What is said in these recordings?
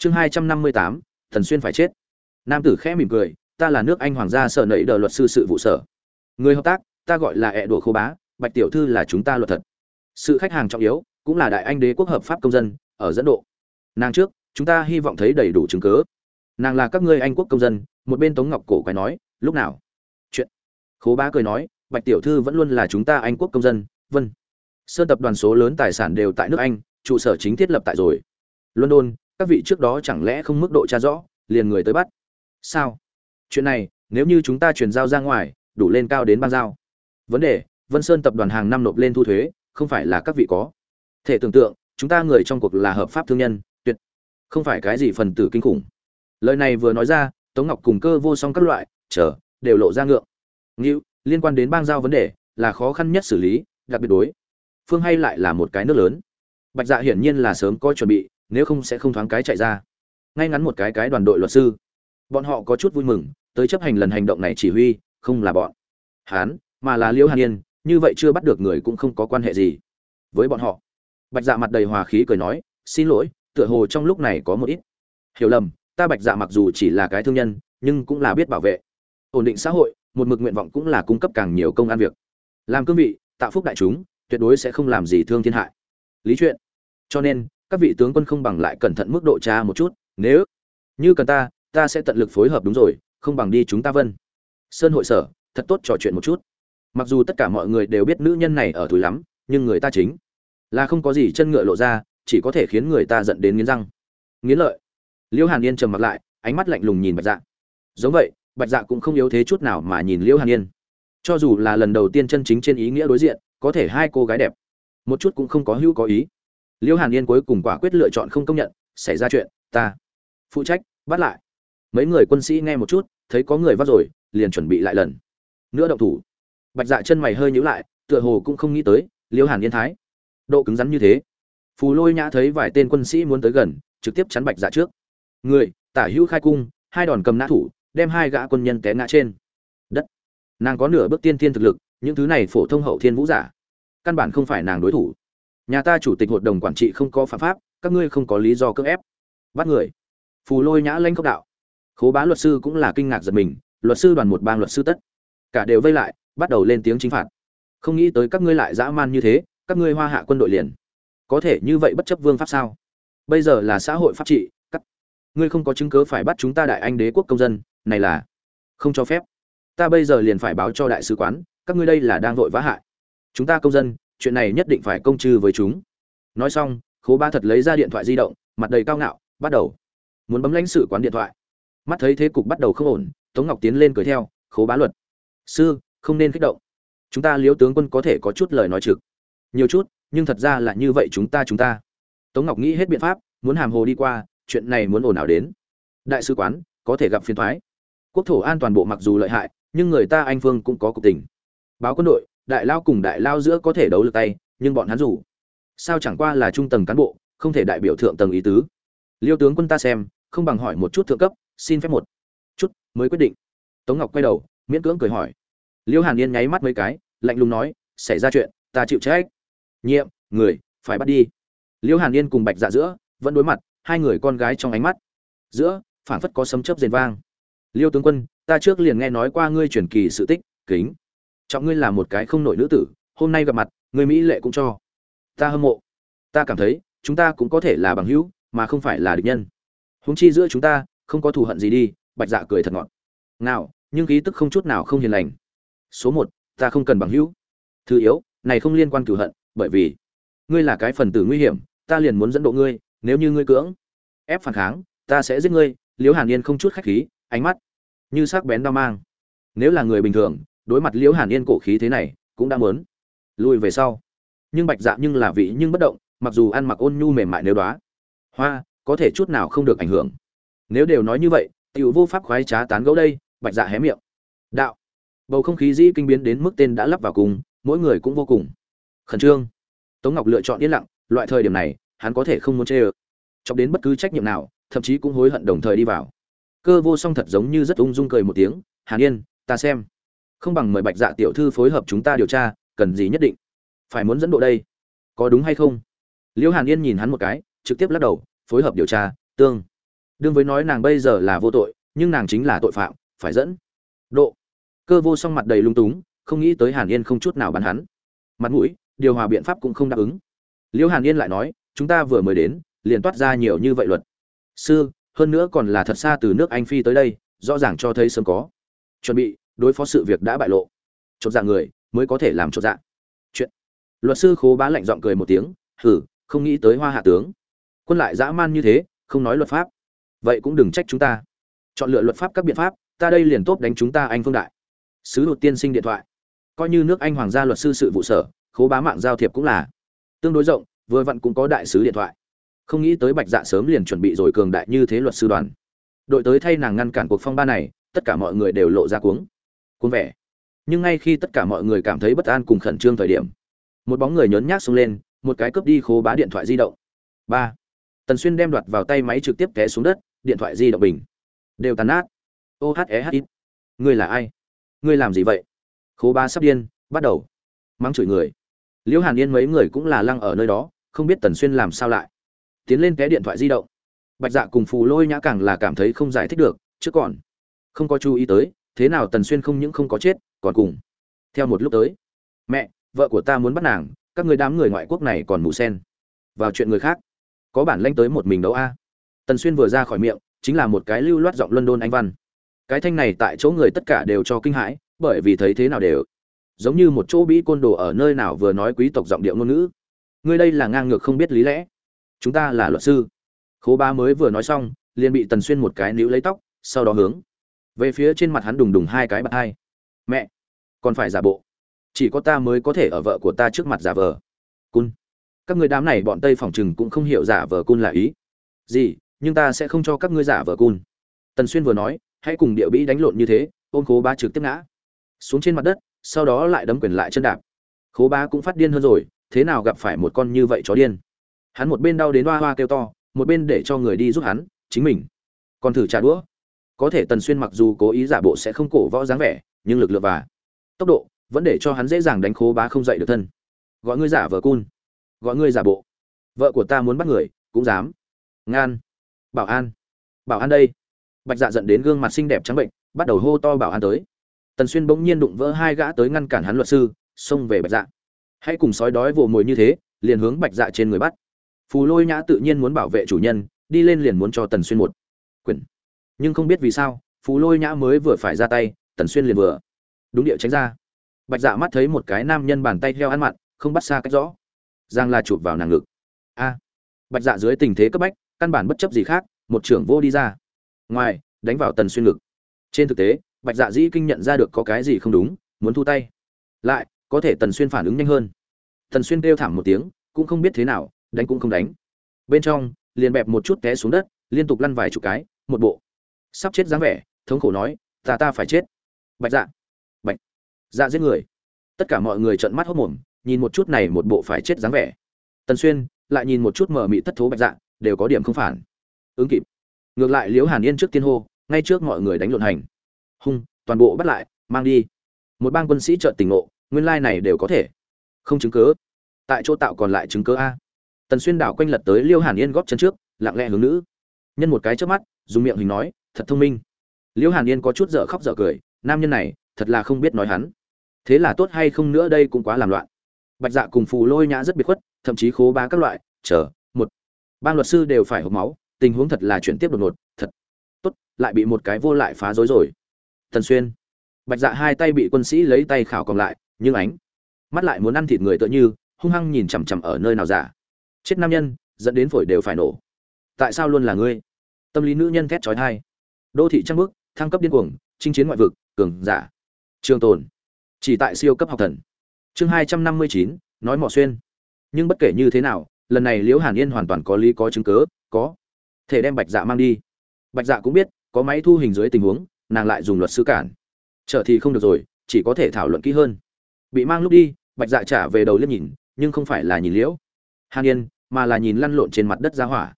chương hai trăm năm mươi tám, thần xuyên phải chết. Nam tử khẽ mỉm cười, ta là nước anh hoàng gia sở nẫy đờ luật sư sự vụ sở. Người hợp tác, ta gọi là ẹ đùa khô bá, bạch tiểu thư là chúng ta luật thật. Sự khách hàng trọng yếu, cũng là đại anh đế quốc hợp pháp công dân, ở dẫn độ. Nàng trước, chúng ta hy vọng thấy đầy đủ chứng cứ. Nàng là các ngươi anh quốc công dân, một bên tống ngọc cổ quái nói, lúc nào? Chuyện. Khố bá cười nói, bạch tiểu thư vẫn luôn là chúng ta anh quốc công dân vân sơn tập đoàn số lớn tài sản đều tại nước anh, trụ sở chính thiết lập tại rồi. London các vị trước đó chẳng lẽ không mức độ tra rõ, liền người tới bắt? Sao? Chuyện này, nếu như chúng ta chuyển giao ra ngoài, đủ lên cao đến ban giao. Vấn đề, vân sơn tập đoàn hàng năm nộp lên thu thuế, không phải là các vị có. Thể tưởng tượng, chúng ta người trong cuộc là hợp pháp thương nhân, tuyệt. Không phải cái gì phần tử kinh khủng. Lời này vừa nói ra, tống ngọc cùng cơ vô song các loại, chờ, đều lộ ra ngượng. Ngưu, liên quan đến bang giao vấn đề, là khó khăn nhất xử lý, đặc biệt đối. Phương hay lại là một cái nước lớn. Bạch dạ hiển nhiên là sớm có chuẩn bị nếu không sẽ không thoáng cái chạy ra. Ngay ngắn một cái cái đoàn đội luật sư. Bọn họ có chút vui mừng, tới chấp hành lần hành động này chỉ huy, không là bọn hán, mà là liễu hàn yên, như vậy chưa bắt được người cũng không có quan hệ gì với bọn họ. Bạch dạ mặt đầy hòa khí cười nói, xin lỗi, tựa hồ trong lúc này có một ít hiểu lầm, ta bạch dạ mặc dù chỉ là cái thương nhân, nhưng cũng là biết bảo vệ. Ổn định xã hội, một mực nguyện vọng cũng là cung cấp càng nhiều công an việc. Làm cương vị, tạo phúc đại chúng, tuyệt đối sẽ không làm gì thương thiên hại. Lý chuyện. Cho nên các vị tướng quân không bằng lại cẩn thận mức độ tra một chút, nếu như cần ta ta sẽ tận lực phối hợp đúng rồi, không bằng đi chúng ta vân. Sơn hội sở, thật tốt trò chuyện một chút. Mặc dù tất cả mọi người đều biết nữ nhân này ở túi lắm, nhưng người ta chính là không có gì chân ngựa lộ ra, chỉ có thể khiến người ta giận đến nghiến răng. Nghiến lợi. Liễu hàn yên trầm mặt lại, ánh mắt lạnh lùng nhìn bạch dạ. Giống vậy, bạch dạ cũng không yếu thế chút nào mà nhìn liễu hàn yên. Cho dù là lần đầu tiên chân chính trên ý nghĩa đối diện, có thể hai cô gái đẹp, một chút cũng không có hữu có ý liễu hàn yên cuối cùng quả quyết lựa chọn không công nhận, xảy ra chuyện, ta phụ trách, bắt lại. Mấy người quân sĩ nghe một chút, thấy có người vắt rồi, liền chuẩn bị lại lần. Nữa động thủ. Bạch dạ chân mày hơi nhíu lại, tựa hồ cũng không nghĩ tới, liễu hàn yên thái. Độ cứng rắn như thế. Phù lôi nhã thấy vài tên quân sĩ muốn tới gần, trực tiếp chắn bạch dạ trước. Người, tả hữu khai cung, hai đòn cầm nã thủ, đem hai gã quân nhân té ngã trên. Đất. Nàng có nửa bước tiên thiên thực lực, những thứ này phổ thông hậu thiên vũ giả, căn bản không phải nàng đối thủ nhà ta chủ tịch hội đồng quản trị không có phạm pháp, các ngươi không có lý do cưỡng ép. Bắt người. Phù lôi nhã lanh cốc đạo. Khố bá luật sư cũng là kinh ngạc giật mình, luật sư đoàn một bang luật sư tất. Cả đều vây lại, bắt đầu lên tiếng chính phạt. Không nghĩ tới các ngươi lại dã man như thế, các ngươi hoa hạ quân đội liền. Có thể như vậy bất chấp vương pháp sao? Bây giờ là xã hội pháp trị, các ngươi không có chứng cớ phải bắt chúng ta đại anh đế quốc công dân, này là không cho phép. Ta bây giờ liền phải báo cho đại sứ quán, các ngươi đây là đang vội vã hại. Chúng ta công dân chuyện này nhất định phải công trừ với chúng. Nói xong, khố ba thật lấy ra điện thoại di động, mặt đầy cao ngạo, bắt đầu. Muốn bấm lãnh sự quán điện thoại. Mắt thấy thế cục bắt đầu không ổn, tống ngọc tiến lên cười theo, khố bá luật. Sư, không nên kích động. Chúng ta liếu tướng quân có thể có chút lời nói trực. Nhiều chút, nhưng thật ra là như vậy chúng ta chúng ta. Tống ngọc nghĩ hết biện pháp, muốn hàm hồ đi qua, chuyện này muốn ồn ào đến. Đại sứ quán, có thể gặp phiền thoái. Quốc thổ an toàn bộ mặc dù lợi hại, nhưng người ta anh phương cũng có cục tình. Báo quân đội đại lao cùng đại lao giữa có thể đấu lực tay, nhưng bọn hắn rủ sao chẳng qua là trung tầng cán bộ, không thể đại biểu thượng tầng ý tứ. Liêu tướng quân ta xem, không bằng hỏi một chút thượng cấp, xin phép một chút, mới quyết định. Tống ngọc quay đầu, miễn cưỡng cười hỏi. Liêu hàn yên nháy mắt mấy cái, lạnh lùng nói, xảy ra chuyện, ta chịu trách. Nhiệm, người, phải bắt đi. Liêu hàn yên cùng bạch dạ giữa vẫn đối mặt, hai người con gái trong ánh mắt giữa phảng phất có sấm chớp rền vang. Liêu tướng quân, ta trước liền nghe nói qua ngươi truyền kỳ sự tích, kính trọng ngươi là một cái không nổi nữ tử, hôm nay gặp mặt người mỹ lệ cũng cho. Ta hâm mộ. Ta cảm thấy, chúng ta cũng có thể là bằng hữu, mà không phải là địch nhân. Huống chi giữa chúng ta, không có thù hận gì đi, bạch dạ cười thật ngọt. Nào nhưng khí tức không chút nào không hiền lành. Số một, ta không cần bằng hữu. Thứ yếu, này không liên quan cửu hận, bởi vì ngươi là cái phần tử nguy hiểm, ta liền muốn dẫn độ ngươi, nếu như ngươi cưỡng ép phản kháng, ta sẽ giết ngươi. Liễu hàn yên không chút khách khí, ánh mắt như sắc bén đao mang. Nếu là người bình thường đối mặt liễu hàn yên cổ khí thế này, cũng đã muốn lùi về sau. Nhưng bạch dạ nhưng là vị nhưng bất động, mặc dù ăn mặc ôn nhu mềm mại nếu đó hoa, có thể chút nào không được ảnh hưởng. Nếu đều nói như vậy, tiểu vô pháp khoái trá tán gẫu đây, bạch dạ hé miệng. Đạo, bầu không khí dĩ kinh biến đến mức tên đã lắp vào cùng, mỗi người cũng vô cùng khẩn trương. Tống ngọc lựa chọn yên lặng, loại thời điểm này, hắn có thể không muốn chê ơ. Chọc đến bất cứ trách nhiệm nào, thậm chí cũng hối hận đồng thời đi vào. Cơ vô song thật giống như rất ung dung cười một tiếng, hàn yên, ta xem không bằng mời bạch dạ tiểu thư phối hợp chúng ta điều tra, cần gì nhất định? Phải muốn dẫn độ đây. Có đúng hay không? Liễu hàn yên nhìn hắn một cái, trực tiếp lắc đầu, phối hợp điều tra, tương. Đương với nói nàng bây giờ là vô tội, nhưng nàng chính là tội phạm, phải dẫn. Độ. Cơ vô song mặt đầy lung túng, không nghĩ tới hàn yên không chút nào bắn hắn. Mặt mũi, điều hòa biện pháp cũng không đáp ứng. Liễu hàn yên lại nói, chúng ta vừa mới đến, liền toát ra nhiều như vậy luật. Sư, hơn nữa còn là thật xa từ nước anh phi tới đây, rõ ràng cho thấy sớm có. Chuẩn bị đối phó sự việc đã bại lộ. Chột dạ người, mới có thể làm chột dạ. Chuyện. Luật sư khố bá lạnh giọng cười một tiếng, hử, không nghĩ tới hoa hạ tướng. Quân lại dã man như thế, không nói luật pháp. Vậy cũng đừng trách chúng ta. Chọn lựa luật pháp các biện pháp, ta đây liền tốt đánh chúng ta anh phương đại. Sứ đột tiên sinh điện thoại. Coi như nước anh hoàng gia luật sư sự vụ sở, khố bá mạng giao thiệp cũng là tương đối rộng, vừa vặn cũng có đại sứ điện thoại. Không nghĩ tới bạch dạ sớm liền chuẩn bị rồi cường đại như thế luật sư đoàn. Đội tới thay nàng ngăn cản cuộc phong ba này, tất cả mọi người đều lộ ra cuống cuốn vẻ. Nhưng ngay khi tất cả mọi người cảm thấy bất an cùng khẩn trương thời điểm, một bóng người nhớn nhác xông lên, một cái cướp đi khố bá điện thoại di động. Ba. Tần xuyên đem đoạt vào tay máy trực tiếp té xuống đất, điện thoại di động bình. Đều tàn nát. Ô h e h ngươi là ai? Ngươi làm gì vậy? Khố bá sắp điên, bắt đầu. Mắng chửi người. Liễu hàn yên mấy người cũng là lăng ở nơi đó, không biết tần xuyên làm sao lại. Tiến lên té điện thoại di động. Bạch dạ cùng phù lôi nhã càng là cảm thấy không giải thích được, chứ còn. Không có chú ý tới thế nào tần xuyên không những không có chết, còn cùng. Theo một lúc tới, mẹ, vợ của ta muốn bắt nàng, các người đám người ngoại quốc này còn mù sen. Vào chuyện người khác, có bản lanh tới một mình đấu a. Tần xuyên vừa ra khỏi miệng, chính là một cái lưu loát giọng london anh văn. Cái thanh này tại chỗ người tất cả đều cho kinh hãi, bởi vì thấy thế nào đều. Giống như một chỗ bĩ côn đồ ở nơi nào vừa nói quý tộc giọng điệu ngôn ngữ. Ngươi đây là ngang ngược không biết lý lẽ. Chúng ta là luật sư. Khố ba mới vừa nói xong, liền bị tần xuyên một cái níu lấy tóc, sau đó hướng về phía trên mặt hắn đùng đùng hai cái bạt hai. Mẹ, còn phải giả bộ. Chỉ có ta mới có thể ở vợ của ta trước mặt giả vờ. Cun. Các người đám này bọn tây phòng chừng cũng không hiểu giả vờ cun là ý. Gì, nhưng ta sẽ không cho các ngươi giả vờ cun. Tần xuyên vừa nói, hãy cùng địa bĩ đánh lộn như thế, ôm khố ba trực tiếp ngã. Xuống trên mặt đất, sau đó lại đấm quyền lại chân đạp. Khố ba cũng phát điên hơn rồi, thế nào gặp phải một con như vậy chó điên? Hắn một bên đau đến hoa hoa kêu to, một bên để cho người đi giúp hắn, chính mình. Còn thử trả đũa có thể tần xuyên mặc dù cố ý giả bộ sẽ không cổ võ dáng vẻ, nhưng lực lượng và tốc độ vẫn để cho hắn dễ dàng đánh khố bá không dậy được thân. Gọi ngươi giả vợ cun. Gọi ngươi giả bộ. Vợ của ta muốn bắt người, cũng dám. Ngan. Bảo an. Bảo an đây. Bạch dạ giận đến gương mặt xinh đẹp trắng bệnh, bắt đầu hô to bảo an tới. Tần xuyên bỗng nhiên đụng vỡ hai gã tới ngăn cản hắn luật sư, xông về bạch dạ. Hãy cùng sói đói vồ mồi như thế, liền hướng bạch dạ trên người bắt. Phù lôi nhã tự nhiên muốn bảo vệ chủ nhân, đi lên liền muốn cho tần xuyên một quyền nhưng không biết vì sao phù lôi nhã mới vừa phải ra tay, tần xuyên liền vừa đúng địa tránh ra. Bạch dạ mắt thấy một cái nam nhân bàn tay theo ăn mặn, không bắt xa cách rõ. Giang la chụp vào nàng ngực. A! Bạch dạ dưới tình thế cấp bách, căn bản bất chấp gì khác, một trưởng vô đi ra. Ngoài, đánh vào tần xuyên ngực. Trên thực tế, bạch dạ dĩ kinh nhận ra được có cái gì không đúng, muốn thu tay. Lại, có thể tần xuyên phản ứng nhanh hơn. Tần xuyên kêu thảm một tiếng, cũng không biết thế nào, đánh cũng không đánh. Bên trong, liền bẹp một chút té xuống đất, liên tục lăn vài chục cái, một bộ sắp chết dáng vẻ, thống khổ nói, ta ta phải chết. Bạch dạ. Bạch. Dạ giết người. Tất cả mọi người trợn mắt hốt mồm, nhìn một chút này một bộ phải chết dáng vẻ. Tần xuyên lại nhìn một chút mở mị thất thố bạch dạ đều có điểm không phản. Ứng kịp. Ngược lại liễu hàn yên trước tiên hô, ngay trước mọi người đánh lộn hành. Hung, toàn bộ bắt lại, mang đi. Một bang quân sĩ trợn tình ngộ, nguyên lai này đều có thể. Không chứng cớ. Tại chỗ tạo còn lại chứng cớ a. Tần xuyên đảo quanh lật tới liêu hàn yên góp chân trước, lặng lẽ hướng nữ. Nhân một cái trước mắt, dùng miệng hình nói thật thông minh. Liễu hàn yên có chút dở khóc dở cười, nam nhân này, thật là không biết nói hắn. Thế là tốt hay không nữa đây cũng quá làm loạn. Bạch dạ cùng phù lôi nhã rất biệt khuất, thậm chí khố ba các loại, chờ, một. Ban luật sư đều phải hộp máu, tình huống thật là chuyển tiếp đột ngột, thật. Tốt, lại bị một cái vô lại phá rối rồi. Tần xuyên. Bạch dạ hai tay bị quân sĩ lấy tay khảo còn lại, nhưng ánh mắt lại muốn ăn thịt người tựa như, hung hăng nhìn chằm chằm ở nơi nào giả. Chết nam nhân, dẫn đến phổi đều phải nổ. Tại sao luôn là ngươi? Tâm lý nữ nhân thét trói thai đô thị trăng bước thăng cấp điên cuồng, chinh chiến ngoại vực, cường giả. Trường tồn. Chỉ tại siêu cấp học thần. Chương hai trăm năm mươi chín, nói mỏ xuyên. Nhưng bất kể như thế nào, lần này liễu hàn yên hoàn toàn có lý có chứng cớ có thể đem bạch dạ mang đi. Bạch dạ cũng biết, có máy thu hình dưới tình huống, nàng lại dùng luật sư cản. Trở thì không được rồi, chỉ có thể thảo luận kỹ hơn. Bị mang lúc đi, bạch dạ trả về đầu liếc nhìn, nhưng không phải là nhìn liễu hàn yên, mà là nhìn lăn lộn trên mặt đất ra hỏa.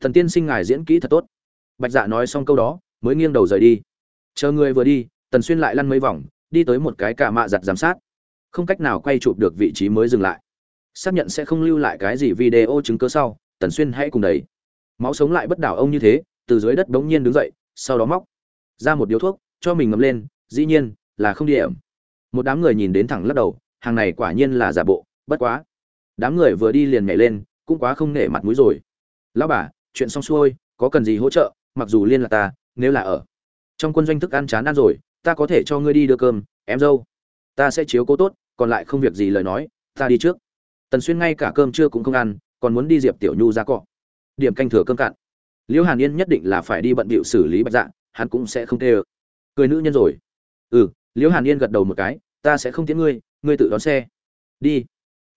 Thần tiên sinh ngài diễn kỹ thật tốt. Bạch dạ nói xong câu đó mới nghiêng đầu rời đi. Chờ người vừa đi, tần xuyên lại lăn mấy vòng, đi tới một cái cả mạ giặt giám sát. Không cách nào quay chụp được vị trí mới dừng lại. Xác nhận sẽ không lưu lại cái gì video chứng cứ sau, tần xuyên hãy cùng đấy máu sống lại bất đảo ông như thế, từ dưới đất bỗng nhiên đứng dậy, sau đó móc ra một điếu thuốc, cho mình ngậm lên, dĩ nhiên là không điểm một đám người nhìn đến thẳng lắc đầu, hàng này quả nhiên là giả bộ, bất quá. Đám người vừa đi liền nhảy lên, cũng quá không nể mặt mũi rồi. Lão bà, chuyện xong xuôi, có cần gì hỗ trợ? Mặc dù liên là ta nếu là ở. Trong quân doanh thức ăn chán ăn rồi, ta có thể cho ngươi đi đưa cơm, em dâu. Ta sẽ chiếu cố tốt, còn lại không việc gì lời nói, ta đi trước. Tần xuyên ngay cả cơm trưa cũng không ăn, còn muốn đi diệp tiểu nhu ra cọ. Điểm canh thừa cơm cạn. Liễu hàn yên nhất định là phải đi bận bịu xử lý bạch dạ hắn cũng sẽ không tê ơ. Cười nữ nhân rồi. Ừ liễu hàn yên gật đầu một cái, ta sẽ không tiễn ngươi ngươi tự đón xe. Đi.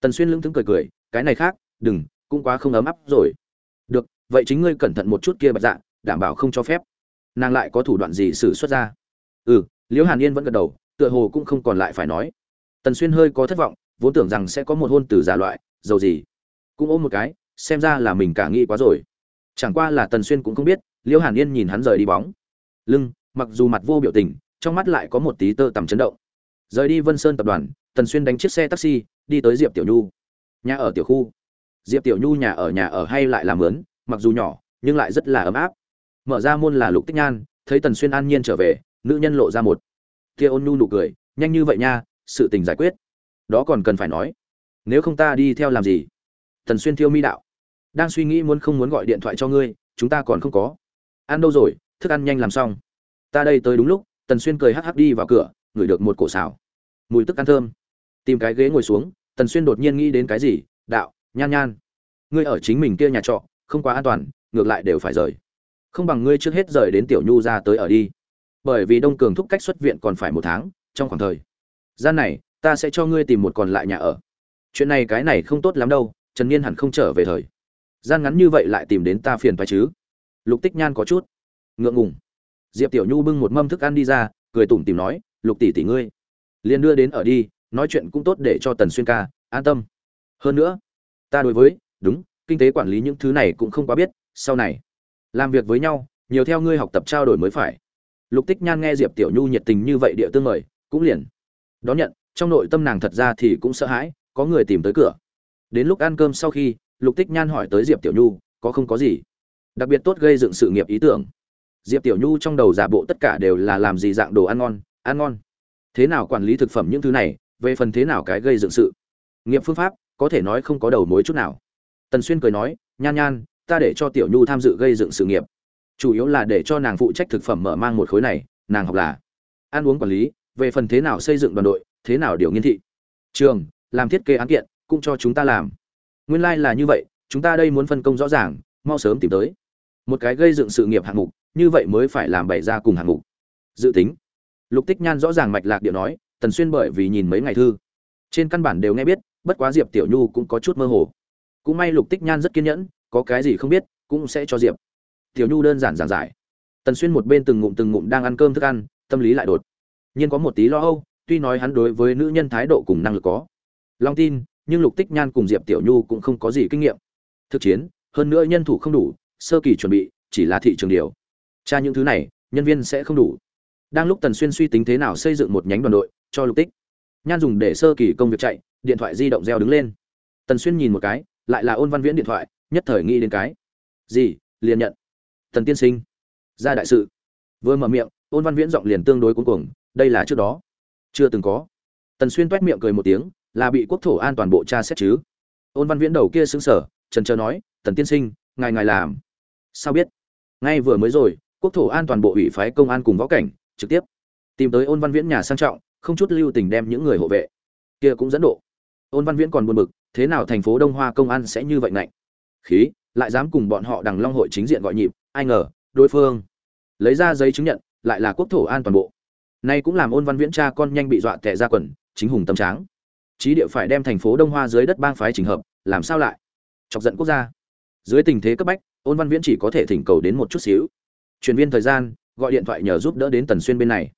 Tần xuyên lững thững cười cười, cái này khác, đừng, cũng quá không ấm áp rồi. Được, vậy chính ngươi cẩn thận một chút kia bạch dạ đảm bảo không cho phép nàng lại có thủ đoạn gì xử xuất ra? Ừ liễu hàn yên vẫn gật đầu, tựa hồ cũng không còn lại phải nói. Tần xuyên hơi có thất vọng, vốn tưởng rằng sẽ có một hôn từ giả loại, dầu gì. Cũng ôm một cái, xem ra là mình cả nghĩ quá rồi. Chẳng qua là tần xuyên cũng không biết, liễu hàn yên nhìn hắn rời đi bóng. Lưng, mặc dù mặt vô biểu tình, trong mắt lại có một tí tơ tầm chấn động. Rời đi vân sơn tập đoàn, tần xuyên đánh chiếc xe taxi, đi tới diệp tiểu nhu. Nhà ở tiểu khu. Diệp tiểu nhu nhà ở nhà ở hay lại làm lớn mặc dù nhỏ, nhưng lại rất là ấm áp mở ra môn là lục tích nhan, thấy tần xuyên an nhiên trở về, nữ nhân lộ ra một kia ôn nhu nụ cười, nhanh như vậy nha, sự tình giải quyết. Đó còn cần phải nói. Nếu không ta đi theo làm gì? Tần xuyên thiêu mi đạo. Đang suy nghĩ muốn không muốn gọi điện thoại cho ngươi, chúng ta còn không có. Ăn đâu rồi, thức ăn nhanh làm xong. Ta đây tới đúng lúc. Tần xuyên cười hắc hắc đi vào cửa, ngửi được một cổ xào. Mùi tức ăn thơm. Tìm cái ghế ngồi xuống, tần xuyên đột nhiên nghĩ đến cái gì, đạo, nhan nhan, ngươi ở chính mình kia nhà trọ, không quá an toàn, ngược lại đều phải rời không bằng ngươi trước hết rời đến tiểu nhu ra tới ở đi. Bởi vì đông cường thúc cách xuất viện còn phải một tháng, trong khoảng thời gian này, ta sẽ cho ngươi tìm một còn lại nhà ở. Chuyện này cái này không tốt lắm đâu, trần niên hẳn không trở về thời. Gian ngắn như vậy lại tìm đến ta phiền phải chứ? Lục tích nhan có chút ngượng ngùng. Diệp tiểu nhu bưng một mâm thức ăn đi ra, cười tủm tìm nói, lục tỷ tỷ ngươi, liền đưa đến ở đi, nói chuyện cũng tốt để cho tần xuyên ca an tâm. Hơn nữa, ta đối với, đúng, kinh tế quản lý những thứ này cũng không quá biết, sau này làm việc với nhau, nhiều theo ngươi học tập trao đổi mới phải. Lục tích nhan nghe diệp tiểu nhu nhiệt tình như vậy địa tương mời, cũng liền. Đón nhận, trong nội tâm nàng thật ra thì cũng sợ hãi, có người tìm tới cửa. Đến lúc ăn cơm sau khi, lục tích nhan hỏi tới diệp tiểu nhu, có không có gì? Đặc biệt tốt gây dựng sự nghiệp ý tưởng. Diệp tiểu nhu trong đầu giả bộ tất cả đều là làm gì dạng đồ ăn ngon ăn ngon. Thế nào quản lý thực phẩm những thứ này, về phần thế nào cái gây dựng sự. Nghiệp phương pháp, có thể nói không có đầu mối chút nào. Tần xuyên cười nói, nhan nhan ta để cho tiểu nhu tham dự gây dựng sự nghiệp. Chủ yếu là để cho nàng phụ trách thực phẩm mở mang một khối này, nàng học là ăn uống quản lý, về phần thế nào xây dựng đoàn đội, thế nào điều nghiên thị. Trường, làm thiết kế án kiện, cũng cho chúng ta làm. Nguyên lai、like、là như vậy, chúng ta đây muốn phân công rõ ràng, mau sớm tìm tới. Một cái gây dựng sự nghiệp hạng mục, như vậy mới phải làm bày ra cùng hạng mục. Dự tính. Lục tích nhan rõ ràng mạch lạc điệu nói, tần xuyên bởi vì nhìn mấy ngày thư, trên căn bản đều nghe biết, bất quá diệp tiểu nhu cũng có chút mơ hồ. Cũng may lục tích nhan rất kiên nhẫn có cái gì không biết, cũng sẽ cho diệp. Tiểu nhu đơn giản giảng giải. Tần xuyên một bên từng ngụm từng ngụm đang ăn cơm thức ăn, tâm lý lại đột nhiên có một tí lo âu, tuy nói hắn đối với nữ nhân thái độ cùng năng lực có. Long tin, nhưng lục tích nhan cùng diệp tiểu nhu cũng không có gì kinh nghiệm. Thực chiến, hơn nữa nhân thủ không đủ, sơ kỳ chuẩn bị, chỉ là thị trường điều. Tra những thứ này, nhân viên sẽ không đủ. Đang lúc tần xuyên suy tính thế nào xây dựng một nhánh đoàn đội cho lục tích, nhan dùng để sơ kỳ công việc chạy, điện thoại di động reo đứng lên. Tần xuyên nhìn một cái, lại là ôn văn viễn điện thoại nhất thời nghĩ đến cái. Gì? Liền nhận. Thần tiên sinh. Ra đại sự. Vừa mở miệng, ôn văn viễn giọng liền tương đối cuống cuồng, đây là trước đó. Chưa từng có. Tần xuyên toét miệng cười một tiếng, là bị quốc thổ an toàn bộ tra xét chứ. Ôn văn viễn đầu kia xứng sở trần trờ nói, tần tiên sinh, ngài ngài làm. Sao biết? Ngay vừa mới rồi, quốc thổ an toàn bộ ủy phái công an cùng võ cảnh, trực tiếp tìm tới ôn văn viễn nhà sang trọng, không chút lưu tình đem những người hộ vệ. Kia cũng dẫn độ. Ôn văn viễn còn buồn bực, thế nào thành phố đông hoa công an sẽ như vậy ngạnh? Khí, lại dám cùng bọn họ đằng long hội chính diện gọi nhịp, ai ngờ, đối phương lấy ra giấy chứng nhận, lại là quốc thổ an toàn bộ. Nay cũng làm ôn văn viễn cha con nhanh bị dọa tệ ra quần, chính hùng tâm tráng. Trí địa phải đem thành phố đông hoa dưới đất bang phái trình hợp, làm sao lại? Chọc giận quốc gia. Dưới tình thế cấp bách, ôn văn viễn chỉ có thể thỉnh cầu đến một chút xíu. Truyền viên thời gian, gọi điện thoại nhờ giúp đỡ đến tần xuyên bên này.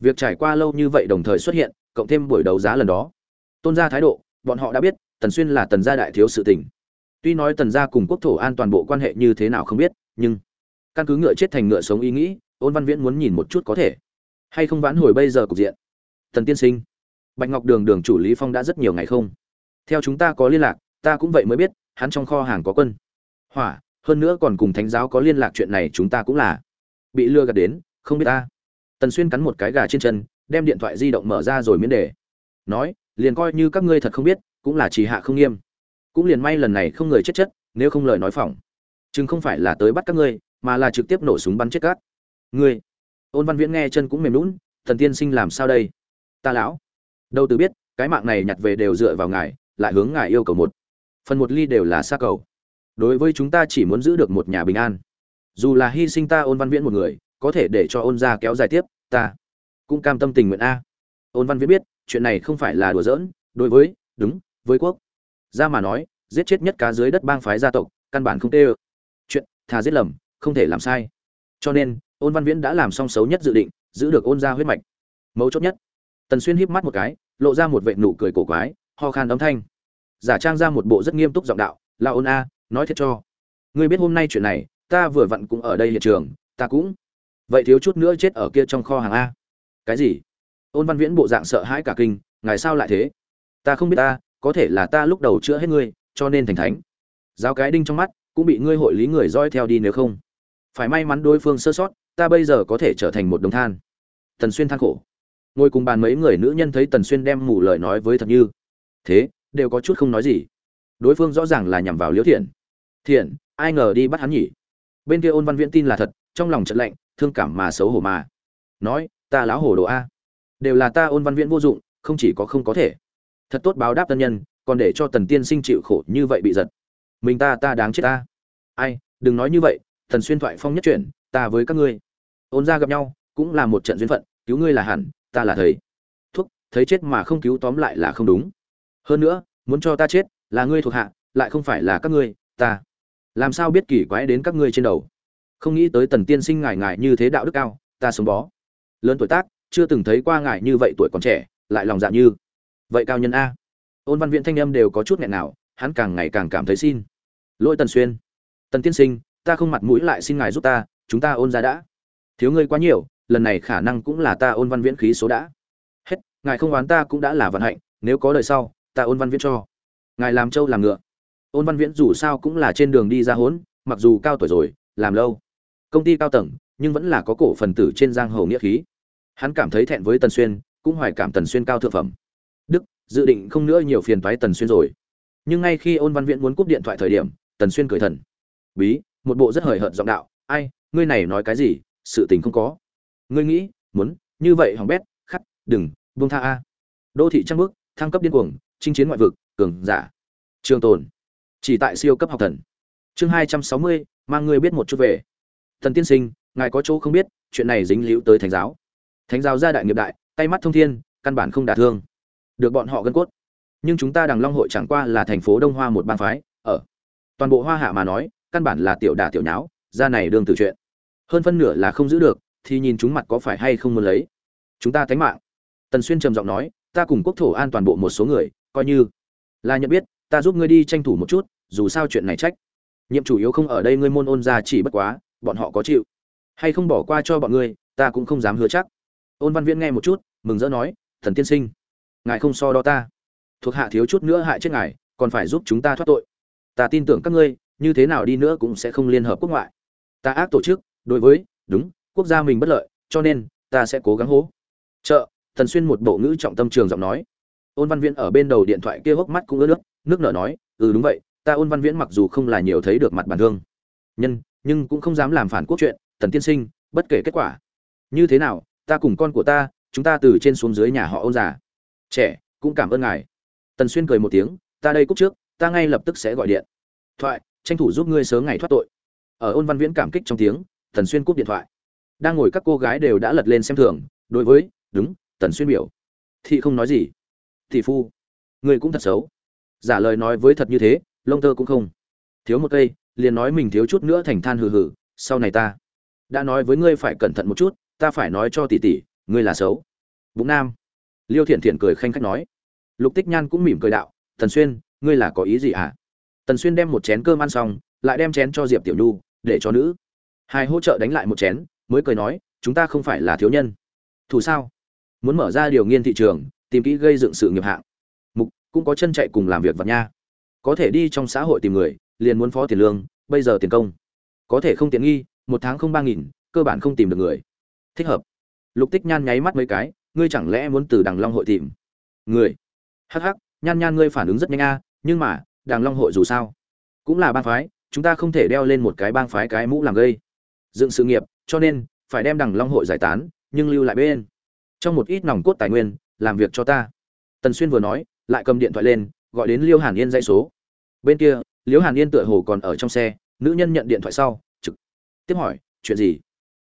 Việc trải qua lâu như vậy đồng thời xuất hiện, cộng thêm buổi đấu giá lần đó. Tôn ra thái độ, bọn họ đã biết, tần xuyên là tần gia đại thiếu sự tình tuy nói tần gia cùng quốc thổ an toàn bộ quan hệ như thế nào không biết, nhưng căn cứ ngựa chết thành ngựa sống ý nghĩ, ôn văn viễn muốn nhìn một chút có thể hay không vãn hồi bây giờ cục diện. Tần tiên sinh, bạch ngọc đường đường chủ lý phong đã rất nhiều ngày không. Theo chúng ta có liên lạc, ta cũng vậy mới biết, hắn trong kho hàng có quân. Hỏa, hơn nữa còn cùng thánh giáo có liên lạc chuyện này chúng ta cũng là bị lừa gạt đến, không biết ta. Tần xuyên cắn một cái gà trên chân, đem điện thoại di động mở ra rồi miễn đề. Nói, liền coi như các ngươi thật không biết, cũng là trì hạ không nghiêm cũng liền may lần này không người chết chất, nếu không lời nói phỏng. Chừng không phải là tới bắt các ngươi, mà là trực tiếp nổ súng bắn chết các ngươi. Ôn văn viễn nghe chân cũng mềm lún thần tiên sinh làm sao đây? Ta lão. Đâu từ biết, cái mạng này nhặt về đều dựa vào ngài, lại hướng ngài yêu cầu một. Phần một ly đều là xa cầu. Đối với chúng ta chỉ muốn giữ được một nhà bình an. Dù là hy sinh ta ôn văn viễn một người, có thể để cho ôn gia kéo dài tiếp, ta cũng cam tâm tình nguyện a. Ôn văn viễn biết, chuyện này không phải là đùa giỡn, đối với, đúng, với quốc ra mà nói, giết chết nhất cá dưới đất bang phái gia tộc, căn bản không tê chuyện, thà giết lầm, không thể làm sai. Cho nên, ôn văn viễn đã làm xong xấu nhất dự định, giữ được ôn gia huyết mạch. Mấu chốt nhất, tần xuyên híp mắt một cái, lộ ra một vệ nụ cười cổ quái, ho khan âm thanh. Giả trang ra một bộ rất nghiêm túc giọng đạo là ôn a, nói thiệt cho. Ngươi biết hôm nay chuyện này, ta vừa vặn cũng ở đây hiện trường, ta cũng. Vậy thiếu chút nữa chết ở kia trong kho hàng a. Cái gì? Ôn văn viễn bộ dạng sợ hãi cả kinh, ngài sao lại thế? Ta không biết ta có thể là ta lúc đầu chữa hết ngươi, cho nên thành thánh. Giáo cái đinh trong mắt, cũng bị ngươi hội lý người roi theo đi nếu không. Phải may mắn đối phương sơ sót, ta bây giờ có thể trở thành một đồng than. Tần xuyên than khổ. Ngồi cùng bàn mấy người nữ nhân thấy tần xuyên đem mù lời nói với thật như. Thế, đều có chút không nói gì. Đối phương rõ ràng là nhằm vào liễu thiện. Thiện, ai ngờ đi bắt hắn nhỉ? Bên kia ôn văn viễn tin là thật, trong lòng trận lạnh, thương cảm mà xấu hổ mà. Nói, ta láo hổ đồ a. Đều là ta ôn văn viễn vô dụng, không chỉ có không có thể thật tốt báo đáp tân nhân, còn để cho tần tiên sinh chịu khổ như vậy bị giật. Mình ta ta đáng chết ta. Ai, đừng nói như vậy thần xuyên thoại phong nhất chuyển, ta với các ngươi. Ôn ra gặp nhau, cũng là một trận duyên phận, cứu ngươi là hẳn, ta là thầy. Thuốc, thấy chết mà không cứu tóm lại là không đúng. Hơn nữa, muốn cho ta chết, là ngươi thuộc hạ, lại không phải là các ngươi, ta. Làm sao biết kỳ quái đến các ngươi trên đầu? Không nghĩ tới tần tiên sinh ngài ngài như thế đạo đức cao, ta sống bó. Lớn tuổi tác, chưa từng thấy qua ngài như vậy tuổi còn trẻ, lại lòng dạ như vậy cao nhân a. Ôn văn viện thanh âm đều có chút nghẹn nào, hắn càng ngày càng cảm thấy xin. Lỗi tần xuyên. Tần tiên sinh, ta không mặt mũi lại xin ngài giúp ta, chúng ta ôn ra đã. Thiếu ngươi quá nhiều, lần này khả năng cũng là ta ôn văn viễn khí số đã. Hết, ngài không oán ta cũng đã là vận hạnh, nếu có đời sau, ta ôn văn viễn cho. Ngài làm trâu làm ngựa. Ôn văn viễn dù sao cũng là trên đường đi ra hốn, mặc dù cao tuổi rồi, làm lâu. Công ty cao tầng, nhưng vẫn là có cổ phần tử trên giang hồ nghĩa khí. Hắn cảm thấy thẹn với tần xuyên, cũng hoài cảm tần xuyên cao thượng phẩm dự định không nữa nhiều phiền toái tần xuyên rồi. Nhưng ngay khi ôn văn viễn muốn cúp điện thoại thời điểm, tần xuyên cười thần. Bí, một bộ rất hời hợt giọng đạo. Ai, ngươi này nói cái gì? Sự tình không có. Ngươi nghĩ, muốn, như vậy hỏng bét, khắc, đừng, buông tha a. Đô thị trăng bước thăng cấp điên cuồng, chinh chiến ngoại vực, cường giả. Trường tồn. Chỉ tại siêu cấp học thần. Chương hai trăm sáu mươi, mang ngươi biết một chút về. Thần tiên sinh, ngài có chỗ không biết, chuyện này dính liễu tới thánh giáo. Thánh giáo gia đại nghiệp đại, tay mắt thông thiên, căn bản không đả thương được bọn họ gân cốt. Nhưng chúng ta đằng long hội chẳng qua là thành phố đông hoa một bang phái, ở toàn bộ hoa hạ mà nói, căn bản là tiểu đả tiểu nháo, ra này đương từ chuyện. Hơn phân nửa là không giữ được, thì nhìn chúng mặt có phải hay không muốn lấy. Chúng ta tánh mạng. Tần xuyên trầm giọng nói, ta cùng quốc thổ an toàn bộ một số người, coi như là nhận biết, ta giúp ngươi đi tranh thủ một chút, dù sao chuyện này trách. Nhiệm chủ yếu không ở đây ngươi môn ôn ra chỉ bất quá, bọn họ có chịu. Hay không bỏ qua cho bọn ngươi, ta cũng không dám hứa chắc. Ôn văn viễn nghe một chút, mừng rỡ nói, thần tiên sinh ngài không so đo ta. Thuộc hạ thiếu chút nữa hại chết ngài, còn phải giúp chúng ta thoát tội. Ta tin tưởng các ngươi, như thế nào đi nữa cũng sẽ không liên hợp quốc ngoại. Ta ác tổ chức, đối với, đúng, quốc gia mình bất lợi, cho nên, ta sẽ cố gắng hố. Chợ, thần xuyên một bộ ngữ trọng tâm trường giọng nói. Ôn văn viễn ở bên đầu điện thoại kia hốc mắt cũng ướt nước nước nở nói ừ đúng vậy, ta ôn văn viễn mặc dù không là nhiều thấy được mặt bản thương nhân, nhưng cũng không dám làm phản quốc chuyện, tần tiên sinh, bất kể kết quả. Như thế nào, ta cùng con của ta, chúng ta từ trên xuống dưới nhà họ ôn già trẻ, cũng cảm ơn ngài. Tần xuyên cười một tiếng, ta đây cúc trước, ta ngay lập tức sẽ gọi điện. Thoại, tranh thủ giúp ngươi sớm ngày thoát tội. Ở ôn văn viễn cảm kích trong tiếng, tần xuyên cúp điện thoại. Đang ngồi các cô gái đều đã lật lên xem thường, đối với, đúng, tần xuyên biểu. Thị không nói gì. Thị phu người cũng thật xấu. Giả lời nói với thật như thế, lông tơ cũng không. Thiếu một cây, liền nói mình thiếu chút nữa thành than hừ hừ, sau này ta đã nói với ngươi phải cẩn thận một chút, ta phải nói cho tỷ tỷ, ngươi là xấu. Bụng nam liêu thiện thiện cười khanh khách nói. Lục tích nhan cũng mỉm cười đạo, tần xuyên, ngươi là có ý gì hả à? tần xuyên đem một chén cơm ăn xong, lại đem chén cho diệp tiểu nhu, để cho nữ. Hai hỗ trợ đánh lại một chén, mới cười nói, chúng ta không phải là thiếu nhân. Thủ sao? Muốn mở ra điều nghiên thị trường, tìm kỹ gây dựng sự nghiệp hạng. Mục, cũng có chân chạy cùng làm việc vật nha. Có thể đi trong xã hội tìm người, liền muốn phó tiền lương, bây giờ tiền công. Có thể không tiện nghi, một tháng không ba nghìn, cơ bản không tìm được người. Thích hợp. Lục tích nhan nháy mắt mấy cái ngươi chẳng lẽ muốn từ đằng long hội tìm? Người. Hắc hắc, nhan nhan ngươi phản ứng rất nhanh a, nhưng mà, đằng long hội dù sao cũng là bang phái, chúng ta không thể đeo lên một cái bang phái cái mũ làm gây. Dựng sự nghiệp, cho nên, phải đem đằng long hội giải tán, nhưng lưu lại bên. Trong một ít nòng cốt tài nguyên, làm việc cho ta. Tần xuyên vừa nói, lại cầm điện thoại lên, gọi đến liêu hàn yên dãy số. Bên kia, liêu hàn yên tựa hồ còn ở trong xe, nữ nhân nhận điện thoại sau, trực tiếp hỏi, chuyện gì?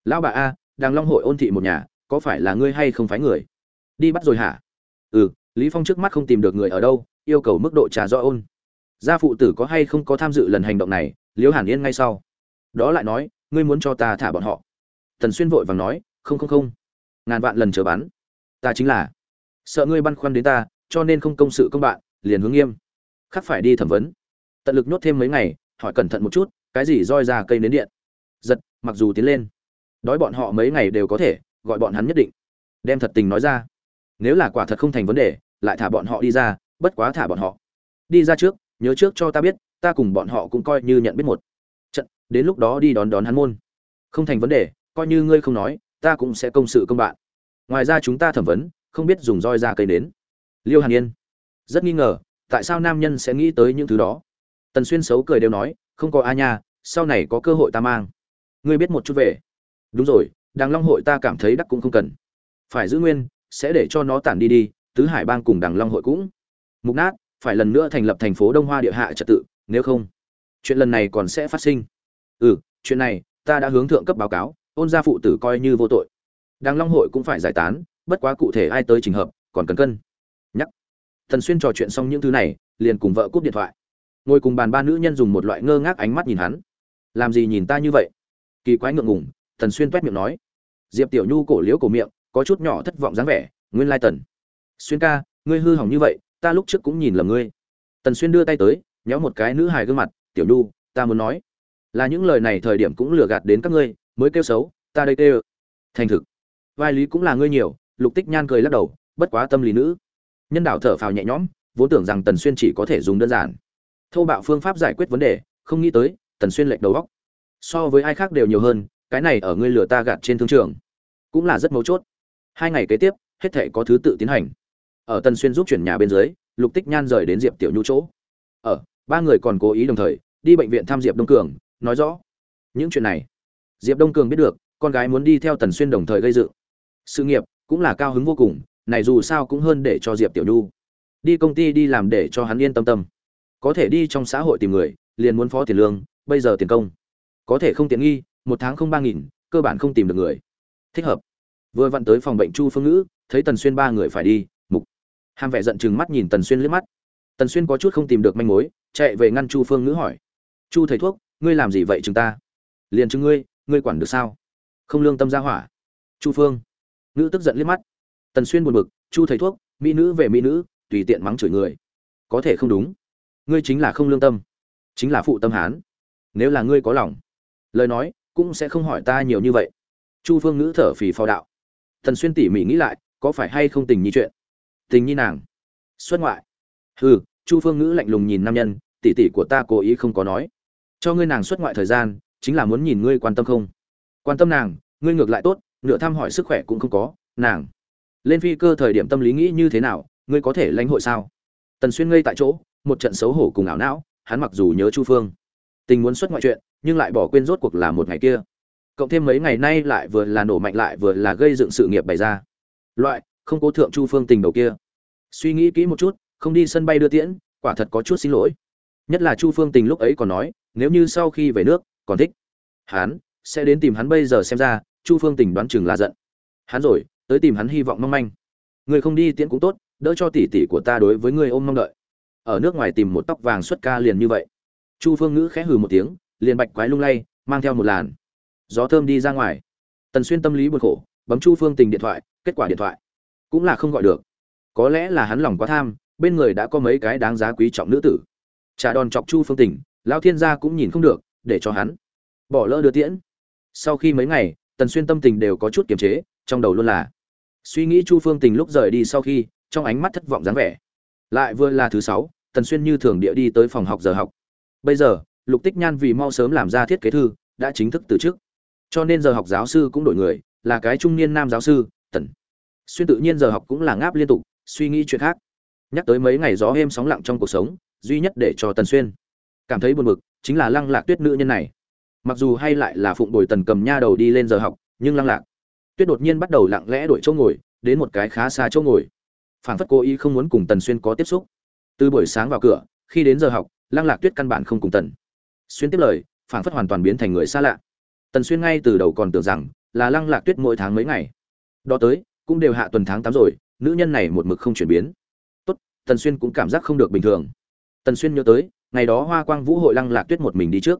Lão bà a, Đằng long hội ôn thị một nhà có phải là ngươi hay không phái người? Đi bắt rồi hả? Ừ lý phong trước mắt không tìm được người ở đâu, yêu cầu mức độ trả rõ ôn. Gia phụ tử có hay không có tham dự lần hành động này? Liễu hàn yên ngay sau. Đó lại nói, ngươi muốn cho ta thả bọn họ. Tần xuyên vội vàng nói, không không không. Ngàn vạn lần chờ bắn. Ta chính là. Sợ ngươi băn khoăn đến ta, cho nên không công sự công bạn, liền hướng nghiêm. Khắc phải đi thẩm vấn. Tận lực nhốt thêm mấy ngày, hỏi cẩn thận một chút, cái gì roi ra cây nến điện. Giật, mặc dù tiến lên. Đói bọn họ mấy ngày đều có thể gọi bọn hắn nhất định. Đem thật tình nói ra. Nếu là quả thật không thành vấn đề, lại thả bọn họ đi ra, bất quá thả bọn họ. Đi ra trước, nhớ trước cho ta biết, ta cùng bọn họ cũng coi như nhận biết một trận, đến lúc đó đi đón đón hắn môn. Không thành vấn đề, coi như ngươi không nói, ta cũng sẽ công sự công bạn. Ngoài ra chúng ta thẩm vấn, không biết dùng roi ra cây đến liêu hàn yên. Rất nghi ngờ, tại sao nam nhân sẽ nghĩ tới những thứ đó? Tần xuyên xấu cười đều nói, không có a nha, sau này có cơ hội ta mang. Ngươi biết một chút về. Đúng rồi đàng long hội ta cảm thấy đắc cũng không cần. Phải giữ nguyên, sẽ để cho nó tản đi đi, tứ hải bang cùng đàng long hội cũng. Mục nát, phải lần nữa thành lập thành phố đông hoa địa hạ trật tự, nếu không, chuyện lần này còn sẽ phát sinh. Ừ chuyện này, ta đã hướng thượng cấp báo cáo, ôn gia phụ tử coi như vô tội. Đàng long hội cũng phải giải tán, bất quá cụ thể ai tới trình hợp, còn cần cân. Nhắc. Thần xuyên trò chuyện xong những thứ này, liền cùng vợ cúp điện thoại. Ngồi cùng bàn ba nữ nhân dùng một loại ngơ ngác ánh mắt nhìn hắn. Làm gì nhìn ta như vậy? Kỳ quái ngượng ngùng, thần xuyên toét miệng nói diệp tiểu nhu cổ liễu cổ miệng, có chút nhỏ thất vọng dáng vẻ, nguyên lai tần, xuyên ca, ngươi hư hỏng như vậy, ta lúc trước cũng nhìn lầm ngươi. Tần xuyên đưa tay tới, nhéo một cái nữ hài gương mặt, tiểu nhu, ta muốn nói là những lời này thời điểm cũng lừa gạt đến các ngươi, mới kêu xấu, ta đây kêu. Thành thực. Vai lý cũng là ngươi nhiều, lục tích nhan cười lắc đầu, bất quá tâm lý nữ. Nhân đạo thở phào nhẹ nhõm, vốn tưởng rằng tần xuyên chỉ có thể dùng đơn giản. Thô bạo phương pháp giải quyết vấn đề, không nghĩ tới, tần xuyên lệch đầu góc so với ai khác đều nhiều hơn, cái này ở ngươi lừa ta gạt trên thương trường cũng là rất mấu chốt. Hai ngày kế tiếp, hết thể có thứ tự tiến hành. Ở tần xuyên giúp chuyển nhà bên dưới, lục tích nhan rời đến diệp tiểu nhu chỗ. Ở, ba người còn cố ý đồng thời, đi bệnh viện thăm diệp đông cường, nói rõ. Những chuyện này, diệp đông cường biết được, con gái muốn đi theo tần xuyên đồng thời gây dựng. Sự nghiệp cũng là cao hứng vô cùng, này dù sao cũng hơn để cho diệp tiểu nhu. Đi công ty đi làm để cho hắn yên tâm tâm. Có thể đi trong xã hội tìm người, liền muốn phó tiền lương, bây giờ tiền công. Có thể không tiện nghi, một tháng không ba nghìn, cơ bản không tìm được người thích hợp. Vừa vặn tới phòng bệnh chu phương ngữ, thấy tần xuyên ba người phải đi, mục. Hàm vẻ giận chừng mắt nhìn tần xuyên liếc mắt. Tần xuyên có chút không tìm được manh mối, chạy về ngăn chu phương ngữ hỏi. Chu thầy thuốc, ngươi làm gì vậy chúng ta? Liền chứng ngươi ngươi quản được sao? Không lương tâm ra hỏa. Chu phương. Nữ tức giận liếc mắt. Tần xuyên buồn bực, chu thầy thuốc, mỹ nữ về mỹ nữ, tùy tiện mắng chửi người. Có thể không đúng. Ngươi chính là không lương tâm, chính là phụ tâm hán. Nếu là ngươi có lòng, lời nói cũng sẽ không hỏi ta nhiều như vậy chu phương ngữ thở phì phò đạo. Thần xuyên tỉ mỉ nghĩ lại, có phải hay không tình nhi chuyện? Tình nhi nàng. Xuất ngoại. Hừ, chu phương ngữ lạnh lùng nhìn nam nhân tỷ tỷ của ta cố ý không có nói. Cho ngươi nàng xuất ngoại thời gian, chính là muốn nhìn ngươi quan tâm không? Quan tâm nàng, ngươi ngược lại tốt, nửa thăm hỏi sức khỏe cũng không có, nàng. Lên phi cơ thời điểm tâm lý nghĩ như thế nào, ngươi có thể lãnh hội sao? Tần xuyên ngây tại chỗ, một trận xấu hổ cùng ảo não, hắn mặc dù nhớ chu phương. Tình muốn xuất ngoại chuyện, nhưng lại bỏ quên rốt cuộc là một ngày kia cộng thêm mấy ngày nay lại vừa là nổ mạnh lại vừa là gây dựng sự nghiệp bày ra. Loại, không cố thượng chu phương tình đầu kia. Suy nghĩ kỹ một chút, không đi sân bay đưa tiễn, quả thật có chút xin lỗi. Nhất là chu phương tình lúc ấy còn nói, nếu như sau khi về nước, còn thích, hắn sẽ đến tìm hắn bây giờ xem ra, chu phương tình đoán chừng là giận. Hắn rồi, tới tìm hắn hy vọng mong manh. Người không đi tiễn cũng tốt, đỡ cho tỷ tỷ của ta đối với người ôm mong đợi. Ở nước ngoài tìm một tóc vàng xuất ca liền như vậy. Chu phương ngữ khẽ hừ một tiếng, liền bạch quái lung lay, mang theo một làn gió thơm đi ra ngoài. Tần xuyên tâm lý buồn khổ, bấm chu phương tình điện thoại, kết quả điện thoại cũng là không gọi được. Có lẽ là hắn lòng quá tham, bên người đã có mấy cái đáng giá quý trọng nữ tử. Trả đòn chọc chu phương tình lao thiên gia cũng nhìn không được, để cho hắn bỏ lỡ đưa tiễn. Sau khi mấy ngày, tần xuyên tâm tình đều có chút kiềm chế, trong đầu luôn là suy nghĩ chu phương tình lúc rời đi sau khi, trong ánh mắt thất vọng dáng vẻ. Lại vừa là thứ sáu, tần xuyên như thường địa đi tới phòng học giờ học. Bây giờ, lục tích nhan vì mau sớm làm ra thiết kế thư, đã chính thức từ chức cho nên giờ học giáo sư cũng đổi người, là cái trung niên nam giáo sư, tần. Xuyên tự nhiên giờ học cũng là ngáp liên tục, suy nghĩ chuyện khác. Nhắc tới mấy ngày gió êm sóng lặng trong cuộc sống, duy nhất để cho tần xuyên cảm thấy buồn bực chính là lăng lạc tuyết nữ nhân này. Mặc dù hay lại là phụng bồi tần cầm nha đầu đi lên giờ học, nhưng lăng lạc tuyết đột nhiên bắt đầu lặng lẽ đổi chỗ ngồi, đến một cái khá xa chỗ ngồi. Phảng phất cố ý không muốn cùng tần xuyên có tiếp xúc. Từ buổi sáng vào cửa, khi đến giờ học, lăng lạc tuyết căn bản không cùng tần xuyên tiếp lời, phảng phất hoàn toàn biến thành người xa lạ tần xuyên ngay từ đầu còn tưởng rằng là lăng lạc tuyết mỗi tháng mấy ngày. Đó tới, cũng đều hạ tuần tháng tám rồi, nữ nhân này một mực không chuyển biến. Tốt, tần xuyên cũng cảm giác không được bình thường. Tần xuyên nhớ tới, ngày đó hoa quang vũ hội lăng lạc tuyết một mình đi trước.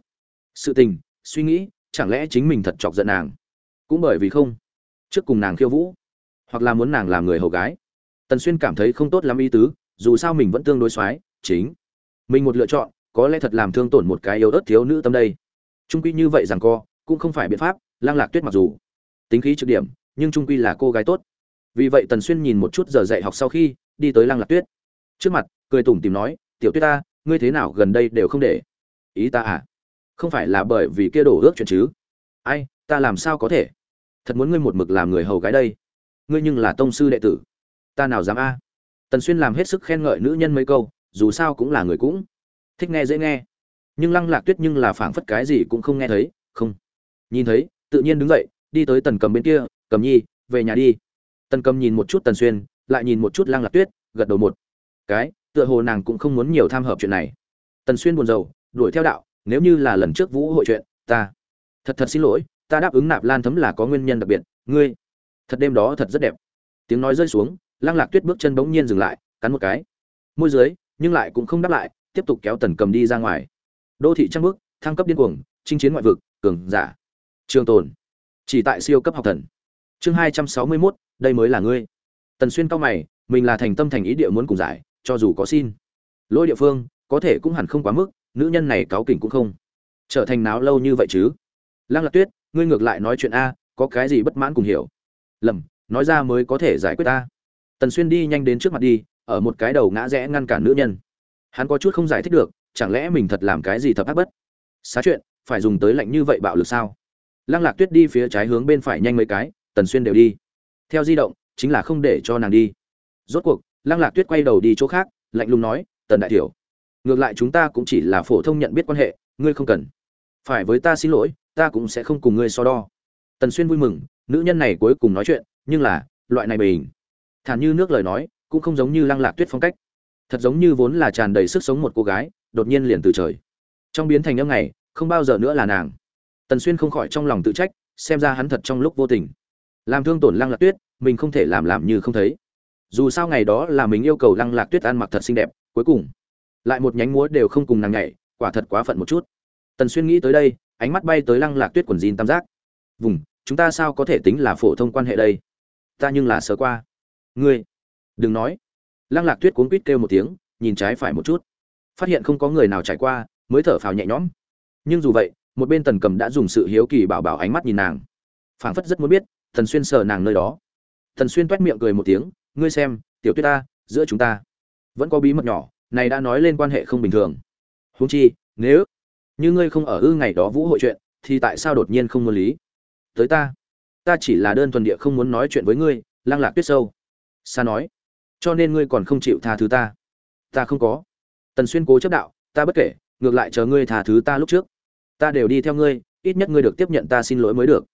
Sự tình, suy nghĩ, chẳng lẽ chính mình thật chọc giận nàng? Cũng bởi vì không. Trước cùng nàng khiêu vũ, hoặc là muốn nàng làm người hầu gái. Tần xuyên cảm thấy không tốt lắm ý tứ, dù sao mình vẫn tương đối xoái chính. Mình một lựa chọn, có lẽ thật làm thương tổn một cái yếu ớt thiếu nữ tâm đây. Trung quy như vậy rằng co cũng không phải biện pháp lang lạc tuyết mặc dù tính khí trực điểm, nhưng trung quy là cô gái tốt. Vì vậy tần xuyên nhìn một chút giờ dạy học sau khi đi tới lang lạc tuyết. Trước mặt, cười tủm tìm nói, tiểu tuyết ta, ngươi thế nào gần đây đều không để ý ta à? Không phải là bởi vì kia đổ ước chuyện chứ? Ai, ta làm sao có thể? Thật muốn ngươi một mực làm người hầu gái đây. Ngươi nhưng là tông sư đệ tử. Ta nào dám a? Tần xuyên làm hết sức khen ngợi nữ nhân mấy câu, dù sao cũng là người cũng thích nghe dễ nghe. Nhưng lăng lạc tuyết nhưng là phảng phất cái gì cũng không nghe thấy, không nhìn thấy, tự nhiên đứng dậy, đi tới tần cầm bên kia, cầm nhi, về nhà đi. Tần cầm nhìn một chút tần xuyên, lại nhìn một chút lang lạc tuyết, gật đầu một cái, tựa hồ nàng cũng không muốn nhiều tham hợp chuyện này. Tần xuyên buồn rầu, đuổi theo đạo, nếu như là lần trước vũ hội chuyện, ta thật thật xin lỗi, ta đáp ứng nạp lan thấm là có nguyên nhân đặc biệt, ngươi, thật đêm đó thật rất đẹp. Tiếng nói rơi xuống lang lạc tuyết bước chân bỗng nhiên dừng lại, cắn một cái. Môi dưới, nhưng lại cũng không đáp lại, tiếp tục kéo tần cầm đi ra ngoài. Đô thị trăng bước thăng cấp điên cuồng, chinh chiến ngoại vực, cường giả trường tồn. Chỉ tại siêu cấp học thần. Chương hai trăm sáu mươi mốt, đây mới là ngươi. Tần xuyên cao mày, mình là thành tâm thành ý địa muốn cùng giải, cho dù có xin. Lỗi địa phương, có thể cũng hẳn không quá mức, nữ nhân này cáu kỉnh cũng không. Trở thành náo lâu như vậy chứ? Lăng lạc tuyết, ngươi ngược lại nói chuyện a, có cái gì bất mãn cùng hiểu? Lầm, nói ra mới có thể giải quyết ta tần xuyên đi nhanh đến trước mặt đi, ở một cái đầu ngã rẽ ngăn cản nữ nhân. Hắn có chút không giải thích được, chẳng lẽ mình thật làm cái gì thập ác bất? Xá chuyện, phải dùng tới lạnh như vậy bạo lực sao? Lăng lạc tuyết đi phía trái hướng bên phải nhanh mấy cái, tần xuyên đều đi. Theo di động, chính là không để cho nàng đi. Rốt cuộc, lăng lạc tuyết quay đầu đi chỗ khác, lạnh lùng nói, tần đại tiểu, ngược lại chúng ta cũng chỉ là phổ thông nhận biết quan hệ, ngươi không cần. Phải với ta xin lỗi, ta cũng sẽ không cùng ngươi so đo. Tần xuyên vui mừng, nữ nhân này cuối cùng nói chuyện, nhưng là, loại này bình. Thản như nước lời nói, cũng không giống như lăng lạc tuyết phong cách. Thật giống như vốn là tràn đầy sức sống một cô gái, đột nhiên liền từ trời. Trong biến thành âm này không bao giờ nữa là nàng tần xuyên không khỏi trong lòng tự trách, xem ra hắn thật trong lúc vô tình. Làm thương tổn lăng lạc tuyết, mình không thể làm làm như không thấy. Dù sao ngày đó là mình yêu cầu lăng lạc tuyết ăn mặc thật xinh đẹp, cuối cùng, lại một nhánh múa đều không cùng nàng nhảy, quả thật quá phận một chút. Tần xuyên nghĩ tới đây, ánh mắt bay tới lăng lạc tuyết quần jean tam giác. Vùng, chúng ta sao có thể tính là phổ thông quan hệ đây? Ta nhưng là sơ qua. Ngươi, đừng nói. Lăng lạc tuyết cuốn quýt kêu một tiếng, nhìn trái phải một chút. Phát hiện không có người nào trải qua, mới thở phào nhẹ nhõm. Nhưng dù vậy một bên tần cầm đã dùng sự hiếu kỳ bảo bảo ánh mắt nhìn nàng. Phảng phất rất muốn biết, thần xuyên sờ nàng nơi đó. Thần xuyên toét miệng cười một tiếng, ngươi xem, tiểu tuyết ta, giữa chúng ta vẫn có bí mật nhỏ, này đã nói lên quan hệ không bình thường. Huống chi, nếu như ngươi không ở ư ngày đó vũ hội chuyện, thì tại sao đột nhiên không muốn lý? Tới ta ta chỉ là đơn thuần địa không muốn nói chuyện với ngươi lang lạc tuyết sâu. Xa nói, cho nên ngươi còn không chịu tha thứ ta. Ta không có. Tần xuyên cố chấp đạo, ta bất kể, ngược lại chờ ngươi tha thứ ta lúc trước ta đều đi theo ngươi, ít nhất ngươi được tiếp nhận ta xin lỗi mới được.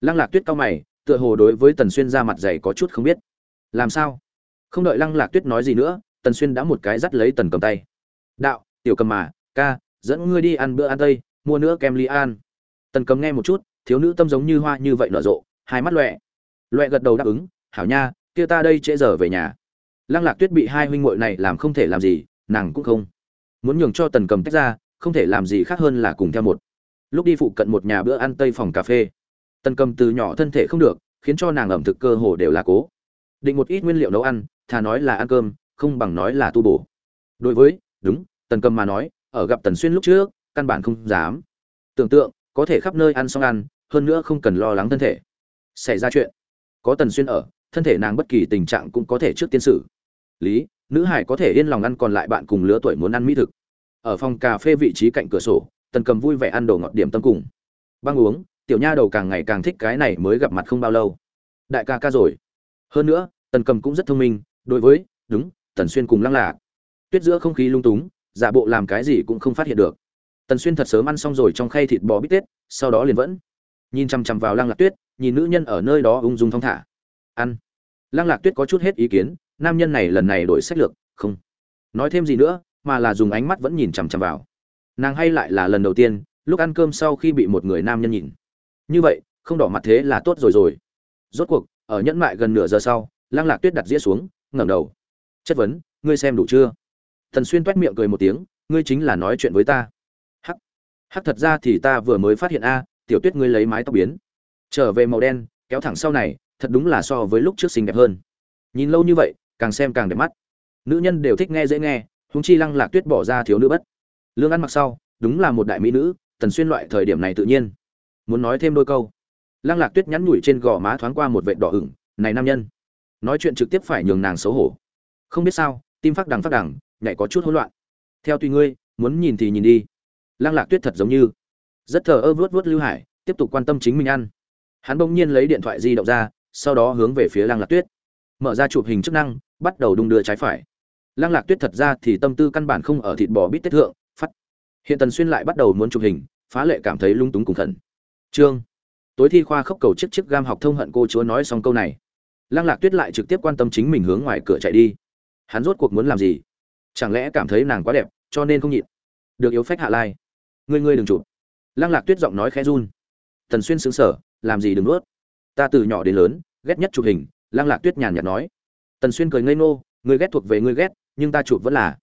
Lăng lạc tuyết cao mày, tựa hồ đối với tần xuyên ra mặt dày có chút không biết. Làm sao? Không đợi lăng lạc tuyết nói gì nữa, tần xuyên đã một cái dắt lấy tần cầm tay. Đạo, tiểu cầm mà, ca, dẫn ngươi đi ăn bữa ăn tây, mua nữa kem li an tần cầm nghe một chút, thiếu nữ tâm giống như hoa như vậy nở rộ, hai mắt loẹ. Loẹ gật đầu đáp ứng, hảo nha, kia ta đây trễ giờ về nhà. Lăng lạc tuyết bị hai huynh muội này làm không thể làm gì, nàng cũng không. Muốn nhường cho tần cầm tách ra, không thể làm gì khác hơn là cùng theo một lúc đi phụ cận một nhà bữa ăn tây phòng cà phê. Tần cầm từ nhỏ thân thể không được, khiến cho nàng ẩm thực cơ hồ đều là cố. Định một ít nguyên liệu nấu ăn, thà nói là ăn cơm, không bằng nói là tu bổ. Đối với, đúng, tần cầm mà nói, ở gặp tần xuyên lúc trước, căn bản không dám. Tưởng tượng, có thể khắp nơi ăn xong ăn, hơn nữa không cần lo lắng thân thể. Xảy ra chuyện. Có tần xuyên ở, thân thể nàng bất kỳ tình trạng cũng có thể trước tiên sử lý, nữ hải có thể yên lòng ăn còn lại bạn cùng lứa tuổi muốn ăn mỹ thực. Ở phòng cà phê vị trí cạnh cửa sổ tần cầm vui vẻ ăn đồ ngọt điểm tâm cùng. Băng uống, tiểu nha đầu càng ngày càng thích cái này mới gặp mặt không bao lâu. Đại ca ca rồi. Hơn nữa, tần cầm cũng rất thông minh, đối với, đúng, tần xuyên cùng lăng lạc. Tuyết giữa không khí lung túng, giả bộ làm cái gì cũng không phát hiện được. Tần xuyên thật sớm ăn xong rồi trong khay thịt bò bít tết, sau đó liền vẫn. Nhìn chằm chằm vào lăng lạc tuyết, nhìn nữ nhân ở nơi đó ung dung thong thả. Ăn. Lăng lạc tuyết có chút hết ý kiến, nam nhân này lần này đổi sách lược, không. Nói thêm gì nữa, mà là dùng ánh mắt vẫn nhìn chằm chằm vào nàng hay lại là lần đầu tiên, lúc ăn cơm sau khi bị một người nam nhân nhìn. Như vậy, không đỏ mặt thế là tốt rồi rồi. Rốt cuộc, ở nhẫn mại gần nửa giờ sau, lăng lạc tuyết đặt dĩa xuống, ngẩng đầu. Chất vấn, ngươi xem đủ chưa? Thần xuyên toét miệng cười một tiếng, ngươi chính là nói chuyện với ta. Hắc hắc, thật ra thì ta vừa mới phát hiện a, tiểu tuyết ngươi lấy mái tóc biến. Trở về màu đen, kéo thẳng sau này, thật đúng là so với lúc trước xinh đẹp hơn. Nhìn lâu như vậy, càng xem càng đẹp mắt. Nữ nhân đều thích nghe dễ nghe húng chi lăng lạc tuyết bỏ ra thiếu nữ bất lương ăn mặc sau, đúng là một đại mỹ nữ, tần xuyên loại thời điểm này tự nhiên. Muốn nói thêm đôi câu, lăng lạc tuyết nhắn nhủi trên gò má thoáng qua một vệ đỏ ửng, này nam nhân, nói chuyện trực tiếp phải nhường nàng xấu hổ. Không biết sao, tim phát đằng phát đằng, nhảy có chút hỗn loạn. Theo tùy ngươi, muốn nhìn thì nhìn đi. Lăng lạc tuyết thật giống như rất thờ ơ vuốt vuốt lưu hải, tiếp tục quan tâm chính mình ăn. Hắn bỗng nhiên lấy điện thoại di động ra, sau đó hướng về phía lăng lạc tuyết. Mở ra chụp hình chức năng, bắt đầu đung đưa trái phải. Lăng lạc tuyết thật ra thì tâm tư căn bản không ở thịt bò bít tết thượng hiện tần xuyên lại bắt đầu muốn chụp hình, phá lệ cảm thấy lung túng cùng thần trương, tối thi khoa khốc cầu chiếc chiếc gam học thông hận cô chúa nói xong câu này. Lăng lạc tuyết lại trực tiếp quan tâm chính mình hướng ngoài cửa chạy đi. Hắn rốt cuộc muốn làm gì? Chẳng lẽ cảm thấy nàng quá đẹp, cho nên không nhịn? Được yếu phách hạ lai. Ngươi ngươi đừng chụp. Lăng lạc tuyết giọng nói khẽ run. Thần xuyên xứng sở làm gì đừng nuốt? Ta từ nhỏ đến lớn, ghét nhất chụp hình, lăng lạc tuyết nhàn nhạt nói. Tần xuyên cười ngây ngô, ngươi ghét thuộc về ngươi ghét, nhưng ta chụp vẫn là.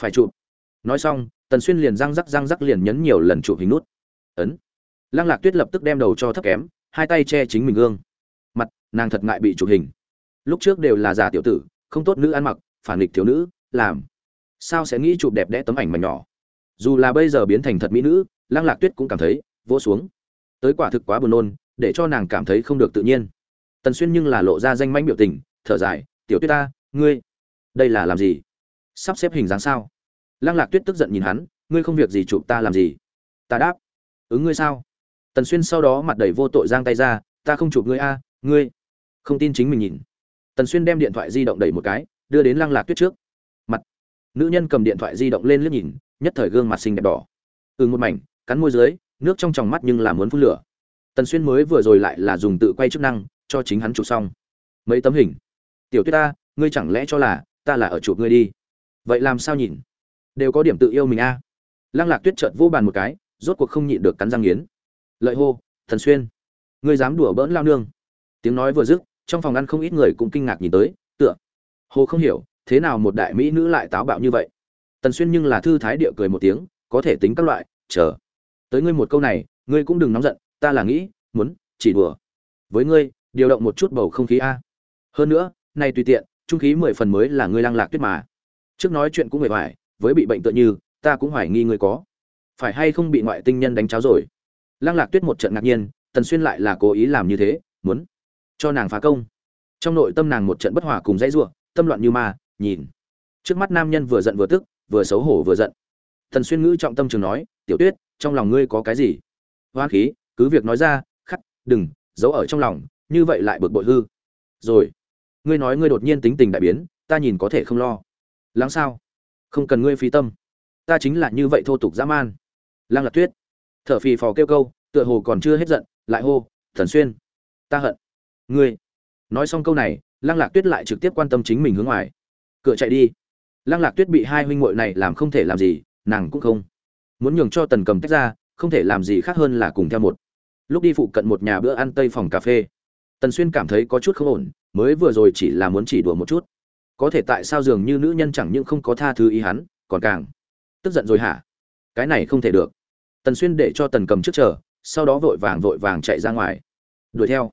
Phải chụp. Nói xong tần xuyên liền răng rắc răng rắc liền nhấn nhiều lần chụp hình nút. Ấn. Lăng lạc tuyết lập tức đem đầu cho thấp kém, hai tay che chính mình gương. Mặt, nàng thật ngại bị chụp hình. Lúc trước đều là giả tiểu tử, không tốt nữ ăn mặc, phản nghịch thiếu nữ, làm. Sao sẽ nghĩ chụp đẹp đẽ tấm ảnh mà nhỏ? Dù là bây giờ biến thành thật mỹ nữ, lăng lạc tuyết cũng cảm thấy, vỗ xuống. Tới quả thực quá buồn nôn, để cho nàng cảm thấy không được tự nhiên. Tần xuyên nhưng là lộ ra danh manh biểu tình, thở dài, tiểu tuyết ta, ngươi, đây là làm gì? Sắp xếp hình dáng sao? Lăng lạc tuyết tức giận nhìn hắn, ngươi không việc gì chụp ta làm gì? Ta đáp. Ứng ngươi sao? Tần xuyên sau đó mặt đầy vô tội giang tay ra, ta không chụp ngươi a, ngươi không tin chính mình nhìn. Tần xuyên đem điện thoại di động đẩy một cái, đưa đến lăng lạc tuyết trước. Mặt. Nữ nhân cầm điện thoại di động lên liếc nhìn, nhất thời gương mặt xinh đẹp đỏ. Ừ một mảnh, cắn môi dưới, nước trong tròng mắt nhưng là muốn phun lửa. Tần xuyên mới vừa rồi lại là dùng tự quay chức năng, cho chính hắn chụp xong. Mấy tấm hình. Tiểu tuyết ta, ngươi chẳng lẽ cho là ta là ở chụp ngươi đi? Vậy làm sao nhìn? Đều có điểm tự yêu mình a. Lăng lạc tuyết chợt vô bàn một cái, rốt cuộc không nhịn được cắn răng nghiến. Lợi hô, thần xuyên, ngươi dám đùa bỡn lao nương. Tiếng nói vừa dứt, trong phòng ăn không ít người cũng kinh ngạc nhìn tới, tựa. Hồ không hiểu, thế nào một đại mỹ nữ lại táo bạo như vậy? Tần xuyên nhưng là thư thái địa cười một tiếng, có thể tính các loại, chờ. Tới ngươi một câu này, ngươi cũng đừng nóng giận, ta là nghĩ, muốn, chỉ đùa. Với ngươi, điều động một chút bầu không khí a. Hơn nữa nay tùy tiện, trung khí mười phần mới là ngươi lăng lạc tuyết mà. Trước nói chuyện cũng mệt mỏi với bị bệnh tựa như, ta cũng hoài nghi ngươi có. Phải hay không bị ngoại tinh nhân đánh cháo rồi? Lăng lạc tuyết một trận ngạc nhiên, tần xuyên lại là cố ý làm như thế, muốn cho nàng phá công. Trong nội tâm nàng một trận bất hòa cùng dãy ruộng tâm loạn như ma, nhìn. Trước mắt nam nhân vừa giận vừa tức, vừa xấu hổ vừa giận. Tần xuyên ngữ trọng tâm trường nói, tiểu tuyết, trong lòng ngươi có cái gì? Hoa khí, cứ việc nói ra, khắc, đừng, giấu ở trong lòng, như vậy lại bực bội hư. Rồi, ngươi nói ngươi đột nhiên tính tình đại biến, ta nhìn có thể không lo. Lắng sao? Không cần ngươi phí tâm. Ta chính là như vậy thô tục dã man. Lăng lạc tuyết, thở phì phò kêu câu, tựa hồ còn chưa hết giận, lại hô, thần xuyên, ta hận. Ngươi. Nói xong câu này, lăng lạc tuyết lại trực tiếp quan tâm chính mình hướng ngoài. Cửa chạy đi. Lăng lạc tuyết bị hai huynh muội này làm không thể làm gì, nàng cũng không muốn nhường cho tần cầm tách ra, không thể làm gì khác hơn là cùng theo một. Lúc đi phụ cận một nhà bữa ăn tây phòng cà phê, tần xuyên cảm thấy có chút không ổn, mới vừa rồi chỉ là muốn chỉ đùa một chút có thể tại sao dường như nữ nhân chẳng những không có tha thứ ý hắn, còn càng tức giận rồi hả? Cái này không thể được. Tần xuyên để cho tần cầm trước chờ, sau đó vội vàng vội vàng chạy ra ngoài. Đuổi theo.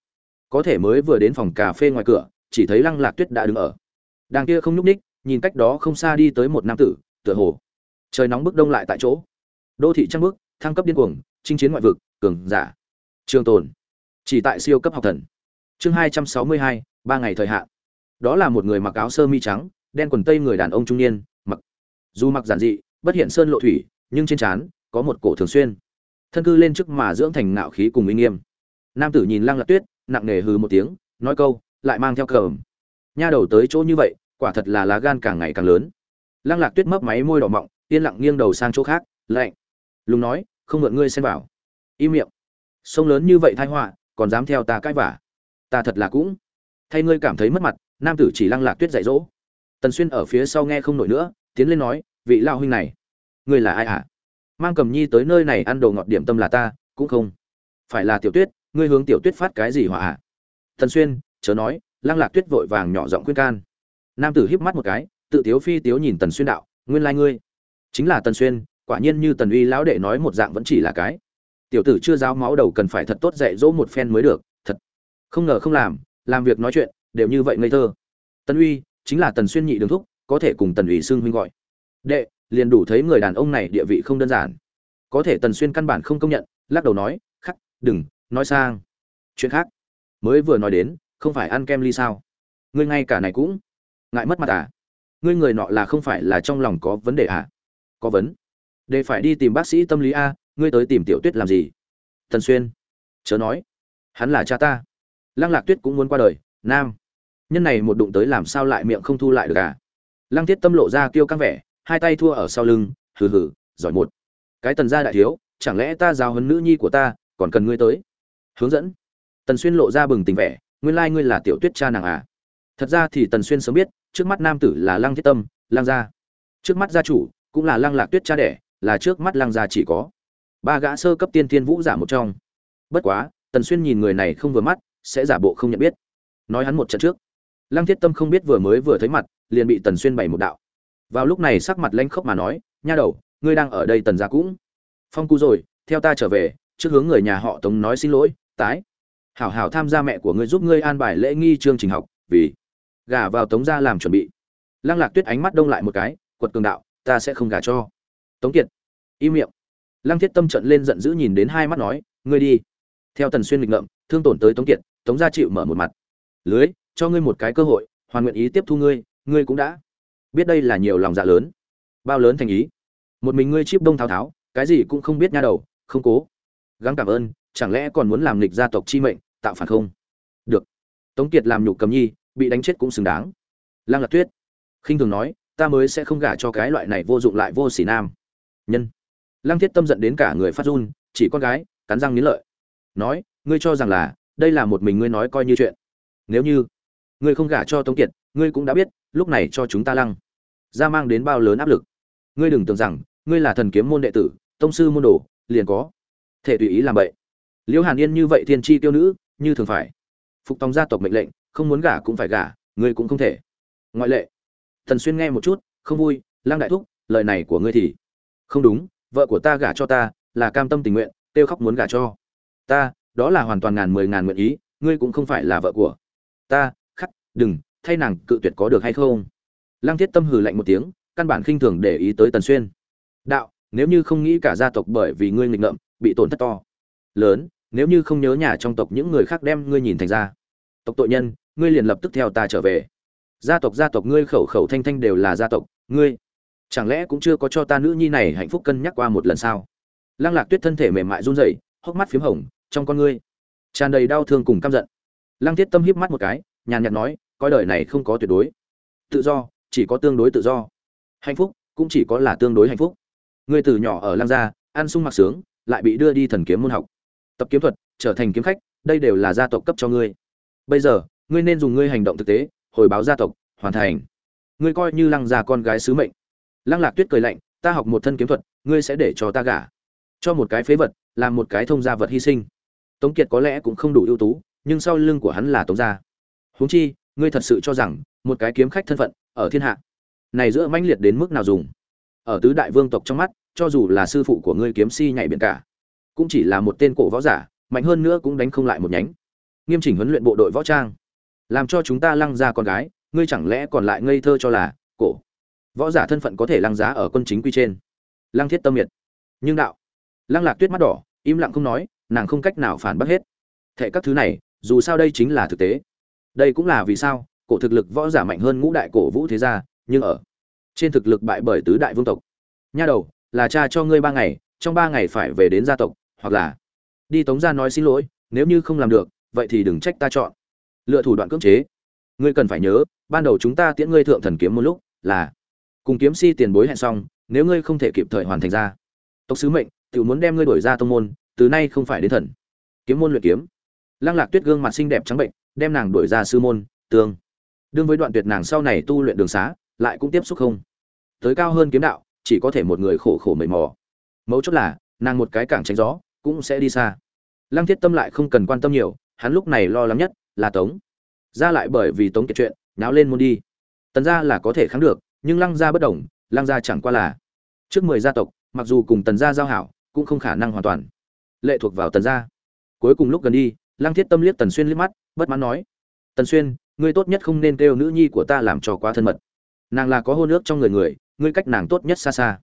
Có thể mới vừa đến phòng cà phê ngoài cửa, chỉ thấy lăng lạc tuyết đã đứng ở. Đàng kia không nhúc ních nhìn cách đó không xa đi tới một nam tử, tựa hồ trời nóng bức đông lại tại chỗ. Đô thị trăng bước thăng cấp điên cuồng, chinh chiến ngoại vực, cường giả. Trường tồn. Chỉ tại siêu cấp học thần. Chương hai trăm sáu mươi hai, ba ngày thời hạn đó là một người mặc áo sơ mi trắng, đen quần tây người đàn ông trung niên, mặc dù mặc giản dị, bất hiện sơn lộ thủy, nhưng trên trán có một cổ thường xuyên. Thân cư lên trước mà dưỡng thành ngạo khí cùng uy nghiêm. Nam tử nhìn lăng lạc tuyết, nặng nề hừ một tiếng, nói câu, lại mang theo cờm. Nha đầu tới chỗ như vậy, quả thật là lá gan càng ngày càng lớn. Lăng lạc tuyết mấp máy môi đỏ mọng, yên lặng nghiêng đầu sang chỗ khác, lạnh. Lùng nói, không mượn ngươi xen vào. Im miệng. Sông lớn như vậy thai họa, còn dám theo ta cãi vả ta thật là cũng. Thay ngươi cảm thấy mất mặt nam tử chỉ lăng lạc tuyết dạy dỗ. Tần xuyên ở phía sau nghe không nổi nữa, tiến lên nói, vị lao huynh này người là ai hả mang cầm nhi tới nơi này ăn đồ ngọt điểm tâm là ta, cũng không phải là tiểu tuyết, ngươi hướng tiểu tuyết phát cái gì hỏa hả tần xuyên chớ nói, lăng lạc tuyết vội vàng nhỏ giọng khuyên can. Nam tử híp mắt một cái, tự tiếu phi tiếu nhìn tần xuyên đạo, nguyên lai ngươi chính là tần xuyên, quả nhiên như tần uy lão đệ nói một dạng vẫn chỉ là cái. Tiểu tử chưa giáo máu đầu cần phải thật tốt dạy dỗ một phen mới được, thật. Không ngờ không làm làm việc nói chuyện đều như vậy ngây thơ. Tần uy chính là tần xuyên nhị đường thúc, có thể cùng tần uy xưng huynh gọi. Đệ, liền đủ thấy người đàn ông này địa vị không đơn giản. Có thể tần xuyên căn bản không công nhận, lắc đầu nói, khắc, đừng, nói sang. Chuyện khác, mới vừa nói đến, không phải ăn kem ly sao? Ngươi ngay cả này cũng ngại mất mặt à? Ngươi người nọ là không phải là trong lòng có vấn đề à? Có vấn đề phải đi tìm bác sĩ tâm lý a, ngươi tới tìm tiểu tuyết làm gì? Tần xuyên chớ nói, hắn là cha ta. Lăng lạc tuyết cũng muốn qua đời, nam nhân này một đụng tới làm sao lại miệng không thu lại được à? Lăng thiết tâm lộ ra kêu căng vẻ, hai tay thua ở sau lưng, hừ hừ, giỏi một. Cái tần gia đại thiếu, chẳng lẽ ta giao hấn nữ nhi của ta, còn cần ngươi tới? Hướng dẫn. Tần xuyên lộ ra bừng tình vẻ, nguyên lai ngươi là tiểu tuyết cha nàng à? Thật ra thì tần xuyên sớm biết, trước mắt nam tử là lăng thiết tâm, lăng gia. Trước mắt gia chủ cũng là lăng lạc tuyết cha đẻ, là trước mắt lăng gia chỉ có. Ba gã sơ cấp tiên thiên vũ giả một trong. Bất quá, tần xuyên nhìn người này không vừa mắt, sẽ giả bộ không nhận biết. Nói hắn một trận trước lăng thiết tâm không biết vừa mới vừa thấy mặt liền bị tần xuyên bày một đạo. Vào lúc này sắc mặt lanh khốc mà nói nha đầu ngươi đang ở đây tần gia cũng phong cu rồi theo ta trở về trước hướng người nhà họ tống nói xin lỗi tái. Hảo hảo tham gia mẹ của ngươi giúp ngươi an bài lễ nghi chương trình học vì gả vào tống gia làm chuẩn bị. Lăng lạc tuyết ánh mắt đông lại một cái quật cường đạo ta sẽ không gả cho. Tống kiệt im miệng. Lăng thiết tâm trận lên giận dữ nhìn đến hai mắt nói ngươi đi. Theo tần xuyên lịch ngậm, thương tổn tới tống kiệt tống gia chịu mở một mặt. Lưới cho ngươi một cái cơ hội, hoàn nguyện ý tiếp thu ngươi ngươi cũng đã biết đây là nhiều lòng dạ lớn. Bao lớn thành ý. Một mình ngươi chip đông tháo tháo, cái gì cũng không biết nha đầu, không cố gắng cảm ơn, chẳng lẽ còn muốn làm nghịch gia tộc chi mệnh, tạo phản không? Được. Tống kiệt làm nhục cầm nhi, bị đánh chết cũng xứng đáng. Lăng lạc tuyết. Khinh thường nói, ta mới sẽ không gả cho cái loại này vô dụng lại vô sỉ nam. Nhân. Lăng thiết tâm giận đến cả người phát run, chỉ con gái, cắn răng nghiến lợi. Nói, ngươi cho rằng là, đây là một mình ngươi nói coi như chuyện. Nếu như ngươi không gả cho tống kiệt, ngươi cũng đã biết, lúc này cho chúng ta lăng. Ra mang đến bao lớn áp lực. Ngươi đừng tưởng rằng, ngươi là thần kiếm môn đệ tử, tông sư môn đồ, liền có thể tùy ý làm vậy liễu hàn yên như vậy thiên tri tiêu nữ, như thường phải. Phục tòng gia tộc mệnh lệnh, không muốn gả cũng phải gả, ngươi cũng không thể. Ngoại lệ. Thần xuyên nghe một chút, không vui, lăng đại thúc, lời này của ngươi thì không đúng, vợ của ta gả cho ta, là cam tâm tình nguyện tiêu khóc muốn gả cho ta, đó là hoàn toàn ngàn mười ngàn nguyện ý, ngươi cũng không phải là vợ của ta đừng, thay nàng cự tuyệt có được hay không? Lăng thiết tâm hừ lạnh một tiếng, căn bản khinh thường để ý tới tần xuyên. Đạo, nếu như không nghĩ cả gia tộc bởi vì ngươi nghịch ngợm, bị tổn thất to. Lớn, nếu như không nhớ nhà trong tộc những người khác đem ngươi nhìn thành ra. Tộc tội nhân, ngươi liền lập tức theo ta trở về. Gia tộc gia tộc, ngươi khẩu khẩu thanh thanh đều là gia tộc, ngươi chẳng lẽ cũng chưa có cho ta nữ nhi này hạnh phúc cân nhắc qua một lần sao? Lăng lạc tuyết thân thể mềm mại run rẩy, hốc mắt p h í m hồng, trong con ngươi tràn đầy đau thương cùng căm giận. Lăng thiết tâm híp mắt một cái nhàn nhạt nói coi đời này không có tuyệt đối. Tự do, chỉ có tương đối tự do. Hạnh phúc cũng chỉ có là tương đối hạnh phúc. Ngươi từ nhỏ ở lăng gia, ăn sung mặc sướng, lại bị đưa đi thần kiếm môn học. Tập kiếm thuật, trở thành kiếm khách, đây đều là gia tộc cấp cho ngươi. Bây giờ, ngươi nên dùng ngươi hành động thực tế, hồi báo gia tộc, hoàn thành. Ngươi coi như lăng gia con gái sứ mệnh. Lăng lạc tuyết cười lạnh, ta học một thân kiếm thuật, ngươi sẽ để cho ta gả. Cho một cái phế vật, làm một cái thông gia vật hy sinh. Tống kiệt có lẽ cũng không đủ ưu tú, nhưng sau lưng của hắn là tống gia huống chi, ngươi thật sự cho rằng, một cái kiếm khách thân phận, ở thiên hạ, này giữa mãnh liệt đến mức nào dùng? Ở tứ đại vương tộc trong mắt, cho dù là sư phụ của ngươi kiếm si nhảy biển cả, cũng chỉ là một tên cổ võ giả, mạnh hơn nữa cũng đánh không lại một nhánh. Nghiêm chỉnh huấn luyện bộ đội võ trang, làm cho chúng ta lăng ra con gái, ngươi chẳng lẽ còn lại ngây thơ cho là, cổ võ giả thân phận có thể lăng giá ở quân chính quy trên? Lăng thiết tâm miệt. Nhưng đạo, lăng lạc tuyết mắt đỏ, im lặng không nói, nàng không cách nào phản bác hết. Thệ các thứ này, dù sao đây chính là thực tế đây cũng là vì sao, cổ thực lực võ giả mạnh hơn ngũ đại cổ vũ thế gia, nhưng ở trên thực lực bại bởi tứ đại vương tộc. Nha đầu, là cha cho ngươi ba ngày, trong ba ngày phải về đến gia tộc, hoặc là đi tống gia nói xin lỗi, nếu như không làm được, vậy thì đừng trách ta chọn. Lựa thủ đoạn cưỡng chế. Ngươi cần phải nhớ, ban đầu chúng ta tiễn ngươi thượng thần kiếm một lúc, là cùng kiếm si tiền bối hẹn xong, nếu ngươi không thể kịp thời hoàn thành ra. Tộc sứ mệnh tự muốn đem ngươi đổi ra tông môn, từ nay không phải đến thần. Kiếm môn luyện kiếm. Lăng lạc tuyết gương mặt xinh đẹp trắng bệnh đem nàng đuổi ra sư môn, tương. Đương với đoạn tuyệt nàng sau này tu luyện đường xá, lại cũng tiếp xúc không. Tới cao hơn kiếm đạo, chỉ có thể một người khổ khổ mệt mò mấu chốt là, nàng một cái cảng tránh gió, cũng sẽ đi xa. Lăng thiết tâm lại không cần quan tâm nhiều, hắn lúc này lo lắng nhất là tống. Ra lại bởi vì tống kiệt chuyện náo lên môn đi. Tần gia là có thể kháng được, nhưng lăng gia bất đồng, lăng gia chẳng qua là trước mười gia tộc, mặc dù cùng tần gia giao hảo, cũng không khả năng hoàn toàn lệ thuộc vào tần gia. Cuối cùng lúc gần đi, lăng thiết tâm liếc tần xuyên liếc mắt bất mãn nói, tần xuyên, ngươi tốt nhất không nên kêu nữ nhi của ta làm cho quá thân mật. Nàng là có hôn ước trong người người, ngươi cách nàng tốt nhất xa xa.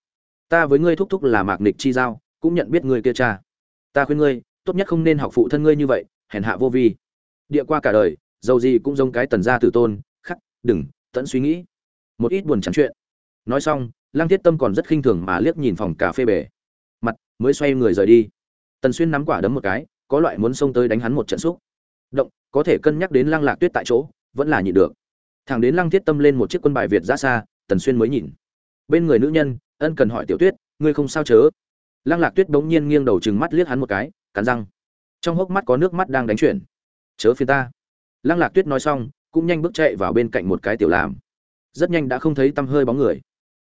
Ta với ngươi thúc thúc là mạc nịch chi giao, cũng nhận biết ngươi kia cha. Ta khuyên ngươi, tốt nhất không nên học phụ thân ngươi như vậy, hèn hạ vô vi. Địa qua cả đời, dầu gì cũng giống cái tần gia tử tôn, khắc, đừng, tẫn suy nghĩ. Một ít buồn chán chuyện. Nói xong, lăng thiết tâm còn rất khinh thường mà liếc nhìn phòng cà phê bể. Mặt, mới xoay người rời đi. Tần xuyên nắm quả đấm một cái, có loại muốn xông tới đánh hắn một trận xúc động, có thể cân nhắc đến lăng lạc tuyết tại chỗ, vẫn là nhịn được. Thằng đến lăng thiết tâm lên một chiếc quân bài việt ra xa, tần xuyên mới nhìn. Bên người nữ nhân, ân cần hỏi tiểu tuyết, ngươi không sao chớ? Lăng lạc tuyết bỗng nhiên nghiêng đầu chừng mắt liếc hắn một cái, cắn răng. Trong hốc mắt có nước mắt đang đánh chuyển. Chớ phiền ta. Lăng lạc tuyết nói xong, cũng nhanh bước chạy vào bên cạnh một cái tiểu làm. Rất nhanh đã không thấy tăm hơi bóng người.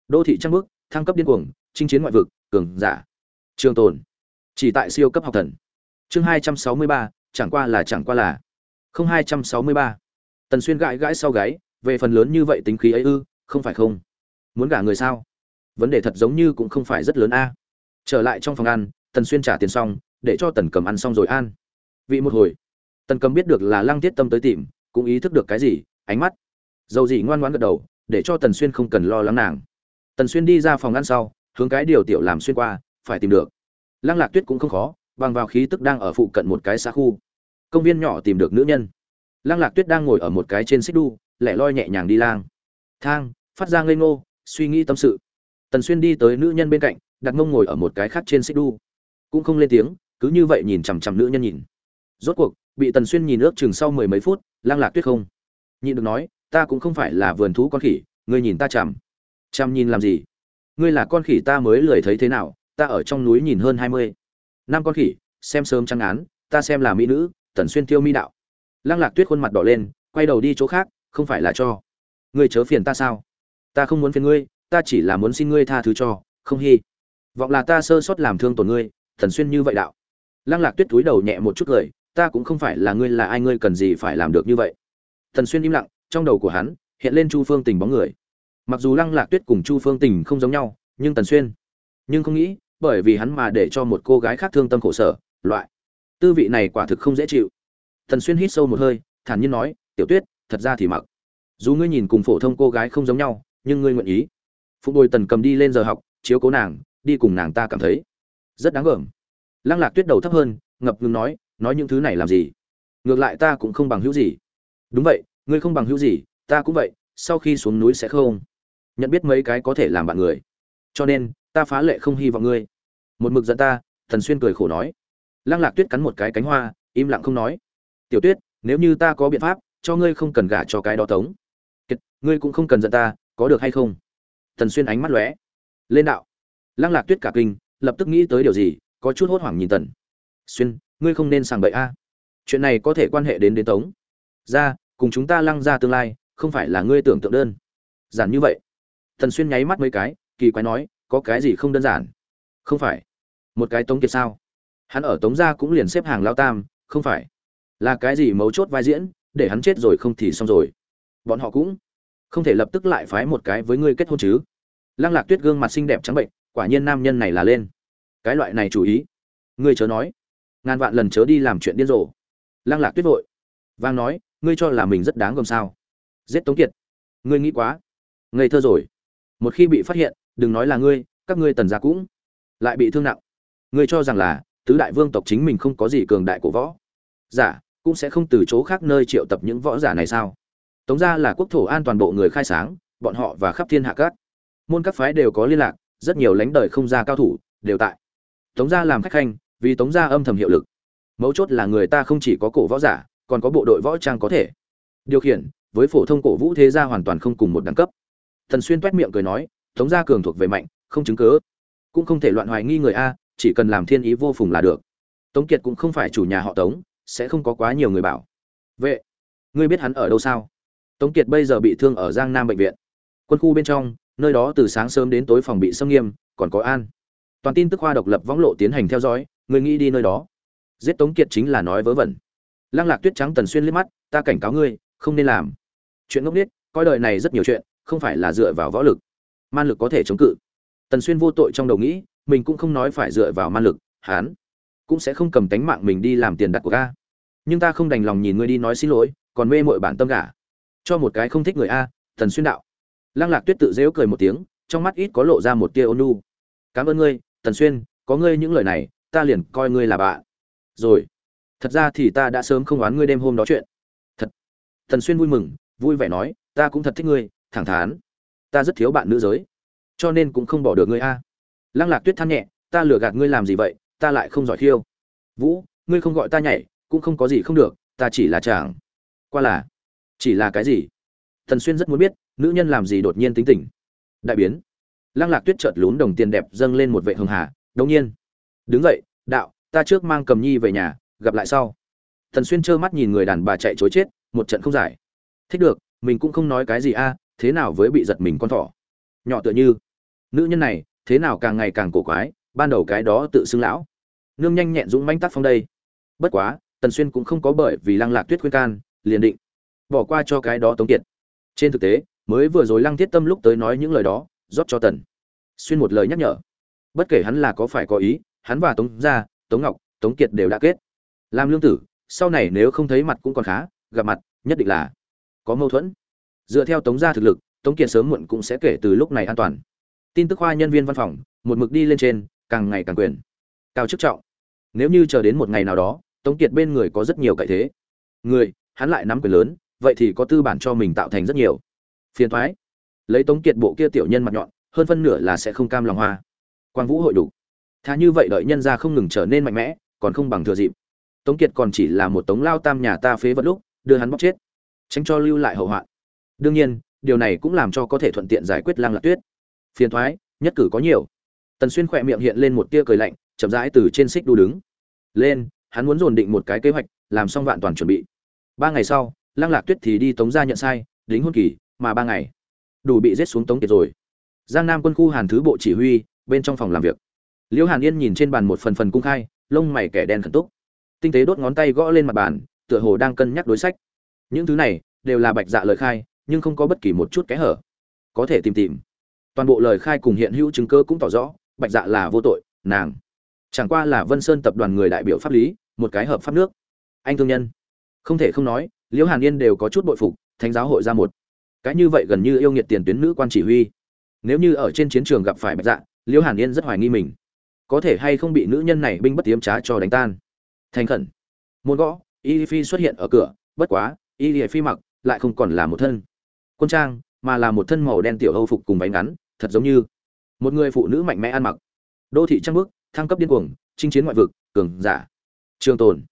Đô thị trăng bước thăng cấp điên cuồng, chinh chiến ngoại vực, cường giả. Trường tồn. Chỉ tại siêu cấp học thần. Chương hai trăm sáu mươi ba chẳng qua là chẳng qua là. Không hai trăm sáu mươi ba. Tần xuyên gãi gãi sau gáy, về phần lớn như vậy tính khí ấy ư, không phải không? Muốn gả người sao? Vấn đề thật giống như cũng không phải rất lớn a. Trở lại trong phòng ăn, tần xuyên trả tiền xong, để cho tần cầm ăn xong rồi ăn. Vị một hồi. Tần cầm biết được là lăng tiết tâm tới tìm, cũng ý thức được cái gì, ánh mắt. Dầu gì ngoan ngoãn gật đầu, để cho tần xuyên không cần lo lắng nàng. Tần xuyên đi ra phòng ăn sau, hướng cái điều tiểu làm xuyên qua, phải tìm được. Lăng lạc tuyết cũng không khó bằng vào khí tức đang ở phụ cận một cái xã khu. Công viên nhỏ tìm được nữ nhân. Lăng lạc tuyết đang ngồi ở một cái trên xích đu, lẻ loi nhẹ nhàng đi lang. Thang, phát ra ngây ngô, suy nghĩ tâm sự. Tần xuyên đi tới nữ nhân bên cạnh, đặt mông ngồi ở một cái khác trên xích đu. Cũng không lên tiếng, cứ như vậy nhìn chằm chằm nữ nhân nhìn. Rốt cuộc, bị tần xuyên nhìn ước chừng sau mười mấy phút lang lạc tuyết không. Nhịn được nói, ta cũng không phải là vườn thú con khỉ, ngươi nhìn ta chằm. Chằm nhìn làm gì? Ngươi là con khỉ ta mới lười thấy thế nào, ta ở trong núi nhìn hơn hai mươi năm con khỉ, xem sớm trăng án, ta xem là mỹ nữ, tần xuyên tiêu mi đạo. Lăng lạc tuyết khuôn mặt đỏ lên, quay đầu đi chỗ khác, không phải là cho. Ngươi chớ phiền ta sao? Ta không muốn phiền ngươi, ta chỉ là muốn xin ngươi tha thứ cho, không hy vọng là ta sơ sót làm thương tổn ngươi, thần xuyên như vậy đạo. Lăng lạc tuyết túi đầu nhẹ một chút cười, ta cũng không phải là ngươi là ai, ngươi cần gì phải làm được như vậy. Thần xuyên im lặng, trong đầu của hắn, hiện lên chu phương tình bóng người. Mặc dù lăng lạc tuyết cùng chu phương tình không giống nhau, nhưng tần xuyên, nhưng không nghĩ bởi vì hắn mà để cho một cô gái khác thương tâm khổ sở, loại. Tư vị này quả thực không dễ chịu. Thần xuyên hít sâu một hơi, thản nhiên nói, tiểu tuyết, thật ra thì mặc. Dù ngươi nhìn cùng phổ thông cô gái không giống nhau, nhưng ngươi nguyện ý. Phụ bồi tần cầm đi lên giờ học, chiếu cố nàng, đi cùng nàng ta cảm thấy rất đáng gờm. Lăng lạc tuyết đầu thấp hơn, ngập ngừng nói nói những thứ này làm gì? Ngược lại ta cũng không bằng hữu gì. Đúng vậy, ngươi không bằng hữu gì, ta cũng vậy, sau khi xuống núi sẽ không nhận biết mấy cái có thể làm bạn người. Cho nên, ta phá lệ không hy vọng ngươi một mực dẫn ta thần xuyên cười khổ nói. Lăng lạc tuyết cắn một cái cánh hoa im lặng không nói. Tiểu tuyết nếu như ta có biện pháp cho ngươi không cần gả cho cái đó tống. Kiệt, ngươi cũng không cần giận ta có được hay không? Thần xuyên ánh mắt lóe. Lên đạo. Lăng lạc tuyết cả kinh lập tức nghĩ tới điều gì có chút hốt hoảng nhìn tần. Xuyên ngươi không nên sàng bậy a. Chuyện này có thể quan hệ đến đến tống. Ra cùng chúng ta lăng ra tương lai không phải là ngươi tưởng tượng đơn. Giản như vậy. Thần xuyên nháy mắt mấy cái kỳ quái nói có cái gì không đơn giản? Không phải. Một cái tống kiệt sao? Hắn ở tống gia cũng liền xếp hàng lao tam, không phải. Là cái gì mấu chốt vai diễn, để hắn chết rồi không thì xong rồi. Bọn họ cũng không thể lập tức lại phái một cái với ngươi kết hôn chứ. Lăng lạc tuyết gương mặt xinh đẹp trắng bệnh, quả nhiên nam nhân này là lên. Cái loại này chủ ý. Ngươi chớ nói. Ngàn vạn lần chớ đi làm chuyện điên rồ. Lăng lạc tuyết vội. Vang nói, ngươi cho là mình rất đáng gồm sao? Giết tống kiệt. Ngươi nghĩ quá. Ngây thơ rồi. Một khi bị phát hiện, đừng nói là ngươi, các ngươi tần gia cũng lại bị thương nặng. Người cho rằng là, tứ đại vương tộc chính mình không có gì cường đại của võ. Giả, cũng sẽ không từ chỗ khác nơi triệu tập những võ giả này sao? Tống gia là quốc thổ an toàn bộ người khai sáng, bọn họ và khắp thiên hạ các. Môn các phái đều có liên lạc, rất nhiều lãnh đời không ra cao thủ, đều tại. Tống gia làm khách khanh, vì tống gia âm thầm hiệu lực. Mấu chốt là người ta không chỉ có cổ võ giả, còn có bộ đội võ trang có thể. Điều khiển, với phổ thông cổ vũ thế gia hoàn toàn không cùng một đẳng cấp. Thần xuyên toét miệng cười nói, tống gia cường thuộc về mạnh, không chứng cớ cũng không thể loạn hoài nghi người a, chỉ cần làm thiên ý vô phùng là được. Tống kiệt cũng không phải chủ nhà họ tống, sẽ không có quá nhiều người bảo. Vệ, ngươi biết hắn ở đâu sao? Tống kiệt bây giờ bị thương ở giang nam bệnh viện. Quân khu bên trong, nơi đó từ sáng sớm đến tối phòng bị xâm nghiêm, còn có an. Toàn tin tức khoa độc lập võng lộ tiến hành theo dõi người nghĩ đi nơi đó. Giết tống kiệt chính là nói vớ vẩn. Lăng lạc tuyết trắng tần xuyên liếc mắt, ta cảnh cáo ngươi, không nên làm. Chuyện ngốc nghếch, coi đời này rất nhiều chuyện, không phải là dựa vào võ lực. Man lực có thể chống cự tần xuyên vô tội trong đầu nghĩ mình cũng không nói phải dựa vào ma lực hắn cũng sẽ không cầm tánh mạng mình đi làm tiền đặt của ga. nhưng ta không đành lòng nhìn ngươi đi nói xin lỗi còn mê muội bản tâm gả cho một cái không thích người a tần xuyên đạo. Lăng lạc tuyết tự giễu cười một tiếng trong mắt ít có lộ ra một tia ôn nhu, cảm ơn ngươi tần xuyên có ngươi những lời này ta liền coi ngươi là bạn. Rồi thật ra thì ta đã sớm không oán ngươi đêm hôm đó chuyện. Thật. Tần xuyên vui mừng vui vẻ nói ta cũng thật thích ngươi thẳng thắn. Ta rất thiếu bạn nữ giới cho nên cũng không bỏ được ngươi a. Lăng lạc tuyết than nhẹ, ta lừa gạt ngươi làm gì vậy, ta lại không giỏi khiêu. Vũ, ngươi không gọi ta nhảy, cũng không có gì không được, ta chỉ là chàng. Qua là, chỉ là cái gì? Thần xuyên rất muốn biết, nữ nhân làm gì đột nhiên tính tình. Đại biến. Lăng lạc tuyết chợt lún đồng tiền đẹp dâng lên một vệ hường hà đông nhiên. Đứng dậy, đạo, ta trước mang cầm nhi về nhà, gặp lại sau. Thần xuyên trơ mắt nhìn người đàn bà chạy chối chết, một trận không giải. Thích được, mình cũng không nói cái gì a, thế nào với bị giật mình con thỏ? Nhỏ tựa như. Nữ nhân này, thế nào càng ngày càng cổ quái, ban đầu cái đó tự xưng lão. Nương nhanh nhẹn dũng manh tác phong đây. Bất quá, tần xuyên cũng không có bởi vì lăng lạc tuyết khuyên can, liền định bỏ qua cho cái đó tống kiệt. Trên thực tế, mới vừa rồi lăng thiết tâm lúc tới nói những lời đó, rót cho tần xuyên một lời nhắc nhở. Bất kể hắn là có phải có ý, hắn và tống gia, tống ngọc, tống kiệt đều đã kết. Làm lương tử, sau này nếu không thấy mặt cũng còn khá, gặp mặt, nhất định là có mâu thuẫn. Dựa theo tống gia thực lực tống kiệt sớm muộn cũng sẽ kể từ lúc này an toàn. Tin tức khoa nhân viên văn phòng, một mực đi lên trên, càng ngày càng quyền. Cao chức trọng. Nếu như chờ đến một ngày nào đó, tống kiệt bên người có rất nhiều cải thế. Người, hắn lại nắm quyền lớn, vậy thì có tư bản cho mình tạo thành rất nhiều. Phiền thoái. Lấy tống kiệt bộ kia tiểu nhân mặt nhọn, hơn phân nửa là sẽ không cam lòng hoa. Quang vũ hội đủ. Thà như vậy đợi nhân ra không ngừng trở nên mạnh mẽ, còn không bằng thừa dịp. Tống kiệt còn chỉ là một tống lao tam nhà ta phế vật lúc, đưa hắn bóc chết. Tránh cho lưu lại hậu hoạn. Đương nhiên điều này cũng làm cho có thể thuận tiện giải quyết lang lạc tuyết. Phiền thoái, nhất cử có nhiều. Tần xuyên khỏe miệng hiện lên một tia cười lạnh, chậm rãi từ trên xích đu đứng. Lên, hắn muốn dồn định một cái kế hoạch, làm xong vạn toàn chuẩn bị. Ba ngày sau, lăng lạc tuyết thì đi tống ra nhận sai, đính hôn kỳ, mà ba ngày, đủ bị giết xuống tống kiệt rồi. Giang nam quân khu hàn thứ bộ chỉ huy, bên trong phòng làm việc. Liễu hàn yên nhìn trên bàn một phần phần cung khai, lông mày kẻ đen khẩn túc. Tinh tế đốt ngón tay gõ lên mặt bàn, tựa hồ đang cân nhắc đối sách. Những thứ này đều là bạch dạ lời khai nhưng không có bất kỳ một chút kẽ hở. Có thể tìm tìm. Toàn bộ lời khai cùng hiện hữu chứng cơ cũng tỏ rõ, bạch dạ là vô tội, nàng. Chẳng qua là vân sơn tập đoàn người đại biểu pháp lý, một cái hợp pháp nước. Anh thương nhân. Không thể không nói, liễu hàn yên đều có chút bội phục, thánh giáo hội ra một. Cái như vậy gần như yêu nghiệt tiền tuyến nữ quan chỉ huy. Nếu như ở trên chiến trường gặp phải bạch dạ liễu hàn yên rất hoài nghi mình. Có thể hay không bị nữ nhân này binh bất tiếm trá cho đánh tan. Thành khẩn. Môn gõ, y phi xuất hiện ở cửa, bất quá, y phi mặc, lại không còn là một thân quân trang, mà là một thân màu đen tiểu hâu phục cùng váy ngắn, thật giống như một người phụ nữ mạnh mẽ ăn mặc. Đô thị trang bước thăng cấp điên cuồng, chinh chiến ngoại vực, cường giả. Trường tồn.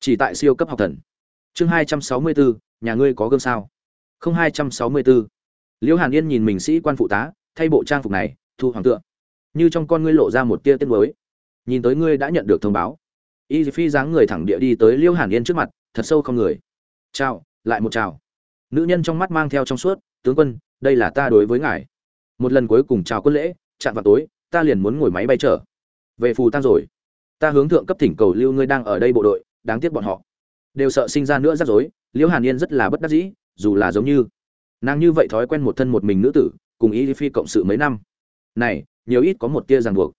Chỉ tại siêu cấp học thần. Chương hai trăm sáu mươi bốn nhà ngươi có gương sao? Không, hai trăm sáu mươi bốn liễu hàn yên nhìn mình sĩ quan phụ tá, thay bộ trang phục này, thu hoàng tượng. Như trong con ngươi lộ ra một tia tiết mới nhìn tới ngươi đã nhận được thông báo. Y phi dáng người thẳng địa đi tới liễu hàn yên trước mặt, thật sâu không người. Chào, lại một chào nữ nhân trong mắt mang theo trong suốt, tướng quân, đây là ta đối với ngài. Một lần cuối cùng chào quân lễ, chạm vào tối, ta liền muốn ngồi máy bay trở về phù tăng rồi. Ta hướng thượng cấp thỉnh cầu lưu ngươi đang ở đây bộ đội, đáng tiếc bọn họ. Đều sợ sinh ra nữa rắc rối, liễu hàn yên rất là bất đắc dĩ, dù là giống như nàng như vậy thói quen một thân một mình nữ tử, cùng y phi cộng sự mấy năm. Này, nhiều ít có một tia ràng buộc.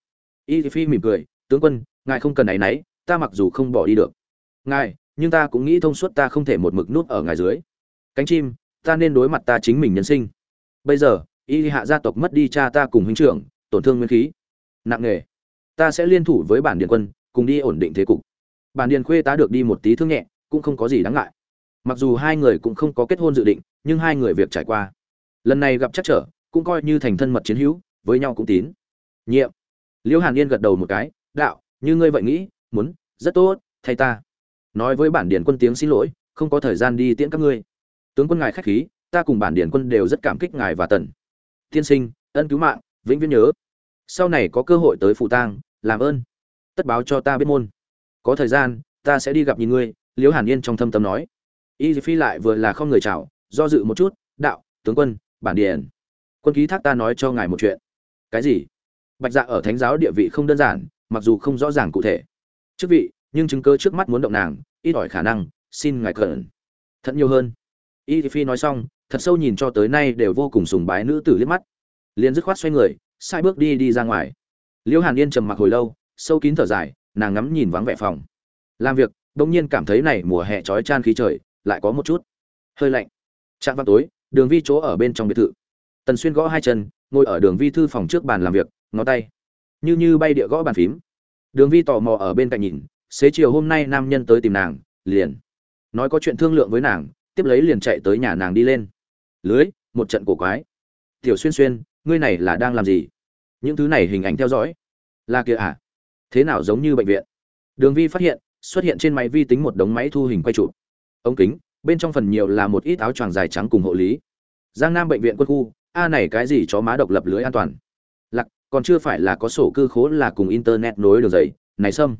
Y phi mỉm cười, tướng quân, ngài không cần áy náy, ta mặc dù không bỏ đi được. Ngài, nhưng ta cũng nghĩ thông suốt ta không thể một mực nút ở ngài dưới cánh chim, ta nên đối mặt ta chính mình nhân sinh. Bây giờ, y hạ gia tộc mất đi cha ta cùng huynh trưởng, tổn thương nguyên khí. Nặng nề ta sẽ liên thủ với bản điện quân, cùng đi ổn định thế cục. Bản điện khuê ta được đi một tí thương nhẹ, cũng không có gì đáng ngại. Mặc dù hai người cũng không có kết hôn dự định, nhưng hai người việc trải qua. Lần này gặp chắc trở, cũng coi như thành thân mật chiến hữu, với nhau cũng tín. Nhiệm. Liễu hàn yên gật đầu một cái, đạo, như ngươi vậy nghĩ, muốn, rất tốt, thay ta. Nói với bản điện quân tiếng xin lỗi, không có thời gian đi tiễn các ngươi tướng quân ngài khách khí, ta cùng bản điển quân đều rất cảm kích ngài và tần. Tiên sinh, ân cứu mạng, vĩnh viễn nhớ. Sau này có cơ hội tới phụ tang, làm ơn. Tất báo cho ta biết môn. Có thời gian, ta sẽ đi gặp nhìn ngươi, liễu hàn yên trong thâm tâm nói. Y phi lại vừa là không người chào, do dự một chút, đạo, tướng quân, bản điển quân ký thác ta nói cho ngài một chuyện. Cái gì? Bạch dạ ở thánh giáo địa vị không đơn giản, mặc dù không rõ ràng cụ thể. Chức vị, nhưng chứng cơ trước mắt muốn động nàng, ít ỏi khả năng, xin ngài cẩn thận nhiều hơn y phi nói xong, thật sâu nhìn cho tới nay đều vô cùng sùng bái nữ tử liếc mắt. Liền dứt khoát xoay người, sai bước đi đi ra ngoài. Liễu hàn yên trầm mặc hồi lâu, sâu kín thở dài, nàng ngắm nhìn vắng vẻ phòng. Làm việc đông nhiên cảm thấy này mùa hè trói chan khí trời, lại có một chút hơi lạnh. Trạng vào tối, đường vi chỗ ở bên trong biệt thự. Tần xuyên gõ hai chân, ngồi ở đường vi thư phòng trước bàn làm việc, ngó tay. Như như bay địa gõ bàn phím. Đường vi tò mò ở bên cạnh nhìn, xế chiều hôm nay nam nhân tới tìm nàng, liền nói có chuyện thương lượng với nàng tiếp lấy liền chạy tới nhà nàng đi lên. Lưới, một trận cổ quái. Tiểu xuyên xuyên, ngươi này là đang làm gì? Những thứ này hình ảnh theo dõi. Là kia à? Thế nào giống như bệnh viện? Đường vi phát hiện, xuất hiện trên máy vi tính một đống máy thu hình quay chụp. Ống kính, bên trong phần nhiều là một ít áo choàng dài trắng cùng hộ lý. Giang nam bệnh viện quân khu, a này cái gì chó má độc lập lưới an toàn? Lặc còn chưa phải là có sổ cư khố là cùng internet nối đường dây này sâm,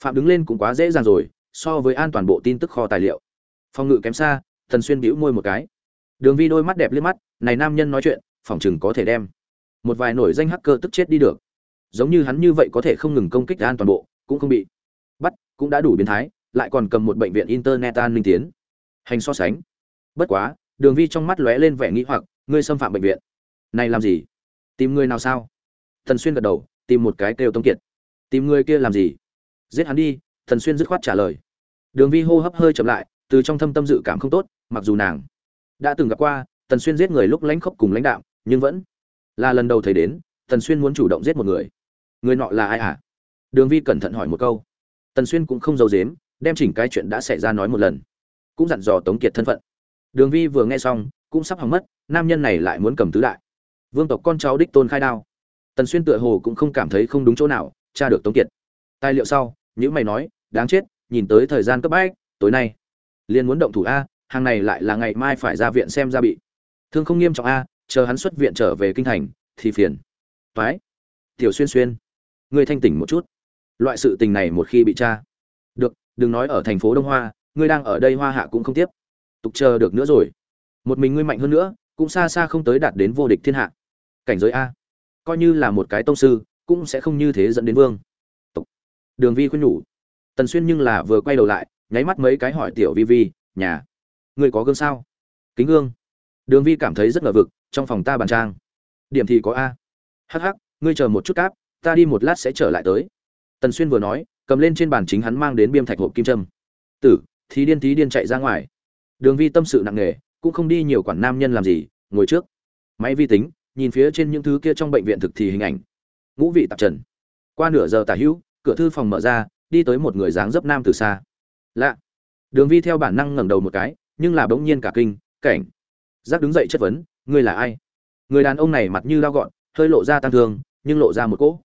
phạm đứng lên cũng quá dễ dàng rồi, so với an toàn bộ tin tức kho tài liệu. Phòng ngự kém xa thần xuyên bĩu môi một cái. Đường vi đôi mắt đẹp liếc mắt, này nam nhân nói chuyện, phòng chừng có thể đem một vài nổi danh hacker tức chết đi được. Giống như hắn như vậy có thể không ngừng công kích an toàn bộ, cũng không bị bắt, cũng đã đủ biến thái, lại còn cầm một bệnh viện internet an ninh tiến. Hành so sánh. Bất quá, đường vi trong mắt lóe lên vẻ nghĩ hoặc, ngươi xâm phạm bệnh viện. Này làm gì? Tìm người nào sao? Thần xuyên gật đầu, tìm một cái kêu tống kiệt. Tìm người kia làm gì? Giết hắn đi thần xuyên dứt khoát trả lời. Đường vi hô hấp hơi chậm lại, từ trong thâm tâm dự cảm không tốt mặc dù nàng đã từng gặp qua, tần xuyên giết người lúc lãnh khốc cùng lãnh đạo, nhưng vẫn là lần đầu thấy đến, tần xuyên muốn chủ động giết một người. Người nọ là ai à? Đường vi cẩn thận hỏi một câu. Tần xuyên cũng không giấu dếm đem chỉnh cái chuyện đã xảy ra nói một lần. Cũng dặn dò tống kiệt thân phận. Đường vi vừa nghe xong, cũng sắp hỏng mất, nam nhân này lại muốn cầm tứ đại. Vương tộc con cháu đích tôn khai đao. Tần xuyên tựa hồ cũng không cảm thấy không đúng chỗ nào, tra được tống kiệt. Tài liệu sau những mày nói, đáng chết, nhìn tới thời gian cấp bách, tối nay liền muốn động thủ a hàng này lại là ngày mai phải ra viện xem ra bị. Thương không nghiêm trọng a, chờ hắn xuất viện trở về kinh thành, thì phiền. Phái tiểu xuyên xuyên. Ngươi thanh tỉnh một chút. Loại sự tình này một khi bị tra. Được, đừng nói ở thành phố đông hoa, ngươi đang ở đây hoa hạ cũng không tiếp. Tục chờ được nữa rồi. Một mình ngươi mạnh hơn nữa, cũng xa xa không tới đạt đến vô địch thiên hạ. Cảnh giới a. Coi như là một cái tông sư, cũng sẽ không như thế dẫn đến vương. Tục. đường vi khuyên nhủ. Tần xuyên nhưng là vừa quay đầu lại, nháy mắt mấy cái hỏi tiểu vi vi, nhà ngươi có gương sao? Kính gương. Đường vi cảm thấy rất ngờ vực, trong phòng ta bàn trang. Điểm thì có a. Hh ngươi chờ một chút cáp, ta đi một lát sẽ trở lại tới. Tần xuyên vừa nói, cầm lên trên bàn chính hắn mang đến biêm thạch hộp kim trâm tử thì điên tí điên chạy ra ngoài. Đường vi tâm sự nặng nề, cũng không đi nhiều quản nam nhân làm gì, ngồi trước. Máy vi tính, nhìn phía trên những thứ kia trong bệnh viện thực thì hình ảnh. Ngũ vị tạp trần. Qua nửa giờ tả hữu, cửa thư phòng mở ra, đi tới một người dáng dấp nam từ xa. Lạ. Đường vi theo bản năng ngẩng đầu một cái nhưng là bỗng nhiên cả kinh, cảnh. Giác đứng dậy chất vấn, ngươi là ai? Người đàn ông này mặt như lao gọn, hơi lộ ra tăng thương, nhưng lộ ra một cỗ.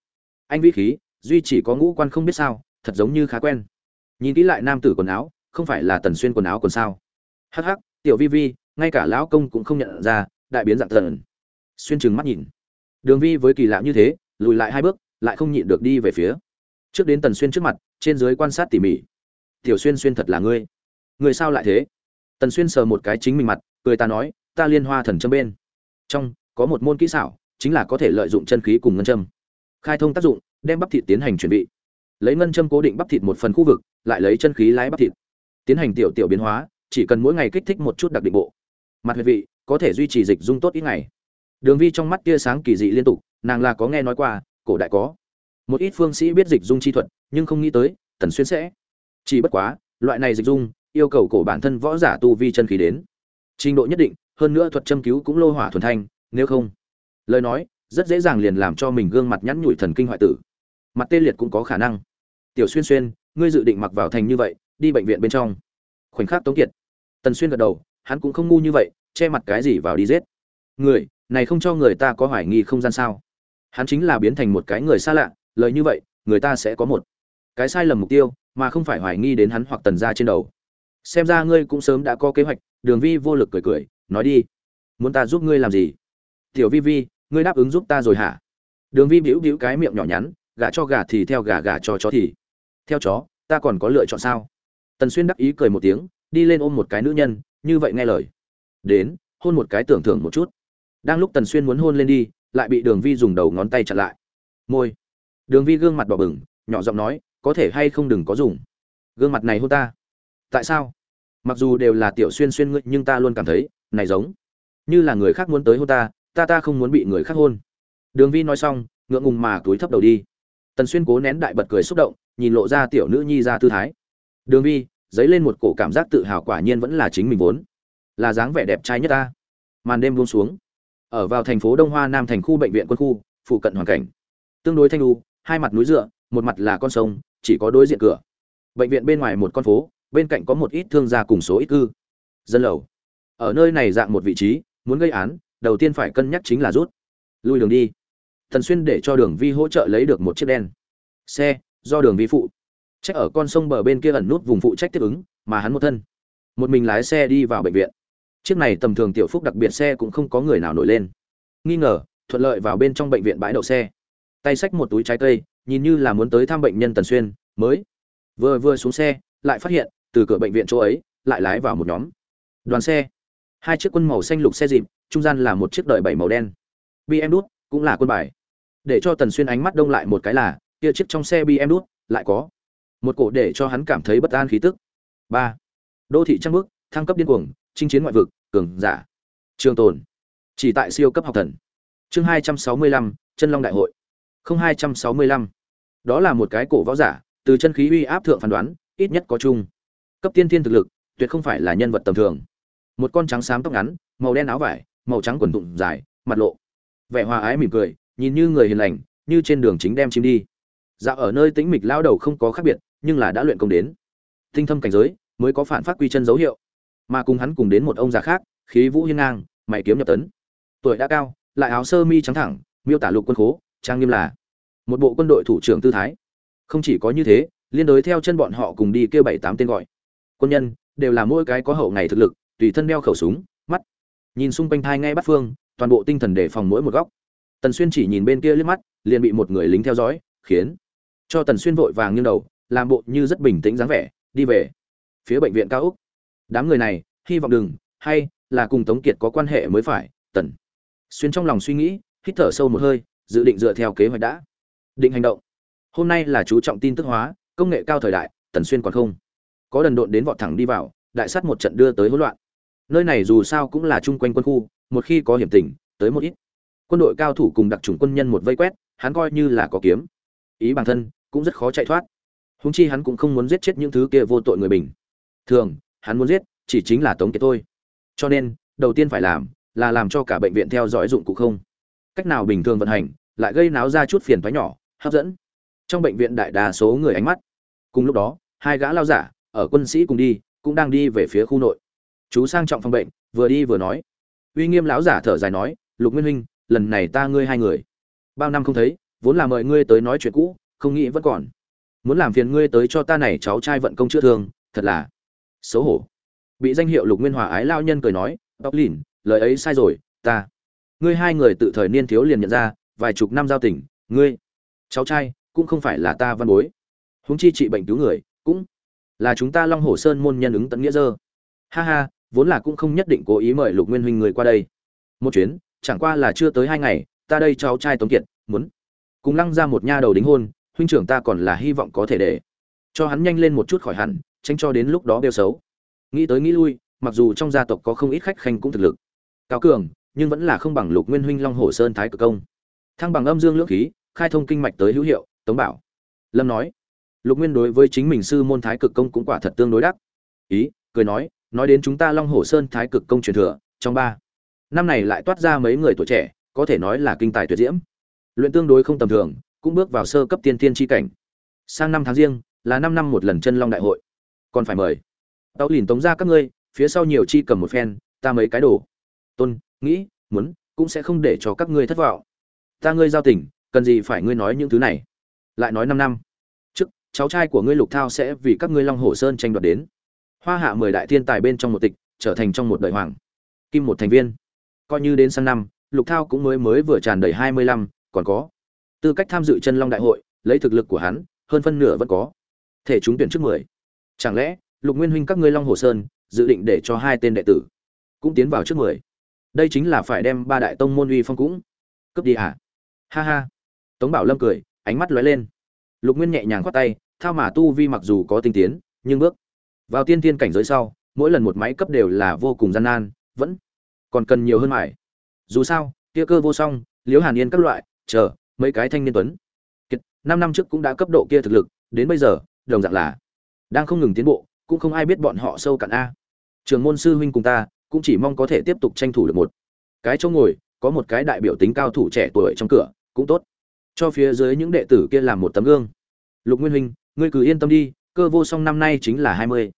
Anh vĩ khí, duy chỉ có ngũ quan không biết sao, thật giống như khá quen. Nhìn kỹ lại nam tử quần áo, không phải là tần xuyên quần áo còn sao? Hắc hắc, tiểu vi vi, ngay cả lão công cũng không nhận ra, đại biến dạng thần. Xuyên trừng mắt nhìn. Đường vi với kỳ lạ như thế, lùi lại hai bước, lại không nhịn được đi về phía. Trước đến tần xuyên trước mặt, trên dưới quan sát tỉ mỉ. Tiểu xuyên xuyên thật là ngươi. Người sao lại thế? Tần xuyên sờ một cái chính mình mặt, cười ta nói, ta liên hoa thần châm bên. Trong, có một môn kỹ xảo, chính là có thể lợi dụng chân khí cùng ngân châm. Khai thông tác dụng, đem bắp thịt tiến hành chuẩn bị lấy ngân châm cố định bắp thịt một phần khu vực, lại lấy chân khí lái bắp thịt. Tiến hành tiểu tiểu biến hóa, chỉ cần mỗi ngày kích thích một chút đặc định bộ. Mặt huyệt vị, có thể duy trì dịch dung tốt ít ngày. Đường vi trong mắt tia sáng kỳ dị liên tục, nàng là có nghe nói qua, cổ đại có. Một ít phương sĩ biết dịch dung chi thuật, nhưng không nghĩ tới, tần xuyên sẽ. Chỉ bất quá, loại này dịch dung yêu cầu cổ bản thân võ giả tu vi chân khí đến. Trình độ nhất định, hơn nữa thuật châm cứu cũng lô hỏa thuần thanh, nếu không, lời nói, rất dễ dàng liền làm cho mình gương mặt nhắn nhủi thần kinh hoại tử. Mặt tê liệt cũng có khả năng. Tiểu xuyên xuyên, ngươi dự định mặc vào thành như vậy, đi bệnh viện bên trong. Khoảnh khắc tống kiệt. Tần xuyên gật đầu, hắn cũng không ngu như vậy, che mặt cái gì vào đi giết. Người, này không cho người ta có hoài nghi không gian sao? Hắn chính là biến thành một cái người xa lạ, lời như vậy, người ta sẽ có một cái sai lầm mục tiêu, mà không phải hoài nghi đến hắn hoặc tần gia trên đầu xem ra ngươi cũng sớm đã có kế hoạch, đường vi vô lực cười cười, nói đi. Muốn ta giúp ngươi làm gì? Tiểu vi vi, ngươi đáp ứng giúp ta rồi hả? Đường vi bĩu bĩu cái miệng nhỏ nhắn gà cho gà thì theo gà gà cho chó thì. Theo chó, ta còn có lựa chọn sao? Tần xuyên đắc ý cười một tiếng, đi lên ôm một cái nữ nhân, như vậy nghe lời. Đến, hôn một cái tưởng thưởng một chút. Đang lúc tần xuyên muốn hôn lên đi, lại bị đường vi dùng đầu ngón tay chặn lại. Môi. Đường vi gương mặt đỏ bừng, nhỏ giọng nói, có thể hay không đừng có dùng? Gương mặt này hôn ta. Tại sao? Mặc dù đều là tiểu xuyên xuyên ngươi, nhưng ta luôn cảm thấy, này giống như là người khác muốn tới hôn ta ta ta không muốn bị người khác hôn. Đường vi nói xong, ngượng ngùng mà túi thấp đầu đi. Tần xuyên cố nén đại bật cười xúc động, nhìn lộ ra tiểu nữ nhi ra tư thái. Đường vi, dấy lên một cổ cảm giác tự hào quả nhiên vẫn là chính mình vốn. Là dáng vẻ đẹp trai nhất ta. Màn đêm buông xuống. Ở vào thành phố đông hoa nam thành khu bệnh viện quân khu, phụ cận hoàn cảnh. Tương đối thanh lu hai mặt núi dựa, một mặt là con sông, chỉ có đối diện cửa. Bệnh viện bên ngoài một con phố bên cạnh có một ít thương gia cùng số ít cư. Dân lầu. Ở nơi này dạng một vị trí, muốn gây án, đầu tiên phải cân nhắc chính là rút. Lui đường đi. Thần xuyên để cho đường vi hỗ trợ lấy được một chiếc đen. Xe, do đường vi phụ. Trách ở con sông bờ bên kia ẩn nút vùng phụ trách tiếp ứng, mà hắn một thân. Một mình lái xe đi vào bệnh viện. Chiếc này tầm thường tiểu phúc đặc biệt xe cũng không có người nào nổi lên. Nghi ngờ, thuận lợi vào bên trong bệnh viện bãi đậu xe. Tay xách một túi trái cây, nhìn như là muốn tới thăm bệnh nhân tần xuyên, mới vừa vừa xuống xe, lại phát hiện từ cửa bệnh viện chỗ ấy, lại lái vào một nhóm. Đoàn xe. Hai chiếc quân màu xanh lục xe dịp, trung gian là một chiếc đợi bảy màu đen. Bm đút cũng là quân bài. Để cho tần xuyên ánh mắt đông lại một cái là, kia chiếc trong xe bm đút lại có. Một cổ để cho hắn cảm thấy bất an khí tức. Ba. Đô thị trăng bước thăng cấp điên cuồng, chinh chiến ngoại vực, cường giả. Trường tồn. Chỉ tại siêu cấp học thần. Chương hai trăm sáu mươi lăm, chân long đại hội. Không hai trăm sáu mươi lăm. Đó là một cái cổ võ giả, từ chân khí uy áp thượng phán đoán, ít nhất có chung cấp tiên thiên thực lực, tuyệt không phải là nhân vật tầm thường. Một con trắng xám tóc ngắn, màu đen áo vải, màu trắng quần tụng dài, mặt lộ. Vẻ hòa ái mỉm cười, nhìn như người hiền lành, như trên đường chính đem chim đi. Dạo ở nơi tĩnh mịch lao đầu không có khác biệt, nhưng là đã luyện công đến. Tinh thâm cảnh giới, mới có phản phát quy chân dấu hiệu. Mà cùng hắn cùng đến một ông già khác, khí vũ hiên ngang, mày kiếm nhập tấn. Tuổi đã cao, lại áo sơ mi trắng thẳng, miêu tả lục quân khố, trang nghiêm là một bộ quân đội thủ trưởng tư thái. Không chỉ có như thế, liên đối theo chân bọn họ cùng đi kêu bảy tám tên gọi quân nhân đều là mỗi cái có hậu ngày thực lực, tùy thân đeo khẩu súng, mắt. Nhìn xung quanh thai ngay bắt phương, toàn bộ tinh thần đề phòng mỗi một góc. Tần xuyên chỉ nhìn bên kia liếc mắt, liền bị một người lính theo dõi, khiến cho tần xuyên vội vàng nghiêng đầu, làm bộ như rất bình tĩnh dáng vẻ, đi về phía bệnh viện cao úc. Đám người này, hy vọng đừng, hay là cùng tống kiệt có quan hệ mới phải, tần xuyên trong lòng suy nghĩ, hít thở sâu một hơi, dự định dựa theo kế hoạch đã định hành động. Hôm nay là chú trọng tin tức hóa, công nghệ cao thời đại, tần xuyên còn không có đần độn đến vọt thẳng đi vào, đại sắt một trận đưa tới hỗn loạn. Nơi này dù sao cũng là chung quanh quân khu, một khi có hiểm tình tới một ít. Quân đội cao thủ cùng đặc trùng quân nhân một vây quét, hắn coi như là có kiếm. Ý bản thân cũng rất khó chạy thoát. Húng chi hắn cũng không muốn giết chết những thứ kia vô tội người bình thường, hắn muốn giết, chỉ chính là tống kiệt thôi. Cho nên, đầu tiên phải làm là làm cho cả bệnh viện theo dõi dụng cụ không. Cách nào bình thường vận hành, lại gây náo ra chút phiền thoái nhỏ, hấp dẫn. Trong bệnh viện đại đa số người ánh mắt. Cùng lúc đó, hai gã lao giả ở quân sĩ cùng đi, cũng đang đi về phía khu nội. Chú sang trọng phòng bệnh, vừa đi vừa nói. Uy nghiêm lão giả thở dài nói, lục nguyên huynh, lần này ta ngươi hai người. Bao năm không thấy, vốn là mời ngươi tới nói chuyện cũ, không nghĩ vẫn còn. Muốn làm phiền ngươi tới cho ta này cháu trai vận công chữa thương, thật là xấu hổ. Bị danh hiệu lục nguyên hòa ái lao nhân cười nói, tóc lìn, lời ấy sai rồi, ta. Ngươi hai người tự thời niên thiếu liền nhận ra, vài chục năm giao tình, ngươi, cháu trai, cũng không phải là ta văn bối. Huống chi trị bệnh cứu người, cũng là chúng ta long hồ sơn môn nhân ứng tận nghĩa dơ. Ha ha, vốn là cũng không nhất định cố ý mời lục nguyên huynh người qua đây. Một chuyến, chẳng qua là chưa tới hai ngày, ta đây cháu trai tống kiệt, muốn cùng lăng ra một nha đầu đính hôn, huynh trưởng ta còn là hy vọng có thể để cho hắn nhanh lên một chút khỏi hẳn, tránh cho đến lúc đó đeo xấu. Nghĩ tới nghĩ lui, mặc dù trong gia tộc có không ít khách khanh cũng thực lực cao cường, nhưng vẫn là không bằng lục nguyên huynh long hồ sơn thái cực công. Thăng bằng âm dương lưỡng khí, khai thông kinh mạch tới hữu hiệu, tống bảo lâm nói lục nguyên đối với chính mình sư môn thái cực công cũng quả thật tương đối đắc. Ý, cười nói nói đến chúng ta long hồ sơn thái cực công truyền thừa, trong ba, năm này lại toát ra mấy người tuổi trẻ, có thể nói là kinh tài tuyệt diễm. Luyện tương đối không tầm thường, cũng bước vào sơ cấp tiên tiên tri cảnh. Sang năm tháng riêng, là năm năm một lần chân long đại hội. Còn phải mời. Tao lìn tống ra các ngươi, phía sau nhiều chi cầm một phen, ta mấy cái đồ. Tôn, nghĩ, muốn, cũng sẽ không để cho các ngươi thất vọng. Ta ngươi giao tình, cần gì phải ngươi nói những thứ này. Lại nói năm năm cháu trai của ngươi lục thao sẽ vì các ngươi long hồ sơn tranh đoạt đến. Hoa hạ mười đại thiên tài bên trong một tịch, trở thành trong một đời hoàng. Kim một thành viên. Coi như đến sang năm, lục thao cũng mới mới vừa tràn đầy hai mươi lăm, còn có. Tư cách tham dự chân long đại hội, lấy thực lực của hắn, hơn phân nửa vẫn có. Thể chúng tuyển trước mười. Chẳng lẽ, lục nguyên huynh các ngươi long hồ sơn, dự định để cho hai tên đệ tử cũng tiến vào trước mười? Đây chính là phải đem ba đại tông môn uy phong cũng cướp đi à ha ha. Tống bảo lâm cười, ánh mắt lóe lên. Lục nguyên nhẹ nhàng khoát tay thao mà tu vi mặc dù có tinh tiến, nhưng bước vào tiên tiên cảnh giới sau, mỗi lần một máy cấp đều là vô cùng gian nan, vẫn còn cần nhiều hơn mải. Dù sao, kia cơ vô song, liễu hàn yên các loại, chờ, mấy cái thanh niên tuấn. Kiệt, năm năm trước cũng đã cấp độ kia thực lực, đến bây giờ, đồng dạng là đang không ngừng tiến bộ, cũng không ai biết bọn họ sâu cạn a. Trường môn sư huynh cùng ta, cũng chỉ mong có thể tiếp tục tranh thủ được một cái chỗ ngồi, có một cái đại biểu tính cao thủ trẻ tuổi trong cửa, cũng tốt. Cho phía dưới những đệ tử kia làm một tấm gương. Lục nguyên huynh ngươi cứ yên tâm đi, cơ vô song năm nay chính là hai mươi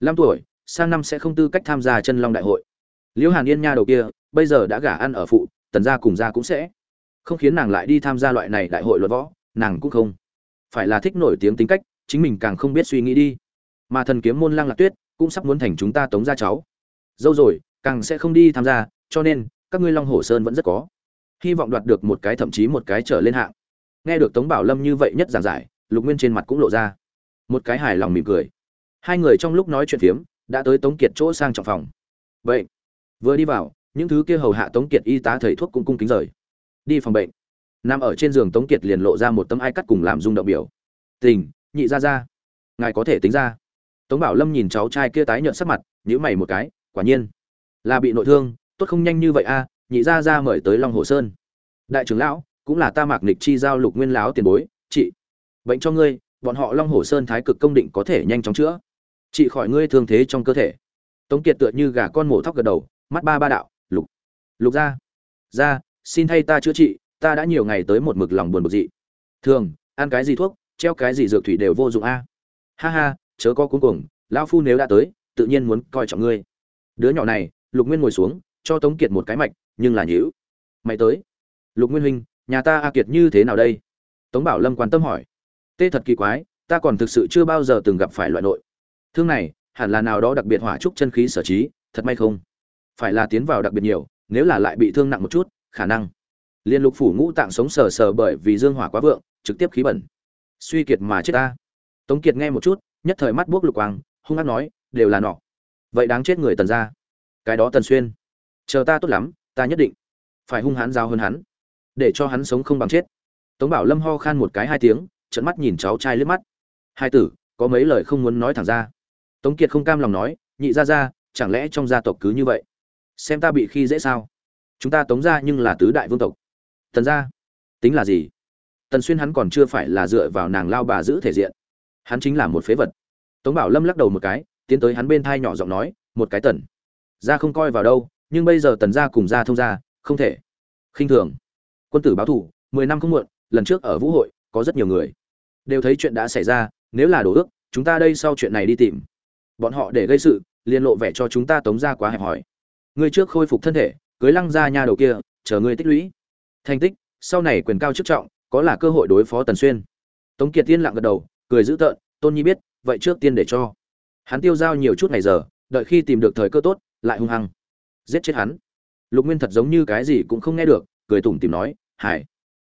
lăm tuổi, sang năm sẽ không tư cách tham gia chân long đại hội. Liễu hàn yên nha đầu kia, bây giờ đã gả ăn ở phụ, tần gia cùng gia cũng sẽ. Không khiến nàng lại đi tham gia loại này đại hội luận võ, nàng cũng không phải là thích nổi tiếng tính cách, chính mình càng không biết suy nghĩ đi. Mà thần kiếm môn lăng lạc tuyết cũng sắp muốn thành chúng ta tống gia cháu. Dâu rồi, càng sẽ không đi tham gia, cho nên, các ngươi long hồ sơn vẫn rất có hy vọng đoạt được một cái thậm chí một cái trở lên hạng. Nghe được tống bảo lâm như vậy nhất giảng giải lục nguyên trên mặt cũng lộ ra một cái hài lòng mỉm cười. Hai người trong lúc nói chuyện phiếm, đã tới tống kiệt chỗ sang trọng phòng. Vậy vừa đi vào, những thứ kia hầu hạ tống kiệt y tá thầy thuốc cũng cung kính rời. Đi phòng bệnh. Nằm ở trên giường tống kiệt liền lộ ra một tấm ai cắt cùng làm rung động biểu. Tình, nhị ra ra. Ngài có thể tính ra. Tống bảo lâm nhìn cháu trai kia tái nhợt sắc mặt nhữ mày một cái, quả nhiên. Là bị nội thương, tốt không nhanh như vậy a, nhị ra ra mời tới long hồ sơn. Đại trưởng lão, cũng là ta mạc nịch chi giao lục nguyên lão tiền bối, chị bệnh cho ngươi, bọn họ long hồ sơn thái cực công định có thể nhanh chóng chữa. Trị khỏi ngươi thương thế trong cơ thể. Tống kiệt tựa như gà con mổ thóc gật đầu, mắt ba ba đạo, lục lục ra ra xin thay ta chữa trị, ta đã nhiều ngày tới một mực lòng buồn bực dị. Thường, ăn cái gì thuốc, treo cái gì dược thủy đều vô dụng a. Ha ha, chớ có cuống cuồng, lão phu nếu đã tới, tự nhiên muốn coi trọng ngươi. Đứa nhỏ này, lục nguyên ngồi xuống, cho tống kiệt một cái mạch, nhưng là nhữ mày tới. Lục nguyên huynh, nhà ta a kiệt như thế nào đây? Tống bảo lâm quan tâm hỏi tê thật kỳ quái, ta còn thực sự chưa bao giờ từng gặp phải loại nội. Thương này, hẳn là nào đó đặc biệt hỏa trúc chân khí sở trí, thật may không? Phải là tiến vào đặc biệt nhiều, nếu là lại bị thương nặng một chút, khả năng. Liên lục phủ ngũ tạng sống sờ sờ bởi vì dương hỏa quá vượng, trực tiếp khí bẩn. Suy kiệt mà chết ta. Tống kiệt nghe một chút, nhất thời mắt buốc lục quang, hung hát nói, đều là nọ. Vậy đáng chết người tần ra cái đó tần xuyên. Chờ ta tốt lắm, ta nhất định phải hung hãn giao hơn hắn, để cho hắn sống không bằng chết. Tống bảo lâm ho khan một cái hai tiếng trận mắt nhìn cháu trai liếc mắt. Hai tử, có mấy lời không muốn nói thẳng ra. Tống kiệt không cam lòng nói, nhị ra ra chẳng lẽ trong gia tộc cứ như vậy? Xem ta bị khi dễ sao? Chúng ta tống ra nhưng là tứ đại vương tộc. Tần gia, tính là gì? Tần xuyên hắn còn chưa phải là dựa vào nàng lao bà giữ thể diện. Hắn chính là một phế vật. Tống bảo lâm lắc đầu một cái, tiến tới hắn bên thai nhỏ giọng nói, một cái tần. Gia không coi vào đâu, nhưng bây giờ tần gia cùng gia thông gia, không thể khinh thường. Quân tử báo thủ mười năm không muộn, lần trước ở vũ hội, có rất nhiều người đều thấy chuyện đã xảy ra, nếu là đổ ước, chúng ta đây sau chuyện này đi tìm. Bọn họ để gây sự liên lộ vẻ cho chúng ta tống ra quá hẹp hòi. Ngươi trước khôi phục thân thể, cưới lăng ra nha đầu kia, chờ ngươi tích lũy. Thành tích, sau này quyền cao chức trọng, có là cơ hội đối phó tần xuyên. Tống kiệt tiên lặng gật đầu, cười dữ tợn, tôn nhi biết, vậy trước tiên để cho. Hắn tiêu giao nhiều chút ngày giờ, đợi khi tìm được thời cơ tốt, lại hung hăng giết chết hắn. Lục nguyên thật giống như cái gì cũng không nghe được, cười tủm tìm nói, hải,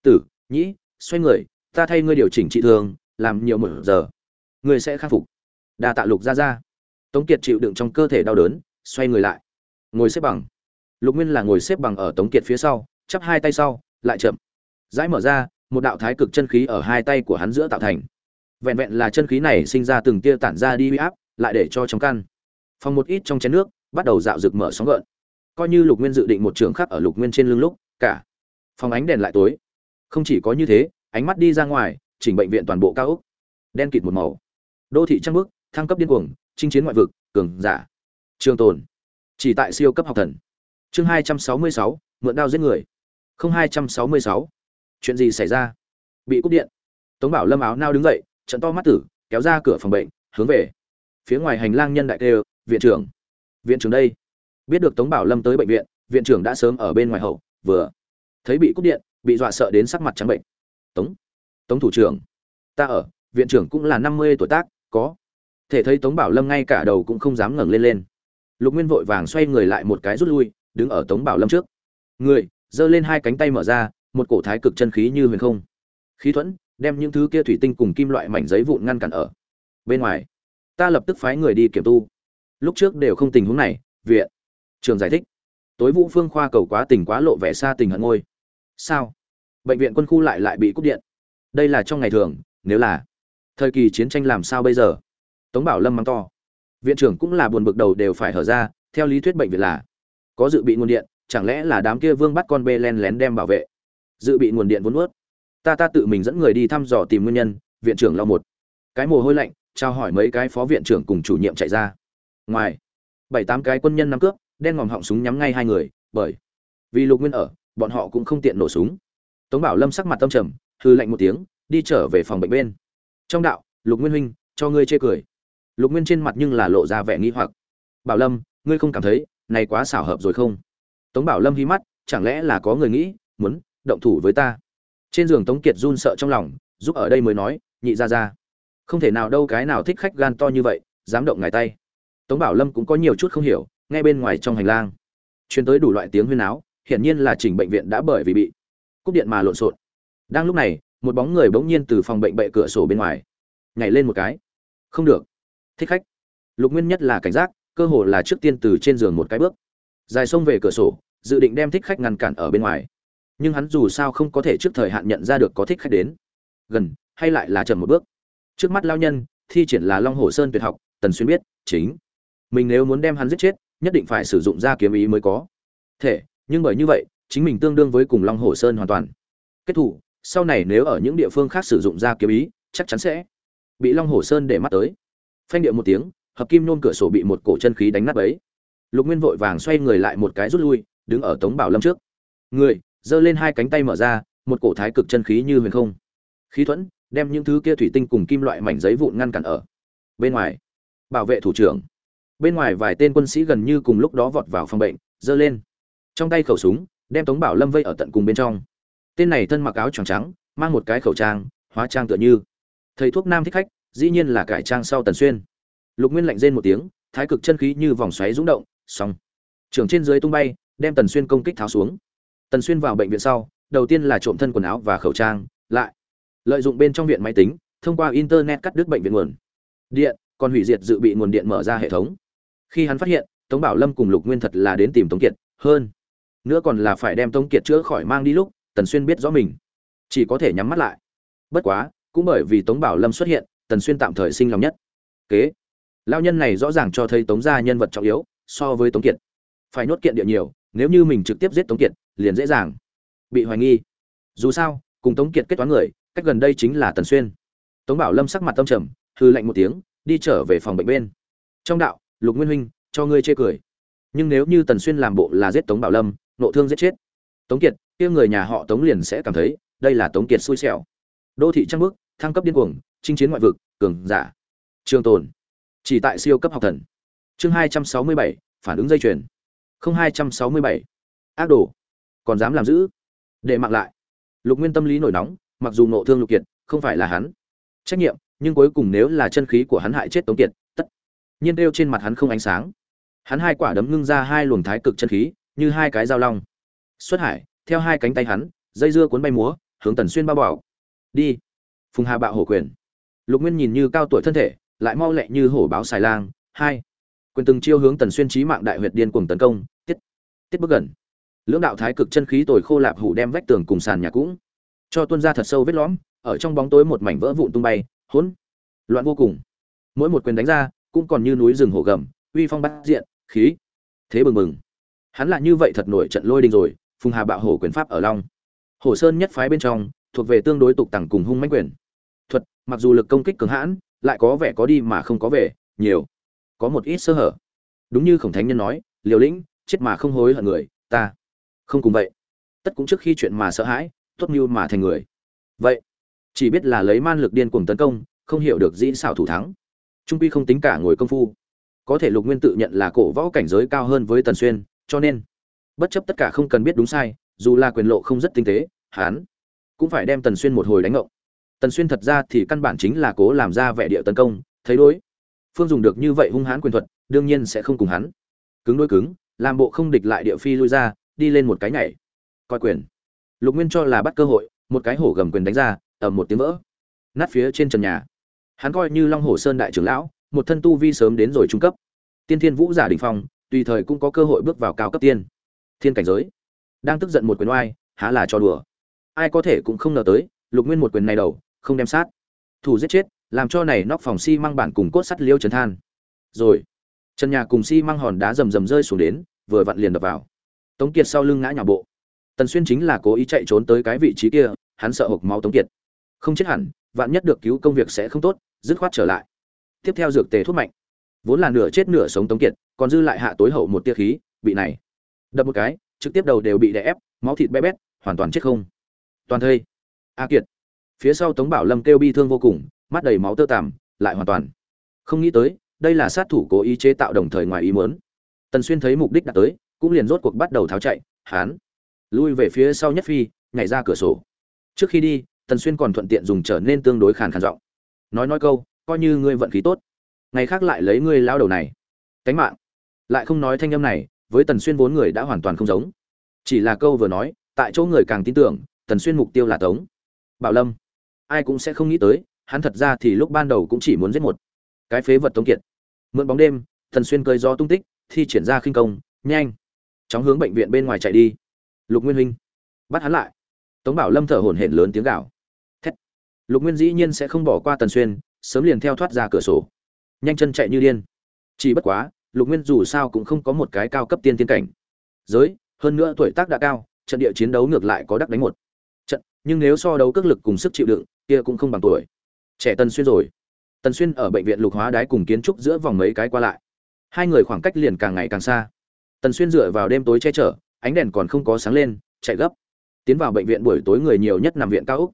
tử, nhĩ, xoay người ta thay ngươi điều chỉnh trị thương làm nhiều một giờ, ngươi sẽ khắc phục. Đa tạ lục ra ra tống kiệt chịu đựng trong cơ thể đau đớn, xoay người lại. Ngồi xếp bằng. Lục nguyên là ngồi xếp bằng ở tống kiệt phía sau, chắp hai tay sau, lại chậm. Dãi mở ra, một đạo thái cực chân khí ở hai tay của hắn giữa tạo thành. Vẹn vẹn là chân khí này sinh ra từng tia tản ra đi huy áp, lại để cho trong căn. Phòng một ít trong chén nước, bắt đầu dạo rực mở sóng gợn. Coi như lục nguyên dự định một trường khắc ở lục nguyên trên lưng lúc, cả. Phòng ánh đèn lại tối. Không chỉ có như thế ánh mắt đi ra ngoài, chỉnh bệnh viện toàn bộ cao ốc. Đen kịt một màu. Đô thị trăng bước, thăng cấp điên cuồng, chinh chiến ngoại vực, cường giả. Trường tồn. Chỉ tại siêu cấp học thần. Chương hai trăm sáu mươi sáu, mượn đao giết người. Không hai trăm sáu mươi sáu. Chuyện gì xảy ra? Bị cúp điện. Tống bảo lâm áo nao đứng dậy, trận to mắt tử, kéo ra cửa phòng bệnh, hướng về phía ngoài hành lang nhân đại tê viện trưởng. Viện trưởng đây. Biết được tống bảo lâm tới bệnh viện viện trưởng đã sớm ở bên ngoài hậu, vừa thấy bị cúp điện, bị dọa sợ đến sắc mặt trắng bệnh tống. Tống thủ trưởng. Ta ở, viện trưởng cũng là năm mươi tuổi tác, có. Thể thấy tống bảo lâm ngay cả đầu cũng không dám ngẩng lên lên. Lục nguyên vội vàng xoay người lại một cái rút lui, đứng ở tống bảo lâm trước. Người, giơ lên hai cánh tay mở ra, một cổ thái cực chân khí như huyền không. Khí thuẫn, đem những thứ kia thủy tinh cùng kim loại mảnh giấy vụn ngăn cản ở. Bên ngoài, ta lập tức phái người đi kiểm tu. Lúc trước đều không tình huống này, viện trường giải thích. Tối vũ phương khoa cầu quá tình quá lộ vẻ xa tình hận ngôi. Sao? Bệnh viện quân khu lại lại bị cúp điện. Đây là trong ngày thường, nếu là thời kỳ chiến tranh làm sao bây giờ? Tống bảo lâm mắng to. Viện trưởng cũng là buồn bực đầu đều phải hở ra, theo lý thuyết bệnh viện là có dự bị nguồn điện, chẳng lẽ là đám kia vương bắt con bê len lén đem bảo vệ? Dự bị nguồn điện vốn ướt ta ta tự mình dẫn người đi thăm dò tìm nguyên nhân, viện trưởng lo một cái mồ hôi lạnh, trao hỏi mấy cái phó viện trưởng cùng chủ nhiệm chạy ra. Ngoài, bảy tám cái quân nhân nắm cướp, đen ngòm họng súng nhắm ngay hai người, bởi vì lục nguyên ở, bọn họ cũng không tiện nổ súng tống bảo lâm sắc mặt tâm trầm hư lạnh một tiếng, đi trở về phòng bệnh bên. Trong đạo, lục nguyên huynh, cho ngươi chê cười. Lục nguyên trên mặt nhưng là lộ ra vẻ nghi hoặc. Bảo lâm, ngươi không cảm thấy, này quá xảo hợp rồi không? Tống bảo lâm hí mắt, chẳng lẽ là có người nghĩ, muốn động thủ với ta? Trên giường tống kiệt run sợ trong lòng, giúp ở đây mới nói, nhị ra ra. Không thể nào đâu cái nào thích khách gan to như vậy, dám động ngài tay. Tống bảo lâm cũng có nhiều chút không hiểu, nghe bên ngoài trong hành lang. Chuyến tới đủ loại tiếng huyên áo, hiển nhiên là chỉnh bệnh viện đã bởi vì bị cúp điện mà lộn xộn. Đang lúc này, một bóng người bỗng nhiên từ phòng bệnh bệ cửa sổ bên ngoài nhảy lên một cái. Không được. Thích khách. Lục nguyên nhất là cảnh giác, cơ hồ là trước tiên từ trên giường một cái bước. Dài xông về cửa sổ, dự định đem thích khách ngăn cản ở bên ngoài. Nhưng hắn dù sao không có thể trước thời hạn nhận ra được có thích khách đến. Gần, hay lại là chậm một bước. Trước mắt lao nhân, thi triển là long hồ sơn tuyệt học, tần xuyên biết, chính. Mình nếu muốn đem hắn giết chết, nhất định phải sử dụng ra kiếm ý mới có. Thể, nhưng bởi như vậy chính mình tương đương với cùng long hồ sơn hoàn toàn. Kết thủ sau này nếu ở những địa phương khác sử dụng ra kiếm ý, chắc chắn sẽ bị long hồ sơn để mắt tới. Phanh điệu một tiếng, hợp kim nôn cửa sổ bị một cổ chân khí đánh nát ấy lục nguyên vội vàng xoay người lại một cái rút lui, đứng ở tống bảo lâm trước. Người, giơ lên hai cánh tay mở ra, một cổ thái cực chân khí như huyền không. Khí thuẫn, đem những thứ kia thủy tinh cùng kim loại mảnh giấy vụn ngăn cản ở bên ngoài. Bảo vệ thủ trưởng. Bên ngoài vài tên quân sĩ gần như cùng lúc đó vọt vào phòng bệnh, giơ lên. Trong tay khẩu súng đem tống bảo lâm vây ở tận cùng bên trong. Tên này thân mặc áo trắng trắng, mang một cái khẩu trang, hóa trang tựa như. Thầy thuốc nam thích khách, dĩ nhiên là cải trang sau tần xuyên. Lục nguyên lạnh rên một tiếng, thái cực chân khí như vòng xoáy rung động, xong. Trưởng trên dưới tung bay, đem tần xuyên công kích tháo xuống. Tần xuyên vào bệnh viện sau, đầu tiên là trộm thân quần áo và khẩu trang, lại lợi dụng bên trong viện máy tính, thông qua internet cắt đứt bệnh viện nguồn. Điện, còn hủy diệt dự bị nguồn điện mở ra hệ thống. Khi hắn phát hiện, tống bảo lâm cùng lục nguyên thật là đến tìm tống kiệt, hơn nữa còn là phải đem tống kiệt chữa khỏi mang đi lúc, tần xuyên biết rõ mình. Chỉ có thể nhắm mắt lại. Bất quá, cũng bởi vì tống bảo lâm xuất hiện, tần xuyên tạm thời sinh lòng nhất. Kế. Lão nhân này rõ ràng cho thấy tống gia nhân vật trọng yếu, so với tống kiệt. Phải nốt kiện địa nhiều, nếu như mình trực tiếp giết tống kiệt, liền dễ dàng. Bị hoài nghi. Dù sao, cùng tống kiệt kết toán người, cách gần đây chính là tần xuyên. Tống bảo lâm sắc mặt tâm trầm, hừ lạnh một tiếng, đi trở về phòng bệnh bên. Trong đạo, lục nguyên huynh, cho ngươi chê cười. Nhưng nếu như tần xuyên làm bộ là giết tống bảo lâm nộ thương giết chết. Tống kiệt, kia người nhà họ tống liền sẽ cảm thấy, đây là tống kiệt xui xẻo. Đô thị trăng bước thăng cấp điên cuồng, chinh chiến ngoại vực, cường giả. Trường tồn. Chỉ tại siêu cấp học thần. Chương hai trăm sáu mươi bảy, phản ứng dây chuyền. Không hai trăm sáu mươi bảy. Ác đồ. Còn dám làm giữ để mặc lại. Lục nguyên tâm lý nổi nóng, mặc dù nộ thương lục kiệt, không phải là hắn. Trách nhiệm, nhưng cuối cùng nếu là chân khí của hắn hại chết tống kiệt, tất nhiên đeo trên mặt hắn không ánh sáng. Hắn hai quả đấm ngưng ra hai luồng thái cực chân khí như hai cái dao long. Xuất hải, theo hai cánh tay hắn, dây dưa cuốn bay múa, hướng tần xuyên bao bảo đi. Phùng hà bạo hổ quyền. Lục nguyên nhìn như cao tuổi thân thể, lại mau lẹ như hổ báo xài lang. Hai. Quyền từng chiêu hướng tần xuyên trí mạng đại huyệt điên cuồng tấn công, tiết tiết bước gần. Lưỡng đạo thái cực chân khí tồi khô lạp hủ đem vách tường cùng sàn nhà cũng cho tuân ra thật sâu vết lõm, ở trong bóng tối một mảnh vỡ vụn tung bay, hỗn loạn vô cùng. Mỗi một quyền đánh ra, cũng còn như núi rừng hổ gầm, uy phong bát diện, khí thế bừng bừng hắn là như vậy thật nổi trận lôi đình rồi, phùng hà bạo hổ quyền pháp ở long. Hồ sơn nhất phái bên trong, thuộc về tương đối tục tẳng cùng hung mãnh quyền. Thuật, mặc dù lực công kích cường hãn, lại có vẻ có đi mà không có về, nhiều. Có một ít sơ hở. Đúng như khổng thánh nhân nói, liều lĩnh, chết mà không hối hận người, ta không cùng vậy. Tất cũng trước khi chuyện mà sợ hãi, tốt mưu mà thành người. Vậy, chỉ biết là lấy man lực điên cuồng tấn công, không hiểu được dĩ xảo thủ thắng. Trung quy không tính cả ngồi công phu. Có thể lục nguyên tự nhận là cổ võ cảnh giới cao hơn với tần xuyên cho nên, bất chấp tất cả không cần biết đúng sai, dù là quyền lộ không rất tinh tế hán cũng phải đem tần xuyên một hồi đánh ngộng. Tần xuyên thật ra thì căn bản chính là cố làm ra vẻ địa tấn công, thấy đối phương dùng được như vậy hung hãn quyền thuật, đương nhiên sẽ không cùng hắn cứng đôi cứng, làm bộ không địch lại địa phi lui ra, đi lên một cái nhảy, coi quyền. Lục nguyên cho là bắt cơ hội, một cái hổ gầm quyền đánh ra, ầm một tiếng vỡ, nát phía trên trần nhà. Hắn coi như long hồ sơn đại trưởng lão, một thân tu vi sớm đến rồi trung cấp. Tiên thiên vũ giả đình phong tùy thời cũng có cơ hội bước vào cao cấp tiên. Thiên cảnh giới. Đang tức giận một quyền oai, há là cho đùa. Ai có thể cũng không ngờ tới, lục nguyên một quyền này đầu, không đem sát. Thủ giết chết, làm cho này nóc phòng xi、si、măng bản cùng cốt sắt liêu trấn than. Rồi, trần nhà cùng xi、si、măng hòn đá rầm rầm rơi xuống đến, vừa vặn liền đập vào. Tống kiệt sau lưng ngã nhỏ bộ. Tần xuyên chính là cố ý chạy trốn tới cái vị trí kia, hắn sợ hộc máu tống kiệt. Không chết hẳn, vạn nhất được cứu công việc sẽ không tốt, dứt khoát trở lại. Tiếp theo dược tề thuốc mạnh vốn là nửa chết nửa sống tống kiệt, còn dư lại hạ tối hậu một tia khí, bị này, đập một cái, trực tiếp đầu đều bị đè ép, máu thịt bé bét, hoàn toàn chết không. Toàn thây. A kiệt. Phía sau tống bảo lâm kêu bi thương vô cùng, mắt đầy máu tơ tằm, lại hoàn toàn. Không nghĩ tới, đây là sát thủ cố ý chế tạo đồng thời ngoài ý muốn. Tần xuyên thấy mục đích đã tới, cũng liền rốt cuộc bắt đầu tháo chạy, hán. Lui về phía sau nhất phi, nhảy ra cửa sổ. Trước khi đi, tần xuyên còn thuận tiện dùng trở nên tương đối khàn khàn giọng. Nói nói câu, coi như ngươi vận khí tốt ngày khác lại lấy ngươi lao đầu này. Cánh mạng. Lại không nói thanh âm này, với tần xuyên vốn người đã hoàn toàn không giống. Chỉ là câu vừa nói, tại chỗ người càng tin tưởng, tần xuyên mục tiêu là tống. Bảo lâm. Ai cũng sẽ không nghĩ tới, hắn thật ra thì lúc ban đầu cũng chỉ muốn giết một cái phế vật tống kiệt. Mượn bóng đêm, tần xuyên cơi do tung tích, thi triển ra khinh công, nhanh. Chóng hướng bệnh viện bên ngoài chạy đi. Lục nguyên huynh. Bắt hắn lại. Tống bảo lâm thở hổn hển lớn tiếng gào. Thét. Lục nguyên dĩ nhiên sẽ không bỏ qua tần xuyên, sớm liền theo thoát ra cửa sổ nhanh chân chạy như điên. Chỉ bất quá, lục nguyên dù sao cũng không có một cái cao cấp tiên tiên cảnh. Giới, hơn nữa tuổi tác đã cao, trận địa chiến đấu ngược lại có đắc đánh một. Trận, nhưng nếu so đấu cước lực cùng sức chịu đựng, kia cũng không bằng tuổi. Trẻ tần xuyên rồi. Tần xuyên ở bệnh viện lục hóa đái cùng kiến trúc giữa vòng mấy cái qua lại. Hai người khoảng cách liền càng ngày càng xa. Tần xuyên dựa vào đêm tối che chở, ánh đèn còn không có sáng lên, chạy gấp. Tiến vào bệnh viện buổi tối người nhiều nhất nằm viện cao úc.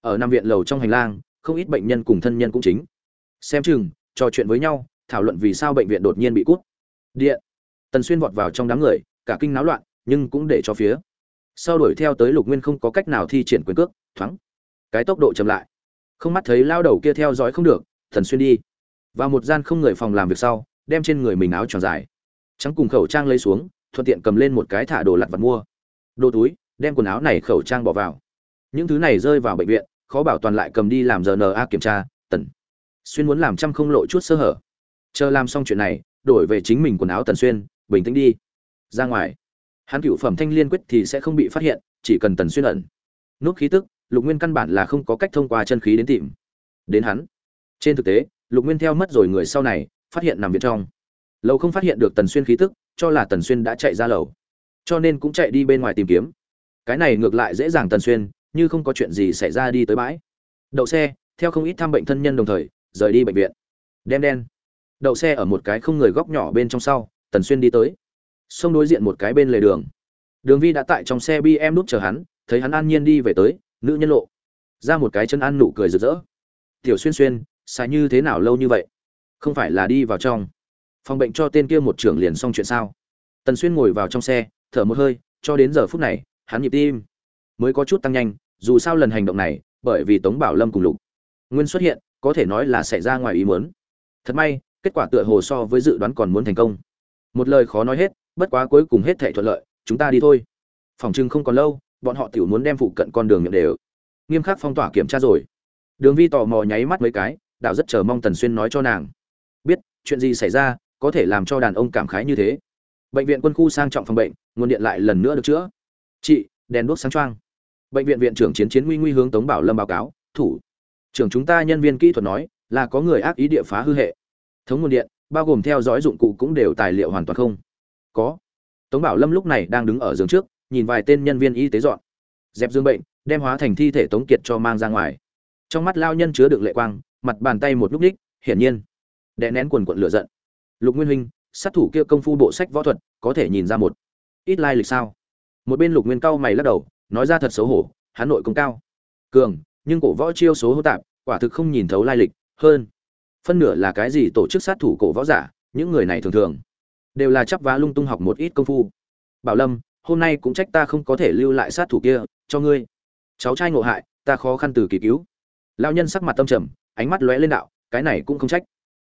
Ở nằm viện lầu trong hành lang, không ít bệnh nhân cùng thân nhân cũng chính. Xem chừng trò chuyện với nhau, thảo luận vì sao bệnh viện đột nhiên bị cút. Điện. Tần xuyên vọt vào trong đám người, cả kinh náo loạn, nhưng cũng để cho phía sau đuổi theo tới lục nguyên không có cách nào thi triển quyền cước, thoáng. Cái tốc độ chậm lại. Không mắt thấy lao đầu kia theo dõi không được thần xuyên đi. Vào một gian không người phòng làm việc sau, đem trên người mình áo tròn dài. Trắng cùng khẩu trang lấy xuống, thuận tiện cầm lên một cái thả đồ lặt vặt mua. Đồ túi, đem quần áo này khẩu trang bỏ vào. Những thứ này rơi vào bệnh viện, khó bảo toàn lại cầm đi làm rna kiểm tra, tần xuyên muốn làm trăm không lộ chút sơ hở. Chờ làm xong chuyện này, đổi về chính mình quần áo tần xuyên, bình tĩnh đi. Ra ngoài. Hắn cựu phẩm thanh liên quyết thì sẽ không bị phát hiện, chỉ cần tần xuyên ẩn. Nút khí tức, lục nguyên căn bản là không có cách thông qua chân khí đến tìm. Đến hắn. Trên thực tế, lục nguyên theo mất rồi người sau này, phát hiện nằm viện trong. Lầu không phát hiện được tần xuyên khí tức, cho là tần xuyên đã chạy ra lầu. Cho nên cũng chạy đi bên ngoài tìm kiếm. Cái này ngược lại dễ dàng tần xuyên, như không có chuyện gì xảy ra đi tới bãi. Đậu xe, theo không ít thăm bệnh thân nhân đồng thời rời đi bệnh viện. Đen đen. Đậu xe ở một cái không người góc nhỏ bên trong sau, tần xuyên đi tới. Xông đối diện một cái bên lề đường. Đường vi đã tại trong xe bm nút chờ hắn, thấy hắn an nhiên đi về tới, nữ nhân lộ. Ra một cái chân ăn nụ cười rực rỡ. Tiểu xuyên xuyên, xài như thế nào lâu như vậy? Không phải là đi vào trong. Phòng bệnh cho tên kia một trưởng liền xong chuyện sao? Tần xuyên ngồi vào trong xe, thở một hơi, cho đến giờ phút này, hắn nhịp tim mới có chút tăng nhanh, dù sao lần hành động này, bởi vì tống bảo lâm cùng lục. Nguyên xuất hiện có thể nói là xảy ra ngoài ý muốn. Thật may, kết quả tựa hồ so với dự đoán còn muốn thành công. Một lời khó nói hết, bất quá cuối cùng hết thảy thuận lợi, chúng ta đi thôi. Phòng trưng không còn lâu, bọn họ tiểu muốn đem phụ cận con đường miệng đều. Nghiêm khắc phong tỏa kiểm tra rồi. Đường vi tò mò nháy mắt mấy cái, đạo rất chờ mong tần xuyên nói cho nàng. Biết, chuyện gì xảy ra, có thể làm cho đàn ông cảm khái như thế. Bệnh viện quân khu sang trọng phòng bệnh, nguồn điện lại lần nữa được chữa. Chị, đèn đuốc sáng choang. Bệnh viện viện trưởng chiến chiến nguy nguy hướng tống bảo lâm báo cáo, thủ trưởng chúng ta nhân viên kỹ thuật nói, là có người ác ý địa phá hư hệ. Thống nguồn điện, bao gồm theo dõi dụng cụ cũng đều tài liệu hoàn toàn không. Có. Tống bảo lâm lúc này đang đứng ở giường trước, nhìn vài tên nhân viên y tế dọn. Dẹp dương bệnh, đem hóa thành thi thể tống kiệt cho mang ra ngoài. Trong mắt lao nhân chứa đựng lệ quang, mặt bàn tay một lúc ních hiển nhiên, đè nén quần quận lửa giận. Lục nguyên huynh, sát thủ kia công phu bộ sách võ thuật, có thể nhìn ra một ít lai lịch sao? Một bên lục nguyên cao mày lắc đầu, nói ra thật xấu hổ hắn nội công cao. Cường nhưng cổ võ chiêu số hô tạp, quả thực không nhìn thấu lai lịch, hơn phân nửa là cái gì tổ chức sát thủ cổ võ giả, những người này thường thường đều là chấp vá lung tung học một ít công phu. Bảo lâm, hôm nay cũng trách ta không có thể lưu lại sát thủ kia, cho ngươi. Cháu trai ngộ hại, ta khó khăn từ kỳ cứu. Lao nhân sắc mặt tâm trầm, ánh mắt lóe lên đạo, cái này cũng không trách.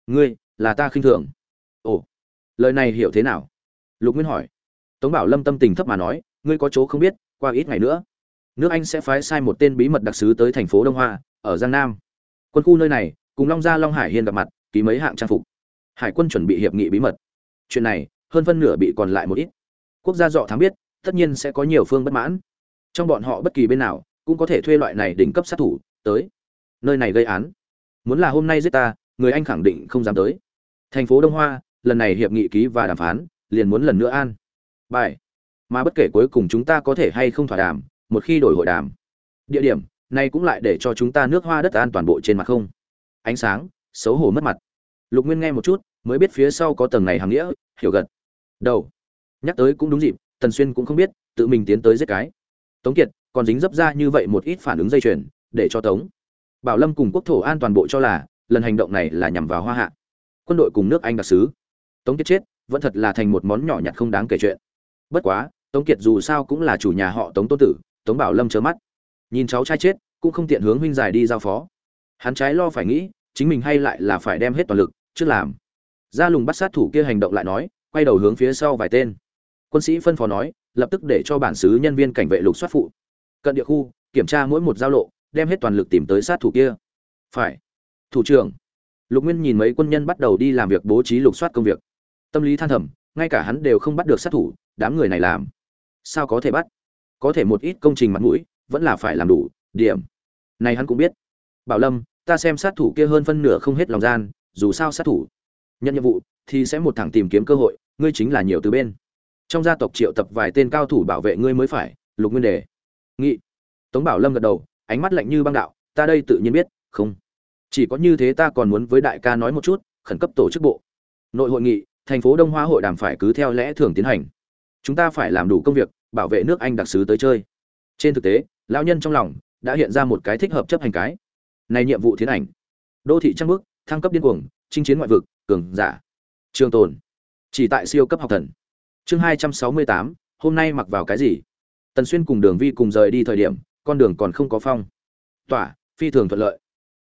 Ngươi, là ta khinh thường. Ồ, lời này hiểu thế nào? Lục nguyên hỏi. Tống bảo lâm tâm tình thấp mà nói, ngươi có chỗ không biết, qua ít ngày nữa nước anh sẽ phái sai một tên bí mật đặc sứ tới thành phố đông hoa, ở giang nam. Quân khu nơi này, cùng long gia long hải hiên gặp mặt, ký mấy hạng trang phục. Hải quân chuẩn bị hiệp nghị bí mật. Chuyện này, hơn phân nửa bị còn lại một ít. Quốc gia dọ thám biết, tất nhiên sẽ có nhiều phương bất mãn. Trong bọn họ bất kỳ bên nào, cũng có thể thuê loại này đỉnh cấp sát thủ, tới. Nơi này gây án. Muốn là hôm nay giết ta, người anh khẳng định không dám tới. Thành phố đông hoa, lần này hiệp nghị ký và đàm phán, liền muốn lần nữa an. Bài. Mà bất kể cuối cùng chúng ta có thể hay không thỏa đàm một khi đổi hội đàm. Địa điểm này cũng lại để cho chúng ta nước hoa đất an toàn bộ trên mặt không. Ánh sáng, xấu hổ mất mặt. Lục nguyên nghe một chút, mới biết phía sau có tầng này hàm nghĩa, hiểu gật. Đầu. Nhắc tới cũng đúng dịp, tần xuyên cũng không biết, tự mình tiến tới giết cái. Tống kiệt, còn dính dấp ra như vậy một ít phản ứng dây chuyền, để cho tống bảo lâm cùng quốc thổ an toàn bộ cho là, lần hành động này là nhằm vào hoa hạ. Quân đội cùng nước anh đặc sứ. Tống kiệt chết, vẫn thật là thành một món nhỏ nhặt không đáng kể chuyện. Bất quá, tống kiệt dù sao cũng là chủ nhà họ tống tô tử tống bảo lâm chớ mắt. Nhìn cháu trai chết, cũng không tiện hướng huynh giải đi giao phó. Hắn trái lo phải nghĩ, chính mình hay lại là phải đem hết toàn lực, trước làm. Ra lùng bắt sát thủ kia hành động lại nói, quay đầu hướng phía sau vài tên. Quân sĩ phân phó nói, lập tức để cho bản xứ nhân viên cảnh vệ lục soát phụ. Cận địa khu, kiểm tra mỗi một giao lộ, đem hết toàn lực tìm tới sát thủ kia. Phải. Thủ trưởng. Lục nguyên nhìn mấy quân nhân bắt đầu đi làm việc bố trí lục soát công việc. Tâm lý than thầm, ngay cả hắn đều không bắt được sát thủ, đám người này làm. Sao có thể bắt? Có thể một ít công trình mặt mũi, vẫn là phải làm đủ, điểm. Này hắn cũng biết. Bảo lâm, ta xem sát thủ kia hơn phân nửa không hết lòng gian, dù sao sát thủ. Nhận nhiệm vụ, thì sẽ một thẳng tìm kiếm cơ hội, ngươi chính là nhiều từ bên. Trong gia tộc triệu tập vài tên cao thủ bảo vệ ngươi mới phải, lục nguyên đề. Nghị. Tống bảo lâm gật đầu, ánh mắt lạnh như băng đạo, ta đây tự nhiên biết, không. Chỉ có như thế ta còn muốn với đại ca nói một chút, khẩn cấp tổ chức bộ. Nội hội nghị, thành phố đông hoa hội đàm phải cứ theo lẽ thường tiến hành chúng ta phải làm đủ công việc, bảo vệ nước anh đặc sứ tới chơi. Trên thực tế, lão nhân trong lòng đã hiện ra một cái thích hợp chấp hành cái. Này nhiệm vụ tiến ảnh đô thị trăng bước thăng cấp điên cuồng, chinh chiến ngoại vực, cường giả. Trường tồn. Chỉ tại siêu cấp học thần. Chương hai trăm sáu mươi tám, hôm nay mặc vào cái gì? Tần xuyên cùng đường vi cùng rời đi thời điểm, con đường còn không có phong. Tỏa, phi thường thuận lợi.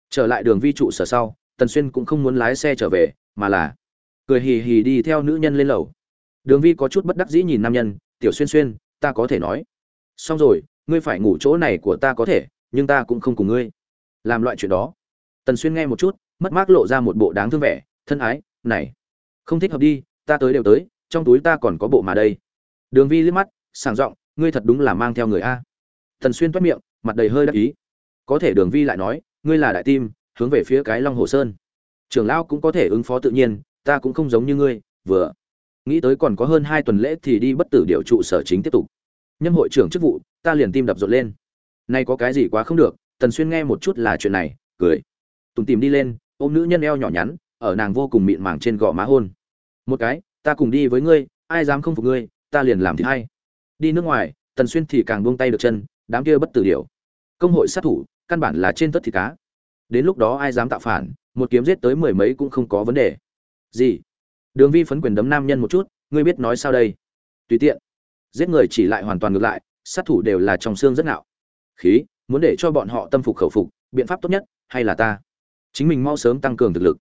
Trở lại đường vi trụ sở sau, tần xuyên cũng không muốn lái xe trở về, mà là cười hì hì đi theo nữ nhân lên lầu đường vi có chút bất đắc dĩ nhìn nam nhân, tiểu xuyên xuyên, ta có thể nói. Xong rồi, ngươi phải ngủ chỗ này của ta có thể, nhưng ta cũng không cùng ngươi. Làm loại chuyện đó. Tần xuyên nghe một chút, mất mát lộ ra một bộ đáng thương vẻ, thân ái, này, không thích hợp đi, ta tới đều tới, trong túi ta còn có bộ mà đây. Đường vi liếc mắt sàng giọng, ngươi thật đúng là mang theo người a. Tần xuyên toát miệng, mặt đầy hơi đắc ý. Có thể đường vi lại nói, ngươi là đại tim, hướng về phía cái long hồ sơn. Trưởng lão cũng có thể ứng phó tự nhiên, ta cũng không giống như ngươi, vừa nghĩ tới còn có hơn hai tuần lễ thì đi bất tử điều trụ sở chính tiếp tục. Nhâm hội trưởng chức vụ, ta liền tim đập rộn lên. Nay có cái gì quá không được, tần xuyên nghe một chút là chuyện này, cười. Tùng tìm đi lên, ôm nữ nhân eo nhỏ nhắn, ở nàng vô cùng mịn màng trên gò má hôn. Một cái, ta cùng đi với ngươi, ai dám không phục ngươi, ta liền làm thì hay. Đi nước ngoài, tần xuyên thì càng buông tay được chân, đám kia bất tử điều. Công hội sát thủ, căn bản là trên tất thịt cá. Đến lúc đó ai dám tạo phản, một kiếm giết tới mười mấy cũng không có vấn đề. Gì? Đường vi phấn quyền đấm nam nhân một chút, ngươi biết nói sao đây? Tùy tiện. Giết người chỉ lại hoàn toàn ngược lại, sát thủ đều là trong xương rất ngạo. Khí, muốn để cho bọn họ tâm phục khẩu phục, biện pháp tốt nhất, hay là ta? Chính mình mau sớm tăng cường thực lực.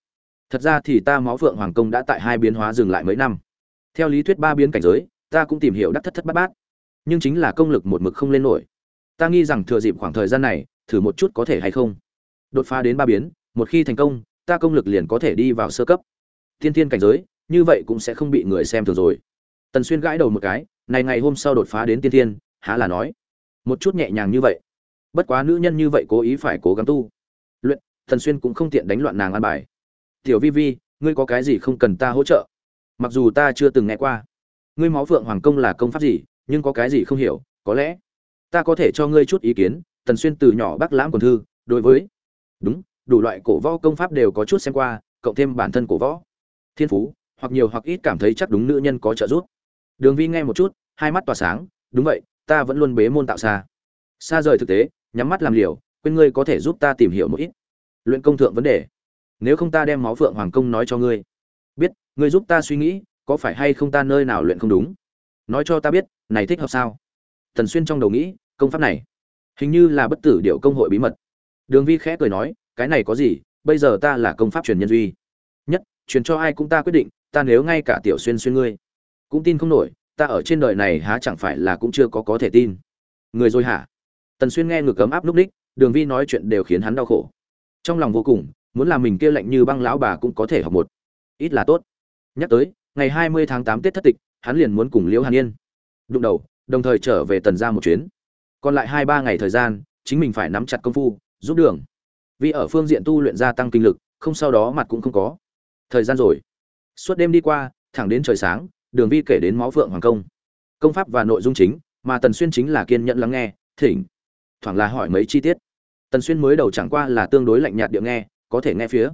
Thật ra thì ta máu vượng hoàng công đã tại hai biến hóa dừng lại mấy năm. Theo lý thuyết ba biến cảnh giới, ta cũng tìm hiểu đắc thất thất bát bát. Nhưng chính là công lực một mực không lên nổi. Ta nghi rằng thừa dịp khoảng thời gian này, thử một chút có thể hay không. Đột phá đến ba biến, một khi thành công, ta công lực liền có thể đi vào sơ cấp. Tiên tiên cảnh giới như vậy cũng sẽ không bị người xem thường rồi. Tần xuyên gãi đầu một cái, này ngày hôm sau đột phá đến tiên tiên há là nói. Một chút nhẹ nhàng như vậy. Bất quá nữ nhân như vậy cố ý phải cố gắng tu. Luyện, tần xuyên cũng không tiện đánh loạn nàng an bài. Tiểu vi vi, ngươi có cái gì không cần ta hỗ trợ? Mặc dù ta chưa từng nghe qua. Ngươi máu phượng hoàng công là công pháp gì, nhưng có cái gì không hiểu, có lẽ ta có thể cho ngươi chút ý kiến, tần xuyên từ nhỏ bác lãm quần thư, đối với đúng, đủ loại cổ võ công pháp đều có chút xem qua, cộng thêm bản thân cổ võ. Thiên phú hoặc nhiều hoặc ít cảm thấy chắc đúng nữ nhân có trợ giúp. Đường vi nghe một chút, hai mắt tỏa sáng, đúng vậy, ta vẫn luôn bế môn tạo xa xa rời thực tế, nhắm mắt làm liều, quên ngươi có thể giúp ta tìm hiểu một ít, luyện công thượng vấn đề. Nếu không ta đem máu phượng hoàng công nói cho ngươi. Biết, ngươi giúp ta suy nghĩ, có phải hay không ta nơi nào luyện không đúng? Nói cho ta biết, này thích hợp sao? Thần xuyên trong đầu nghĩ, công pháp này, hình như là bất tử điệu công hội bí mật. Đường vi khẽ cười nói, cái này có gì, bây giờ ta là công pháp truyền nhân duy. Nhất, truyền cho ai cũng ta quyết định ta nếu ngay cả tiểu xuyên xuyên ngươi, cũng tin không nổi, ta ở trên đời này há chẳng phải là cũng chưa có có thể tin. Người rồi hả? Tần xuyên nghe ngược cấm áp lúc đích, đường vi nói chuyện đều khiến hắn đau khổ. Trong lòng vô cùng, muốn làm mình kia lạnh như băng lão bà cũng có thể học một. Ít là tốt. Nhắc tới, ngày hai mươi tháng tám tết thất tịch, hắn liền muốn cùng liễu hàn yên đụng đầu, đồng thời trở về tần ra một chuyến. Còn lại hai ba ngày thời gian, chính mình phải nắm chặt công phu, giúp đường. Vì ở phương diện tu luyện gia tăng kinh lực, không sau đó mặt cũng không có. Thời gian rồi suốt đêm đi qua, thẳng đến trời sáng, đường vi kể đến máu phượng hoàng công. Công pháp và nội dung chính, mà tần xuyên chính là kiên nhẫn lắng nghe, thỉnh. Thoảng là hỏi mấy chi tiết. Tần xuyên mới đầu chẳng qua là tương đối lạnh nhạt địa nghe, có thể nghe phía.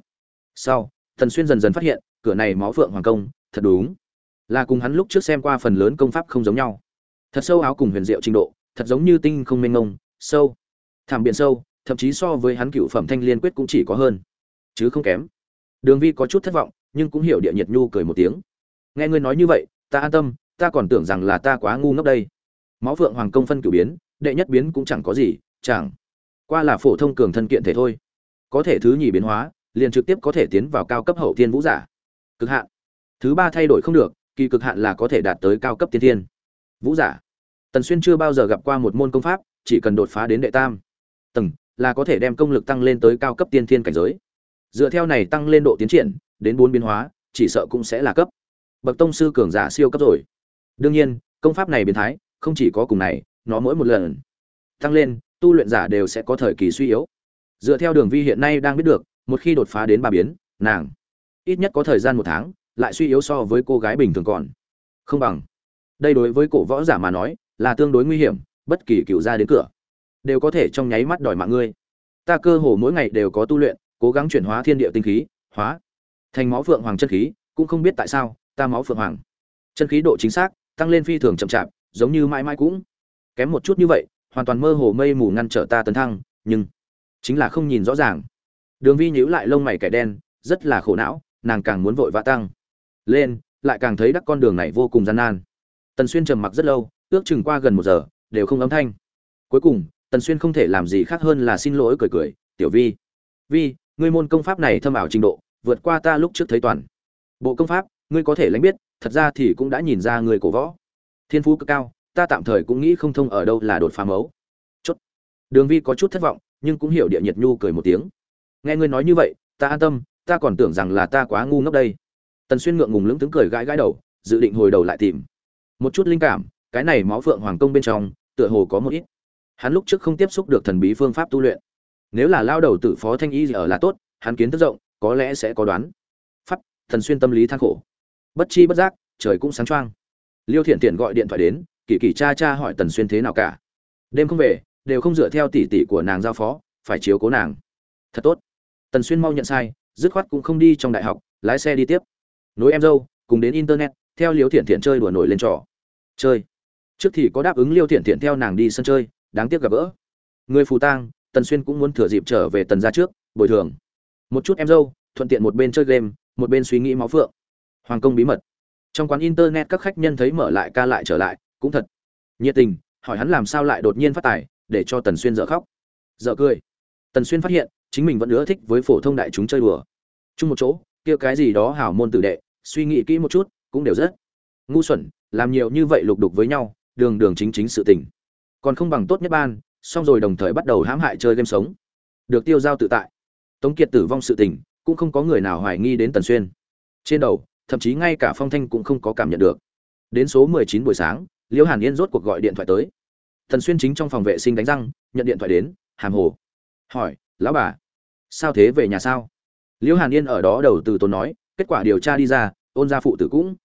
Sau, tần xuyên dần dần phát hiện, cửa này máu phượng hoàng công, thật đúng. Là cùng hắn lúc trước xem qua phần lớn công pháp không giống nhau. Thật sâu áo cùng huyền diệu trình độ, thật giống như tinh không mênh mông, sâu. Thảm biển sâu, thậm chí so với hắn cựu phẩm thanh liên quyết cũng chỉ có hơn. Chứ không kém. Đường vi có chút thất vọng nhưng cũng hiểu địa nhiệt nhu cười một tiếng. Nghe ngươi nói như vậy, ta an tâm, ta còn tưởng rằng là ta quá ngu ngốc đây. Máu phượng hoàng công phân cửu biến, đệ nhất biến cũng chẳng có gì, chẳng qua là phổ thông cường thân kiện thể thôi. Có thể thứ nhì biến hóa, liền trực tiếp có thể tiến vào cao cấp hậu thiên vũ giả. Cực hạn. Thứ ba thay đổi không được, kỳ cực hạn là có thể đạt tới cao cấp tiên thiên. Vũ giả. Tần xuyên chưa bao giờ gặp qua một môn công pháp, chỉ cần đột phá đến đệ tam. Tầng, là có thể đem công lực tăng lên tới cao cấp tiên thiên cảnh giới. Dựa theo này tăng lên độ tiến triển đến bốn biến hóa, chỉ sợ cũng sẽ là cấp. Bậc tông sư cường giả siêu cấp rồi. Đương nhiên, công pháp này biến thái, không chỉ có cùng này, nó mỗi một lần tăng lên, tu luyện giả đều sẽ có thời kỳ suy yếu. Dựa theo đường vi hiện nay đang biết được, một khi đột phá đến ba biến, nàng ít nhất có thời gian một tháng, lại suy yếu so với cô gái bình thường còn không bằng. Đây đối với cổ võ giả mà nói, là tương đối nguy hiểm, bất kỳ cựu ra đến cửa đều có thể trong nháy mắt đòi mạng ngươi. Ta cơ hồ mỗi ngày đều có tu luyện, cố gắng chuyển hóa thiên địa tinh khí, hóa thành máu phượng hoàng chân khí, cũng không biết tại sao, ta máu phượng hoàng. Chân khí độ chính xác, tăng lên phi thường chậm chạp, giống như mãi mãi cũng. Kém một chút như vậy, hoàn toàn mơ hồ mây mù ngăn trở ta tấn thăng, nhưng chính là không nhìn rõ ràng. Đường vi nhíu lại lông mày kẻ đen, rất là khổ não, nàng càng muốn vội vã tăng. Lên, lại càng thấy đắc con đường này vô cùng gian nan. Tần xuyên trầm mặc rất lâu, ước chừng qua gần một giờ, đều không âm thanh. Cuối cùng, tần xuyên không thể làm gì khác hơn là xin lỗi cười cười, tiểu vi vi, ngươi môn công pháp này thâm ảo trình độ vượt qua ta lúc trước thấy toàn. Bộ công pháp, ngươi có thể lãnh biết, thật ra thì cũng đã nhìn ra người cổ võ. Thiên phú cực cao, ta tạm thời cũng nghĩ không thông ở đâu là đột phá mấu. Chốt. Đường vi có chút thất vọng, nhưng cũng hiểu địa nhiệt nhu cười một tiếng. Nghe ngươi nói như vậy, ta an tâm, ta còn tưởng rằng là ta quá ngu ngốc đây. Tần xuyên ngượng ngùng lững tướng cười gãi gãi đầu, dự định hồi đầu lại tìm. Một chút linh cảm, cái này máu phượng hoàng công bên trong, tựa hồ có một ít. Hắn lúc trước không tiếp xúc được thần bí phương pháp tu luyện. Nếu là lao đầu tử phó thanh y ở là tốt, hắn kiến thức rộng có lẽ sẽ có đoán. Pháp, thần xuyên tâm lý than khổ. Bất chi bất giác, trời cũng sáng choang. Liêu thiện thiện gọi điện thoại đến, kỳ kỳ cha cha hỏi tần xuyên thế nào cả. Đêm không về, đều không dựa theo tỉ tỉ của nàng giao phó, phải chiếu cố nàng. Thật tốt. Tần xuyên mau nhận sai, dứt khoát cũng không đi trong đại học, lái xe đi tiếp. Nối em dâu, cùng đến internet, theo liêu thiện thiện chơi đùa nổi lên trò. Chơi. Trước thì có đáp ứng liêu thiện thiện theo nàng đi sân chơi, đáng tiếc gặp gỡ. Người phù tang, tần xuyên cũng muốn thừa dịp trở về tần ra trước, bồi thường một chút em dâu, thuận tiện một bên chơi game, một bên suy nghĩ máu phượng. Hoàng công bí mật. Trong quán internet các khách nhân thấy mở lại ca lại trở lại, cũng thật nhiệt tình, hỏi hắn làm sao lại đột nhiên phát tài, để cho tần xuyên dở khóc. Dở cười. Tần xuyên phát hiện, chính mình vẫn ưa thích với phổ thông đại chúng chơi đùa. Chung một chỗ, kia cái gì đó hảo môn tử đệ, suy nghĩ kỹ một chút, cũng đều rất ngu xuẩn, làm nhiều như vậy lục đục với nhau, đường đường chính chính sự tình. Còn không bằng tốt nhất ban, xong rồi đồng thời bắt đầu hãm hại chơi game sống. Được tiêu giao tự tại tống kiệt tử vong sự tình, cũng không có người nào hoài nghi đến tần xuyên. Trên đầu, thậm chí ngay cả phong thanh cũng không có cảm nhận được. Đến số mười chín buổi sáng, liễu hàn yên rốt cuộc gọi điện thoại tới. Tần xuyên chính trong phòng vệ sinh đánh răng, nhận điện thoại đến, hàm hồ. Hỏi, lão bà, sao thế về nhà sao? Liễu hàn yên ở đó đầu từ tốn nói, kết quả điều tra đi ra, ôn gia phụ tử cũng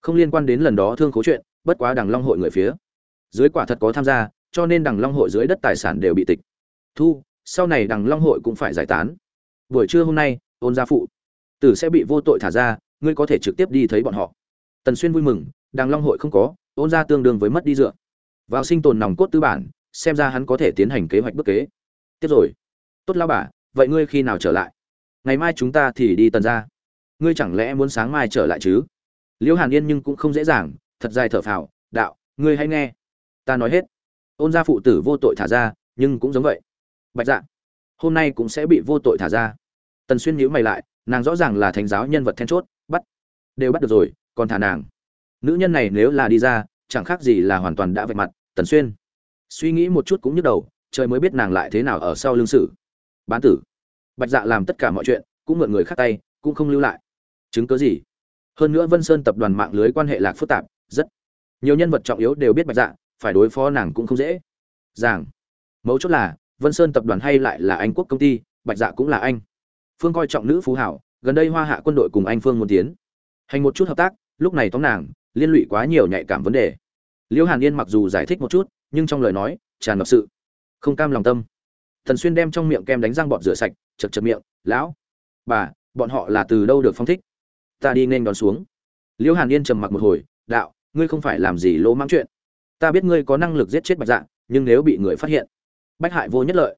không liên quan đến lần đó thương khố chuyện, bất quá đằng long hội người phía dưới quả thật có tham gia, cho nên đằng long hội dưới đất tài sản đều bị tịch thu, sau này đằng long hội cũng phải giải tán buổi trưa hôm nay ôn gia phụ. Tử sẽ bị vô tội thả ra, ngươi có thể trực tiếp đi thấy bọn họ. Tần xuyên vui mừng đằng long hội không có ôn gia tương đương với mất đi dựa. Vào sinh tồn nòng cốt tư bản, xem ra hắn có thể tiến hành kế hoạch bước kế. Tiếp rồi. Tốt lao bà, vậy ngươi khi nào trở lại? Ngày mai chúng ta thì đi tần ra ngươi chẳng lẽ muốn sáng mai trở lại chứ? Liễu hàn yên nhưng cũng không dễ dàng, thật dài thở phào, đạo, ngươi hãy nghe. Ta nói hết. Ôn gia phụ tử vô tội thả ra, nhưng cũng giống vậy. Bạch dạ hôm nay cũng sẽ bị vô tội thả ra tần xuyên nhíu mày lại, nàng rõ ràng là thánh giáo nhân vật then chốt, bắt, đều bắt được rồi, còn thả nàng. Nữ nhân này nếu là đi ra, chẳng khác gì là hoàn toàn đã vạch mặt, tần xuyên. Suy nghĩ một chút cũng nhức đầu, trời mới biết nàng lại thế nào ở sau lưng sử bán tử. Bạch dạ làm tất cả mọi chuyện, cũng mượn người khác tay, cũng không lưu lại. Chứng cớ gì? Hơn nữa vân sơn tập đoàn mạng lưới quan hệ lạc phức tạp, rất nhiều nhân vật trọng yếu đều biết bạch dạ phải đối phó nàng cũng không dễ. Giảng. Mấu chốt là, vân sơn tập đoàn hay lại là anh quốc công ty, bạch dạ cũng là anh phương coi trọng nữ phú hảo, gần đây hoa hạ quân đội cùng anh phương muốn tiến. Hành một chút hợp tác, lúc này tóm nàng, liên lụy quá nhiều nhạy cảm vấn đề. Liễu hàn yên mặc dù giải thích một chút, nhưng trong lời nói, tràn ngập sự không cam lòng tâm. Thần xuyên đem trong miệng kem đánh răng bọt rửa sạch, chật chật miệng, lão, bà, bọn họ là từ đâu được phong thích? Ta đi nên đón xuống. Liễu hàn yên trầm mặc một hồi, đạo, ngươi không phải làm gì lỗ mãng chuyện. Ta biết ngươi có năng lực giết chết bạch dạ nhưng nếu bị người phát hiện, bách hại vô nhất lợi.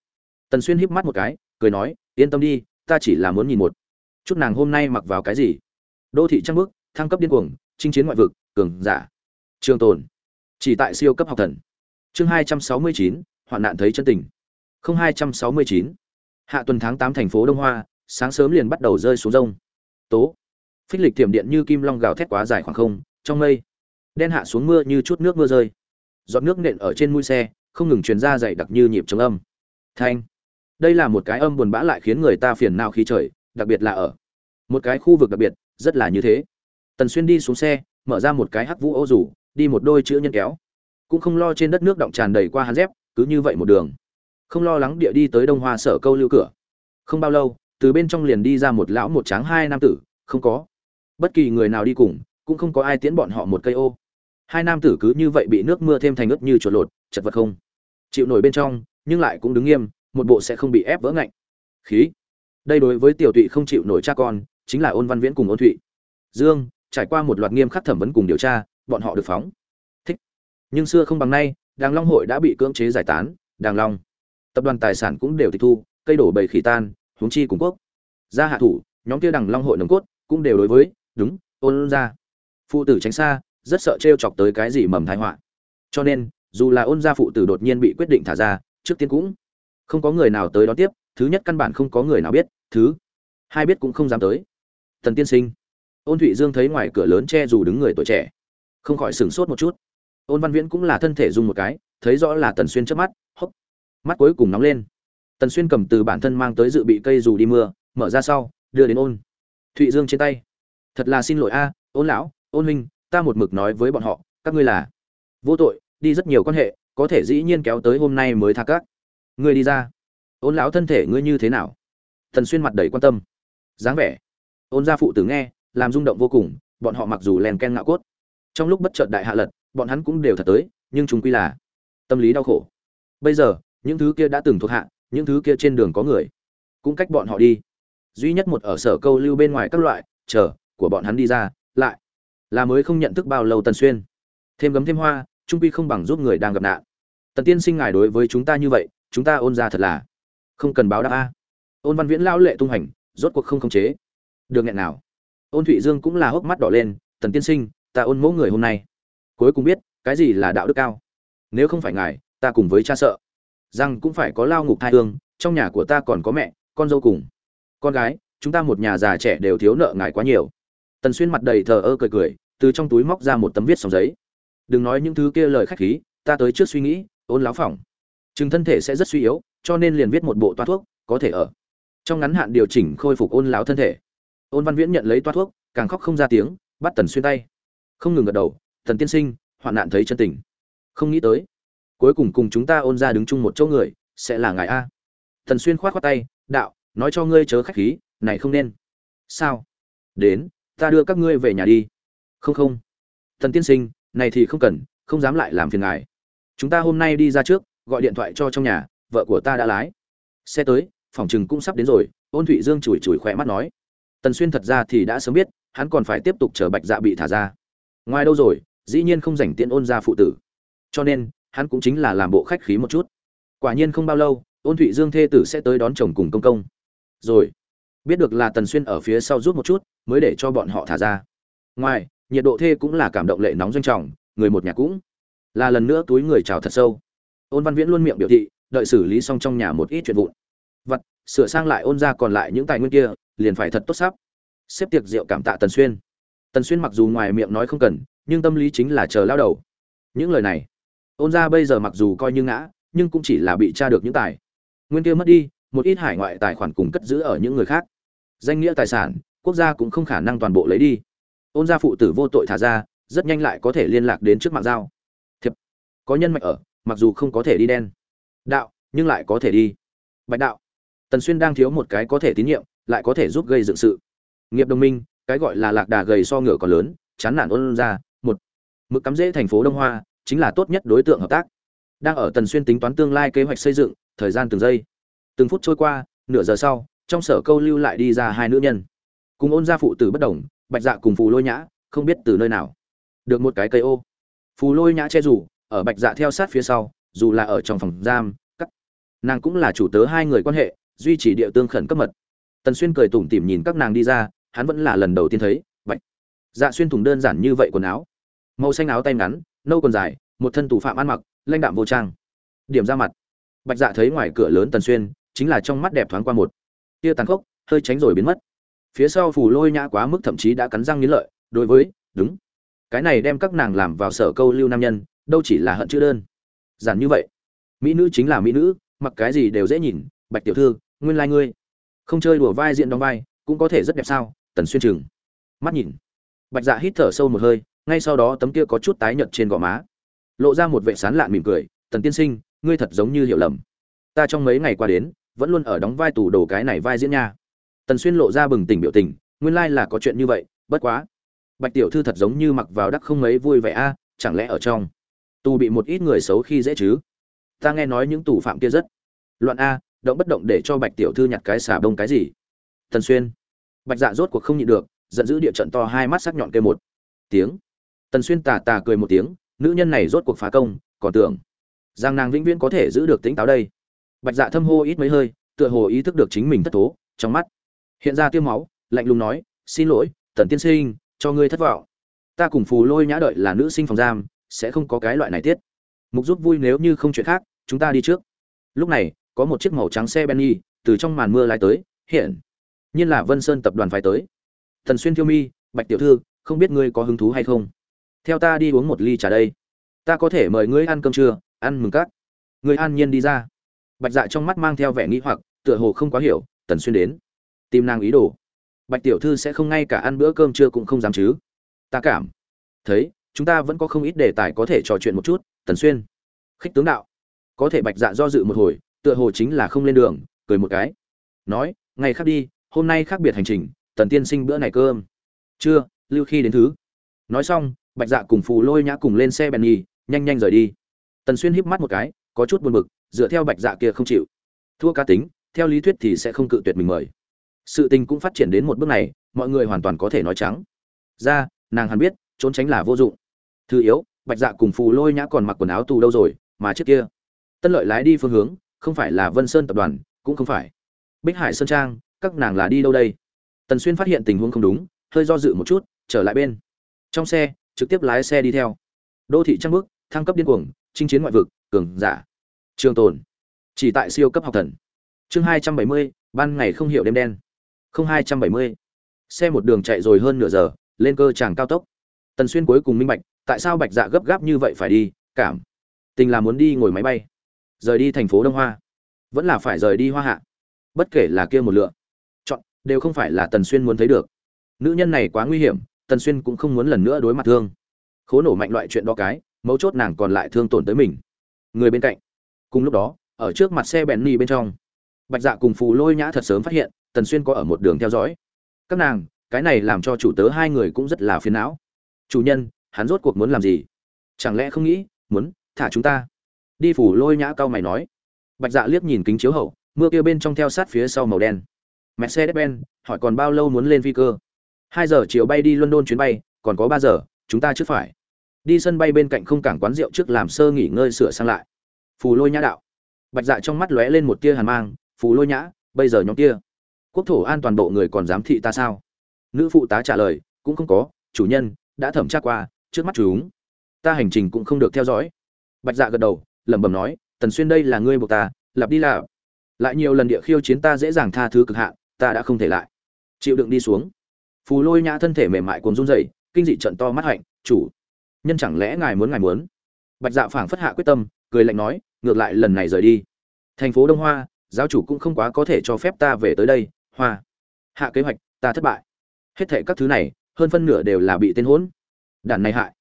Tần xuyên híp mắt một cái, cười nói, yên tâm đi ta chỉ là muốn nhìn một. Chút nàng hôm nay mặc vào cái gì? Đô thị trăng bước thăng cấp điên cuồng, chinh chiến ngoại vực, cường giả. Trường tồn. Chỉ tại siêu cấp học thần. Chương hai trăm sáu mươi chín, hoạn nạn thấy chân tình. Không hai trăm sáu mươi chín. Hạ tuần tháng tám thành phố đông hoa, sáng sớm liền bắt đầu rơi xuống rông. Tố. Phích lịch tiềm điện như kim long gào thét quá dài khoảng không, trong mây. Đen hạ xuống mưa như chút nước mưa rơi. Giọt nước nện ở trên mũi xe, không ngừng truyền ra dày đặc như nhịp trống âm. Thanh đây là một cái âm buồn bã lại khiến người ta phiền não khí trời, đặc biệt là ở một cái khu vực đặc biệt, rất là như thế. Tần xuyên đi xuống xe, mở ra một cái hắc vũ ô rủ, đi một đôi chữ nhân kéo. Cũng không lo trên đất nước động tràn đầy qua hắn dép, cứ như vậy một đường. Không lo lắng địa đi tới đông hoa sở câu lưu cửa. Không bao lâu, từ bên trong liền đi ra một lão một tráng hai nam tử, không có. Bất kỳ người nào đi cùng, cũng không có ai tiễn bọn họ một cây ô. Hai nam tử cứ như vậy bị nước mưa thêm thành ướt như chuột lột, chật vật không. Chịu nổi bên trong, nhưng lại cũng đứng nghiêm một bộ sẽ không bị ép vỡ ngạnh. Khí. Đây đối với tiểu tụy không chịu nổi cha con, chính là ôn văn viễn cùng ôn thụy. Dương, trải qua một loạt nghiêm khắc thẩm vấn cùng điều tra, bọn họ được phóng. Thích. Nhưng xưa không bằng nay, đàng long hội đã bị cưỡng chế giải tán. Đàng long. Tập đoàn tài sản cũng đều tịch thu, cây đổ bầy khỉ tan, huống chi cùng quốc. Gia hạ thủ, nhóm kia đằng long hội nồng cốt, cũng đều đối với, đúng, ôn ra. Phụ tử tránh xa, rất sợ t chọc tới cái gì mầm thái họa. Cho nên, dù là ôn gia phụ tử đột nhiên bị quyết định thả ra, trước tiên cũng không có người nào tới đón tiếp, thứ nhất căn bản không có người nào biết, thứ hai biết cũng không dám tới. Thần tiên sinh. Ôn thụy dương thấy ngoài cửa lớn che dù đứng người tuổi trẻ, không khỏi sửng sốt một chút. Ôn văn viễn cũng là thân thể dùng một cái, thấy rõ là tần xuyên trước mắt, hốc, mắt cuối cùng nóng lên. Tần xuyên cầm từ bản thân mang tới dự bị cây dù đi mưa, mở ra sau, đưa đến ôn thụy dương trên tay. Thật là xin lỗi a, ôn lão, ôn huynh, ta một mực nói với bọn họ, các ngươi là vô tội, đi rất nhiều quan hệ, có thể dĩ nhiên kéo tới hôm nay mới tha các ngươi đi ra. Ôn lão thân thể ngươi như thế nào? Thần xuyên mặt đầy quan tâm. Dáng vẻ. Ôn gia phụ tử nghe, làm rung động vô cùng, bọn họ mặc dù len ken ngạo cốt. Trong lúc bất chợt đại hạ lật, bọn hắn cũng đều thật tới, nhưng chúng quy là tâm lý đau khổ. Bây giờ, những thứ kia đã từng thuộc hạ, những thứ kia trên đường có người, cũng cách bọn họ đi. Duy nhất một ở sở câu lưu bên ngoài các loại, chờ, của bọn hắn đi ra, lại là mới không nhận thức bao lâu tần xuyên. Thêm gấm thêm hoa, trung quy không bằng giúp người đang gặp nạn. Tần tiên sinh ngài đối với chúng ta như vậy chúng ta ôn ra thật là không cần báo đáp a. Ôn văn viễn lao lệ tung hành, rốt cuộc không khống chế được nghẹn nào. Ôn thụy dương cũng là hốc mắt đỏ lên, tần tiên sinh, ta ôn mẫu người hôm nay. Cuối cùng biết, cái gì là đạo đức cao? Nếu không phải ngài, ta cùng với cha sợ. Rằng cũng phải có lao ngục thai hương, trong nhà của ta còn có mẹ, con dâu cùng con gái, chúng ta một nhà già trẻ đều thiếu nợ ngài quá nhiều. Tần xuyên mặt đầy thờ ơ cười cười, từ trong túi móc ra một tấm viết sòng giấy. Đừng nói những thứ kia lời khách khí, ta tới trước suy nghĩ, ôn láo phỏng chừng thân thể sẽ rất suy yếu, cho nên liền viết một bộ toa thuốc, có thể ở. Trong ngắn hạn điều chỉnh khôi phục ôn láo thân thể. Ôn văn viễn nhận lấy toa thuốc, càng khóc không ra tiếng, bắt tần xuyên tay. Không ngừng gật đầu thần tiên sinh, hoạn nạn thấy chân tình. Không nghĩ tới. Cuối cùng cùng chúng ta ôn ra đứng chung một chỗ người, sẽ là ngài a. Thần xuyên khoát khoát tay, đạo, nói cho ngươi chớ khách khí, này không nên. Sao? Đến, ta đưa các ngươi về nhà đi. Không không. Thần tiên sinh, này thì không cần, không dám lại làm phiền ngài. Chúng ta hôm nay đi ra trước gọi điện thoại cho trong nhà, vợ của ta đã lái. Xe tới, phòng chừng cũng sắp đến rồi, ôn thụy dương chùi chùi khỏe mắt nói. Tần xuyên thật ra thì đã sớm biết, hắn còn phải tiếp tục chờ bạch dạ bị thả ra. Ngoài đâu rồi, dĩ nhiên không dành tiện ôn ra phụ tử. Cho nên, hắn cũng chính là làm bộ khách khí một chút. Quả nhiên không bao lâu, ôn thụy dương thê tử sẽ tới đón chồng cùng công công. Rồi, biết được là tần xuyên ở phía sau rút một chút, mới để cho bọn họ thả ra. Ngoài, nhiệt độ thê cũng là cảm động lệ nóng doanh trọng, người một nhà cũng là lần nữa túi người chào thật sâu ôn văn viễn luôn miệng biểu thị, đợi xử lý xong trong nhà một ít chuyện vụn. Vặt, sửa sang lại ôn ra còn lại những tài nguyên kia, liền phải thật tốt sắp. Xếp tiệc rượu cảm tạ tần xuyên. Tần xuyên mặc dù ngoài miệng nói không cần, nhưng tâm lý chính là chờ lao đầu. Những lời này, ôn ra bây giờ mặc dù coi như ngã, nhưng cũng chỉ là bị tra được những tài. Nguyên kia mất đi, một ít hải ngoại tài khoản cùng cất giữ ở những người khác. Danh nghĩa tài sản, quốc gia cũng không khả năng toàn bộ lấy đi. Ôn gia phụ tử vô tội thả ra, rất nhanh lại có thể liên lạc đến trước mạng giao. Thiệp, có nhân mạch ở mặc dù không có thể đi đen. Đạo, nhưng lại có thể đi. Bạch đạo. Tần xuyên đang thiếu một cái có thể tín nhiệm, lại có thể giúp gây dựng sự. Nghiệp đồng minh, cái gọi là lạc đà gầy so ngựa còn lớn, chán nản ôn ra, một. Mực cắm rễ thành phố đông hoa, chính là tốt nhất đối tượng hợp tác. Đang ở tần xuyên tính toán tương lai kế hoạch xây dựng, thời gian từng giây. Từng phút trôi qua, nửa giờ sau, trong sở câu lưu lại đi ra hai nữ nhân. Cùng ôn gia phụ tử bất đồng, bạch dạ cùng phù lôi nhã, không biết từ nơi nào. Được một cái cây ô. Phù lôi nhã che rủ ở bạch dạ theo sát phía sau, dù là ở trong phòng giam cắt nàng cũng là chủ tớ hai người quan hệ, duy trì địa tương khẩn cấp mật. Tần xuyên cười tủm tỉm nhìn các nàng đi ra, hắn vẫn là lần đầu tiên thấy, bạch. Dạ xuyên thùng đơn giản như vậy quần áo, màu xanh áo tay ngắn, nâu quần dài, một thân tù phạm ăn mặc, lãnh đạm vô trang. Điểm ra mặt. Bạch dạ thấy ngoài cửa lớn tần xuyên, chính là trong mắt đẹp thoáng qua một tia tàn khốc, hơi tránh rồi biến mất. Phía sau phù lôi nhã quá mức thậm chí đã cắn răng nghiến lợi, đối với, đúng. Cái này đem các nàng làm vào sở câu lưu nam nhân đâu chỉ là hận chữ đơn. Giản như vậy. Mỹ nữ chính là mỹ nữ, mặc cái gì đều dễ nhìn, bạch tiểu thư, nguyên lai ngươi. Không chơi đùa vai diện đóng vai, cũng có thể rất đẹp sao, tần xuyên chừng mắt nhìn. Bạch dạ hít thở sâu một hơi, ngay sau đó tấm kia có chút tái nhợt trên gò má. Lộ ra một vệ sán lạn mỉm cười, tần tiên sinh, ngươi thật giống như hiểu lầm. Ta trong mấy ngày qua đến, vẫn luôn ở đóng vai tủ đồ cái này vai diễn nha. Tần xuyên lộ ra bừng tỉnh biểu tình, nguyên lai là có chuyện như vậy, bất quá. Bạch tiểu thư thật giống như mặc vào đắc không mấy vui vẻ a, chẳng lẽ ở trong tù bị một ít người xấu khi dễ chứ. Ta nghe nói những tù phạm kia rất loạn a, động bất động để cho bạch tiểu thư nhặt cái xà đông cái gì? Tần xuyên. Bạch dạ rốt cuộc không nhịn được, giận dữ địa trận to hai mắt sắc nhọn kêu một. Tiếng. Tần xuyên tà tà cười một tiếng, nữ nhân này rốt cuộc phá công, còn tưởng rằng nàng vĩnh viễn có thể giữ được tính táo đây. Bạch dạ thâm hô ít mấy hơi, tựa hồ ý thức được chính mình thất thố, trong mắt hiện ra tiêu máu, lạnh lùng nói, xin lỗi, tần tiên sinh, cho ngươi thất vọng. Ta cùng phù lôi nhã đợi là nữ sinh phòng giam sẽ không có cái loại này tiết. Mục giúp vui nếu như không chuyện khác, chúng ta đi trước. Lúc này, có một chiếc màu trắng xe benny, từ trong màn mưa lái tới, hiện. Nhiên là vân sơn tập đoàn phải tới. Thần xuyên thiêu mi, bạch tiểu thư, không biết ngươi có hứng thú hay không? Theo ta đi uống một ly trà đây. Ta có thể mời ngươi ăn cơm trưa, ăn mừng các. Ngươi an nhiên đi ra. Bạch dạ trong mắt mang theo vẻ nghĩ hoặc, tựa hồ không quá hiểu, tần xuyên đến. Tìm nàng ý đồ. Bạch tiểu thư sẽ không ngay cả ăn bữa cơm trưa cũng không dám chứ. Ta cảm thấy chúng ta vẫn có không ít đề tài có thể trò chuyện một chút, tần xuyên. Khích tướng đạo. Có thể bạch dạ do dự một hồi, tựa hồ chính là không lên đường, cười một cái. Nói, ngày khác đi, hôm nay khác biệt hành trình, tần tiên sinh bữa này cơm. Chưa, lưu khi đến thứ. Nói xong, bạch dạ cùng phù lôi nhã cùng lên xe bèn nhì nhanh nhanh rời đi. Tần xuyên híp mắt một cái, có chút buồn bực, dựa theo bạch dạ kia không chịu. Thua cá tính, theo lý thuyết thì sẽ không cự tuyệt mình mời. Sự tình cũng phát triển đến một bước này, mọi người hoàn toàn có thể nói trắng. Ra, nàng hẳn biết, trốn tránh là vô dụng thứ yếu, bạch dạ cùng phù lôi nhã còn mặc quần áo tù đâu rồi, mà trước kia. Tân lợi lái đi phương hướng, không phải là vân sơn tập đoàn, cũng không phải. Bích hải sơn trang, các nàng là đi đâu đây? Tần xuyên phát hiện tình huống không đúng, hơi do dự một chút, trở lại bên. Trong xe, trực tiếp lái xe đi theo. Đô thị trăng bước thăng cấp điên cuồng, chinh chiến ngoại vực, cường giả. Trường tồn. Chỉ tại siêu cấp học thần. Chương hai trăm bảy mươi, ban ngày không hiểu đêm đen. Không hai trăm bảy mươi. Xe một đường chạy rồi hơn nửa giờ, lên cơ tràng cao tốc. Tần xuyên cuối cùng minh bạch tại sao bạch dạ gấp gáp như vậy phải đi, cảm tình là muốn đi ngồi máy bay, rời đi thành phố đông hoa. Vẫn là phải rời đi hoa hạ. Bất kể là kia một lựa. Chọn, đều không phải là tần xuyên muốn thấy được. Nữ nhân này quá nguy hiểm, tần xuyên cũng không muốn lần nữa đối mặt thương. Khố nổ mạnh loại chuyện đó cái, mấu chốt nàng còn lại thương tổn tới mình. Người bên cạnh. Cùng lúc đó, ở trước mặt xe bèn ni bên trong, bạch dạ cùng phù lôi nhã thật sớm phát hiện, tần xuyên có ở một đường theo dõi. Các nàng, cái này làm cho chủ tớ hai người cũng rất là phiền não. Chủ nhân hắn rốt cuộc muốn làm gì? Chẳng lẽ không nghĩ muốn thả chúng ta? Đi phủ lôi nhã cao mày nói. Bạch dạ liếc nhìn kính chiếu hậu mưa kia bên trong theo sát phía sau màu đen. Mercedes Ben, hỏi còn bao lâu muốn lên phi cơ? Hai giờ chiều bay đi london chuyến bay còn có ba giờ chúng ta trước phải. Đi sân bay bên cạnh không cảng quán rượu trước làm sơ nghỉ ngơi sửa sang lại. Phù lôi nhã đạo. Bạch dạ trong mắt lóe lên một tia hàn mang phù lôi nhã bây giờ nhóm kia quốc thổ an toàn bộ người còn dám thị ta sao? Nữ phụ tá trả lời cũng không có chủ nhân đã thẩm tra qua trước mắt chúng. Ta hành trình cũng không được theo dõi. Bạch dạ gật đầu, lẩm bẩm nói, tần xuyên đây là ngươi buộc ta, lặp đi lặp. Lại nhiều lần địa khiêu chiến ta dễ dàng tha thứ cực hạn, ta đã không thể lại. Chịu đựng đi xuống. Phù lôi nhã thân thể mềm mại cuốn run rẩy, kinh dị trận to mắt hạnh, chủ, nhân chẳng lẽ ngài muốn ngài muốn? Bạch dạ phảng phất hạ quyết tâm, cười lạnh nói, ngược lại lần này rời đi. Thành phố đông hoa, giáo chủ cũng không quá có thể cho phép ta về tới đây, hoa. Hạ kế hoạch, ta thất bại. Hết thệ các thứ này, hơn phân nửa đều là bị tên hỗn đàn này hại.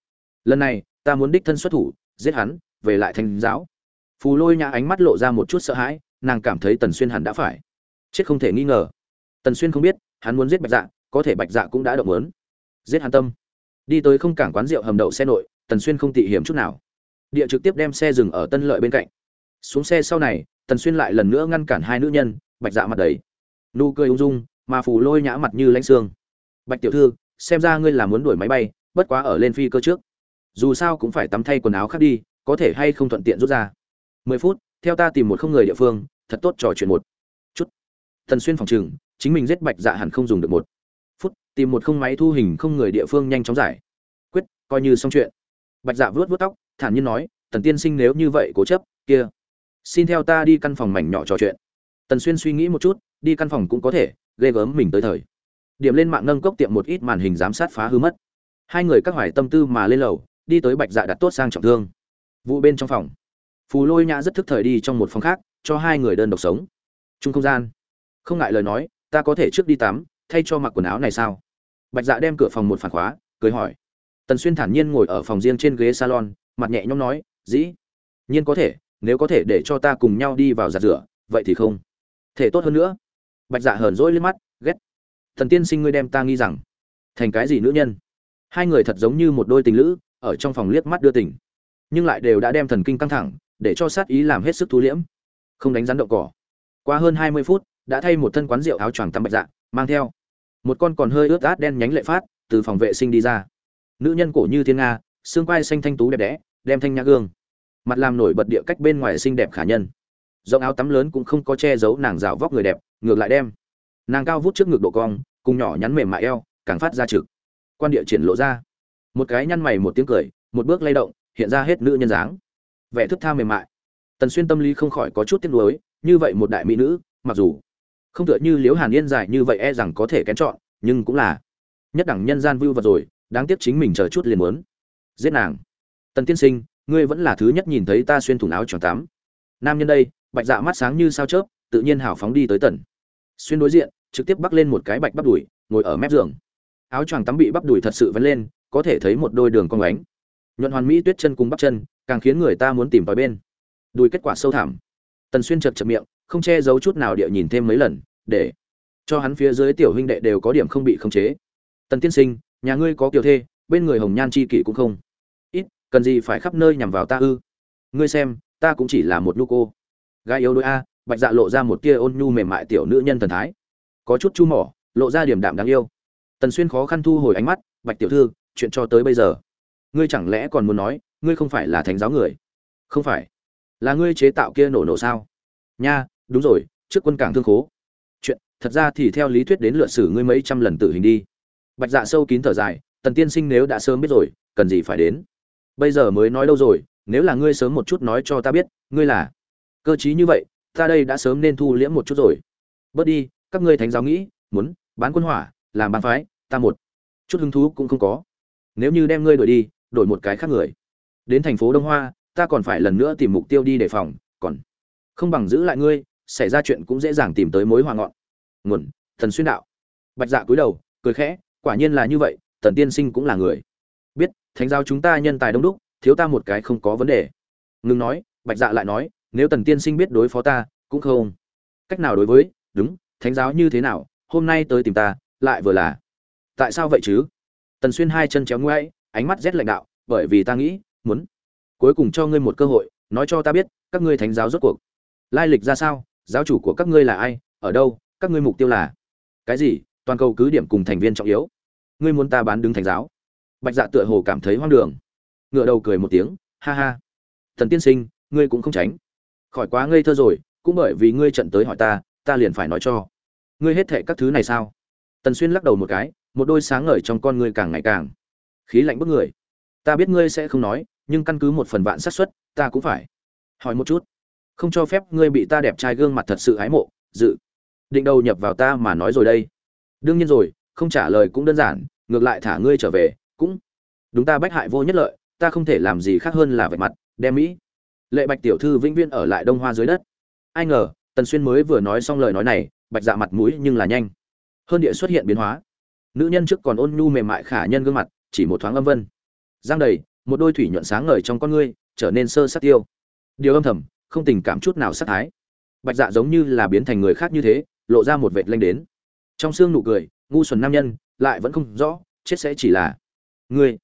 Lần này, ta muốn đích thân xuất thủ, giết hắn, về lại thành giáo. Phù lôi nhã ánh mắt lộ ra một chút sợ hãi, nàng cảm thấy tần xuyên hẳn đã phải. Chết không thể nghi ngờ. Tần xuyên không biết, hắn muốn giết bạch dạ có thể bạch dạ cũng đã động lớn giết hắn tâm. Đi tới không cảng quán rượu hầm đậu xe nội, tần xuyên không tị hiểm chút nào. Địa trực tiếp đem xe dừng ở tân lợi bên cạnh. Xuống xe sau này, tần xuyên lại lần nữa ngăn cản hai nữ nhân, bạch dạ mặt đầy. Nụ cười ung dung, mà phù lôi nhã mặt như lãnh xương. Bạch tiểu thư, xem ra ngươi là muốn đuổi máy bay bất quá ở lên phi cơ trước. Dù sao cũng phải tắm thay quần áo khác đi, có thể hay không thuận tiện rút ra. Mười phút, theo ta tìm một không người địa phương, thật tốt trò chuyện một. Chút. Tần xuyên phòng trừng chính mình giết bạch dạ hẳn không dùng được một. Phút, tìm một không máy thu hình không người địa phương nhanh chóng giải. Quyết, coi như xong chuyện. Bạch dạ vớt vớt tóc, thản nhiên nói, tần tiên sinh nếu như vậy cố chấp, kia. Xin theo ta đi căn phòng mảnh nhỏ trò chuyện. Tần xuyên suy nghĩ một chút, đi căn phòng cũng có thể, ghê gớm mình tới thời. Điểm lên mạng nâng cốc tiệm một ít màn hình giám sát phá hư mất hai người các hoài tâm tư mà lên lầu, đi tới bạch dạ đặt tốt sang trọng thương. Vụ bên trong phòng. Phù lôi nhã rất thức thời đi trong một phòng khác, cho hai người đơn độc sống. Chung không gian. Không ngại lời nói, ta có thể trước đi tắm, thay cho mặc quần áo này sao? Bạch dạ đem cửa phòng một phản khóa, cười hỏi. Tần xuyên thản nhiên ngồi ở phòng riêng trên ghế salon, mặt nhẹ nhõm nói, dĩ nhiên có thể, nếu có thể để cho ta cùng nhau đi vào giặt rửa, vậy thì không. Thể tốt hơn nữa. Bạch dạ hờn dỗi lên mắt, ghét. Thần tiên sinh ngươi đem ta nghi rằng, thành cái gì nữ nhân? Hai người thật giống như một đôi tình lữ, ở trong phòng liếc mắt đưa tình. Nhưng lại đều đã đem thần kinh căng thẳng, để cho sát ý làm hết sức thu liễm. Không đánh rắn đậu cỏ. Qua hơn hai mươi phút, đã thay một thân quán rượu áo choàng tắm bạch dạ mang theo. Một con còn hơi ướt át đen nhánh lệ phát, từ phòng vệ sinh đi ra. Nữ nhân cổ như thiên nga, xương quai xanh thanh tú đẹp đẽ, đem thanh nhã gương. Mặt làm nổi bật địa cách bên ngoài xinh đẹp khả nhân. Rộng áo tắm lớn cũng không có che giấu nàng rào vóc người đẹp, ngược lại đem. Nàng cao vút trước ngực độ cong, cùng nhỏ nhắn mềm mại eo, càng phát ra trực quan địa triển lộ ra. Một cái nhăn mày một tiếng cười, một bước lay động, hiện ra hết nữ nhân dáng. Vẻ thức tha mềm mại. Tần xuyên tâm lý không khỏi có chút tiếc nuối, như vậy một đại mỹ nữ, mặc dù không tựa như liễu hàn yên dài như vậy e rằng có thể kén chọn, nhưng cũng là nhất đẳng nhân gian vưu vật rồi, đáng tiếc chính mình chờ chút liền muốn giết nàng. Tần tiên sinh, ngươi vẫn là thứ nhất nhìn thấy ta xuyên thủng áo choàng tắm nam nhân đây, bạch dạ mắt sáng như sao chớp, tự nhiên hào phóng đi tới tần. Xuyên đối diện, trực tiếp bắc lên một cái bạch bắp đùi, ngồi ở mép giường áo choàng tắm bị bắp đùi thật sự vấn lên, có thể thấy một đôi đường cong ánh. Nhuận hoàn mỹ tuyết chân cùng bắp chân, càng khiến người ta muốn tìm vào bên. Đùi kết quả sâu thẳm. Tần xuyên chật chật miệng, không che giấu chút nào địa nhìn thêm mấy lần, để cho hắn phía dưới tiểu huynh đệ đều có điểm không bị khống chế. Tần tiên sinh, nhà ngươi có kiều thê, bên người hồng nhan chi kỷ cũng không. Ít, cần gì phải khắp nơi nhằm vào ta ư? Ngươi xem, ta cũng chỉ là một nhu cô. Gái yếu đôi a, bạch dạ lộ ra một tia ôn nhu mềm mại tiểu nữ nhân thần thái. Có chút chu mỏ, lộ ra điểm đạm đáng yêu tần xuyên khó khăn thu hồi ánh mắt, bạch tiểu thư, chuyện cho tới bây giờ, ngươi chẳng lẽ còn muốn nói, ngươi không phải là thánh giáo người? Không phải. Là ngươi chế tạo kia nổ nổ sao? Nha, đúng rồi, trước quân cảng thương khố. Chuyện, thật ra thì theo lý thuyết đến lựa xử ngươi mấy trăm lần tử hình đi. Bạch dạ sâu kín thở dài, tần tiên sinh nếu đã sớm biết rồi, cần gì phải đến? Bây giờ mới nói đâu rồi, nếu là ngươi sớm một chút nói cho ta biết, ngươi là cơ chí như vậy, ta đây đã sớm nên thu liễm một chút rồi. Bớt đi, các ngươi thánh giáo nghĩ, muốn bán quân hỏa, làm bán phái ta một. Chút hứng thú cũng không có. Nếu như đem ngươi đổi đi, đổi một cái khác người. Đến thành phố đông hoa, ta còn phải lần nữa tìm mục tiêu đi đề phòng, còn không bằng giữ lại ngươi, xảy ra chuyện cũng dễ dàng tìm tới mối hoa ngọn. Nguồn, thần xuyên đạo. Bạch dạ cúi đầu, cười khẽ, quả nhiên là như vậy tần tiên sinh cũng là người. Biết, thánh giáo chúng ta nhân tài đông đúc, thiếu ta một cái không có vấn đề. Ngừng nói, bạch dạ lại nói, nếu tần tiên sinh biết đối phó ta, cũng không. Cách nào đối với, đúng, thánh giáo như thế nào, hôm nay tới tìm ta, lại vừa là tại sao vậy chứ? Tần xuyên hai chân chéo ngoáy, ánh mắt rét lạnh đạo, bởi vì ta nghĩ, muốn cuối cùng cho ngươi một cơ hội, nói cho ta biết, các ngươi thánh giáo rốt cuộc lai lịch ra sao, giáo chủ của các ngươi là ai, ở đâu, các ngươi mục tiêu là cái gì, toàn cầu cứ điểm cùng thành viên trọng yếu. Ngươi muốn ta bán đứng thánh giáo. Bạch dạ tựa hồ cảm thấy hoang đường ngựa đầu cười một tiếng, ha ha. Thần tiên sinh, ngươi cũng không tránh. Khỏi quá ngây thơ rồi, cũng bởi vì ngươi trận tới hỏi ta ta liền phải nói cho. Ngươi hết thệ các thứ này sao? Tần xuyên lắc đầu một cái một đôi sáng ngời trong con ngươi càng ngày càng. Khí lạnh bức người. Ta biết ngươi sẽ không nói, nhưng căn cứ một phần vạn xác suất, ta cũng phải. Hỏi một chút. Không cho phép ngươi bị ta đẹp trai gương mặt thật sự ái mộ, dự. Định đầu nhập vào ta mà nói rồi đây. Đương nhiên rồi, không trả lời cũng đơn giản, ngược lại thả ngươi trở về, cũng. Đúng ta bách hại vô nhất lợi, ta không thể làm gì khác hơn là vạch mặt, đem mỹ lệ bạch tiểu thư vĩnh viên ở lại đông hoa dưới đất. Ai ngờ, tần xuyên mới vừa nói xong lời nói này, bạch dạ mặt mũi nhưng là nhanh. Hơn địa xuất hiện biến hóa nữ nhân trước còn ôn nhu mềm mại khả nhân gương mặt, chỉ một thoáng âm vân. Giang đầy, một đôi thủy nhuận sáng ngời trong con ngươi, trở nên sơ sát tiêu. Điều âm thầm, không tình cảm chút nào sát thái. Bạch dạ giống như là biến thành người khác như thế, lộ ra một vệt lanh đến. Trong xương nụ cười, ngu xuẩn nam nhân, lại vẫn không rõ, chết sẽ chỉ là ngươi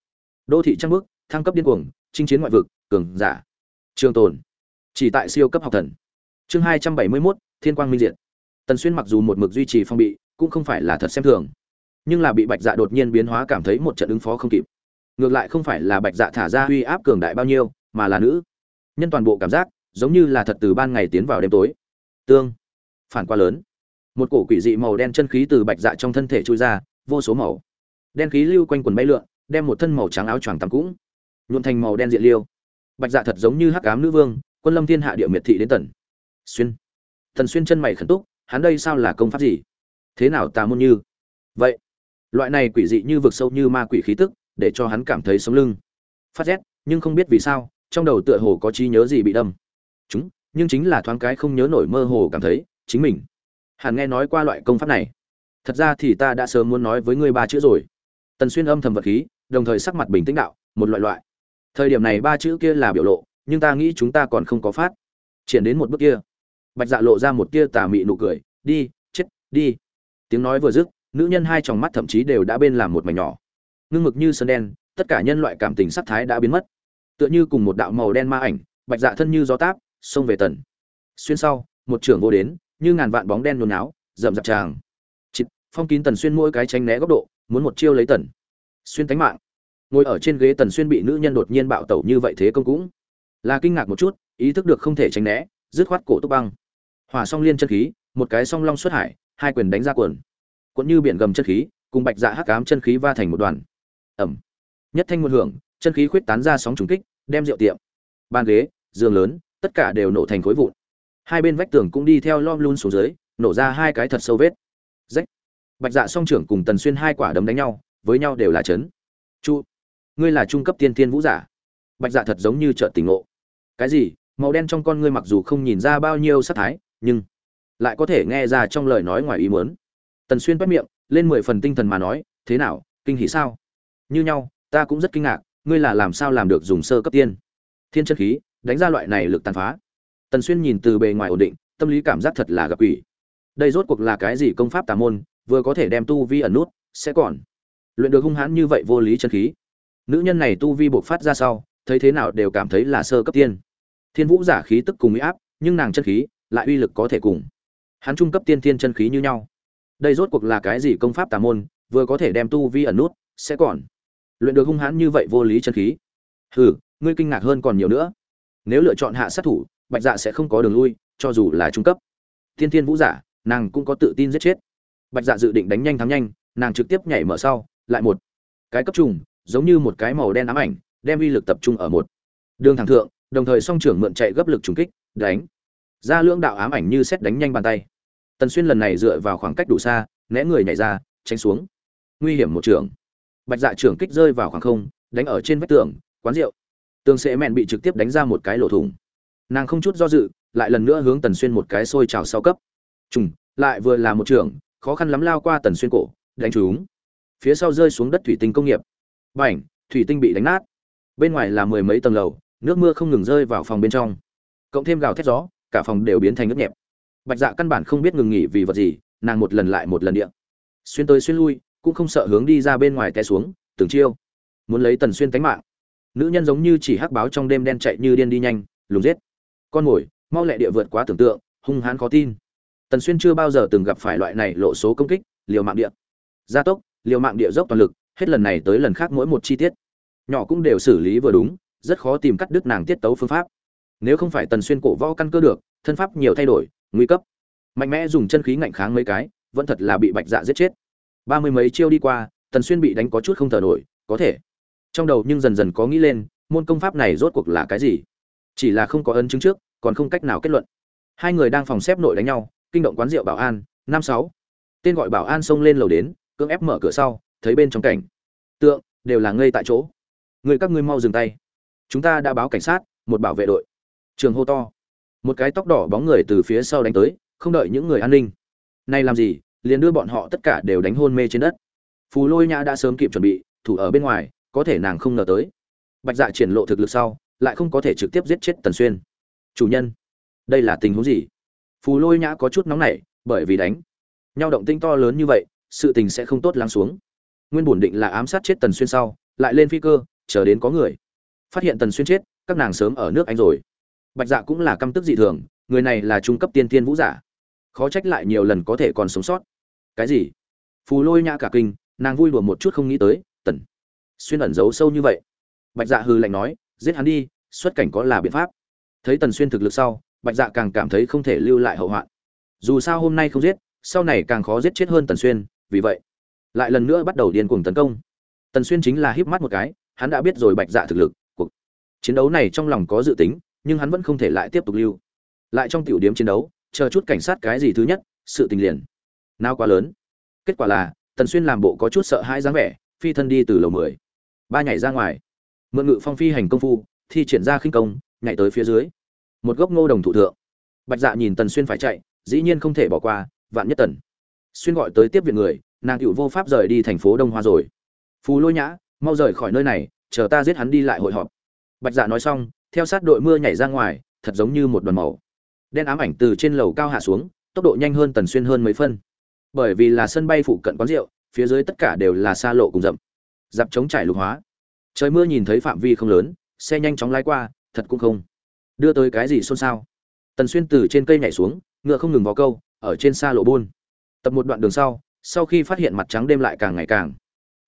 đô thị trăng bước thăng cấp điên cuồng, chinh chiến ngoại vực, cường giả. Trường tồn, chỉ tại siêu cấp học thần. Chương hai trăm bảy mươi mốt, thiên quang minh diện tần xuyên mặc dù một mực duy trì phong bị, cũng không phải là thật xem thường nhưng là bị bạch dạ đột nhiên biến hóa cảm thấy một trận ứng phó không kịp. Ngược lại không phải là bạch dạ thả ra uy áp cường đại bao nhiêu, mà là nữ. Nhân toàn bộ cảm giác, giống như là thật từ ban ngày tiến vào đêm tối. Tương. Phản quá lớn. Một cổ quỷ dị màu đen chân khí từ bạch dạ trong thân thể trôi ra, vô số màu. Đen khí lưu quanh quần bay lượn, đem một thân màu trắng áo choàng tắm cũng nhuộn thành màu đen diện liêu. Bạch dạ thật giống như hắc ám nữ vương, quân lâm thiên hạ địa miệt thị đến tần xuyên. Thần xuyên chân mày khẩn túc, hắn đây sao là công pháp gì? Thế nào tà môn như? Vậy loại này quỷ dị như vực sâu như ma quỷ khí tức, để cho hắn cảm thấy sống lưng. Phát rét nhưng không biết vì sao, trong đầu tựa hồ có trí nhớ gì bị đâm. Chúng, nhưng chính là thoáng cái không nhớ nổi mơ hồ cảm thấy, chính mình. Hẳn nghe nói qua loại công pháp này. Thật ra thì ta đã sớm muốn nói với ngươi ba chữ rồi. Tần xuyên âm thầm vật khí, đồng thời sắc mặt bình tĩnh đạo, một loại loại. Thời điểm này ba chữ kia là biểu lộ, nhưng ta nghĩ chúng ta còn không có phát. Triển đến một bước kia. Bạch dạ lộ ra một tia tà mị nụ cười, đi, chết, đi. Tiếng nói vừa dứt nữ nhân hai tròng mắt thậm chí đều đã bên làm một mảnh nhỏ. Ngưng mực như sơn đen, tất cả nhân loại cảm tình sắc thái đã biến mất. Tựa như cùng một đạo màu đen ma ảnh, bạch dạ thân như gió táp, xông về tần. Xuyên sau, một trưởng vô đến, như ngàn vạn bóng đen nhốn áo, rậm rạp tràng. Chịt, phong kín tần xuyên mỗi cái tránh né góc độ, muốn một chiêu lấy tần. Xuyên tánh mạng. Ngồi ở trên ghế tần xuyên bị nữ nhân đột nhiên bạo tẩu như vậy thế công cũng là kinh ngạc một chút, ý thức được không thể tránh né, dứt khoát cổ túc băng. Hỏa song liên chân khí, một cái song long xuất hải, hai quyền đánh ra quần cuộn như biển gầm chân khí, cùng bạch dạ hắc ám chân khí va thành một đoàn. Ẩm. Nhất thanh một hưởng, chân khí khuyết tán ra sóng trùng kích, đem rượu tiệm bàn ghế, giường lớn, tất cả đều nổ thành khối vụn. Hai bên vách tường cũng đi theo lom luôn xuống dưới, nổ ra hai cái thật sâu vết. Rách. Bạch dạ song trưởng cùng tần xuyên hai quả đấm đánh nhau, với nhau đều là chấn. Chu. Ngươi là trung cấp tiên tiên vũ giả. Bạch dạ thật giống như chợt tỉnh ngộ. Cái gì? Màu đen trong con ngươi mặc dù không nhìn ra bao nhiêu sát thái, nhưng lại có thể nghe ra trong lời nói ngoài ý muốn tần xuyên bắt miệng, lên mười phần tinh thần mà nói, thế nào, kinh hỉ sao? Như nhau, ta cũng rất kinh ngạc, ngươi là làm sao làm được dùng sơ cấp tiên? Thiên chân khí, đánh ra loại này lực tàn phá. Tần xuyên nhìn từ bề ngoài ổn định, tâm lý cảm giác thật là gặp quỷ. Đây rốt cuộc là cái gì công pháp tà môn, vừa có thể đem tu vi ẩn nút, sẽ còn luyện được hung hãn như vậy vô lý chân khí? Nữ nhân này tu vi bộc phát ra sau, thấy thế nào đều cảm thấy là sơ cấp tiên. Thiên vũ giả khí tức cùng uy áp, nhưng nàng chân khí lại uy lực có thể cùng. Hắn trung cấp tiên thiên chân khí như nhau đây rốt cuộc là cái gì công pháp tà môn, vừa có thể đem tu vi ẩn nút, sẽ còn. Luyện được hung hãn như vậy vô lý chân khí. Hừ, ngươi kinh ngạc hơn còn nhiều nữa. Nếu lựa chọn hạ sát thủ, bạch dạ sẽ không có đường lui, cho dù là trung cấp. Thiên thiên vũ giả, nàng cũng có tự tin giết chết. Bạch dạ dự định đánh nhanh thắng nhanh, nàng trực tiếp nhảy mở sau, lại một cái cấp trùng, giống như một cái màu đen ám ảnh, đem uy lực tập trung ở một đường thẳng thượng, đồng thời song trưởng mượn chạy gấp lực trùng kích, đánh. Ra lưỡng đạo ám ảnh như xét đánh nhanh bàn tay tần xuyên lần này dựa vào khoảng cách đủ xa, né người nhảy ra, tránh xuống. Nguy hiểm một trường. Bạch dạ trưởng kích rơi vào khoảng không, đánh ở trên vách tường, quán rượu. Tường sẽ mẹn bị trực tiếp đánh ra một cái lỗ thủng. Nàng không chút do dự, lại lần nữa hướng tần xuyên một cái xôi trào sau cấp. Trùng, lại vừa là một trường, khó khăn lắm lao qua tần xuyên cổ, đánh trúng. Phía sau rơi xuống đất thủy tinh công nghiệp. B ảnh thủy tinh bị đánh nát. Bên ngoài là mười mấy tầng lầu, nước mưa không ngừng rơi vào phòng bên trong. Cộng thêm gào thét gió, cả phòng đều biến thành nước nhẹp bạch dạ căn bản không biết ngừng nghỉ vì vật gì, nàng một lần lại một lần điện xuyên tới xuyên lui, cũng không sợ hướng đi ra bên ngoài té xuống, từng chiêu. Muốn lấy tần xuyên tánh mạng. Nữ nhân giống như chỉ hắc báo trong đêm đen chạy như điên đi nhanh, lùng giết. Con mồi, mau lẹ địa vượt quá tưởng tượng, hung hãn khó tin. Tần xuyên chưa bao giờ từng gặp phải loại này lộ số công kích, liều mạng địa. Gia tốc, liều mạng địa dốc toàn lực, hết lần này tới lần khác mỗi một chi tiết. Nhỏ cũng đều xử lý vừa đúng, rất khó tìm cắt đứt nàng tiết tấu phương pháp. Nếu không phải tần xuyên cổ võ căn cơ được, thân pháp nhiều thay đổi nguy cấp. Mạnh mẽ dùng chân khí ngạnh kháng mấy cái, vẫn thật là bị bạch dạ giết chết. Ba mươi mấy chiêu đi qua, tần xuyên bị đánh có chút không thở nổi, có thể. Trong đầu nhưng dần dần có nghĩ lên, môn công pháp này rốt cuộc là cái gì? Chỉ là không có ấn chứng trước, còn không cách nào kết luận. Hai người đang phòng xếp nội đánh nhau, kinh động quán rượu bảo an, năm sáu. Tên gọi bảo an xông lên lầu đến, cưỡng ép mở cửa sau, thấy bên trong cảnh. Tượng, đều là ngây tại chỗ. Người các ngươi mau dừng tay. Chúng ta đã báo cảnh sát, một bảo vệ đội. Trường hô to một cái tóc đỏ bóng người từ phía sau đánh tới, không đợi những người an ninh. Nay làm gì, liền đưa bọn họ tất cả đều đánh hôn mê trên đất. Phù lôi nhã đã sớm kịp chuẩn bị, thủ ở bên ngoài, có thể nàng không ngờ tới. Bạch dạ triển lộ thực lực sau, lại không có thể trực tiếp giết chết tần xuyên. Chủ nhân, đây là tình huống gì? Phù lôi nhã có chút nóng nảy, bởi vì đánh. Nhau động tinh to lớn như vậy, sự tình sẽ không tốt lắng xuống. Nguyên bổn định là ám sát chết tần xuyên sau, lại lên phi cơ, chờ đến có người. Phát hiện tần xuyên chết, các nàng sớm ở nước anh rồi bạch dạ cũng là căm tức dị thường, người này là trung cấp tiên tiên vũ giả. Khó trách lại nhiều lần có thể còn sống sót. Cái gì? Phù lôi nhã cả kinh, nàng vui đùa một chút không nghĩ tới, tần, xuyên ẩn giấu sâu như vậy. Bạch dạ hư lạnh nói, giết hắn đi, xuất cảnh có là biện pháp. Thấy tần xuyên thực lực sau, bạch dạ càng cảm thấy không thể lưu lại hậu hoạn. Dù sao hôm nay không giết, sau này càng khó giết chết hơn tần xuyên, vì vậy, lại lần nữa bắt đầu điên cuồng tấn công. Tần xuyên chính là híp mắt một cái, hắn đã biết rồi bạch dạ thực lực, cuộc chiến đấu này trong lòng có dự tính nhưng hắn vẫn không thể lại tiếp tục lưu. Lại trong tiểu điểm chiến đấu, chờ chút cảnh sát cái gì thứ nhất, sự tình liền. Nào quá lớn. Kết quả là, tần xuyên làm bộ có chút sợ hãi dáng vẻ, phi thân đi từ lầu mười. Ba nhảy ra ngoài. Mượn ngự phong phi hành công phu, thi triển ra khinh công, nhảy tới phía dưới. Một gốc ngô đồng thụ thượng. Bạch dạ nhìn tần xuyên phải chạy, dĩ nhiên không thể bỏ qua, vạn nhất tần xuyên gọi tới tiếp viện người, nàng cựu vô pháp rời đi thành phố đông hoa rồi. Phù lôi nhã, mau rời khỏi nơi này, chờ ta giết hắn đi lại hội họp. Bạch dạ nói xong theo sát đội mưa nhảy ra ngoài, thật giống như một đoàn màu đen ám ảnh từ trên lầu cao hạ xuống, tốc độ nhanh hơn tần xuyên hơn mấy phân. Bởi vì là sân bay phụ cận quán rượu, phía dưới tất cả đều là xa lộ cùng rậm. Dạp chống trải lục hóa. Trời mưa nhìn thấy phạm vi không lớn, xe nhanh chóng lái qua, thật cũng không đưa tới cái gì xôn xao. Tần xuyên từ trên cây nhảy xuống, ngựa không ngừng vào câu, ở trên xa lộ buôn. Tập một đoạn đường sau sau khi phát hiện mặt trắng đêm lại càng ngày càng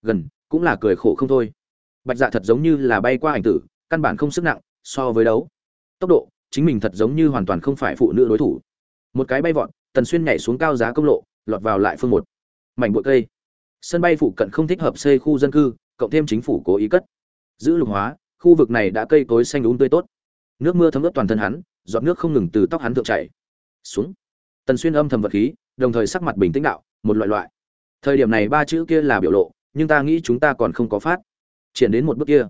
gần, cũng là cười khổ không thôi. Bạch dạ thật giống như là bay qua ảnh tử, căn bản không sức nặng so với đấu. Tốc độ, chính mình thật giống như hoàn toàn không phải phụ nữ đối thủ. Một cái bay vọt, tần xuyên nhảy xuống cao giá công lộ, lọt vào lại phương một. Mảnh bụi cây. Sân bay phụ cận không thích hợp xây khu dân cư, cộng thêm chính phủ cố ý cất. Giữ lục hóa, khu vực này đã cây cối xanh đúng tươi tốt. Nước mưa thấm ướt toàn thân hắn, giọt nước không ngừng từ tóc hắn thượng chảy. Xuống. Tần xuyên âm thầm vật khí, đồng thời sắc mặt bình tĩnh đạo, một loại loại. Thời điểm này ba chữ kia là biểu lộ, nhưng ta nghĩ chúng ta còn không có phát. Triển đến một bước kia.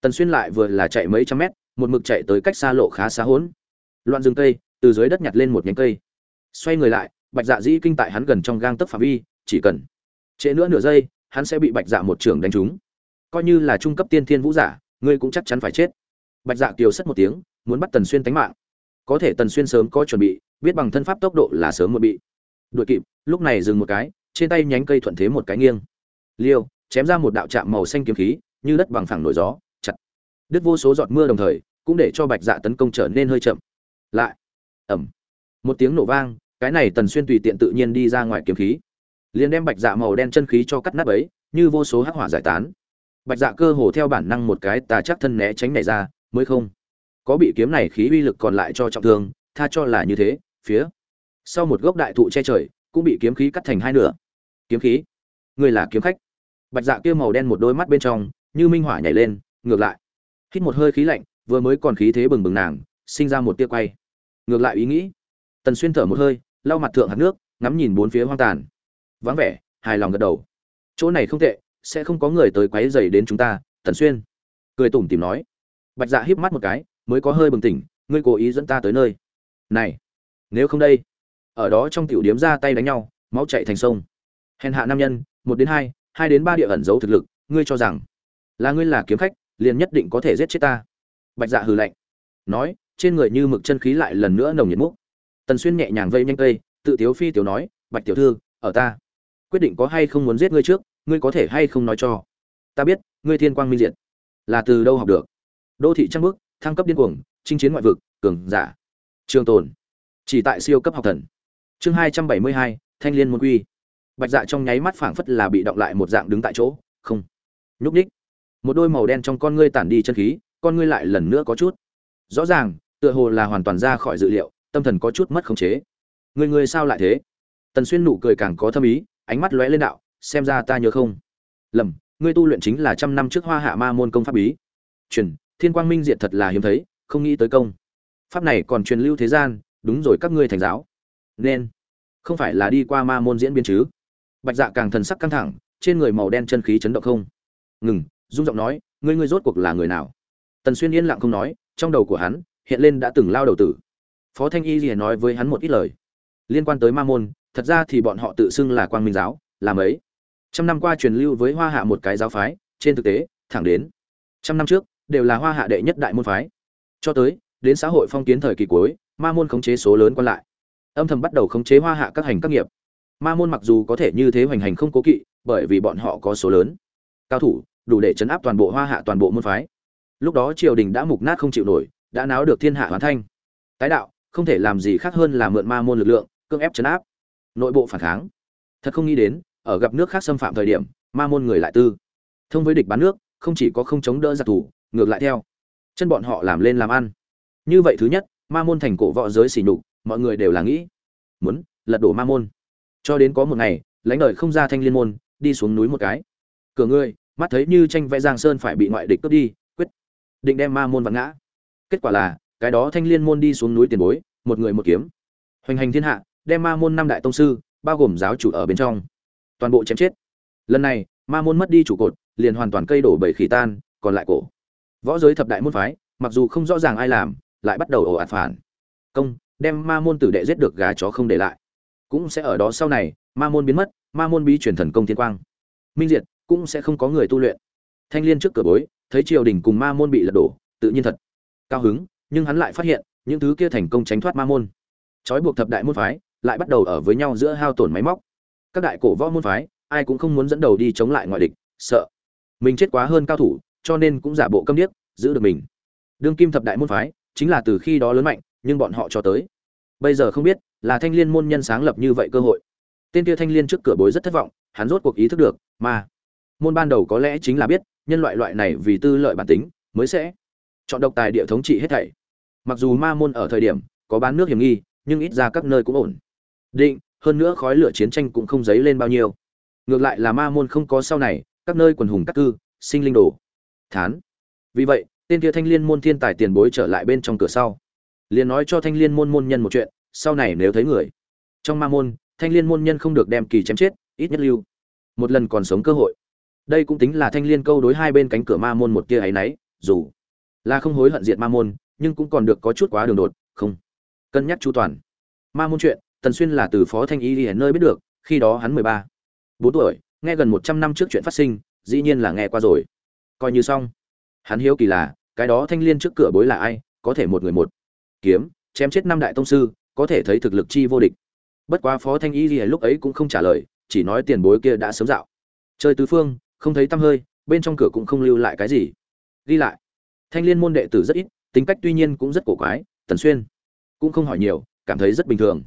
Tần xuyên lại vừa là chạy mấy trăm mét một mực chạy tới cách xa lộ khá xa hỗn. Loạn rừng cây, từ dưới đất nhặt lên một nhánh cây. Xoay người lại, bạch dạ dĩ kinh tại hắn gần trong gang tấc phạm vi, chỉ cần trễ nữa nửa giây, hắn sẽ bị bạch dạ một trưởng đánh trúng. Coi như là trung cấp tiên thiên vũ giả, ngươi cũng chắc chắn phải chết. Bạch dạ kiều sất một tiếng, muốn bắt tần xuyên tánh mạng. Có thể tần xuyên sớm có chuẩn bị, biết bằng thân pháp tốc độ là sớm một bị. Đuổi kịp, lúc này dừng một cái, trên tay nhánh cây thuận thế một cái nghiêng. Liêu, chém ra một đạo chạm màu xanh kiếm khí, như đất bằng phẳng nổi gió đứt vô số giọt mưa đồng thời, cũng để cho bạch dạ tấn công trở nên hơi chậm. Lại ẩm một tiếng nổ vang, cái này tần xuyên tùy tiện tự nhiên đi ra ngoài kiếm khí. Liền đem bạch dạ màu đen chân khí cho cắt nát ấy như vô số hắc hỏa giải tán. Bạch dạ cơ hồ theo bản năng một cái tà chắc thân né tránh này ra, mới không. Có bị kiếm này khí uy lực còn lại cho trọng thương, tha cho là như thế, phía sau một gốc đại thụ che trời, cũng bị kiếm khí cắt thành hai nửa. Kiếm khí? Người là kiếm khách. Bạch dạ kia màu đen một đôi mắt bên trong, như minh hỏa nhảy lên, ngược lại hít một hơi khí lạnh, vừa mới còn khí thế bừng bừng nàng, sinh ra một tia quay. Ngược lại ý nghĩ. Tần xuyên thở một hơi, lau mặt thượng hạt nước, ngắm nhìn bốn phía hoang tàn. Vắng vẻ, hài lòng gật đầu. Chỗ này không tệ, sẽ không có người tới quấy rầy đến chúng ta, tần xuyên. Cười tủm tìm nói. Bạch dạ híp mắt một cái, mới có hơi bừng tỉnh, ngươi cố ý dẫn ta tới nơi. Này, nếu không đây. Ở đó trong tiểu điếm ra tay đánh nhau, máu chạy thành sông. Hèn hạ nam nhân, một đến hai hai đến ba địa ẩn giấu thực lực, ngươi cho rằng là ngươi là kiếm khách liền nhất định có thể giết chết ta. Bạch dạ hừ lạnh, nói, trên người như mực chân khí lại lần nữa nồng nhiệt múc. Tần xuyên nhẹ nhàng vây nhanh cây, tự tiếu phi tiểu nói, bạch tiểu thư, ở ta. Quyết định có hay không muốn giết ngươi trước, ngươi có thể hay không nói cho. Ta biết, ngươi thiên quang minh diệt. Là từ đâu học được? Đô thị trăng bước thăng cấp điên cuồng, chinh chiến ngoại vực, cường giả. Trường tồn. Chỉ tại siêu cấp học thần. Chương hai trăm bảy mươi hai, thanh liên môn quy. Bạch dạ trong nháy mắt phảng phất là bị động lại một dạng đứng tại chỗ, không. Nhúc ních một đôi màu đen trong con ngươi tản đi chân khí, con ngươi lại lần nữa có chút. Rõ ràng, tựa hồ là hoàn toàn ra khỏi dự liệu, tâm thần có chút mất khống chế. Người người sao lại thế? Tần xuyên nụ cười càng có thâm ý, ánh mắt lóe lên đạo, xem ra ta nhớ không. Lầm, ngươi tu luyện chính là trăm năm trước hoa hạ ma môn công pháp bí. Truyền, thiên quang minh diện thật là hiếm thấy, không nghĩ tới công. Pháp này còn truyền lưu thế gian, đúng rồi các ngươi thành giáo. Nên, không phải là đi qua ma môn diễn biến chứ? Bạch dạ càng thần sắc căng thẳng, trên người màu đen chân khí chấn động không. Ngừng dung giọng nói, ngươi ngươi rốt cuộc là người nào? Tần xuyên yên lặng không nói, trong đầu của hắn hiện lên đã từng lao đầu tử. Phó thanh y liền nói với hắn một ít lời. Liên quan tới ma môn, thật ra thì bọn họ tự xưng là quang minh giáo làm ấy trăm năm qua truyền lưu với hoa hạ một cái giáo phái, trên thực tế, thẳng đến trăm năm trước, đều là hoa hạ đệ nhất đại môn phái. Cho tới, đến xã hội phong kiến thời kỳ cuối, ma môn khống chế số lớn còn lại. Âm thầm bắt đầu khống chế hoa hạ các hành các nghiệp. Ma môn mặc dù có thể như thế hoành hành không cố kỵ, bởi vì bọn họ có số lớn cao thủ đủ để chấn áp toàn bộ hoa hạ, toàn bộ môn phái. Lúc đó triều đình đã mục nát không chịu nổi, đã náo được thiên hạ hoàn thanh. Tái đạo, không thể làm gì khác hơn là mượn ma môn lực lượng, cưỡng ép chấn áp. Nội bộ phản kháng. Thật không nghĩ đến, ở gặp nước khác xâm phạm thời điểm, ma môn người lại tư. Thông với địch bán nước, không chỉ có không chống đỡ giặc thủ, ngược lại theo. Chân bọn họ làm lên làm ăn. Như vậy thứ nhất, ma môn thành cổ võ giới xỉ nhục, mọi người đều là nghĩ, muốn lật đổ ma môn. Cho đến có một ngày, lãnh đời không ra thanh liên môn, đi xuống núi một cái. Cửa ngươi mắt thấy như tranh vẽ giang sơn phải bị ngoại địch cướp đi, quyết định đem ma môn vặn ngã. Kết quả là, cái đó thanh liên môn đi xuống núi tiền bối, một người một kiếm. Hoành hành thiên hạ, đem ma môn năm đại tông sư, bao gồm giáo chủ ở bên trong, toàn bộ chém chết. Lần này, ma môn mất đi chủ cột, liền hoàn toàn cây đổ bảy khỉ tan, còn lại cổ. Võ giới thập đại môn phái, mặc dù không rõ ràng ai làm, lại bắt đầu ồ ạt phản. Công, đem ma môn tử đệ giết được gà chó không để lại. Cũng sẽ ở đó sau này, ma môn biến mất, ma môn bí truyền thần công thiên quang. Minh diệt cũng sẽ không có người tu luyện. Thanh liên trước cửa bối, thấy triều đình cùng ma môn bị lật đổ, tự nhiên thật cao hứng, nhưng hắn lại phát hiện, những thứ kia thành công tránh thoát ma môn. Trói buộc thập đại môn phái, lại bắt đầu ở với nhau giữa hao tổn máy móc. Các đại cổ võ môn phái, ai cũng không muốn dẫn đầu đi chống lại ngoại địch, sợ mình chết quá hơn cao thủ, cho nên cũng giả bộ câm điếc, giữ được mình. Đương kim thập đại môn phái, chính là từ khi đó lớn mạnh, nhưng bọn họ cho tới bây giờ không biết là thanh liên môn nhân sáng lập như vậy cơ hội. Tên kia thanh liên trước cửa bối rất thất vọng, hắn rốt cuộc ý thức được, mà môn ban đầu có lẽ chính là biết, nhân loại loại này vì tư lợi bản tính mới sẽ chọn độc tài địa thống trị hết thảy. Mặc dù ma môn ở thời điểm có bán nước hiểm nghi, nhưng ít ra các nơi cũng ổn. Định, hơn nữa khói lửa chiến tranh cũng không dấy lên bao nhiêu. Ngược lại là ma môn không có sau này, các nơi quần hùng các cư, sinh linh đồ, thán. Vì vậy, tên kia thanh liên môn thiên tài tiền bối trở lại bên trong cửa sau. Liền nói cho thanh liên môn môn nhân một chuyện, sau này nếu thấy người. Trong ma môn, thanh liên môn nhân không được đem kỳ chém chết, ít nhất lưu. Một lần còn sống cơ hội đây cũng tính là thanh liên câu đối hai bên cánh cửa ma môn một kia ấy nấy dù là không hối hận diệt ma môn, nhưng cũng còn được có chút quá đường đột, không. Cân nhắc chu toàn. Ma môn chuyện, tần xuyên là từ phó thanh y đi nơi biết được, khi đó hắn mười ba, bốn tuổi, nghe gần một trăm năm trước chuyện phát sinh, dĩ nhiên là nghe qua rồi. Coi như xong. Hắn hiếu kỳ là, cái đó thanh liên trước cửa bối là ai, có thể một người một kiếm, chém chết năm đại tông sư, có thể thấy thực lực chi vô địch. Bất quá phó thanh y gì lúc ấy cũng không trả lời, chỉ nói tiền bối kia đã sớm dạo. Chơi tứ phương không thấy tăm hơi, bên trong cửa cũng không lưu lại cái gì. Ghi lại. Thanh liên môn đệ tử rất ít, tính cách tuy nhiên cũng rất cổ quái, tần xuyên cũng không hỏi nhiều, cảm thấy rất bình thường.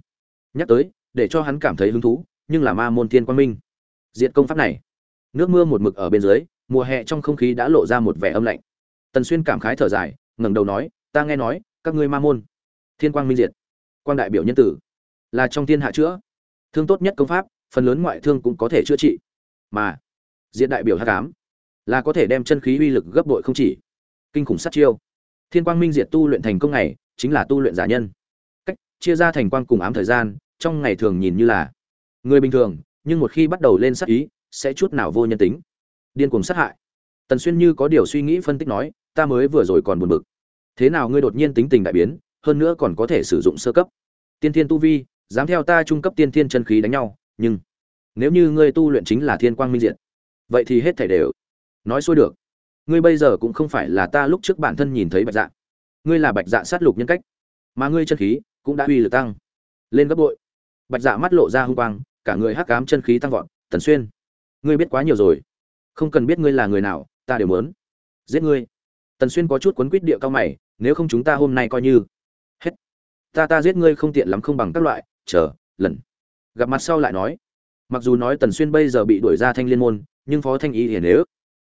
Nhắc tới, để cho hắn cảm thấy hứng thú, nhưng là ma môn thiên quang minh. Diện công pháp này. Nước mưa một mực ở bên dưới, mùa hè trong không khí đã lộ ra một vẻ âm lạnh. Tần xuyên cảm khái thở dài, ngẩng đầu nói, ta nghe nói, các ngươi ma môn, thiên quang minh diệt. Quang đại biểu nhân tử, là trong thiên hạ chữa. Thương tốt nhất công pháp, phần lớn ngoại thương cũng có thể chữa trị. Mà diện đại biểu hắc ám, là có thể đem chân khí uy lực gấp bội không chỉ. Kinh khủng sát chiêu. Thiên quang minh diệt tu luyện thành công này chính là tu luyện giả nhân. Cách chia ra thành quang cùng ám thời gian, trong ngày thường nhìn như là người bình thường, nhưng một khi bắt đầu lên sát ý, sẽ chút nào vô nhân tính. Điên cuồng sát hại. Tần xuyên như có điều suy nghĩ phân tích nói, ta mới vừa rồi còn buồn bực. Thế nào ngươi đột nhiên tính tình đại biến, hơn nữa còn có thể sử dụng sơ cấp? Tiên thiên tu vi, dám theo ta trung cấp tiên thiên chân khí đánh nhau, nhưng nếu như ngươi tu luyện chính là thiên quang minh diện vậy thì hết thảy đều nói xuôi được. Ngươi bây giờ cũng không phải là ta lúc trước bản thân nhìn thấy bạch dạ. Ngươi là bạch dạ sát lục nhân cách, mà ngươi chân khí cũng đã uy lực tăng lên gấp bội. Bạch dạ mắt lộ ra hung quang, cả người hắc cám chân khí tăng vọt, tần xuyên, ngươi biết quá nhiều rồi. Không cần biết ngươi là người nào, ta đều muốn giết ngươi. Tần xuyên có chút quấn quýt địa cao mày, nếu không chúng ta hôm nay coi như hết. Ta ta giết ngươi không tiện lắm, không bằng các loại, chờ lần. Gặp mặt sau lại nói, mặc dù nói tần xuyên bây giờ bị đuổi ra thanh liên môn nhưng phó thanh y hiền nếu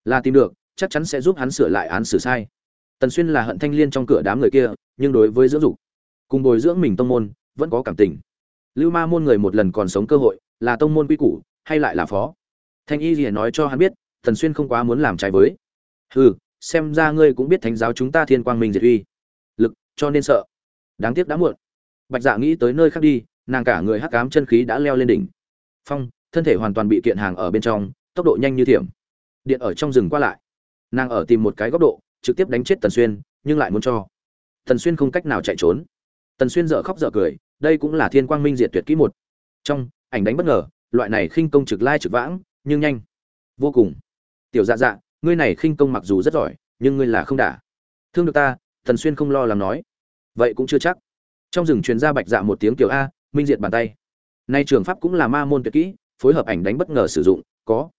là tìm được, chắc chắn sẽ giúp hắn sửa lại án xử sai. Tần xuyên là hận thanh liên trong cửa đám người kia, nhưng đối với dưỡng dục, cùng bồi dưỡng mình tông môn, vẫn có cảm tình. Lưu ma môn người một lần còn sống cơ hội, là tông môn quy củ, hay lại là phó? Thanh y hiền nói cho hắn biết, tần xuyên không quá muốn làm trái với. Hừ, xem ra ngươi cũng biết thánh giáo chúng ta thiên quang minh diệt uy. Lực, cho nên sợ. Đáng tiếc đã muộn. Bạch dạ nghĩ tới nơi khác đi, nàng cả người hắc cám chân khí đã leo lên đỉnh. Phong, thân thể hoàn toàn bị kiện hàng ở bên trong tốc độ nhanh như thiểm. Điện ở trong rừng qua lại. Nàng ở tìm một cái góc độ, trực tiếp đánh chết tần xuyên, nhưng lại muốn cho. Tần xuyên không cách nào chạy trốn. Tần xuyên dở khóc dở cười, đây cũng là thiên quang minh diệt tuyệt kỹ một. Trong, ảnh đánh bất ngờ, loại này khinh công trực lai trực vãng, nhưng nhanh. Vô cùng. Tiểu dạ dạ ngươi này khinh công mặc dù rất giỏi, nhưng ngươi là không đả. Thương được ta, tần xuyên không lo lắng nói. Vậy cũng chưa chắc. Trong rừng truyền ra bạch dạ một tiếng kiểu a, minh diệt bàn tay. Nay trường pháp cũng là ma môn tuyệt kỹ, phối hợp ảnh đánh bất ngờ sử dụng, có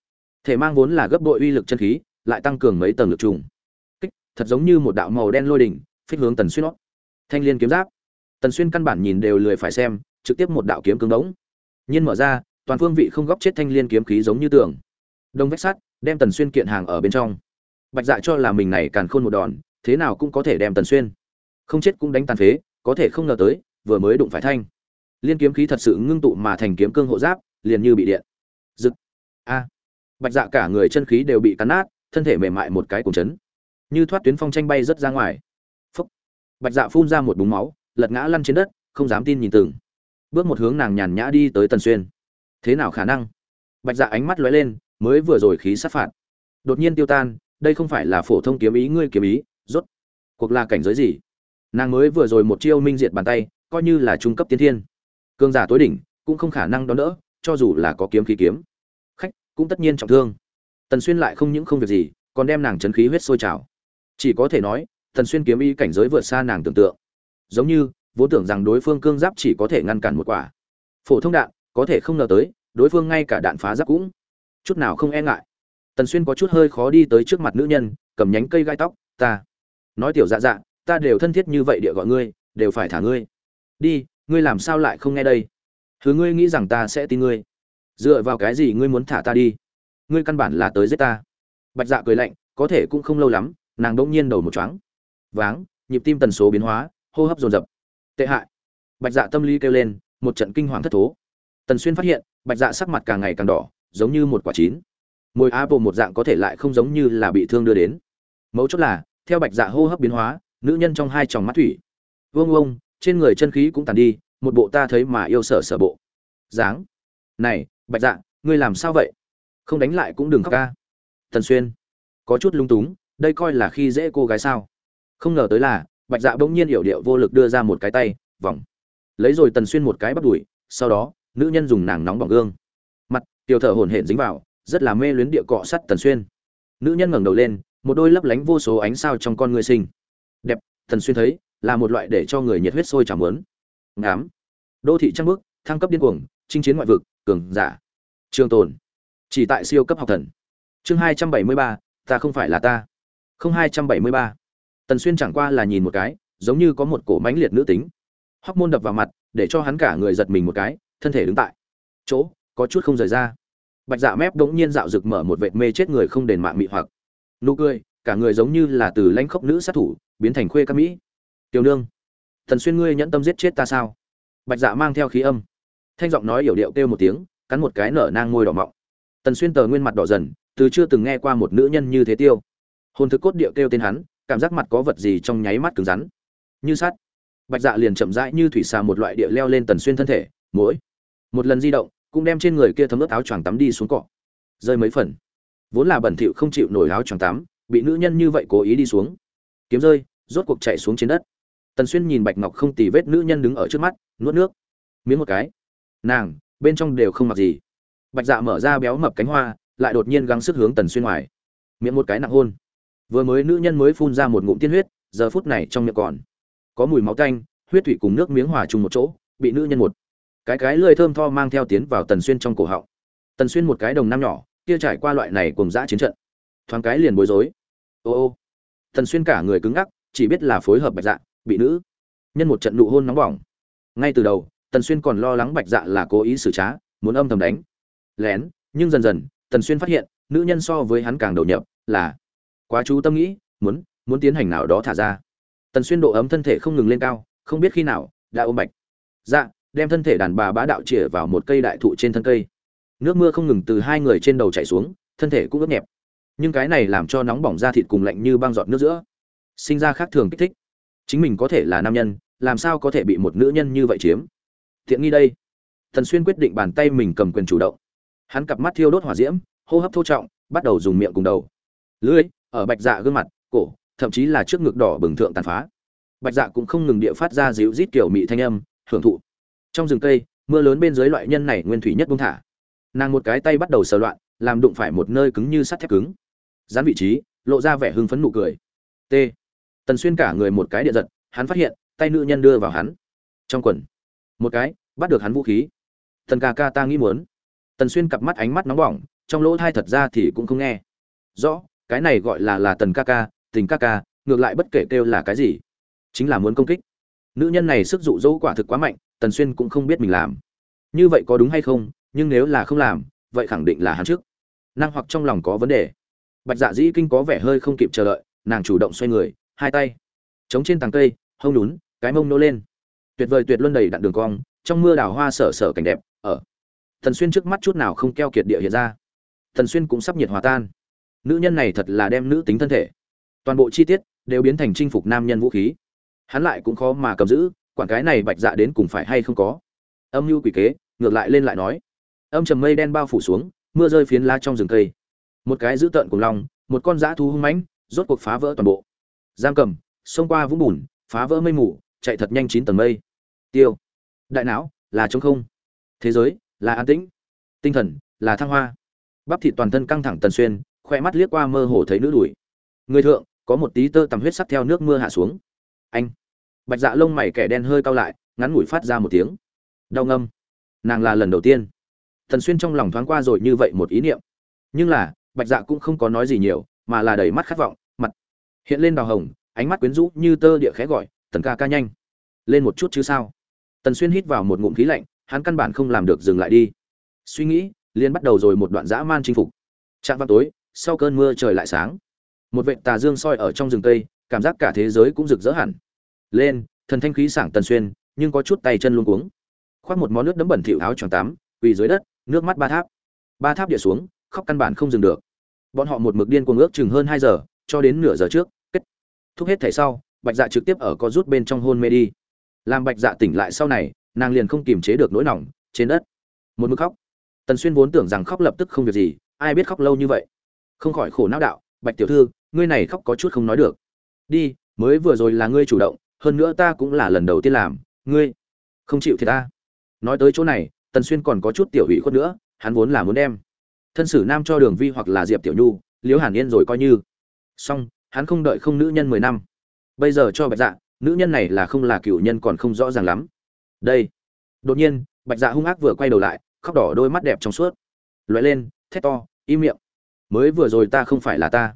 thể mang vốn là gấp bội uy lực chân khí lại tăng cường mấy tầng lực trùng. Kích thật giống như một đạo màu đen lôi đỉnh phích hướng tần xuyên nó. thanh liên kiếm giáp. Tần xuyên căn bản nhìn đều lười phải xem trực tiếp một đạo kiếm cứng đống. Nhiên mở ra toàn phương vị không góc chết thanh liên kiếm khí giống như tường. Đông vách sắt đem tần xuyên kiện hàng ở bên trong. Bạch dạ cho là mình này càn khôn một đòn thế nào cũng có thể đem tần xuyên. Không chết cũng đánh tàn phế có thể không ngờ tới vừa mới đụng phải thanh. Liên kiếm khí thật sự ngưng tụ mà thành kiếm cương hộ giáp liền như bị điện. Dực, a bạch dạ cả người chân khí đều bị cắn nát, thân thể mềm mại một cái cùng chấn. Như thoát tuyến phong tranh bay rất ra ngoài. Phúc. Bạch dạ phun ra một búng máu, lật ngã lăn trên đất, không dám tin nhìn từng. Bước một hướng nàng nhàn nhã đi tới tần xuyên. Thế nào khả năng? Bạch dạ ánh mắt lóe lên, mới vừa rồi khí sát phạt. Đột nhiên tiêu tan, đây không phải là phổ thông kiếm ý, ngươi kiếm ý, rốt. Cuộc là cảnh giới gì? Nàng mới vừa rồi một chiêu minh diệt bàn tay, coi như là trung cấp tiên thiên. Cương giả tối đỉnh, cũng không khả năng đón đỡ, cho dù là có kiếm khí kiếm cũng tất nhiên trọng thương. Tần xuyên lại không những không việc gì, còn đem nàng chấn khí huyết sôi trào. Chỉ có thể nói, tần xuyên kiếm ý cảnh giới vượt xa nàng tưởng tượng. Giống như, vốn tưởng rằng đối phương cương giáp chỉ có thể ngăn cản một quả. Phổ thông đạn, có thể không ngờ tới, đối phương ngay cả đạn phá giáp cũng chút nào không e ngại. Tần xuyên có chút hơi khó đi tới trước mặt nữ nhân, cầm nhánh cây gai tóc, ta. Nói tiểu dạ dạ ta đều thân thiết như vậy địa gọi ngươi, đều phải thả ngươi. Đi, ngươi làm sao lại không nghe đây? Thứ ngươi nghĩ rằng ta sẽ tin ngươi dựa vào cái gì ngươi muốn thả ta đi? Ngươi căn bản là tới giết ta. Bạch dạ cười lạnh, có thể cũng không lâu lắm, nàng đỗng nhiên đầu một chóng váng, nhịp tim tần số biến hóa, hô hấp dồn dập. Tệ hại. Bạch dạ tâm lý kêu lên, một trận kinh hoàng thất thố. Tần xuyên phát hiện, bạch dạ sắc mặt càng ngày càng đỏ, giống như một quả chín. Môi apple một dạng có thể lại không giống như là bị thương đưa đến. Mấu chốt là, theo bạch dạ hô hấp biến hóa, nữ nhân trong hai tròng mắt thủy. Vương ông, trên người chân khí cũng tàn đi, một bộ ta thấy mà yêu sở sở bộ. Dáng này bạch dạ ngươi làm sao vậy? Không đánh lại cũng đừng khóc ca. Tần xuyên, có chút lung túng, đây coi là khi dễ cô gái sao? Không ngờ tới là, bạch dạ bỗng nhiên hiểu điệu vô lực đưa ra một cái tay, vòng. Lấy rồi tần xuyên một cái bắt đuổi, sau đó, nữ nhân dùng nàng nóng bỏng gương. Mặt, tiểu thở hổn hển dính vào, rất là mê luyến địa cọ sắt tần xuyên. Nữ nhân ngẩng đầu lên, một đôi lấp lánh vô số ánh sao trong con người sinh. Đẹp, tần xuyên thấy, là một loại để cho người nhiệt huyết sôi trào muốn. Ngám đô thị trăng bước, thăng cấp điên cuồng, chinh chiến ngoại vực cường giả. Trường tồn. Chỉ tại siêu cấp học thần. Chương hai trăm bảy mươi ba, ta không phải là ta. Không hai trăm bảy mươi ba. Tần xuyên chẳng qua là nhìn một cái, giống như có một cổ mãnh liệt nữ tính. Hóc môn đập vào mặt, để cho hắn cả người giật mình một cái, thân thể đứng tại chỗ, có chút không rời ra. Bạch dạ mép đống nhiên dạo rực mở một vệt mê chết người không đền mạng mị hoặc. Nụ cười, cả người giống như là từ lãnh khốc nữ sát thủ, biến thành khuê ca mỹ. Tiểu nương thần xuyên ngươi nhẫn tâm giết chết ta sao? Bạch dạ mang theo khí âm thanh giọng nói yểu điệu kêu một tiếng, cắn một cái nở nang ngôi đỏ mọng. Tần xuyên tờ nguyên mặt đỏ dần, từ chưa từng nghe qua một nữ nhân như thế tiêu. Hồn thực cốt điệu kêu tên hắn, cảm giác mặt có vật gì trong nháy mắt cứng rắn. Như sắt. Bạch dạ liền chậm rãi như thủy xà một loại địa leo lên tần xuyên thân thể, mỗi một lần di động, cũng đem trên người kia thấm ướt áo choàng tắm đi xuống cọ rơi mấy phần. Vốn là bẩn thỉu không chịu nổi áo choàng tắm, bị nữ nhân như vậy cố ý đi xuống. Kiếm rơi, rốt cuộc chạy xuống trên đất. Tần xuyên nhìn bạch ngọc không tì vết nữ nhân đứng ở trước mắt, nuốt nước. Miếng một cái nàng, bên trong đều không mặc gì. Bạch dạ mở ra béo mập cánh hoa, lại đột nhiên gắng sức hướng tần xuyên ngoài. Miệng một cái nặng hôn. Vừa mới nữ nhân mới phun ra một ngụm tiên huyết, giờ phút này trong miệng còn có mùi máu tanh, huyết thủy cùng nước miếng hòa chung một chỗ, bị nữ nhân một cái cái lười thơm tho mang theo tiến vào tần xuyên trong cổ họng. Tần xuyên một cái đồng nam nhỏ, kia trải qua loại này cùng dã chiến trận, thoáng cái liền bối rối. Ô ô. Tần xuyên cả người cứng ngắc, chỉ biết là phối hợp bạch dạ bị nữ nhân một trận nụ hôn nóng bỏng. Ngay từ đầu tần xuyên còn lo lắng bạch dạ là cố ý xử trá, muốn âm thầm đánh. Lén, nhưng dần dần, tần xuyên phát hiện, nữ nhân so với hắn càng đầu nhập, là quá chú tâm nghĩ, muốn muốn tiến hành nào đó thả ra. Tần xuyên độ ấm thân thể không ngừng lên cao, không biết khi nào, đã ôm bạch. Dạ đem thân thể đàn bà bá đạo chĩa vào một cây đại thụ trên thân cây. Nước mưa không ngừng từ hai người trên đầu chảy xuống, thân thể cũng ướt nhẹp. Nhưng cái này làm cho nóng bỏng da thịt cùng lạnh như băng giọt nước giữa, sinh ra khác thường kích thích. Chính mình có thể là nam nhân, làm sao có thể bị một nữ nhân như vậy chiếm? Thiện nghi đây. Thần xuyên quyết định bàn tay mình cầm quyền chủ động. Hắn cặp mắt thiêu đốt hỏa diễm, hô hấp thô trọng, bắt đầu dùng miệng cùng đầu. Lưỡi, ở bạch dạ gương mặt, cổ, thậm chí là trước ngực đỏ bừng thượng tàn phá. Bạch dạ cũng không ngừng địa phát ra dịu rít kiểu mị thanh âm, hưởng thụ. Trong rừng cây, mưa lớn bên dưới loại nhân này nguyên thủy nhất buông thả. Nàng một cái tay bắt đầu sờ loạn, làm đụng phải một nơi cứng như sắt thép cứng. Dán vị trí, lộ ra vẻ hưng phấn nụ cười. T. Tần xuyên cả người một cái điện giật, hắn phát hiện, tay nữ nhân đưa vào hắn. Trong quần một cái, bắt được hắn vũ khí. Tần ca ca ta nghĩ muốn. Tần xuyên cặp mắt ánh mắt nóng bỏng, trong lỗ thai thật ra thì cũng không nghe. Rõ, cái này gọi là là tần ca ca, tình ca ca, ngược lại bất kể kêu là cái gì. Chính là muốn công kích. Nữ nhân này sức dụ dỗ quả thực quá mạnh, tần xuyên cũng không biết mình làm. Như vậy có đúng hay không, nhưng nếu là không làm, vậy khẳng định là hắn trước. Năng hoặc trong lòng có vấn đề. Bạch dạ dĩ kinh có vẻ hơi không kịp chờ đợi, nàng chủ động xoay người, hai tay chống trên tàng cây, hông lún cái mông nô lên tuyệt vời tuyệt luân đầy đặn đường cong, trong mưa đào hoa sở sở cảnh đẹp, ở. Thần xuyên trước mắt chút nào không keo kiệt địa hiện ra. Thần xuyên cũng sắp nhiệt hòa tan. Nữ nhân này thật là đem nữ tính thân thể. Toàn bộ chi tiết đều biến thành chinh phục nam nhân vũ khí. Hắn lại cũng khó mà cầm giữ, quản cái này bạch dạ đến cùng phải hay không có. Âm mưu quỷ kế, ngược lại lên lại nói. Âm trầm mây đen bao phủ xuống, mưa rơi phiến lá trong rừng cây. Một cái dữ tợn cùng lòng một con dã thú hung mãnh, rốt cuộc phá vỡ toàn bộ. Giam cầm, xông qua vũng bùn, phá vỡ mây mù chạy thật nhanh chín tầng mây. Tiêu. Đại não, là trống không. Thế giới, là an tĩnh. Tinh thần, là thăng hoa. Bắp thịt toàn thân căng thẳng tần xuyên khoe mắt liếc qua mơ hồ thấy nữ đùi. Người thượng, có một tí tơ tầm huyết sắc theo nước mưa hạ xuống. Anh. Bạch dạ lông mày kẻ đen hơi cao lại, ngắn ngủi phát ra một tiếng. Đau ngâm. Nàng là lần đầu tiên. Tần xuyên trong lòng thoáng qua rồi như vậy một ý niệm. Nhưng là, bạch dạ cũng không có nói gì nhiều, mà là đầy mắt khát vọng, mặt hiện lên đào hồng, ánh mắt quyến rũ như tơ địa khẽ gọi tần ca ca nhanh. Lên một chút chứ sao? Tần xuyên hít vào một ngụm khí lạnh, hắn căn bản không làm được dừng lại đi. Suy nghĩ liên bắt đầu rồi một đoạn dã man chinh phục. Trạng vào tối, sau cơn mưa trời lại sáng. Một vệ tà dương soi ở trong rừng cây, cảm giác cả thế giới cũng rực rỡ hẳn. Lên, thần thanh khí sảng tần xuyên, nhưng có chút tay chân luôn cuống. Khoác một món nước đấm bẩn thỉu áo choàng tắm quỳ dưới đất, nước mắt ba tháp. Ba tháp địa xuống, khóc căn bản không dừng được. Bọn họ một mực điên cuồng ước chừng hơn hai giờ, cho đến nửa giờ trước, kết. Thúc hết thảy sau bạch dạ trực tiếp ở có rút bên trong hôn mê đi. Làm bạch dạ tỉnh lại sau này, nàng liền không kiềm chế được nỗi nỏng trên đất. Một mực khóc. Tần xuyên vốn tưởng rằng khóc lập tức không việc gì, ai biết khóc lâu như vậy. Không khỏi khổ não đạo, bạch tiểu thư, ngươi này khóc có chút không nói được. Đi, mới vừa rồi là ngươi chủ động, hơn nữa ta cũng là lần đầu tiên làm, ngươi không chịu thì ta. Nói tới chỗ này, tần xuyên còn có chút tiểu hủy khuất nữa, hắn vốn là muốn đem thân sử nam cho đường vi hoặc là diệp tiểu nhu, liễu hàn yên rồi coi như. Xong, hắn không đợi không nữ nhân mười năm bây giờ cho bạch dạ nữ nhân này là không là cựu nhân còn không rõ ràng lắm. Đây. Đột nhiên, bạch dạ hung ác vừa quay đầu lại, khóc đỏ đôi mắt đẹp trong suốt. Loại lên, thét to, im miệng. Mới vừa rồi ta không phải là ta.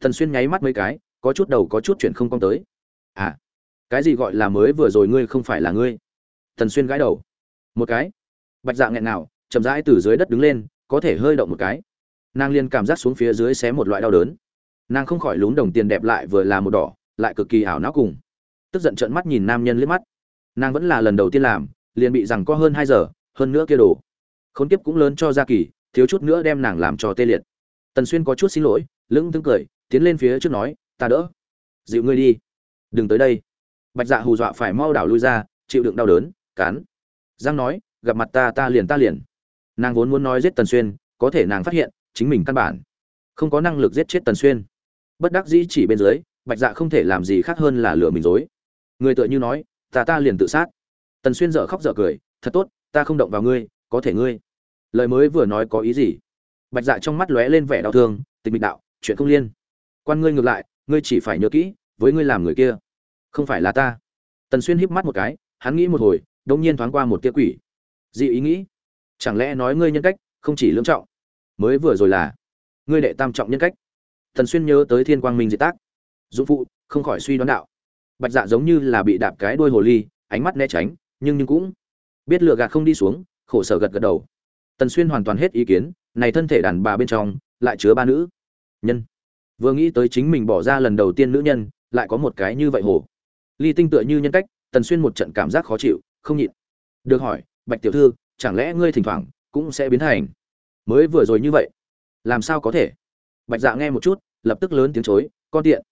Thần xuyên nháy mắt mấy cái, có chút đầu có chút chuyện không cong tới. À cái gì gọi là mới vừa rồi ngươi không phải là ngươi? Thần xuyên gãi đầu. Một cái. Bạch dạ nghẹn nào chậm rãi từ dưới đất đứng lên, có thể hơi động một cái. Nàng liền cảm giác xuống phía dưới xé một loại đau đớn. Nàng không khỏi lún đồng tiền đẹp lại vừa là một đỏ lại cực kỳ ảo não cùng. Tức giận trợn mắt nhìn nam nhân liếc mắt. Nàng vẫn là lần đầu tiên làm, liền bị rằng có hơn hai giờ, hơn nữa kia đồ. Khốn kiếp cũng lớn cho gia kỳ, thiếu chút nữa đem nàng làm cho tê liệt. Tần xuyên có chút xin lỗi, lững thững cười, tiến lên phía trước nói, ta đỡ. Dịu ngươi đi. Đừng tới đây. Bạch dạ hù dọa phải mau đảo lui ra, chịu đựng đau đớn cán giang nói, gặp mặt ta ta liền ta liền. Nàng vốn muốn nói giết tần xuyên, có thể nàng phát hiện, chính mình căn bản không có năng lực giết chết tần xuyên. Bất đắc dĩ chỉ bên dưới bạch dạ không thể làm gì khác hơn là lừa mình dối. Người tựa như nói, ta ta liền tự sát. Tần xuyên dở khóc dở cười, thật tốt, ta không động vào ngươi, có thể ngươi. Lời mới vừa nói có ý gì? Bạch dạ trong mắt lóe lên vẻ đau thương tình mịch đạo, chuyện không liên. Quan ngươi ngược lại, ngươi chỉ phải nhớ kỹ, với ngươi làm người kia, không phải là ta. Tần xuyên híp mắt một cái, hắn nghĩ một hồi đông nhiên thoáng qua một tia quỷ. Dị ý nghĩ, chẳng lẽ nói ngươi nhân cách không chỉ lưỡng trọng? Mới vừa rồi là ngươi đệ tam trọng nhân cách. Tần xuyên nhớ tới thiên quang minh diệt tác dũng phụ, không khỏi suy đoán đạo. Bạch dạ giống như là bị đạp cái đuôi hồ ly, ánh mắt né tránh, nhưng nhưng cũng biết lựa gạt không đi xuống, khổ sở gật gật đầu. Tần xuyên hoàn toàn hết ý kiến, này thân thể đàn bà bên trong lại chứa ba nữ. Nhân. Vừa nghĩ tới chính mình bỏ ra lần đầu tiên nữ nhân, lại có một cái như vậy hồ. Ly tinh tựa như nhân cách, tần xuyên một trận cảm giác khó chịu, không nhịn. Được hỏi, bạch tiểu thư, chẳng lẽ ngươi thỉnh thoảng cũng sẽ biến thành mới vừa rồi như vậy? Làm sao có thể? Bạch dạ nghe một chút, lập tức lớn tiếng chối, con tiện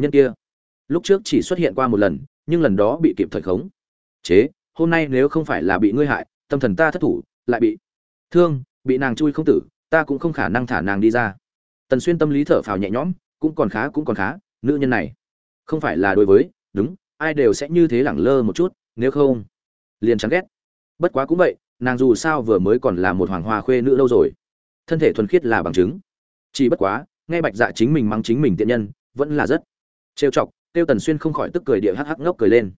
nhân kia. Lúc trước chỉ xuất hiện qua một lần, nhưng lần đó bị kịp thời khống. Chế, hôm nay nếu không phải là bị ngươi hại, tâm thần ta thất thủ, lại bị thương, bị nàng chui không tử, ta cũng không khả năng thả nàng đi ra. Tần xuyên tâm lý thở phào nhẹ nhõm, cũng còn khá, cũng còn khá, nữ nhân này. Không phải là đối với, đúng, ai đều sẽ như thế lẳng lơ một chút, nếu không, liền chán ghét. Bất quá cũng vậy, nàng dù sao vừa mới còn là một hoàng hoa khuê nữ lâu rồi. Thân thể thuần khiết là bằng chứng. Chỉ bất quá, nghe bạch dạ chính mình mắng chính mình tiện nhân, vẫn là rất trêu chọc, tiêu tần xuyên không khỏi tức cười địa hắc hắc ngốc cười lên.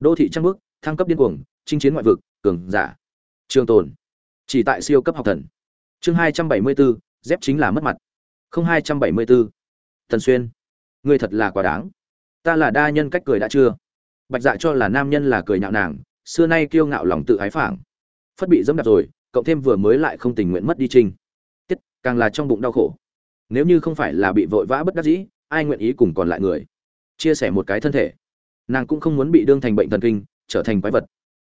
Đô thị trăng bước thăng cấp điên cuồng, chinh chiến ngoại vực, cường giả. Trường tồn. Chỉ tại siêu cấp học thần. Chương hai trăm bảy mươi bốn dép chính là mất mặt. Không hai trăm bảy mươi bốn tần xuyên. Ngươi thật là quá đáng. Ta là đa nhân cách cười đã chưa? Bạch dạ cho là nam nhân là cười nhạo nàng, xưa nay kiêu ngạo lòng tự ái phảng. Phất bị dẫm đạp rồi cộng thêm vừa mới lại không tình nguyện mất đi trinh. Tiết, càng là trong bụng đau khổ. Nếu như không phải là bị vội vã bất đắc dĩ, ai nguyện ý cùng còn lại người? Chia sẻ một cái thân thể. Nàng cũng không muốn bị đương thành bệnh thần kinh, trở thành quái vật.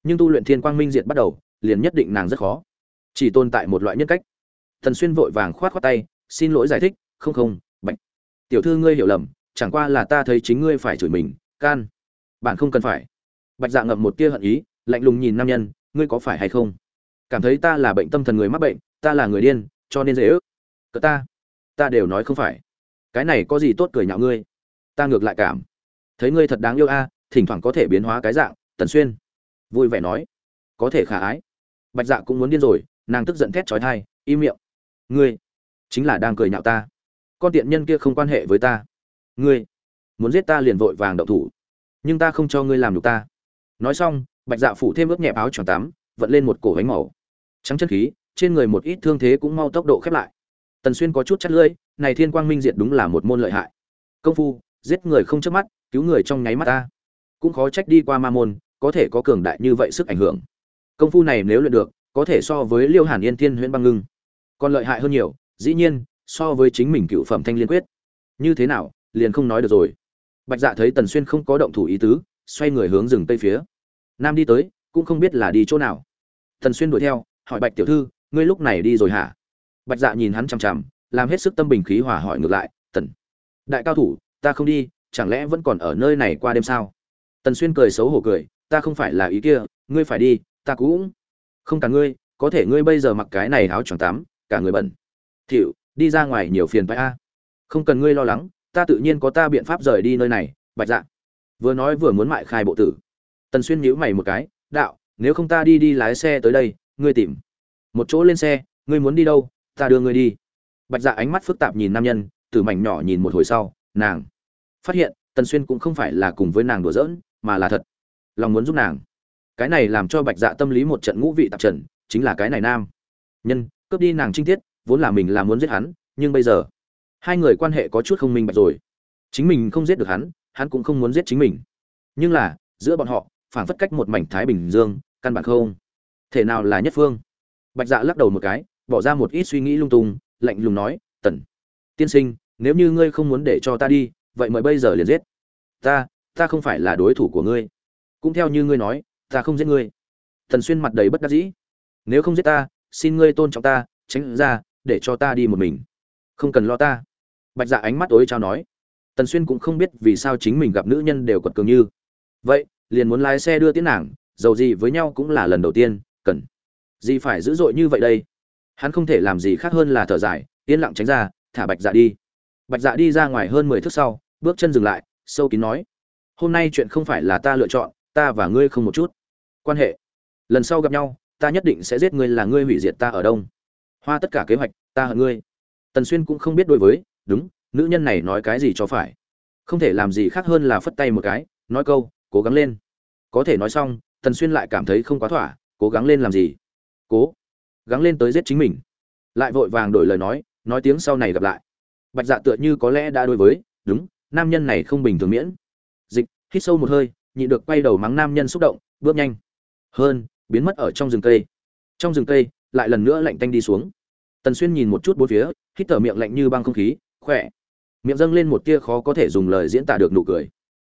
Nhưng tu luyện thiên quang minh diệt bắt đầu, liền nhất định nàng rất khó. Chỉ tồn tại một loại nhân cách. Thần xuyên vội vàng khoát khoát tay, xin lỗi giải thích, không không, bệnh. Tiểu thư ngươi hiểu lầm, chẳng qua là ta thấy chính ngươi phải chửi mình, can. Bạn không cần phải. Bạch dạ ngậm một tia hận ý, lạnh lùng nhìn nam nhân, ngươi có phải hay không? Cảm thấy ta là bệnh tâm thần người mắc bệnh, ta là người điên, cho nên dễ ước. Cỡ ta ta đều nói không phải. Cái này có gì tốt cười nhạo ngươi? Ta ngược lại cảm. Thấy ngươi thật đáng yêu a à, thỉnh thoảng có thể biến hóa cái dạng, tần xuyên. Vui vẻ nói. Có thể khả ái. Bạch dạ cũng muốn điên rồi, nàng tức giận thét trói thai im miệng. Ngươi, chính là đang cười nhạo ta. Con tiện nhân kia không quan hệ với ta. Ngươi, muốn giết ta liền vội vàng đậu thủ. Nhưng ta không cho ngươi làm được ta. Nói xong, bạch dạ phủ thêm ướp nhẹ áo tròn tắm, vận lên một cổ bánh màu. Trắng chân khí, trên người một ít thương thế cũng mau tốc độ khép lại. Tần xuyên có chút chắt lưỡi, này thiên quang minh diệt đúng là một môn lợi hại. Công phu giết người không chớp mắt, cứu người trong nháy mắt ta. Cũng khó trách đi qua ma môn, có thể có cường đại như vậy sức ảnh hưởng. Công phu này nếu luyện được, có thể so với liêu hàn yên thiên huyễn băng ngưng. Còn lợi hại hơn nhiều, dĩ nhiên, so với chính mình cựu phẩm thanh liên quyết. Như thế nào, liền không nói được rồi. Bạch dạ thấy tần xuyên không có động thủ ý tứ, xoay người hướng rừng tây phía. Nam đi tới, cũng không biết là đi chỗ nào. Tần xuyên đuổi theo, hỏi bạch tiểu thư, ngươi lúc này đi rồi hả? Bạch dạ nhìn hắn chằm chằm, làm hết sức tâm bình khí hòa hỏi ngược lại, tần, đại cao thủ ta không đi chẳng lẽ vẫn còn ở nơi này qua đêm sao? Tần xuyên cười xấu hổ cười ta không phải là ý kia ngươi phải đi ta cũng không cả ngươi có thể ngươi bây giờ mặc cái này áo choàng tắm cả người bẩn. Thiệu, đi ra ngoài nhiều phiền phải a. Không cần ngươi lo lắng ta tự nhiên có ta biện pháp rời đi nơi này bạch dạ. Vừa nói vừa muốn mại khai bộ tử. Tần xuyên nhíu mày một cái đạo nếu không ta đi đi lái xe tới đây ngươi tìm một chỗ lên xe ngươi muốn đi đâu ta đưa ngươi đi. Bạch dạ ánh mắt phức tạp nhìn nam nhân từ mảnh nhỏ nhìn một hồi sau nàng. Phát hiện, tần xuyên cũng không phải là cùng với nàng đùa giỡn, mà là thật. Lòng muốn giúp nàng. Cái này làm cho bạch dạ tâm lý một trận ngũ vị tạp trần, chính là cái này nam. Nhân, cướp đi nàng trinh tiết, vốn là mình là muốn giết hắn, nhưng bây giờ, hai người quan hệ có chút không minh bạch rồi. Chính mình không giết được hắn hắn cũng không muốn giết chính mình. Nhưng là, giữa bọn họ phản phất cách một mảnh thái bình dương, căn bản không. Thể nào là nhất phương? Bạch dạ lắc đầu một cái, bỏ ra một ít suy nghĩ lung tung, lạnh lùng nói, tần tiên sinh nếu như ngươi không muốn để cho ta đi, vậy mời bây giờ liền giết. Ta ta không phải là đối thủ của ngươi. Cũng theo như ngươi nói, ta không giết ngươi. Thần xuyên mặt đầy bất đắc dĩ. Nếu không giết ta, xin ngươi tôn trọng ta, tránh ra, để cho ta đi một mình. Không cần lo ta. Bạch dạ ánh mắt tối trao nói. Tần xuyên cũng không biết vì sao chính mình gặp nữ nhân đều quật cường như. Vậy, liền muốn lái xe đưa tiến nàng, dầu gì với nhau cũng là lần đầu tiên, cần. Gì phải dữ dội như vậy đây? Hắn không thể làm gì khác hơn là thở dài, yên lặng tránh ra, thả bạch dạ đi bạch dạ đi ra ngoài hơn mười thước sau, bước chân dừng lại, sâu kín nói, hôm nay chuyện không phải là ta lựa chọn, ta và ngươi không một chút quan hệ. Lần sau gặp nhau, ta nhất định sẽ giết ngươi là ngươi hủy diệt ta ở đông. Hoa tất cả kế hoạch, ta hận ngươi. Tần xuyên cũng không biết đối với, đúng, nữ nhân này nói cái gì cho phải? Không thể làm gì khác hơn là phất tay một cái, nói câu, cố gắng lên. Có thể nói xong, tần xuyên lại cảm thấy không quá thỏa, cố gắng lên làm gì? Cố gắng lên tới giết chính mình. Lại vội vàng đổi lời nói nói tiếng sau này gặp lại bạch dạ tựa như có lẽ đã đối với, đúng, nam nhân này không bình thường miễn. Dịch, hít sâu một hơi, nhị được quay đầu mắng nam nhân xúc động, bước nhanh. Hơn, biến mất ở trong rừng cây. Trong rừng cây, lại lần nữa lạnh tanh đi xuống. Tần xuyên nhìn một chút bốn phía, hít thở miệng lạnh như băng không khí, khỏe. Miệng dâng lên một tia khó có thể dùng lời diễn tả được nụ cười.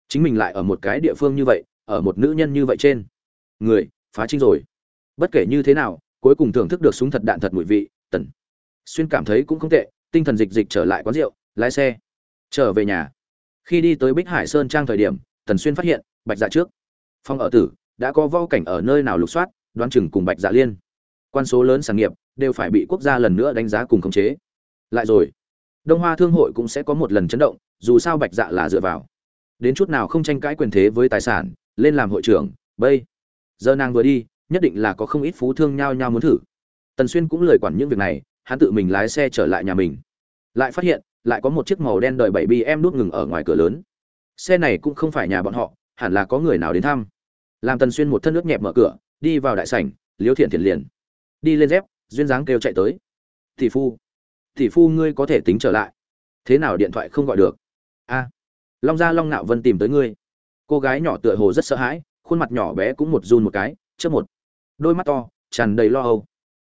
Chính mình lại ở một cái địa phương như vậy, ở một nữ nhân như vậy trên. Người, phá trinh rồi. Bất kể như thế nào, cuối cùng thưởng thức được súng thật đạn thật mùi vị, tần xuyên cảm thấy cũng không tệ tinh thần dịch dịch trở lại quán rượu, lái xe, trở về nhà. Khi đi tới bích hải sơn trang thời điểm, tần xuyên phát hiện, bạch dạ trước. Phong ở tử, đã có vo cảnh ở nơi nào lục soát, đoán chừng cùng bạch dạ liên. Quan số lớn sản nghiệp, đều phải bị quốc gia lần nữa đánh giá cùng khống chế. Lại rồi, đông hoa thương hội cũng sẽ có một lần chấn động, dù sao bạch dạ là dựa vào. Đến chút nào không tranh cãi quyền thế với tài sản, lên làm hội trưởng, bây giờ nàng vừa đi, nhất định là có không ít phú thương nhao nhao muốn thử. Tần xuyên cũng lời quản những việc này hắn tự mình lái xe trở lại nhà mình. Lại phát hiện, lại có một chiếc màu đen đợi bảy bi em ngừng ở ngoài cửa lớn. Xe này cũng không phải nhà bọn họ, hẳn là có người nào đến thăm. Làm tần xuyên một thân nước nhẹp mở cửa, đi vào đại sảnh liếu thiện thiện liền. Đi lên dép, duyên dáng kêu chạy tới. Tỷ phu tỷ phu ngươi có thể tính trở lại. Thế nào điện thoại không gọi được? A. Long gia long nạo vân tìm tới ngươi. Cô gái nhỏ tựa hồ rất sợ hãi, khuôn mặt nhỏ bé cũng một run một cái, chớp một. Đôi mắt to, tràn đầy lo âu.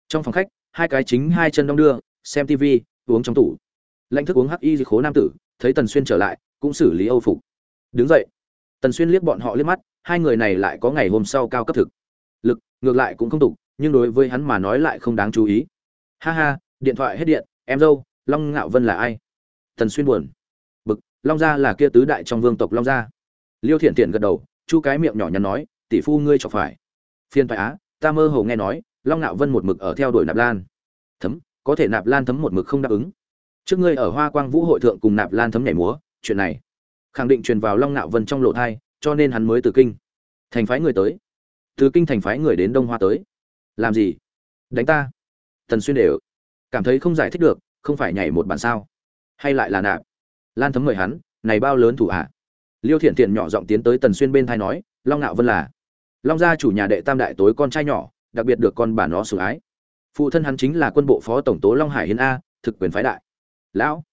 Trong phòng khách hai cái chính hai chân đong đưa, xem tv uống trong tủ. Lãnh thức uống hắc y khố nam tử, thấy tần xuyên trở lại, cũng xử lý âu phục. Đứng dậy. Tần xuyên liếc bọn họ liếc mắt, hai người này lại có ngày hôm sau cao cấp thực. Lực, ngược lại cũng không tục, nhưng đối với hắn mà nói lại không đáng chú ý. Ha ha, điện thoại hết điện, em dâu, long ngạo vân là ai? Tần xuyên buồn. Bực, long gia là kia tứ đại trong vương tộc long gia. Liêu thiện thiện gật đầu, chu cái miệng nhỏ nhắn nói, tỷ phu ngươi chọc phải. Phiên phải á, ta mơ hồ nghe nói long ngạo vân một mực ở theo đuổi nạp lan. Thấm, có thể nạp lan thấm một mực không đáp ứng. Trước ngươi ở hoa quang vũ hội thượng cùng nạp lan thấm nhảy múa, chuyện này khẳng định truyền vào long ngạo vân trong lộ thai cho nên hắn mới từ kinh. Thành phái người tới. Từ kinh thành phái người đến đông hoa tới. Làm gì? Đánh ta. Tần xuyên đều cảm thấy không giải thích được, không phải nhảy một bản sao? Hay lại là nạp lan thấm mời hắn, này bao lớn thủ hạ? Liêu thiện thiện nhỏ giọng tiến tới tần xuyên bên thai nói, long ngạo vân là long gia chủ nhà đệ tam đại tối con trai nhỏ đặc biệt được con bà nó sủng ái. Phụ thân hắn chính là quân bộ phó tổng tố long hải hiến a, thực quyền phái đại. Lão,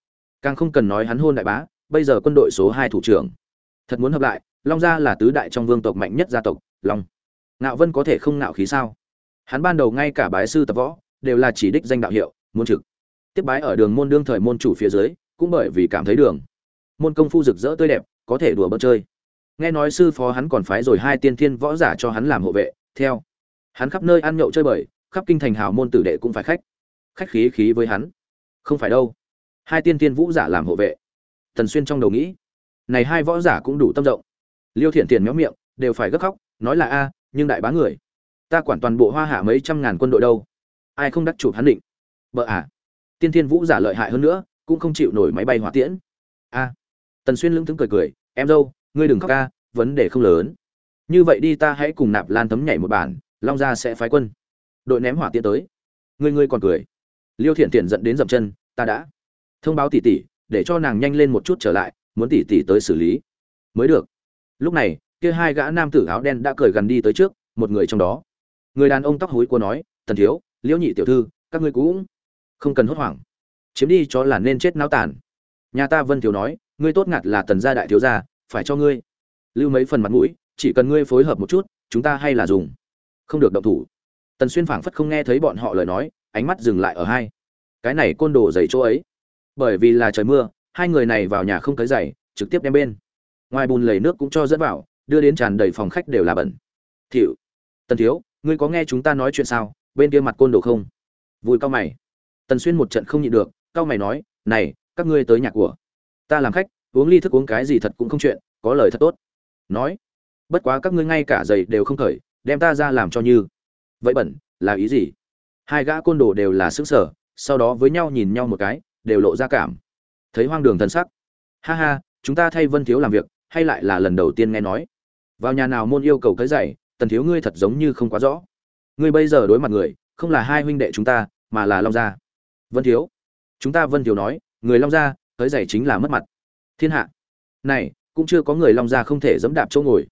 càng không cần nói hắn hôn đại bá, bây giờ quân đội số hai thủ trưởng. Thật muốn hợp lại, long gia là tứ đại trong vương tộc mạnh nhất gia tộc, long. Ngạo vân có thể không ngạo khí sao? Hắn ban đầu ngay cả bái sư tập võ, đều là chỉ đích danh đạo hiệu, muốn trực. Tiếp bái ở đường môn đương thời môn chủ phía dưới, cũng bởi vì cảm thấy đường. Môn công phu rực rỡ tươi đẹp, có thể đùa bớt chơi. Nghe nói sư phó hắn còn phái rồi hai tiên thiên võ giả cho hắn làm hộ vệ, theo hắn khắp nơi ăn nhậu chơi bời, khắp kinh thành hào môn tử đệ cũng phải khách. Khách khí khí với hắn. Không phải đâu. Hai tiên tiên vũ giả làm hộ vệ. Tần xuyên trong đầu nghĩ, này hai võ giả cũng đủ tâm rộng. Liêu thiện tiền méo miệng, đều phải gấp khóc, nói là a, nhưng đại bá người, ta quản toàn bộ hoa hạ mấy trăm ngàn quân đội đâu. Ai không đắc chụp hắn định? Vợ à. Tiên thiên vũ giả lợi hại hơn nữa, cũng không chịu nổi máy bay hỏa tiễn. A. Tần xuyên lững thững cười cười, em dâu, ngươi đừng khóc ca vấn đề không lớn. Như vậy đi ta hãy cùng nạp lan tấm nhảy một bản long gia sẽ phái quân. Đội ném hỏa tiễn tới. Ngươi ngươi còn cười. Liêu thiện thiện dẫn đến dậm chân, ta đã thông báo tỷ tỷ, để cho nàng nhanh lên một chút trở lại, muốn tỷ tỷ tới xử lý. Mới được. Lúc này, kia hai gã nam tử áo đen đã cởi gần đi tới trước, một người trong đó. Người đàn ông tóc hối của nói, tần thiếu, liễu nhị tiểu thư, các ngươi cũng không cần hốt hoảng. Chiếm đi cho là nên chết náo tàn. Nhà ta vân thiếu nói, ngươi tốt ngặt là tần gia đại thiếu gia, phải cho ngươi lưu mấy phần mặt mũi, chỉ cần ngươi phối hợp một chút, chúng ta hay là dùng không được động thủ. Tần xuyên phảng phất không nghe thấy bọn họ lời nói, ánh mắt dừng lại ở hai. Cái này côn đồ dày chỗ ấy. Bởi vì là trời mưa, hai người này vào nhà không tới giày, trực tiếp đem bên. Ngoài bùn lầy nước cũng cho dẫn vào, đưa đến tràn đầy phòng khách đều là bẩn. Thiệu, tần thiếu, ngươi có nghe chúng ta nói chuyện sao? Bên kia mặt côn đồ không? Vui cao mày. Tần xuyên một trận không nhịn được, cao mày nói, này, các ngươi tới nhà của ta làm khách, uống ly thức uống cái gì thật cũng không chuyện, có lời thật tốt. Nói, bất quá các ngươi ngay cả giày đều không khởi đem ta ra làm cho như. Vậy bẩn, là ý gì? Hai gã côn đồ đều là xứng sở sau đó với nhau nhìn nhau một cái, đều lộ ra cảm. Thấy hoang đường thân sắc. Ha ha, chúng ta thay vân thiếu làm việc, hay lại là lần đầu tiên nghe nói. Vào nhà nào môn yêu cầu cái dạy, tần thiếu ngươi thật giống như không quá rõ. Ngươi bây giờ đối mặt người, không là hai huynh đệ chúng ta, mà là long gia. Vân thiếu. Chúng ta vân thiếu nói, người long gia, cái dạy chính là mất mặt. Thiên hạ. Này, cũng chưa có người long gia không thể dẫm đạp chỗ ngồi.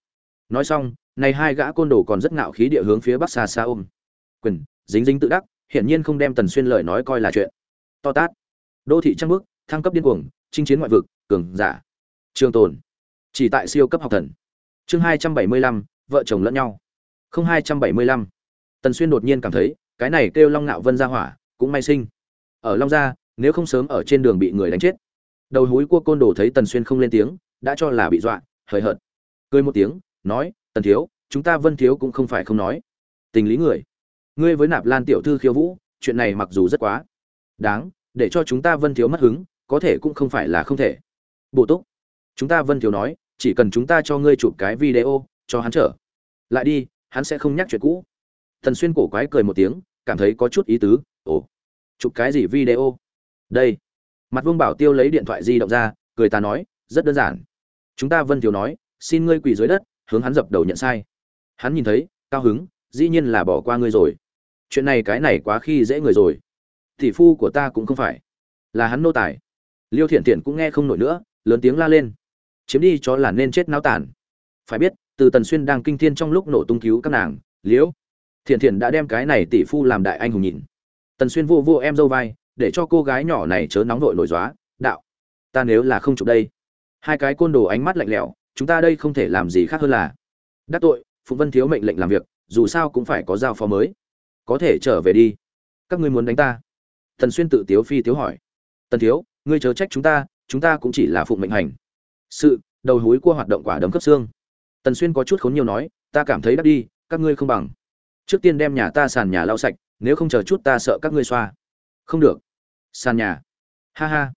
Nói xong này hai gã côn đồ còn rất ngạo khí địa hướng phía bắc xa xa ôm. Quyền, dính dính tự đắc, hiển nhiên không đem tần xuyên lời nói coi là chuyện. To tát. Đô thị trăng bước, thăng cấp điên cuồng, chinh chiến ngoại vực, cường giả. Trường tồn. Chỉ tại siêu cấp học thần. Chương hai trăm bảy mươi lăm, vợ chồng lẫn nhau. Không hai trăm bảy mươi lăm. Tần xuyên đột nhiên cảm thấy, cái này kêu long nạo vân ra hỏa, cũng may sinh. Ở long gia, nếu không sớm ở trên đường bị người đánh chết. Đầu húi cua côn đồ thấy tần xuyên không lên tiếng, đã cho là bị dọa, hời hợt. Cười một tiếng, nói tần thiếu, chúng ta vân thiếu cũng không phải không nói. Tình lý người. Ngươi với nạp lan tiểu thư khiêu vũ, chuyện này mặc dù rất quá. Đáng, để cho chúng ta vân thiếu mất hứng, có thể cũng không phải là không thể. Bổ túc. Chúng ta vân thiếu nói, chỉ cần chúng ta cho ngươi chụp cái video, cho hắn trở. Lại đi, hắn sẽ không nhắc chuyện cũ. Thần xuyên cổ quái cười một tiếng, cảm thấy có chút ý tứ. Ồ. Chụp cái gì video? Đây. Mặt vương bảo tiêu lấy điện thoại di động ra, cười ta nói, rất đơn giản. Chúng ta vân thiếu nói, xin ngươi quỳ dưới đất hướng hắn dập đầu nhận sai. Hắn nhìn thấy, cao hứng, dĩ nhiên là bỏ qua ngươi rồi. Chuyện này cái này quá khi dễ người rồi. Tỷ phu của ta cũng không phải là hắn nô tài. Liêu thiện thiện cũng nghe không nổi nữa, lớn tiếng la lên. Chiếm đi cho là nên chết náo tàn. Phải biết, từ tần xuyên đang kinh thiên trong lúc nổ tung cứu các nàng liễu thiện thiện đã đem cái này tỷ phu làm đại anh hùng nhìn. Tần xuyên vô vô em dâu vai, để cho cô gái nhỏ này chớ nóng vội nổi dóa đạo, ta nếu là không chụp đây. Hai cái côn đồ ánh mắt lạnh lẽo chúng ta đây không thể làm gì khác hơn là đắc tội, phụng vân thiếu mệnh lệnh làm việc, dù sao cũng phải có giao phó mới. Có thể trở về đi. Các ngươi muốn đánh ta? Tần xuyên tự tiếu phi tiếu hỏi. Tần thiếu, ngươi chớ trách chúng ta chúng ta cũng chỉ là phụng mệnh hành. Sự, đầu hối của hoạt động quả đấm cấp xương. Tần xuyên có chút khốn nhiều nói, ta cảm thấy đắt đi, các ngươi không bằng. Trước tiên đem nhà ta sàn nhà lau sạch, nếu không chờ chút ta sợ các ngươi xoa. Không được. Sàn nhà. Ha ha.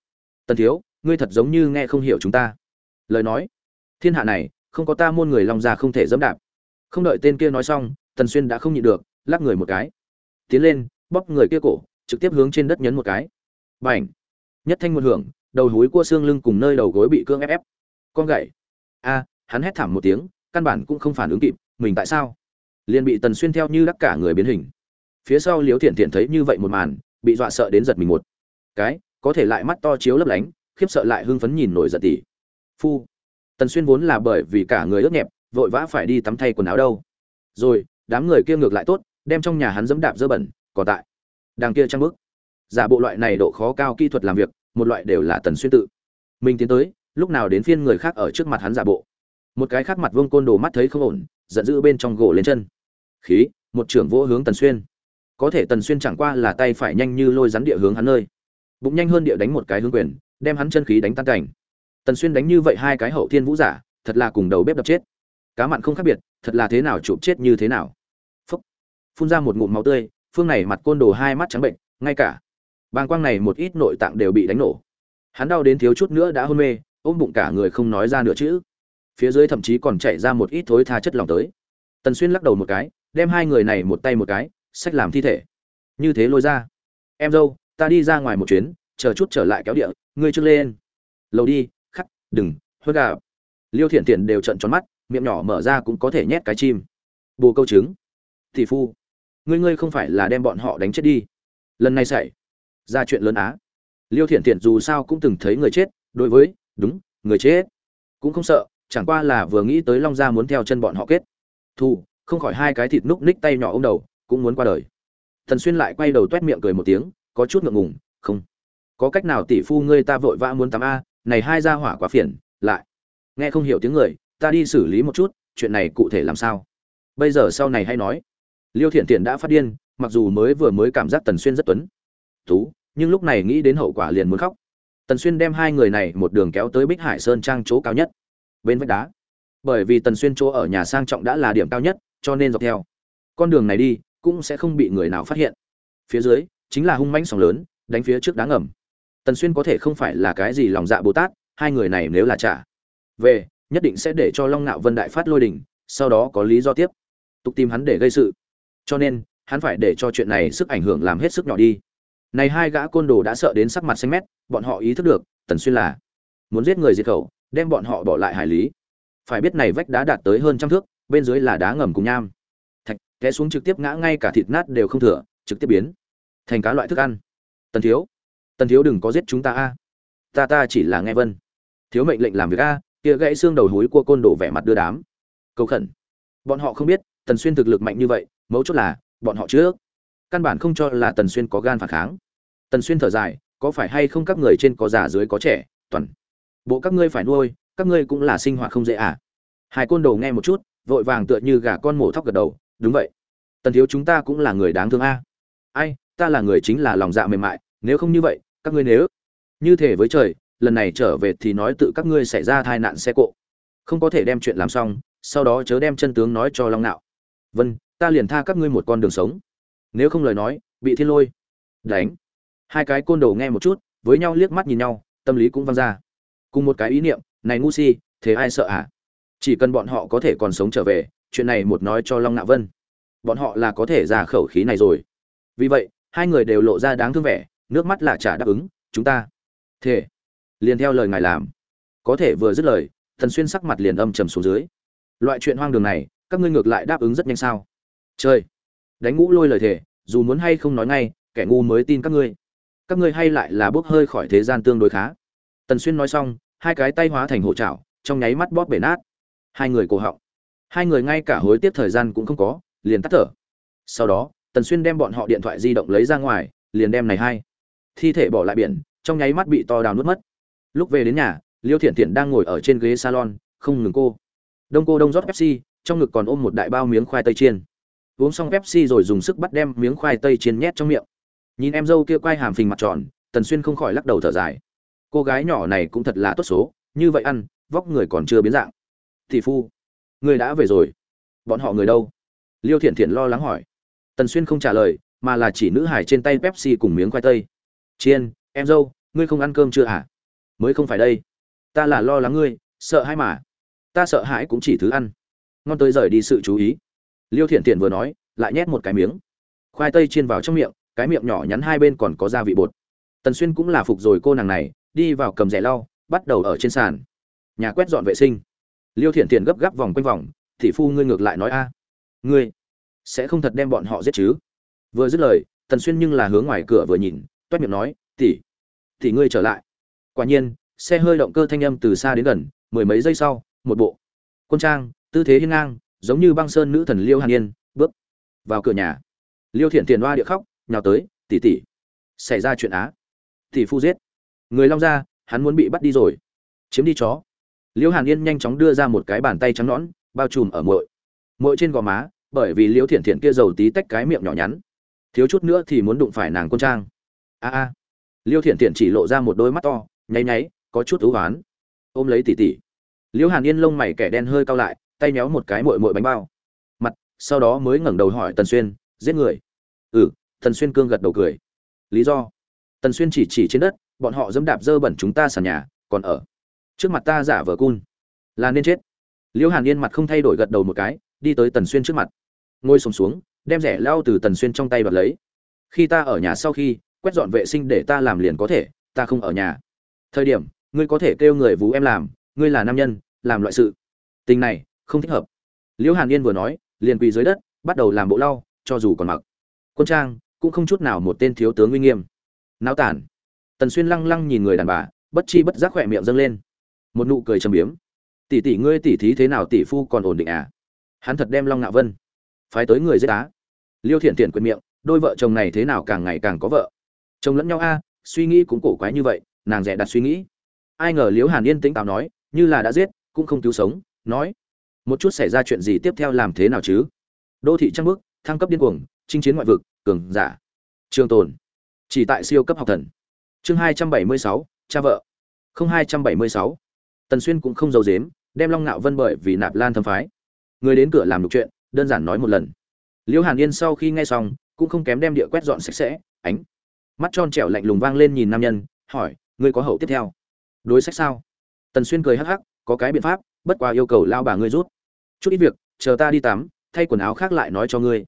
Tần thiếu, ngươi thật giống như nghe không hiểu chúng ta. Lời nói thiên hạ này, không có ta môn người lòng già không thể dẫm đạp. Không đợi tên kia nói xong, tần xuyên đã không nhịn được, lắc người một cái. Tiến lên, bóp người kia cổ, trực tiếp hướng trên đất nhấn một cái. B nhất thanh một hưởng, đầu húi cua xương lưng cùng nơi đầu gối bị cương ép ép. Con gậy! A, hắn hét thảm một tiếng, căn bản cũng không phản ứng kịp, mình tại sao? Liền bị tần xuyên theo như đắc cả người biến hình. Phía sau liếu thiện thiện thấy như vậy một màn, bị dọa sợ đến giật mình một cái, có thể lại mắt to chiếu lấp lánh, khiếp sợ lại hưng phấn nhìn nổi giận tỉ. Phu! Tần xuyên vốn là bởi vì cả người ướt nhẹp, vội vã phải đi tắm thay quần áo đâu. Rồi, đám người kia ngược lại tốt, đem trong nhà hắn dẫm đạp dơ bẩn, còn tại. Đằng kia trang bức giả bộ loại này độ khó cao kỹ thuật làm việc, một loại đều là tần xuyên tự. Mình tiến tới, lúc nào đến phiên người khác ở trước mặt hắn giả bộ. Một cái khác mặt vương côn đồ mắt thấy không ổn, giận dữ bên trong gỗ lên chân. Khí, một trưởng vỗ hướng tần xuyên. Có thể tần xuyên chẳng qua là tay phải nhanh như lôi rắn địa hướng hắn nơi. Bụng nhanh hơn địa đánh một cái hướng quyền, đem hắn chân khí đánh tan cảnh tần xuyên đánh như vậy hai cái hậu thiên vũ giả, thật là cùng đầu bếp đập chết. Cá mặn không khác biệt, thật là thế nào chụp chết như thế nào. Phúc. Phun ra một ngụm máu tươi, phương này mặt côn đồ hai mắt trắng bệnh, ngay cả bàng quang này một ít nội tạng đều bị đánh nổ. Hắn đau đến thiếu chút nữa đã hôn mê, ôm bụng cả người không nói ra nữa chữ. Phía dưới thậm chí còn chạy ra một ít thối tha chất lòng tới. Tần xuyên lắc đầu một cái, đem hai người này một tay một cái sách làm thi thể. Như thế lôi ra. Em dâu, ta đi ra ngoài một chuyến, chờ chút trở lại kéo địa, ngươi trước lên. Lầu đi đừng, hớt gà. Liêu thiện thiện đều trận tròn mắt, miệng nhỏ mở ra cũng có thể nhét cái chim. Bồ câu trứng. Thì phu, ngươi ngươi không phải là đem bọn họ đánh chết đi. Lần này xảy ra chuyện lớn á. Liêu thiện thiện dù sao cũng từng thấy người chết, đối với, đúng, người chết. Cũng không sợ, chẳng qua là vừa nghĩ tới long gia muốn theo chân bọn họ kết. Thu không khỏi hai cái thịt núc ních tay nhỏ ô m đầu, cũng muốn qua đời. Thần xuyên lại quay đầu t u é t miệng cười một tiếng, có chút ngượng ngùng, không, có cách nào tỷ phu ngươi ta vội vã muốn tắm a này hai gia hỏa quá phiền, lại. Nghe không hiểu tiếng người, ta đi xử lý một chút, chuyện này cụ thể làm sao? Bây giờ sau này hay nói. Liêu thiện thiện đã phát điên, mặc dù mới vừa mới cảm giác tần xuyên rất tuấn. Tú, nhưng lúc này nghĩ đến hậu quả liền muốn khóc. Tần xuyên đem hai người này một đường kéo tới bích hải sơn trang chỗ cao nhất. Bên vách đá. Bởi vì tần xuyên chỗ ở nhà sang trọng đã là điểm cao nhất, cho nên dọc theo. Con đường này đi, cũng sẽ không bị người nào phát hiện. Phía dưới, chính là hung mãnh sóng lớn, đánh phía trước đá ngầm tần xuyên có thể không phải là cái gì lòng dạ bồ tát, hai người này nếu là trả về, nhất định sẽ để cho long nạo vân đại phát lôi đỉnh sau đó có lý do tiếp. Tục tìm hắn để gây sự. Cho nên, hắn phải để cho chuyện này sức ảnh hưởng làm hết sức nhỏ đi. Này hai gã côn đồ đã sợ đến sắc mặt xanh mét, bọn họ ý thức được, tần xuyên là muốn giết người diệt khẩu, đem bọn họ bỏ lại hải lý. Phải biết này vách đá đạt tới hơn trăm thước, bên dưới là đá ngầm cùng nham. Thạch, té xuống trực tiếp ngã ngay cả thịt nát đều không thừa, trực tiếp biến thành cá loại thức ăn. Tần thiếu tần thiếu đừng có giết chúng ta a. Ta ta chỉ là nghe vân. Thiếu mệnh lệnh làm việc a, kia gãy xương đầu húi của côn đồ vẻ mặt đưa đám. Cầu khẩn. Bọn họ không biết, tần xuyên thực lực mạnh như vậy, mấu chốt là, bọn họ trước. Căn bản không cho là tần xuyên có gan phản kháng. Tần xuyên thở dài, có phải hay không các người trên có già dưới có trẻ, toàn. Bộ các ngươi phải nuôi, các ngươi cũng là sinh hoạt không dễ à. Hai côn đồ nghe một chút, vội vàng tựa như gà con mổ thóc gật đầu, đúng vậy. Tần thiếu chúng ta cũng là người đáng thương a. Ai, ta là người chính là lòng dạ mềm mại nếu không như vậy, các ngươi nếu như thể với trời, lần này trở về thì nói tự các ngươi xảy ra tai nạn xe cộ. Không có thể đem chuyện làm xong, sau đó chớ đem chân tướng nói cho long nạo. Vâng ta liền tha các ngươi một con đường sống. Nếu không lời nói, bị thiên lôi đánh. Hai cái côn đồ nghe một chút, với nhau liếc mắt nhìn nhau, tâm lý cũng văng ra. Cùng một cái ý niệm, này ngu si, thế ai sợ à chỉ cần bọn họ có thể còn sống trở về, chuyện này một nói cho long nạo vân. Bọn họ là có thể ra khẩu khí này rồi. Vì vậy, hai người đều lộ ra đáng thương vẻ nước mắt là trả đáp ứng, chúng ta. Thể liền theo lời ngài làm. Có thể vừa dứt lời, thần xuyên sắc mặt liền âm trầm xuống dưới. Loại chuyện hoang đường này, các ngươi ngược lại đáp ứng rất nhanh sao? Chơi đánh ngũ lôi lời thề, dù muốn hay không nói ngay, kẻ ngu mới tin các ngươi. Các ngươi hay lại là bốc hơi khỏi thế gian tương đối khá. Tần xuyên nói xong, hai cái tay hóa thành hộ chảo, trong nháy mắt bóp bể nát. Hai người cổ họng. Hai người ngay cả hối tiếc thời gian cũng không có, liền tắt thở. Sau đó, tần xuyên đem bọn họ điện thoại di động lấy ra ngoài, liền đem này hai thi thể bỏ lại biển, trong nháy mắt bị to đào nuốt mất. Lúc về đến nhà, liêu thiện thiện đang ngồi ở trên ghế salon, không ngừng cô. Đông cô đông rót pepsi, trong ngực còn ôm một đại bao miếng khoai tây chiên. Uống xong pepsi rồi dùng sức bắt đem miếng khoai tây chiên nhét trong miệng. Nhìn em dâu kia quay hàm phình mặt tròn, tần xuyên không khỏi lắc đầu thở dài. Cô gái nhỏ này cũng thật là tốt số, như vậy ăn, vóc người còn chưa biến dạng. Thị phu, người đã về rồi. Bọn họ người đâu? Liêu thiện thiện lo lắng hỏi. Tần xuyên không trả lời, mà là chỉ nữ hải trên tay pepsi cùng miếng khoai tây chiên, em dâu, ngươi không ăn cơm chưa hả? Mới không phải đây. Ta là lo lắng ngươi, sợ hãi mà. Ta sợ hãi cũng chỉ thứ ăn. Ngon tới rời đi sự chú ý. Liêu thiện thiện vừa nói, lại nhét một cái miếng. Khoai tây chiên vào trong miệng, cái miệng nhỏ nhắn hai bên còn có gia vị bột. Tần xuyên cũng là phục rồi cô nàng này, đi vào cầm rẻ lau, bắt đầu ở trên sàn. Nhà quét dọn vệ sinh. Liêu thiện thiện gấp gáp vòng quanh vòng thị phu ngươi ngược lại nói a. Ngươi sẽ không thật đem bọn họ giết chứ? Vừa dứt lời, tần xuyên nhưng là hướng ngoài cửa vừa nhìn toét miệng nói, tỷ tỷ ngươi trở lại. Quả nhiên, xe hơi động cơ thanh âm từ xa đến gần, mười mấy giây sau, một bộ. Quân trang, tư thế hiên ngang, giống như băng sơn nữ thần liêu hàn yên, bước vào cửa nhà. Liêu thiện tiền hoa địa khóc, nhào tới, tỷ tỷ, xảy ra chuyện á. Tỷ phu giết. Người long ra, hắn muốn bị bắt đi rồi. Chiếm đi chó. Liêu hàn yên nhanh chóng đưa ra một cái bàn tay trắng nõn, bao trùm ở mội mội trên gò má, bởi vì liêu thiện thiện kia dầu tí tách cái miệng nhỏ nhắn. Thiếu chút nữa thì muốn đụng phải nàng quân trang a a. Liêu thiện thiện chỉ lộ ra một đôi mắt to nháy nháy có chút thú hoán ôm lấy tỉ tỉ liêu hàn yên lông mày kẻ đen hơi cao lại tay méo một cái mội mội bánh bao. Mặt sau đó mới ngẩng đầu hỏi tần xuyên giết người. Ừ tần xuyên cương gật đầu cười. Lý do? Tần xuyên chỉ chỉ trên đất bọn họ dẫm đạp dơ bẩn chúng ta sàn nhà còn ở. Trước mặt ta giả vờ cun. Là nên chết. Liễu hàn yên mặt không thay đổi gật đầu một cái đi tới tần xuyên trước mặt. Ngồi sùng xuống, xuống đem rẻ lao từ tần xuyên trong tay bật lấy. Khi ta ở nhà sau khi quét dọn vệ sinh để ta làm liền có thể, ta không ở nhà. Thời điểm, ngươi có thể kêu người vú em làm, ngươi là nam nhân, làm loại sự. Tình này, không thích hợp. Liễu hàn yên vừa nói, liền quỳ dưới đất, bắt đầu làm bộ lau, cho dù còn mặc. Quân trang cũng không chút nào một tên thiếu tướng uy nghiêm. Náo tản. Tần xuyên lăng lăng nhìn người đàn bà, bất chi bất giác khỏe miệng dâng lên. Một nụ cười trầm biếm. Tỷ tỷ ngươi tỷ thí thế nào, tỷ phu còn ổn định à? Hắn thật đem long ngạo vân phái tới người giết á. Liêu thiện thiện quyền miệng, đôi vợ chồng này thế nào càng ngày càng có vợ chồng lẫn nhau a, suy nghĩ cũng cổ quái như vậy, nàng rẻ đặt suy nghĩ. Ai ngờ liễu hàn yên tĩnh táo nói, như là đã giết, cũng không cứu sống, nói, một chút xảy ra chuyện gì tiếp theo làm thế nào chứ? Đô thị trăng bước thăng cấp điên cuồng, chinh chiến ngoại vực, cường giả. Trường tồn. Chỉ tại siêu cấp học thần. Chương hai trăm bảy mươi sáu, cha vợ. Không hai trăm bảy mươi sáu. Tần xuyên cũng không giấu dếm đem long ngạo vân bởi vì nạp lan thâm phái. Người đến cửa làm được chuyện, đơn giản nói một lần. Liễu hàn yên sau khi nghe xong, cũng không kém đem địa quét dọn sạch sẽ, ánh mắt tròn trẻo lạnh lùng vang lên nhìn nam nhân, hỏi, ngươi có hậu tiếp theo? Đối sách sao? Tần xuyên cười hắc hắc, có cái biện pháp, bất quá yêu cầu lao bà ngươi rút. Chút ít việc, chờ ta đi tắm, thay quần áo khác lại nói cho ngươi.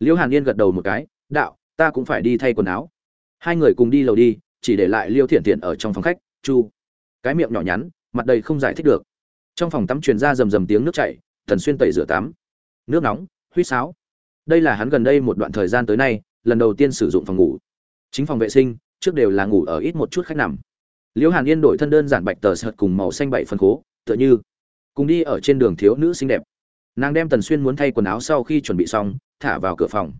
Liễu hàn yên gật đầu một cái, đạo, ta cũng phải đi thay quần áo. Hai người cùng đi lầu đi, chỉ để lại liêu thiện thiện ở trong phòng khách, chu. Cái miệng nhỏ nhắn, mặt đầy không giải thích được. Trong phòng tắm truyền ra rầm rầm tiếng nước chảy, tần xuyên tẩy rửa tắm. Nước nóng huýt sáo. Đây là hắn gần đây một đoạn thời gian tới nay, lần đầu tiên sử dụng phòng ngủ chính phòng vệ sinh, trước đều là ngủ ở ít một chút khách nằm. Liễu hàn yên đổi thân đơn giản bạch tờ sợt cùng màu xanh bảy phân khố, tựa như cùng đi ở trên đường thiếu nữ xinh đẹp. Nàng đem tần xuyên muốn thay quần áo sau khi chuẩn bị xong, thả vào cửa phòng.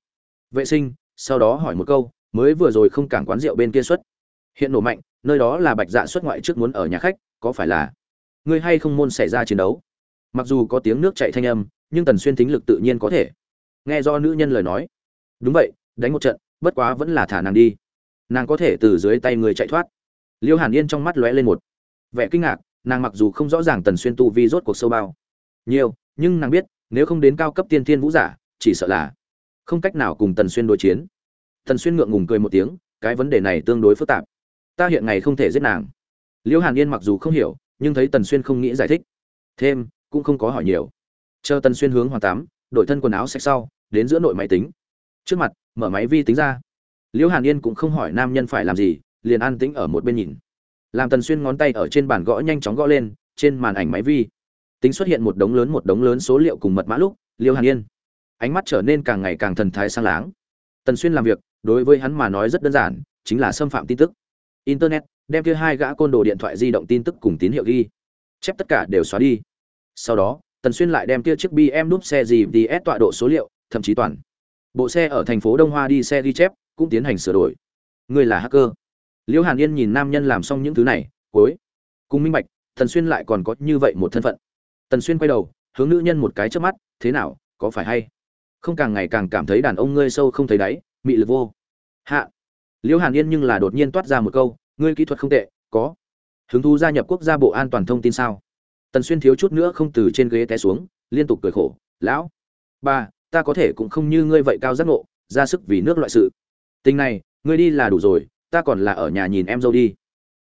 Vệ sinh, sau đó hỏi một câu, mới vừa rồi không cản quán rượu bên kia xuất. Hiện nổ mạnh, nơi đó là bạch dạ xuất ngoại trước muốn ở nhà khách, có phải là ngươi hay không môn xảy ra chiến đấu? Mặc dù có tiếng nước chạy thanh âm, nhưng tần xuyên thính lực tự nhiên có thể. Nghe do nữ nhân lời nói. Đúng vậy, đánh một trận, bất quá vẫn là thả nàng đi nàng có thể từ dưới tay người chạy thoát. Liêu hàn yên trong mắt lóe lên một vẻ kinh ngạc, nàng mặc dù không rõ ràng tần xuyên tu vi rốt cuộc sâu bao nhiều nhưng nàng biết, nếu không đến cao cấp tiên thiên vũ giả, chỉ sợ là không cách nào cùng tần xuyên đối chiến. Tần xuyên ngượng ngùng cười một tiếng, cái vấn đề này tương đối phức tạp. Ta hiện ngày không thể giết nàng. Liêu hàn yên mặc dù không hiểu, nhưng thấy tần xuyên không nghĩ giải thích. Thêm, cũng không có hỏi nhiều. Chờ tần xuyên hướng hoàn tám, đổi thân quần áo sạch sau, đến giữa nội máy tính. Trước mặt, mở máy vi tính ra liễu hàn yên cũng không hỏi nam nhân phải làm gì, liền an tĩnh ở một bên nhìn. Làm tần xuyên ngón tay ở trên bàn gõ nhanh chóng gõ lên, trên màn ảnh máy vi. Tính xuất hiện một đống lớn một đống lớn số liệu cùng mật mã lúc, liễu hàn yên. Ánh mắt trở nên càng ngày càng thần thái sang láng. Tần xuyên làm việc, đối với hắn mà nói rất đơn giản, chính là xâm phạm tin tức. Internet, đem kia hai gã côn đồ điện thoại di động tin tức cùng tín hiệu ghi. Chép tất cả đều xóa đi. Sau đó, tần xuyên lại đem kia chiếc bm đúp xe gì đi ép tọa độ số liệu, thậm chí toàn. Bộ xe ở thành phố đông hoa đi xe ghi chép cũng tiến hành sửa đổi. Ngươi là hacker. Liễu hàn yên nhìn nam nhân làm xong những thứ này, cuối. Cùng minh bạch, tần xuyên lại còn có như vậy một thân phận. Tần xuyên quay đầu, hướng nữ nhân một cái trước mắt, thế nào, có phải hay? Không càng ngày càng cảm thấy đàn ông ngươi sâu không thấy đáy, mị lực vô. Hạ. Liễu hàn yên nhưng là đột nhiên toát ra một câu, ngươi kỹ thuật không tệ, có. Hứng thú gia nhập quốc gia bộ an toàn thông tin sao? Tần xuyên thiếu chút nữa không từ trên ghế té xuống, liên tục cười khổ, lão, ba, ta có thể cũng không như ngươi vậy cao giác ngộ, ra sức vì nước loại sự tình này, ngươi đi là đủ rồi, ta còn là ở nhà nhìn em dâu đi.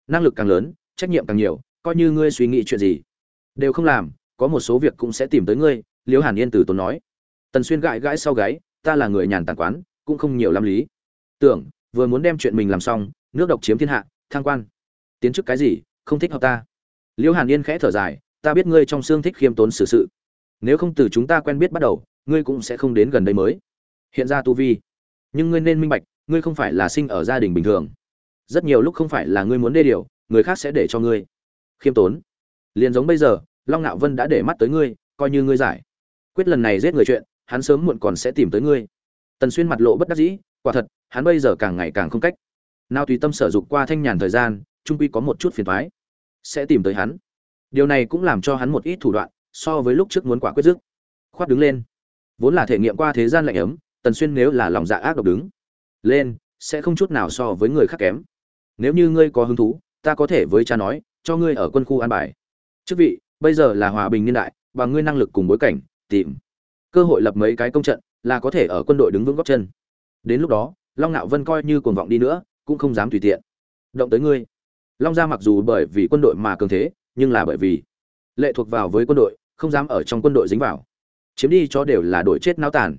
Năng lực càng lớn, trách nhiệm càng nhiều, coi như ngươi suy nghĩ chuyện gì, đều không làm, có một số việc cũng sẽ tìm tới ngươi, liễu hàn yên từ tốn nói. Tần xuyên gãi gãi sau gáy, ta là người nhàn tàn quán, cũng không nhiều lắm lý. Tưởng, vừa muốn đem chuyện mình làm xong, nước độc chiếm thiên hạ thang quan. Tiến chức cái gì, không thích hợp ta. Liễu hàn yên khẽ thở dài, ta biết ngươi trong xương thích khiêm tốn xử sự. Nếu không từ chúng ta quen biết bắt đầu, ngươi cũng sẽ không đến gần đây mới. Hiện ra tu vi. Nhưng ngươi nên minh bạch ngươi không phải là sinh ở gia đình bình thường. Rất nhiều lúc không phải là ngươi muốn đê điều, người khác sẽ để cho ngươi. Khiêm tốn. Liền giống bây giờ, long ngạo vân đã để mắt tới ngươi, coi như ngươi giải. Quyết lần này giết người chuyện, hắn sớm muộn còn sẽ tìm tới ngươi. Tần xuyên mặt lộ bất đắc dĩ, quả thật, hắn bây giờ càng ngày càng không cách. Nào tùy tâm sở dục qua thanh nhàn thời gian trung quy có một chút phiền thoái sẽ tìm tới hắn. Điều này cũng làm cho hắn một ít thủ đoạn, so với lúc trước muốn quả quyết dứt. Khoát đứng lên. Vốn là thể nghiệm qua thế gian lạnh ấm, tần xuyên nếu là lòng dạ ác độc đứng lên, sẽ không chút nào so với người khác kém. Nếu như ngươi có hứng thú, ta có thể với cha nói, cho ngươi ở quân khu an bài. Chức vị, bây giờ là hòa bình niên đại và ngươi năng lực cùng bối cảnh, tìm cơ hội lập mấy cái công trận, là có thể ở quân đội đứng vững góc chân. Đến lúc đó, long nạo vân coi như cuồng vọng đi nữa, cũng không dám tùy tiện. Động tới ngươi. Long gia mặc dù bởi vì quân đội mà cường thế, nhưng là bởi vì lệ thuộc vào với quân đội, không dám ở trong quân đội dính vào. Chiếm đi cho đều là đội chết náo tàn.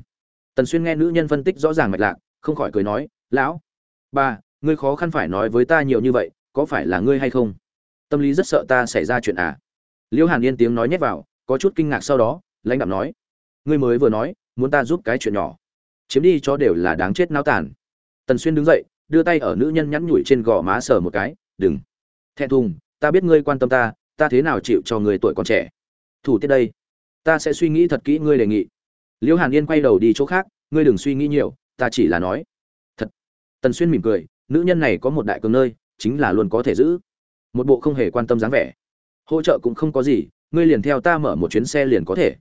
Tần xuyên nghe nữ nhân phân tích rõ ràng mạch lạc không khỏi cười nói, lão ba ngươi khó khăn phải nói với ta nhiều như vậy, có phải là ngươi hay không? Tâm lý rất sợ ta xảy ra chuyện à? Liễu hàn yên tiếng nói nhét vào, có chút kinh ngạc sau đó, lãnh đạo nói, ngươi mới vừa nói, muốn ta giúp cái chuyện nhỏ. Chiếm đi cho đều là đáng chết náo tàn. Tần xuyên đứng dậy, đưa tay ở nữ nhân nhắn nhủi trên gò má sờ một cái, đừng. Thẹn thùng, ta biết ngươi quan tâm ta ta thế nào chịu cho người tuổi còn trẻ? Thủ tiết đây, ta sẽ suy nghĩ thật kỹ ngươi đề nghị. Liễu hàn yên quay đầu đi chỗ khác, ngươi đừng suy nghĩ nhiều ta chỉ là nói. Thật. Tần xuyên mỉm cười, nữ nhân này có một đại cường nơi, chính là luôn có thể giữ. Một bộ không hề quan tâm dáng vẻ. Hỗ trợ cũng không có gì, ngươi liền theo ta mở một chuyến xe liền có thể.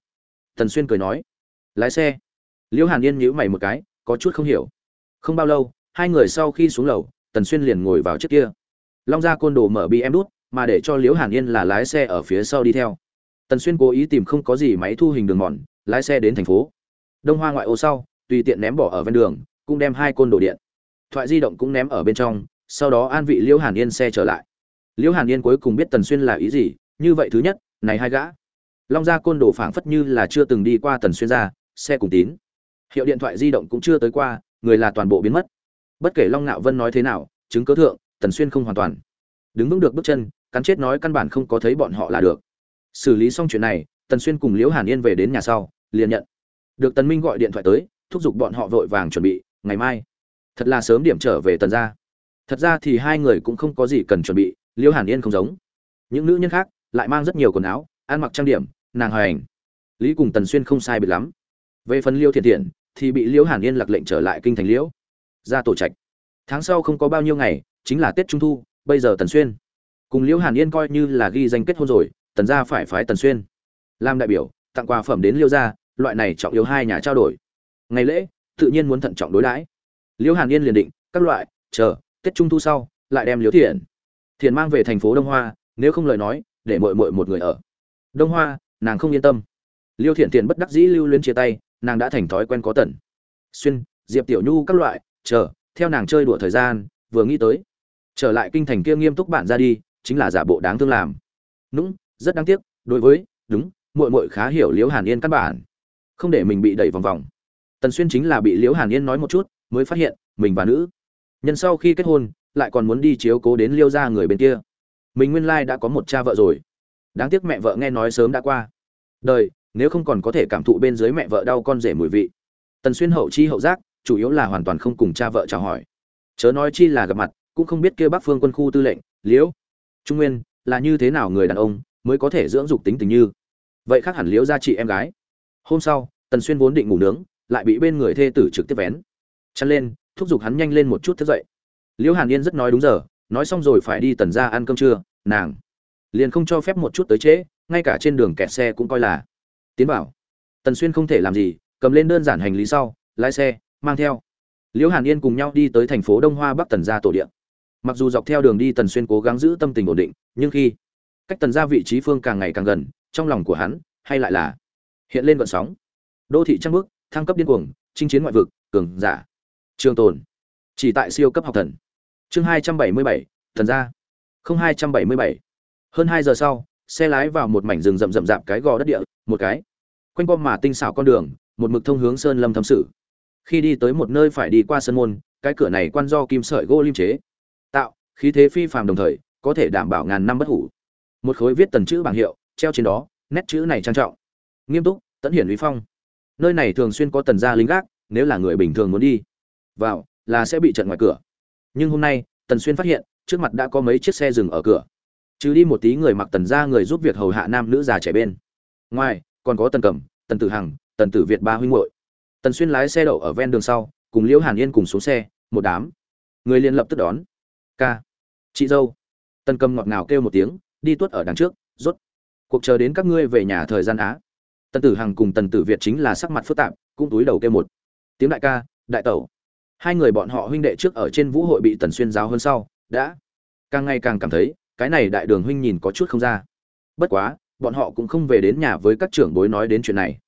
Tần xuyên cười nói. Lái xe. Liễu hàn yên nhíu mày một cái, có chút không hiểu. Không bao lâu, hai người sau khi xuống lầu, tần xuyên liền ngồi vào chiếc kia. Long gia côn đồ mở bm đút, mà để cho liễu hàn yên là lái xe ở phía sau đi theo. Tần xuyên cố ý tìm không có gì máy thu hình đường mòn, lái xe đến thành phố. Đông hoa ngoại ô sau tùy tiện ném bỏ ở ven đường, cũng đem hai côn đồ điện. Thoại di động cũng ném ở bên trong, sau đó an vị liễu hàn yên xe trở lại. Liễu hàn yên cuối cùng biết tần xuyên là ý gì, như vậy thứ nhất, này hai gã. Long gia côn đồ phảng phất như là chưa từng đi qua tần xuyên ra, xe cùng tín. Hiệu điện thoại di động cũng chưa tới qua, người là toàn bộ biến mất. Bất kể long ngạo vân nói thế nào, chứng cớ thượng, tần xuyên không hoàn toàn. Đứng vững được bước chân, cắn chết nói căn bản không có thấy bọn họ là được. Xử lý xong chuyện này, tần xuyên cùng liễu hàn yên về đến nhà sau, liền nhận. Được tần minh gọi điện thoại tới thúc giục bọn họ vội vàng chuẩn bị, ngày mai. Thật là sớm điểm trở về tần gia. Thật ra thì hai người cũng không có gì cần chuẩn bị, liêu hàn yên không giống. Những nữ nhân khác lại mang rất nhiều quần áo, ăn mặc trang điểm, nàng hành lý cùng tần xuyên không sai biệt lắm. Về phần liêu thiện thiện thì bị liêu hàn yên lặc lệnh trở lại kinh thành liễu ra tổ trạch. Tháng sau không có bao nhiêu ngày, chính là tết trung thu, bây giờ tần xuyên. Cùng liễu hàn yên coi như là ghi danh kết hôn rồi, tần gia phải phái tần xuyên. Làm đại biểu, tặng quà phẩm đến liêu gia, loại này trọng yếu hai nhà trao đổi ngày lễ, tự nhiên muốn thận trọng đối đãi. Liễu hàn yên liền định, các loại, chờ, tết trung thu sau, lại đem liễu thiện thiện mang về thành phố đông hoa, nếu không lời nói, để mội mội một người ở. Đông hoa, nàng không yên tâm. Liêu thiện thiện bất đắc dĩ lưu luyến chia tay, nàng đã thành thói quen có tần xuyên, diệp tiểu nhu các loại, chờ, theo nàng chơi đùa thời gian, vừa nghĩ tới. Trở lại kinh thành kia nghiêm túc bản ra đi, chính là giả bộ đáng thương làm. Nũng, rất đáng tiếc, đối với, đúng, muội muội khá hiểu liễu hàn yên căn bản. Không để mình bị đẩy vòng vòng tần xuyên chính là bị liễu hàn yên nói một chút, mới phát hiện, mình và nữ. Nhân sau khi kết hôn, lại còn muốn đi chiếu cố đến liêu ra người bên kia. Mình nguyên lai đã có một cha vợ rồi. Đáng tiếc mẹ vợ nghe nói sớm đã qua. Đời, nếu không còn có thể cảm thụ bên dưới mẹ vợ đau con rể mùi vị. Tần xuyên hậu chi hậu giác, chủ yếu là hoàn toàn không cùng cha vợ chào hỏi. Chớ nói chi là gặp mặt, cũng không biết kêu bắc phương quân khu tư lệnh, liễu trung nguyên, là như thế nào người đàn ông, mới có thể dưỡng dục tính tình như. Vậy khác hẳn liễu gia chị em gái. Hôm sau, tần xuyên vốn định ngủ nướng lại bị bên người thê tử trực tiếp vén. Chăn lên, thúc giục hắn nhanh lên một chút thức dậy. Liễu hàn yên rất nói đúng giờ, nói xong rồi phải đi tần ra ăn cơm trưa, nàng liền không cho phép một chút tới trễ, ngay cả trên đường kẹt xe cũng coi là. Tiến bảo tần xuyên không thể làm gì, cầm lên đơn giản hành lý sau, lái xe, mang theo. Liễu hàn yên cùng nhau đi tới thành phố đông hoa bắc tần ra tổ điện mặc dù dọc theo đường đi tần xuyên cố gắng giữ tâm tình ổn định, nhưng khi cách tần ra vị trí phương càng ngày càng gần, trong lòng của hắn hay lại là hiện lên vận sóng. Đô thị trăng bước thăng cấp điên cuồng, chinh chiến ngoại vực, cường giả. Trường tồn. Chỉ tại siêu cấp học thần. Chương hai trăm bảy mươi bảy, thần gia. Không hai trăm bảy mươi bảy. Hơn hai giờ sau, xe lái vào một mảnh rừng rậm rậm rạp cái gò đất địa, một cái. Quanh co mà tinh xảo con đường, một mực thông hướng sơn lâm thâm sự. Khi đi tới một nơi phải đi qua sân môn, cái cửa này quan do kim sợi gỗ lim chế. Tạo, khí thế phi phàm đồng thời, có thể đảm bảo ngàn năm bất hủ. Một khối viết tần chữ bảng hiệu, treo trên đó, nét chữ này trang trọng. Nghiêm túc tẫn hiển uy phong nơi này thường xuyên có tần gia lính gác, nếu là người bình thường muốn đi, vào, là sẽ bị trận ngoài cửa. Nhưng hôm nay, tần xuyên phát hiện, trước mặt đã có mấy chiếc xe dừng ở cửa. Chứ đi một tí người mặc tần gia người giúp việc hầu hạ nam nữ già trẻ bên. Ngoài, còn có tần cẩm, tần tử hằng, tần tử việt ba huynh hội tần xuyên lái xe đậu ở ven đường sau, cùng liễu hàn yên cùng xuống xe, một đám. Người liền lập tức đón. Ca, chị dâu. Tần cầm ngọt ngào kêu một tiếng, đi tuốt ở đằng trước, rốt, cuộc chờ đến các ngươi về nhà thời gian á tần tử hằng cùng tần tử việt chính là sắc mặt phức tạp, cũng túi đầu kêu một. Tiếng đại ca, đại tẩu. Hai người bọn họ huynh đệ trước ở trên vũ hội bị tần xuyên giáo hơn sau, đã. Càng ngày càng cảm thấy, cái này đại đường huynh nhìn có chút không ra. Bất quá, bọn họ cũng không về đến nhà với các trưởng bối nói đến chuyện này.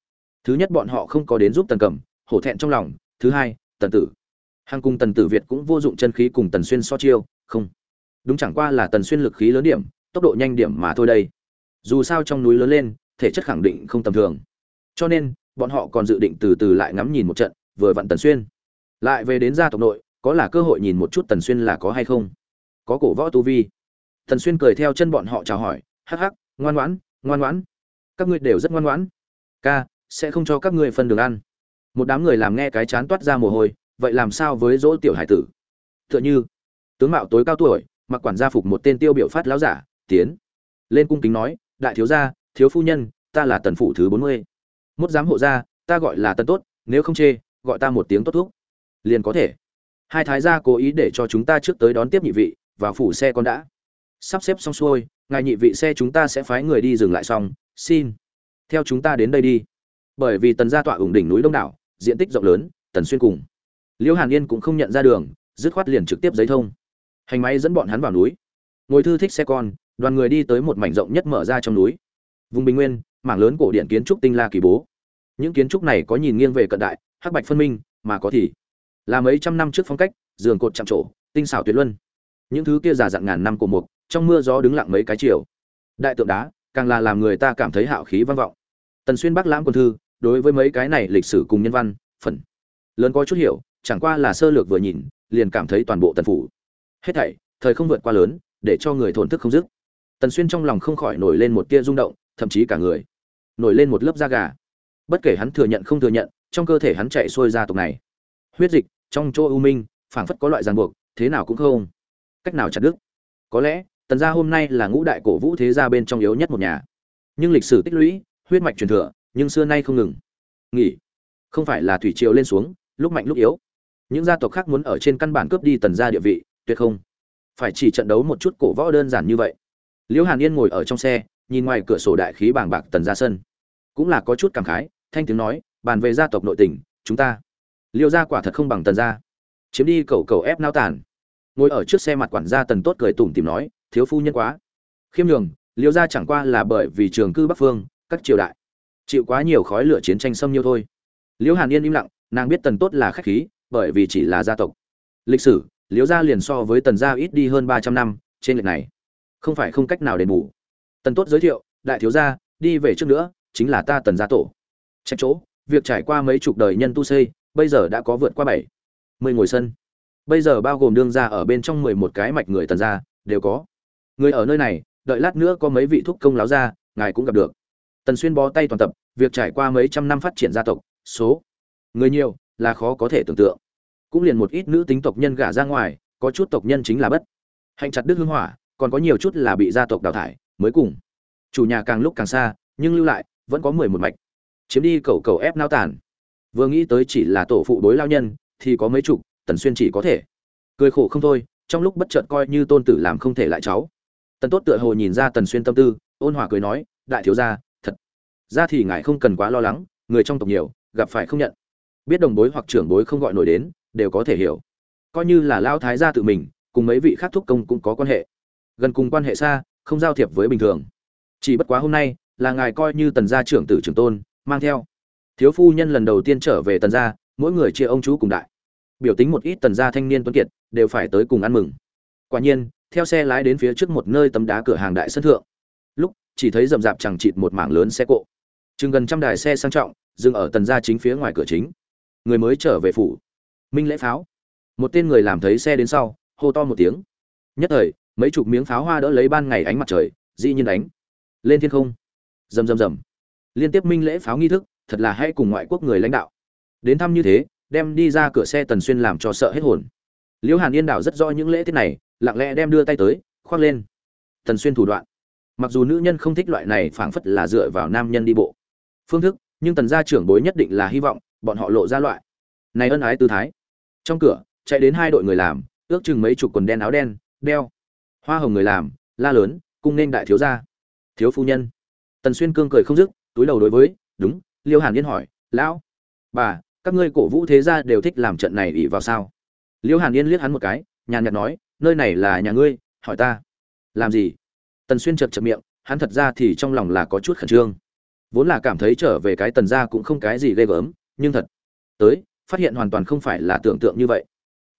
Thứ nhất bọn họ không có đến giúp tần cẩm hổ thẹn trong lòng. Thứ hai, tần tử. Hàng cùng tần tử việt cũng vô dụng chân khí cùng tần xuyên so chiêu, không. Đúng chẳng qua là tần xuyên lực khí lớn điểm, tốc độ nhanh điểm mà thôi đây. Dù sao trong núi lớn lên thể chất khẳng định không tầm thường. Cho nên, bọn họ còn dự định từ từ lại ngắm nhìn một trận, vừa vặn tần xuyên. Lại về đến gia tộc nội, có là cơ hội nhìn một chút tần xuyên là có hay không? Có cổ võ tu vi. Tần xuyên cười theo chân bọn họ chào hỏi, hắc hắc, ngoan ngoãn ngoan ngoãn. Các ngươi đều rất ngoan ngoãn. Ca, sẽ không cho các ngươi phân đường ăn. Một đám người làm nghe cái chán toát ra mồ hôi, vậy làm sao với dỗ tiểu hải tử? Tựa như, tướng mạo tối cao tuổi, mặc quản gia phục một tên tiêu biểu phát lão giả, tiến lên cung kính nói, đại thiếu gia thiếu phu nhân, ta là tần phủ thứ bốn mươi. Mốt giám hộ gia, ta gọi là tần tốt, nếu không chê, gọi ta một tiếng tốt thuốc liền có thể. Hai thái gia cố ý để cho chúng ta trước tới đón tiếp nhị vị và phủ xe con đã. Sắp xếp xong xuôi, ngài nhị vị xe chúng ta sẽ phái người đi dừng lại xong, xin. Theo chúng ta đến đây đi. Bởi vì tần gia tọa ủng đỉnh núi đông đảo, diện tích rộng lớn, tần xuyên cùng. Liễu hàn yên cũng không nhận ra đường, dứt khoát liền trực tiếp giấy thông. Hành máy dẫn bọn hắn vào núi. Ngồi thư thích xe con, đoàn người đi tới một mảnh rộng nhất mở ra trong núi vùng bình nguyên, mảng lớn cổ điện kiến trúc tinh la kỳ bố. Những kiến trúc này có nhìn nghiêng về cận đại, hắc bạch phân minh, mà có thì là mấy trăm năm trước phong cách, giường cột chạm trổ, tinh xảo tuyệt luân. Những thứ kia già dặn ngàn năm của mục, trong mưa gió đứng lặng mấy cái chiều. Đại tượng đá, càng là làm người ta cảm thấy hạo khí vang vọng. Tần xuyên bắc lãm quân thư, đối với mấy cái này lịch sử cùng nhân văn, phần lớn có chút hiểu, chẳng qua là sơ lược vừa nhìn, liền cảm thấy toàn bộ tần phủ. Hết thảy, thời không vượt qua lớn, để cho người thổn thức không dứt. Tần xuyên trong lòng không khỏi nổi lên một tia rung động thậm chí cả người. Nổi lên một lớp da gà. Bất kể hắn thừa nhận không thừa nhận, trong cơ thể hắn chạy xuôi ra tộc này. Huyết dịch, trong chỗ u minh, phảng phất có loại ràng buộc, thế nào cũng không. Cách nào chặt đứt? Có lẽ, tần gia hôm nay là ngũ đại cổ vũ thế gia bên trong yếu nhất một nhà. Nhưng lịch sử tích lũy, huyết mạch truyền thừa, nhưng xưa nay không ngừng. Nghỉ. Không phải là thủy triều lên xuống, lúc mạnh lúc yếu. Những gia tộc khác muốn ở trên căn bản cướp đi tần gia địa vị, tuyệt không. Phải chỉ trận đấu một chút cổ võ đơn giản như vậy. Liễu hàn yên ngồi ở trong xe nhìn ngoài cửa sổ đại khí bàng bạc tần gia sân. Cũng là có chút cảm khái, thanh tiếng nói, bàn về gia tộc nội tình, chúng ta. Liêu gia quả thật không bằng tần gia. Chiếm đi cầu cầu ép nao tàn. Ngồi ở trước xe mặt quản gia tần tốt cười tủm tìm nói, thiếu phu nhân quá. Khiêm nhường, liêu gia chẳng qua là bởi vì trường cư bắc phương, các triều đại. Chịu quá nhiều khói lửa chiến tranh xâm nhiêu thôi. Liễu hàn yên im lặng, nàng biết tần tốt là khách khí, bởi vì chỉ là gia tộc. Lịch sử liễu gia liền so với tần gia ít đi hơn ba trăm năm, trên lệch này. Không phải không cách nào đền bù tần tốt giới thiệu đại thiếu gia đi về trước nữa chính là ta tần gia tổ. Trách chỗ việc trải qua mấy chục đời nhân tu xây bây giờ đã có vượt qua bảy mười ngồi sân. Bây giờ bao gồm đương gia ở bên trong mười một cái mạch người tần gia đều có. Người ở nơi này đợi lát nữa có mấy vị thúc công láo gia, ngài cũng gặp được. Tần xuyên bó tay toàn tập việc trải qua mấy trăm năm phát triển gia tộc số. Người nhiều là khó có thể tưởng tượng. Cũng liền một ít nữ tính tộc nhân gả ra ngoài có chút tộc nhân chính là bất. Hạnh chặt đức hương hỏa còn có nhiều chút là bị gia tộc đào thải mới cùng. Chủ nhà càng lúc càng xa, nhưng lưu lại, vẫn có mười một mạch. Chiếm đi cầu cầu ép nao tàn. Vừa nghĩ tới chỉ là tổ phụ đối lao nhân, thì có mấy chục, tần xuyên chỉ có thể. Cười khổ không thôi, trong lúc bất chợt coi như tôn tử làm không thể lại cháu. Tần tốt tựa hồ nhìn ra tần xuyên tâm tư, ôn hòa cười nói, đại thiếu gia, thật. Ra thì ngài không cần quá lo lắng, người trong tộc nhiều, gặp phải không nhận. Biết đồng bối hoặc trưởng bối không gọi nổi đến, đều có thể hiểu. Coi như là lao thái gia tự mình, cùng mấy vị khác thúc công cũng có quan hệ. Gần cùng quan hệ xa không giao thiệp với bình thường. Chỉ bất quá hôm nay, là ngài coi như tần gia trưởng tử trưởng tôn, mang theo. Thiếu phu nhân lần đầu tiên trở về tần gia, mỗi người chia ông chú cùng đại. Biểu tính một ít tần gia thanh niên tuấn kiệt, đều phải tới cùng ăn mừng. Quả nhiên, theo xe lái đến phía trước một nơi tấm đá cửa hàng đại sân thượng. Lúc, chỉ thấy rậm rạp chẳng chịt một mảng lớn xe cộ. Chừng gần trăm đài xe sang trọng, dừng ở tần gia chính phía ngoài cửa chính. Người mới trở về phủ. Minh lễ pháo. Một tên người làm thấy xe đến sau, hô to một tiếng. Nhất thời mấy chục miếng pháo hoa đỡ lấy ban ngày ánh mặt trời, dĩ nhiên đánh. Lên thiên không. Rầm rầm rầm. Liên tiếp minh lễ pháo nghi thức, thật là hay cùng ngoại quốc người lãnh đạo. Đến thăm như thế, đem đi ra cửa xe tần xuyên làm cho sợ hết hồn. Liễu hàn yên đảo rất rõ những lễ tiết này, lặng lẽ đem đưa tay tới, khoác lên. Tần xuyên thủ đoạn. Mặc dù nữ nhân không thích loại này phảng phất là dựa vào nam nhân đi bộ. Phương thức, nhưng tần gia trưởng bối nhất định là hy vọng, bọn họ lộ ra loại. Này ân ái tư thái. Trong cửa, chạy đến hai đội người làm, ước chừng mấy chục quần đen áo đen, đeo hoa hồng người làm, la lớn, cung nên đại thiếu gia. Thiếu phu nhân. Tần xuyên cương cười không dứt, túi đầu đối với, đúng, liêu hàn yên hỏi, lão, bà, các ngươi cổ vũ thế gia đều thích làm trận này ỉ vào sao? Liêu hàn yên liếc hắn một cái, nhàn nhạt nói, nơi này là nhà ngươi, hỏi ta. Làm gì? Tần xuyên chật chật miệng, hắn thật ra thì trong lòng là có chút khẩn trương. Vốn là cảm thấy trở về cái tần gia cũng không cái gì ghê gớm, nhưng thật tới, phát hiện hoàn toàn không phải là tưởng tượng như vậy.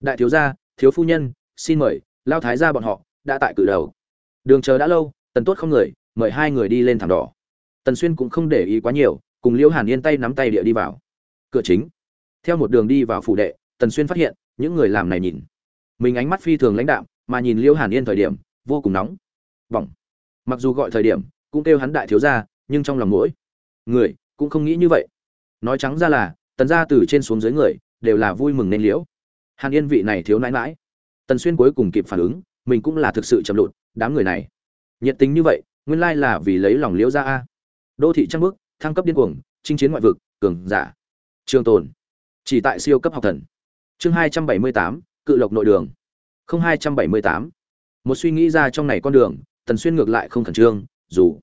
Đại thiếu gia, thiếu phu nhân, xin mời lao thái gia bọn họ đã tại cự đầu. Đường chờ đã lâu, tần tốt không người, mời hai người đi lên thảm đỏ. Tần xuyên cũng không để ý quá nhiều, cùng liễu hàn yên tay nắm tay địa đi vào. Cửa chính. Theo một đường đi vào phủ đệ, tần xuyên phát hiện, những người làm này nhìn. Mình ánh mắt phi thường lãnh đạm, mà nhìn liễu hàn yên thời điểm, vô cùng nóng. Bỏng. Mặc dù gọi thời điểm, cũng kêu hắn đại thiếu gia, nhưng trong lòng mỗi người cũng không nghĩ như vậy. Nói trắng ra là, tần gia từ trên xuống dưới người, đều là vui mừng nên liễu. Hàn yên vị này thiếu nãi mãi tần xuyên cuối cùng kịp phản ứng mình cũng là thực sự chậm lụt, đám người này. Nhiệt tình như vậy, nguyên lai là vì lấy lòng liễu gia a. Đô thị trăng bước thăng cấp điên cuồng, chinh chiến ngoại vực, cường giả. Trường tồn. Chỉ tại siêu cấp học thần. Chương hai trăm bảy mươi tám, cự lộc nội đường. Không hai trăm bảy mươi tám. Một suy nghĩ ra trong này con đường, tần xuyên ngược lại không khẩn trương, dù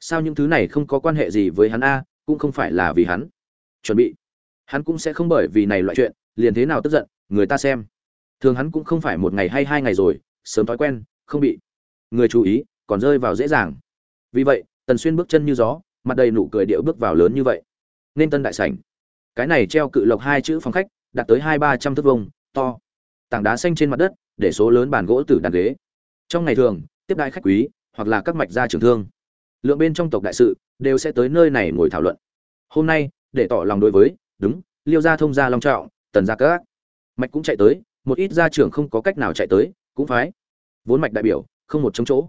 sao những thứ này không có quan hệ gì với hắn a, cũng không phải là vì hắn. Chuẩn bị. Hắn cũng sẽ không bởi vì này loại chuyện, liền thế nào tức giận, người ta xem. Thường hắn cũng không phải một ngày hay hai ngày rồi sớm thói quen, không bị người chú ý, còn rơi vào dễ dàng. Vì vậy, tần xuyên bước chân như gió, mặt đầy nụ cười điệu bước vào lớn như vậy. Nên tân đại sảnh. Cái này treo cự lộc hai chữ phòng khách đạt tới hai ba trăm thước vông to. Tảng đá xanh trên mặt đất, để số lớn bàn gỗ tử đàn ghế. Trong ngày thường, tiếp đại khách quý, hoặc là các mạch gia trưởng thương. Lượng bên trong tộc đại sự, đều sẽ tới nơi này ngồi thảo luận. Hôm nay, để tỏ lòng đối với, đúng, liêu gia thông gia long trọng, tần gia các mạch cũng chạy tới, một ít gia trưởng không có cách nào chạy tới cũng phái. Vốn mạch đại biểu, không một chống chỗ.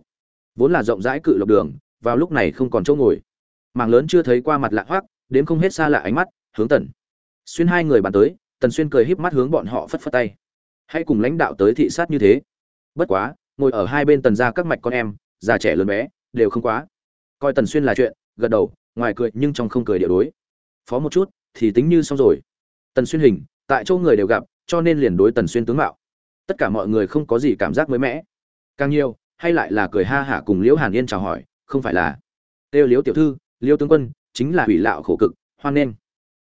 Vốn là rộng rãi cự lộc đường, vào lúc này không còn chỗ ngồi. Mảng lớn chưa thấy qua mặt lạ hoắc đến không hết xa lạ ánh mắt, hướng tần. Xuyên hai người bàn tới, tần xuyên cười híp mắt hướng bọn họ phất phất tay. Hãy cùng lãnh đạo tới thị sát như thế. Bất quá, ngồi ở hai bên tần gia các mạch con em, già trẻ lớn bé, đều không quá. Coi tần xuyên là chuyện, gật đầu, ngoài cười nhưng trong không cười điệu đối. Phó một chút, thì tính như xong rồi. Tần xuyên hình, tại chỗ người đều gặp, cho nên liền đối tần xuyên tướng mạo tất cả mọi người không có gì cảm giác mới mẻ. Càng nhiều, hay lại là cười ha hả cùng liễu hàn yên chào hỏi, không phải là, têu liễu tiểu thư, liễu tướng quân chính là hủy lạo khổ cực, hoan nghênh.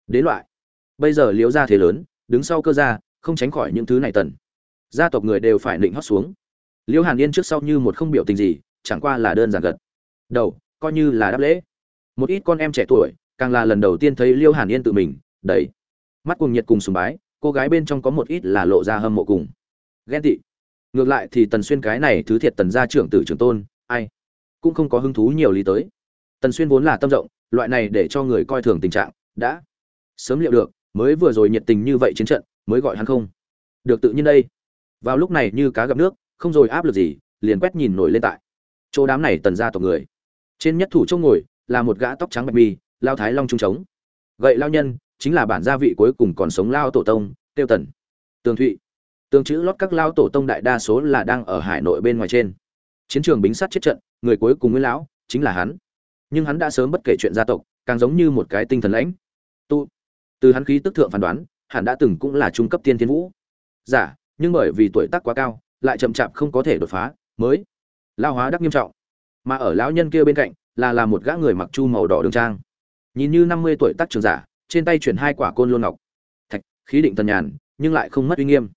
Đến loại. Bây giờ liễu gia thế lớn, đứng sau cơ gia, không tránh khỏi những thứ này tần. Gia tộc người đều phải định hót xuống. Liễu hàn yên trước sau như một không biểu tình gì, chẳng qua là đơn giản gật. Đầu, coi như là đáp lễ. Một ít con em trẻ tuổi, càng là lần đầu tiên thấy liễu hàn yên tự mình đấy mắt cùng nhiệt cùng sùng bái, cô gái bên trong có một ít là lộ ra hâm mộ cùng ghen tị. Ngược lại thì tần xuyên cái này thứ thiệt tần gia trưởng tử trưởng tôn, ai? Cũng không có hứng thú nhiều lý tới. Tần xuyên vốn là tâm rộng, loại này để cho người coi thường tình trạng, đã sớm liệu được, mới vừa rồi nhiệt tình như vậy chiến trận, mới gọi hắn không. Được tự nhiên đây. Vào lúc này như cá gặp nước, không rồi áp lực gì, liền quét nhìn nổi lên tại chỗ đám này tần ra tộc người. Trên nhất thủ chỗ ngồi, là một gã tóc trắng bạch mi, lao thái long trung trống. Gậy lao nhân, chính là bản gia vị cuối cùng còn sống lao tổ tông, tiêu tần. Tường thụy tương chữ lót các lao tổ tông đại đa số là đang ở hải nội bên ngoài trên. Chiến trường bính sát chết trận, người cuối cùng nguyên lão chính là hắn. Nhưng hắn đã sớm bất kể chuyện gia tộc, càng giống như một cái tinh thần lãnh. Tu, từ hắn khí tức thượng phán đoán hắn đã từng cũng là trung cấp tiên thiên vũ. Giả, nhưng bởi vì tuổi tác quá cao, lại chậm chạp không có thể đột phá, mới lao hóa đắc nghiêm trọng. Mà ở lão nhân kia bên cạnh, là là một gã người mặc chu màu đỏ đường trang. Nhìn như năm mươi tuổi tác trường giả, trên tay chuyển hai quả côn lôn ngọc. Thạch, khí định tần nhàn, nhưng lại không mất uy nghiêm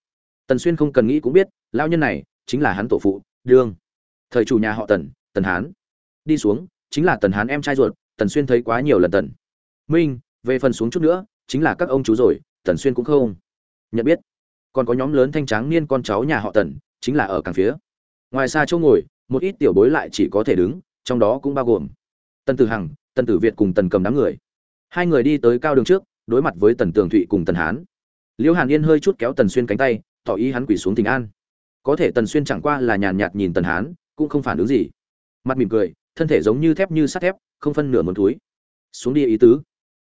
tần xuyên không cần nghĩ cũng biết, lão nhân này chính là hắn tổ phụ, đương. Thời chủ nhà họ tần tần hán. Đi xuống, chính là tần hán em trai ruột, tần xuyên thấy quá nhiều lần tần. Minh, về phần xuống chút nữa, chính là các ông chú rồi, tần xuyên cũng không nhận biết. Còn có nhóm lớn thanh tráng niên con cháu nhà họ tần, chính là ở càng phía. Ngoài xa chỗ ngồi, một ít tiểu bối lại chỉ có thể đứng, trong đó cũng bao gồm tần tử hằng, tần tử việt cùng tần cầm đám người. Hai người đi tới cao đường trước, đối mặt với tần tường thụy cùng tần hán. Liễu hàn yên hơi chút kéo tần xuyên cánh tay tỏ ý hắn quỳ xuống tình an. Có thể tần xuyên chẳng qua là nhàn nhạt nhìn tần hán, cũng không phản ứng gì. Mặt mỉm cười, thân thể giống như thép như sắt thép, không phân nửa một túi. Xuống đi ý tứ.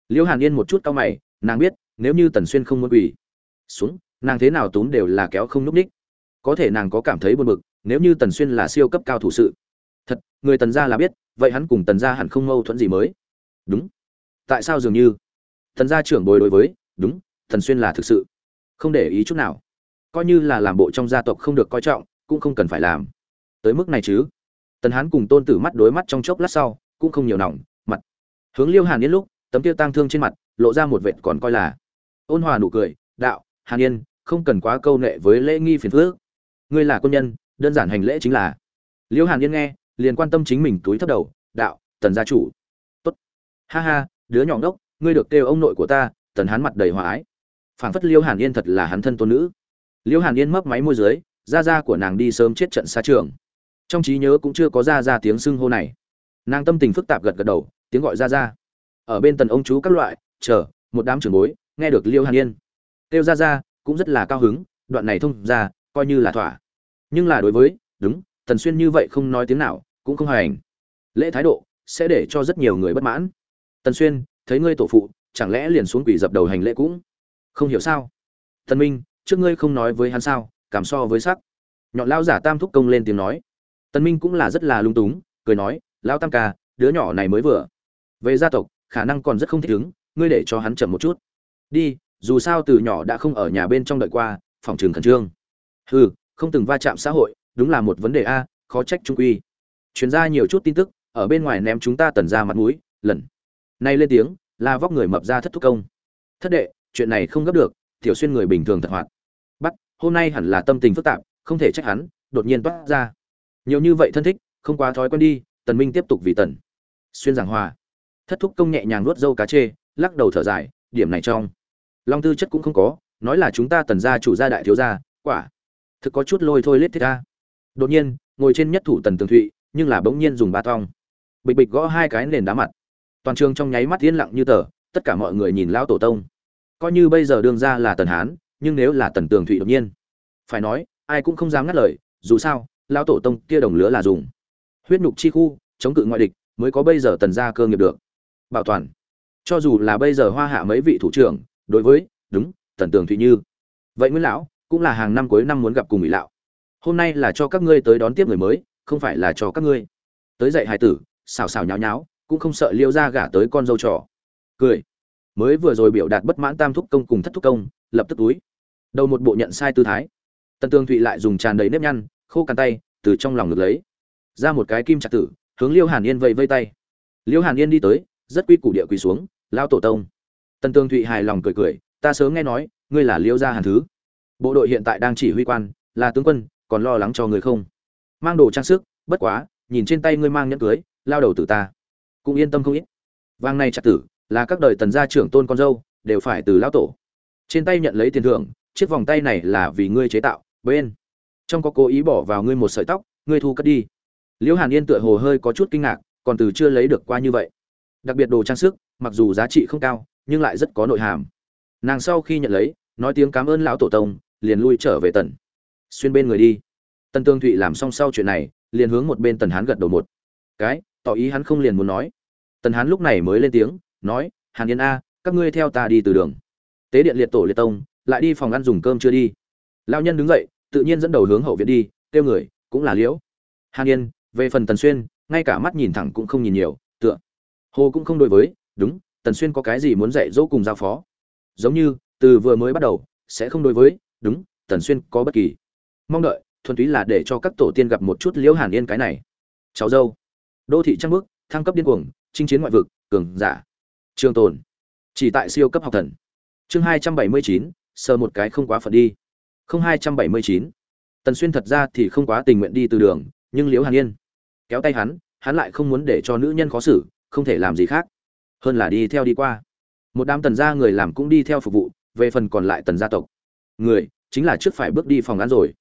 Liễu hàn yên một chút cau mày, nàng biết, nếu như tần xuyên không muốn quỳ. Xuống, nàng thế nào tốn đều là kéo không núp ních có thể nàng có cảm thấy buồn bực, nếu như tần xuyên là siêu cấp cao thủ sự. Thật, người tần gia là biết, vậy hắn cùng tần gia hẳn không mâu thuẫn gì mới. Đúng. Tại sao dường như? Tần gia trưởng bồi đối với, đúng, tần xuyên là thực sự. Không để ý chút nào coi như là làm bộ trong gia tộc không được coi trọng, cũng không cần phải làm. Tới mức này chứ? Tần hán cùng tôn tử mắt đối mắt trong chốc lát sau, cũng không nhiều nỏng mặt. Hướng liêu hàn yên lúc, tấm tiêu tang thương trên mặt, lộ ra một vệt còn coi là. Ôn hòa nụ cười, đạo, hàn yên, không cần quá câu nệ với lễ nghi phiền phước ngươi là quân nhân, đơn giản hành lễ chính là. Liêu hàn yên nghe, liền quan tâm chính mình túi thấp đầu, đạo, tần gia chủ. Tốt. Ha ha, đứa nhỏ ngốc, ngươi được kêu ông nội của ta. Tần hán mặt đầy hòa ái. Phảng phất liêu hàn yên thật là hắn thân tôn nữ liêu hàn yên mấp máy môi dưới, gia gia của nàng đi sớm chết trận xa trường. Trong trí nhớ cũng chưa có ra ra tiếng xưng hô này. Nàng tâm tình phức tạp gật gật đầu, tiếng gọi ra ra ở bên tần ông chú các loại, chờ, một đám trưởng bối, nghe được liêu hàn yên. Kêu ra ra cũng rất là cao hứng, đoạn này thông ra, coi như là thỏa. Nhưng là đối với, đúng, tần xuyên như vậy không nói tiếng nào, cũng không hành lễ thái độ, sẽ để cho rất nhiều người bất mãn. Tần xuyên, thấy ngươi tổ phụ, chẳng lẽ liền xuống quỷ dập đầu hành lễ cũng? Không hiểu sao? Tần minh trước ngươi không nói với hắn sao, cảm so với sắc. Nhọn lao giả tam thúc công lên tiếng nói. Tần minh cũng là rất là lung túng, cười nói, lão tam ca, đứa nhỏ này mới vừa. Về gia tộc, khả năng còn rất không thích ứng, ngươi để cho hắn chậm một chút. Đi, dù sao từ nhỏ đã không ở nhà bên trong đợi qua, phòng trường khẩn trương. Hừ, không từng va chạm xã hội, đúng là một vấn đề a, khó trách trung quy. Truyền ra nhiều chút tin tức, ở bên ngoài ném chúng ta tần ra mặt mũi, lần. Nay lên tiếng, là vóc người mập ra thất thúc công. Thất đệ, chuyện này không gấp được, tiểu xuyên người bình thường thật hoạt hôm nay hẳn là tâm tình phức tạp, không thể trách hắn, đột nhiên toát ra. Nhiều như vậy thân thích, không quá thói quen đi, tần minh tiếp tục vì tần xuyên giảng hòa. Thất thúc công nhẹ nhàng nuốt dâu cá chê, lắc đầu thở dài, điểm này trong. Long tư chất cũng không có, nói là chúng ta tần gia chủ gia đại thiếu gia, quả. Thực có chút lôi thôi lết thế ta. Đột nhiên, ngồi trên nhất thủ tần tường thụy, nhưng là bỗng nhiên dùng ba thong. Bịch bịch gõ hai cái nền đá mặt. Toàn trường trong nháy mắt yên lặng như tờ, tất cả mọi người nhìn lão tổ tông. Coi như bây giờ đương ra là tần hán nhưng nếu là tần tường thụy đột nhiên, phải nói, ai cũng không dám ngắt lời, dù sao, lão tổ tông kia đồng lứa là dùng. Huyết nhục chi khu, chống cự ngoại địch, mới có bây giờ tần gia cơ nghiệp được. Bảo toàn. Cho dù là bây giờ hoa hạ mấy vị thủ trưởng, đối với, đúng, tần tường thụy như, vậy nguyễn lão, cũng là hàng năm cuối năm muốn gặp cùng mỹ lão. Hôm nay là cho các ngươi tới đón tiếp người mới, không phải là cho các ngươi. Tới dạy hài tử, xào xào nháo nháo, cũng không sợ liêu ra gả tới con dâu trò. Cười. Mới vừa rồi biểu đạt bất mãn tam thúc công cùng thất thúc công, lập tức túi đầu một bộ nhận sai tư thái. Tần tương thụy lại dùng tràn đầy nếp nhăn, khô cằn tay, từ trong lòng ngực lấy. Ra một cái kim chặt tử, hướng liêu hàn yên vây vây tay. Liêu hàn yên đi tới, rất quy củ địa quỳ xuống lao tổ tông. Tần tương thụy hài lòng cười cười, ta sớm nghe nói, ngươi là liêu gia hàn thứ. Bộ đội hiện tại đang chỉ huy quan, là tướng quân, còn lo lắng cho người không? Mang đồ trang sức, bất quá, nhìn trên tay ngươi mang nhẫn cưới, lao đầu tử ta cũng yên tâm không ít. Vang này chặt tử, là các đời tần gia trưởng tôn con dâu, đều phải từ lão tổ. Trên tay nhận lấy tiền thưởng chiếc vòng tay này là vì ngươi chế tạo, bên trong có cố ý bỏ vào ngươi một sợi tóc, ngươi thu cất đi. Liễu hàn yên tựa hồ hơi có chút kinh ngạc, còn từ chưa lấy được qua như vậy. Đặc biệt đồ trang sức, mặc dù giá trị không cao, nhưng lại rất có nội hàm. Nàng sau khi nhận lấy, nói tiếng cảm ơn lão tổ tông, liền lui trở về tần. Xuyên bên người đi. Tần tương thụy làm xong sau chuyện này, liền hướng một bên tần hán gật đầu một cái, tỏ ý hắn không liền muốn nói. Tần hán lúc này mới lên tiếng, nói, hàn yên a, các ngươi theo ta đi từ đường. Tế điện liệt tổ liệt tông lại đi phòng ăn dùng cơm chưa đi. Lao nhân đứng dậy, tự nhiên dẫn đầu hướng hậu viện đi, kêu người, cũng là liễu. Hàn yên, về phần tần xuyên, ngay cả mắt nhìn thẳng cũng không nhìn nhiều, tựa. Hồ cũng không đối với, đúng, tần xuyên có cái gì muốn dạy dỗ cùng giao phó? Giống như, từ vừa mới bắt đầu, sẽ không đối với, đúng, tần xuyên có bất kỳ. Mong đợi, thuần túy là để cho các tổ tiên gặp một chút liễu hàn yên cái này. Cháu dâu. Đô thị trăng bước thăng cấp điên cuồng, chinh chiến ngoại vực, cường giả. Trường tồn. Chỉ tại siêu cấp học thần. Chương hai trăm bảy mươi chín sờ một cái không quá phận đi. Không hai trăm bảy mươi chín. Tần xuyên thật ra thì không quá tình nguyện đi từ đường, nhưng liễu hàn yên kéo tay hắn hắn lại không muốn để cho nữ nhân khó xử, không thể làm gì khác. Hơn là đi theo đi qua. Một đám tần gia người làm cũng đi theo phục vụ, về phần còn lại tần gia tộc. Người, chính là trước phải bước đi phòng ăn rồi.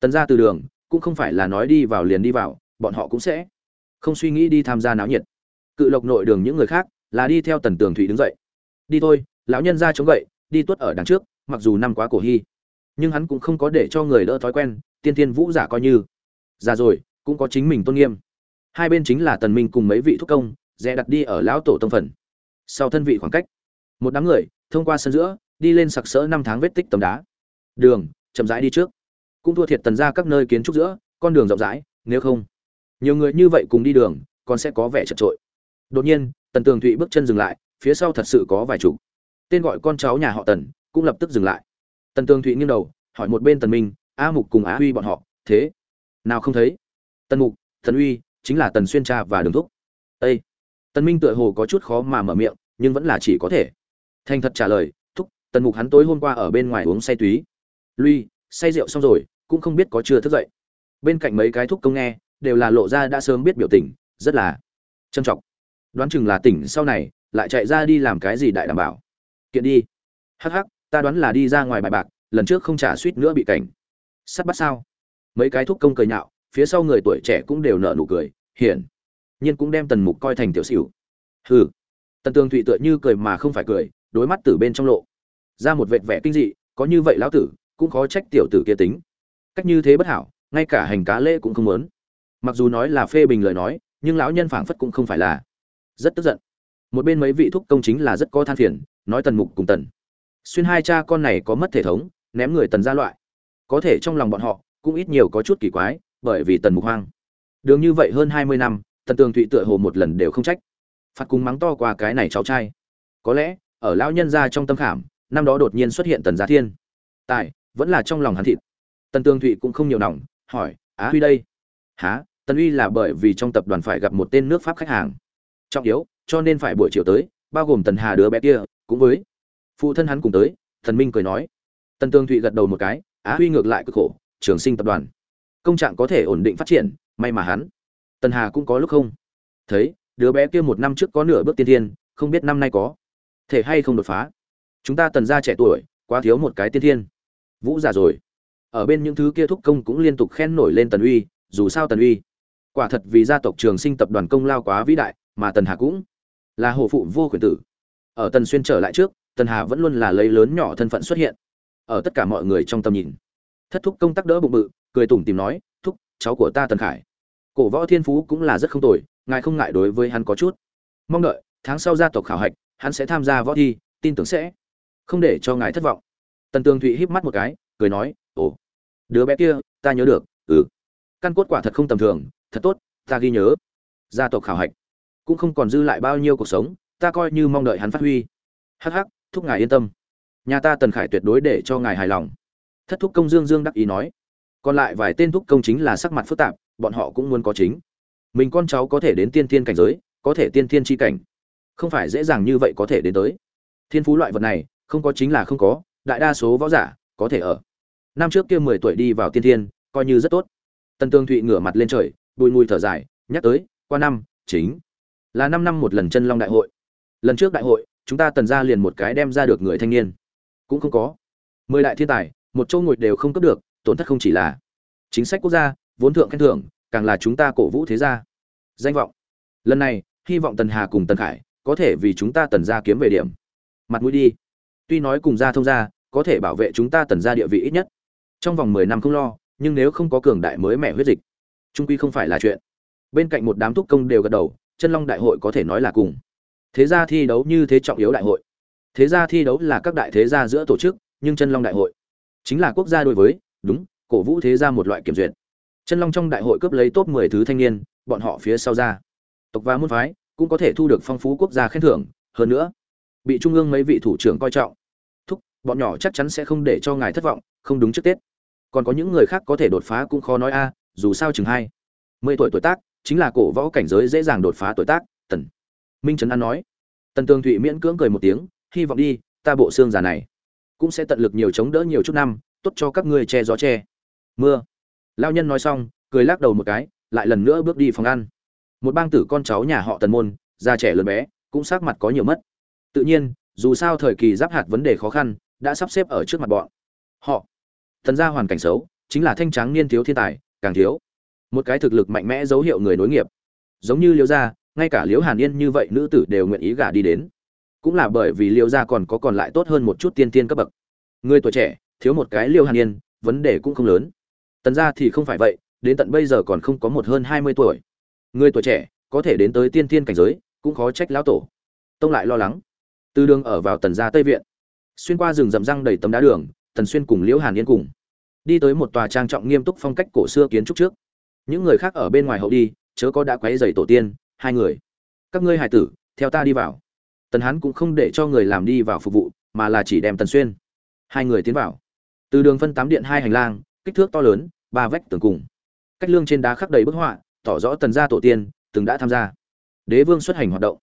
Tần gia từ đường, cũng không phải là nói đi vào liền đi vào, bọn họ cũng sẽ không suy nghĩ đi tham gia náo nhiệt. Cự lộc nội đường những người khác là đi theo tần tường thủy đứng dậy. Đi thôi, lão nhân ra chống gậy, đi tuất ở đằng trước mặc dù năm quá cổ hy, nhưng hắn cũng không có để cho người đỡ thói quen, tiên tiên vũ giả coi như. Già rồi, cũng có chính mình tôn nghiêm. Hai bên chính là tần minh cùng mấy vị thúc công, dè đặt đi ở lão tổ tông phần. Sau thân vị khoảng cách, một đám người, thông qua sân giữa, đi lên sặc sỡ năm tháng vết tích tầm đá. Đường, chậm rãi đi trước. Cũng thua thiệt tần ra các nơi kiến trúc giữa, con đường rộng rãi, nếu không, nhiều người như vậy cùng đi đường, còn sẽ có vẻ chật trội. Đột nhiên, tần tường thụy bước chân dừng lại, phía sau thật sự có vài chục tên gọi con cháu nhà họ tần cũng lập tức dừng lại. Tần tường thụy nghiêng đầu, hỏi một bên tần minh, a mục cùng á huy bọn họ, thế nào không thấy? Tần mục, tần uy chính là tần xuyên cha và đường thúc. Ây tần minh tựa hồ có chút khó mà mở miệng, nhưng vẫn là chỉ có thể. Thành thật trả lời, thúc, tần mục hắn tối hôm qua ở bên ngoài uống say túy. Lui, say rượu xong rồi, cũng không biết có chưa thức dậy. Bên cạnh mấy cái thúc công nghe, đều là lộ ra đã sớm biết biểu tình, rất là trân trọng. Đoán chừng là tỉnh sau này, lại chạy ra đi làm cái gì đại đảm bảo. Kiện đi. Hắc hắc ta đoán là đi ra ngoài bài bạc, lần trước không trả suýt nữa bị cảnh. Sắt bắt sao? Mấy cái thúc công cười nhạo, phía sau người tuổi trẻ cũng đều nở nụ cười, hiển nhiên cũng đem tần mục coi thành tiểu xỉu. Hừ. Tần tường thụy tựa như cười mà không phải cười, đối mắt từ bên trong lộ ra một vệt vẻ kinh dị, có như vậy lão tử, cũng khó trách tiểu tử kia tính. Cách như thế bất hảo, ngay cả hành cá lễ cũng không muốn. Mặc dù nói là phê bình lời nói, nhưng lão nhân phảng phất cũng không phải là rất tức giận. Một bên mấy vị thúc công chính là rất có than phiền, nói tần mục cùng tần xuyên hai cha con này có mất thể thống, ném người tần ra loại. Có thể trong lòng bọn họ, cũng ít nhiều có chút kỳ quái, bởi vì tần mục hoang. Đường như vậy hơn hai mươi năm, tần tường thụy tựa hồ một lần đều không trách. Phạt cùng mắng to qua cái này cháu trai. Có lẽ, ở lão nhân gia trong tâm khảm, năm đó đột nhiên xuất hiện tần giá thiên. Tại vẫn là trong lòng hắn thịt. Tần tường thụy cũng không nhiều nòng, hỏi, á huy đây? Há tần uy là bởi vì trong tập đoàn phải gặp một tên nước pháp khách hàng. Trọng yếu, cho nên phải buổi chiều tới, bao gồm tần hà đứa bé kia, cũng với phụ thân hắn cùng tới, thần minh cười nói. Tần tương thụy gật đầu một cái, á huy ngược lại cực khổ, trường sinh tập đoàn. Công trạng có thể ổn định phát triển, may mà hắn. Tần hà cũng có lúc không. Thấy, đứa bé kia một năm trước có nửa bước tiên thiên, không biết năm nay có thể hay không đột phá. Chúng ta tần gia trẻ tuổi, quá thiếu một cái tiên thiên. Vũ già rồi. Ở bên những thứ kia thúc công cũng liên tục khen nổi lên tần uy, dù sao tần uy, quả thật vì gia tộc trường sinh tập đoàn công lao quá vĩ đại, mà tần hà cũng là hồ phụ vô quyền tử. Ở tần xuyên trở lại trước tần hà vẫn luôn là lấy lớn nhỏ thân phận xuất hiện. Ở tất cả mọi người trong tầm nhìn, thất thúc công tác đỡ bụng bự, cười tủm tìm nói, thúc, cháu của ta tần khải. Cổ võ thiên phú cũng là rất không tồi, ngài không ngại đối với hắn có chút. Mong đợi, tháng sau gia tộc khảo hạch, hắn sẽ tham gia võ thi, tin tưởng sẽ không để cho ngài thất vọng. Tần tường thụy híp mắt một cái, cười nói, ồ, đứa bé kia, ta nhớ được ừ. Căn cốt quả thật không tầm thường, thật tốt, ta ghi nhớ. Gia tộc khảo hạch cũng không còn dư lại bao nhiêu cuộc sống, ta coi như mong đợi hắn phát huy. Hắc hắc thúc ngài yên tâm. Nhà ta tần khải tuyệt đối để cho ngài hài lòng. Thất thúc công dương dương đắc ý nói. Còn lại vài tên thúc công chính là sắc mặt phức tạp, bọn họ cũng muốn có chính. Mình con cháu có thể đến tiên thiên cảnh giới, có thể tiên thiên tri cảnh. Không phải dễ dàng như vậy có thể đến tới. Thiên phú loại vật này, không có chính là không có, đại đa số võ giả có thể ở. Năm trước kia mười tuổi đi vào tiên thiên, coi như rất tốt. Tần tương thụy ngửa mặt lên trời, bùi mùi thở dài, nhắc tới, qua năm, chính là năm năm một lần chân long đại hội. Lần trước đại hội chúng ta tần ra liền một cái đem ra được người thanh niên. Cũng không có. Mười đại thiên tài, một châu ngồi đều không cấp được, tổn thất không chỉ là chính sách quốc gia, vốn thượng khen thưởng, càng là chúng ta cổ vũ thế gia. Danh vọng. Lần này, hy vọng tần hà cùng tần khải có thể vì chúng ta tần gia kiếm về điểm. Mặt mũi đi. Tuy nói cùng gia thông gia, có thể bảo vệ chúng ta tần gia địa vị ít nhất. Trong vòng mười năm không lo, nhưng nếu không có cường đại mới mẻ huyết dịch, trung quy không phải là chuyện. Bên cạnh một đám thúc công đều gật đầu, chân long đại hội có thể nói là cùng thế gia thi đấu như thế trọng yếu đại hội. Thế gia thi đấu là các đại thế gia giữa tổ chức, nhưng chân long đại hội chính là quốc gia đối với, đúng, cổ vũ thế gia một loại kiểm duyệt. Chân long trong đại hội cướp lấy top mười thứ thanh niên, bọn họ phía sau ra. Tộc và môn phái cũng có thể thu được phong phú quốc gia khen thưởng, hơn nữa bị trung ương mấy vị thủ trưởng coi trọng. Thúc, bọn nhỏ chắc chắn sẽ không để cho ngài thất vọng, không đúng trước tết. Còn có những người khác có thể đột phá cũng khó nói a, dù sao chừng hai mười tuổi tuổi tác chính là cổ võ cảnh giới dễ dàng đột phá tuổi tác, tần minh trấn an nói. Tần tường thụy miễn cưỡng cười một tiếng, hy vọng đi, ta bộ xương già này cũng sẽ tận lực nhiều chống đỡ nhiều chút năm, tốt cho các ngươi che gió che. Mưa. Lao nhân nói xong, cười lắc đầu một cái, lại lần nữa bước đi phòng ăn. Một bang tử con cháu nhà họ tần môn, già trẻ lớn bé, cũng sắc mặt có nhiều mất. Tự nhiên, dù sao thời kỳ giáp hạt vấn đề khó khăn, đã sắp xếp ở trước mặt bọn. Họ. Tần ra hoàn cảnh xấu, chính là thanh tráng niên thiếu thiên tài, càng thiếu. Một cái thực lực mạnh mẽ dấu hiệu người nối nghiệp. Giống như liễu gia ngay cả liễu hàn yên như vậy nữ tử đều nguyện ý gả đi đến. Cũng là bởi vì liễu gia còn có còn lại tốt hơn một chút tiên tiên cấp bậc. Người tuổi trẻ, thiếu một cái liễu hàn yên, vấn đề cũng không lớn. Tần gia thì không phải vậy, đến tận bây giờ còn không có một hơn hai mươi tuổi. Người tuổi trẻ, có thể đến tới tiên tiên cảnh giới, cũng khó trách lão tổ. Tông lại lo lắng. Từ đường ở vào tần gia tây viện. Xuyên qua rừng rậm răng đầy tấm đá đường, tần xuyên cùng liễu hàn yên cùng. Đi tới một tòa trang trọng nghiêm túc phong cách cổ xưa kiến trúc trước. Những người khác ở bên ngoài hậu đi, chớ có đã quấy dày tổ tiên hai người. Các ngươi hải tử, theo ta đi vào. Tần hán cũng không để cho người làm đi vào phục vụ, mà là chỉ đem tần xuyên. Hai người tiến vào. Từ đường phân tám điện hai hành lang, kích thước to lớn, ba vách tường cùng. Cách lương trên đá khắc đầy bức họa, tỏ rõ tần gia tổ tiên, từng đã tham gia. Đế vương xuất hành hoạt động.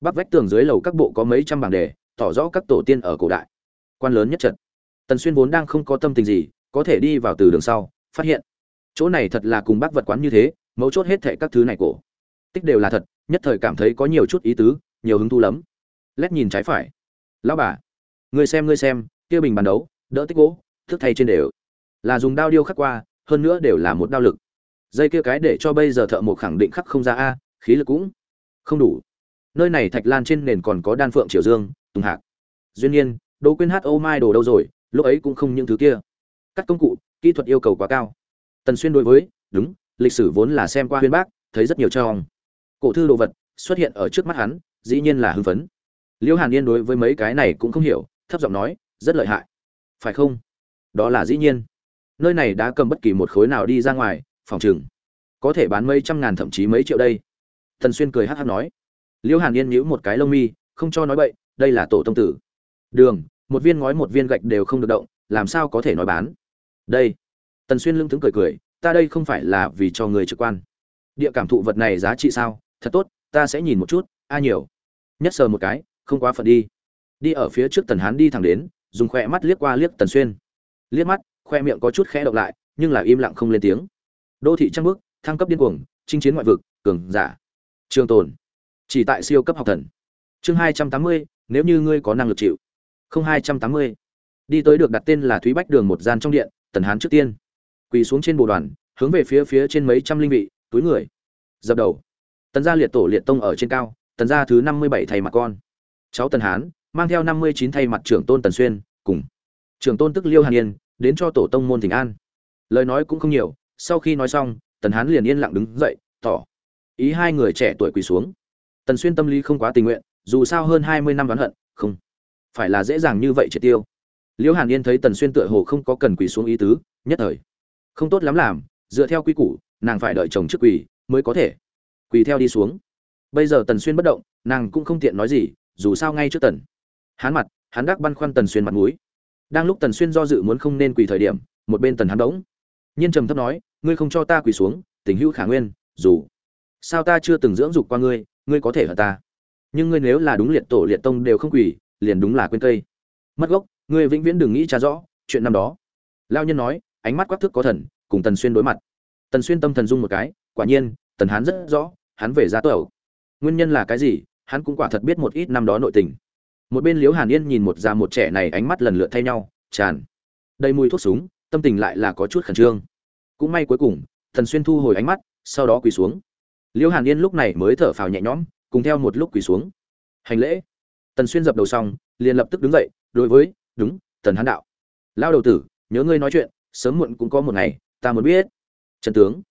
Bắc vách tường dưới lầu các bộ có mấy trăm bảng đề, tỏ rõ các tổ tiên ở cổ đại. Quan lớn nhất trận. Tần xuyên vốn đang không có tâm tình gì, có thể đi vào từ đường sau, phát hiện. Chỗ này thật là cùng bác vật quán như thế, mấu chốt hết thệ các thứ này cổ tích đều là thật, nhất thời cảm thấy có nhiều chút ý tứ, nhiều hứng thú lắm. Lét nhìn trái phải. Lão bà người xem người xem, kia bình bàn đấu, đỡ tích gỗ thức thay trên đều. Là dùng đao điêu khắc qua, hơn nữa đều là một đao lực. Dây kia cái để cho bây giờ thợ một khẳng định khắc không ra a, khí lực cũng không đủ. Nơi này thạch lan trên nền còn có đan phượng triều dương, tùng hạc. Duyên nhiên, đỗ quyên hát ô mai đồ đâu rồi, lúc ấy cũng không những thứ kia. Các công cụ, kỹ thuật yêu cầu quá cao. Tần xuyên đối với, đúng, lịch sử vốn là xem qua huyên bác, thấy rất nhiều trong cổ thư đồ vật xuất hiện ở trước mắt hắn, dĩ nhiên là hưng phấn. Liễu hàn yên đối với mấy cái này cũng không hiểu, thấp giọng nói, rất lợi hại. Phải không? Đó là dĩ nhiên. Nơi này đã cầm bất kỳ một khối nào đi ra ngoài, phòng chừng có thể bán mấy trăm ngàn thậm chí mấy triệu đây. Tần xuyên cười hát hát nói. Liễu hàn yên nhíu một cái lông mi, không cho nói bậy, đây là tổ tông tử. Đường, một viên ngói một viên gạch đều không được động, làm sao có thể nói bán? Đây. Tần xuyên lưng tướng cười cười, ta đây không phải là vì cho người trực quan. Địa cảm thụ vật này giá trị sao? Thật tốt, ta sẽ nhìn một chút, a nhiều. Nhất sờ một cái, không quá phận đi. Đi ở phía trước tần hán đi thẳng đến, dùng khoe mắt liếc qua liếc tần xuyên. Liếc mắt khoe miệng có chút khẽ động lại, nhưng là im lặng không lên tiếng. Đô thị trăng bước thăng cấp điên cuồng, chinh chiến ngoại vực, cường giả. Trường tồn. Chỉ tại siêu cấp học thần. Chương hai trăm tám mươi, nếu như ngươi có năng lực chịu. Không hai trăm tám mươi. Đi tới được đặt tên là thúy bách đường một gian trong điện, tần hán trước tiên. Quỳ xuống trên bồ đoàn, hướng về phía phía trên mấy trăm linh vị, túi người. Dập đầu tần gia liệt tổ liệt tông ở trên cao, tần gia thứ năm mươi bảy thầy mặt con. Cháu tần hán, mang theo năm mươi chín thay mặt trưởng tôn tần xuyên, cùng trưởng tôn tức liêu hàn yên, đến cho tổ tông môn thỉnh an. Lời nói cũng không nhiều, sau khi nói xong, tần hán liền yên lặng đứng dậy, tỏ ý hai người trẻ tuổi quỳ xuống. Tần xuyên tâm lý không quá tình nguyện, dù sao hơn hai mươi năm đoán hận, không phải là dễ dàng như vậy triệt tiêu. Liễu hàn yên thấy tần xuyên tựa hồ không có cần quỳ xuống ý tứ, nhất thời, không tốt lắm làm, dựa theo quy củ, nàng phải đợi chồng trước quỳ mới có thể quỳ theo đi xuống. Bây giờ tần xuyên bất động, nàng cũng không tiện nói gì, dù sao ngay trước tần. Hắn mặt, hắn đắc băn khoăn tần xuyên mặt mũi. Đang lúc tần xuyên do dự muốn không nên quỳ thời điểm, một bên tần hắn đống nhiên trầm thấp nói, ngươi không cho ta quỳ xuống, tình hữu khả nguyên, dù sao ta chưa từng dưỡng dục qua ngươi ngươi có thể hận ta. Nhưng ngươi nếu là đúng liệt tổ liệt tông đều không quỳ, liền đúng là quên cây. Mất gốc, ngươi vĩnh viễn đừng nghĩ trả rõ, chuyện năm đó. Lao nhân nói, ánh mắt quắc thước có thần, cùng tần xuyên đối mặt. Tần xuyên tâm thần dung một cái, quả nhiên, tần hán rất rõ hắn về ra tẩu nguyên nhân là cái gì? Hắn cũng quả thật biết một ít năm đó nội tình. Một bên liếu hàn yên nhìn một già một trẻ này ánh mắt lần lượt thay nhau, tràn đầy mùi thuốc súng, tâm tình lại là có chút khẩn trương. Cũng may cuối cùng, thần xuyên thu hồi ánh mắt, sau đó quỳ xuống. Liễu hàn yên lúc này mới thở phào nhẹ nhõm, cùng theo một lúc quỳ xuống. Hành lễ. Tần xuyên dập đầu xong, liền lập tức đứng dậy, đối với, đúng, tần hán đạo. Lao đầu tử, nhớ ngươi nói chuyện, sớm muộn cũng có một ngày, ta muốn biết. Trần tướng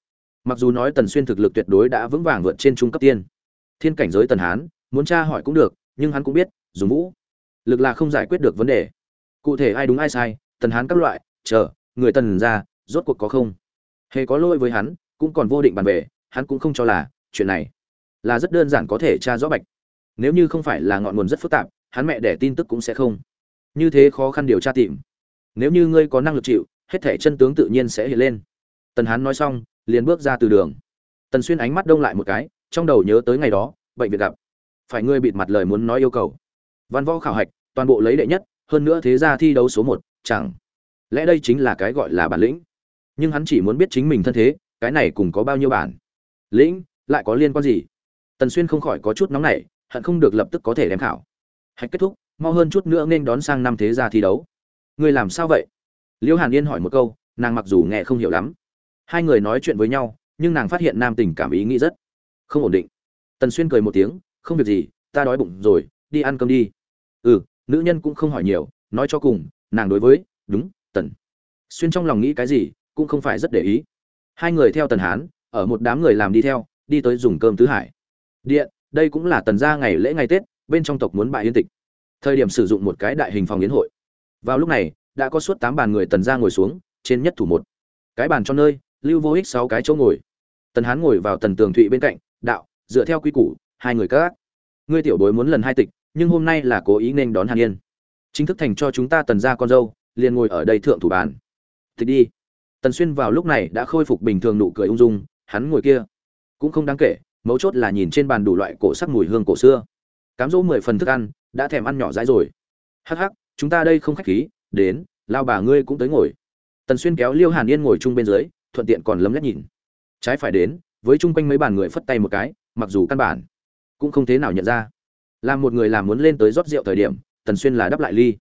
mặc dù nói tần xuyên thực lực tuyệt đối đã vững vàng vượt trên trung cấp tiên. Thiên cảnh giới tần hán, muốn tra hỏi cũng được, nhưng hắn cũng biết, dùng vũ. Lực là không giải quyết được vấn đề. Cụ thể ai đúng ai sai, tần hán các loại, chờ, người tần ra, rốt cuộc có không? Hề có lỗi với hắn, cũng còn vô định bàn về, hắn cũng không cho là, chuyện này là rất đơn giản có thể tra rõ bạch. Nếu như không phải là ngọn nguồn rất phức tạp, hắn mẹ để tin tức cũng sẽ không. Như thế khó khăn điều tra tìm. Nếu như ngươi có năng lực chịu, hết thể chân tướng tự nhiên sẽ hiện lên. Tần hán nói xong liền bước ra từ đường. Tần xuyên ánh mắt đông lại một cái, trong đầu nhớ tới ngày đó, bệnh viện gặp. Phải ngươi bịt mặt lời muốn nói yêu cầu. Văn võ khảo hạch, toàn bộ lấy đệ nhất, hơn nữa thế ra thi đấu số một, chẳng lẽ đây chính là cái gọi là bản lĩnh? Nhưng hắn chỉ muốn biết chính mình thân thế, cái này cùng có bao nhiêu bản? Lĩnh, lại có liên quan gì? Tần xuyên không khỏi có chút nóng nảy, hận không được lập tức có thể đem khảo. Hạch kết thúc, mau hơn chút nữa nên đón sang năm thế gia thi đấu. Ngươi làm sao vậy? Liễu hàn yên hỏi một câu, nàng mặc dù nghe không hiểu lắm hai người nói chuyện với nhau, nhưng nàng phát hiện nam tình cảm ý nghĩ rất không ổn định. Tần xuyên cười một tiếng, không việc gì, ta đói bụng rồi, đi ăn cơm đi. Ừ nữ nhân cũng không hỏi nhiều, nói cho cùng, nàng đối với, đúng, tần xuyên trong lòng nghĩ cái gì, cũng không phải rất để ý. Hai người theo tần hán, ở một đám người làm đi theo, đi tới dùng cơm tứ hải. Điện, đây cũng là tần gia ngày lễ ngày tết, bên trong tộc muốn bại yên tịch. Thời điểm sử dụng một cái đại hình phòng yến hội. Vào lúc này, đã có suốt tám bàn người tần gia ngồi xuống, trên nhất thủ một. Cái bàn cho nơi lưu vô ích sáu cái chỗ ngồi. Tần hán ngồi vào tần tường thụy bên cạnh, đạo, dựa theo quy củ, hai người các. Ngươi tiểu bối muốn lần hai tịch, nhưng hôm nay là cố ý nên đón hàn yên. Chính thức thành cho chúng ta tần gia con dâu, liền ngồi ở đây thượng thủ bàn. Tịch đi. Tần xuyên vào lúc này đã khôi phục bình thường nụ cười ung dung, hắn ngồi kia. Cũng không đáng kể, mấu chốt là nhìn trên bàn đủ loại cổ sắc mùi hương cổ xưa. Cám dỗ mười phần thức ăn, đã thèm ăn nhỏ dãi rồi. Hắc hắc, chúng ta đây không khách khí, đến, lao bà ngươi cũng tới ngồi. Tần xuyên kéo liêu hàn yên ngồi chung bên dưới thuận tiện còn lấm lét nhìn. Trái phải đến, với chung quanh mấy bàn người phất tay một cái, mặc dù căn bản cũng không thế nào nhận ra. Làm một người làm muốn lên tới rót rượu thời điểm, tần xuyên là đắp lại ly.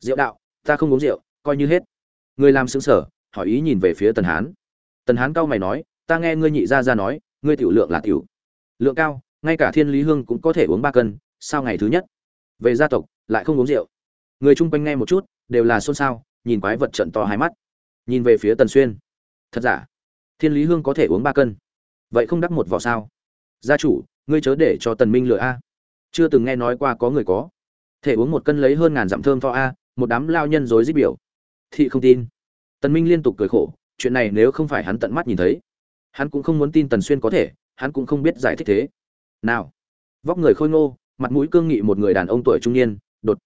Rượu đạo, ta không uống rượu, coi như hết. Người làm xứng sở hỏi ý nhìn về phía tần hán. Tần hán cao mày nói, ta nghe ngươi nhị gia ra nói, ngươi tiểu lượng là tiểu. Lượng cao, ngay cả thiên lý hương cũng có thể uống ba cân, sao ngày thứ nhất? Về gia tộc, lại không uống rượu. Người chung quanh nghe một chút, đều là xôn xao, nhìn quái vật trận to hai mắt. Nhìn về phía tần xuyên thật giả? Thiên lý hương có thể uống ba cân. Vậy không đắp một vỏ sao? Gia chủ, ngươi chớ để cho tần minh lựa a. Chưa từng nghe nói qua có người có. Thể uống một cân lấy hơn ngàn dặm thơm to a, một đám lao nhân dối dích biểu. Thị không tin. Tần minh liên tục cười khổ, chuyện này nếu không phải hắn tận mắt nhìn thấy, hắn cũng không muốn tin tần xuyên có thể, hắn cũng không biết giải thích thế. Nào. Vóc người khôi ngô, mặt mũi cương nghị một người đàn ông tuổi trung niên, đột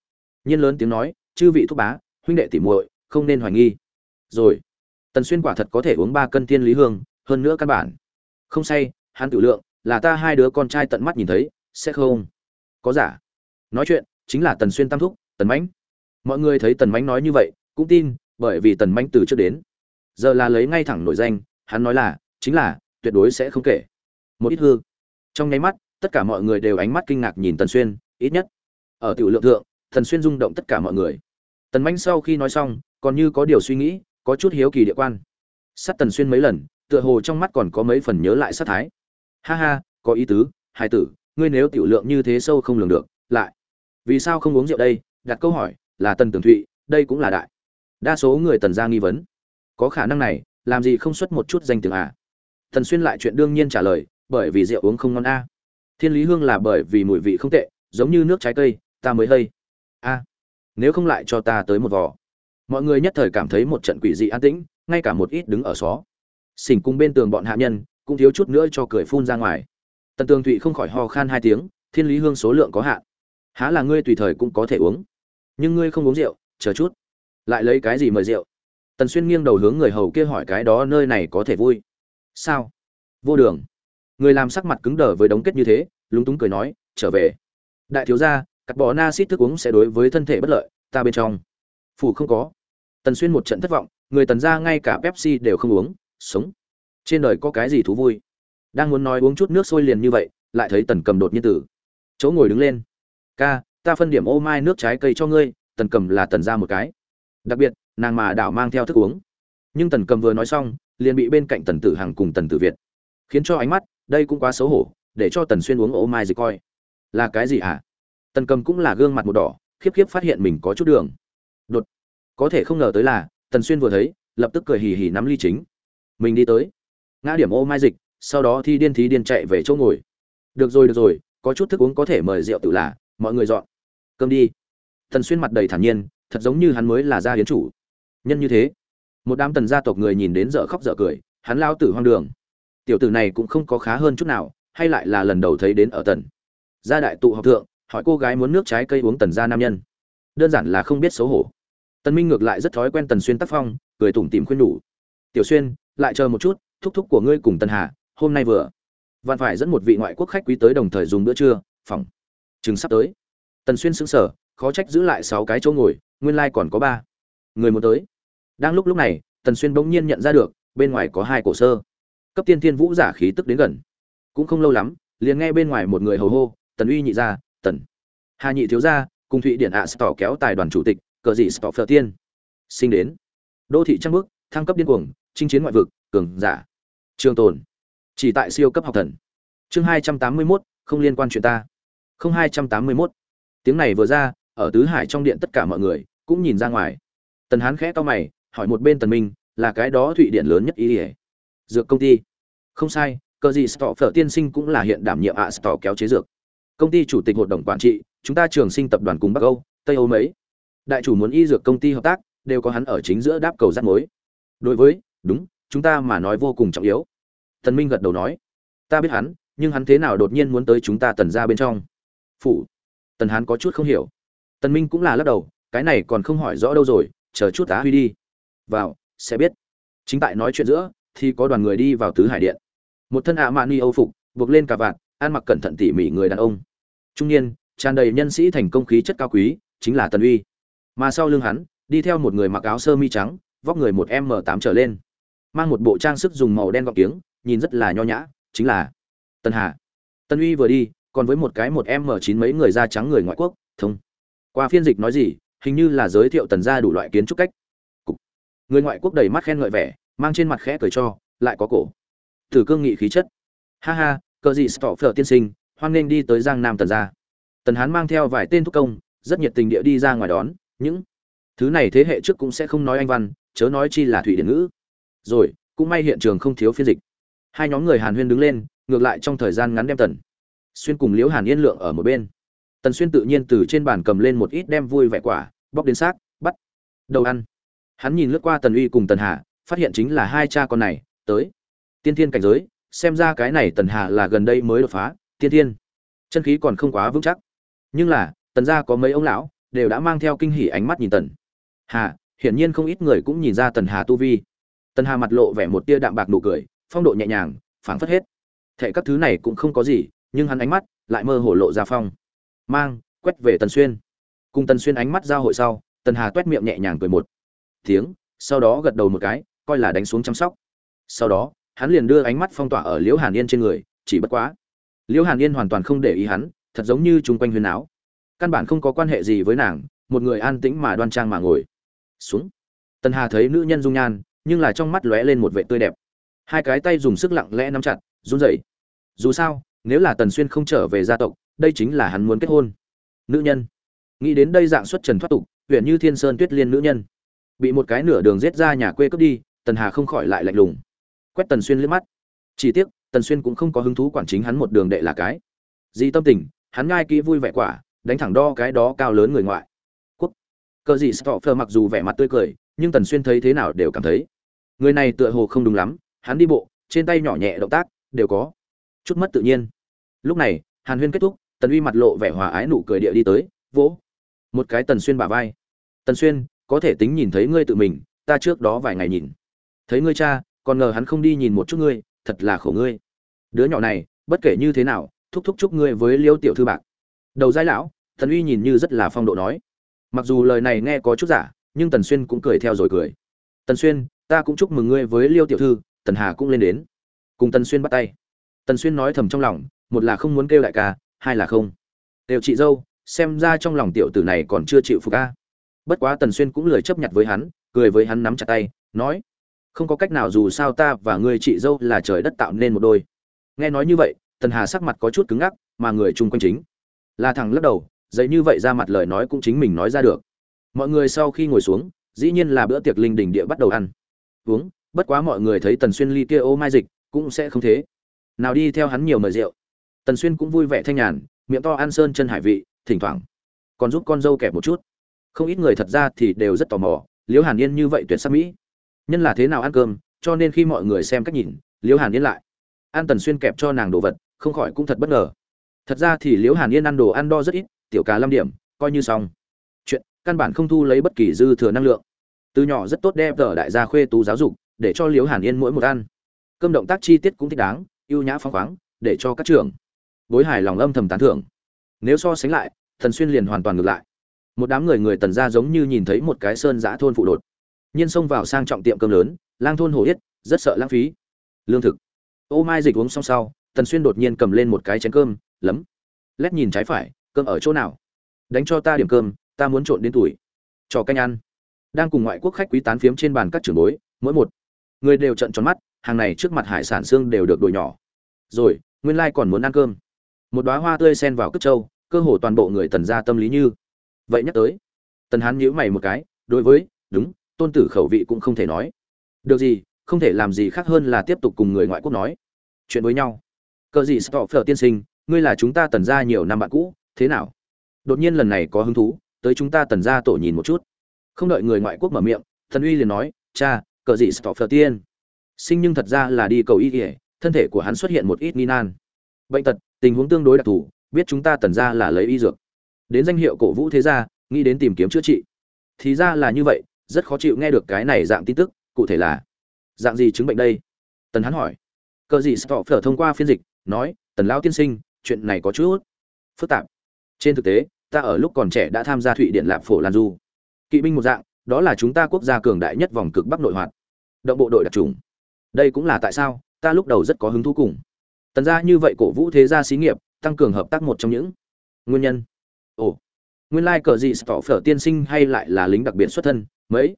nhiên lớn tiếng nói, chư vị thúc bá, huynh đệ tỉ muội, không nên hoài nghi. Rồi tần xuyên quả thật có thể uống ba cân tiên lý hương, hơn nữa căn bản. Không say, hắn tự lượng, là ta hai đứa con trai tận mắt nhìn thấy, sẽ không? Có giả. Nói chuyện, chính là tần xuyên tam thúc, tần mãnh. Mọi người thấy tần mãnh nói như vậy, cũng tin, bởi vì tần mãnh từ trước đến. Giờ là lấy ngay thẳng nội danh, hắn nói là, chính là, tuyệt đối sẽ không kể. Một ít hư. Trong nháy mắt, tất cả mọi người đều ánh mắt kinh ngạc nhìn tần xuyên, ít nhất. Ở tiểu lượng thượng, tần xuyên rung động tất cả mọi người. Tần mãnh sau khi nói xong, còn như có điều suy nghĩ có chút hiếu kỳ địa quan. Sát tần xuyên mấy lần, tựa hồ trong mắt còn có mấy phần nhớ lại sát thái. Ha ha, có ý tứ, hai tử, ngươi nếu tiểu lượng như thế sâu không lường được, lại. Vì sao không uống rượu đây? Đặt câu hỏi, là tần tường thụy, đây cũng là đại. Đa số người tần ra nghi vấn. Có khả năng này, làm gì không xuất một chút danh tiếng à? Tần xuyên lại chuyện đương nhiên trả lời, bởi vì rượu uống không ngon a. Thiên lý hương là bởi vì mùi vị không tệ, giống như nước trái cây, ta mới hay. A, nếu không lại cho ta tới một vò mọi người nhất thời cảm thấy một trận quỷ dị an tĩnh, ngay cả một ít đứng ở xó. Xỉnh cung bên tường bọn hạ nhân cũng thiếu chút nữa cho cười phun ra ngoài. Tần tường thụy không khỏi ho khan hai tiếng, thiên lý hương số lượng có hạn. Há là ngươi tùy thời cũng có thể uống. Nhưng ngươi không uống rượu, chờ chút. Lại lấy cái gì mời rượu? Tần xuyên nghiêng đầu hướng người hầu kia hỏi cái đó nơi này có thể vui. Sao? Vô đường. Người làm sắc mặt cứng đờ với đống kết như thế, lúng túng cười nói, trở về. Đại thiếu gia, cắt bỏ na xít thức uống sẽ đối với thân thể bất lợi, ta bên trong phủ không có. Tần xuyên một trận thất vọng, người tần ra ngay cả pepsi đều không uống, sống. Trên đời có cái gì thú vui? Đang muốn nói uống chút nước sôi liền như vậy, lại thấy tần cầm đột nhiên tử. Chỗ ngồi đứng lên. Ca, ta phân điểm ô mai nước trái cây cho ngươi, tần cầm là tần ra một cái. Đặc biệt, nàng mà đảo mang theo thức uống. Nhưng tần cầm vừa nói xong, liền bị bên cạnh tần tử hằng cùng tần tử việt. Khiến cho ánh mắt, đây cũng quá xấu hổ, để cho tần xuyên uống ô mai dịch coi. Là cái gì hả? Tần cầm cũng là gương mặt một đỏ, khiếp khiếp phát hiện mình có chút đường đột. Có thể không ngờ tới là, tần xuyên vừa thấy, lập tức cười hì hì nắm ly chính. Mình đi tới. Ngã điểm ô mai dịch, sau đó thi điên thí điên chạy về chỗ ngồi. Được rồi được rồi, có chút thức uống có thể mời rượu tự là, mọi người dọn. Cơm đi. Tần xuyên mặt đầy thản nhiên, thật giống như hắn mới là gia hiến chủ. Nhân như thế. Một đám tần gia tộc người nhìn đến dở khóc dở cười, hắn lao tử hoang đường. Tiểu tử này cũng không có khá hơn chút nào, hay lại là lần đầu thấy đến ở tần. Gia đại tụ học thượng, hỏi cô gái muốn nước trái cây uống tần gia nam nhân đơn giản là không biết xấu hổ. Tần minh ngược lại rất thói quen tần xuyên tác phong, cười tủm tỉm khuyên nhủ tiểu xuyên, lại chờ một chút, thúc thúc của ngươi cùng tần hà, hôm nay vừa vạn phải dẫn một vị ngoại quốc khách quý tới đồng thời dùng bữa trưa, phòng. Chừng sắp tới. Tần xuyên sững sờ, khó trách giữ lại sáu cái chỗ ngồi, nguyên lai like còn có ba người muốn tới. Đang lúc lúc này, tần xuyên bỗng nhiên nhận ra được, bên ngoài có hai cổ sơ. Cấp tiên thiên vũ giả khí tức đến gần. Cũng không lâu lắm, liền nghe bên ngoài một người hầu hô, tần uy nhị gia, tần hà nhị thiếu gia cùng thụy điện ạ à stỏ kéo tài đoàn chủ tịch, cờ dị stỏ phở tiên. Sinh đến. Đô thị trăng bước thăng cấp điên cuồng, chinh chiến ngoại vực, cường giả. Trường tồn. Chỉ tại siêu cấp học thần. Chương hai trăm tám mươi mốt, không liên quan chuyện ta. Không hai trăm tám mươi mốt. Tiếng này vừa ra, ở tứ hải trong điện tất cả mọi người cũng nhìn ra ngoài. Tần hán khẽ to mày, hỏi một bên tần minh, là cái đó thụy điện lớn nhất ý ỉa dược công ty. Không sai, cờ gì stọ phở tiên sinh cũng là hiện đảm nhiệm ạ à kéo chế dược công ty chủ tịch hội đồng quản trị, chúng ta trường sinh tập đoàn cùng bắc âu, tây âu mấy. Đại chủ muốn y dược công ty hợp tác, đều có hắn ở chính giữa đáp cầu rắt mối. Đối với, đúng, chúng ta mà nói vô cùng trọng yếu. Tần minh gật đầu nói, ta biết hắn, nhưng hắn thế nào đột nhiên muốn tới chúng ta tần ra bên trong? Phủ, tần hán có chút không hiểu. Tần minh cũng là lắc đầu, cái này còn không hỏi rõ đâu rồi, chờ chút tá huy đi. Vào, sẽ biết. Chính tại nói chuyện giữa, thì có đoàn người đi vào tứ hải điện. Một thân ạ mạn ni âu phục, buộc lên cà vạt ăn mặc cẩn thận tỉ mỉ người đàn ông. Trung niên, tràn đầy nhân sĩ thành công khí chất cao quý, chính là tần uy. Mà sau lưng hắn, đi theo một người mặc áo sơ mi trắng, vóc người một m tám trở lên. Mang một bộ trang sức dùng màu đen gọc kiếng, nhìn rất là nho nhã, chính là tần hà. Tần uy vừa đi, còn với một cái một m chín mấy người da trắng người ngoại quốc, thông. Qua phiên dịch nói gì, hình như là giới thiệu tần gia đủ loại kiến trúc cách. Cục. người ngoại quốc đầy mắt khen ngợi vẻ, mang trên mặt khẽ cười cho, lại có cổ. Tử cương nghị khí chất. Ha ha cờ gì stọ phở tiên sinh, hoan nghênh đi tới giang nam tần gia. Tần hán mang theo vài tên thúc công, rất nhiệt tình địa đi ra ngoài đón, những thứ này thế hệ trước cũng sẽ không nói anh văn, chớ nói chi là thủy điển ngữ. Rồi, cũng may hiện trường không thiếu phiên dịch. Hai nhóm người hàn huyên đứng lên, ngược lại trong thời gian ngắn đem tần xuyên cùng liễu hàn yên lượng ở một bên. Tần xuyên tự nhiên từ trên bàn cầm lên một ít đem vui vẻ quả, bóc đến xác, bắt đầu ăn. Hắn nhìn lướt qua tần uy cùng tần hà, phát hiện chính là hai cha con này, tới tiên thiên cảnh giới xem ra cái này tần hà là gần đây mới đột phá, tiên thiên. Chân khí còn không quá vững chắc. Nhưng là, tần gia có mấy ông lão, đều đã mang theo kinh hỉ ánh mắt nhìn tần hà, hiển nhiên không ít người cũng nhìn ra tần hà tu vi. Tần hà mặt lộ vẻ một tia đạm bạc nụ cười, phong độ nhẹ nhàng, phảng phất hết. Thệ các thứ này cũng không có gì, nhưng hắn ánh mắt lại mơ hồ lộ ra phong. Mang, quét về tần xuyên. Cùng tần xuyên ánh mắt giao hội sau, tần hà toét miệng nhẹ nhàng cười một tiếng, sau đó gật đầu một cái, coi là đánh xuống chăm sóc. Sau đó hắn liền đưa ánh mắt phong tỏa ở liễu hàn yên trên người, chỉ bất quá. Liễu hàn yên hoàn toàn không để ý hắn, thật giống như chung quanh huyền áo. Căn bản không có quan hệ gì với nàng, một người an tĩnh mà đoan trang mà ngồi. Xuống. Tần hà thấy nữ nhân dung nhan, nhưng là trong mắt lóe lên một vệ tươi đẹp. Hai cái tay dùng sức lặng lẽ nắm chặt, run rẩy. Dù sao, nếu là tần xuyên không trở về gia tộc, đây chính là hắn muốn kết hôn. Nữ nhân. Nghĩ đến đây dạng xuất trần thoát tục huyện như thiên sơn tuyết liên nữ nhân. Bị một cái nửa đường giết ra nhà quê cướp đi, tần hà không khỏi lại lạnh lùng quét tần xuyên liếc mắt. Chỉ tiếc, tần xuyên cũng không có hứng thú quản chính hắn một đường đệ là cái. Gì tâm tình, hắn ngai kỹ vui vẻ quả, đánh thẳng đo cái đó cao lớn người ngoại. Quốc. Cờ gì stopher mặc dù vẻ mặt tươi cười, nhưng tần xuyên thấy thế nào đều cảm thấy. Người này tựa hồ không đúng lắm, hắn đi bộ, trên tay nhỏ nhẹ động tác, đều có chút mất tự nhiên. Lúc này, hàn huyên kết thúc, tần uy mặt lộ vẻ hòa ái nụ cười địa đi tới, vỗ. Một cái tần xuyên bả vai. Tần xuyên, có thể tính nhìn thấy ngươi tự mình, ta trước đó vài ngày nhìn. Thấy ngươi cha còn ngờ hắn không đi nhìn một chút ngươi, thật là khổ ngươi. Đứa nhỏ này, bất kể như thế nào, thúc thúc chúc ngươi với liêu tiểu thư bạc. Đầu giai lão thần uy nhìn như rất là phong độ nói. Mặc dù lời này nghe có chút giả, nhưng tần xuyên cũng cười theo rồi cười. Tần xuyên, ta cũng chúc mừng ngươi với liêu tiểu thư, tần hà cũng lên đến. Cùng tần xuyên bắt tay. Tần xuyên nói thầm trong lòng, một là không muốn kêu đại ca, hai là không. Đều chị dâu, xem ra trong lòng tiểu tử này còn chưa chịu phục ca bất quá tần xuyên cũng lười chấp nhận với hắn, cười với hắn nắm chặt tay, nói không có cách nào dù sao ta và ngươi chị dâu là trời đất tạo nên một đôi. Nghe nói như vậy, tần hà sắc mặt có chút cứng ngắc, mà người chung quanh chính là thằng lắc đầu, dậy như vậy ra mặt lời nói cũng chính mình nói ra được. Mọi người sau khi ngồi xuống, dĩ nhiên là bữa tiệc linh đình địa bắt đầu ăn. Uống, bất quá mọi người thấy tần xuyên ly kia ô mai dịch, cũng sẽ không thế. Nào đi theo hắn nhiều mời rượu. Tần xuyên cũng vui vẻ thanh nhàn, miệng to ăn sơn chân hải vị, thỉnh thoảng còn giúp con dâu kẹp một chút. Không ít người thật ra thì đều rất tò mò, liễu hàn yên như vậy tuyệt sắc mỹ nhân là thế nào ăn cơm, cho nên khi mọi người xem cách nhìn, liễu hàn yên lại. An tần xuyên kẹp cho nàng đồ vật, không khỏi cũng thật bất ngờ. Thật ra thì liễu hàn yên ăn đồ ăn đo rất ít, tiểu cá lâm điểm, coi như xong. Chuyện, căn bản không thu lấy bất kỳ dư thừa năng lượng. Từ nhỏ rất tốt đẹp ở đại gia khuê tú giáo dục, để cho liễu hàn yên mỗi một ăn. Cơm động tác chi tiết cũng thích đáng, ưu nhã phăng khoáng, để cho các trưởng bối hài lòng âm thầm tán thưởng. Nếu so sánh lại thần xuyên liền hoàn toàn ngược lại. Một đám người người tần ra giống như nhìn thấy một cái sơn giã thôn phụ đột nhiên xông vào sang trọng tiệm cơm lớn, lang thôn hổ yết, rất sợ lãng phí. Lương thực. Ô mai dịch uống xong sau, tần xuyên đột nhiên cầm lên một cái chén cơm, lấm. Lét nhìn trái phải, cơm ở chỗ nào? Đánh cho ta điểm cơm, ta muốn trộn đến tuổi. Trò canh ăn. Đang cùng ngoại quốc khách quý tán phiếm trên bàn các trưởng bối, mỗi một người đều trận tròn mắt, hàng này trước mặt hải sản xương đều được đổi nhỏ. Rồi, nguyên lai còn muốn ăn cơm. Một đóa hoa tươi xen vào cất trâu, cơ hồ toàn bộ người tần ra tâm lý như. Vậy nhắc tới. Tần hán nhíu mày một cái, đối với, đúng tôn tử khẩu vị cũng không thể nói. Được gì, không thể làm gì khác hơn là tiếp tục cùng người ngoại quốc nói. Chuyện với nhau. Cờ gì stopher tiên sinh, ngươi là chúng ta tần ra nhiều năm bạn cũ, thế nào? Đột nhiên lần này có hứng thú, tới chúng ta tần ra tổ nhìn một chút. Không đợi người ngoại quốc mở miệng, thần uy liền nói, cha, cờ gì stopher tiên. Sinh nhưng thật ra là đi cầu y ỉa thân thể của hắn xuất hiện một ít nghi nan. Bệnh tật, tình huống tương đối đặc thù, biết chúng ta tần ra là lấy y dược. Đến danh hiệu cổ vũ thế gia, nghĩ đến tìm kiếm chữa trị. Thì ra là như vậy rất khó chịu nghe được cái này dạng tin tức, cụ thể là, dạng gì chứng bệnh đây? Tần hắn hỏi. Cờ gì stop phở thông qua phiên dịch, nói, tần lão tiên sinh, chuyện này có chút phức tạp. Trên thực tế, ta ở lúc còn trẻ đã tham gia thụy điện lạp phổ lan du. Kỵ binh một dạng, đó là chúng ta quốc gia cường đại nhất vòng cực bắc nội hoạt. Động bộ đội đặc trùng đây cũng là tại sao, ta lúc đầu rất có hứng thú cùng. Tần ra như vậy cổ vũ thế gia xí nghiệp, tăng cường hợp tác một trong những nguyên nhân. Ồ, nguyên lai cờ gì stỏ phở tiên sinh hay lại là lính đặc biệt xuất thân mấy?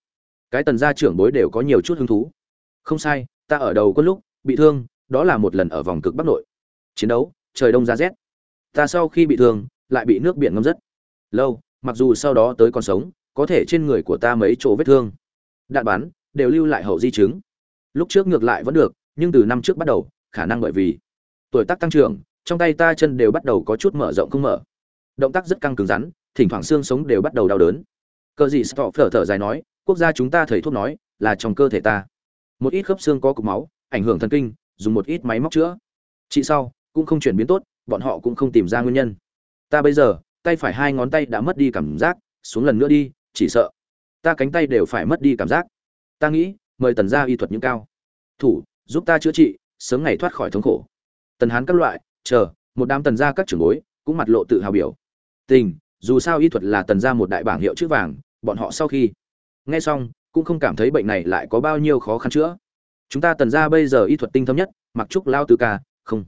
Cái tần gia trưởng bối đều có nhiều chút hứng thú. Không sai, ta ở đầu có lúc bị thương, đó là một lần ở vòng cực bắc nội. Chiến đấu, trời đông giá rét. Ta sau khi bị thương, lại bị nước biển ngâm rất. Lâu, mặc dù sau đó tới còn sống, có thể trên người của ta mấy chỗ vết thương. Đạn bắn, đều lưu lại hậu di chứng. Lúc trước ngược lại vẫn được, nhưng từ năm trước bắt đầu, khả năng bởi vì tuổi tác tăng trưởng, trong tay ta chân đều bắt đầu có chút mở rộng không mở. Động tác rất căng cứng rắn, thỉnh thoảng xương sống đều bắt đầu đau đớn cờ gì stop thở thở dài nói, quốc gia chúng ta thầy thuốc nói là trong cơ thể ta. Một ít khớp xương có cục máu, ảnh hưởng thần kinh, dùng một ít máy móc chữa. Chị sau, cũng không chuyển biến tốt, bọn họ cũng không tìm ra nguyên nhân. Ta bây giờ, tay phải hai ngón tay đã mất đi cảm giác, xuống lần nữa đi, chỉ sợ ta cánh tay đều phải mất đi cảm giác. Ta nghĩ, mời tần gia y thuật những cao. Thủ, giúp ta chữa trị, sớm ngày thoát khỏi thống khổ. Tần hán các loại, chờ, một đám tần gia các trưởng bối, cũng mặt lộ tự hào biểu. Tình, dù sao y thuật là tần gia một đại bảng hiệu chữ vàng bọn họ sau khi. Nghe xong, cũng không cảm thấy bệnh này lại có bao nhiêu khó khăn chữa. Chúng ta tần gia bây giờ y thuật tinh thâm nhất, mặc trúc lao tứ ca, không.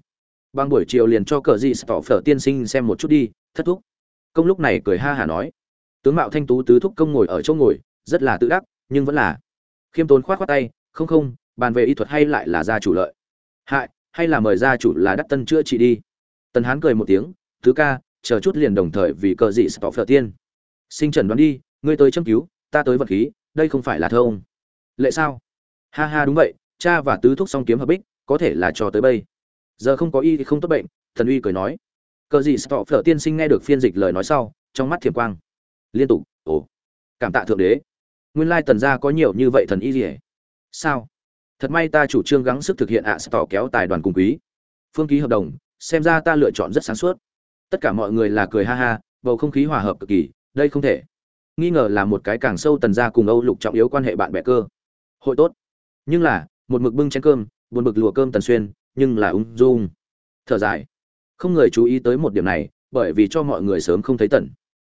Bằng buổi chiều liền cho cờ gì stỏ phở tiên sinh xem một chút đi, thất thúc. Công lúc này cười ha hả nói. Tướng mạo thanh tú tứ thúc công ngồi ở chỗ ngồi, rất là tự đắc, nhưng vẫn là. Khiêm tốn khoát khoát tay, không không, bàn về y thuật hay lại là gia chủ lợi. Hại, hay là mời gia chủ là đắc tân chữa trị đi. Tần hán cười một tiếng thứ ca, chờ chút liền đồng thời vì cờ dị stop phở tiên. Sinh trần đoán đi ngươi tới châm cứu, ta tới vật khí, đây không phải là thơ ông. Lệ sao? Ha ha, đúng vậy, cha và tứ thúc song kiếm hợp bích, có thể là cho tới bây. Giờ không có y thì không tốt bệnh, thần uy cười nói. Cờ gì stop phở tiên sinh nghe được phiên dịch lời nói sau, trong mắt thiểm quang. Liên tục, ồ, cảm tạ thượng đế. Nguyên lai tần gia có nhiều như vậy thần y gì sao? Thật may ta chủ trương gắng sức thực hiện ạ à tỏ kéo tài đoàn cùng quý. Phương ký hợp đồng, xem ra ta lựa chọn rất sáng suốt. Tất cả mọi người là cười ha ha, bầu không khí hòa hợp cực kỳ, đây không thể nghi ngờ là một cái càng sâu tần gia cùng âu lục trọng yếu quan hệ bạn bè cơ. Hội tốt. Nhưng là, một mực bưng chén cơm, buồn bực lùa cơm tần xuyên, nhưng là ung dung. Thở dài. Không người chú ý tới một điểm này, bởi vì cho mọi người sớm không thấy tần.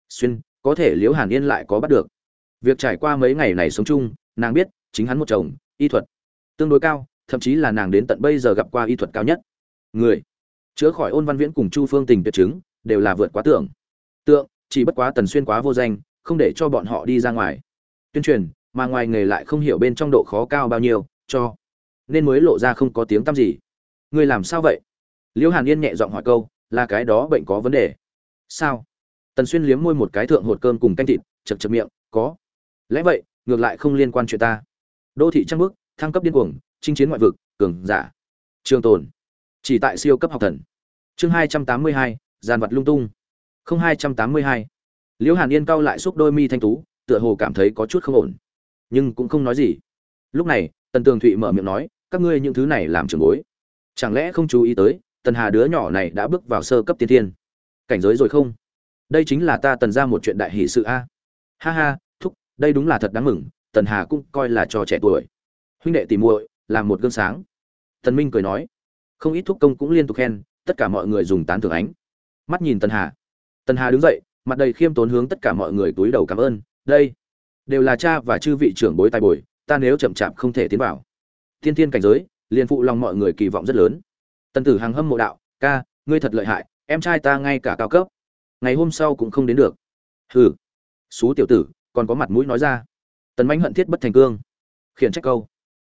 Xuyên, có thể liễu hàn yên lại có bắt được. Việc trải qua mấy ngày này sống chung, nàng biết, chính hắn một chồng, y thuật. Tương đối cao, thậm chí là nàng đến tận bây giờ gặp qua y thuật cao nhất. Người. Chữa khỏi ôn văn viễn cùng chu phương tình tuyệt chứng, đều là vượt quá tưởng. Tượng, chỉ bất quá tần xuyên quá vô danh không để cho bọn họ đi ra ngoài. Tuyên truyền, mà ngoài nghề lại không hiểu bên trong độ khó cao bao nhiêu, cho nên mới lộ ra không có tiếng tăm gì. Người làm sao vậy? Liễu hàn yên nhẹ giọng hỏi câu, là cái đó bệnh có vấn đề. Sao? Tần xuyên liếm môi một cái thượng hột cơm cùng canh thịt, chật chật miệng, có. Lẽ vậy, ngược lại không liên quan chuyện ta. Đô thị trăng bước, thăng cấp điên cuồng, chinh chiến ngoại vực, cường giả. Trường tồn. Chỉ tại siêu cấp học thần. Chương hai trăm tám mươi hai, giàn vật lung tung. Không hai trăm tám mươi hai liễu hàn yên cau lại xúc đôi mi thanh tú, tựa hồ cảm thấy có chút không ổn. Nhưng cũng không nói gì. Lúc này, tần tường thụy mở miệng nói, các ngươi những thứ này làm trường bối. Chẳng lẽ không chú ý tới, tần hà đứa nhỏ này đã bước vào sơ cấp tiên tiên cảnh giới rồi không? Đây chính là ta tần ra một chuyện đại hỷ sự a. Ha ha, thúc, đây đúng là thật đáng mừng, tần hà cũng coi là cho trẻ tuổi. Huynh đệ tìm muội, làm một gương sáng. Tần minh cười nói. Không ít thúc công cũng liên tục khen, tất cả mọi người dùng tán thưởng ánh. Mắt nhìn tần hà. Tần hà đứng dậy mặt đầy khiêm tốn hướng tất cả mọi người túi đầu cảm ơn, đây đều là cha và chư vị trưởng bối tài bồi, ta nếu chậm chạp không thể tiến vào. Thiên thiên cảnh giới, liền phụ lòng mọi người kỳ vọng rất lớn. Tần tử hàng hâm mộ đạo, ca, ngươi thật lợi hại, em trai ta ngay cả cao cấp, ngày hôm sau cũng không đến được. Hừ. Xú tiểu tử, còn có mặt mũi nói ra. Tần mãnh hận thiết bất thành cương. Khiển trách câu.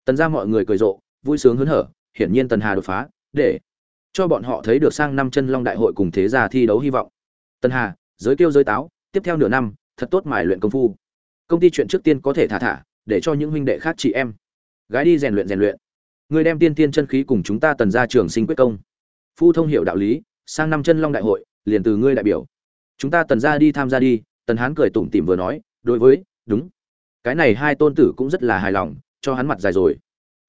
Tần ra mọi người cười rộ, vui sướng hớn hở, hiển nhiên tần hà đột phá, để cho bọn họ thấy được sang năm chân long đại hội cùng thế gia thi đấu hy vọng. Tần hà giới kêu giới táo, tiếp theo nửa năm, thật tốt mài luyện công phu. Công ty chuyện trước tiên có thể thả thả, để cho những huynh đệ khác chị em. Gái đi rèn luyện rèn luyện. Người đem tiên tiên chân khí cùng chúng ta tần ra trường sinh quyết công. Phu thông hiểu đạo lý, sang năm chân long đại hội, liền từ ngươi đại biểu. Chúng ta tần ra đi tham gia đi, tần hán cười tủm tỉm vừa nói, đối với, đúng. Cái này hai tôn tử cũng rất là hài lòng, cho hắn mặt dài rồi.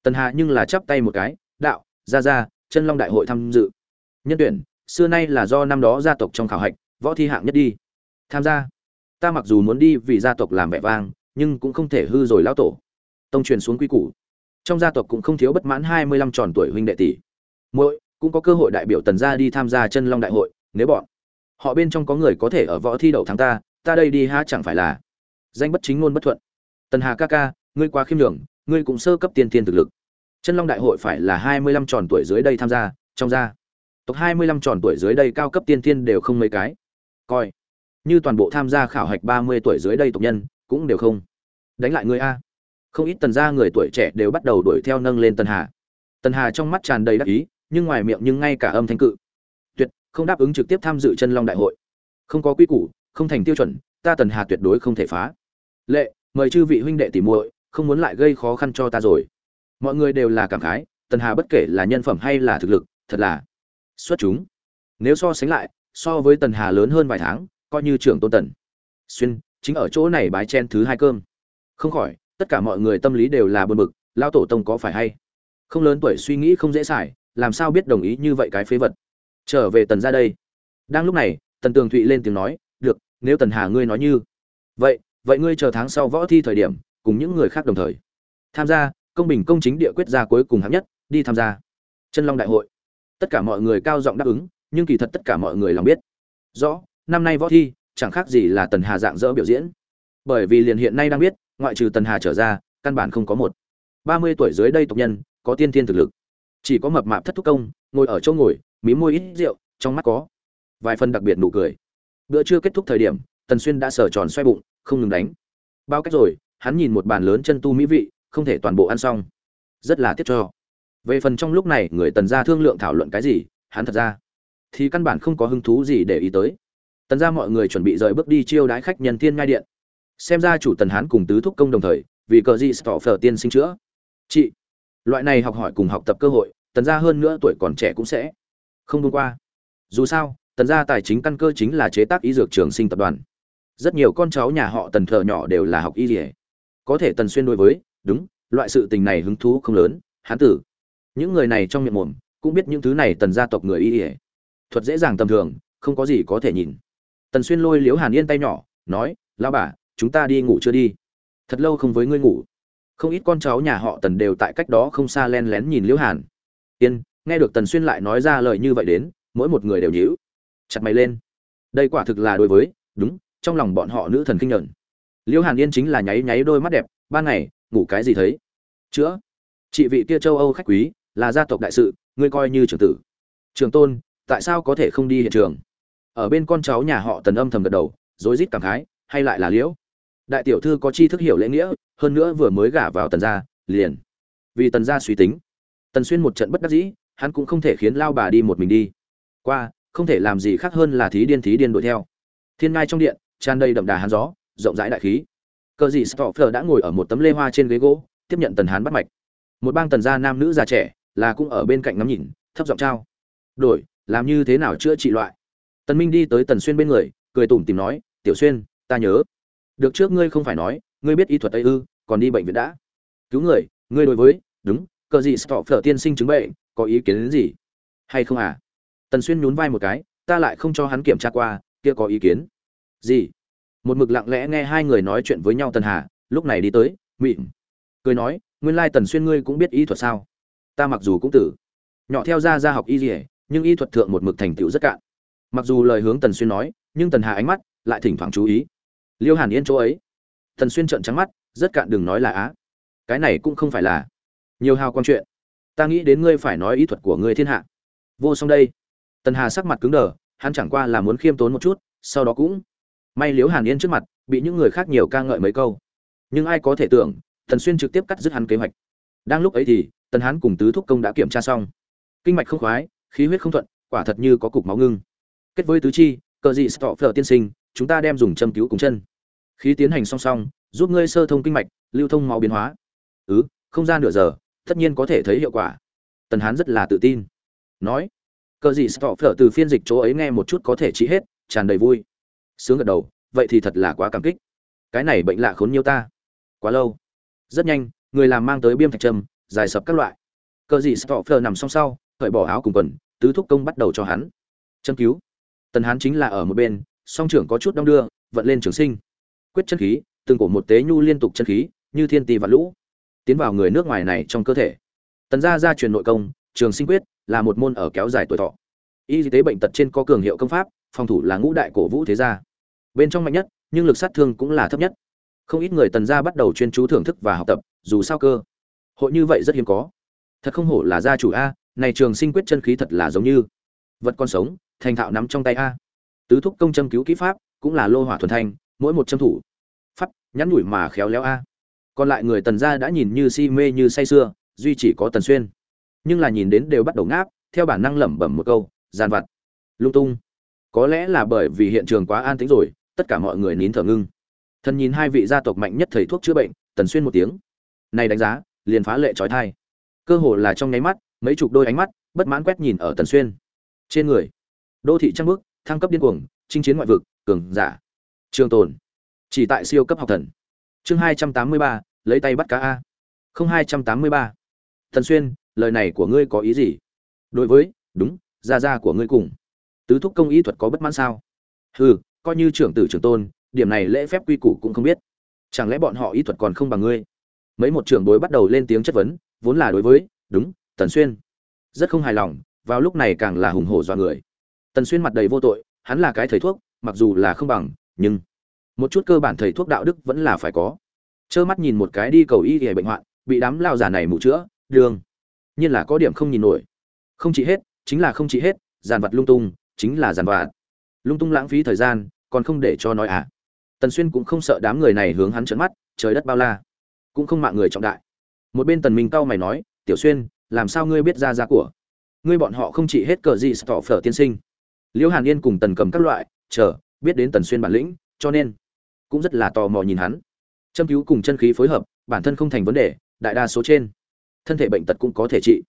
Tần hà nhưng là chắp tay một cái, đạo ra ra chân long đại hội tham dự. Nhân tuyển, xưa nay là do năm đó gia tộc trong khảo hạch võ thi hạng nhất đi. Tham gia. Ta mặc dù muốn đi vì gia tộc làm vẻ vang, nhưng cũng không thể hư rồi lão tổ. Tông truyền xuống quy củ. Trong gia tộc cũng không thiếu bất mãn hai mươi lăm tròn tuổi huynh đệ tỷ. Mỗi cũng có cơ hội đại biểu tần gia đi tham gia chân long đại hội, nếu bọn họ bên trong có người có thể ở võ thi đậu thắng ta ta đây đi há chẳng phải là danh bất chính ngôn bất thuận. Tần hà ca ca, ngươi quá khiêm nhường, ngươi cũng sơ cấp tiên thiên thực lực. Chân long đại hội phải là hai mươi lăm tròn tuổi dưới đây tham gia, trong gia. Tộc hai mươi lăm tròn tuổi dưới đây cao cấp tiên thiên đều không mấy cái coi. Như toàn bộ tham gia khảo hạch ba mươi tuổi dưới đây tộc nhân, cũng đều không. Đánh lại ngươi a. Không ít tần gia người tuổi trẻ đều bắt đầu đuổi theo nâng lên tần hà. Tần hà trong mắt tràn đầy đắc ý, nhưng ngoài miệng nhưng ngay cả âm thanh cự. Tuyệt, không đáp ứng trực tiếp tham dự chân long đại hội. Không có quy củ, không thành tiêu chuẩn, ta tần hà tuyệt đối không thể phá. Lệ, mời chư vị huynh đệ tỉ muội, không muốn lại gây khó khăn cho ta rồi. Mọi người đều là cảm khái, tần hà bất kể là nhân phẩm hay là thực lực, thật là xuất chúng. Nếu so sánh lại so với tần hà lớn hơn vài tháng, coi như trưởng tôn tần. Xuyên, chính ở chỗ này bái chen thứ hai cơm. Không khỏi, tất cả mọi người tâm lý đều là bơn bực lao tổ tông có phải hay? Không lớn tuổi suy nghĩ không dễ xài, làm sao biết đồng ý như vậy cái phế vật? Trở về tần ra đây. Đang lúc này, tần tường thụy lên tiếng nói, được, nếu tần hà ngươi nói như vậy vậy ngươi chờ tháng sau võ thi thời điểm, cùng những người khác đồng thời tham gia, công bình công chính địa quyết gia cuối cùng hạng nhất, đi tham gia. Chân long đại hội. Tất cả mọi người cao giọng đáp ứng nhưng kỳ thật tất cả mọi người lòng biết. Rõ, năm nay võ thi, chẳng khác gì là tần hà dạng dỡ biểu diễn. Bởi vì liền hiện nay đang biết, ngoại trừ tần hà trở ra, căn bản không có một. Ba mươi tuổi dưới đây tộc nhân, có tiên thiên thực lực. Chỉ có mập mạp thất thúc công, ngồi ở chỗ ngồi, mí môi ít rượu, trong mắt có vài phần đặc biệt nụ cười. Bữa chưa kết thúc thời điểm, tần xuyên đã sờ tròn xoay bụng, không ngừng đánh. Bao cách rồi, hắn nhìn một bàn lớn chân tu mỹ vị, không thể toàn bộ ăn xong. Rất là tiếc cho. Về phần trong lúc này, người tần gia thương lượng thảo luận cái gì, hắn thật ra thì căn bản không có hứng thú gì để ý tới. Tần gia mọi người chuẩn bị rời bước đi chiêu đái khách nhân thiên ngai điện. Xem ra chủ tần hán cùng tứ thúc công đồng thời, vì cờ gì stọ phở tiên sinh chữa. Chị, loại này học hỏi cùng học tập cơ hội, tần gia hơn nữa tuổi còn trẻ cũng sẽ không thông qua. Dù sao, tần gia tài chính căn cơ chính là chế tác y dược trường sinh tập đoàn. Rất nhiều con cháu nhà họ tần thợ nhỏ đều là học y dỉa có thể tần xuyên đối với, đúng, loại sự tình này hứng thú không lớn, hán tử. Những người này trong miệng mồm, cũng biết những thứ này tần gia tộc người y ỉa thuật dễ dàng tầm thường, không có gì có thể nhìn. Tần xuyên lôi liếu hàn yên tay nhỏ, nói lao bà, chúng ta đi ngủ chưa đi? Thật lâu không với ngươi ngủ. Không ít con cháu nhà họ tần đều tại cách đó không xa len lén nhìn liễu hàn. Yên. Nghe được tần xuyên lại nói ra lời như vậy đến, mỗi một người đều nhíu chặt mày lên. Đây quả thực là đối với, đúng, trong lòng bọn họ nữ thần kinh nhợn liễu hàn yên chính là nháy nháy đôi mắt đẹp, ban ngày, ngủ cái gì thấy? Chữa. Chị vị kia châu âu khách quý, là gia tộc đại sự, ngươi coi như trưởng tử. Trường tôn tại sao có thể không đi hiện trường? Ở bên con cháu nhà họ tần âm thầm gật đầu, rối rít cảm khái, hay lại là liễu? Đại tiểu thư có chi thức hiểu lễ nghĩa, hơn nữa vừa mới gả vào tần gia, liền. Vì tần gia suy tính. Tần xuyên một trận bất đắc dĩ, hắn cũng không thể khiến lao bà đi một mình đi. Qua, không thể làm gì khác hơn là thí điên thí điên đuổi theo. Thiên ngai trong điện, tràn đầy đậm đà hắn gió, rộng rãi đại khí. Cờ gì stoffer đã ngồi ở một tấm lê hoa trên ghế gỗ, tiếp nhận tần hán bắt mạch. Một bang tần gia nam nữ già trẻ, là cũng ở bên cạnh ngắm nhìn, thấp giọng trao. Đổi làm như thế nào chữa trị loại. Tần minh đi tới tần xuyên bên người, cười tủm tỉm nói, tiểu xuyên, ta nhớ. Được trước ngươi không phải nói, ngươi biết y thuật ấy ư, còn đi bệnh viện đã. Cứu người, ngươi đối với, đúng, cờ gì stoffer tiên sinh chứng bệnh, có ý kiến đến gì? Hay không à? Tần xuyên nhún vai một cái, ta lại không cho hắn kiểm tra qua, kia có ý kiến. Gì? Một mực lặng lẽ nghe hai người nói chuyện với nhau tần hà, lúc này đi tới mịn cười nói, nguyên lai tần xuyên ngươi cũng biết y thuật sao? Ta mặc dù cũng tử. Nhỏ theo ra ra học y dỉa nhưng y thuật thượng một mực thành tựu rất cạn. Mặc dù lời hướng tần xuyên nói, nhưng tần hà ánh mắt lại thỉnh thoảng chú ý. Liêu hàn yên chỗ ấy. Tần xuyên trợn trắng mắt, rất cạn đừng nói là á. Cái này cũng không phải là nhiều hào quan chuyện. Ta nghĩ đến ngươi phải nói ý thuật của ngươi thiên hạ. Vô song đây. Tần hà sắc mặt cứng đờ, hắn chẳng qua là muốn khiêm tốn một chút, sau đó cũng may liếu hàn yên trước mặt bị những người khác nhiều ca ngợi mấy câu. Nhưng ai có thể tưởng, tần xuyên trực tiếp cắt dứt hắn kế hoạch. Đang lúc ấy thì, tần hán cùng tứ thúc công đã kiểm tra xong. Kinh mạch không khoái khí huyết không thuận quả thật như có cục máu ngưng. Kết với tứ chi cờ dị stop tiên sinh chúng ta đem dùng châm cứu cùng chân. Khí tiến hành song song giúp ngươi sơ thông kinh mạch lưu thông máu biến hóa. Ừ không ra nửa giờ tất nhiên có thể thấy hiệu quả. Tần hán rất là tự tin. Nói cờ gì phở từ phiên dịch chỗ ấy nghe một chút có thể trị hết tràn đầy vui. Sướng gật đầu vậy thì thật là quá cảm kích. Cái này bệnh lạ khốn nhiều ta. Quá lâu. Rất nhanh người làm mang tới biêm thạch trầm, dài sập các loại. Cờ gì phở nằm song sau cởi bỏ áo cùng quần, tứ thúc công bắt đầu cho hắn. Châm cứu. Tần hán chính là ở một bên, song trưởng có chút đong đưa, vận lên trường sinh. Quyết chân khí, từng cổ một tế nhu liên tục chân khí, như thiên tì và lũ, tiến vào người nước ngoài này trong cơ thể. Tần gia gia truyền nội công, trường sinh quyết, là một môn ở kéo dài tuổi thọ. Y tế bệnh tật trên có cường hiệu công pháp, phòng thủ là ngũ đại cổ vũ thế gia. Bên trong mạnh nhất, nhưng lực sát thương cũng là thấp nhất. Không ít người tần gia bắt đầu chuyên chú thưởng thức và học tập, dù sao cơ. Hội như vậy rất hiếm có. Thật không hổ là gia chủ a này trường sinh quyết chân khí thật là giống như vật con sống, thành thạo nắm trong tay a. Tứ thúc công châm cứu kỹ pháp, cũng là lô hỏa thuần thanh, mỗi một châm thủ. Pháp, nhắn nhủi mà khéo léo a. Còn lại người tần gia đã nhìn như si mê như say sưa, duy chỉ có tần xuyên. Nhưng là nhìn đến đều bắt đầu ngáp, theo bản năng lẩm bẩm một câu, giàn vặt. Lung tung. Có lẽ là bởi vì hiện trường quá an tĩnh rồi, tất cả mọi người nín thở ngưng. Thần nhìn hai vị gia tộc mạnh nhất thầy thuốc chữa bệnh, tần xuyên một tiếng. Này đánh giá, liền phá lệ trói thai. Cơ hồ là trong nháy mắt mấy chục đôi ánh mắt bất mãn quét nhìn ở tần xuyên. Trên người, đô thị trăng bước thăng cấp điên cuồng, chinh chiến ngoại vực, cường giả, trường tồn. Chỉ tại siêu cấp học thần. Chương hai trăm tám mươi ba, lấy tay bắt cá a. Không hai trăm tám mươi ba. Thần xuyên, lời này của ngươi có ý gì? Đối với, đúng, gia gia của ngươi cùng. Tứ thúc công ý thuật có bất mãn sao? Hừ, coi như trưởng tử trưởng tôn, điểm này lễ phép quy củ cũng không biết. Chẳng lẽ bọn họ ý thuật còn không bằng ngươi? Mấy một trưởng bối bắt đầu lên tiếng chất vấn, vốn là đối với, đúng tần xuyên. Rất không hài lòng, vào lúc này càng là hùng hổ dọa người. Tần xuyên mặt đầy vô tội, hắn là cái thầy thuốc, mặc dù là không bằng, nhưng một chút cơ bản thầy thuốc đạo đức vẫn là phải có. Trơ mắt nhìn một cái đi cầu y ghề bệnh hoạn, bị đám lao giả này mụ chữa, đường. Nhiên là có điểm không nhìn nổi. Không chỉ hết, chính là không chỉ hết, giàn vật lung tung, chính là giàn vặt. Lung tung lãng phí thời gian, còn không để cho nói à. Tần xuyên cũng không sợ đám người này hướng hắn trợn mắt, trời đất bao la. Cũng không mạng người trọng đại. Một bên tần minh cao mày nói, tiểu xuyên làm sao ngươi biết ra ra của? Ngươi bọn họ không chỉ hết cờ gì tỏ phở tiên sinh. Liễu hàn yên cùng tần cầm các loại, chờ, biết đến tần xuyên bản lĩnh, cho nên cũng rất là tò mò nhìn hắn. Châm cứu cùng chân khí phối hợp, bản thân không thành vấn đề, đại đa số trên, thân thể bệnh tật cũng có thể trị.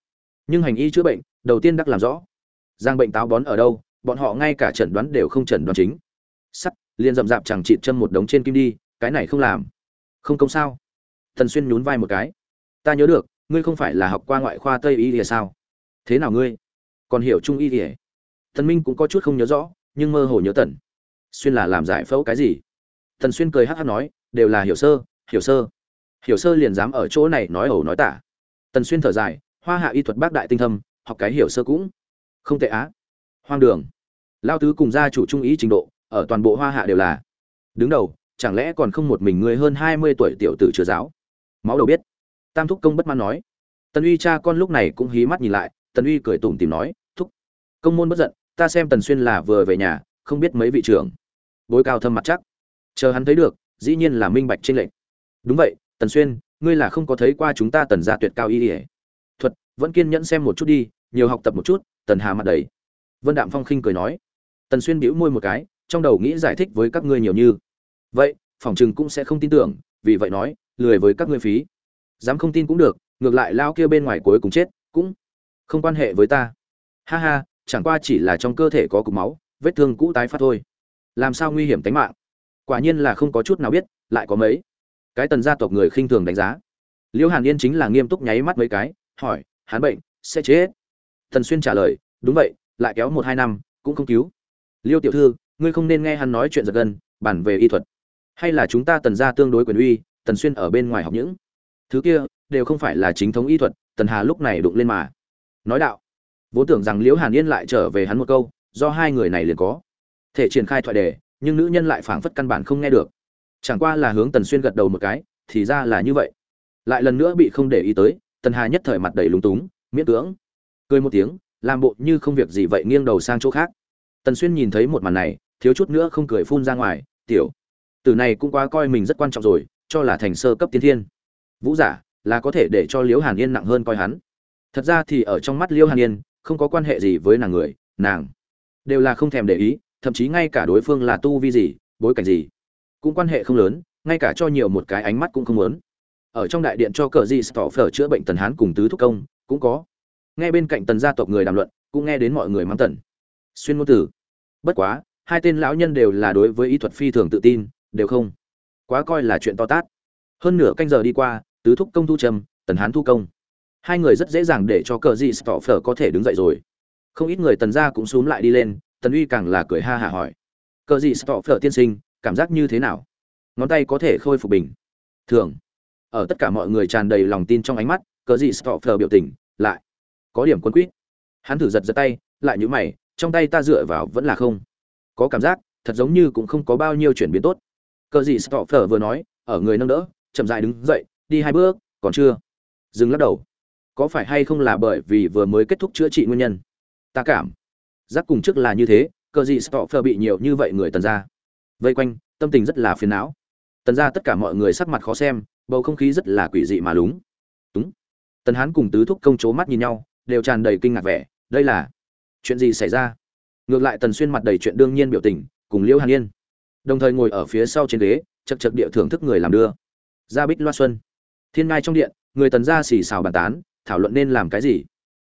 Nhưng hành y chữa bệnh, đầu tiên đắc làm rõ. Giang bệnh táo bón ở đâu, bọn họ ngay cả chẩn đoán đều không chẩn đoán chính. Sắt, liền rậm rạp chẳng trị châm một đống trên kim đi, cái này không làm. Không công sao? Thần xuyên nhún vai một cái. Ta nhớ được ngươi không phải là học qua ngoại khoa tây y thì sao? Thế nào ngươi? Còn hiểu trung y thì thần minh cũng có chút không nhớ rõ, nhưng mơ hồ nhớ tần. Xuyên là làm giải phẫu cái gì? Thần xuyên cười hắc hắc nói, đều là hiểu sơ hiểu sơ. Hiểu sơ liền dám ở chỗ này nói ẩu nói tả. Tần xuyên thở dài, hoa hạ y thuật bác đại tinh thâm, học cái hiểu sơ cũng không tệ á. Hoang đường. Lao tứ cùng gia chủ trung ý trình độ, ở toàn bộ hoa hạ đều là. Đứng đầu, chẳng lẽ còn không một mình người hơn hai mươi tuổi tiểu tử chừa giáo? Máu đầu biết tam thúc công bất mãn nói. Tần uy cha con lúc này cũng hí mắt nhìn lại, tần uy cười tủm tìm nói, thúc, công môn bất giận, ta xem tần xuyên là vừa về nhà, không biết mấy vị trưởng. Bối cao thâm mặt chắc. Chờ hắn thấy được, dĩ nhiên là minh bạch trên lệnh. Đúng vậy, tần xuyên, ngươi là không có thấy qua chúng ta tần gia tuyệt cao y ỉa thuật, vẫn kiên nhẫn xem một chút đi, nhiều học tập một chút, tần hà mặt đầy. Vân đạm phong khinh cười nói. Tần xuyên bĩu môi một cái, trong đầu nghĩ giải thích với các ngươi nhiều như. Vậy, phòng chừng cũng sẽ không tin tưởng, vì vậy nói, lười với các ngươi phí dám không tin cũng được, ngược lại lao kia bên ngoài cuối cùng chết, cũng không quan hệ với ta. Ha ha, chẳng qua chỉ là trong cơ thể có cục máu, vết thương cũ tái phát thôi. Làm sao nguy hiểm tính mạng? Quả nhiên là không có chút nào biết, lại có mấy. Cái tần gia tộc người khinh thường đánh giá. Liễu hàn yên chính là nghiêm túc nháy mắt mấy cái, hỏi, hắn bệnh sẽ chết? Tần xuyên trả lời, đúng vậy, lại kéo một hai năm, cũng không cứu. Liêu tiểu thư, ngươi không nên nghe hắn nói chuyện giật gân, bản về y thuật. Hay là chúng ta tần gia tương đối quyền uy, tần xuyên ở bên ngoài học những thứ kia, đều không phải là chính thống y thuật, tần hà lúc này đụng lên mà. Nói đạo, vốn tưởng rằng liễu hàn yên lại trở về hắn một câu, do hai người này liền có. Thể triển khai thoại đề, nhưng nữ nhân lại phảng phất căn bản không nghe được. Chẳng qua là hướng tần xuyên gật đầu một cái, thì ra là như vậy. Lại lần nữa bị không để ý tới, tần hà nhất thời mặt đầy lúng túng, miễn cưỡng. Cười một tiếng, làm bộ như không việc gì vậy nghiêng đầu sang chỗ khác. Tần xuyên nhìn thấy một màn này, thiếu chút nữa không cười phun ra ngoài, tiểu tử này cũng quá coi mình rất quan trọng rồi, cho là thành sơ cấp tiên thiên vũ giả, là có thể để cho liễu hàn yên nặng hơn coi hắn. Thật ra thì ở trong mắt liễu hàn yên, không có quan hệ gì với nàng người, nàng đều là không thèm để ý, thậm chí ngay cả đối phương là tu vi gì, bối cảnh gì, cũng quan hệ không lớn, ngay cả cho nhiều một cái ánh mắt cũng không lớn. ở trong đại điện cho cờ Di stỏ phở chữa bệnh tần hán cùng tứ thúc công, cũng có. Nghe bên cạnh tần gia tộc người đàm luận, cũng nghe đến mọi người mắng tần. Xuyên ngôn tử bất quá, hai tên lão nhân đều là đối với ý thuật phi thường tự tin, đều không quá coi là chuyện to tát. Hơn nửa canh giờ đi qua tứ thúc công thu trầm tần hán thu công. Hai người rất dễ dàng để cho cờ gì stỏ phở có thể đứng dậy rồi. Không ít người tần gia cũng xúm lại đi lên, tần uy càng là cười ha hả hỏi. Cờ gì stỏ phở tiên sinh, cảm giác như thế nào? Ngón tay có thể khôi phục bình. Thường. Ở tất cả mọi người tràn đầy lòng tin trong ánh mắt, cờ gì stỏ phở biểu tình, lại có điểm quân quýt. Hắn thử giật giật tay, lại nhũ mày, trong tay ta dựa vào vẫn là không. Có cảm giác, thật giống như cũng không có bao nhiêu chuyển biến tốt. Cờ gì stọ phở vừa nói, ở người nâng đỡ, chậm dại đứng dậy đi hai bước, còn chưa? Dừng lắc đầu. Có phải hay không là bởi vì vừa mới kết thúc chữa trị nguyên nhân? Ta cảm giác cùng trước là như thế cờ gì stọ phờ bị nhiều như vậy người tần ra. Vây quanh, tâm tình rất là phiền não. Tần ra tất cả mọi người sắc mặt khó xem, bầu không khí rất là quỷ dị mà lúng túng. Tần hán cùng tứ thúc công chố mắt nhìn nhau, đều tràn đầy kinh ngạc vẻ. Đây là chuyện gì xảy ra? Ngược lại tần xuyên mặt đầy chuyện đương nhiên biểu tình, cùng liễu hàn yên. Đồng thời ngồi ở phía sau trên ghế, chật chật địa thưởng thức người làm đưa. Ra bích loa xuân thiên ngai trong điện, người tần gia xì xào bàn tán, thảo luận nên làm cái gì.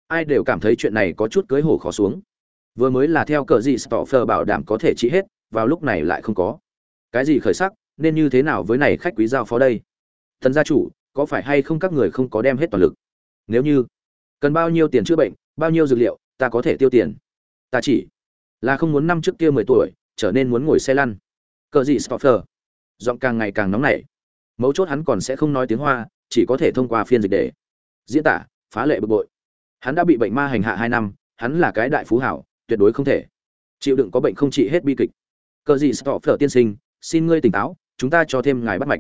Ai đều cảm thấy chuyện này có chút cưới hổ khó xuống. Vừa mới là theo cờ gì stoffer bảo đảm có thể trị hết, vào lúc này lại không có. Cái gì khởi sắc, nên như thế nào với này khách quý giao phó đây? Thần gia chủ, có phải hay không các người không có đem hết toàn lực? Nếu như cần bao nhiêu tiền chữa bệnh, bao nhiêu dược liệu, ta có thể tiêu tiền. Ta chỉ là không muốn năm trước kia mười tuổi, trở nên muốn ngồi xe lăn. Cờ gì stoffer giọng càng ngày càng nóng nảy mấu chốt hắn còn sẽ không nói tiếng hoa, chỉ có thể thông qua phiên dịch để. Diễn tả, phá lệ bực bội. Hắn đã bị bệnh ma hành hạ hai năm, hắn là cái đại phú hảo, tuyệt đối không thể. Chịu đựng có bệnh không trị hết bi kịch. Cờ gì phở tiên sinh, xin ngươi tỉnh táo, chúng ta cho thêm ngài bắt mạch.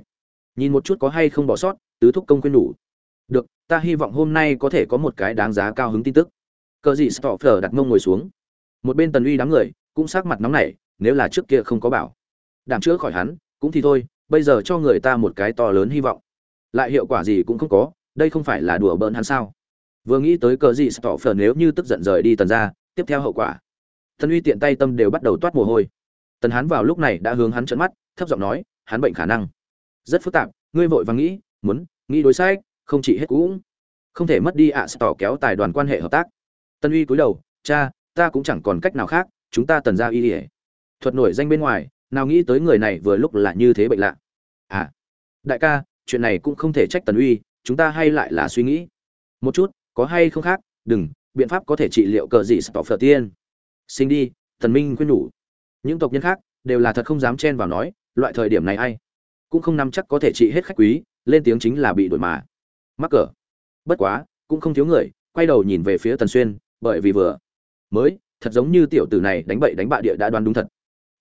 Nhìn một chút có hay không bỏ sót, tứ thúc công khuyên đủ. Được, ta hy vọng hôm nay có thể có một cái đáng giá cao hứng tin tức. Cờ gì phở đặt mông ngồi xuống. Một bên tần uy đám người, cũng sắc mặt nóng nảy, nếu là trước kia không có bảo. Đảm chữa khỏi hắn, cũng thì thôi bây giờ cho người ta một cái to lớn hy vọng. Lại hiệu quả gì cũng không có, đây không phải là đùa bỡn hắn sao? Vừa nghĩ tới cờ gì, stoffer nếu như tức giận rời đi tần ra tiếp theo hậu quả. Tần uy tiện tay tâm đều bắt đầu toát mồ hôi. Tần hắn vào lúc này đã hướng hắn trận mắt, thấp giọng nói, hắn bệnh khả năng. Rất phức tạp, ngươi vội vàng nghĩ, muốn, nghĩ đối sách, không chỉ hết cũng không thể mất đi ạ à kéo tài đoàn quan hệ hợp tác. Tần uy cúi đầu, cha, ta cũng chẳng còn cách nào khác, chúng ta tần ra y ỉa thuật nổi danh bên ngoài, nào nghĩ tới người này vừa lúc là như thế bệnh lạ à đại ca, chuyện này cũng không thể trách tần uy, chúng ta hay lại là suy nghĩ. Một chút, có hay không khác, đừng, biện pháp có thể trị liệu cờ gì stop phở tiên sinh đi thần minh khuyên nhủ. Những tộc nhân khác, đều là thật không dám chen vào nói, loại thời điểm này ai? Cũng không nắm chắc có thể trị hết khách quý, lên tiếng chính là bị đổi mà. Mắc cỡ. Bất quá, cũng không thiếu người, quay đầu nhìn về phía tần xuyên, bởi vì vừa mới, thật giống như tiểu tử này đánh bậy đánh bạ địa đã đoán đúng thật.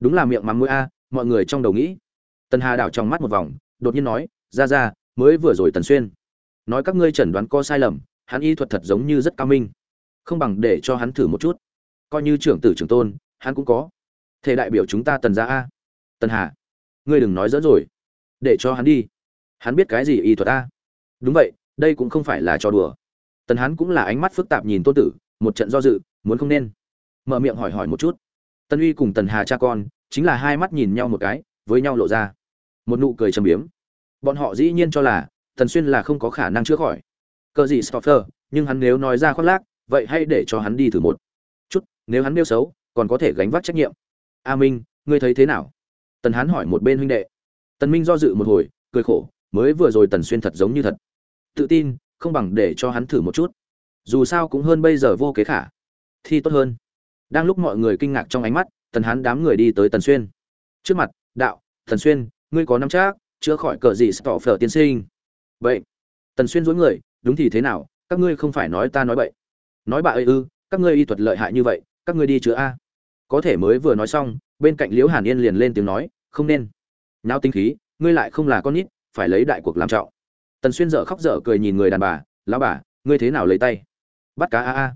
Đúng là miệng mắm mũi a, mọi người trong đầu nghĩ tần hà đảo trong mắt một vòng, đột nhiên nói ra ra mới vừa rồi tần xuyên nói các ngươi chẩn đoán có sai lầm, hắn y thuật thật giống như rất cao minh. Không bằng để cho hắn thử một chút. Coi như trưởng tử trưởng tôn, hắn cũng có. Thể đại biểu chúng ta tần ra a. Tần hà, ngươi đừng nói dỡ rồi. Để cho hắn đi. Hắn biết cái gì y thuật a? Đúng vậy, đây cũng không phải là trò đùa. Tần hắn cũng là ánh mắt phức tạp nhìn tôn tử, một trận do dự, muốn không nên. Mở miệng hỏi hỏi một chút. Tân uy cùng tần hà cha con, chính là hai mắt nhìn nhau một cái, với nhau lộ ra một nụ cười trầm biếm. Bọn họ dĩ nhiên cho là, tần xuyên là không có khả năng chữa khỏi. Cờ gì stoffer, nhưng hắn nếu nói ra khoác lác, vậy hãy để cho hắn đi thử một chút. Nếu hắn nêu xấu, còn có thể gánh vác trách nhiệm. A minh, ngươi thấy thế nào? Tần hắn hỏi một bên huynh đệ. Tần minh do dự một hồi, cười khổ, mới vừa rồi tần xuyên thật giống như thật. Tự tin, không bằng để cho hắn thử một chút. Dù sao cũng hơn bây giờ vô kế khả. Thi tốt hơn. Đang lúc mọi người kinh ngạc trong ánh mắt, tần hán đám người đi tới tần xuyên. Trước mặt, đạo, tần xuyên ngươi có năm chắc, chữa khỏi cờ gì tỏ phở tiên sinh? Vậy, tần xuyên dối người, đúng thì thế nào? Các ngươi không phải nói ta nói vậy nói bà ơi ư, các ngươi y thuật lợi hại như vậy, các ngươi đi chữa a. Có thể mới vừa nói xong, bên cạnh liễu hàn yên liền lên tiếng nói, không nên. Nhao tinh khí, ngươi lại không là con nít, phải lấy đại cuộc làm trọng. Tần xuyên dở khóc dở cười nhìn người đàn bà, lão bà, ngươi thế nào lấy tay? Bắt cá a a.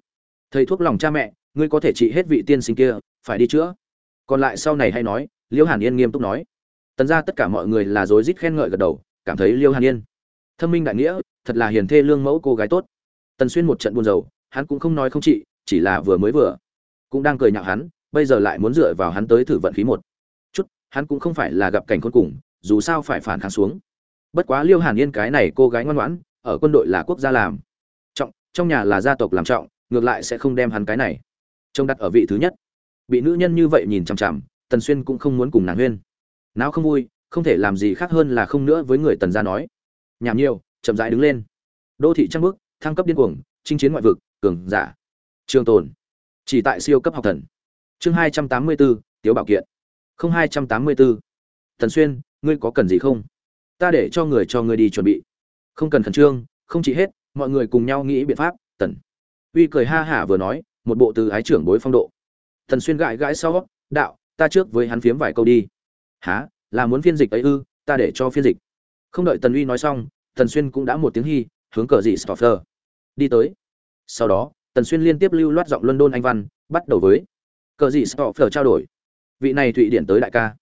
Thầy thuốc lòng cha mẹ, ngươi có thể trị hết vị tiên sinh kia, phải đi chữa. Còn lại sau này hay nói, liễu hàn yên nghiêm túc nói tần ra tất cả mọi người là rối rít khen ngợi gật đầu, cảm thấy liêu hàn yên, thâm minh đại nghĩa, thật là hiền thê lương mẫu cô gái tốt. Tần xuyên một trận buồn rầu, hắn cũng không nói không chị chỉ là vừa mới vừa, cũng đang cười nhạo hắn, bây giờ lại muốn dựa vào hắn tới thử vận khí một chút, hắn cũng không phải là gặp cảnh khốn cùng, dù sao phải phản kháng xuống. Bất quá liêu hàn yên cái này cô gái ngoan ngoãn, ở quân đội là quốc gia làm trọng, trong nhà là gia tộc làm trọng, ngược lại sẽ không đem hắn cái này trông đặt ở vị thứ nhất. Bị nữ nhân như vậy nhìn chằm chằm, tần xuyên cũng không muốn cùng nàng huyên não không vui, không thể làm gì khác hơn là không nữa với người tần gia nói. Nhảm nhiều, chậm rãi đứng lên. Đô thị trăng bước, thăng cấp điên cuồng, chinh chiến ngoại vực, cường giả. Trường tồn. Chỉ tại siêu cấp học thần. Chương hai trăm tám mươi bốn tiếu bảo kiện. Không hai trăm tám mươi bốn thần xuyên, ngươi có cần gì không? Ta để cho người cho ngươi đi chuẩn bị. Không cần khẩn trương, không chỉ hết, mọi người cùng nhau nghĩ biện pháp, tần. Uy cười ha hả vừa nói, một bộ từ ái trưởng bối phong độ. Thần xuyên gãi gãi sau, đạo, ta trước với hắn phiếm vài câu đi há, là muốn phiên dịch ấy ư, ta để cho phiên dịch. Không đợi tần uy nói xong, tần xuyên cũng đã một tiếng hy hướng cờ dị stoffer. Đi tới. Sau đó, tần xuyên liên tiếp lưu loát giọng london anh văn, bắt đầu với, cờ dị stoffer trao đổi. Vị này thụy điển tới đại ca.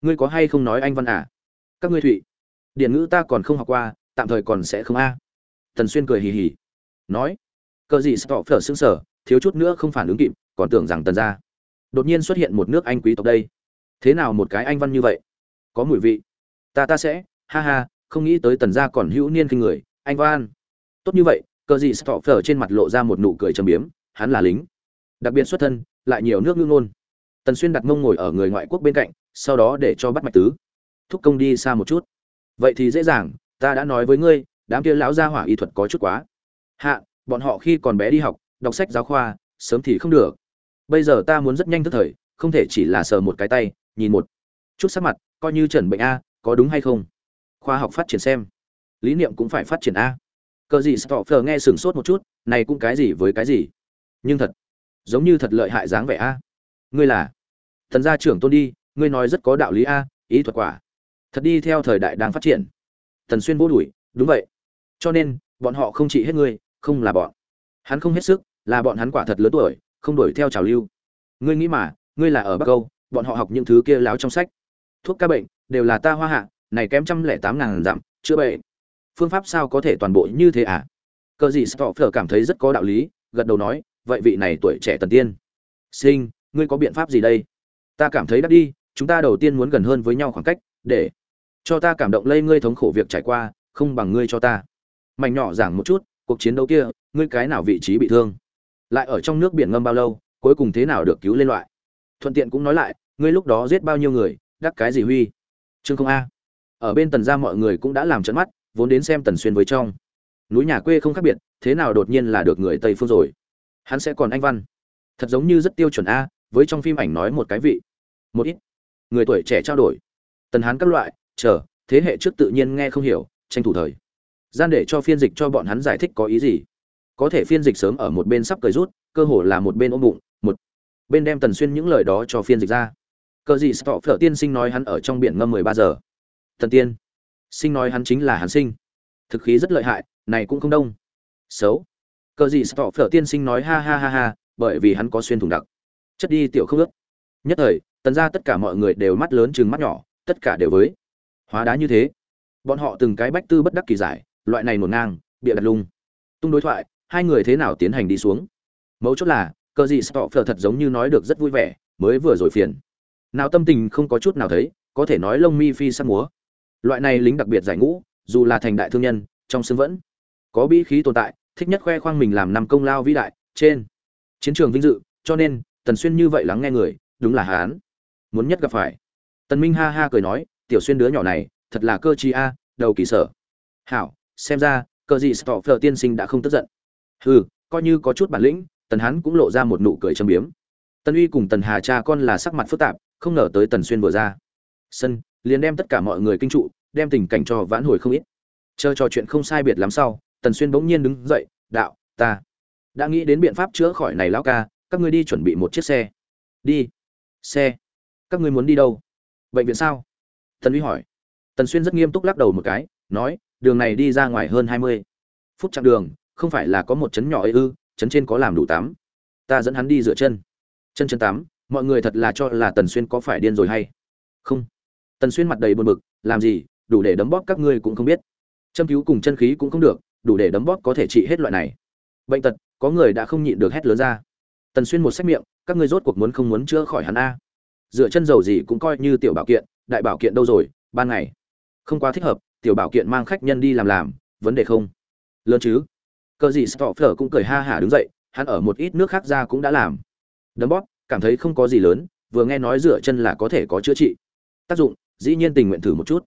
Ngươi có hay không nói anh văn à? Các ngươi thụy, điển ngữ ta còn không học qua, tạm thời còn sẽ không a. Tần xuyên cười hì hì. Nói, cờ dị stoffer sững sờ, thiếu chút nữa không phản ứng kịp, còn tưởng rằng tần ra đột nhiên xuất hiện một nước anh quý tộc đây thế nào một cái anh văn như vậy? Có mùi vị. Ta ta sẽ, ha ha, không nghĩ tới tần gia còn hữu niên kinh người, anh văn. Tốt như vậy, cờ gì stoffer trên mặt lộ ra một nụ cười trầm biếm, hắn là lính. Đặc biệt xuất thân, lại nhiều nước ngưng ngôn. Tần xuyên đặt mông ngồi ở người ngoại quốc bên cạnh, sau đó để cho bắt mạch tứ. Thúc công đi xa một chút. Vậy thì dễ dàng, ta đã nói với ngươi, đám kia lão gia hỏa y thuật có chút quá. Hạ, bọn họ khi còn bé đi học, đọc sách giáo khoa, sớm thì không được. Bây giờ ta muốn rất nhanh tức thời, không thể chỉ là sờ một cái tay nhìn một chút sắc mặt, coi như trần bệnh a, có đúng hay không? Khoa học phát triển xem. Lý niệm cũng phải phát triển a. Cờ gì stoffer nghe sửng sốt một chút, này cũng cái gì với cái gì? Nhưng thật, giống như thật lợi hại dáng vẻ a. Ngươi là, thần gia trưởng tôn đi, ngươi nói rất có đạo lý a, ý thuật quả. Thật đi theo thời đại đang phát triển. Thần xuyên vô đuổi, đúng vậy. Cho nên, bọn họ không chỉ hết ngươi, không là bọn. Hắn không hết sức, là bọn hắn quả thật lớn tuổi, không đuổi theo trào lưu. Ngươi nghĩ mà, ngươi là ở bắc câu bọn họ học những thứ kia láo trong sách. Thuốc ca bệnh, đều là ta hoa hạ, này kém trăm lẻ tám ngàn dặm chữa bệnh. Phương pháp sao có thể toàn bộ như thế à? Cờ gì stoffer cảm thấy rất có đạo lý, gật đầu nói, vậy vị này tuổi trẻ tần tiên. Sinh, ngươi có biện pháp gì đây? Ta cảm thấy đắt đi, chúng ta đầu tiên muốn gần hơn với nhau khoảng cách, để cho ta cảm động lây ngươi thống khổ việc trải qua, không bằng ngươi cho ta. Mảnh nhỏ giảng một chút, cuộc chiến đấu kia, ngươi cái nào vị trí bị thương? Lại ở trong nước biển ngâm bao lâu, cuối cùng thế nào được cứu lên loại? Thuận tiện cũng nói lại, ngươi lúc đó giết bao nhiêu người, đắc cái gì huy? Trương không a. Ở bên tần gia mọi người cũng đã làm trận mắt, vốn đến xem tần xuyên với trong. Núi nhà quê không khác biệt, thế nào đột nhiên là được người tây phương rồi? Hắn sẽ còn anh văn. Thật giống như rất tiêu chuẩn a, với trong phim ảnh nói một cái vị. Một ít. Người tuổi trẻ trao đổi. Tần hán các loại, chờ, thế hệ trước tự nhiên nghe không hiểu, tranh thủ thời. Gian để cho phiên dịch cho bọn hắn giải thích có ý gì. Có thể phiên dịch sớm ở một bên sắp cười rút, cơ hồ là một bên ôm bụng bên đem tần xuyên những lời đó cho phiên dịch ra. Cờ gì stop phở tiên sinh nói hắn ở trong biển ngâm mười ba giờ. Thần tiên. Sinh nói hắn chính là hắn sinh. Thực khí rất lợi hại, này cũng không đông. Xấu. Cờ gì stop phở tiên sinh nói ha ha ha ha, bởi vì hắn có xuyên thủng đặc. Chất đi tiểu không ước. nhất thời, tần ra tất cả mọi người đều mắt lớn chừng mắt nhỏ, tất cả đều với. Hóa đá như thế. Bọn họ từng cái bách tư bất đắc kỳ giải, loại này một ngang, bịa đặt lung. Tung đối thoại, hai người thế nào tiến hành đi xuống? Mấu chốt là cờ gì stop phở thật giống như nói được rất vui vẻ, mới vừa rồi phiền. Nào tâm tình không có chút nào thấy, có thể nói lông mi phi sắc múa. Loại này lính đặc biệt giải ngũ, dù là thành đại thương nhân, trong xương vẫn có bí khí tồn tại, thích nhất khoe khoang mình làm năm công lao vĩ đại, trên chiến trường vinh dự, cho nên, tần xuyên như vậy lắng nghe người, đúng là hán. Muốn nhất gặp phải. Tần minh ha ha cười nói, tiểu xuyên đứa nhỏ này, thật là cơ chi a, đầu kỳ sở. Hảo, xem ra cơ gì stoffer tiên sinh đã không tức giận. Hừ, coi như có chút bản lĩnh tần hán cũng lộ ra một nụ cười châm biếm. Tần uy cùng tần hà cha con là sắc mặt phức tạp, không ngờ tới tần xuyên vừa ra. Sân, liền đem tất cả mọi người kinh trụ, đem tình cảnh cho vãn hồi không ít. Chờ trò chuyện không sai biệt lắm sau, tần xuyên bỗng nhiên đứng dậy, đạo, ta đã nghĩ đến biện pháp chữa khỏi này lão ca, các ngươi đi chuẩn bị một chiếc xe. Đi. Xe? Các ngươi muốn đi đâu? Bệnh viện sao? Tần uy hỏi. Tần xuyên rất nghiêm túc lắc đầu một cái, nói, đường này đi ra ngoài hơn hai mươi phút chặng đường, không phải là có một chấn nhỏ ấy ư chấn trên có làm đủ tắm ta dẫn hắn đi rửa chân. Chân chân tắm mọi người thật là cho là tần xuyên có phải điên rồi hay? Không. Tần xuyên mặt đầy buồn bực, làm gì, đủ để đấm bóp các ngươi cũng không biết. Châm cứu cùng chân khí cũng không được, đủ để đấm bóp có thể trị hết loại này. Bệnh tật, có người đã không nhịn được hét lớn ra. Tần xuyên một xét miệng, các ngươi rốt cuộc muốn không muốn chữa khỏi hắn a? Dựa chân dầu gì cũng coi như tiểu bảo kiện, đại bảo kiện đâu rồi, ban ngày. Không quá thích hợp, tiểu bảo kiện mang khách nhân đi làm làm, vấn đề không. Lớn chứ? Cờ gì stoffer cũng cười ha hả đứng dậy, hắn ở một ít nước khác ra cũng đã làm. Đấm bóp, cảm thấy không có gì lớn, vừa nghe nói rửa chân là có thể có chữa trị. Tác dụng, dĩ nhiên tình nguyện thử một chút.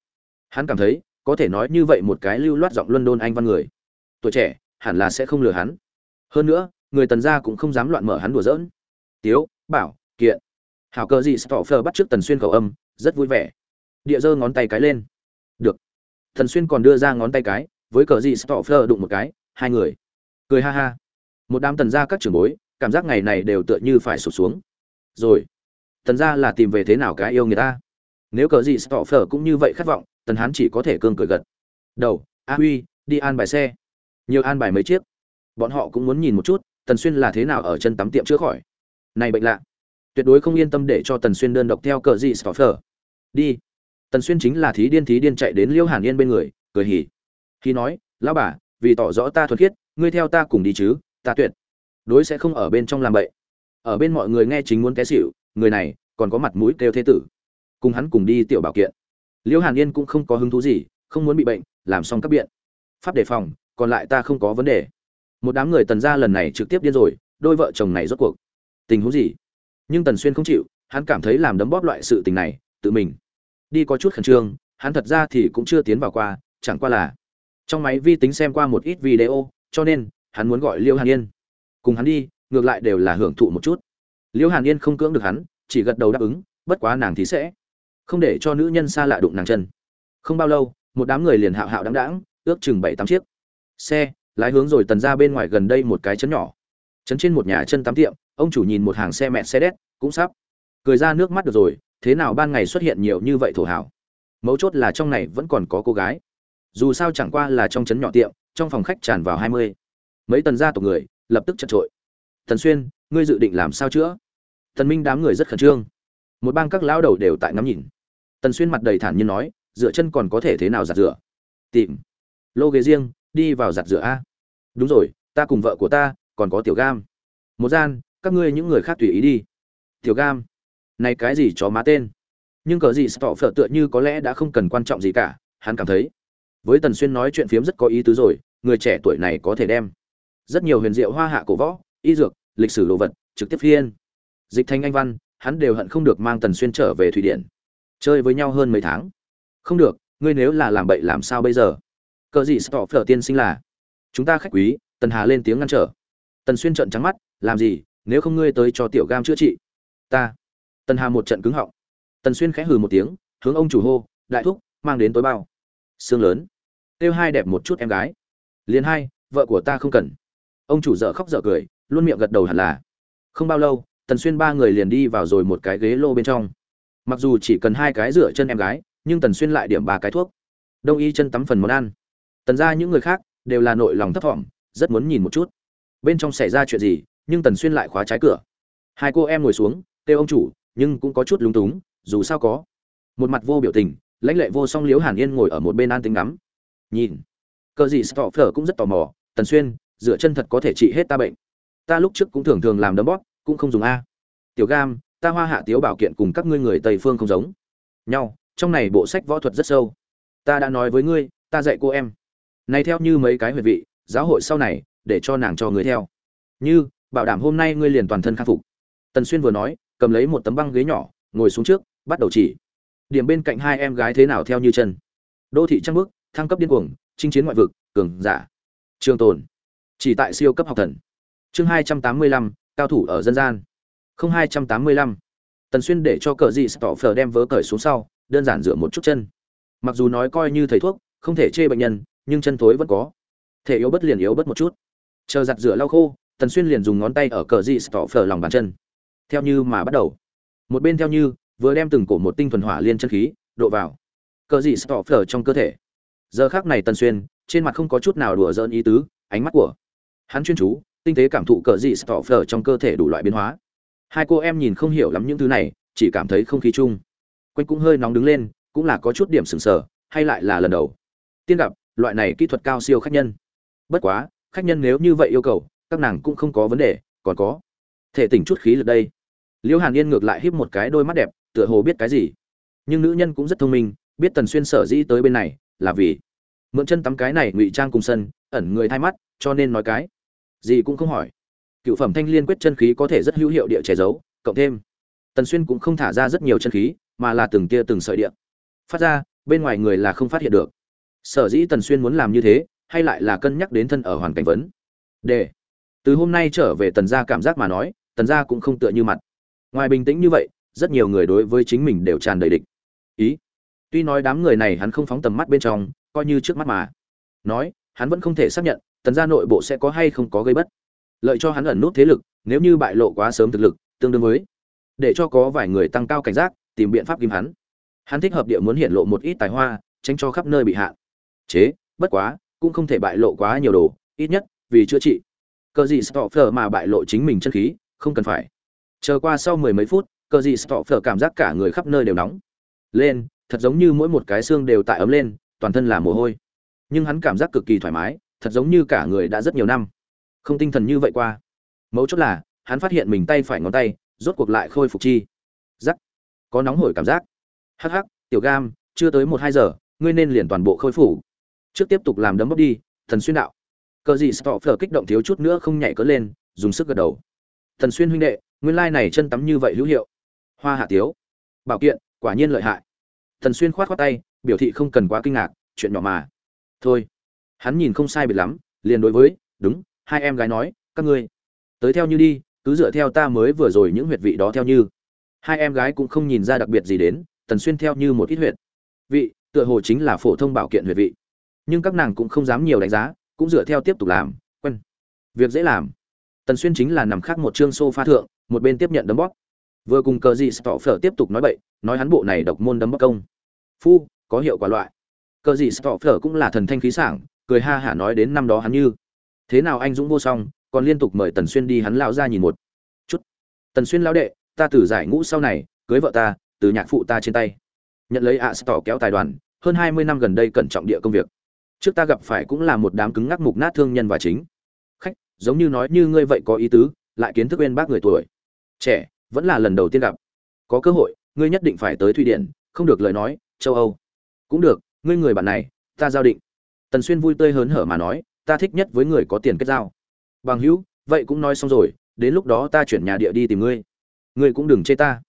Hắn cảm thấy, có thể nói như vậy một cái lưu loát giọng luân đôn anh văn người. Tuổi trẻ, hẳn là sẽ không lừa hắn. Hơn nữa, người tần gia cũng không dám loạn mở hắn đùa giỡn. Tiếu, bảo, kiện. Hảo cờ gì stoffer bắt trước tần xuyên cầu âm, rất vui vẻ. Địa giơ ngón tay cái lên. Được. Thần xuyên còn đưa ra ngón tay cái, với cờ gì stoffer đụng một cái hai người. Cười ha ha. Một đám tần gia các trưởng bối, cảm giác ngày này đều tựa như phải sụp xuống. Rồi, tần gia là tìm về thế nào cái yêu người ta? Nếu cờ gì stoffer cũng như vậy khát vọng, tần hán chỉ có thể cương cười gật. Đầu, a huy, đi an bài xe. Nhiều an bài mấy chiếc. Bọn họ cũng muốn nhìn một chút, tần xuyên là thế nào ở chân tắm tiệm chữa khỏi. Này bệnh lạ. Tuyệt đối không yên tâm để cho tần xuyên đơn độc theo cờ gì stoffer đi. Tần xuyên chính là thí điên thí điên chạy đến liêu hàn yên bên người, cười hỉ khi nói, lão bà vì tỏ rõ ta thuần khiết, ngươi theo ta cùng đi chứ, ta tuyệt. Đối sẽ không ở bên trong làm bậy. Ở bên mọi người nghe chính muốn té xỉu, người này còn có mặt mũi kêu thế tử. Cùng hắn cùng đi tiểu bảo kiện. Liễu hàn yên cũng không có hứng thú gì, không muốn bị bệnh, làm xong các biện. Pháp đề phòng, còn lại ta không có vấn đề. Một đám người tần ra lần này trực tiếp điên rồi, đôi vợ chồng này rốt cuộc. Tình huống gì? Nhưng tần xuyên không chịu, hắn cảm thấy làm đấm bóp loại sự tình này, tự mình. Đi có chút khẩn trương, hắn thật ra thì cũng chưa tiến vào qua, chẳng qua là trong máy vi tính xem qua một ít video, cho nên, hắn muốn gọi liêu hàn yên. Cùng hắn đi, ngược lại đều là hưởng thụ một chút. Liêu hàn yên không cưỡng được hắn, chỉ gật đầu đáp ứng, bất quá nàng thì sẽ không để cho nữ nhân xa lạ đụng nàng chân. Không bao lâu, một đám người liền hạo hạo đáng đáng ước chừng bảy tám chiếc xe, lái hướng rồi tần ra bên ngoài gần đây một cái chấn nhỏ. Chấn trên một nhà chân tắm tiệm, ông chủ nhìn một hàng xe mẹ xe đét, cũng sắp cười ra nước mắt được rồi, thế nào ban ngày xuất hiện nhiều như vậy thổ hảo? Mấu chốt là trong này vẫn còn có cô gái dù sao chẳng qua là trong trấn nhỏ tiệm, trong phòng khách tràn vào hai mươi. Mấy tần gia tộc người, lập tức chật trội. Thần xuyên, ngươi dự định làm sao chữa? Thần minh đám người rất khẩn trương. Một bang các lão đầu đều tại ngắm nhìn. Tần xuyên mặt đầy thản nhiên nói, dựa chân còn có thể thế nào giặt rửa? Tìm. Lô ghế riêng, đi vào giặt rửa a. Đúng rồi, ta cùng vợ của ta, còn có tiểu gam. Một gian, các ngươi những người khác tùy ý đi. Tiểu gam. Này cái gì chó má tên? Nhưng cờ gì stọ phở tựa như có lẽ đã không cần quan trọng gì cả, hắn cảm thấy với tần xuyên nói chuyện phiếm rất có ý tứ rồi, người trẻ tuổi này có thể đem rất nhiều huyền diệu hoa hạ cổ võ, y dược, lịch sử đồ vật trực tiếp phiên. Dịch thanh anh văn, hắn đều hận không được mang tần xuyên trở về thụy điển. Chơi với nhau hơn mấy tháng. Không được, ngươi nếu là làm bậy làm sao bây giờ? Cờ gì stọ phở tiên sinh là? Chúng ta khách quý, tần hà lên tiếng ngăn trở. Tần xuyên trợn trắng mắt, làm gì, nếu không ngươi tới cho tiểu gam chữa trị? Ta. Tần hà một trận cứng họng. Tần xuyên khẽ hừ một tiếng, hướng ông chủ hô, đại thúc, mang đến tối bao xương lớn. Kêu hai đẹp một chút em gái. Liền hai, vợ của ta không cần. Ông chủ dợ khóc dợ cười, luôn miệng gật đầu hẳn là. Không bao lâu, tần xuyên ba người liền đi vào rồi một cái ghế lô bên trong. Mặc dù chỉ cần hai cái rửa chân em gái, nhưng tần xuyên lại điểm ba cái thuốc. Đông y chân tắm phần món ăn. Tần ra những người khác đều là nội lòng thấp thỏm, rất muốn nhìn một chút. Bên trong xảy ra chuyện gì, nhưng tần xuyên lại khóa trái cửa. Hai cô em ngồi xuống, kêu ông chủ, nhưng cũng có chút lúng túng, dù sao có. Một mặt vô biểu tình lãnh lệ vô song liếu hàn yên ngồi ở một bên an tính ngắm. Nhìn, cờ gì phở cũng rất tò mò, tần xuyên, dựa chân thật có thể trị hết ta bệnh. Ta lúc trước cũng thường thường làm đấm bóp, cũng không dùng a. Tiểu gam, ta hoa hạ tiếu bảo kiện cùng các ngươi người tây phương không giống. Nhau, trong này bộ sách võ thuật rất sâu. Ta đã nói với ngươi, ta dạy cô em. Này theo như mấy cái huyệt vị, giáo hội sau này, để cho nàng cho người theo. Như, bảo đảm hôm nay ngươi liền toàn thân khắc phục. Tần xuyên vừa nói, cầm lấy một tấm băng ghế nhỏ, ngồi xuống trước, bắt đầu chỉ điểm bên cạnh hai em gái thế nào theo như chân. Đô thị trăng bước thăng cấp điên cuồng, chinh chiến ngoại vực, cường giả. Trường tồn. Chỉ tại siêu cấp học thần. Chương hai trăm tám mươi lăm, cao thủ ở dân gian. Không hai trăm tám mươi lăm. Tần xuyên để cho cờ dị phờ đem vớ cởi xuống sau, đơn giản rửa một chút chân. Mặc dù nói coi như thầy thuốc, không thể chê bệnh nhân, nhưng chân thối vẫn có. Thể yếu bất liền yếu bất một chút. Chờ giặt rửa lau khô, tần xuyên liền dùng ngón tay ở cờ dị stoffer lòng bàn chân. Theo như mà bắt đầu. Một bên theo như vừa đem từng cổ một tinh thuần hỏa liên chân khí, độ vào. Cờ dị stoffer trong cơ thể. Giờ khác này tần xuyên, trên mặt không có chút nào đùa dỡn ý tứ, ánh mắt của hắn chuyên chú, tinh tế cảm thụ cờ dị stoffer trong cơ thể đủ loại biến hóa. Hai cô em nhìn không hiểu lắm những thứ này, chỉ cảm thấy không khí chung. Quanh cũng hơi nóng đứng lên, cũng là có chút điểm sừng sờ, hay lại là lần đầu. Tiên gặp, loại này kỹ thuật cao siêu khách nhân. Bất quá, khách nhân nếu như vậy yêu cầu, các nàng cũng không có vấn đề, còn có thể tỉnh chút khí lực đây. Liễu hàn yên ngược lại híp một cái đôi mắt đẹp tựa hồ biết cái gì. Nhưng nữ nhân cũng rất thông minh, biết tần xuyên sở dĩ tới bên này là vì mượn chân tắm cái này ngụy trang cùng sân, ẩn người thay mắt, cho nên nói cái gì cũng không hỏi. Cựu phẩm thanh liên quyết chân khí có thể rất hữu hiệu địa che giấu, cộng thêm tần xuyên cũng không thả ra rất nhiều chân khí, mà là từng tia từng sợi điện. Phát ra, bên ngoài người là không phát hiện được. Sở dĩ tần xuyên muốn làm như thế, hay lại là cân nhắc đến thân ở hoàn cảnh vấn. Đề. Từ hôm nay trở về tần gia cảm giác mà nói, tần gia cũng không tựa như mặt. Ngoài bình tĩnh như vậy rất nhiều người đối với chính mình đều tràn đầy địch. Ý. Tuy nói đám người này hắn không phóng tầm mắt bên trong, coi như trước mắt mà. Nói, hắn vẫn không thể xác nhận, tần gia nội bộ sẽ có hay không có gây bất. Lợi cho hắn ẩn nút thế lực, nếu như bại lộ quá sớm thực lực, tương đương với, để cho có vài người tăng cao cảnh giác, tìm biện pháp kim hắn. Hắn thích hợp địa muốn hiện lộ một ít tài hoa, tránh cho khắp nơi bị hạn. Chế, bất quá, cũng không thể bại lộ quá nhiều đồ, ít nhất, vì chữa trị. Cờ gì stopper mà bại lộ chính mình chân khí, không cần phải. Chờ qua sau mười mấy phút cờ gì phở cảm giác cả người khắp nơi đều nóng. Lên, thật giống như mỗi một cái xương đều tại ấm lên, toàn thân là mồ hôi. Nhưng hắn cảm giác cực kỳ thoải mái, thật giống như cả người đã rất nhiều năm không tinh thần như vậy qua. Mấu chốt là, hắn phát hiện mình tay phải ngón tay, rốt cuộc lại khôi phục chi. Giắc có nóng hổi cảm giác. Hắc hắc, tiểu gam, chưa tới một hai giờ, ngươi nên liền toàn bộ khôi phủ trước tiếp tục làm đấm bốc đi, thần xuyên đạo. Cờ gì stop phở kích động thiếu chút nữa không nhảy cớ lên, dùng sức gật đầu. Thần xuyên huynh đệ, nguyên lai này chân tắm như vậy hữu hiệu hoa hạ tiếu. Bảo kiện, quả nhiên lợi hại. Thần xuyên khoát khoát tay, biểu thị không cần quá kinh ngạc, chuyện nhỏ mà. Thôi. Hắn nhìn không sai biệt lắm, liền đối với, đúng, hai em gái nói, các ngươi tới theo như đi, cứ dựa theo ta mới vừa rồi những huyệt vị đó theo như. Hai em gái cũng không nhìn ra đặc biệt gì đến tần xuyên theo như một ít huyệt vị, tựa hồ chính là phổ thông bảo kiện huyệt vị. Nhưng các nàng cũng không dám nhiều đánh giá, cũng dựa theo tiếp tục làm, quen. Việc dễ làm. Tần xuyên chính là nằm khác một chương sofa thượng, một bên tiếp nhận đấm bóp vừa cùng cờ gì stọ phở tiếp tục nói bậy, nói hắn bộ này độc môn đấm bất công. Phu, có hiệu quả loại. Cờ gì stọ phở cũng là thần thanh khí sảng, cười ha hả nói đến năm đó hắn như. Thế nào anh dũng vô song, còn liên tục mời tần xuyên đi hắn lao ra nhìn một chút. Tần xuyên lao đệ, ta từ giải ngũ sau này, cưới vợ ta, từ nhạc phụ ta trên tay. Nhận lấy ạ à kéo tài đoàn, hơn hai mươi năm gần đây cẩn trọng địa công việc. Trước ta gặp phải cũng là một đám cứng ngắc mục nát thương nhân và chính. Khách, giống như nói như ngươi vậy có ý tứ, lại kiến thức bên bác người tuổi. Trẻ vẫn là lần đầu tiên gặp. Có cơ hội, ngươi nhất định phải tới thụy điển, không được lời nói, châu âu. Cũng được, ngươi người bạn này, ta giao định. Tần xuyên vui tươi hớn hở mà nói, ta thích nhất với người có tiền kết giao. Bằng hữu, vậy cũng nói xong rồi, đến lúc đó ta chuyển nhà địa đi tìm ngươi. Ngươi cũng đừng chê ta.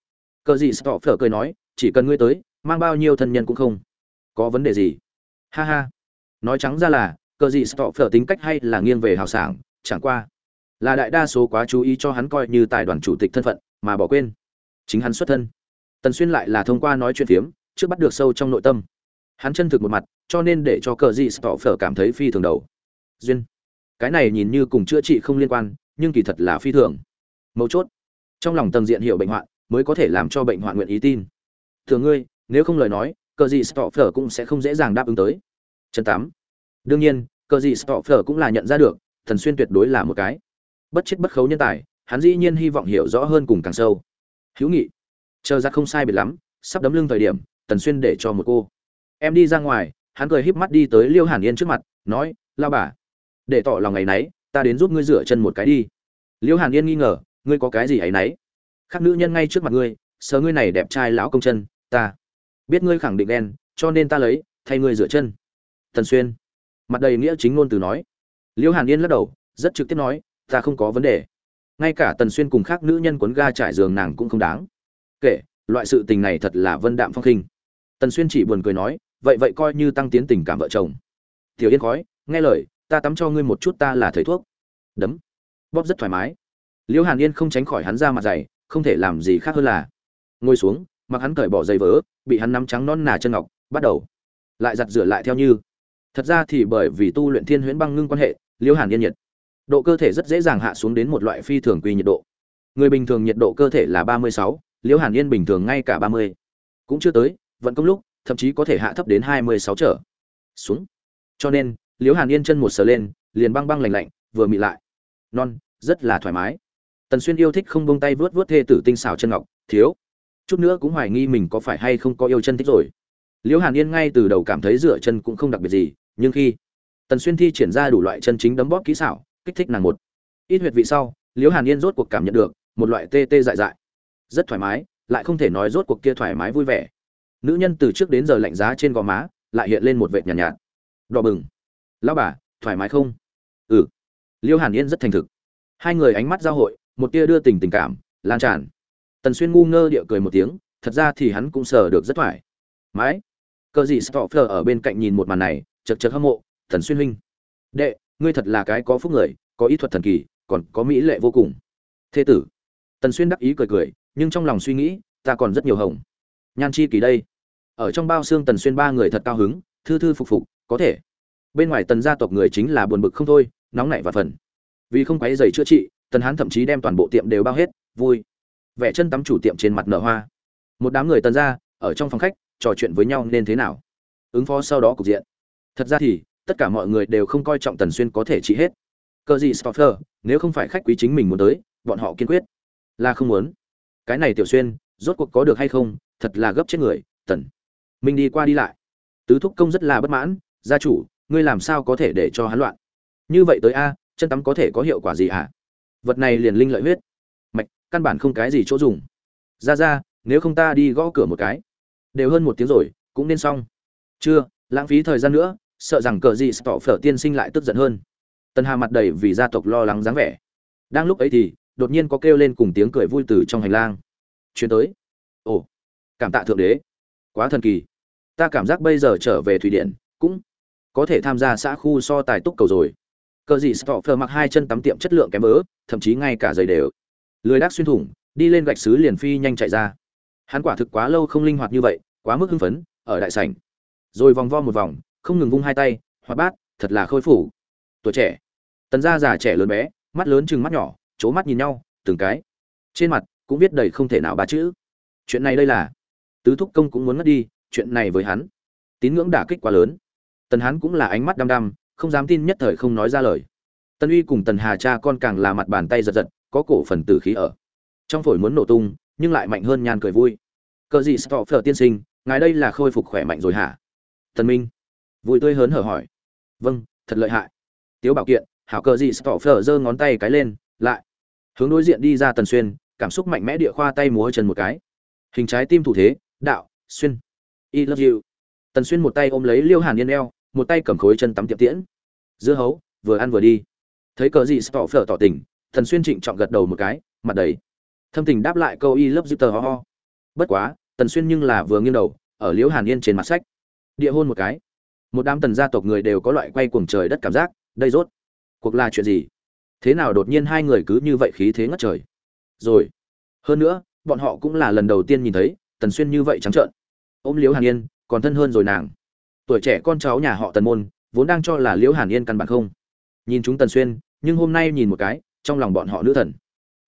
Cờ gì stop phở cười nói, chỉ cần ngươi tới, mang bao nhiêu thân nhân cũng không có vấn đề gì. Ha ha. Nói trắng ra là, cờ gì stop phở tính cách hay là nghiêng về hào sảng, chẳng qua là đại đa số quá chú ý cho hắn coi như tài đoàn chủ tịch thân phận mà bỏ quên. Chính hắn xuất thân. Tần xuyên lại là thông qua nói chuyện phiếm, trước bắt được sâu trong nội tâm. Hắn chân thực một mặt, cho nên để cho cờ Dị stop phở cảm thấy phi thường đầu. Duyên. Cái này nhìn như cùng chữa trị không liên quan, nhưng kỳ thật là phi thường. Mấu chốt. Trong lòng tầng diện hiệu bệnh hoạn, mới có thể làm cho bệnh hoạn nguyện ý tin. Thường ngươi, nếu không lời nói, cờ Dị gì Phở cũng sẽ không dễ dàng đáp ứng tới. Chân tám. Đương nhiên, cờ Dị gì Phở cũng là nhận ra được thần xuyên tuyệt đối là một cái. Bất chết bất khấu nhân tài hắn dĩ nhiên hy vọng hiểu rõ hơn cùng càng sâu. Hữu nghị, chờ ra không sai biệt lắm, sắp đấm lưng thời điểm, tần xuyên để cho một cô. Em đi ra ngoài, hắn cười híp mắt đi tới liêu hàn yên trước mặt, nói, lao bà, để tỏ lòng ngày nấy, ta đến giúp ngươi rửa chân một cái đi. Liêu hàn yên nghi ngờ, ngươi có cái gì ấy nấy? Khác nữ nhân ngay trước mặt ngươi, sờ ngươi này đẹp trai lão công chân, ta biết ngươi khẳng định đen, cho nên ta lấy, thay ngươi rửa chân. Tần xuyên, mặt đầy nghĩa chính ngôn từ nói. Liêu hàn yên lắc đầu, rất trực tiếp nói, ta không có vấn đề ngay cả tần xuyên cùng khác nữ nhân quấn ga trải giường nàng cũng không đáng. Kể loại sự tình này thật là vân đạm phong khinh. Tần xuyên chỉ buồn cười nói, vậy vậy coi như tăng tiến tình cảm vợ chồng. Tiểu yên khói, nghe lời, ta tắm cho ngươi một chút ta là thầy thuốc. Đấm. Bóp rất thoải mái. Liễu hàn yên không tránh khỏi hắn ra mặt dày, không thể làm gì khác hơn là ngồi xuống, mặc hắn cởi bỏ giày vớ, bị hắn nắm trắng non nà chân ngọc, bắt đầu. Lại giặt rửa lại theo như. Thật ra thì bởi vì tu luyện thiên huyễn băng ngưng quan hệ liễu hàn yên nhiệt độ cơ thể rất dễ dàng hạ xuống đến một loại phi thường quy nhiệt độ. Người bình thường nhiệt độ cơ thể là ba mươi sáu, liễu hàn yên bình thường ngay cả ba mươi. Cũng chưa tới, vận công lúc, thậm chí có thể hạ thấp đến hai mươi sáu trở. Xuống. Cho nên, liễu hàn yên chân một sờ lên, liền băng băng lạnh lạnh, vừa mị lại. Non, rất là thoải mái. Tần xuyên yêu thích không bông tay vớt vớt thê tử tinh xảo chân ngọc, thiếu. Chút nữa cũng hoài nghi mình có phải hay không có yêu chân thích rồi. Liễu hàn yên ngay từ đầu cảm thấy dựa chân cũng không đặc biệt gì, nhưng khi tần xuyên thi triển ra đủ loại chân chính đấm bóp kỹ xảo kích thích nàng một. Ít huyệt vị sau liễu hàn yên rốt cuộc cảm nhận được một loại tê tê dại dại. Rất thoải mái lại không thể nói rốt cuộc kia thoải mái vui vẻ. Nữ nhân từ trước đến giờ lạnh giá trên gò má lại hiện lên một vệt nhàn nhạt, nhạt. Đỏ bừng. Lão bà thoải mái không? Ừ. Liễu hàn yên rất thành thực. Hai người ánh mắt giao hội một tia đưa tình tình cảm lan tràn. Tần xuyên ngu ngơ địa cười một tiếng thật ra thì hắn cũng sờ được rất thoải. Mái cờ gì stopher ở bên cạnh nhìn một màn này chật chật hâm mộ tần xuyên huynh. Đệ ngươi thật là cái có phúc người, có ý thuật thần kỳ, còn có mỹ lệ vô cùng. Thế tử. Tần xuyên đắc ý cười cười, nhưng trong lòng suy nghĩ, ta còn rất nhiều hồng. Nhan chi kỳ đây. Ở trong bao xương tần xuyên ba người thật cao hứng, thư thư phục phục, có thể. Bên ngoài tần gia tộc người chính là buồn bực không thôi, nóng nảy và phần vì không quấy giày chữa trị, tần hán thậm chí đem toàn bộ tiệm đều bao hết, vui. Vẻ chân tắm chủ tiệm trên mặt nở hoa. Một đám người tần gia, ở trong phòng khách, trò chuyện với nhau nên thế nào? Ứng phó sau đó cục diện. Thật ra thì tất cả mọi người đều không coi trọng tần xuyên có thể trị hết. Cờ gì stoffer, nếu không phải khách quý chính mình muốn tới, bọn họ kiên quyết. Là không muốn. Cái này tiểu xuyên, rốt cuộc có được hay không, thật là gấp chết người, tần. Mình đi qua đi lại. Tứ thúc công rất là bất mãn, gia chủ, ngươi làm sao có thể để cho hắn loạn? Như vậy tới a, chân tắm có thể có hiệu quả gì hả vật này liền linh lợi huyết. Mạch, căn bản không cái gì chỗ dùng. Ra ra, nếu không ta đi gõ cửa một cái. Đều hơn một tiếng rồi, cũng nên xong. Chưa, lãng phí thời gian nữa sợ rằng cờ gì stọ phở tiên sinh lại tức giận hơn. Tần hà mặt đầy vì gia tộc lo lắng dáng vẻ. Đang lúc ấy thì, đột nhiên có kêu lên cùng tiếng cười vui từ trong hành lang. Chuyến tới. Ồ, cảm tạ thượng đế. Quá thần kỳ. Ta cảm giác bây giờ trở về thủy điện, cũng có thể tham gia xã khu so tài túc cầu rồi. Cờ gì Phở mặc hai chân tắm tiệm chất lượng kém ớ, thậm chí ngay cả giày đều. Lười đác xuyên thủng, đi lên gạch xứ liền phi nhanh chạy ra. Hắn quả thực quá lâu không linh hoạt như vậy, quá mức hưng phấn, ở đại sảnh. Rồi vòng vo một vòng không ngừng vung hai tay, hoạt bát, thật là khôi phủ tuổi trẻ. Tần gia già trẻ lớn bé, mắt lớn chừng mắt nhỏ c mắt nhìn nhau, từng cái. Trên mặt cũng viết đầy không thể nào ba chữ. Chuyện này đây là, tứ thúc công cũng muốn mất đi, chuyện này với hắn, tín ngưỡng đả kích quá lớn. Tần hắn cũng là ánh mắt đăm đăm, không dám tin nhất thời không nói ra lời. Tần uy cùng tần hà cha con càng là mặt bàn tay giật giật, có cổ phần tử khí ở. Trong phổi muốn nổ tung, nhưng lại mạnh hơn nhan cười vui. Cờ gì stop phở tiên sinh, ngài đây là khôi phục khỏe mạnh rồi hả? Tần minh vui tươi hớn hở hỏi. Vâng thật lợi hại. Tiếu bảo kiện, hảo cờ gì stop phở giơ ngón tay cái lên, lại. Hướng đối diện đi ra tần xuyên, cảm xúc mạnh mẽ địa khoa tay múa chân một cái. Hình trái tim thủ thế, đạo, xuyên. I love you. Tần xuyên một tay ôm lấy liêu hàn yên eo, một tay cầm khối chân tắm tiệm tiễn. Dưa hấu, vừa ăn vừa đi. Thấy cờ gì stop phở tỏ tình thần xuyên trịnh trọng gật đầu một cái, mặt đầy. Thâm tình đáp lại câu i love you tờ ho ho. Bất quá, tần xuyên nhưng là vừa nghiêng đầu, ở liễu hàn yên trên mặt sách. Địa hôn một cái một đám tần gia tộc người đều có loại quay cuồng trời đất cảm giác, đây rốt cuộc là chuyện gì? Thế nào đột nhiên hai người cứ như vậy khí thế ngất trời? Rồi, hơn nữa, bọn họ cũng là lần đầu tiên nhìn thấy, tần xuyên như vậy trắng trợn. Ôm liễu hàn yên, còn thân hơn rồi nàng. Tuổi trẻ con cháu nhà họ tần môn, vốn đang cho là liễu hàn yên căn bản không. Nhìn chúng tần xuyên, nhưng hôm nay nhìn một cái, trong lòng bọn họ nữ thần.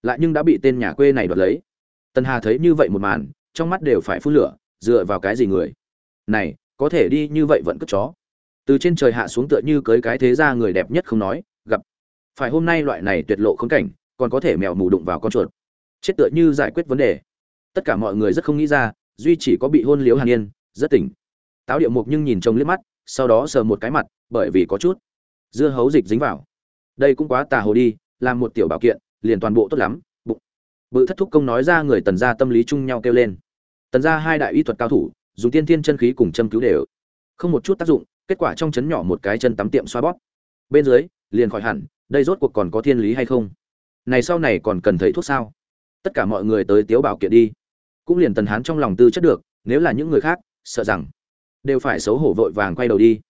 Lại nhưng đã bị tên nhà quê này đoạt lấy. Tần hà thấy như vậy một màn, trong mắt đều phải phun lửa, dựa vào cái gì người? Này có thể đi như vậy vẫn cất chó. Từ trên trời hạ xuống tựa như cưới cái thế ra người đẹp nhất không nói, gặp. Phải hôm nay loại này tuyệt lộ khống cảnh, còn có thể mèo mù đụng vào con chuột. Chết tựa như giải quyết vấn đề. Tất cả mọi người rất không nghĩ ra, duy chỉ có bị hôn liếu hàn yên, rất tỉnh. Táo điệu mục nhưng nhìn trông liếc mắt, sau đó sờ một cái mặt, bởi vì có chút dưa hấu dịch dính vào. Đây cũng quá tà hồ đi, làm một tiểu bảo kiện, liền toàn bộ tốt lắm, bụng. Bự thất thúc công nói ra người tần gia tâm lý chung nhau kêu lên. Tần gia hai đại y thuật cao thủ dùng tiên thiên chân khí cùng châm cứu đều. Không một chút tác dụng, kết quả trong chấn nhỏ một cái chân tắm tiệm xoa bóp. Bên dưới, liền khỏi hẳn, đây rốt cuộc còn có thiên lý hay không? Này sau này còn cần thấy thuốc sao? Tất cả mọi người tới tiếu bảo kiện đi. Cũng liền tần hán trong lòng tư chất được, nếu là những người khác, sợ rằng đều phải xấu hổ vội vàng quay đầu đi.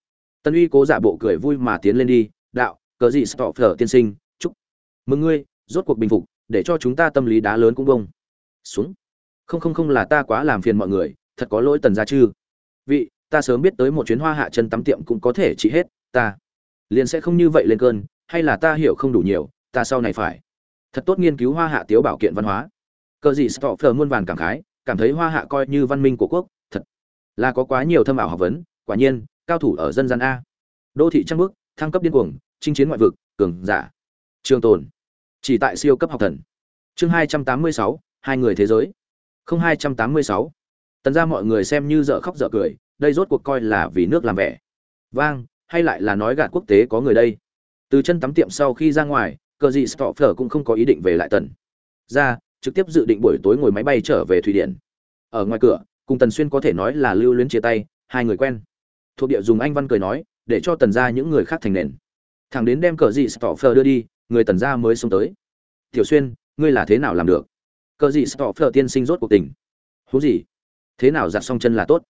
Tân uy cố giả bộ cười vui mà tiến lên đi, đạo, cờ gì sợ phở tiên sinh, chúc mừng ngươi, rốt cuộc bình phục, để cho chúng ta tâm lý đá lớn cũng bông. Xuống. Không không không là ta quá làm phiền mọi người thật có lỗi tần gia chư. Vị, ta sớm biết tới một chuyến hoa hạ chân tắm tiệm cũng có thể trị hết ta. Liền sẽ không như vậy lên cơn, hay là ta hiểu không đủ nhiều, ta sau này phải. Thật tốt nghiên cứu hoa hạ tiếu bảo kiện văn hóa. Cờ gì stopher muôn vàn cảm khái, cảm thấy hoa hạ coi như văn minh của quốc, thật là có quá nhiều thâm ảo học vấn, quả nhiên, cao thủ ở dân gian a. Đô thị trăng bước thăng cấp điên cuồng, chinh chiến ngoại vực, cường giả. Trường tồn, chỉ tại siêu cấp học thần. Chương hai trăm tám mươi sáu, hai người thế giới. Không hai trăm tám mươi sáu tần ra mọi người xem như dở khóc dở cười, đây rốt cuộc coi là vì nước làm vẻ. Vang, hay lại là nói gạt quốc tế có người đây? Từ chân tắm tiệm sau khi ra ngoài, cờ gì Phở cũng không có ý định về lại tần. Ra, trực tiếp dự định buổi tối ngồi máy bay trở về thụy điển. Ở ngoài cửa, cùng tần xuyên có thể nói là lưu luyến chia tay, hai người quen. Thuộc địa dùng anh văn cười nói, để cho tần ra những người khác thành nền. Thằng đến đem cờ gì Phở đưa đi, người tần ra mới xông tới. Tiểu xuyên, ngươi là thế nào làm được? Cờ gì Phở tiên sinh rốt cuộc tình. Hú gì? Thế nào giặt xong chân là tốt?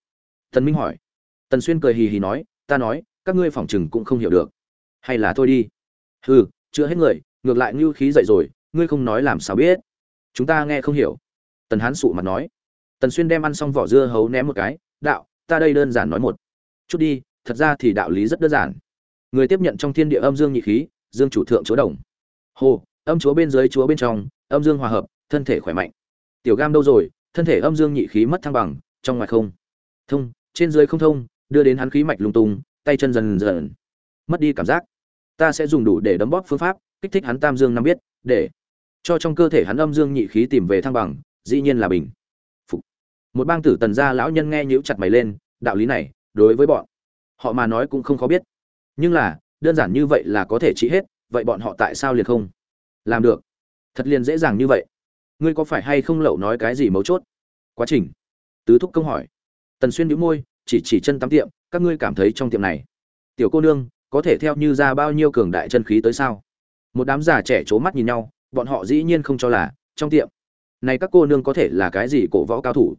Tần minh hỏi. Tần xuyên cười hì hì nói, ta nói, các ngươi phỏng chừng cũng không hiểu được. Hay là thôi đi. Hừ, chưa hết người, ngược lại ngưu khí dậy rồi, ngươi không nói làm sao biết. Chúng ta nghe không hiểu. Tần hán sụ mặt nói. Tần xuyên đem ăn xong vỏ dưa hấu ném một cái, đạo, ta đây đơn giản nói một chút đi, thật ra thì đạo lý rất đơn giản. Người tiếp nhận trong thiên địa âm dương nhị khí, dương chủ thượng chúa đồng. Hồ, âm chúa bên dưới chúa bên trong, âm dương hòa hợp, thân thể khỏe mạnh. Tiểu gam đâu rồi thân thể âm dương nhị khí mất thăng bằng, trong ngoài không. Thông, trên dưới không thông, đưa đến hắn khí mạch lung tung, tay chân dần dần, mất đi cảm giác. Ta sẽ dùng đủ để đấm bóp phương pháp, kích thích hắn tam dương năm biết, để cho trong cơ thể hắn âm dương nhị khí tìm về thăng bằng, dĩ nhiên là bình. Phục. Một bang tử tần gia lão nhân nghe nhíu chặt mày lên, đạo lý này, đối với bọn họ mà nói cũng không khó biết. Nhưng là, đơn giản như vậy là có thể trị hết, vậy bọn họ tại sao liền không? Làm được. Thật liền dễ dàng như vậy ngươi có phải hay không lậu nói cái gì mấu chốt? Quá trình. Tứ thúc công hỏi. Tần xuyên đĩu môi, chỉ chỉ chân tắm tiệm, các ngươi cảm thấy trong tiệm này, tiểu cô nương, có thể theo như ra bao nhiêu cường đại chân khí tới sao? Một đám già trẻ c mắt nhìn nhau, bọn họ dĩ nhiên không cho là, trong tiệm, này các cô nương có thể là cái gì cổ võ cao thủ.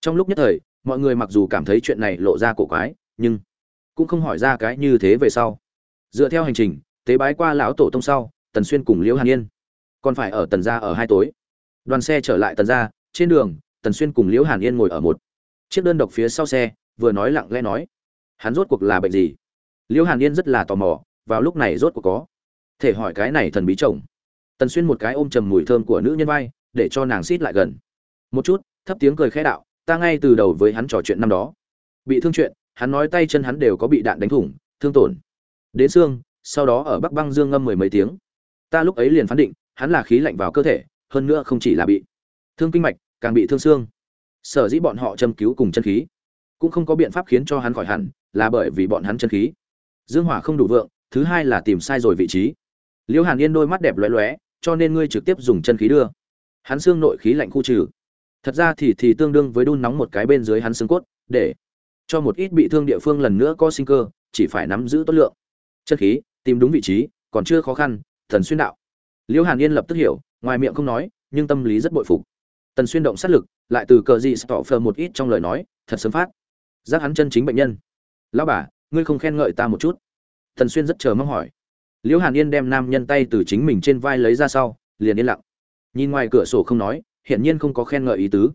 Trong lúc nhất thời, mọi người mặc dù cảm thấy chuyện này lộ ra cổ quái, nhưng cũng không hỏi ra cái như thế về sau. Dựa theo hành trình, tế bái qua lão tổ tông sau, tần xuyên cùng liễu hàn yên. Còn phải ở tần gia ở hai tối đoàn xe trở lại tần gia trên đường, tần xuyên cùng liễu hàn yên ngồi ở một chiếc đơn độc phía sau xe, vừa nói lặng lẽ nói, hắn rốt cuộc là bệnh gì? Liễu hàn yên rất là tò mò, vào lúc này rốt cuộc có thể hỏi cái này thần bí chồng. Tần xuyên một cái ôm trầm mùi thơm của nữ nhân vai, để cho nàng xít lại gần. Một chút, thấp tiếng cười khẽ đạo, ta ngay từ đầu với hắn trò chuyện năm đó, bị thương chuyện, hắn nói tay chân hắn đều có bị đạn đánh thủng, thương tổn. Đến xương, sau đó ở bắc băng dương ngâm mười mấy tiếng. Ta lúc ấy liền phán định, hắn là khí lạnh vào cơ thể hơn nữa không chỉ là bị thương kinh mạch, càng bị thương xương. Sở dĩ bọn họ châm cứu cùng chân khí, cũng không có biện pháp khiến cho hắn khỏi hẳn, là bởi vì bọn hắn chân khí. Dương hỏa không đủ vượng, thứ hai là tìm sai rồi vị trí. Liễu hàn yên đôi mắt đẹp lóe lóe, cho nên ngươi trực tiếp dùng chân khí đưa. Hắn xương nội khí lạnh khu trừ. Thật ra thì thì tương đương với đun nóng một cái bên dưới hắn xương cốt, để cho một ít bị thương địa phương lần nữa có sinh cơ, chỉ phải nắm giữ tốt lượng. Chân khí, tìm đúng vị trí, còn chưa khó khăn, thần xuyên đạo liễu hàn yên lập tức hiểu, ngoài miệng không nói, nhưng tâm lý rất bội phục. Tần xuyên động sát lực, lại từ cờ gì phờ một ít trong lời nói, thật sớm phát. Giác hắn chân chính bệnh nhân. Lão bà, ngươi không khen ngợi ta một chút? Tần xuyên rất chờ mong hỏi. Liễu hàn yên đem nam nhân tay từ chính mình trên vai lấy ra sau, liền yên lặng. Nhìn ngoài cửa sổ không nói, hiển nhiên không có khen ngợi ý tứ.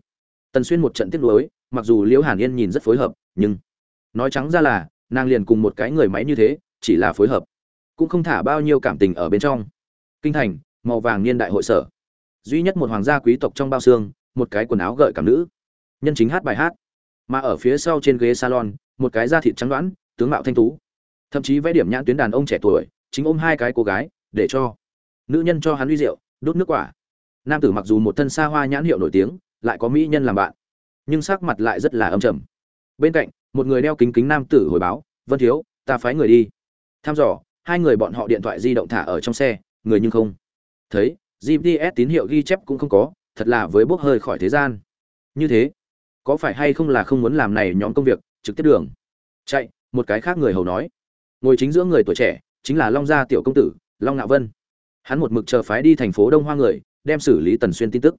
Tần xuyên một trận tiếc nuối, mặc dù liễu hàn yên nhìn rất phối hợp, nhưng nói trắng ra là, nàng liền cùng một cái người máy như thế, chỉ là phối hợp. Cũng không thả bao nhiêu cảm tình ở bên trong kinh thành, màu vàng niên đại hội sở. Duy nhất một hoàng gia quý tộc trong bao xương, một cái quần áo gợi cảm nữ. Nhân chính hát bài hát. Mà ở phía sau trên ghế salon, một cái da thịt trắng đoán, tướng mạo thanh tú. Thậm chí vẽ điểm nhãn tuyến đàn ông trẻ tuổi, chính ôm hai cái cô gái, để cho nữ nhân cho hắn uy rượu đốt nước quả. Nam tử mặc dù một thân xa hoa nhãn hiệu nổi tiếng, lại có mỹ nhân làm bạn, nhưng sắc mặt lại rất là âm trầm. Bên cạnh, một người đeo kính kính nam tử hồi báo, vân thiếu, ta phái người đi. Tham dò, hai người bọn họ điện thoại di động thả ở trong xe người nhưng không. Thấy gps tín hiệu ghi chép cũng không có, thật là với bốc hơi khỏi thế gian. Như thế, có phải hay không là không muốn làm này nhóm công việc, trực tiếp đường? Chạy, một cái khác người hầu nói. Ngồi chính giữa người tuổi trẻ, chính là long gia tiểu công tử, long ngạo vân. Hắn một mực chờ phái đi thành phố đông hoa người, đem xử lý tần xuyên tin tức.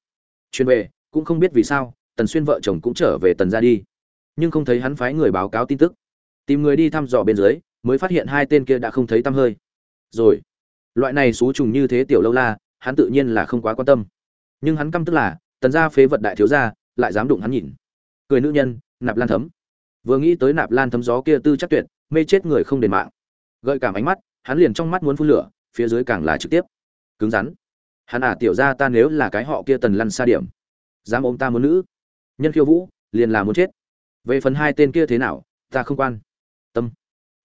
Chuyên về, cũng không biết vì sao, tần xuyên vợ chồng cũng trở về tần ra đi. Nhưng không thấy hắn phái người báo cáo tin tức. Tìm người đi thăm dò bên dưới, mới phát hiện hai tên kia đã không thấy tăm hơi. Rồi loại này xú trùng như thế tiểu lâu la, hắn tự nhiên là không quá quan tâm. Nhưng hắn căm tức là, tần gia phế vật đại thiếu gia, lại dám đụng hắn nhìn. Cười nữ nhân, nạp lan thấm. Vừa nghĩ tới nạp lan thấm gió kia tư chắc tuyệt, mê chết người không đền mạng. Gợi cảm ánh mắt, hắn liền trong mắt muốn phun lửa, phía dưới càng là trực tiếp. Cứng rắn. Hắn à tiểu ra ta nếu là cái họ kia tần lăn xa điểm. Dám ôm ta muốn nữ. Nhân khiêu vũ, liền là muốn chết. Về phần hai tên kia thế nào, ta không quan tâm.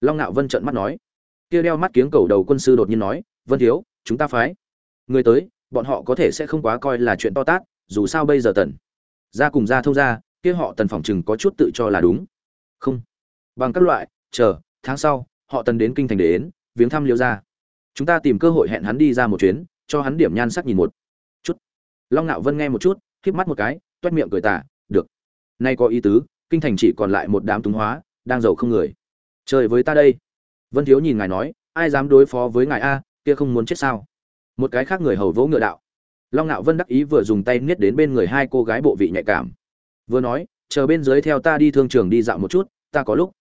Long nạo vân trợn mắt nói. Kia đeo mắt kiếng cầu đầu quân sư đột nhiên nói vân thiếu, chúng ta phái. Người tới, bọn họ có thể sẽ không quá coi là chuyện to tát, dù sao bây giờ tần. Ra cùng ra thông ra, kia họ tần phòng chừng có chút tự cho là đúng. Không. Bằng các loại, chờ, tháng sau, họ tần đến kinh thành đến, viếng thăm liêu ra chúng ta tìm cơ hội hẹn hắn đi ra một chuyến, cho hắn điểm nhan sắc nhìn một chút. Long nạo vân nghe một chút, híp mắt một cái, toét miệng cười tả được. Nay có ý tứ, kinh thành chỉ còn lại một đám túng hóa, đang giàu không người. Chơi với ta đây. Vân thiếu nhìn ngài nói, ai dám đối phó với ngài a kia không muốn chết sao? Một cái khác người hầu vỗ ngựa đạo. Long nạo vân đắc ý vừa dùng tay niết đến bên người hai cô gái bộ vị nhạy cảm. Vừa nói, chờ bên dưới theo ta đi thương trường đi dạo một chút, ta có lúc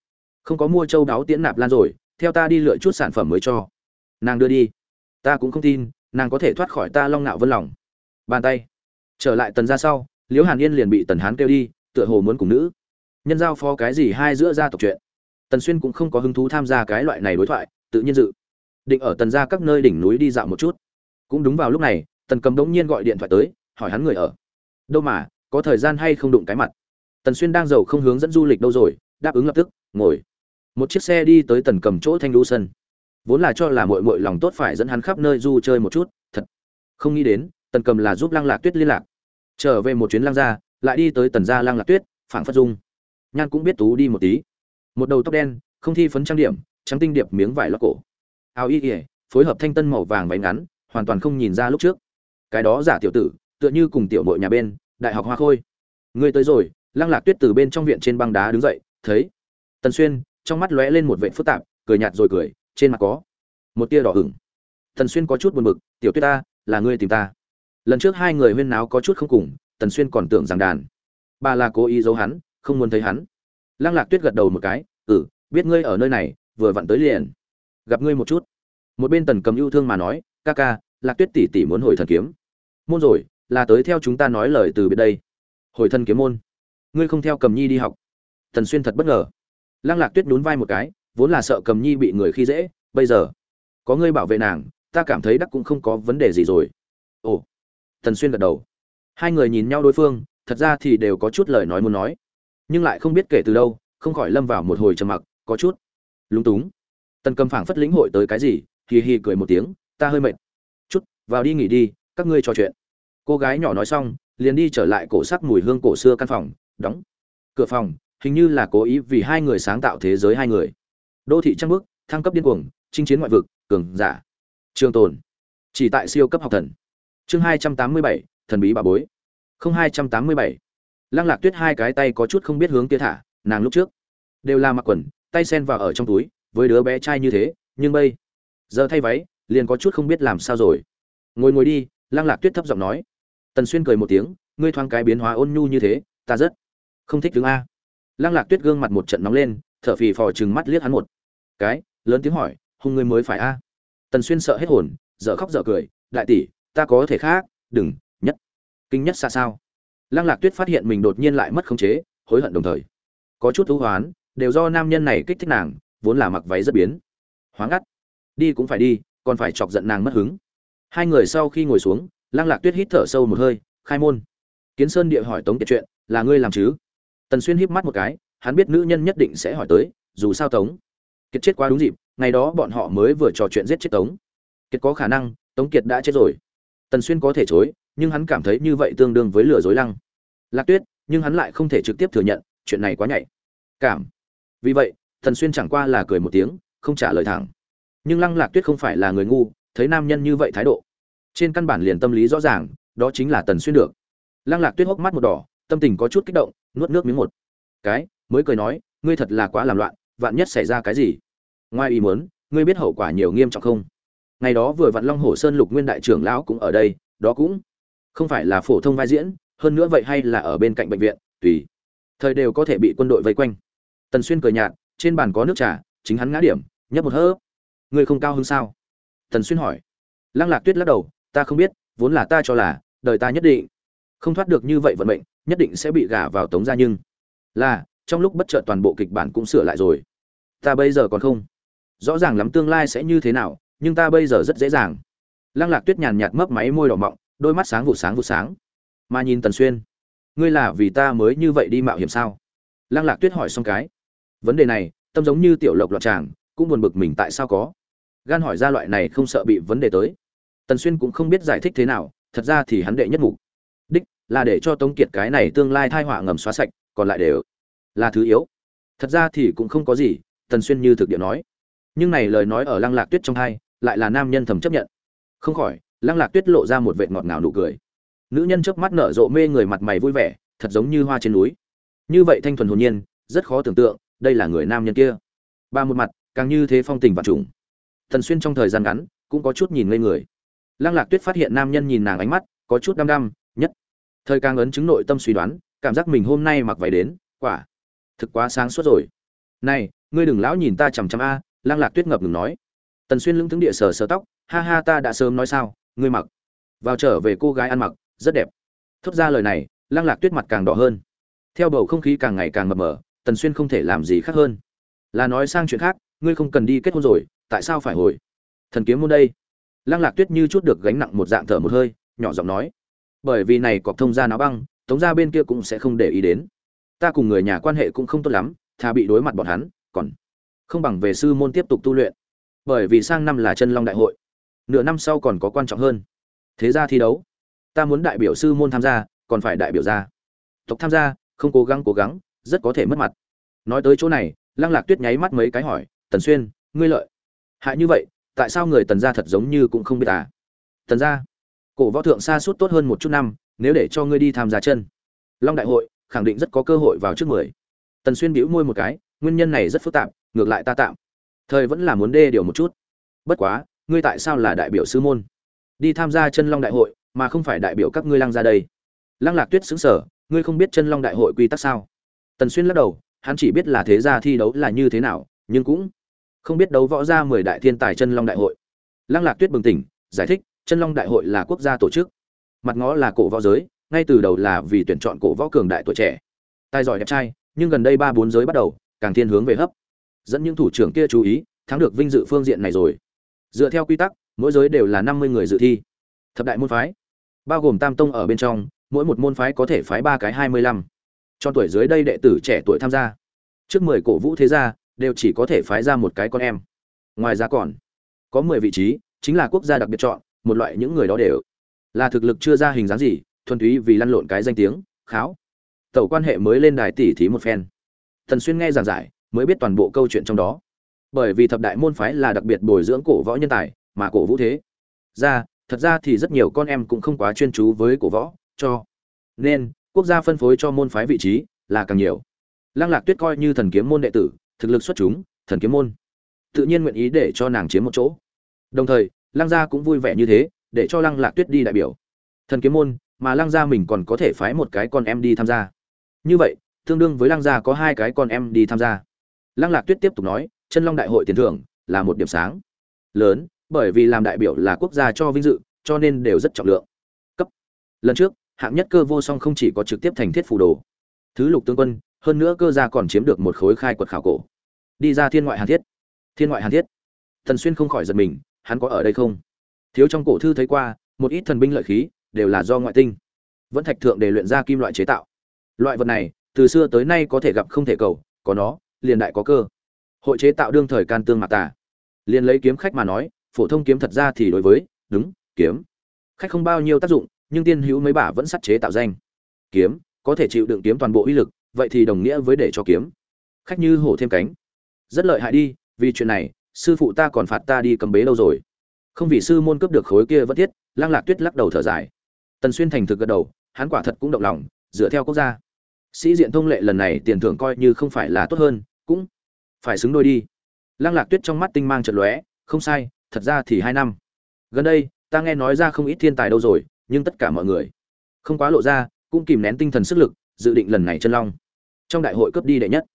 không có mua châu đáo tiễn nạp lan rồi, theo ta đi lựa chút sản phẩm mới cho. Nàng đưa đi. Ta cũng không tin, nàng có thể thoát khỏi ta long nạo vân lòng. Bàn tay. Trở lại tần ra sau, liễu hàn yên liền bị tần hán kêu đi, tựa hồ muốn cùng nữ nhân giao phó cái gì hai giữa gia tộc chuyện. Tần xuyên cũng không có hứng thú tham gia cái loại này đối thoại, tự nhiên dự định ở tần ra các nơi đỉnh núi đi dạo một chút. Cũng đúng vào lúc này, tần cầm đống nhiên gọi điện thoại tới, hỏi hắn người ở. Đâu mà, có thời gian hay không đụng cái mặt? Tần xuyên đang giàu không hướng dẫn du lịch đâu rồi, đáp ứng lập tức, ngồi. Một chiếc xe đi tới tần cầm chỗ thanh đu sân. Vốn là cho là mội mội lòng tốt phải dẫn hắn khắp nơi du chơi một chút, thật. Không nghĩ đến, tần cầm là giúp lăng lạc tuyết liên lạc. Trở về một chuyến lăng gia, lại đi tới tần gia lăng lạc tuyết, phảng phất dung. Nhan cũng biết tú đi một tí. Một đầu tóc đen, không thi phấn trang điểm, trắng tinh điệp miếng vải lót cổ áo y ỉa phối hợp thanh tân màu vàng váy ngắn, hoàn toàn không nhìn ra lúc trước. Cái đó giả tiểu tử, tựa như cùng tiểu mội nhà bên, đại học hoa khôi. Ngươi tới rồi, lăng lạc tuyết từ bên trong viện trên băng đá đứng dậy, thấy. Tần xuyên, trong mắt lóe lên một vệ phức tạp, cười nhạt rồi cười, trên mặt có một tia đỏ hửng tần xuyên có chút buồn bực, tiểu tuyết ta, là ngươi tìm ta? Lần trước hai người huyên náo có chút không cùng, tần xuyên còn tưởng rằng đàn. Bà là cố ý giấu hắn, không muốn thấy hắn. Lăng lạc tuyết gật đầu một cái ừ biết ngươi ở nơi này, vừa vặn tới liền gặp ngươi một chút. Một bên tần cầm yêu thương mà nói, ca ca, lạc tuyết tỷ tỷ muốn hồi thần kiếm. Môn rồi, là tới theo chúng ta nói lời từ biệt đây. Hồi thân kiếm môn? Ngươi không theo cầm nhi đi học? Tần xuyên thật bất ngờ. Lăng lạc tuyết nhún vai một cái, vốn là sợ cầm nhi bị người khi dễ, bây giờ có ngươi bảo vệ nàng, ta cảm thấy đắc cũng không có vấn đề gì rồi. Ồ. Tần xuyên gật đầu. Hai người nhìn nhau đối phương, thật ra thì đều có chút lời nói muốn nói, nhưng lại không biết kể từ đâu, không khỏi lâm vào một hồi trầm mặc, có chút lúng túng tần cầm phảng phất lĩnh hội tới cái gì, hì hì cười một tiếng, ta hơi mệt. Chút, vào đi nghỉ đi, các ngươi trò chuyện. Cô gái nhỏ nói xong, liền đi trở lại cổ sắc mùi hương cổ xưa căn phòng, đóng cửa phòng, hình như là cố ý vì hai người sáng tạo thế giới hai người. Đô thị trăng bước thăng cấp điên cuồng, chinh chiến ngoại vực, cường giả. Trường tồn, chỉ tại siêu cấp học thần. Chương hai trăm tám mươi bảy, thần bí bà bối. Không hai trăm tám mươi bảy. Lăng lạc tuyết hai cái tay có chút không biết hướng kia thả, nàng lúc trước đều là mặc quần, tay sen vào ở trong túi với đứa bé trai như thế, nhưng bây giờ thay váy, liền có chút không biết làm sao rồi. Ngồi ngồi đi, lăng lạc tuyết thấp giọng nói. Tần xuyên cười một tiếng, ngươi thoáng cái biến hóa ôn nhu như thế, ta rất không thích đứng a. Lăng lạc tuyết gương mặt một trận nóng lên, thở phì phò chừng mắt liếc hắn một cái, lớn tiếng hỏi, hung ngươi mới phải a? Tần xuyên sợ hết hồn, dở khóc dở cười, đại tỷ, ta có thể khác, đừng, nhất, kinh nhất xa sao? Lăng lạc tuyết phát hiện mình đột nhiên lại mất khống chế, hối hận đồng thời. Có chút thú hoán, đều do nam nhân này kích thích nàng vốn là mặc váy rất biến. Hóa ngắt. Đi cũng phải đi, còn phải chọc giận nàng mất hứng. Hai người sau khi ngồi xuống, lăng lạc tuyết hít thở sâu một hơi, khai môn. Kiến sơn địa hỏi tống kiệt chuyện, là ngươi làm chứ? Tần xuyên híp mắt một cái, hắn biết nữ nhân nhất định sẽ hỏi tới, dù sao tống kiệt chết quá đúng dịp, ngày đó bọn họ mới vừa trò chuyện giết chết tống kiệt có khả năng, tống kiệt đã chết rồi. Tần xuyên có thể chối, nhưng hắn cảm thấy như vậy tương đương với lừa dối lăng lạc tuyết, nhưng hắn lại không thể trực tiếp thừa nhận, chuyện này quá nhạy. Cảm. Vì vậy tần xuyên chẳng qua là cười một tiếng, không trả lời thẳng. Nhưng lăng lạc tuyết không phải là người ngu, thấy nam nhân như vậy thái độ. Trên căn bản liền tâm lý rõ ràng, đó chính là tần xuyên được. Lăng lạc tuyết hốc mắt một đỏ, tâm tình có chút kích động, nuốt nước miếng một. Cái, mới cười nói, ngươi thật là quá làm loạn, vạn nhất xảy ra cái gì? Ngoài ý muốn, ngươi biết hậu quả nhiều nghiêm trọng không? Ngày đó vừa vặn long hồ sơn lục nguyên đại trưởng lão cũng ở đây, đó cũng không phải là phổ thông vai diễn, hơn nữa vậy hay là ở bên cạnh bệnh viện, tùy. Thời đều có thể bị quân đội vây quanh. Tần xuyên cười nhạt trên bàn có nước trà, chính hắn ngã điểm, nhấp một hớp. Ngươi không cao hơn sao? Tần xuyên hỏi. Lăng lạc tuyết lắc đầu, ta không biết, vốn là ta cho là, đời ta nhất định không thoát được như vậy vận mệnh, nhất định sẽ bị gả vào tống gia nhưng. Là, trong lúc bất chợt toàn bộ kịch bản cũng sửa lại rồi. Ta bây giờ còn không rõ ràng lắm tương lai sẽ như thế nào, nhưng ta bây giờ rất dễ dàng. Lăng lạc tuyết nhàn nhạt mấp máy môi đỏ mọng, đôi mắt sáng vụ sáng vụ sáng. Mà nhìn tần xuyên, ngươi là vì ta mới như vậy đi mạo hiểm sao? Lăng lạc tuyết hỏi xong cái vấn đề này, tâm giống như tiểu lộc loạn tràng, cũng buồn bực mình tại sao có. Gan hỏi ra loại này không sợ bị vấn đề tới. Tần xuyên cũng không biết giải thích thế nào, thật ra thì hắn đệ nhất mục. Đích, là để cho tống kiệt cái này tương lai thai họa ngầm xóa sạch, còn lại đều là thứ yếu. Thật ra thì cũng không có gì, tần xuyên như thực địa nói. Nhưng này lời nói ở lăng lạc tuyết trong hai, lại là nam nhân thầm chấp nhận. Không khỏi, lăng lạc tuyết lộ ra một vệ ngọt ngào nụ cười. Nữ nhân trước mắt nở rộ mê người mặt mày vui vẻ, thật giống như hoa trên núi. Như vậy thanh thuần hồn nhiên, rất khó tưởng tượng đây là người nam nhân kia. Ba một mặt, càng như thế phong tình và trùng. Thần xuyên trong thời gian ngắn, cũng có chút nhìn ngây người. Lăng lạc tuyết phát hiện nam nhân nhìn nàng ánh mắt, có chút đăm đăm, nhất. Thời càng ấn chứng nội tâm suy đoán, cảm giác mình hôm nay mặc váy đến, quả. Thực quá sáng suốt rồi. Này, ngươi đừng lão nhìn ta chằm chằm a, lăng lạc tuyết ngập ngừng nói. Tần xuyên lững thững địa sờ sờ tóc, ha ha ta đã sớm nói sao, ngươi mặc. Vào trở về cô gái ăn mặc, rất đẹp. Thốt ra lời này, lăng lạc tuyết mặt càng đỏ hơn. Theo bầu không khí càng ngày càng mập mờ tần xuyên không thể làm gì khác hơn. Là nói sang chuyện khác, ngươi không cần đi kết hôn rồi, tại sao phải hồi? Thần kiếm môn đây. Lăng lạc tuyết như chút được gánh nặng một dạng thở một hơi, nhỏ giọng nói. Bởi vì này cọc thông gia náo băng, tống gia bên kia cũng sẽ không để ý đến. Ta cùng người nhà quan hệ cũng không tốt lắm, thà bị đối mặt bọn hắn, còn không bằng về sư môn tiếp tục tu luyện. Bởi vì sang năm là chân long đại hội, nửa năm sau còn có quan trọng hơn. Thế ra thi đấu. Ta muốn đại biểu sư môn tham gia, còn phải đại biểu ra tộc tham gia, không cố gắng cố gắng rất có thể mất mặt. Nói tới chỗ này, lăng lạc tuyết nháy mắt mấy cái hỏi, tần xuyên, ngươi lợi. Hại như vậy, tại sao người tần gia thật giống như cũng không biết à? Tần gia, cổ võ thượng xa suốt tốt hơn một chút năm, nếu để cho ngươi đi tham gia chân, long đại hội khẳng định rất có cơ hội vào trước mười. Tần xuyên bĩu môi một cái, nguyên nhân này rất phức tạp, ngược lại ta tạm. Thời vẫn là muốn đê điều một chút. Bất quá, ngươi tại sao là đại biểu sư môn? Đi tham gia chân long đại hội, mà không phải đại biểu các ngươi lăng ra đây. Lăng lạc tuyết xứng sở ngươi không biết chân long đại hội quy tắc sao? Tần xuyên lắc đầu, hắn chỉ biết là thế gia thi đấu là như thế nào, nhưng cũng không biết đấu võ ra mười đại thiên tài chân long đại hội. Lăng lạc tuyết bừng tỉnh, giải thích, chân long đại hội là quốc gia tổ chức. Mặt ngó là cổ võ giới, ngay từ đầu là vì tuyển chọn cổ võ cường đại tuổi trẻ. Tài giỏi đẹp trai, nhưng gần đây ba bốn giới bắt đầu, càng thiên hướng về hấp. Dẫn những thủ trưởng kia chú ý, thắng được vinh dự phương diện này rồi. Dựa theo quy tắc, mỗi giới đều là năm mươi người dự thi. Thập đại môn phái, bao gồm tam tông ở bên trong, mỗi một môn phái có thể phái ba cái hai mươi lăm cho tuổi dưới đây đệ tử trẻ tuổi tham gia. Trước mười cổ vũ thế gia, đều chỉ có thể phái ra một cái con em. Ngoài ra còn, có mười vị trí, chính là quốc gia đặc biệt chọn, một loại những người đó đều. Là thực lực chưa ra hình dáng gì, thuần túy vì lăn lộn cái danh tiếng, kháo. Tẩu quan hệ mới lên đài tỷ thí một phen. Thần xuyên nghe giảng giải, mới biết toàn bộ câu chuyện trong đó. Bởi vì thập đại môn phái là đặc biệt bồi dưỡng cổ võ nhân tài, mà cổ vũ thế. Ra, thật ra thì rất nhiều con em cũng không quá chuyên chú với cổ võ, cho nên quốc gia phân phối cho môn phái vị trí là càng nhiều. Lăng lạc tuyết coi như thần kiếm môn đệ tử, thực lực xuất chúng, thần kiếm môn, tự nhiên nguyện ý để cho nàng chiếm một chỗ. Đồng thời, lăng gia cũng vui vẻ như thế, để cho lăng lạc tuyết đi đại biểu. Thần kiếm môn, mà lăng gia mình còn có thể phái một cái con em đi tham gia. Như vậy, tương đương với lăng gia có hai cái con em đi tham gia. Lăng lạc tuyết tiếp tục nói, chân long đại hội tiền thưởng là một điểm sáng. Lớn, bởi vì làm đại biểu là quốc gia cho vinh dự, cho nên đều rất trọng lượng. Cấp. Lần trước hạng nhất cơ vô song không chỉ có trực tiếp thành thiết phù đồ. Thứ lục tướng quân, hơn nữa cơ gia còn chiếm được một khối khai quật khảo cổ. Đi ra thiên ngoại hàn thiết. Thiên ngoại hàn thiết. Thần xuyên không khỏi giật mình, hắn có ở đây không? Thiếu trong cổ thư thấy qua, một ít thần binh lợi khí, đều là do ngoại tinh. Vẫn thạch thượng để luyện ra kim loại chế tạo. Loại vật này, từ xưa tới nay có thể gặp không thể cầu, có nó, liền đại có cơ. Hội chế tạo đương thời can tương mạc tà. Liền lấy kiếm khách mà nói, phổ thông kiếm thật ra thì đối với, đúng, kiếm. Khách không bao nhiêu tác dụng nhưng tiên hữu mấy bả vẫn sắt chế tạo danh. Kiếm, có thể chịu đựng kiếm toàn bộ uy lực, vậy thì đồng nghĩa với để cho kiếm. Khách như hổ thêm cánh. Rất lợi hại đi, vì chuyện này, sư phụ ta còn phạt ta đi cầm bế lâu rồi. Không vì sư môn cấp được khối kia vẫn thiết, lăng lạc tuyết lắc đầu thở dài. Tần xuyên thành thực gật đầu, hắn quả thật cũng động lòng, dựa theo quốc gia. Sĩ diện thông lệ lần này tiền thưởng coi như không phải là tốt hơn, cũng phải xứng đôi đi. Lăng lạc tuyết trong mắt tinh mang trận lóe, không sai, thật ra thì hai năm. Gần đây, ta nghe nói ra không ít thiên tài đâu rồi nhưng tất cả mọi người không quá lộ ra, cũng kìm nén tinh thần sức lực, dự định lần này chân long trong đại hội cấp đi đệ nhất.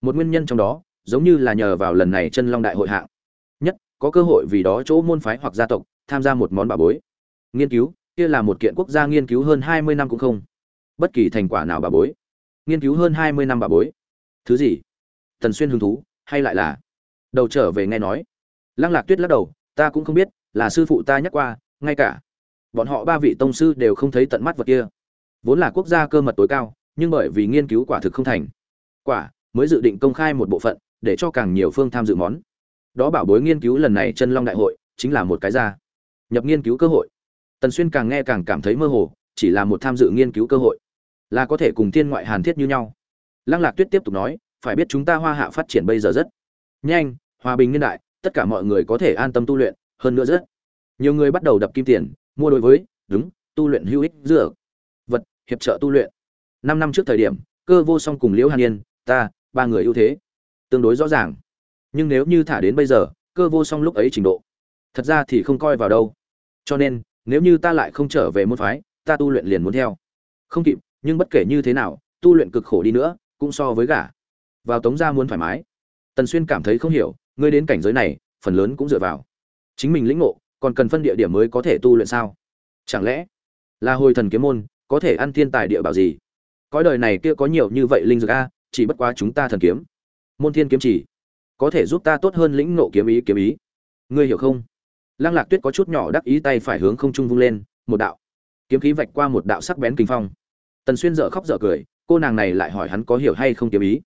Một nguyên nhân trong đó, giống như là nhờ vào lần này chân long đại hội hạng. Nhất, có cơ hội vì đó chỗ môn phái hoặc gia tộc tham gia một món bà bối. Nghiên cứu, kia là một kiện quốc gia nghiên cứu hơn hai mươi năm cũng không. Bất kỳ thành quả nào bà bối. Nghiên cứu hơn hai mươi năm bà bối. Thứ gì? Thần xuyên hứng thú, hay lại là? Đầu trở về nghe nói. Lăng lạc tuyết lắc đầu, ta cũng không biết, là sư phụ ta nhắc qua, ngay cả bọn họ ba vị tông sư đều không thấy tận mắt vật kia. Vốn là quốc gia cơ mật tối cao, nhưng bởi vì nghiên cứu quả thực không thành. Quả mới dự định công khai một bộ phận, để cho càng nhiều phương tham dự món. Đó bảo bối nghiên cứu lần này chân long đại hội, chính là một cái ra. Nhập nghiên cứu cơ hội. Tần xuyên càng nghe càng cảm thấy mơ hồ, chỉ là một tham dự nghiên cứu cơ hội. Là có thể cùng thiên ngoại hàn thiết như nhau. Lăng lạc tuyết tiếp tục nói, phải biết chúng ta hoa hạ phát triển bây giờ rất nhanh, hòa bình niên đại, tất cả mọi người có thể an tâm tu luyện, hơn nữa rất. Nhiều người bắt đầu đập kim tiền mua đối với, đúng, tu luyện hữu ích dựa vật, hiệp trợ tu luyện. Năm năm trước thời điểm, cơ vô song cùng liễu hàn yên, ta, ba người ưu thế. Tương đối rõ ràng. Nhưng nếu như thả đến bây giờ, cơ vô song lúc ấy trình độ, thật ra thì không coi vào đâu. Cho nên, nếu như ta lại không trở về môn phái, ta tu luyện liền muốn theo. Không kịp, nhưng bất kể như thế nào, tu luyện cực khổ đi nữa, cũng so với gả. Vào tống gia muốn thoải mái. Tần xuyên cảm thấy không hiểu, ngươi đến cảnh giới này, phần lớn cũng dựa vào chính mình lĩnh ngộ còn cần phân địa điểm mới có thể tu luyện sao? Chẳng lẽ là hồi thần kiếm môn, có thể ăn thiên tài địa bảo gì? Cõi đời này kia có nhiều như vậy linh dược a, chỉ bất quá chúng ta thần kiếm. Môn thiên kiếm chỉ, có thể giúp ta tốt hơn lĩnh nộ kiếm ý kiếm ý. Ngươi hiểu không? Lăng lạc tuyết có chút nhỏ đắc ý tay phải hướng không trung vung lên, một đạo kiếm khí vạch qua một đạo sắc bén kinh phong. Tần xuyên dở khóc dở cười, cô nàng này lại hỏi hắn có hiểu hay không kiếm ý.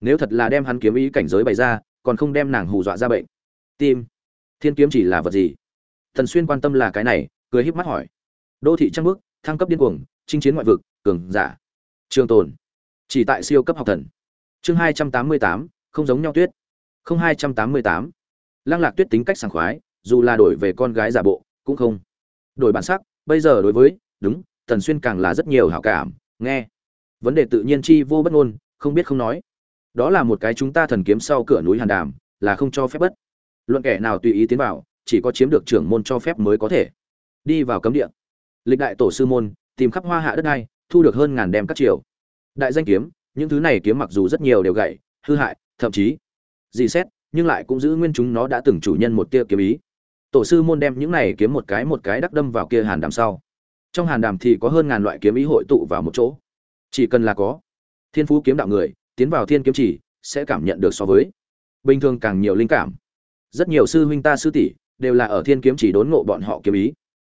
Nếu thật là đem hắn kiếm ý cảnh giới bày ra, còn không đem nàng hù dọa ra bệnh. Tim, thiên kiếm chỉ là vật gì? Tần xuyên quan tâm là cái này, cười híp mắt hỏi. Đô thị trăng bước, thăng cấp điên cuồng, chinh chiến ngoại vực, cường giả. Trường tồn. Chỉ tại siêu cấp học thần. Chương hai trăm tám mươi tám, không giống nhau tuyết. Không hai trăm tám mươi tám. Lăng lạc tuyết tính cách sảng khoái, dù là đổi về con gái giả bộ, cũng không đổi bản sắc. Bây giờ đối với, đúng, tần xuyên càng là rất nhiều hảo cảm, nghe. Vấn đề tự nhiên chi vô bất ngôn, không biết không nói. Đó là một cái chúng ta thần kiếm sau cửa núi hàn đàm, là không cho phép bất. Luận kẻ nào tùy ý tiến vào chỉ có chiếm được trưởng môn cho phép mới có thể. Đi vào cấm địa. Lịch đại tổ sư môn, tìm khắp hoa hạ đất này thu được hơn ngàn đem các triều. Đại danh kiếm, những thứ này kiếm mặc dù rất nhiều đều gãy hư hại, thậm chí gì xét, nhưng lại cũng giữ nguyên chúng nó đã từng chủ nhân một tia kiếm ý. Tổ sư môn đem những này kiếm một cái một cái đắc đâm vào kia hàn đàm sau. Trong hàn đàm thì có hơn ngàn loại kiếm ý hội tụ vào một chỗ. Chỉ cần là có thiên phú kiếm đạo người, tiến vào thiên kiếm chỉ, sẽ cảm nhận được so với bình thường càng nhiều linh cảm. Rất nhiều sư huynh ta sư tỷ đều là ở thiên kiếm chỉ đốn ngộ bọn họ kiếm ý.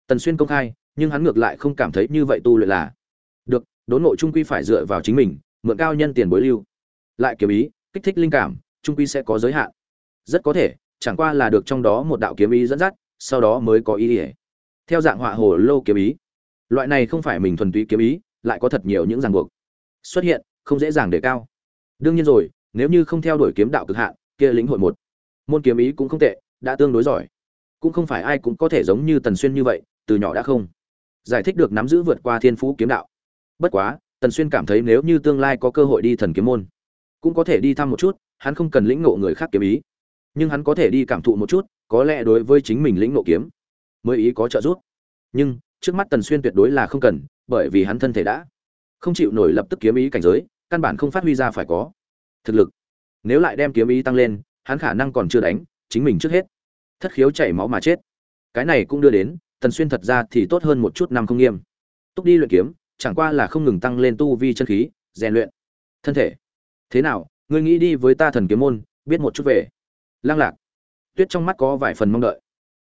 Tần xuyên công khai, nhưng hắn ngược lại không cảm thấy như vậy tu luyện là. Được, đốn ngộ trung quy phải dựa vào chính mình, mượn cao nhân tiền bối lưu. Lại kiếm ý, kích thích linh cảm, trung quy sẽ có giới hạn. Rất có thể, chẳng qua là được trong đó một đạo kiếm ý dẫn dắt, sau đó mới có ý ỉa theo dạng họa hồ lô kiếm ý. Loại này không phải mình thuần túy kiếm ý, lại có thật nhiều những ràng buộc. Xuất hiện, không dễ dàng để cao. Đương nhiên rồi, nếu như không theo đuổi kiếm đạo cực hạn, kia lĩnh hội một môn kiếm ý cũng không tệ, đã tương đối giỏi cũng không phải ai cũng có thể giống như tần xuyên như vậy, từ nhỏ đã không giải thích được nắm giữ vượt qua thiên phú kiếm đạo. Bất quá, tần xuyên cảm thấy nếu như tương lai có cơ hội đi thần kiếm môn, cũng có thể đi thăm một chút, hắn không cần lĩnh ngộ người khác kiếm ý. Nhưng hắn có thể đi cảm thụ một chút, có lẽ đối với chính mình lĩnh ngộ kiếm mới ý có trợ giúp. Nhưng, trước mắt tần xuyên tuyệt đối là không cần, bởi vì hắn thân thể đã không chịu nổi lập tức kiếm ý cảnh giới, căn bản không phát huy ra phải có thực lực. Nếu lại đem kiếm ý tăng lên, hắn khả năng còn chưa đánh, chính mình trước hết thất khiếu chảy máu mà chết. Cái này cũng đưa đến, tần xuyên thật ra thì tốt hơn một chút năm không nghiêm. Túc đi luyện kiếm, chẳng qua là không ngừng tăng lên tu vi chân khí, rèn luyện. Thân thể. Thế nào, ngươi nghĩ đi với ta thần kiếm môn, biết một chút về. Lang lạc. Tuyết trong mắt có vài phần mong đợi.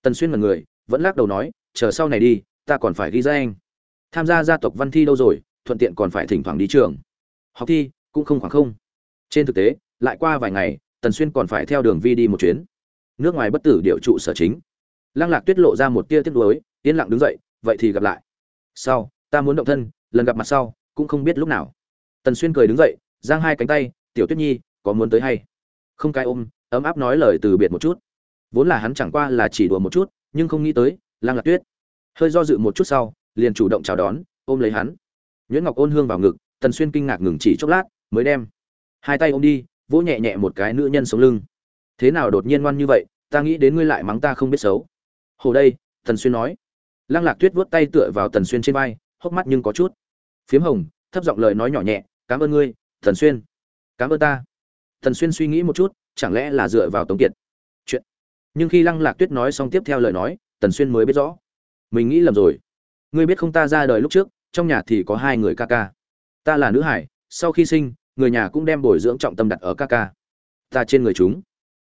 Tần xuyên mật người, vẫn lắc đầu nói, chờ sau này đi, ta còn phải ghi ra anh. Tham gia gia tộc văn thi đâu rồi, thuận tiện còn phải thỉnh thoảng đi trường. Học thi, cũng không khoảng không. Trên thực tế, lại qua vài ngày, tần xuyên còn phải theo đường vi đi một chuyến nước ngoài bất tử điều trụ sở chính. Lăng lạc tuyết lộ ra một tia tiếc nuối, yên lặng đứng dậy, vậy thì gặp lại. Sau, ta muốn động thân, lần gặp mặt sau, cũng không biết lúc nào. Tần xuyên cười đứng dậy, giang hai cánh tay, tiểu tuyết nhi, có muốn tới hay? Không cái ôm, ấm áp nói lời từ biệt một chút. Vốn là hắn chẳng qua là chỉ đùa một chút, nhưng không nghĩ tới, lăng lạc tuyết hơi do dự một chút sau, liền chủ động chào đón, ôm lấy hắn. Nhuyễn ngọc ôn hương vào ngực, tần xuyên kinh ngạc ngừng chỉ chốc lát, mới đem hai tay ôm đi, vỗ nhẹ nhẹ một cái nữ nhân sống lưng thế nào đột nhiên ngoan như vậy, ta nghĩ đến ngươi lại mắng ta không biết xấu. Hồ đây, tần xuyên nói. Lăng lạc tuyết vuốt tay tựa vào tần xuyên trên vai, hốc mắt nhưng có chút. Phiếm hồng, thấp giọng lời nói nhỏ nhẹ, cảm ơn ngươi, tần xuyên. Cảm ơn ta. Tần xuyên suy nghĩ một chút, chẳng lẽ là dựa vào tống kiệt? Chuyện. Nhưng khi lăng lạc tuyết nói xong tiếp theo lời nói, tần xuyên mới biết rõ. Mình nghĩ lầm rồi. Ngươi biết không ta ra đời lúc trước, trong nhà thì có hai người ca ca. Ta là nữ hải, sau khi sinh, người nhà cũng đem bồi dưỡng trọng tâm đặt ở ca ca. Ta trên người chúng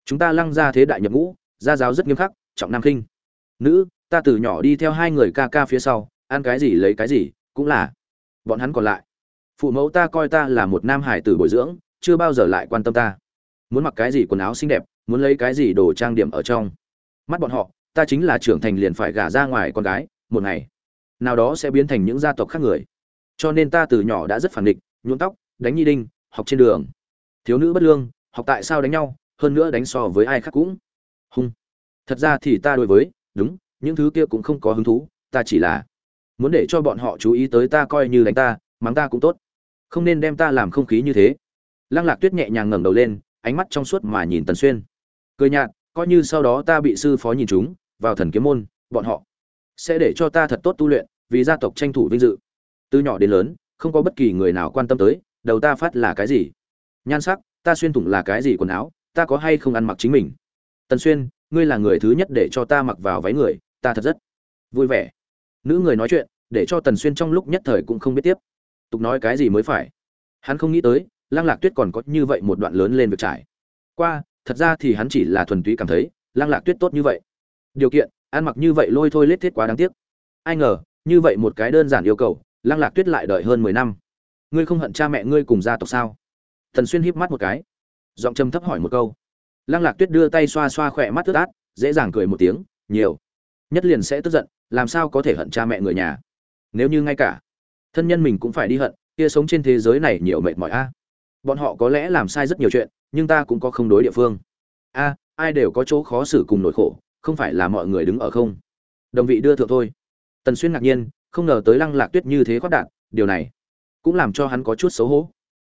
chúng ta lăng ra thế đại nhập ngũ, gia giáo rất nghiêm khắc, trọng nam khinh. Nữ, ta từ nhỏ đi theo hai người ca ca phía sau, ăn cái gì lấy cái gì, cũng là. Bọn hắn còn lại. Phụ mẫu ta coi ta là một nam hải tử bồi dưỡng, chưa bao giờ lại quan tâm ta. Muốn mặc cái gì quần áo xinh đẹp, muốn lấy cái gì đồ trang điểm ở trong. Mắt bọn họ, ta chính là trưởng thành liền phải gả ra ngoài con gái, một ngày. Nào đó sẽ biến thành những gia tộc khác người. Cho nên ta từ nhỏ đã rất phản địch nhuộm tóc, đánh nhi đinh, học trên đường. Thiếu nữ bất lương, học tại sao đánh nhau hơn nữa đánh so với ai khác cũng. Hung. Thật ra thì ta đối với, đúng, những thứ kia cũng không có hứng thú, ta chỉ là muốn để cho bọn họ chú ý tới ta coi như đánh ta, mắng ta cũng tốt. Không nên đem ta làm không khí như thế. Lăng lạc tuyết nhẹ nhàng ngẩng đầu lên, ánh mắt trong suốt mà nhìn tần xuyên. Cười nhạt, coi như sau đó ta bị sư phó nhìn chúng, vào thần kiếm môn, bọn họ sẽ để cho ta thật tốt tu luyện, vì gia tộc tranh thủ vinh dự. Từ nhỏ đến lớn, không có bất kỳ người nào quan tâm tới, đầu ta phát là cái gì. Nhan sắc, ta xuyên thủng là cái gì quần áo ta có hay không ăn mặc chính mình? Tần xuyên, ngươi là người thứ nhất để cho ta mặc vào váy người, ta thật rất vui vẻ. Nữ người nói chuyện, để cho tần xuyên trong lúc nhất thời cũng không biết tiếp. Tục nói cái gì mới phải? Hắn không nghĩ tới, lăng lạc tuyết còn có như vậy một đoạn lớn lên việc trải. Qua, thật ra thì hắn chỉ là thuần túy cảm thấy, lăng lạc tuyết tốt như vậy. Điều kiện, ăn mặc như vậy lôi thôi lết thiết quá đáng tiếc. Ai ngờ, như vậy một cái đơn giản yêu cầu, lăng lạc tuyết lại đợi hơn mười năm. Ngươi không hận cha mẹ ngươi cùng gia tộc sao? Thần xuyên híp mắt một cái giọng trầm thấp hỏi một câu. Lăng lạc tuyết đưa tay xoa xoa khỏe mắt tức át, dễ dàng cười một tiếng, nhiều. Nhất liền sẽ tức giận, làm sao có thể hận cha mẹ người nhà? Nếu như ngay cả thân nhân mình cũng phải đi hận, kia sống trên thế giới này nhiều mệt mỏi a. Bọn họ có lẽ làm sai rất nhiều chuyện, nhưng ta cũng có không đối địa phương. A, ai đều có chỗ khó xử cùng nỗi khổ, không phải là mọi người đứng ở không? Đồng vị đưa thượng thôi. Tần xuyên ngạc nhiên, không ngờ tới lăng lạc tuyết như thế khoát đạn, điều này cũng làm cho hắn có chút xấu hổ.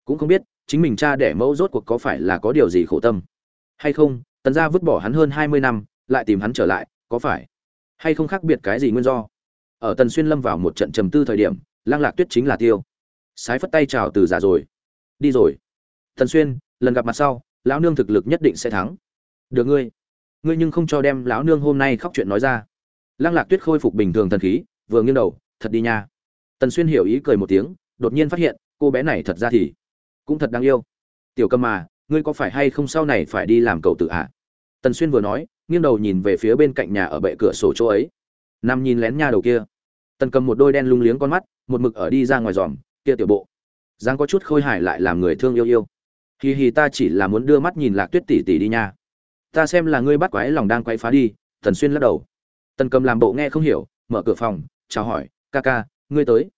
Cũng không biết chính mình cha đẻ mẫu rốt cuộc có phải là có điều gì khổ tâm? Hay không, tần gia vứt bỏ hắn hơn hai mươi năm, lại tìm hắn trở lại, có phải hay không khác biệt cái gì nguyên do? Ở tần xuyên lâm vào một trận trầm tư thời điểm, lăng lạc tuyết chính là tiêu. Sái phất tay chào từ già rồi. Đi rồi. Tần xuyên, lần gặp mặt sau, lão nương thực lực nhất định sẽ thắng. Được ngươi. Ngươi nhưng không cho đem lão nương hôm nay khóc chuyện nói ra. Lăng lạc tuyết khôi phục bình thường thần khí, vừa nghiêng đầu, thật đi nha. Tần xuyên hiểu ý cười một tiếng, đột nhiên phát hiện, cô bé này thật ra thì cũng thật đáng yêu. Tiểu cầm mà ngươi có phải hay không sau này phải đi làm cậu tự ạ? À? tần xuyên vừa nói, nghiêng đầu nhìn về phía bên cạnh nhà ở bệ cửa sổ chỗ ấy. Nằm nhìn lén nha đầu kia. Tần cầm một đôi đen lung liếng con mắt, một mực ở đi ra ngoài giòm kia tiểu bộ giang có chút khôi hài lại làm người thương yêu yêu. Hì hì ta chỉ là muốn đưa mắt nhìn lạc tuyết tỷ tỷ đi nha. Ta xem là ngươi bắt quái lòng đang quay phá đi. Tần xuyên lắc đầu. Tần cầm làm bộ nghe không hiểu, mở cửa phòng, chào hỏi, ca ca, ngươi tới.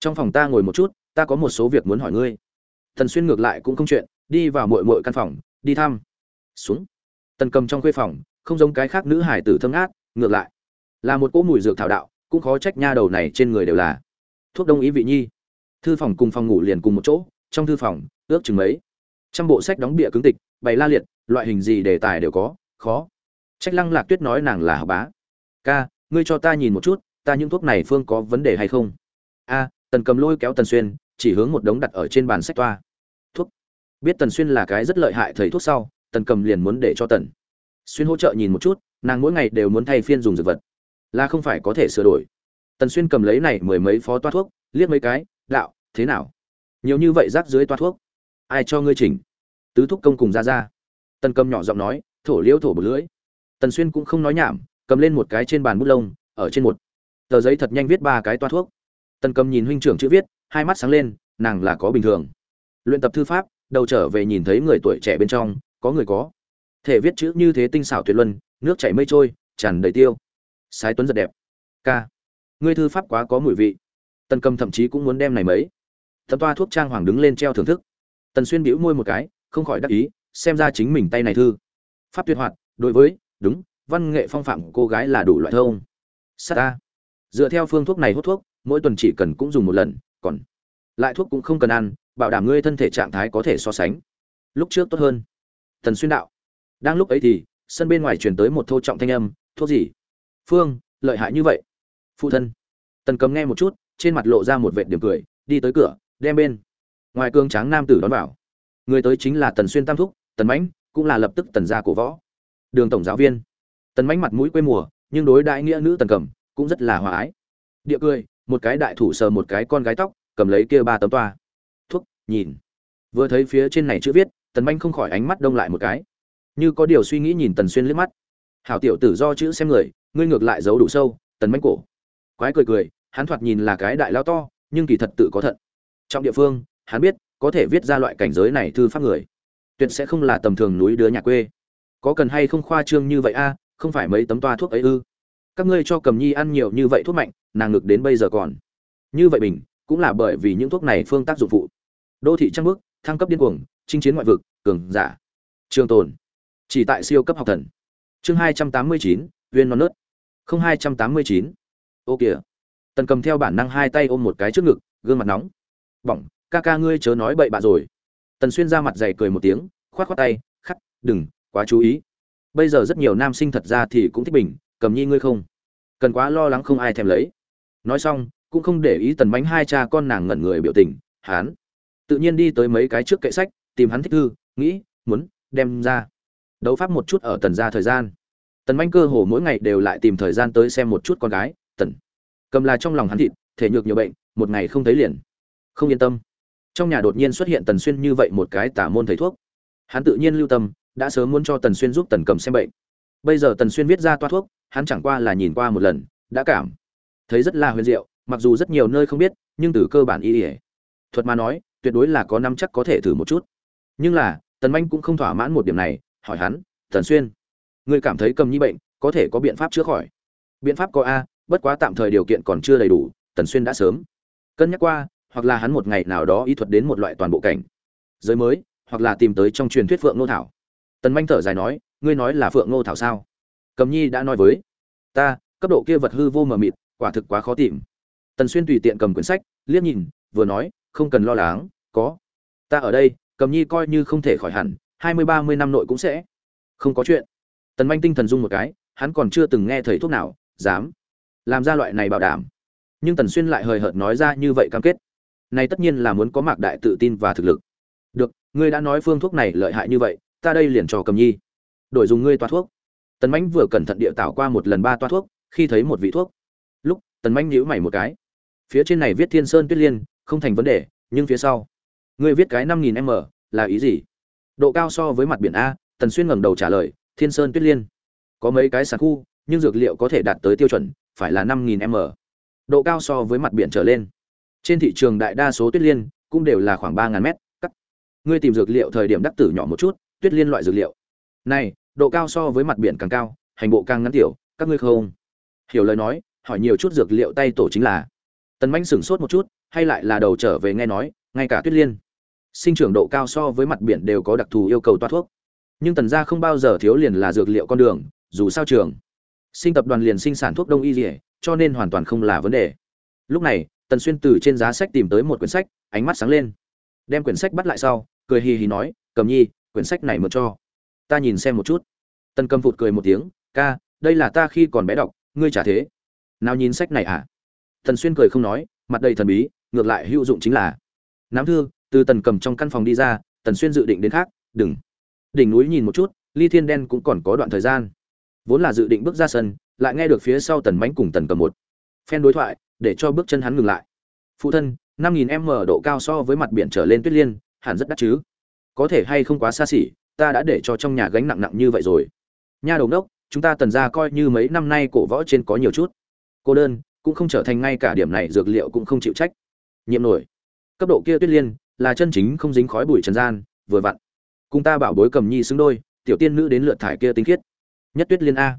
Trong phòng ta ngồi một chút, ta có một số việc muốn hỏi ngươi tần xuyên ngược lại cũng không chuyện, đi vào muội muội căn phòng, đi thăm. Xuống. Tần cầm trong khuê phòng, không giống cái khác nữ hải tử thơm ngát ngược lại. Là một cỗ mùi dược thảo đạo, cũng khó trách nha đầu này trên người đều là thuốc đông ý vị nhi. Thư phòng cùng phòng ngủ liền cùng một chỗ, trong thư phòng, ước chừng mấy. Trăm bộ sách đóng bìa cứng tịch, bày la liệt, loại hình gì đề tài đều có, khó. Trách lăng lạc tuyết nói nàng là học bá. Ca, ngươi cho ta nhìn một chút, ta những thuốc này phương có vấn đề hay không? A, tần cầm lôi kéo tần xuyên, chỉ hướng một đống đặt ở trên bàn sách toa biết tần xuyên là cái rất lợi hại thầy thuốc sau, tần cầm liền muốn để cho tần xuyên hỗ trợ nhìn một chút, nàng mỗi ngày đều muốn thay phiên dùng dược vật, là không phải có thể sửa đổi. Tần xuyên cầm lấy này mười mấy phó toa thuốc, liếc mấy cái, đạo, thế nào? Nhiều như vậy rác dưới toa thuốc, ai cho ngươi chỉnh? Tứ thuốc công cùng ra ra. Tần cầm nhỏ giọng nói, thổ liễu thổ một lưỡi. Tần xuyên cũng không nói nhảm, cầm lên một cái trên bàn bút lông, ở trên một tờ giấy thật nhanh viết ba cái toa thuốc. Tần cầm nhìn huynh trưởng chữ viết, hai mắt sáng lên, nàng là có bình thường. Luyện tập thư pháp đầu trở về nhìn thấy người tuổi trẻ bên trong, có người có thể viết chữ như thế tinh xảo tuyệt luân, nước chảy mây trôi, tràn đầy tiêu. Sái tuấn giật đẹp. Ca, ngươi thư pháp quá có mùi vị. Tần cầm thậm chí cũng muốn đem này mấy. Tấm toa thuốc trang hoàng đứng lên treo thưởng thức. Tần xuyên bĩu môi một cái, không khỏi đắc ý, xem ra chính mình tay này thư. Pháp tuyệt hoạt, đối với, đúng, văn nghệ phong phạm cô gái là đủ loại thông. Sát ta. Dựa theo phương thuốc này hút thuốc, mỗi tuần chỉ cần cũng dùng một lần, còn lại thuốc cũng không cần ăn bảo đảm ngươi thân thể trạng thái có thể so sánh. Lúc trước tốt hơn. Tần xuyên đạo. Đang lúc ấy thì, sân bên ngoài truyền tới một thô trọng thanh âm, thuốc gì? Phương, lợi hại như vậy. Phụ thân. Tần cầm nghe một chút, trên mặt lộ ra một vệt điểm cười, đi tới cửa, đem bên. Ngoài cương tráng nam tử đón vào. Người tới chính là tần xuyên tam thúc, tần mãnh, cũng là lập tức tần gia cổ võ. Đường tổng giáo viên. Tần mãnh mặt mũi quê mùa, nhưng đối đại nghĩa nữ tần cầm, cũng rất là hòa ái. Địa cười, một cái đại thủ sờ một cái con gái tóc, cầm lấy kia ba tấm toa nhìn. Vừa thấy phía trên này chữ viết, tần manh không khỏi ánh mắt đông lại một cái. Như có điều suy nghĩ nhìn tần xuyên liếc mắt. Hảo tiểu tử do chữ xem người, ngươi ngược lại giấu đủ sâu, tần manh cổ. Quái cười cười, hắn thoạt nhìn là cái đại lao to, nhưng kỳ thật tự có thận trong địa phương, hắn biết, có thể viết ra loại cảnh giới này thư pháp người, tuyệt sẽ không là tầm thường núi đứa nhà quê. Có cần hay không khoa trương như vậy a, không phải mấy tấm toa thuốc ấy ư? Các ngươi cho cầm nhi ăn nhiều như vậy thuốc mạnh, nàng ngực đến bây giờ còn. Như vậy bình, cũng là bởi vì những thuốc này phương tác dụng phụ đô thị trăng bước thăng cấp điên cuồng, chinh chiến ngoại vực, cường giả. Trường tồn. Chỉ tại siêu cấp học thần. Chương hai trăm tám mươi chín viên non nớt. Không hai trăm tám mươi chín. Ô kìa. Tần cầm theo bản năng hai tay ôm một cái trước ngực, gương mặt nóng. Bỏng, ca ca ngươi chớ nói bậy bạ rồi. Tần xuyên ra mặt dày cười một tiếng, khoát khoát tay, khắc, đừng, quá chú ý. Bây giờ rất nhiều nam sinh thật ra thì cũng thích bình cầm nhi ngươi không? Cần quá lo lắng không ai thèm lấy. Nói xong, cũng không để ý tần bánh hai cha con nàng ngẩn người biểu tình, hán tự nhiên đi tới mấy cái trước kệ sách, tìm hắn thích thư, nghĩ, muốn, đem ra. Đấu pháp một chút ở tần ra thời gian. Tần manh cơ hồ mỗi ngày đều lại tìm thời gian tới xem một chút con gái, tần. Cầm là trong lòng hắn thịt, thể nhược nhiều bệnh, một ngày không thấy liền. Không yên tâm. Trong nhà đột nhiên xuất hiện tần xuyên như vậy một cái tả môn thầy thuốc. Hắn tự nhiên lưu tâm, đã sớm muốn cho tần xuyên giúp tần cầm xem bệnh. Bây giờ tần xuyên viết ra toa thuốc, hắn chẳng qua là nhìn qua một lần, đã cảm thấy rất là huyền diệu, mặc dù rất nhiều nơi không biết, nhưng từ cơ bản y ỉa thuật mà nói tuyệt đối là có năm chắc có thể thử một chút. Nhưng là, tần manh cũng không thỏa mãn một điểm này, hỏi hắn, tần xuyên, ngươi cảm thấy cầm nhi bệnh có thể có biện pháp chữa khỏi? Biện pháp có a, bất quá tạm thời điều kiện còn chưa đầy đủ, tần xuyên đã sớm cân nhắc qua, hoặc là hắn một ngày nào đó y thuật đến một loại toàn bộ cảnh giới mới, hoặc là tìm tới trong truyền thuyết phượng nô thảo. Tần manh thở dài nói, ngươi nói là phượng nô thảo sao? Cầm nhi đã nói với ta, cấp độ kia vật hư vô mờ mịt, quả thực quá khó tìm. Tần xuyên tùy tiện cầm quyển sách, liếc nhìn, vừa nói không cần lo lắng, có. Ta ở đây, cầm nhi coi như không thể khỏi hẳn, hai mươi, ba mươi năm nội cũng sẽ. Không có chuyện. Tần manh tinh thần dung một cái, hắn còn chưa từng nghe thầy thuốc nào, dám. Làm ra loại này bảo đảm. Nhưng tần xuyên lại hời hợt nói ra như vậy cam kết. Này tất nhiên là muốn có mạc đại tự tin và thực lực. Được, ngươi đã nói phương thuốc này lợi hại như vậy, ta đây liền cho cầm nhi. Đổi dùng ngươi toa thuốc. Tần mãnh vừa cẩn thận địa tạo qua một lần ba toa thuốc, khi thấy một vị thuốc. Lúc, tần mãnh nhíu mày một cái. Phía trên này viết thiên sơn tuyết liên không thành vấn đề, nhưng phía sau. Ngươi viết cái năm nghìn m là ý gì? Độ cao so với mặt biển a, tần xuyên ngẩng đầu trả lời, thiên sơn tuyết liên. Có mấy cái sàn khu, nhưng dược liệu có thể đạt tới tiêu chuẩn, phải là năm nghìn m độ cao so với mặt biển trở lên. Trên thị trường đại đa số tuyết liên cũng đều là khoảng ba ngàn mét, cắt. Ngươi tìm dược liệu thời điểm đắc tử nhỏ một chút, tuyết liên loại dược liệu. Này, độ cao so với mặt biển càng cao, hành bộ càng ngắn tiểu, các ngươi không? Hiểu lời nói, hỏi nhiều chút dược liệu tay tổ chính là. Tần manh sửng sốt một chút hay lại là đầu trở về nghe nói, ngay cả tuyết liên. Sinh trưởng độ cao so với mặt biển đều có đặc thù yêu cầu toát thuốc. Nhưng tần gia không bao giờ thiếu liền là dược liệu con đường, dù sao trường. Sinh tập đoàn liền sinh sản thuốc đông y dỉa cho nên hoàn toàn không là vấn đề. Lúc này, tần xuyên từ trên giá sách tìm tới một quyển sách, ánh mắt sáng lên. Đem quyển sách bắt lại sau, cười hì hì nói, cầm nhi, quyển sách này mượn cho. Ta nhìn xem một chút. Tần cầm phụt cười một tiếng, ca, đây là ta khi còn bé đọc, ngươi trả thế. Nào nhìn sách này à? Tần xuyên cười không nói, mặt đầy thần bí ngược lại hữu dụng chính là nắm thư, từ tần cầm trong căn phòng đi ra, tần xuyên dự định đến khác, đừng. Đỉnh núi nhìn một chút, ly thiên đen cũng còn có đoạn thời gian. Vốn là dự định bước ra sân, lại nghe được phía sau tần mánh cùng tần cầm một phen đối thoại, để cho bước chân hắn ngừng lại. Phụ thân, năm nghìn m độ cao so với mặt biển trở lên tuyết liên, hẳn rất đắt chứ? Có thể hay không quá xa xỉ, ta đã để cho trong nhà gánh nặng nặng như vậy rồi. Nha đầu đốc chúng ta tần ra coi như mấy năm nay cổ võ trên có nhiều chút. Cô đơn, cũng không trở thành ngay cả điểm này, dược liệu cũng không chịu trách nhiệm nổi. Cấp độ kia tuyết liên là chân chính không dính khói bụi trần gian, vừa vặn. Cùng ta bảo bối cầm nhi xứng đôi, tiểu tiên nữ đến lượt thải kia tinh khiết. Nhất tuyết liên a.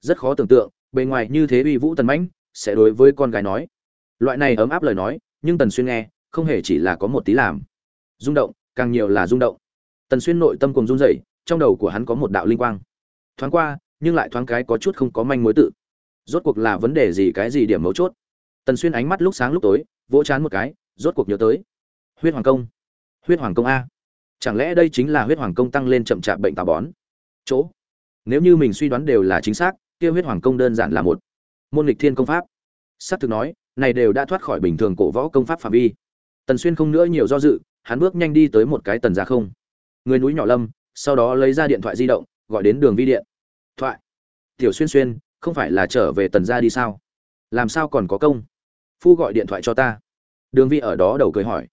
Rất khó tưởng tượng, bề ngoài như thế uy vũ tần mãnh, sẽ đối với con gái nói. Loại này ấm áp lời nói, nhưng tần xuyên nghe, không hề chỉ là có một tí làm. Rung động, càng nhiều là rung động. Tần xuyên nội tâm cùng run rẩy, trong đầu của hắn có một đạo linh quang. Thoáng qua, nhưng lại thoáng cái có chút không có manh mối tự. Rốt cuộc là vấn đề gì cái gì điểm mấu chốt? Tần xuyên ánh mắt lúc sáng lúc tối vỗ chán một cái, rốt cuộc nhớ tới. Huyết hoàng công. Huyết hoàng công a. Chẳng lẽ đây chính là huyết hoàng công tăng lên chậm chạp bệnh tà bón? Chỗ. Nếu như mình suy đoán đều là chính xác, kia huyết hoàng công đơn giản là một. Môn lịch thiên công pháp. S á c thực nói, này đều đã thoát khỏi bình thường cổ võ công pháp phạm vi. Tần xuyên không nữa nhiều do dự, hắn bước nhanh đi tới một cái tần ra không. Người núi nhỏ lâm, sau đó lấy ra điện thoại di động, gọi đến đường vi điện. Thoại. Tiểu xuyên xuyên, không phải là trở về tần ra đi sao? Làm sao còn có công? Phu gọi điện thoại cho ta. Đường vi ở đó đầu cười hỏi.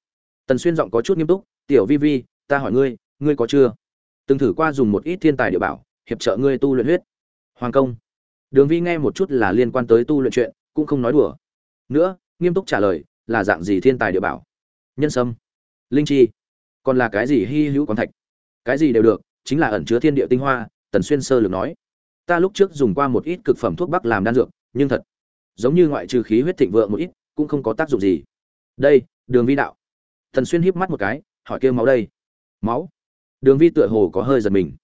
Tần xuyên giọng có chút nghiêm túc, tiểu vi vi, ta hỏi ngươi ngươi có chưa? Từng thử qua dùng một ít thiên tài địa bảo, hiệp trợ ngươi tu luyện huyết. Hoàng công. Đường vi nghe một chút là liên quan tới tu luyện chuyện, cũng không nói đùa. Nữa, nghiêm túc trả lời, là dạng gì thiên tài địa bảo? Nhân sâm. Linh chi. Còn là cái gì hy hữu quán thạch? Cái gì đều được, chính là ẩn chứa thiên địa tinh hoa, tần xuyên sơ lược nói. Ta lúc trước dùng qua một ít cực phẩm thuốc bắc làm đan dược, nhưng thật giống như ngoại trừ khí huyết thịnh vượng một ít, cũng không có tác dụng gì. Đây, đường vi đạo. Tần xuyên híp mắt một cái, hỏi kêu máu đây. Máu? Đường vi tựa hồ có hơi giật mình.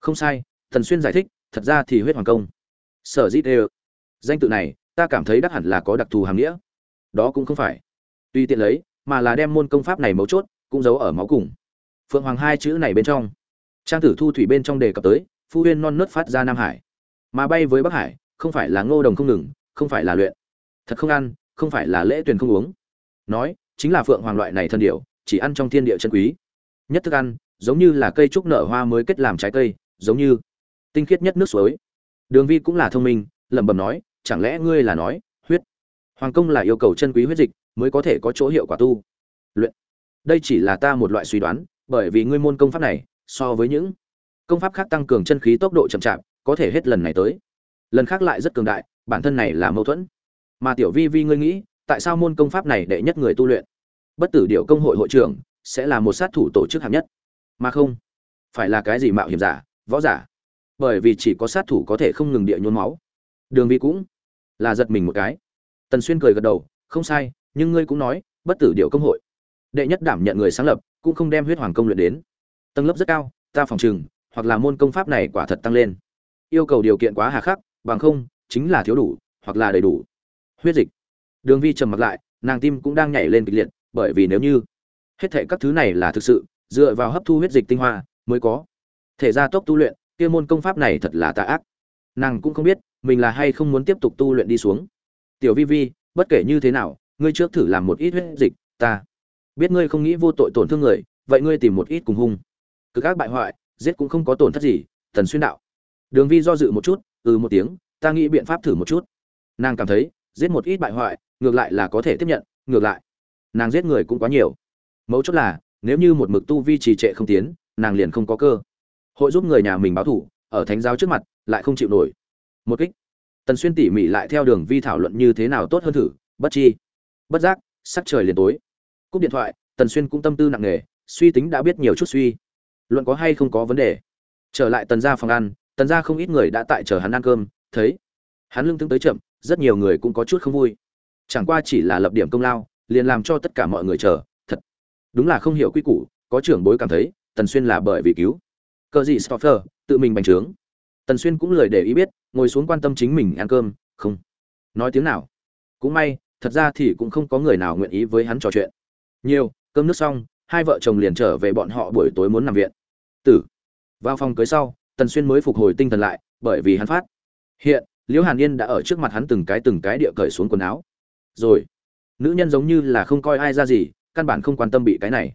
Không sai tần xuyên giải thích, thật ra thì huyết hoàng công. Sở dĩ đều. Danh tự này, ta cảm thấy đắc hẳn là có đặc thù hàm nghĩa. Đó cũng không phải. Tuy tiện lấy, mà là đem môn công pháp này mấu chốt, cũng giấu ở máu cùng. Phượng hoàng hai chữ này bên trong. Trang tử thu thủy bên trong đề cập tới, phu huyên non nớt phát ra nam hải. Mà bay với bắc hải, không phải là ngô đồng không ngừng không phải là luyện. Thật không ăn, không phải là lễ tuyền không uống. Nói, chính là phượng hoàng loại này thân điệu chỉ ăn trong thiên địa chân quý. Nhất thức ăn, giống như là cây trúc nở hoa mới kết làm trái cây, giống như tinh khiết nhất nước suối. Đường vi cũng là thông minh, lẩm bẩm nói, chẳng lẽ ngươi là nói, huyết? Hoàng công là yêu cầu chân quý huyết dịch mới có thể có chỗ hiệu quả tu luyện. Đây chỉ là ta một loại suy đoán, bởi vì ngươi môn công pháp này, so với những công pháp khác tăng cường chân khí tốc độ chậm chạp, có thể hết lần này tới. Lần khác lại rất cường đại bản thân này là mâu thuẫn. Mà tiểu vi vi ngươi nghĩ, tại sao môn công pháp này đệ nhất người tu luyện? Bất tử điệu công hội hội trưởng sẽ là một sát thủ tổ chức hạng nhất. Mà không, phải là cái gì mạo hiểm giả, võ giả? Bởi vì chỉ có sát thủ có thể không ngừng địa nhốn máu. Đường vi cũng là giật mình một cái. Tần xuyên cười gật đầu, không sai, nhưng ngươi cũng nói, bất tử điệu công hội. Đệ nhất đảm nhận người sáng lập, cũng không đem huyết hoàng công luyện đến. Tầng lớp rất cao, ta phòng chừng hoặc là môn công pháp này quả thật tăng lên. Yêu cầu điều kiện quá hà khắc, bằng không chính là thiếu đủ, hoặc là đầy đủ. Huyết dịch. Đường vi trầm mặc lại, nàng tim cũng đang nhảy lên kịch liệt, bởi vì nếu như hết thệ các thứ này là thực sự, dựa vào hấp thu huyết dịch tinh hoa mới có. Thể gia tốc tu luyện, kia môn công pháp này thật là tà ác. Nàng cũng không biết, mình là hay không muốn tiếp tục tu luyện đi xuống. Tiểu vi vi, bất kể như thế nào, ngươi trước thử làm một ít huyết dịch, ta biết ngươi không nghĩ vô tội tổn thương người, vậy ngươi tìm một ít cùng hung. Cứ các bại hoại, giết cũng không có tổn thất gì tần xuyên đạo. Đường vi do dự một chút ừ một tiếng ta nghĩ biện pháp thử một chút. Nàng cảm thấy, giết một ít bại hoại, ngược lại là có thể tiếp nhận, ngược lại, nàng giết người cũng quá nhiều. Mấu chốt là, nếu như một mực tu vi trì trệ không tiến, nàng liền không có cơ. Hội giúp người nhà mình báo thủ, ở thánh giáo trước mặt, lại không chịu nổi. Một kích. Tần xuyên tỉ mỉ lại theo đường vi thảo luận như thế nào tốt hơn thử, bất chi. Bất giác, sắc trời liền tối. Cúp điện thoại, tần xuyên cũng tâm tư nặng nề, suy tính đã biết nhiều chút suy. Luận có hay không có vấn đề. Trở lại tần gia phòng ăn, tần gia không ít người đã tại chờ hắn ăn cơm thấy. Hắn lưng tướng tới chậm, rất nhiều người cũng có chút không vui. Chẳng qua chỉ là lập điểm công lao, liền làm cho tất cả mọi người chờ, thật. Đúng là không hiểu quy củ, có trưởng bối cảm thấy, tần xuyên là bởi vì cứu. Cờ gì stoffer, tự mình bành trướng. Tần xuyên cũng lời để ý biết, ngồi xuống quan tâm chính mình ăn cơm, không. Nói tiếng nào? Cũng may, thật ra thì cũng không có người nào nguyện ý với hắn trò chuyện. Nhiều, cơm nước xong, hai vợ chồng liền trở về bọn họ buổi tối muốn nằm viện. Tử. Vào phòng cưới sau, tần xuyên mới phục hồi tinh thần lại, bởi vì hắn phát hiện, liễu hàn yên đã ở trước mặt hắn từng cái từng cái địa cởi xuống quần áo. Rồi, nữ nhân giống như là không coi ai ra gì, căn bản không quan tâm bị cái này.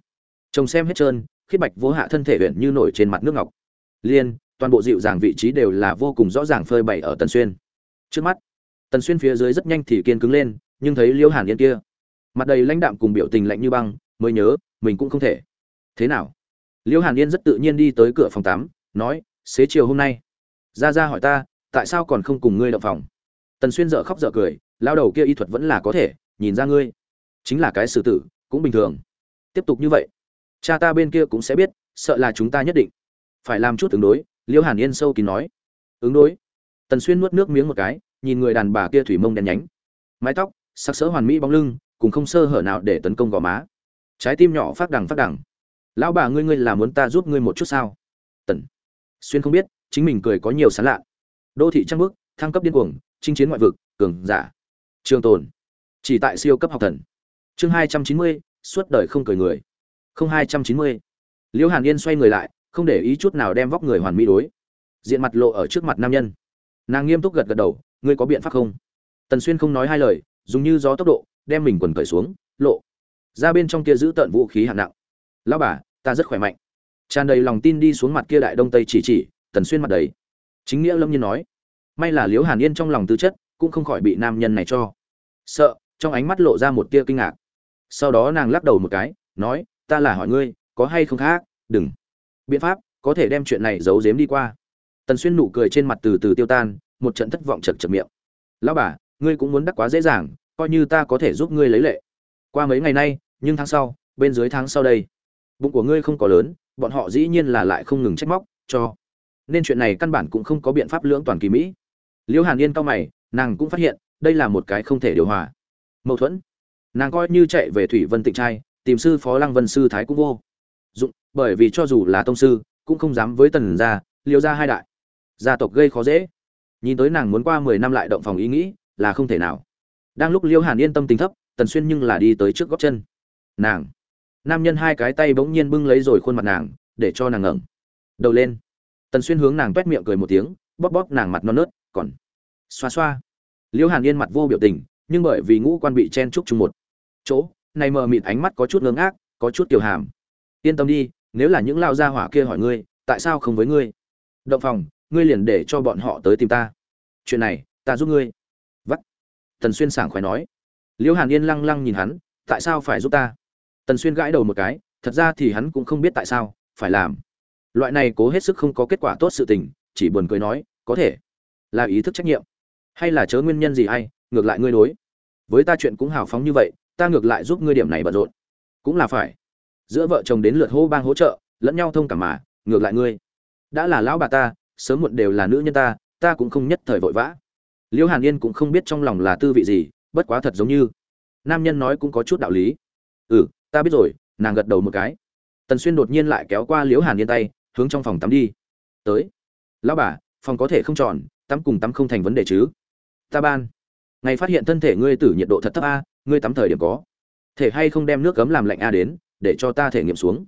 Chồng xem hết trơn khiết bạch vô hạ thân thể huyện như nổi trên mặt nước ngọc. Liên, toàn bộ dịu dàng vị trí đều là vô cùng rõ ràng phơi bày ở tần xuyên. Trước mắt, tần xuyên phía dưới rất nhanh thì kiên cứng lên, nhưng thấy liễu hàn yên kia. Mặt đầy lãnh đạm cùng biểu tình lạnh như băng, mới nhớ, mình cũng không thể. Thế nào? Liễu hàn yên rất tự nhiên đi tới cửa phòng tắm, nói, xế chiều hôm nay. Ra ra hỏi ta tại sao còn không cùng ngươi động phòng? Tần xuyên dở khóc dở cười, lao đầu kia y thuật vẫn là có thể, nhìn ra ngươi. Chính là cái xử tử, cũng bình thường. Tiếp tục như vậy, cha ta bên kia cũng sẽ biết, sợ là chúng ta nhất định. Phải làm chút ứng đối, liêu hàn yên sâu kín nói. Ứng đối? Tần xuyên nuốt nước miếng một cái, nhìn người đàn bà kia thủy mông đen nhánh. Mái tóc, sắc sỡ hoàn mỹ bóng lưng, cùng không sơ hở nào để tấn công gò má. Trái tim nhỏ phát đằng phát đằng. Lão bà ngươi ngươi là muốn ta giúp ngươi một chút sao? Tần xuyên không biết, chính mình cười có nhiều sán lạ đô thị trăng bước thăng cấp điên cuồng, chinh chiến ngoại vực, cường giả. Trường tồn. Chỉ tại siêu cấp học thần. Chương hai trăm chín mươi, suốt đời không cười người. Không hai trăm chín mươi. Liễu hàn yên xoay người lại, không để ý chút nào đem vóc người hoàn mỹ đối. Diện mặt lộ ở trước mặt nam nhân. Nàng nghiêm túc gật gật đầu, ngươi có biện pháp không? Tần xuyên không nói hai lời, dùng như gió tốc độ, đem mình quần cởi xuống, lộ. Ra bên trong kia giữ tận vũ khí hạng nặng. Lão bà, ta rất khỏe mạnh. Tràn đầy lòng tin đi xuống mặt kia đại đông tây chỉ chỉ, tần xuyên mặt đầy chính nghĩa lâm nhiên nói, may là liễu hàn yên trong lòng tư chất, cũng không khỏi bị nam nhân này cho sợ. Trong ánh mắt lộ ra một tia kinh ngạc. Sau đó nàng lắc đầu một cái, nói, ta là hỏi ngươi, có hay không khác? Đừng. Biện pháp, có thể đem chuyện này giấu giếm đi qua. Tần xuyên nụ cười trên mặt từ từ tiêu tan, một trận thất vọng chật chật miệng. Lão bà, ngươi cũng muốn đắc quá dễ dàng, coi như ta có thể giúp ngươi lấy lệ. Qua mấy ngày nay, nhưng tháng sau, bên dưới tháng sau đây, bụng của ngươi không có lớn, bọn họ dĩ nhiên là lại không ngừng trách móc, cho nên chuyện này căn bản cũng không có biện pháp lưỡng toàn kỳ mỹ. Liễu hàn yên cao mày, nàng cũng phát hiện, đây là một cái không thể điều hòa. Mâu thuẫn. Nàng coi như chạy về thủy vân tịnh trai, tìm sư phó lăng vân sư thái cũng vô dụng, bởi vì cho dù là tông sư, cũng không dám với tần gia liêu gia hai đại. Gia tộc gây khó dễ. Nhìn tới nàng muốn qua mười năm lại động phòng ý nghĩ, là không thể nào. Đang lúc liêu hàn yên tâm tính thấp, tần xuyên nhưng là đi tới trước góc chân. Nàng. Nam nhân hai cái tay bỗng nhiên bưng lấy rồi khuôn mặt nàng, để cho nàng ngẩng đầu lên tần xuyên hướng nàng t miệng cười một tiếng, bóp bóp nàng mặt non nớt, còn xoa xoa. Liễu hàn yên mặt vô biểu tình, nhưng bởi vì ngũ quan bị chen trúc chung một chỗ, này mờ mịt ánh mắt có chút ngưng ác có chút tiểu hàm. Yên tâm đi, nếu là những lao gia hỏa kia hỏi ngươi, tại sao không với ngươi? Động phòng, ngươi liền để cho bọn họ tới tìm ta. Chuyện này, ta giúp ngươi. Vắt. Tần xuyên sảng khoái nói. Liễu hàn yên lăng lăng nhìn hắn, tại sao phải giúp ta? Tần xuyên gãi đầu một cái, thật ra thì hắn cũng không biết tại sao, phải làm loại này cố hết sức không có kết quả tốt sự tình, chỉ buồn cười nói, có thể. Là ý thức trách nhiệm. Hay là chớ nguyên nhân gì hay ngược lại ngươi đối. Với ta chuyện cũng hào phóng như vậy, ta ngược lại giúp ngươi điểm này bận rộn. Cũng là phải. Giữa vợ chồng đến lượt hô bang hỗ trợ, lẫn nhau thông cảm mà, ngược lại ngươi. Đã là lão bà ta, sớm muộn đều là nữ nhân ta ta cũng không nhất thời vội vã. Liễu hàn yên cũng không biết trong lòng là tư vị gì, bất quá thật giống như nam nhân nói cũng có chút đạo lý. Ừ ta biết rồi. Nàng gật đầu một cái. Tần xuyên đột nhiên lại kéo qua liễu hàn yên tay hướng trong phòng tắm đi. Tới. Lão bà, phòng có thể không tròn, tắm cùng tắm không thành vấn đề chứ. Ta ban. Ngày phát hiện thân thể ngươi tử nhiệt độ thật thấp a, ngươi tắm thời điểm có. Thể hay không đem nước cấm làm lạnh a đến, để cho ta thể nghiệm xuống.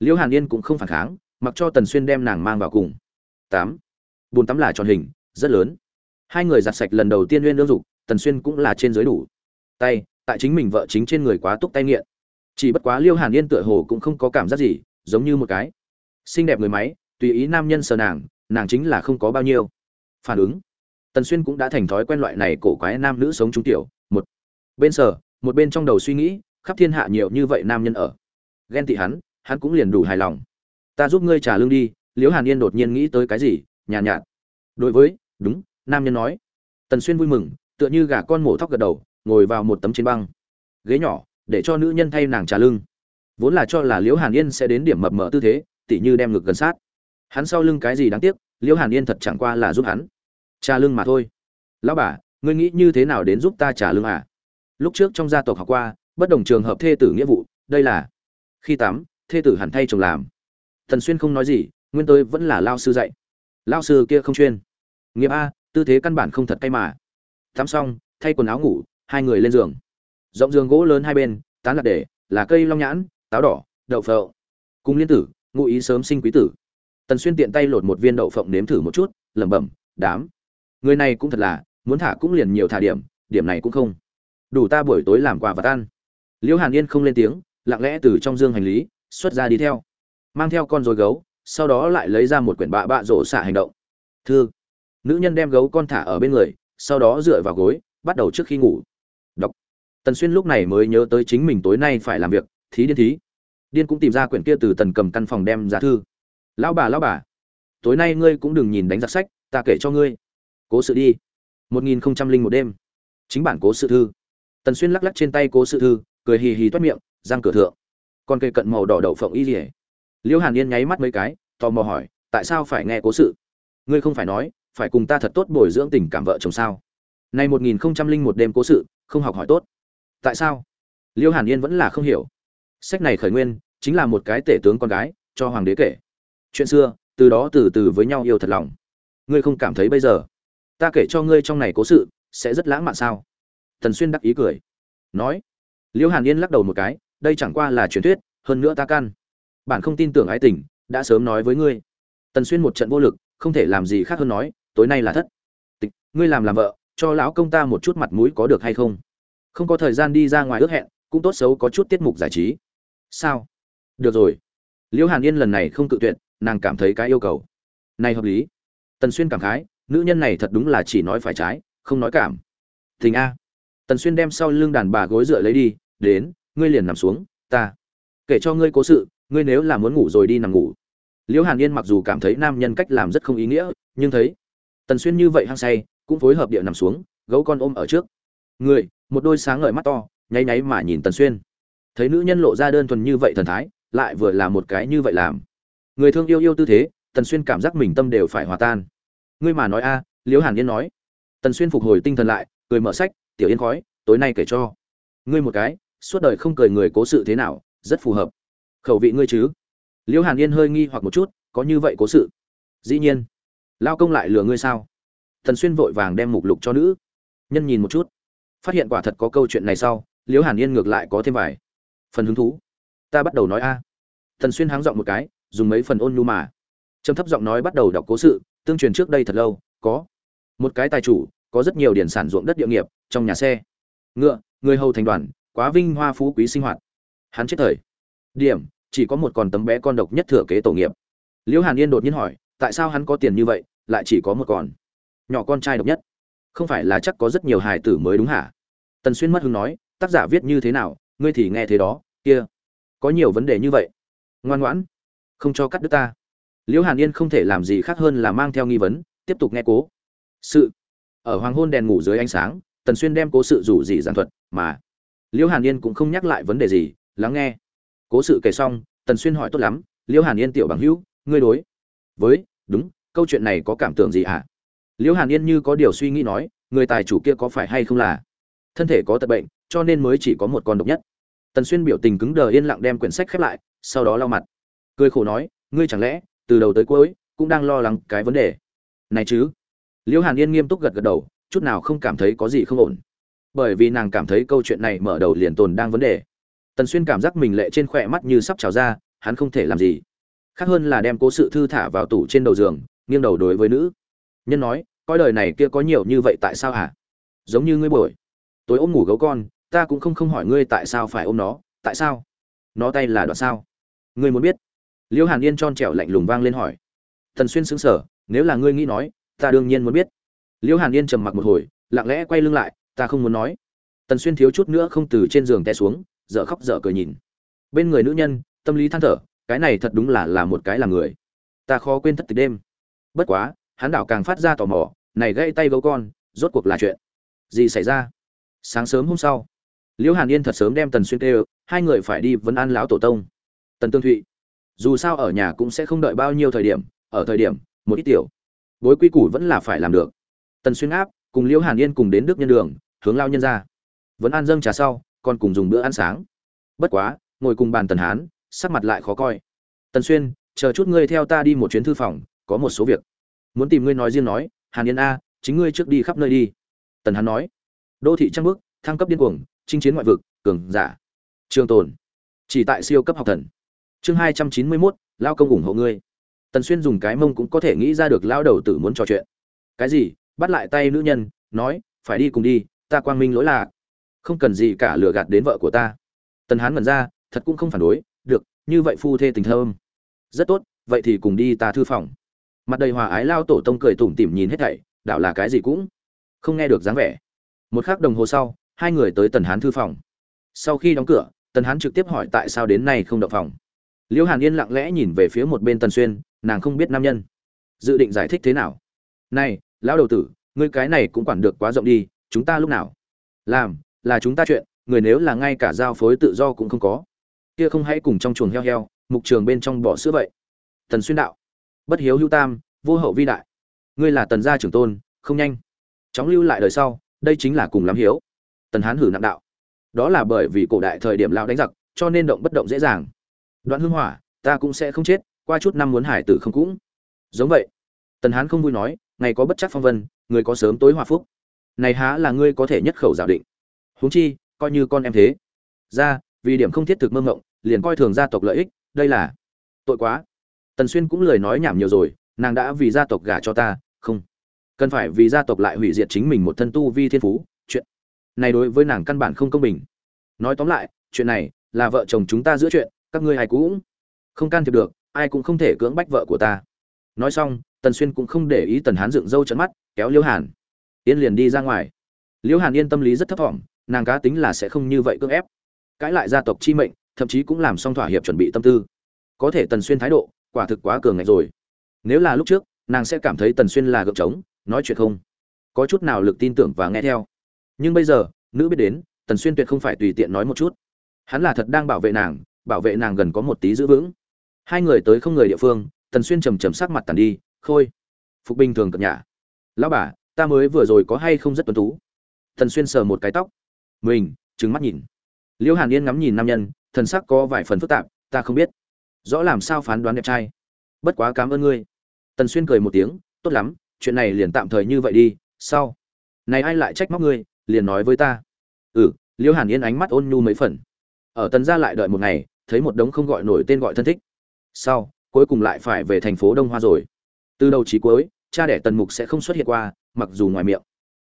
Liễu hàn yên cũng không phản kháng, mặc cho tần xuyên đem nàng mang vào cùng. Tám. Bồn tắm là tròn hình, rất lớn. Hai người giặt sạch lần đầu tiên nguyên lương dục, tần xuyên cũng là trên dưới đủ. Tay, tại chính mình vợ chính trên người quá túc tay nghiện. Chỉ bất quá liêu hàn yên tựa hồ cũng không có cảm giác gì, giống như một cái xinh đẹp người máy tùy ý nam nhân sờ nàng nàng chính là không có bao nhiêu. Phản ứng. Tần xuyên cũng đã thành thói quen loại này cổ quái nam nữ sống trung tiểu một. Bên sờ một bên trong đầu suy nghĩ khắp thiên hạ nhiều như vậy nam nhân ở. Ghen tị hắn hắn cũng liền đủ hài lòng. Ta giúp ngươi trả lương đi liễu hàn yên đột nhiên nghĩ tới cái gì nhàn nhạt, nhạt đối với đúng nam nhân nói. Tần xuyên vui mừng tựa như gà con mổ thóc gật đầu ngồi vào một tấm trên băng. Ghế nhỏ để cho nữ nhân thay nàng trả lưng vốn là cho là liễu hàn yên sẽ đến điểm mập mờ tư thế tỉ như đem ngực gần sát. Hắn sau lưng cái gì đáng tiếc, liễu hàn yên thật chẳng qua là giúp hắn. Trả lưng mà thôi. Lão bà, ngươi nghĩ như thế nào đến giúp ta trả lưng à? Lúc trước trong gia tộc học qua, bất đồng trường hợp thê tử nghĩa vụ, đây là khi tắm thê tử hẳn thay chồng làm. Thần xuyên không nói gì, nguyên tôi vẫn là lao sư dạy. Lao sư kia không chuyên. Nghiệp a, tư thế căn bản không thật tay mà. Tắm xong, thay quần áo ngủ, hai người lên giường. Rộng giường gỗ lớn hai bên, tán lạc để, là cây long nhãn, táo đỏ, đậu phộng. Cùng liên tử ngụ ý sớm sinh quý tử. Tần xuyên tiện tay lột một viên đậu phộng nếm thử một chút, lẩm bẩm, đám, người này cũng thật là, muốn thả cũng liền nhiều thả điểm điểm này cũng không. Đủ ta buổi tối làm quà vật ăn. Liễu hàn yên không lên tiếng, lặng lẽ từ trong dương hành lý, xuất ra đi theo. Mang theo con rồi gấu, sau đó lại lấy ra một quyển bạ bạ rổ xạ hành động. Thư. Nữ nhân đem gấu con thả ở bên người, sau đó dựa vào gối, bắt đầu trước khi ngủ. Đọc. Tần xuyên lúc này mới nhớ tới chính mình tối nay phải làm việc, thí điên thí điên cũng tìm ra quyển kia từ tần cầm căn phòng đem ra thư. Lão bà lão bà, tối nay ngươi cũng đừng nhìn đánh giặc sách, ta kể cho ngươi. Cố sự đi. Một nghìn không trăm linh một đêm. Chính bản cố sự thư. Tần xuyên lắc lắc trên tay cố sự thư, cười hì hì toát miệng răng cửa thượng. Còn cây cận màu đỏ đậu phộng y rỉa liễu hàn yên nháy mắt mấy cái, tò mò hỏi, tại sao phải nghe cố sự? Ngươi không phải nói, phải cùng ta thật tốt bồi dưỡng tình cảm vợ chồng sao? Này một nghìn không trăm linh một đêm cố sự, không học hỏi tốt. Tại sao? Liễu hàn yên vẫn là không hiểu sách này khởi nguyên chính là một cái tể tướng con gái, cho hoàng đế kể. Chuyện xưa, từ đó từ từ với nhau yêu thật lòng. Ngươi không cảm thấy bây giờ? Ta kể cho ngươi trong này cố sự, sẽ rất lãng mạn sao? Thần xuyên đắc ý cười. Nói. Liễu hàn yên lắc đầu một cái, đây chẳng qua là truyền thuyết, hơn nữa ta can. Bạn không tin tưởng ái tình, đã sớm nói với ngươi. Tần xuyên một trận vô lực, không thể làm gì khác hơn nói, tối nay là thất. Tịch, ngươi làm làm vợ, cho lão công ta một chút mặt mũi có được hay không? Không có thời gian đi ra ngoài ước hẹn, cũng tốt xấu có chút tiết mục giải trí sao? Được rồi. Liễu hàn yên lần này không cự tuyệt, nàng cảm thấy cái yêu cầu. Này hợp lý. Tần xuyên cảm khái, nữ nhân này thật đúng là chỉ nói phải trái, không nói cảm. Tình a. Tần xuyên đem sau lưng đàn bà gối dựa lấy đi, đến, ngươi liền nằm xuống, ta. Kể cho ngươi cố sự, ngươi nếu là muốn ngủ rồi đi nằm ngủ. Liễu hàn yên mặc dù cảm thấy nam nhân cách làm rất không ý nghĩa, nhưng thấy. Tần xuyên như vậy hăng say, cũng phối hợp địa nằm xuống, gấu con ôm ở trước. Người, một đôi sáng ngời mắt to, nháy nháy mà nhìn tần xuyên thấy nữ nhân lộ ra đơn thuần như vậy thần thái, lại vừa là một cái như vậy làm. Người thương yêu yêu tư thế, tần xuyên cảm giác mình tâm đều phải hòa tan. Ngươi mà nói a, liễu hàn yên nói. Tần xuyên phục hồi tinh thần lại, cười mở sách, tiểu yên khói, tối nay kể cho. Ngươi một cái, suốt đời không cười người cố sự thế nào, rất phù hợp. Khẩu vị ngươi chứ? Liễu hàn yên hơi nghi hoặc một chút, có như vậy cố sự? Dĩ nhiên. Lao công lại lừa ngươi sao? Tần xuyên vội vàng đem mục lục cho nữ. Nhân nhìn một chút, phát hiện quả thật có câu chuyện này sau, liễu hàn yên ngược lại có thêm vài phần hứng thú. Ta bắt đầu nói a. Thần xuyên háng giọng một cái, dùng mấy phần ôn nhu mà. Trầm thấp giọng nói bắt đầu đọc cố sự, tương truyền trước đây thật lâu, có. Một cái tài chủ, có rất nhiều điển sản ruộng đất địa nghiệp, trong nhà xe. Ngựa, người hầu thành đoàn, quá vinh hoa phú quý sinh hoạt. Hắn chết thời. Điểm, chỉ có một còn tấm bé con độc nhất thừa kế tổ nghiệp. Liễu hàn yên đột nhiên hỏi, tại sao hắn có tiền như vậy, lại chỉ có một con? Nhỏ con trai độc nhất. Không phải là chắc có rất nhiều hài tử mới đúng hả? Tần xuyên mất hứng nói, tác giả viết như thế nào ngươi thì nghe thế đó, kia, có nhiều vấn đề như vậy. Ngoan ngoãn, không cho cắt đứt ta. Liễu hàn yên không thể làm gì khác hơn là mang theo nghi vấn, tiếp tục nghe cố. Sự, ở hoàng hôn đèn ngủ dưới ánh sáng, tần xuyên đem cố sự rủ gì giảng thuật, mà liễu hàn yên cũng không nhắc lại vấn đề gì, lắng nghe. Cố sự kể xong, tần xuyên hỏi tốt lắm, liễu hàn yên tiểu bằng hữu, ngươi đối với, đúng, câu chuyện này có cảm tưởng gì à? liễu hàn yên như có điều suy nghĩ nói, người tài chủ kia có phải hay không là thân thể có tật bệnh, cho nên mới chỉ có một con độc nhất tần xuyên biểu tình cứng đờ yên lặng đem quyển sách khép lại, sau đó lau mặt. Cười khổ nói, ngươi chẳng lẽ, từ đầu tới cuối, cũng đang lo lắng cái vấn đề? Này chứ. Liễu hàn yên nghiêm túc gật gật đầu, chút nào không cảm thấy có gì không ổn. Bởi vì nàng cảm thấy câu chuyện này mở đầu liền tồn đang vấn đề. Tần xuyên cảm giác mình lệ trên khỏe mắt như sắp trào ra, hắn không thể làm gì. Khác hơn là đem cố sự thư thả vào tủ trên đầu giường, nghiêng đầu đối với nữ. Nhân nói, coi đời này kia có nhiều như vậy tại sao hả? Giống như ngươi buổi tối ôm ngủ gấu con ta cũng không không hỏi ngươi tại sao phải ôm nó tại sao? Nó tay là đoạn sao? Ngươi muốn biết? Liễu hàn yên tròn trẻo lạnh lùng vang lên hỏi. Thần xuyên sững sờ, nếu là ngươi nghĩ nói ta đương nhiên muốn biết. Liễu hàn yên trầm mặc một hồi lặng lẽ quay lưng lại ta không muốn nói. Tần xuyên thiếu chút nữa không từ trên giường té xuống dở khóc dở cười nhìn. Bên người nữ nhân tâm lý than thở cái này thật đúng là là một cái là người. Ta khó quên thất tịch đêm. Bất quá hắn đảo càng phát ra tò mò này gãy tay gấu con rốt cuộc là chuyện gì xảy ra? Sáng sớm hôm sau liễu hàn yên thật sớm đem tần xuyên tê hai người phải đi vấn an lão tổ tông. Tần tương thụy, dù sao ở nhà cũng sẽ không đợi bao nhiêu thời điểm, ở thời điểm, một ít tiểu bối quy củ vẫn là phải làm được. Tần xuyên áp, cùng liễu hàn yên cùng đến đức nhân đường, hướng lao nhân ra. Vẫn ăn dâng trà sau, còn cùng dùng bữa ăn sáng. Bất quá, ngồi cùng bàn tần hán, sắc mặt lại khó coi. Tần xuyên, chờ chút ngươi theo ta đi một chuyến thư phòng, có một số việc. Muốn tìm ngươi nói riêng nói, hàn yên a, chính ngươi trước đi khắp nơi đi. Tần hán nói. Đô thị trăng bước, thăng cấp điên cuồng chinh chiến ngoại vực, cường giả. Trường tồn. Chỉ tại siêu cấp học thần. Chương hai trăm chín mươi mốt, lao công ủng hộ ngươi. Tần xuyên dùng cái mông cũng có thể nghĩ ra được lao đầu tử muốn trò chuyện. Cái gì? Bắt lại tay nữ nhân, nói, phải đi cùng đi, ta quang minh lỗi lạc. Không cần gì cả lừa gạt đến vợ của ta. Tần hán mẩn ra, thật cũng không phản đối, được, như vậy phu thê tình thơm rất tốt, vậy thì cùng đi ta thư phòng. Mặt đầy hòa ái lao tổ tông cười tủm tỉm nhìn hết thảy, đảo là cái gì cũng không nghe được dáng vẻ. Một khắc đồng hồ sau hai người tới tần hán thư phòng. Sau khi đóng cửa, tần hán trực tiếp hỏi tại sao đến nay không động phòng. Liễu hàn yên lặng lẽ nhìn về phía một bên tần xuyên, nàng không biết nam nhân. Dự định giải thích thế nào? Này, lão đầu tử, ngươi cái này cũng quản được quá rộng đi, chúng ta lúc nào? Làm, là chúng ta chuyện, người nếu là ngay cả giao phối tự do cũng không có. Kia không hãy cùng trong chuồng heo heo, mục trường bên trong bỏ sữa vậy. Tần xuyên đạo. Bất hiếu hữu tam, vô hậu vi đại. Ngươi là tần gia trưởng tôn, không nhanh. Chóng lưu lại đời sau, đây chính là cùng lắm hiếu tần hán hử nặng đạo. Đó là bởi vì cổ đại thời điểm lao đánh giặc, cho nên động bất động dễ dàng. Đoạn Hưng hỏa, ta cũng sẽ không chết, qua chút năm muốn hải tử không cũng. Giống vậy, tần hán không vui nói, ngày có bất chắc phong vân, người có sớm tối hòa phúc. Này há là ngươi có thể nhất khẩu giả định. Huống chi, coi như con em thế. Ra, vì điểm không thiết thực mơ ngộng liền coi thường gia tộc lợi ích, đây là tội quá. Tần xuyên cũng lời nói nhảm nhiều rồi, nàng đã vì gia tộc gả cho ta, không. Cần phải vì gia tộc lại hủy diệt chính mình một thân tu vi thiên phú này đối với nàng căn bản không công bình. Nói tóm lại, chuyện này là vợ chồng chúng ta giữa chuyện, các ngươi ai cũng không can thiệp được, ai cũng không thể cưỡng bách vợ của ta. Nói xong, tần xuyên cũng không để ý tần hán dựng râu trận mắt, kéo liễu hàn. Yên liền đi ra ngoài. Liễu hàn yên tâm lý rất thấp thỏm, nàng cá tính là sẽ không như vậy cưỡng ép. Cãi lại gia tộc chi mệnh, thậm chí cũng làm xong thỏa hiệp chuẩn bị tâm tư. Có thể tần xuyên thái độ, quả thực quá cường ngạch rồi. Nếu là lúc trước, nàng sẽ cảm thấy tần xuyên là gượng trống, nói chuyện không. Có chút nào lực tin tưởng và nghe theo nhưng bây giờ, nữ biết đến, tần xuyên tuyệt không phải tùy tiện nói một chút. Hắn là thật đang bảo vệ nàng, bảo vệ nàng gần có một tí giữ vững. Hai người tới không người địa phương, tần xuyên trầm trầm sắc mặt tàn đi, khôi, phục bình thường cập nhà lão bà, ta mới vừa rồi có hay không rất tuấn tú? Tần xuyên sờ một cái tóc. Mình? Trừng mắt nhìn. Liễu hàn yên ngắm nhìn nam nhân, thần sắc có vài phần phức tạp, ta không biết. Rõ làm sao phán đoán đẹp trai. Bất quá cảm ơn ngươi. Tần xuyên cười một tiếng, tốt lắm, chuyện này liền tạm thời như vậy đi, sau. Này ai lại trách móc ngươi? Liền nói với ta. Ừ liễu hàn yên ánh mắt ôn nhu mấy phần. Ở tần gia lại đợi một ngày, thấy một đống không gọi nổi tên gọi thân thích. Sau, cuối cùng lại phải về thành phố đông hoa rồi. Từ đầu chí cuối, cha đẻ tần mục sẽ không xuất hiện qua, mặc dù ngoài miệng.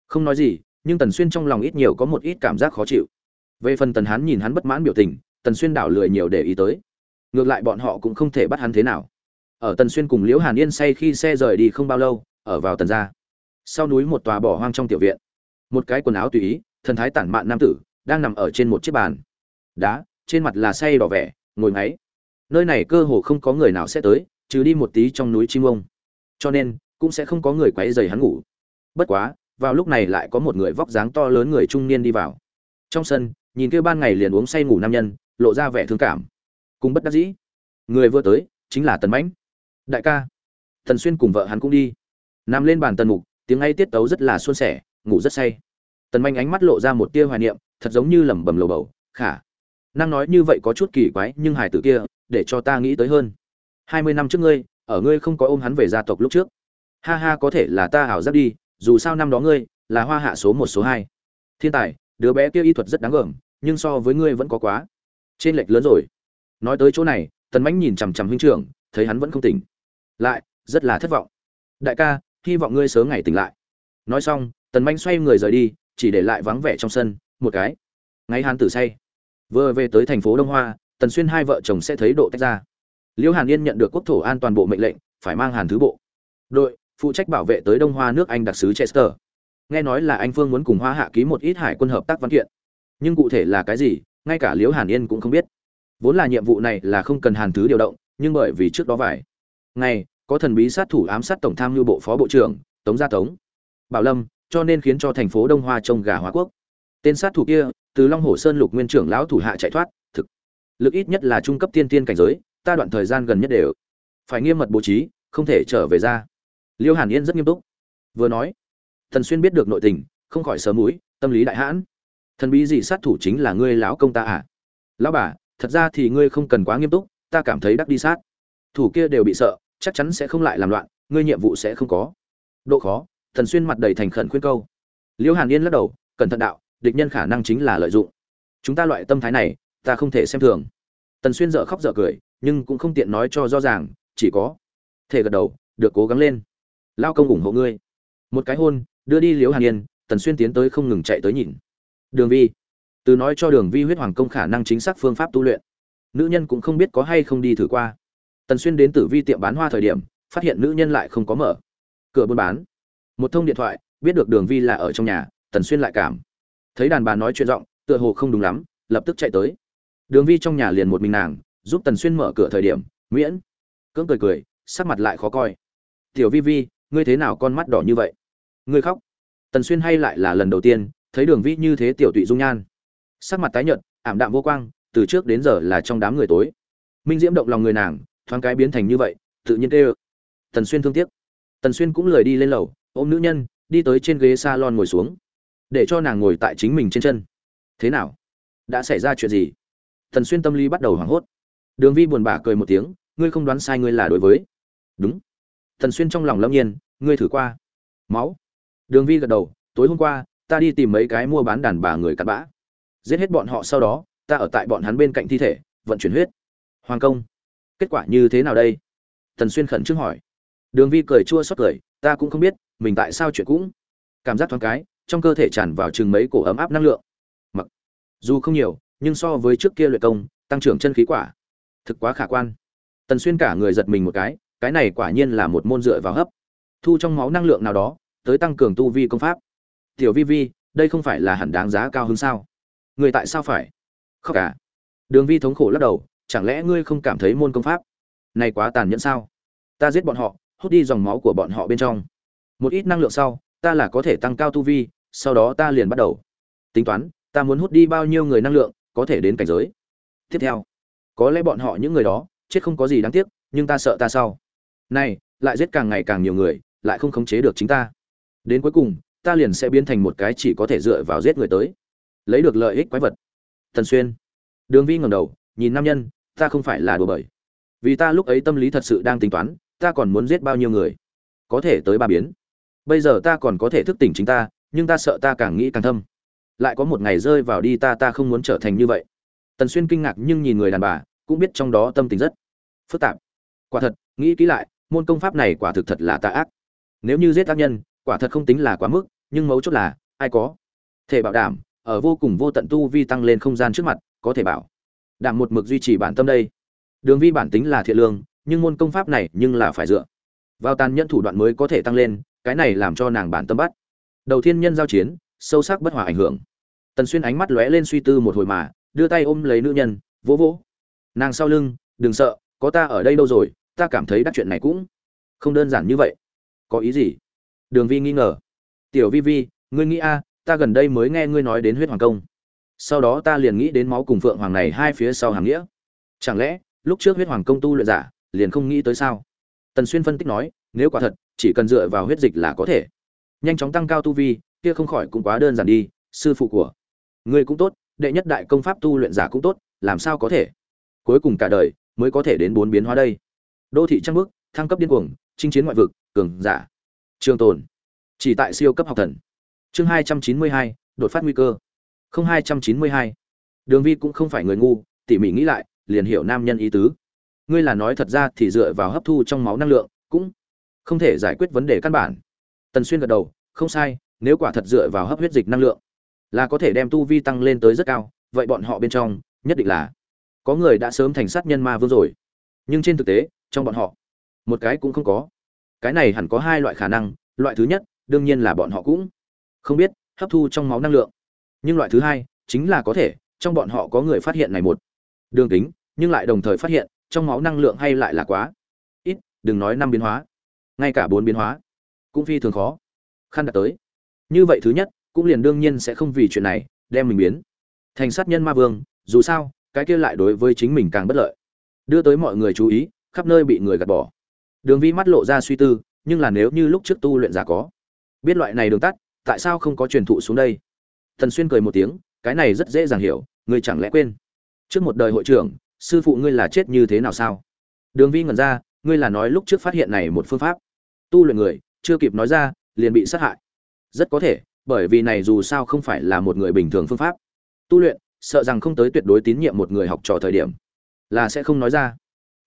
Không nói gì, nhưng tần xuyên trong lòng ít nhiều có một ít cảm giác khó chịu. Về phần tần hán nhìn hắn bất mãn biểu tình, tần xuyên đảo lười nhiều để ý tới. Ngược lại bọn họ cũng không thể bắt hắn thế nào. Ở tần xuyên cùng liễu hàn yên say khi xe rời đi không bao lâu, ở vào tần gia. Sau núi một tòa bỏ hoang trong tiểu viện một cái quần áo tùy ý, thần thái tản mạn nam tử, đang nằm ở trên một chiếc bàn. Đá, trên mặt là say đỏ vẻ, ngồi ngáy. Nơi này cơ hồ không có người nào sẽ tới, trừ đi một tí trong núi chim ông. Cho nên, cũng sẽ không có người quấy dày hắn ngủ. Bất quá, vào lúc này lại có một người vóc dáng to lớn người trung niên đi vào. Trong sân, nhìn kêu ban ngày liền uống say ngủ nam nhân, lộ ra vẻ thương cảm. Cùng bất đắc dĩ. Người vừa tới, chính là tần mãnh. Đại ca. Thần xuyên cùng vợ hắn cũng đi. Nằm lên bàn tần mục, tiếng ngay tiết tấu rất là suôn sẻ ngủ rất say. Tần manh ánh mắt lộ ra một tia hoài niệm, thật giống như lẩm bẩm lầu bầu, khả, năng nói như vậy có chút kỳ quái, nhưng hải tử kia, để cho ta nghĩ tới hơn. Hai mươi năm trước ngươi, ở ngươi không có ôm hắn về gia tộc lúc trước. Ha ha, có thể là ta ảo giác đi, dù sao năm đó ngươi, là hoa hạ số một, số hai. Thiên tài, đứa bé kia y thuật rất đáng gờm, nhưng so với ngươi vẫn có quá. Trên lệch lớn rồi. Nói tới chỗ này, tần mãnh nhìn chằm chằm huynh trưởng, thấy hắn vẫn không tỉnh. Lại, rất là thất vọng. Đại ca, hy vọng ngươi sớm ngày tỉnh lại. Nói xong tần manh xoay người rời đi, chỉ để lại vắng vẻ trong sân, một cái. Ngay hàn tử say. Vừa về tới thành phố đông hoa, tần xuyên hai vợ chồng sẽ thấy độ tách ra. Liễu hàn yên nhận được quốc thổ an toàn bộ mệnh lệnh, phải mang hàn thứ bộ. Đội, phụ trách bảo vệ tới đông hoa nước anh đặc sứ chester. Nghe nói là anh phương muốn cùng hoa hạ ký một ít hải quân hợp tác văn kiện. Nhưng cụ thể là cái gì, ngay cả liễu hàn yên cũng không biết. Vốn là nhiệm vụ này là không cần hàn thứ điều động, nhưng bởi vì trước đó vài ngày, có thần bí sát thủ ám sát tổng tham mưu bộ phó bộ trưởng, tống gia tống. Bảo lâm cho nên khiến cho thành phố đông hoa trông gà hóa quốc. Tên sát thủ kia, từ long hồ sơn lục nguyên trưởng lão thủ hạ chạy thoát, thực lực ít nhất là trung cấp tiên tiên cảnh giới, ta đoạn thời gian gần nhất đều phải nghiêm mật bố trí, không thể trở về ra. Liêu hàn yên rất nghiêm túc. Vừa nói, thần xuyên biết được nội tình, không khỏi sớm mũi, tâm lý đại hãn. Thần bí gì sát thủ chính là ngươi lão công ta à? Lão bà, thật ra thì ngươi không cần quá nghiêm túc, ta cảm thấy đắc đi sát. Thủ kia đều bị sợ, chắc chắn sẽ không lại làm loạn, ngươi nhiệm vụ sẽ không có. Độ khó thần xuyên mặt đầy thành khẩn khuyên câu. Liễu hàn yên lắc đầu, cẩn thận đạo, địch nhân khả năng chính là lợi dụng. Chúng ta loại tâm thái này, ta không thể xem thường. Tần xuyên dở khóc dở cười, nhưng cũng không tiện nói cho rõ ràng, chỉ có thể gật đầu, được cố gắng lên. Lao công ủng hộ ngươi. Một cái hôn, đưa đi liễu hàn yên, tần xuyên tiến tới không ngừng chạy tới nhìn. Đường vi. Từ nói cho đường vi huyết hoàng công khả năng chính xác phương pháp tu luyện. Nữ nhân cũng không biết có hay không đi thử qua. Tần xuyên đến tử vi tiệm bán hoa thời điểm, phát hiện nữ nhân lại không có mở. Cửa buôn bán một thông điện thoại, biết được đường vi là ở trong nhà, tần xuyên lại cảm. Thấy đàn bà nói chuyện giọng, tựa hồ không đúng lắm, lập tức chạy tới. Đường vi trong nhà liền một mình nàng, giúp tần xuyên mở cửa thời điểm miễn cưỡng cười cười, sắc mặt lại khó coi. Tiểu vi vi, ngươi thế nào con mắt đỏ như vậy? Ngươi khóc. Tần xuyên hay lại là lần đầu tiên, thấy đường vi như thế tiểu tụy dung nhan. Sắc mặt tái nhợt, ảm đạm vô quang, từ trước đến giờ là trong đám người tối. Minh diễm động lòng người nàng, thoáng cái biến thành như vậy, tự nhiên tê tần xuyên thương tiếc. Tần xuyên cũng lười đi lên lầu ôm nữ nhân, đi tới trên ghế salon ngồi xuống, để cho nàng ngồi tại chính mình trên chân. Thế nào? Đã xảy ra chuyện gì? Thần xuyên tâm lý bắt đầu hoảng hốt. Đường vi buồn bã cười một tiếng, ngươi không đoán sai ngươi là đối với. Đúng. Thần xuyên trong lòng lâm nhiên, ngươi thử qua. Máu. Đường vi gật đầu, tối hôm qua, ta đi tìm mấy cái mua bán đàn bà người cặn bã. Giết hết bọn họ sau đó, ta ở tại bọn hắn bên cạnh thi thể, vận chuyển huyết. Hoàng công. Kết quả như thế nào đây? Thần xuyên khẩn trương hỏi. Đường vi cười chua xót cười, ta cũng không biết mình tại sao chuyện cũng cảm giác thoáng cái, trong cơ thể tràn vào chừng mấy cổ ấm áp năng lượng. Mặc dù không nhiều, nhưng so với trước kia luyện công, tăng trưởng chân khí quả, thực quá khả quan. Tần xuyên cả người giật mình một cái cái này quả nhiên là một môn dựa vào hấp. Thu trong máu năng lượng nào đó, tới tăng cường tu vi công pháp. Tiểu vi vi, đây không phải là hẳn đáng giá cao hơn sao? Người tại sao phải? Khóc cả đường vi thống khổ lắc đầu, chẳng lẽ ngươi không cảm thấy môn công pháp này quá tàn nhẫn sao? Ta giết bọn họ, hút đi dòng máu của bọn họ bên trong một ít năng lượng sau, ta là có thể tăng cao tu vi, sau đó ta liền bắt đầu. Tính toán, ta muốn hút đi bao nhiêu người năng lượng, có thể đến cảnh giới. Tiếp theo, có lẽ bọn họ những người đó, chết không có gì đáng tiếc, nhưng ta sợ ta sau. Này, lại giết càng ngày càng nhiều người, lại không khống chế được chính ta. Đến cuối cùng, ta liền sẽ biến thành một cái chỉ có thể dựa vào giết người tới. Lấy được lợi ích quái vật. Thần xuyên. Đường vi ngầm đầu, nhìn nam nhân, ta không phải là đùa bời. Vì ta lúc ấy tâm lý thật sự đang tính toán, ta còn muốn giết bao nhiêu người. Có thể tới ba biến bây giờ ta còn có thể thức tỉnh chính ta, nhưng ta sợ ta càng nghĩ càng thâm. Lại có một ngày rơi vào đi ta ta không muốn trở thành như vậy. Tần xuyên kinh ngạc nhưng nhìn người đàn bà, cũng biết trong đó tâm tình rất phức tạp. Quả thật, nghĩ kỹ lại, môn công pháp này quả thực thật là tà ác. Nếu như giết tác nhân, quả thật không tính là quá mức, nhưng mấu chốt là, ai có thể bảo đảm, ở vô cùng vô tận tu vi tăng lên không gian trước mặt, có thể bảo đảm một mực duy trì bản tâm đây. Đường vi bản tính là thiện lương, nhưng môn công pháp này nhưng là phải dựa vào tàn nhẫn thủ đoạn mới có thể tăng lên cái này làm cho nàng bản tâm bắt. Đầu tiên nhân giao chiến, sâu sắc bất hòa ảnh hưởng. Tần xuyên ánh mắt lóe lên suy tư một hồi mà, đưa tay ôm lấy nữ nhân, vỗ vỗ. Nàng sau lưng, đừng sợ, có ta ở đây đâu rồi, ta cảm thấy đắc chuyện này cũng không đơn giản như vậy. Có ý gì? Đường vi nghi ngờ. Tiểu vi vi, ngươi nghĩ a, ta gần đây mới nghe ngươi nói đến huyết hoàng công. Sau đó ta liền nghĩ đến máu cùng phượng hoàng này hai phía sau hàng nghĩa. Chẳng lẽ, lúc trước huyết hoàng công tu luyện giả, liền không nghĩ tới sao? Tần xuyên phân tích nói, nếu quả thật chỉ cần dựa vào huyết dịch là có thể. Nhanh chóng tăng cao tu vi, kia không khỏi cũng quá đơn giản đi, sư phụ của ngươi cũng tốt, đệ nhất đại công pháp tu luyện giả cũng tốt, làm sao có thể? Cuối cùng cả đời mới có thể đến bốn biến hóa đây. Đô thị trăng bước thăng cấp điên cuồng, chinh chiến ngoại vực, cường giả. Trường tồn, chỉ tại siêu cấp học thần. Chương hai trăm chín mươi hai, đột phát nguy cơ. Không hai trăm chín mươi hai. Đường vi cũng không phải người ngu, tỉ mỉ nghĩ lại, liền hiểu nam nhân ý tứ. Ngươi là nói thật ra thì dựa vào hấp thu trong máu năng lượng, cũng không thể giải quyết vấn đề căn bản. Tần xuyên gật đầu, không sai, nếu quả thật dựa vào hấp huyết dịch năng lượng, là có thể đem tu vi tăng lên tới rất cao, vậy bọn họ bên trong, nhất định là có người đã sớm thành sát nhân ma vương rồi. Nhưng trên thực tế, trong bọn họ, một cái cũng không có. Cái này hẳn có hai loại khả năng, loại thứ nhất, đương nhiên là bọn họ cũng không biết hấp thu trong máu năng lượng. Nhưng loại thứ hai, chính là có thể, trong bọn họ có người phát hiện này một đường kính, nhưng lại đồng thời phát hiện trong máu năng lượng hay lại là quá ít, đừng nói năm biến hóa ngay cả bốn biến hóa cũng phi thường khó. Khăn đạt tới. Như vậy thứ nhất, cũng liền đương nhiên sẽ không vì chuyện này đem mình biến. Thành sát nhân ma vương, dù sao, cái kia lại đối với chính mình càng bất lợi. Đưa tới mọi người chú ý, khắp nơi bị người gạt bỏ. Đường vi mắt lộ ra suy tư, nhưng là nếu như lúc trước tu luyện giả có, biết loại này đường tắt, tại sao không có truyền thụ xuống đây? Thần xuyên cười một tiếng, cái này rất dễ dàng hiểu ngươi chẳng lẽ quên? Trước một đời hội trưởng, sư phụ ngươi là chết như thế nào sao? Đường vi ngẩn ra, ngươi là nói lúc trước phát hiện này một phương pháp tu luyện người, chưa kịp nói ra, liền bị sát hại. Rất có thể, bởi vì này dù sao không phải là một người bình thường phương pháp. Tu luyện, sợ rằng không tới tuyệt đối tín nhiệm một người học trò thời điểm, là sẽ không nói ra.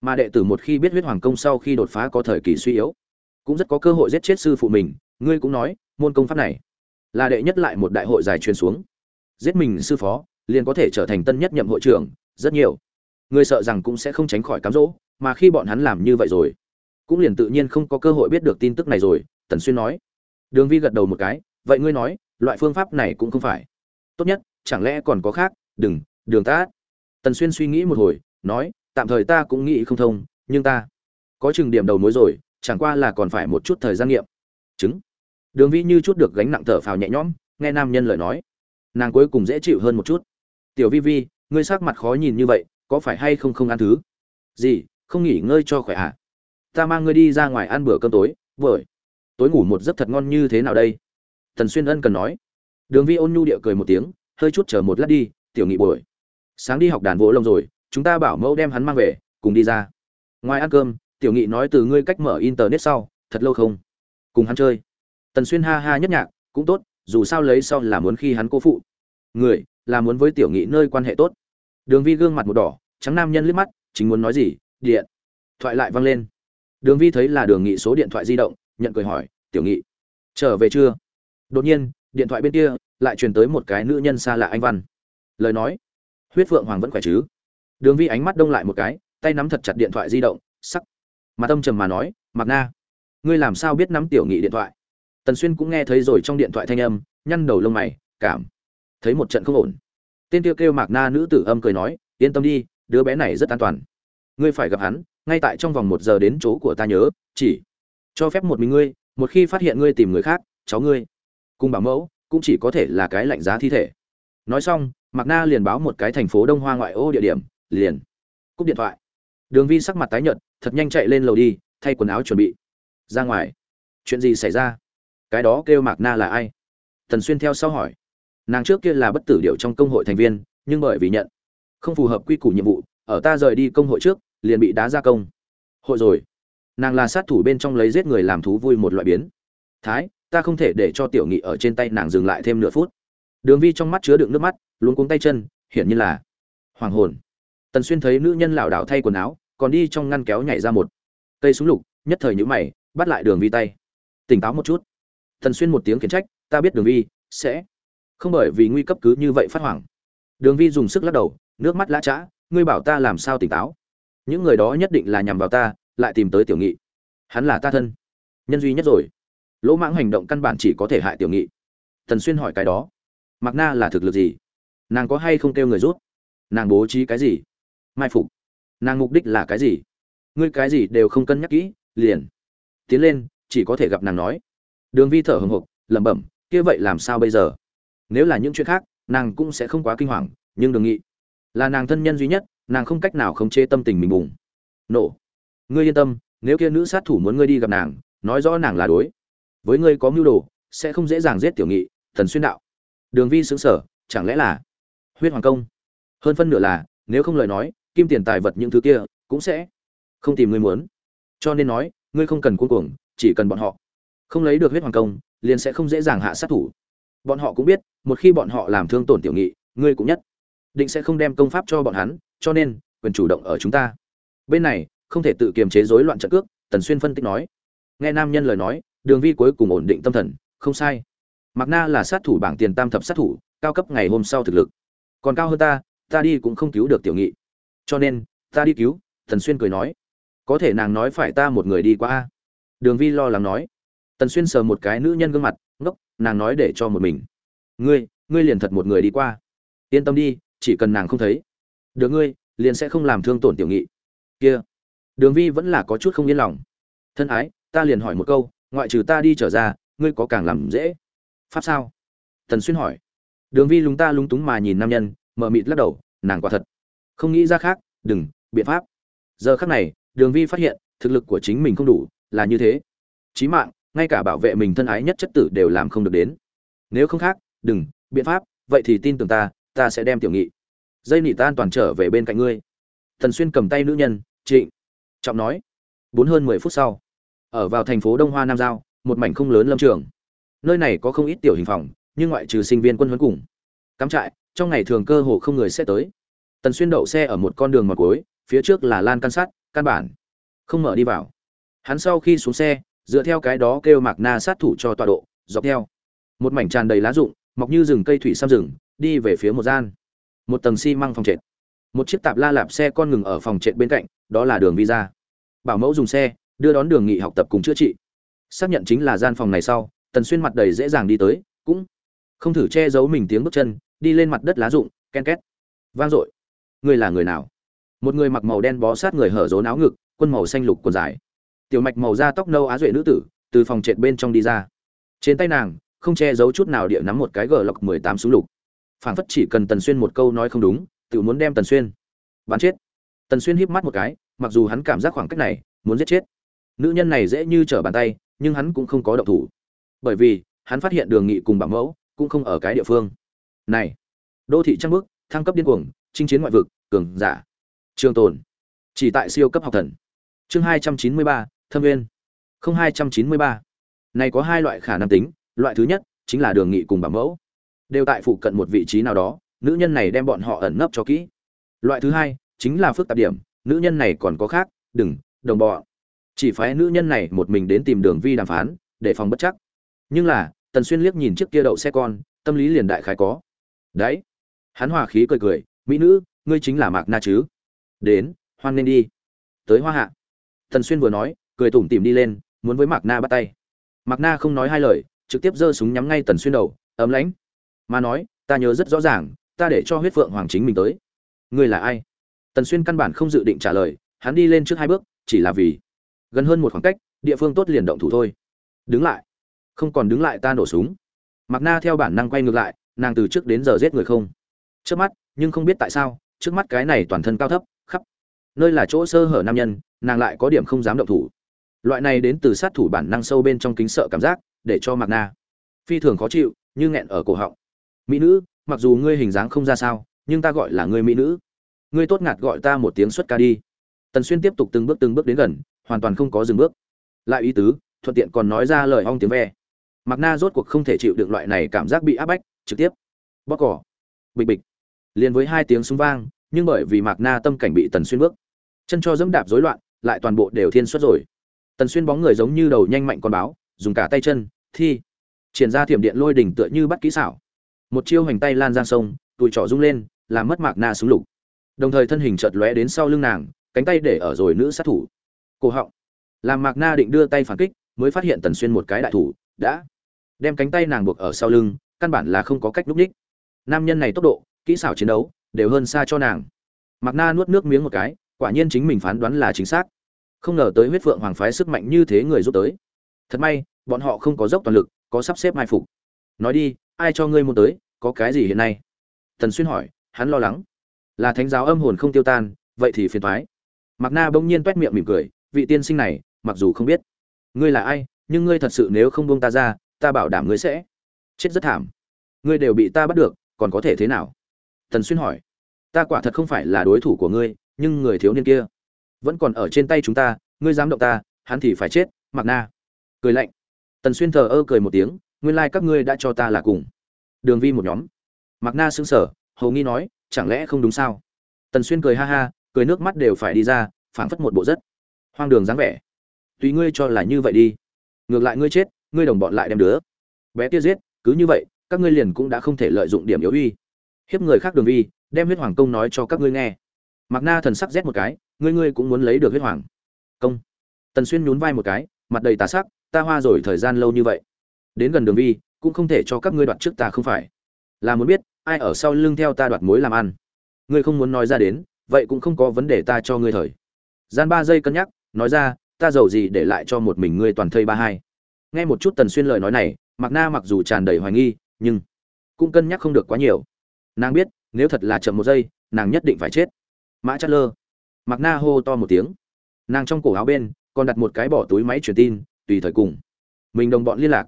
Mà đệ tử một khi biết huyết hoàng công sau khi đột phá có thời kỳ suy yếu, cũng rất có cơ hội giết chết sư phụ mình, ngươi cũng nói, môn công pháp này là đệ nhất lại một đại hội dài truyền xuống. Giết mình sư phó, liền có thể trở thành tân nhất nhậm hội trưởng, rất nhiều. Người sợ rằng cũng sẽ không tránh khỏi cám dỗ, mà khi bọn hắn làm như vậy rồi cũng liền tự nhiên không có cơ hội biết được tin tức này rồi, tần xuyên nói. Đường vi gật đầu một cái, vậy ngươi nói, loại phương pháp này cũng không phải. Tốt nhất, chẳng lẽ còn có khác? Đừng, đường ta. Tần xuyên suy nghĩ một hồi, nói, tạm thời ta cũng nghĩ không thông, nhưng ta có chừng điểm đầu mối rồi, chẳng qua là còn phải một chút thời gian nghiệm. Chứng. Đường vi như chút được gánh nặng thở phào nhẹ nhõm, nghe nam nhân lời nói. Nàng cuối cùng dễ chịu hơn một chút. Tiểu vi vi, ngươi sắc mặt khó nhìn như vậy, có phải hay không không ăn thứ? Gì, không nghỉ ngơi cho khỏe à? Ta mang ngươi đi ra ngoài ăn bữa cơm tối vội tối ngủ một giấc thật ngon như thế nào đây? Tần xuyên ân cần nói. Đường vi ôn nhu địa cười một tiếng, hơi chút chờ một lát đi, tiểu nghị buổi. Sáng đi học đàn vỗ lông rồi, chúng ta bảo mẫu đem hắn mang về, cùng đi ra. Ngoài ăn cơm, tiểu nghị nói từ ngươi cách mở internet sau, thật lâu không? Cùng hắn chơi. Tần xuyên ha ha nhất nhạc, cũng tốt, dù sao lấy sau là muốn khi hắn cô phụ. Người, là muốn với tiểu nghị nơi quan hệ tốt. Đường vi gương mặt một đỏ, trắng nam nhân liếc mắt, chính muốn nói gì? Điện. Thoại lại văng lên đường vi thấy là đường nghị số điện thoại di động nhận cười hỏi tiểu nghị trở về chưa? Đột nhiên điện thoại bên kia lại truyền tới một cái nữ nhân xa lạ anh văn. Lời nói huyết phượng hoàng vẫn khỏe chứ? Đường vi ánh mắt đông lại một cái tay nắm thật chặt điện thoại di động sắc. Mà tâm trầm mà nói mặc na ngươi làm sao biết nắm tiểu nghị điện thoại? Tần xuyên cũng nghe thấy rồi trong điện thoại thanh âm nhăn đầu lông mày cảm thấy một trận không ổn. Tên kia kêu, kêu mạc na nữ tử âm cười nói yên tâm đi đứa bé này rất an toàn ngươi phải gặp hắn, ngay tại trong vòng một giờ đến chỗ của ta nhớ, chỉ cho phép một mình ngươi, một khi phát hiện ngươi tìm người khác, cháu ngươi. Cùng bảo mẫu, cũng chỉ có thể là cái lạnh giá thi thể. Nói xong, mạc na liền báo một cái thành phố đông hoa ngoại ô địa điểm, liền cúp điện thoại. Đường vi sắc mặt tái nhợt, thật nhanh chạy lên lầu đi, thay quần áo chuẩn bị. Ra ngoài. Chuyện gì xảy ra? Cái đó kêu mạc na là ai? Thần xuyên theo sau hỏi. Nàng trước kia là bất tử điệu trong công hội thành viên, nhưng bởi vì nhận không phù hợp quy củ nhiệm vụ, ở ta rời đi công hội trước liền bị đá ra công. Hội rồi. Nàng là sát thủ bên trong lấy giết người làm thú vui một loại biến. Thái, ta không thể để cho tiểu nghị ở trên tay nàng dừng lại thêm nửa phút. Đường vi trong mắt chứa đựng nước mắt, luống cuống tay chân, hiển nhiên là hoàng hồn. Tần xuyên thấy nữ nhân lảo đảo thay quần áo, còn đi trong ngăn kéo nhảy ra một cây súng lục, nhất thời nhữ mày, bắt lại đường vi tay. Tỉnh táo một chút. Tần xuyên một tiếng khiển trách, ta biết đường vi sẽ không bởi vì nguy cấp cứ như vậy phát hoảng. Đường vi dùng sức lắc đầu, nước mắt lã chã ngươi bảo ta làm sao tỉnh táo? Những người đó nhất định là nhằm vào ta, lại tìm tới tiểu nghị. Hắn là ta thân. Nhân duy nhất rồi. Lỗ mãng hành động căn bản chỉ có thể hại tiểu nghị. Thần xuyên hỏi cái đó. Mặc na là thực lực gì? Nàng có hay không kêu người rút? Nàng bố trí cái gì? Mai phục. Nàng mục đích là cái gì? Ngươi cái gì đều không cân nhắc kỹ, liền. Tiến lên, chỉ có thể gặp nàng nói. Đường vi thở hồng hộc lẩm bẩm, kia vậy làm sao bây giờ? Nếu là những chuyện khác, nàng cũng sẽ không quá kinh hoàng, nhưng đừng nghị là nàng thân nhân duy nhất nàng không cách nào khống chế tâm tình mình bùng. Nổ. Ngươi yên tâm, nếu kia nữ sát thủ muốn ngươi đi gặp nàng, nói rõ nàng là đối. Với ngươi có mưu đồ, sẽ không dễ dàng giết tiểu nghị, thần xuyên đạo. Đường vi xứng sở chẳng lẽ là huyết hoàng công? Hơn phân nửa là, nếu không lời nói, kim tiền tài vật những thứ kia, cũng sẽ không tìm ngươi muốn. Cho nên nói, ngươi không cần cuống cuồng, chỉ cần bọn họ không lấy được huyết hoàng công, liền sẽ không dễ dàng hạ sát thủ. Bọn họ cũng biết, một khi bọn họ làm thương tổn tiểu nghị, ngươi cũng nhất định sẽ không đem công pháp cho bọn hắn, cho nên, quyền chủ động ở chúng ta. Bên này, không thể tự kiềm chế rối loạn trận cước, tần xuyên phân tích nói. Nghe nam nhân lời nói, đường vi cuối cùng ổn định tâm thần, không sai. Mạc na là sát thủ bảng tiền tam thập sát thủ, cao cấp ngày hôm sau thực lực. Còn cao hơn ta ta đi cũng không cứu được tiểu nghị. Cho nên, ta đi cứu, tần xuyên cười nói. Có thể nàng nói phải ta một người đi qua đường vi lo lắng nói. Tần xuyên sờ một cái nữ nhân gương mặt, ngốc, nàng nói để cho một mình. Ngươi ngươi liền thật một người đi qua. Yên tâm đi chỉ cần nàng không thấy, được ngươi, liền sẽ không làm thương tổn tiểu nghị. Kia, đường vi vẫn là có chút không yên lòng. Thân ái, ta liền hỏi một câu, ngoại trừ ta đi trở ra, ngươi có càng làm dễ? Pháp sao? Tần xuyên hỏi. Đường vi lúng ta lúng túng mà nhìn nam nhân mờ mịt lắc đầu, nàng quả thật. Không nghĩ ra khác, đừng, biện pháp. Giờ khác này, đường vi phát hiện, thực lực của chính mình không đủ, là như thế. Chí mạng, ngay cả bảo vệ mình thân ái nhất chất tử đều làm không được đến. Nếu không khác, đừng, biện pháp, vậy thì tin tưởng ta ta sẽ đem tiểu nghị, dây nỉ tan toàn trở về bên cạnh ngươi. Thần xuyên cầm tay nữ nhân, trịnh. Trọng nói. Bốn hơn mười phút sau, ở vào thành phố đông hoa nam giao, một mảnh không lớn lâm trường. Nơi này có không ít tiểu hình phòng, nhưng ngoại trừ sinh viên quân huấn cùng cắm trại, trong ngày thường cơ hồ không người sẽ tới. Tần xuyên đậu xe ở một con đường mọt cối phía trước là lan căn sát căn bản không mở đi vào. Hắn sau khi xuống xe, dựa theo cái đó kêu mạc na sát thủ cho tọa độ, dọc theo. Một mảnh tràn đầy lá rụng, mọc như rừng cây thủy sam rừng đi về phía một gian. Một tầng xi măng phòng trệt. Một chiếc tạp la lạp xe con ngừng ở phòng trệt bên cạnh, đó là đường visa. Bảo mẫu dùng xe, đưa đón đường nghị học tập cùng chữa trị. Xác nhận chính là gian phòng này sau, tần xuyên mặt đầy dễ dàng đi tới, cũng không thử che giấu mình tiếng bước chân, đi lên mặt đất lá rụng, ken két. Vang dội. Ngươi là người nào? Một người mặc màu đen bó sát người hở rốn áo ngực, quân màu xanh lục quần dài. Tiểu mạch màu da tóc nâu á duệ nữ tử, từ phòng trệt bên trong đi ra. Trên tay nàng, không che giấu chút nào địa nắm một cái gờ lọc mười tám súng lục phảng phất chỉ cần tần xuyên một câu nói không đúng, tự muốn đem tần xuyên bắn chết. Tần xuyên híp mắt một cái, mặc dù hắn cảm giác khoảng cách này, muốn giết chết. Nữ nhân này dễ như trở bàn tay, nhưng hắn cũng không có động thủ. Bởi vì, hắn phát hiện đường nghị cùng bảo mẫu cũng không ở cái địa phương. Này, đô thị trăng bước thăng cấp điên cuồng, chinh chiến ngoại vực, cường giả. Trường tồn, chỉ tại siêu cấp học thần. Chương hai trăm chín mươi ba, thâm nguyên. Không hai trăm chín mươi ba. Này có hai loại khả năng tính, loại thứ nhất chính là đường nghị cùng bảo mẫu đều tại phụ cận một vị trí nào đó, nữ nhân này đem bọn họ ẩn nấp cho kỹ. Loại thứ hai, chính là phức tạp điểm, nữ nhân này còn có khác, đừng, đồng bọ chỉ phái nữ nhân này một mình đến tìm đường vi đàm phán, để phòng bất chắc. Nhưng là, tần xuyên liếc nhìn chiếc kia đậu xe con, tâm lý liền đại khái có. Đấy. Hắn hòa khí cười cười, mỹ nữ, ngươi chính là mạc na chứ? Đến, hoan nên đi. Tới hoa hạ. Tần xuyên vừa nói, cười tủm tỉm đi lên, muốn với mạc na bắt tay. Mạc na không nói hai lời, trực tiếp giơ súng nhắm ngay tần xuyên đầu, ấm lãnh mà nói, ta nhớ rất rõ ràng, ta để cho huyết phượng hoàng chính mình tới. Ngươi là ai? Tần xuyên căn bản không dự định trả lời, hắn đi lên trước hai bước, chỉ là vì gần hơn một khoảng cách, địa phương tốt liền động thủ thôi. Đứng lại. Không còn đứng lại ta nổ súng. Mặc na theo bản năng quay ngược lại, nàng từ trước đến giờ giết người không? Trước mắt, nhưng không biết tại sao, trước mắt cái này toàn thân cao thấp, khắp nơi là chỗ sơ hở nam nhân, nàng lại có điểm không dám động thủ. Loại này đến từ sát thủ bản năng sâu bên trong kính sợ cảm giác, để cho mặc na phi thường khó chịu, như nghẹn ở cổ họng mỹ nữ, mặc dù ngươi hình dáng không ra sao, nhưng ta gọi là ngươi mỹ nữ. Ngươi tốt ngạt gọi ta một tiếng xuất ca đi. Tần xuyên tiếp tục từng bước từng bước đến gần, hoàn toàn không có dừng bước. Lại ý tứ, thuận tiện còn nói ra lời ong tiếng ve. Mạc na rốt cuộc không thể chịu được loại này cảm giác bị áp bách, trực tiếp. Bóc cỏ. Bịch bịch. Liền với hai tiếng súng vang, nhưng bởi vì mạc na tâm cảnh bị tần xuyên bước, chân cho dẫm đạp rối loạn, lại toàn bộ đều thiên xuất rồi. Tần xuyên bóng người giống như đầu nhanh mạnh con báo, dùng cả tay chân, thi, triển ra thiểm điện lôi đỉnh tựa như bắt kỹ xảo một chiêu hành tay lan ra sông tụi trỏ rung lên, làm mất mạc na súng lục. Đồng thời thân hình chợt lóe đến sau lưng nàng, cánh tay để ở rồi nữ sát thủ. Cổ họng. Làm mạc na định đưa tay phản kích, mới phát hiện tần xuyên một cái đại thủ, đã đem cánh tay nàng buộc ở sau lưng, căn bản là không có cách núp ních nam nhân này tốc độ, kỹ xảo chiến đấu, đều hơn xa cho nàng. Mạc na nuốt nước miếng một cái, quả nhiên chính mình phán đoán là chính xác. Không ngờ tới huyết phượng hoàng phái sức mạnh như thế người giúp tới. Thật may, bọn họ không có dốc toàn lực, có sắp xếp mai phục nói đi, ai cho ngươi muốn tới, có cái gì hiện nay? Tần xuyên hỏi, hắn lo lắng. Là thánh giáo âm hồn không tiêu tan, vậy thì phiền thoái mạc na bỗng nhiên t u é t miệng mỉm cười, vị tiên sinh này, mặc dù không biết ngươi là ai, nhưng ngươi thật sự nếu không buông ta ra, ta bảo đảm ngươi sẽ chết rất thảm. Ngươi đều bị ta bắt được, còn có thể thế nào? Tần xuyên hỏi, ta quả thật không phải là đối thủ của ngươi, nhưng người thiếu niên kia vẫn còn ở trên tay chúng ta, ngươi dám động ta, hắn thì phải chết, mạc na. Cười lạnh. Tần xuyên thờ ơ cười một tiếng nguyên lai các ngươi đã cho ta là cùng. Đường vi một nhóm. Mạc na xứng sở hầu nghi nói, chẳng lẽ không đúng sao? Tần xuyên cười ha ha, cười nước mắt đều phải đi ra, phảng phất một bộ rất hoang đường dáng vẻ. Tùy ngươi cho là như vậy đi. Ngược lại ngươi chết, ngươi đồng bọn lại đem đứa bé kia giết, cứ như vậy, các ngươi liền cũng đã không thể lợi dụng điểm yếu uy. Hiếp người khác đường vi, đem huyết hoàng công nói cho các ngươi nghe. Mạc na thần sắc rét một cái, ngươi ngươi cũng muốn lấy được huyết hoàng công. Tần xuyên nhún vai một cái, mặt đầy tà sắc, ta hoa rồi thời gian lâu như vậy đến gần đường vi, cũng không thể cho các ngươi đoạt trước ta không phải. Là muốn biết, ai ở sau lưng theo ta đoạt mối làm ăn. Ngươi không muốn nói ra đến, vậy cũng không có vấn đề ta cho ngươi thời. Gian ba giây cân nhắc, nói ra, ta giàu gì để lại cho một mình ngươi toàn thây ba hai. Nghe một chút tần xuyên lời nói này mặc na mặc dù tràn đầy hoài nghi, nhưng cũng cân nhắc không được quá nhiều. Nàng biết, nếu thật là chậm một giây, nàng nhất định phải chết. Mã chát lơ. Mặc na hô to một tiếng. Nàng trong cổ áo bên còn đặt một cái bỏ túi máy truyền tin, tùy thời cùng. Mình đồng bọn liên lạc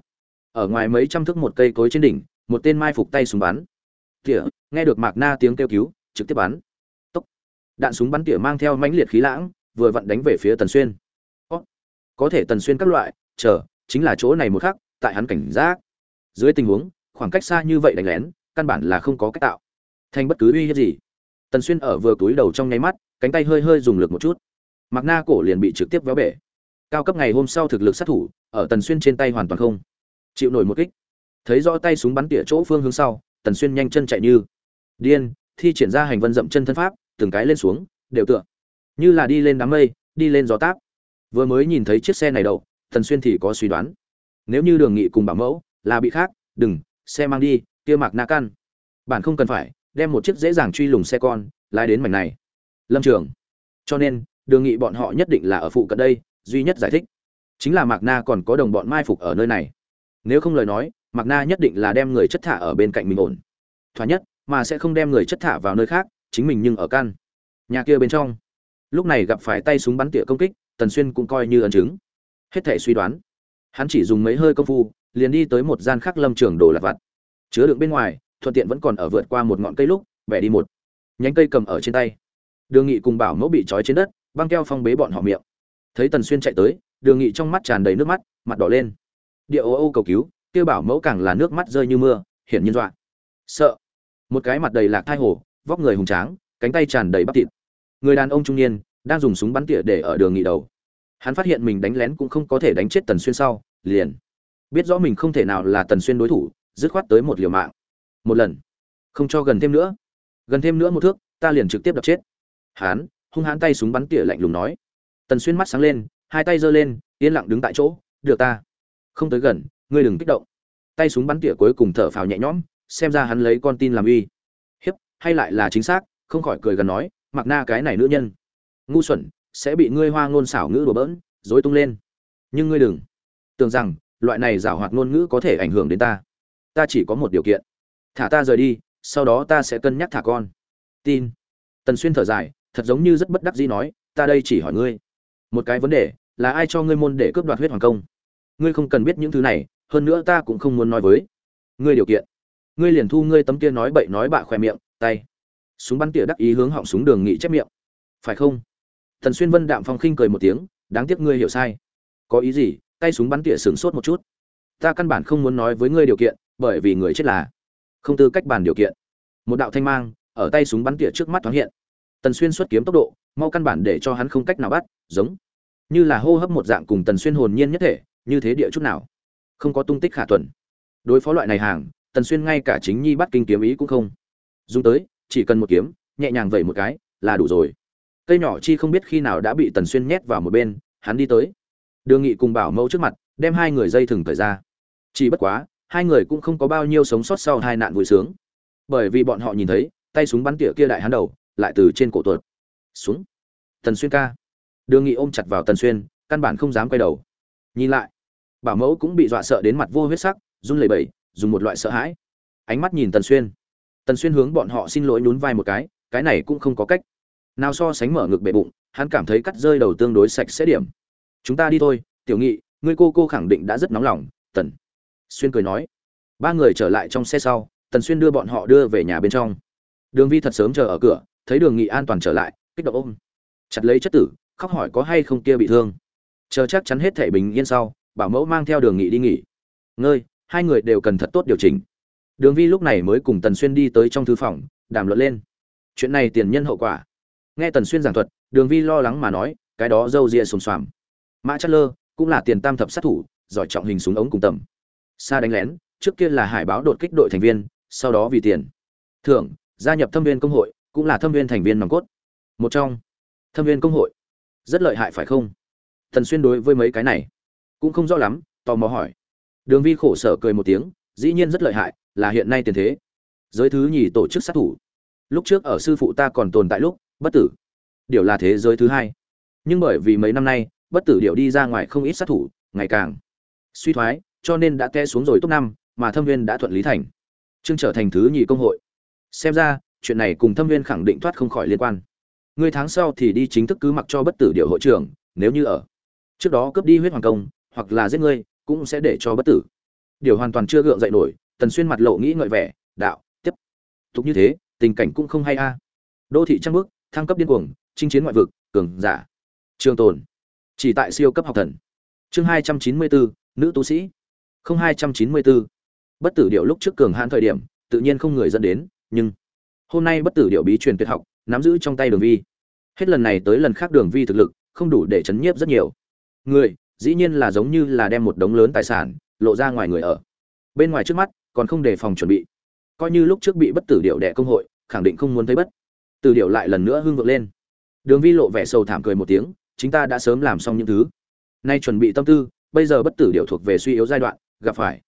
ở ngoài mấy trăm thước một cây cối trên đỉnh một tên mai phục tay súng bắn. Tỉa nghe được mạc na tiếng kêu cứu trực tiếp bắn. Tốc. Đạn súng bắn tỉa mang theo mãnh liệt khí lãng vừa vặn đánh về phía tần xuyên. Có, có thể tần xuyên các loại chờ chính là chỗ này một khắc tại hắn cảnh giác. Dưới tình huống khoảng cách xa như vậy đánh lén căn bản là không có cách tạo. Thành bất cứ uy hiếp gì. Tần xuyên ở vừa túi đầu trong nháy mắt cánh tay hơi hơi dùng lực một chút. Mạc na cổ liền bị trực tiếp véo bể. Cao cấp ngày hôm sau thực lực sát thủ ở tần xuyên trên tay hoàn toàn không chịu nổi một kích. Thấy rõ tay súng bắn tỉa chỗ phương hướng sau, tần xuyên nhanh chân chạy như điên, thi triển ra hành vân dậm chân thân pháp, từng cái lên xuống, đều tựa như là đi lên đám mây, đi lên gió táp. Vừa mới nhìn thấy chiếc xe này đậu tần xuyên thì có suy đoán. Nếu như đường nghị cùng bảo mẫu là bị khác, đừng, xe mang đi, kia mạc na căn bạn không cần phải, đem một chiếc dễ dàng truy lùng xe con, lái đến mảnh này. Lâm trường. Cho nên, đường nghị bọn họ nhất định là ở phụ cận đây, duy nhất giải thích. Chính là mạc na còn có đồng bọn mai phục ở nơi này nếu không lời nói, mạc na nhất định là đem người chất thả ở bên cạnh mình ổn. Thoả nhất, mà sẽ không đem người chất thả vào nơi khác, chính mình nhưng ở căn nhà kia bên trong. Lúc này gặp phải tay súng bắn tỉa công kích, tần xuyên cũng coi như ấn chứng. Hết thể suy đoán, hắn chỉ dùng mấy hơi công phu, liền đi tới một gian khác lâm trường đồ lặt vặt. Chứa đựng bên ngoài, thuận tiện vẫn còn ở vượt qua một ngọn cây lúc, bẻ đi một nhánh cây cầm ở trên tay. Đường nghị cùng bảo mẫu bị trói trên đất, băng keo phong bế bọn họ miệng. Thấy tần xuyên chạy tới, đường nghị trong mắt tràn đầy nước mắt, mặt đỏ lên địa ô ô cầu cứu, kêu bảo mẫu càng là nước mắt rơi như mưa, hiển nhiên dọa. Sợ. Một cái mặt đầy lạc thai hồ, vóc người hùng tráng, cánh tay tràn đầy bắp thịt. Người đàn ông trung niên, đang dùng súng bắn tỉa để ở đường nghỉ đầu. Hắn phát hiện mình đánh lén cũng không có thể đánh chết tần xuyên sau, liền biết rõ mình không thể nào là tần xuyên đối thủ, dứt khoát tới một liều mạng. Một lần. Không cho gần thêm nữa. Gần thêm nữa một thước, ta liền trực tiếp đập chết. Hắn, hung hãn tay súng bắn tỉa lạnh lùng nói. Tần xuyên mắt sáng lên, hai tay giơ lên, yên lặng đứng tại chỗ, được ta không tới gần, ngươi đừng kích động. Tay súng bắn tỉa cuối cùng thở phào nhẹ nhõm, xem ra hắn lấy con tin làm uy. Hiếp, hay lại là chính xác, không khỏi cười gần nói, mặc na cái này nữ nhân. Ngu xuẩn, sẽ bị ngươi hoa ngôn xảo ngữ đổ bỡn dối tung lên. Nhưng ngươi đừng. Tưởng rằng, loại này giảo hoạt ngôn ngữ có thể ảnh hưởng đến ta. Ta chỉ có một điều kiện. Thả ta rời đi, sau đó ta sẽ cân nhắc thả con. Tin. Tần xuyên thở dài, thật giống như rất bất đắc dĩ nói, ta đây chỉ hỏi ngươi. Một cái vấn đề, là ai cho ngươi môn để cướp đoạt huyết hoàng công? Ngươi không cần biết những thứ này, hơn nữa ta cũng không muốn nói với ngươi điều kiện. Ngươi liền thu ngươi tấm kia nói bậy nói bạ khoe miệng, tay. Súng bắn tỉa đắc ý hướng họng súng đường nghị chép miệng. Phải không? Thần xuyên vân đạm phong khinh cười một tiếng, đáng tiếc ngươi hiểu sai. Có ý gì? Tay súng bắn tỉa sửng sốt một chút. Ta căn bản không muốn nói với ngươi điều kiện, bởi vì người chết là không tư cách bàn điều kiện. Một đạo thanh mang, ở tay súng bắn tỉa trước mắt thoáng hiện. Tần xuyên xuất kiếm tốc độ, mau căn bản để cho hắn không cách nào bắt, giống như là hô hấp một dạng cùng tần xuyên hồn nhiên nhất thể như thế địa chút nào? Không có tung tích khả tuần đối phó loại này hàng, tần xuyên ngay cả chính nhi bắt kinh kiếm ý cũng không. Dùng tới, chỉ cần một kiếm, nhẹ nhàng vẩy một cái, là đủ rồi. Cây nhỏ chi không biết khi nào đã bị tần xuyên nhét vào một bên, hắn đi tới. Đường nghị cùng bảo mẫu trước mặt, đem hai người dây thừng thời ra. Chỉ bất quá, hai người cũng không có bao nhiêu sống sót sau hai nạn vui sướng. Bởi vì bọn họ nhìn thấy, tay súng bắn tỉa kia đại hắn đầu, lại từ trên cổ tuột. Xuống. Tần xuyên ca. Đường nghị ôm chặt vào tần xuyên, căn bản không dám quay đầu nhìn lại, bảo mẫu cũng bị dọa sợ đến mặt vô huyết sắc, run lẩy bẩy, dùng một loại sợ hãi. Ánh mắt nhìn tần xuyên. Tần xuyên hướng bọn họ xin lỗi nhún vai một cái cái này cũng không có cách. Nào so sánh mở ngực bệ bụng, hắn cảm thấy cắt rơi đầu tương đối sạch sẽ điểm. Chúng ta đi thôi, tiểu nghị, ngươi cô cô khẳng định đã rất nóng lòng, tần. Xuyên cười nói. Ba người trở lại trong xe sau, tần xuyên đưa bọn họ đưa về nhà bên trong. Đường vi thật sớm chờ ở cửa, thấy đường nghị an toàn trở lại, kích động ôm. Chặt lấy chất tử, khóc hỏi có hay không kia bị thương chờ chắc chắn hết thể bình yên sau, bảo mẫu mang theo đường nghị đi nghỉ. Ngơi, hai người đều cần thật tốt điều chỉnh. Đường vi lúc này mới cùng tần xuyên đi tới trong thư phòng, đàm luận lên. Chuyện này tiền nhân hậu quả. Nghe tần xuyên giảng thuật, đường vi lo lắng mà nói, cái đó dâu ria xồm xoàm. Mã chất lơ cũng là tiền tam thập sát thủ, giỏi trọng hình súng ống cùng tầm. Xa đánh lén, trước kia là hải báo đột kích đội thành viên, sau đó vì tiền. Thưởng, gia nhập thâm viên công hội, cũng là thâm viên thành viên nòng cốt. Một trong thâm viên công hội. Rất lợi hại phải không? Thần xuyên đối với mấy cái này cũng không rõ lắm, tò mò hỏi. Đường vi khổ sở cười một tiếng, dĩ nhiên rất lợi hại, là hiện nay tiền thế. Giới thứ nhì tổ chức sát thủ. Lúc trước ở sư phụ ta còn tồn tại lúc, bất tử. Điều là thế giới thứ hai. Nhưng bởi vì mấy năm nay, bất tử điệu đi ra ngoài không ít sát thủ, ngày càng suy thoái, cho nên đã ke xuống rồi top năm, mà thâm viên đã thuận lý thành. Chương trở thành thứ nhì công hội. Xem ra, chuyện này cùng thâm viên khẳng định thoát không khỏi liên quan. Ngươi tháng sau thì đi chính thức cứ mặc cho bất tử điệu hội trưởng, nếu như ở trước đó cướp đi huyết hoàng công, hoặc là giết ngươi, cũng sẽ để cho bất tử. Điều hoàn toàn chưa gượng dậy nổi, tần xuyên mặt lộ nghĩ ngợi vẻ, đạo, tiếp. Tục như thế, tình cảnh cũng không hay a. Đô thị trăng bước, thăng cấp điên cuồng, chinh chiến ngoại vực, cường giả. Trường tồn. Chỉ tại siêu cấp học thần. Chương hai trăm chín mươi bốn nữ tu sĩ. Không hai trăm chín mươi bốn bất tử điệu lúc trước cường hãn thời điểm, tự nhiên không người dẫn đến, nhưng hôm nay bất tử điệu bí truyền tuyệt học, nắm giữ trong tay đường vi. Hết lần này tới lần khác đường vi thực lực, không đủ để chấn nhiếp rất nhiều người, dĩ nhiên là giống như là đem một đống lớn tài sản, lộ ra ngoài người ở. Bên ngoài trước mắt, còn không đề phòng chuẩn bị. Coi như lúc trước bị bất tử điệu đẻ công hội, khẳng định không muốn thấy bất. Tử điệu lại lần nữa hưng vượng lên. Đường vi lộ vẻ sầu thảm cười một tiếng chúng ta đã sớm làm xong những thứ. Nay chuẩn bị tâm tư, bây giờ bất tử điệu thuộc về suy yếu giai đoạn, gặp phải.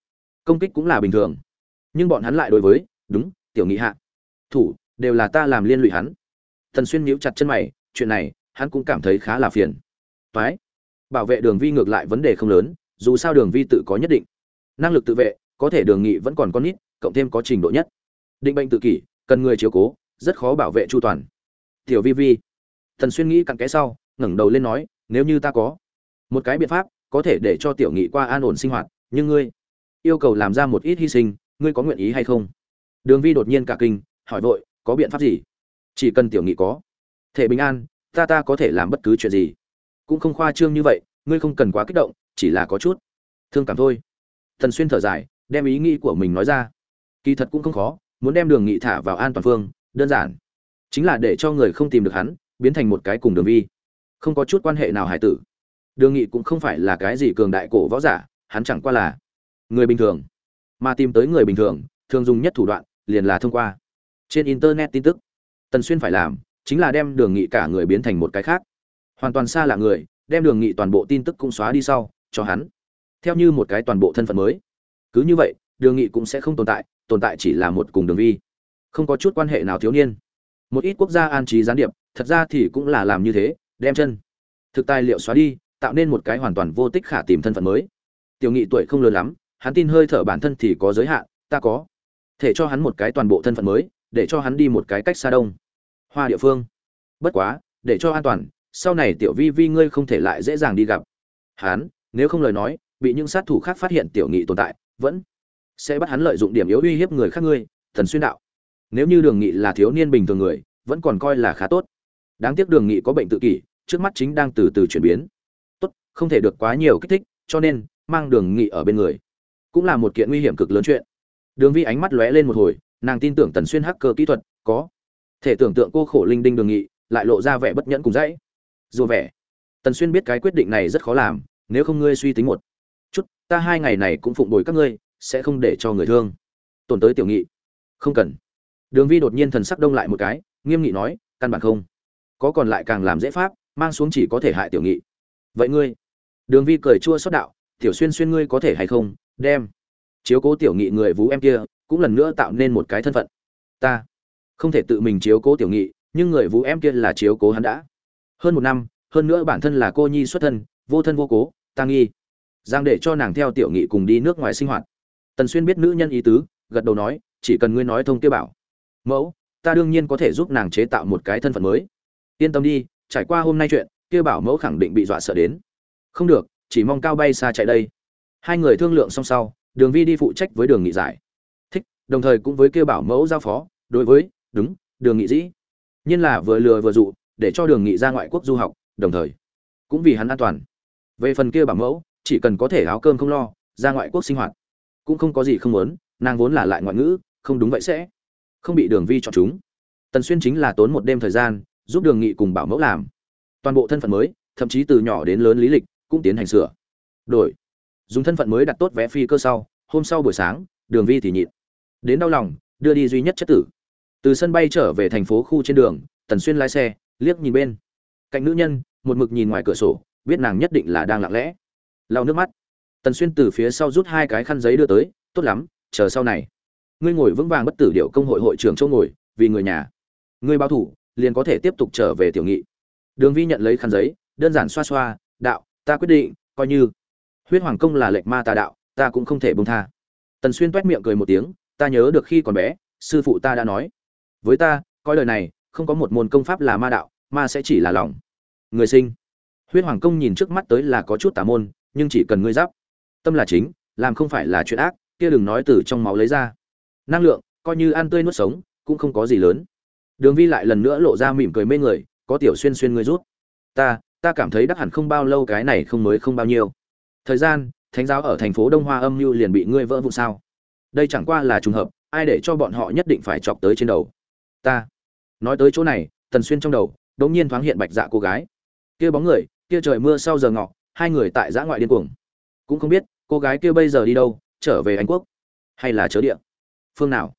Công kích cũng là bình thường. Nhưng bọn hắn lại đối với, đúng, tiểu nghị hạ. Thủ, đều là ta làm liên lụy hắn. Thần xuyên nhíu chặt chân mày, chuyện này, hắn cũng cảm thấy khá là phiền. Phái bảo vệ đường vi ngược lại vấn đề không lớn, dù sao đường vi tự có nhất định. Năng lực tự vệ, có thể đường nghị vẫn còn con nít, cộng thêm có trình độ nhất. Định bệnh tự kỷ, cần người chiếu cố, rất khó bảo vệ chu toàn. Tiểu vi vi, thần xuyên nghĩ cặn kẽ sau, ngẩng đầu lên nói, nếu như ta có một cái biện pháp, có thể để cho tiểu nghị qua an ổn sinh hoạt, nhưng ngươi yêu cầu làm ra một ít hy sinh, ngươi có nguyện ý hay không? Đường vi đột nhiên cả kinh, hỏi vội, có biện pháp gì? Chỉ cần tiểu nghị có thể bình an, ta ta có thể làm bất cứ chuyện gì? Cũng không khoa trương như vậy, ngươi không cần quá kích động, chỉ là có chút thương cảm thôi. Thần xuyên thở dài, đem ý nghĩ của mình nói ra. Kỳ thật cũng không khó, muốn đem đường nghị thả vào an toàn phương, đơn giản. Chính là để cho người không tìm được hắn, biến thành một cái cùng đường vi. Không có chút quan hệ nào hải tử. Đường nghị cũng không phải là cái gì cường đại cổ võ giả, hắn chẳng qua là người bình thường. Mà tìm tới người bình thường thường dùng nhất thủ đoạn, liền là thông qua. Trên internet tin tức, tần xuyên phải làm, chính là đem đường nghị cả người biến thành một cái khác hoàn toàn xa lạ người, đem đường nghị toàn bộ tin tức cũng xóa đi sau, cho hắn. Theo như một cái toàn bộ thân phận mới. Cứ như vậy, đường nghị cũng sẽ không tồn tại tồn tại chỉ là một cùng đường vi. Không có chút quan hệ nào thiếu niên. Một ít quốc gia an trí gián điệp, thật ra thì cũng là làm như thế, đem chân. Thực tài liệu xóa đi, tạo nên một cái hoàn toàn vô tích khả tìm thân phận mới. Tiểu nghị tuổi không lớn lắm, hắn tin hơi thở bản thân thì có giới hạn, ta có. Thể cho hắn một cái toàn bộ thân phận mới, để cho hắn đi một cái cách xa đông. Hoa địa phương. Bất quá, để cho an toàn sau này tiểu vi vi ngươi không thể lại dễ dàng đi gặp. Hắn nếu không lời nói, bị những sát thủ khác phát hiện tiểu nghị tồn tại, vẫn sẽ bắt hắn lợi dụng điểm yếu uy hiếp người khác ngươi, thần xuyên đạo. Nếu như đường nghị là thiếu niên bình thường người, vẫn còn coi là khá tốt. Đáng tiếc đường nghị có bệnh tự kỷ, trước mắt chính đang từ từ chuyển biến. Tốt, không thể được quá nhiều kích thích, cho nên, mang đường nghị ở bên người. Cũng là một kiện nguy hiểm cực lớn chuyện. Đường vi ánh mắt lóe lên một hồi, nàng tin tưởng tần xuyên hacker kỹ thuật, có thể tưởng tượng cô khổ linh đinh đường nghị, lại lộ ra vẻ bất nhẫn cùng dãy dù vẻ. Tần xuyên biết cái quyết định này rất khó làm, nếu không ngươi suy tính một chút, ta hai ngày này cũng phụng bồi các ngươi, sẽ không để cho người thương. Tổn tới tiểu nghị. Không cần. Đường vi đột nhiên thần sắc đông lại một cái, nghiêm nghị nói, căn bản không. Có còn lại càng làm dễ pháp, mang xuống chỉ có thể hại tiểu nghị. Vậy ngươi? Đường vi cười chua xót đạo, tiểu xuyên xuyên ngươi có thể hay không? Đem. Chiếu cố tiểu nghị người vú em kia, cũng lần nữa tạo nên một cái thân phận. Ta. Không thể tự mình chiếu cố tiểu nghị, nhưng người vú em kia là chiếu cố hắn đã hơn một năm, hơn nữa bản thân là cô nhi xuất thân, vô thân vô cố ta nghi. Giang để cho nàng theo tiểu nghị cùng đi nước ngoài sinh hoạt. Tần xuyên biết nữ nhân ý tứ, gật đầu nói, chỉ cần ngươi nói thông kia bảo. Mẫu, ta đương nhiên có thể giúp nàng chế tạo một cái thân phận mới. Yên tâm đi, trải qua hôm nay chuyện, kia bảo mẫu khẳng định bị dọa sợ đến. Không được, chỉ mong cao bay xa chạy đây. Hai người thương lượng xong sau, đường vi đi phụ trách với đường nghị giải. Thích, đồng thời cũng với kia bảo mẫu giao phó, đối với, đúng, đường nghị dĩ. Nhiên là vừa lừa vừa dụ để cho đường nghị ra ngoại quốc du học, đồng thời, cũng vì hắn an toàn. Về phần kia bảo mẫu, chỉ cần có thể áo cơm không lo, ra ngoại quốc sinh hoạt, cũng không có gì không muốn, nàng vốn là lại ngoại ngữ, không đúng vậy sẽ không bị đường vi chọn chúng. Tần xuyên chính là tốn một đêm thời gian, giúp đường nghị cùng bảo mẫu làm. Toàn bộ thân phận mới, thậm chí từ nhỏ đến lớn lý lịch, cũng tiến hành sửa. Đổi. Dùng thân phận mới đặt tốt vé phi cơ sau, hôm sau buổi sáng, đường vi thì nhịn. Đến đau lòng, đưa đi duy nhất chất tử. Từ sân bay trở về thành phố khu trên đường, tần xuyên lái xe liếc nhìn bên. Cạnh nữ nhân, một mực nhìn ngoài cửa sổ, biết nàng nhất định là đang lặng lẽ. Lau nước mắt. Tần xuyên từ phía sau rút hai cái khăn giấy đưa tới, tốt lắm, chờ sau này. Ngươi ngồi vững vàng bất tử điệu công hội hội trưởng châu ngồi, vì người nhà. Ngươi bao thủ, liền có thể tiếp tục trở về tiểu nghị. Đường vi nhận lấy khăn giấy, đơn giản xoa xoa, đạo, ta quyết định, coi như. Huyết hoàng công là lệnh ma tà đạo, ta cũng không thể bông tha. Tần xuyên toét miệng cười một tiếng, ta nhớ được khi còn bé, sư phụ ta đã nói. Với ta, coi lời này, không có một môn công pháp là ma đạo ma sẽ chỉ là lòng. Người sinh. Huyết hoàng công nhìn trước mắt tới là có chút tà môn, nhưng chỉ cần ngươi giáp. Tâm là chính, làm không phải là chuyện ác, kia đừng nói từ trong máu lấy ra. Năng lượng, coi như ăn tươi nuốt sống, cũng không có gì lớn. Đường vi lại lần nữa lộ ra mỉm cười mê người, có tiểu xuyên xuyên ngươi rút. Ta ta cảm thấy đắc hẳn không bao lâu cái này không mới không bao nhiêu. Thời gian, thánh giáo ở thành phố đông hoa âm mưu liền bị ngươi vỡ vụ sao? Đây chẳng qua là trùng hợp, ai để cho bọn họ nhất định phải chọc tới trên đầu? Ta. Nói tới chỗ này, tần xuyên trong đầu đống nhiên thoáng hiện bạch dạ cô gái. Kia bóng người, kia trời mưa sau giờ ngọ, hai người tại giã ngoại điên cuồng. Cũng không biết, cô gái kia bây giờ đi đâu, trở về anh quốc? Hay là chớ địa? Phương nào?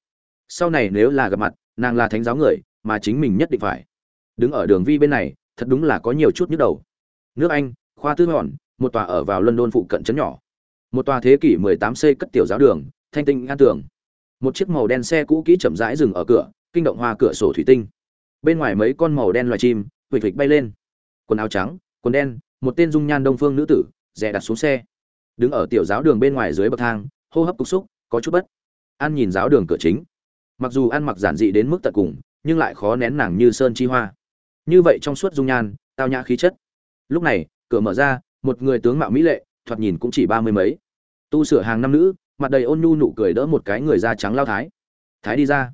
Sau này nếu là gặp mặt, nàng là thánh giáo người, mà chính mình nhất định phải. Đứng ở đường vi bên này, thật đúng là có nhiều chút nhức đầu. Nước anh, khoa tư hòn, một tòa ở vào london phụ cận trấn nhỏ. Một tòa thế kỷ 18C cất tiểu giáo đường, thanh tinh an tường. Một chiếc màu đen xe cũ kỹ chậm rãi dừng ở cửa, kinh động hoa cửa sổ thủy tinh bên ngoài mấy con màu đen loài chim, huỵch huỵch bay lên. Quần áo trắng, quần đen, một tên dung nhan đông phương nữ tử dè đặt xuống xe. Đứng ở tiểu giáo đường bên ngoài dưới bậc thang, hô hấp cục xúc, có chút bất. An nhìn giáo đường cửa chính. Mặc dù ăn mặc giản dị đến mức tận cùng, nhưng lại khó nén nàng như sơn chi hoa. Như vậy trong suốt dung nhan, tao nhã khí chất. Lúc này, cửa mở ra, một người tướng mạo mỹ lệ, thoạt nhìn cũng chỉ ba mươi mấy. Tu sửa hàng năm nữ, mặt đầy ôn nhu nụ cười đỡ một cái người da trắng lao thái. Thái đi ra.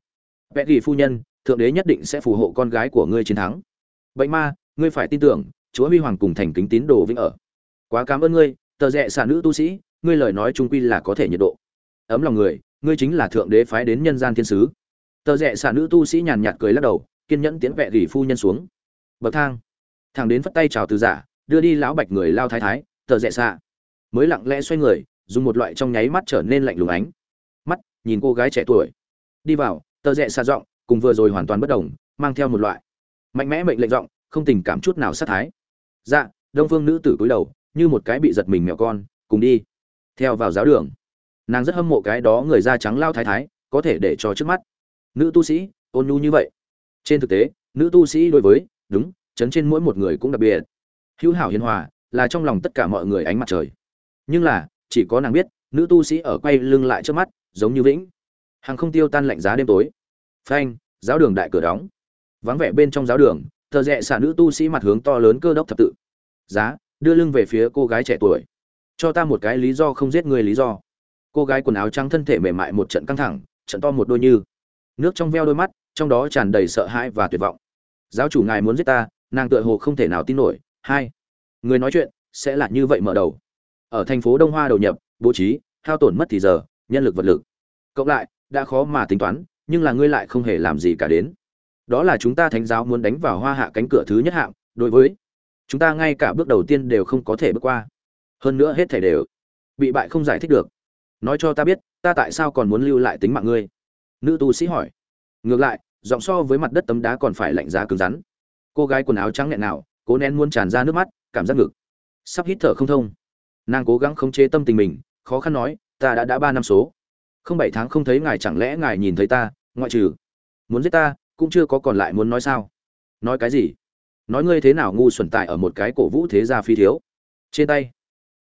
Vẽ ghi phu nhân thượng đế nhất định sẽ phù hộ con gái của ngươi chiến thắng. Bệnh ma, ngươi phải tin tưởng, chúa huy hoàng cùng thành kính tín đồ vĩnh ở. Quá cảm ơn ngươi, tờ rẽ xả nữ tu sĩ, ngươi lời nói trung quy là có thể nhiệt độ. Ấm lòng người, ngươi chính là thượng đế phái đến nhân gian thiên sứ. Tờ rẽ xả nữ tu sĩ nhàn nhạt cười lắc đầu, kiên nhẫn tiến vẹ gỉ phu nhân xuống. Bậc thang. Thằng đến phất tay chào từ giả, đưa đi lão bạch người lao thái thái, tờ rẽ xạ mới lặng lẽ xoay người, dùng một loại trong nháy mắt trở nên lạnh lùng ánh. Mắt, nhìn cô gái trẻ tuổi. Đi vào, tờ rẽ xạ giọng cùng vừa rồi hoàn toàn bất đồng, mang theo một loại mạnh mẽ mệnh lệnh giọng, không tình cảm chút nào sát thái. Dạ đông phương nữ tử cúi đầu, như một cái bị giật mình mèo con, cùng đi. Theo vào giáo đường, nàng rất hâm mộ cái đó người da trắng lao thái thái, có thể để cho trước mắt. Nữ tu sĩ, ôn nhu như vậy. Trên thực tế, nữ tu sĩ đối với, đúng chấn trên mỗi một người cũng đặc biệt. Hữu hảo hiền hòa, là trong lòng tất cả mọi người ánh mặt trời. Nhưng là, chỉ có nàng biết, nữ tu sĩ ở quay lưng lại trước mắt, giống như vĩnh. Hàng không tiêu tan lạnh giá đêm tối phanh, giáo đường đại cửa đóng. Vắng vẻ bên trong giáo đường, thợ rẽ xả nữ tu sĩ mặt hướng to lớn cơ đốc thập tự. Giá, đưa lưng về phía cô gái trẻ tuổi. Cho ta một cái lý do không giết người lý do. Cô gái quần áo trắng thân thể mềm mại một trận căng thẳng, trận to một đôi như. Nước trong veo đôi mắt, trong đó tràn đầy sợ hãi và tuyệt vọng. Giáo chủ ngài muốn giết ta, nàng tựa hồ không thể nào tin nổi. Hai, người nói chuyện, sẽ là như vậy mở đầu. Ở thành phố đông hoa đầu nhập, bố trí, hao tổn mất thì giờ, nhân lực vật lực. Cộng lại, đã khó mà tính toán nhưng là ngươi lại không hề làm gì cả đến. Đó là chúng ta thánh giáo muốn đánh vào hoa hạ cánh cửa thứ nhất hạng, đối với chúng ta ngay cả bước đầu tiên đều không có thể bước qua. Hơn nữa hết thể đều bị bại không giải thích được. Nói cho ta biết, ta tại sao còn muốn lưu lại tính mạng ngươi? Nữ tu sĩ hỏi. Ngược lại, giọng so với mặt đất tấm đá còn phải lạnh giá cứng rắn. Cô gái quần áo trắng nghẹn nào cố nén muốn tràn ra nước mắt, cảm giác ngực. Sắp hít thở không thông. Nàng cố gắng khống chế tâm tình mình, khó khăn nói, ta đã đã ba năm số. Không bảy tháng không thấy ngài, chẳng lẽ ngài nhìn thấy ta ngoại trừ. Muốn giết ta, cũng chưa có còn lại muốn nói sao. Nói cái gì? Nói ngươi thế nào ngu xuẩn tại ở một cái cổ vũ thế gia phi thiếu. Trên tay,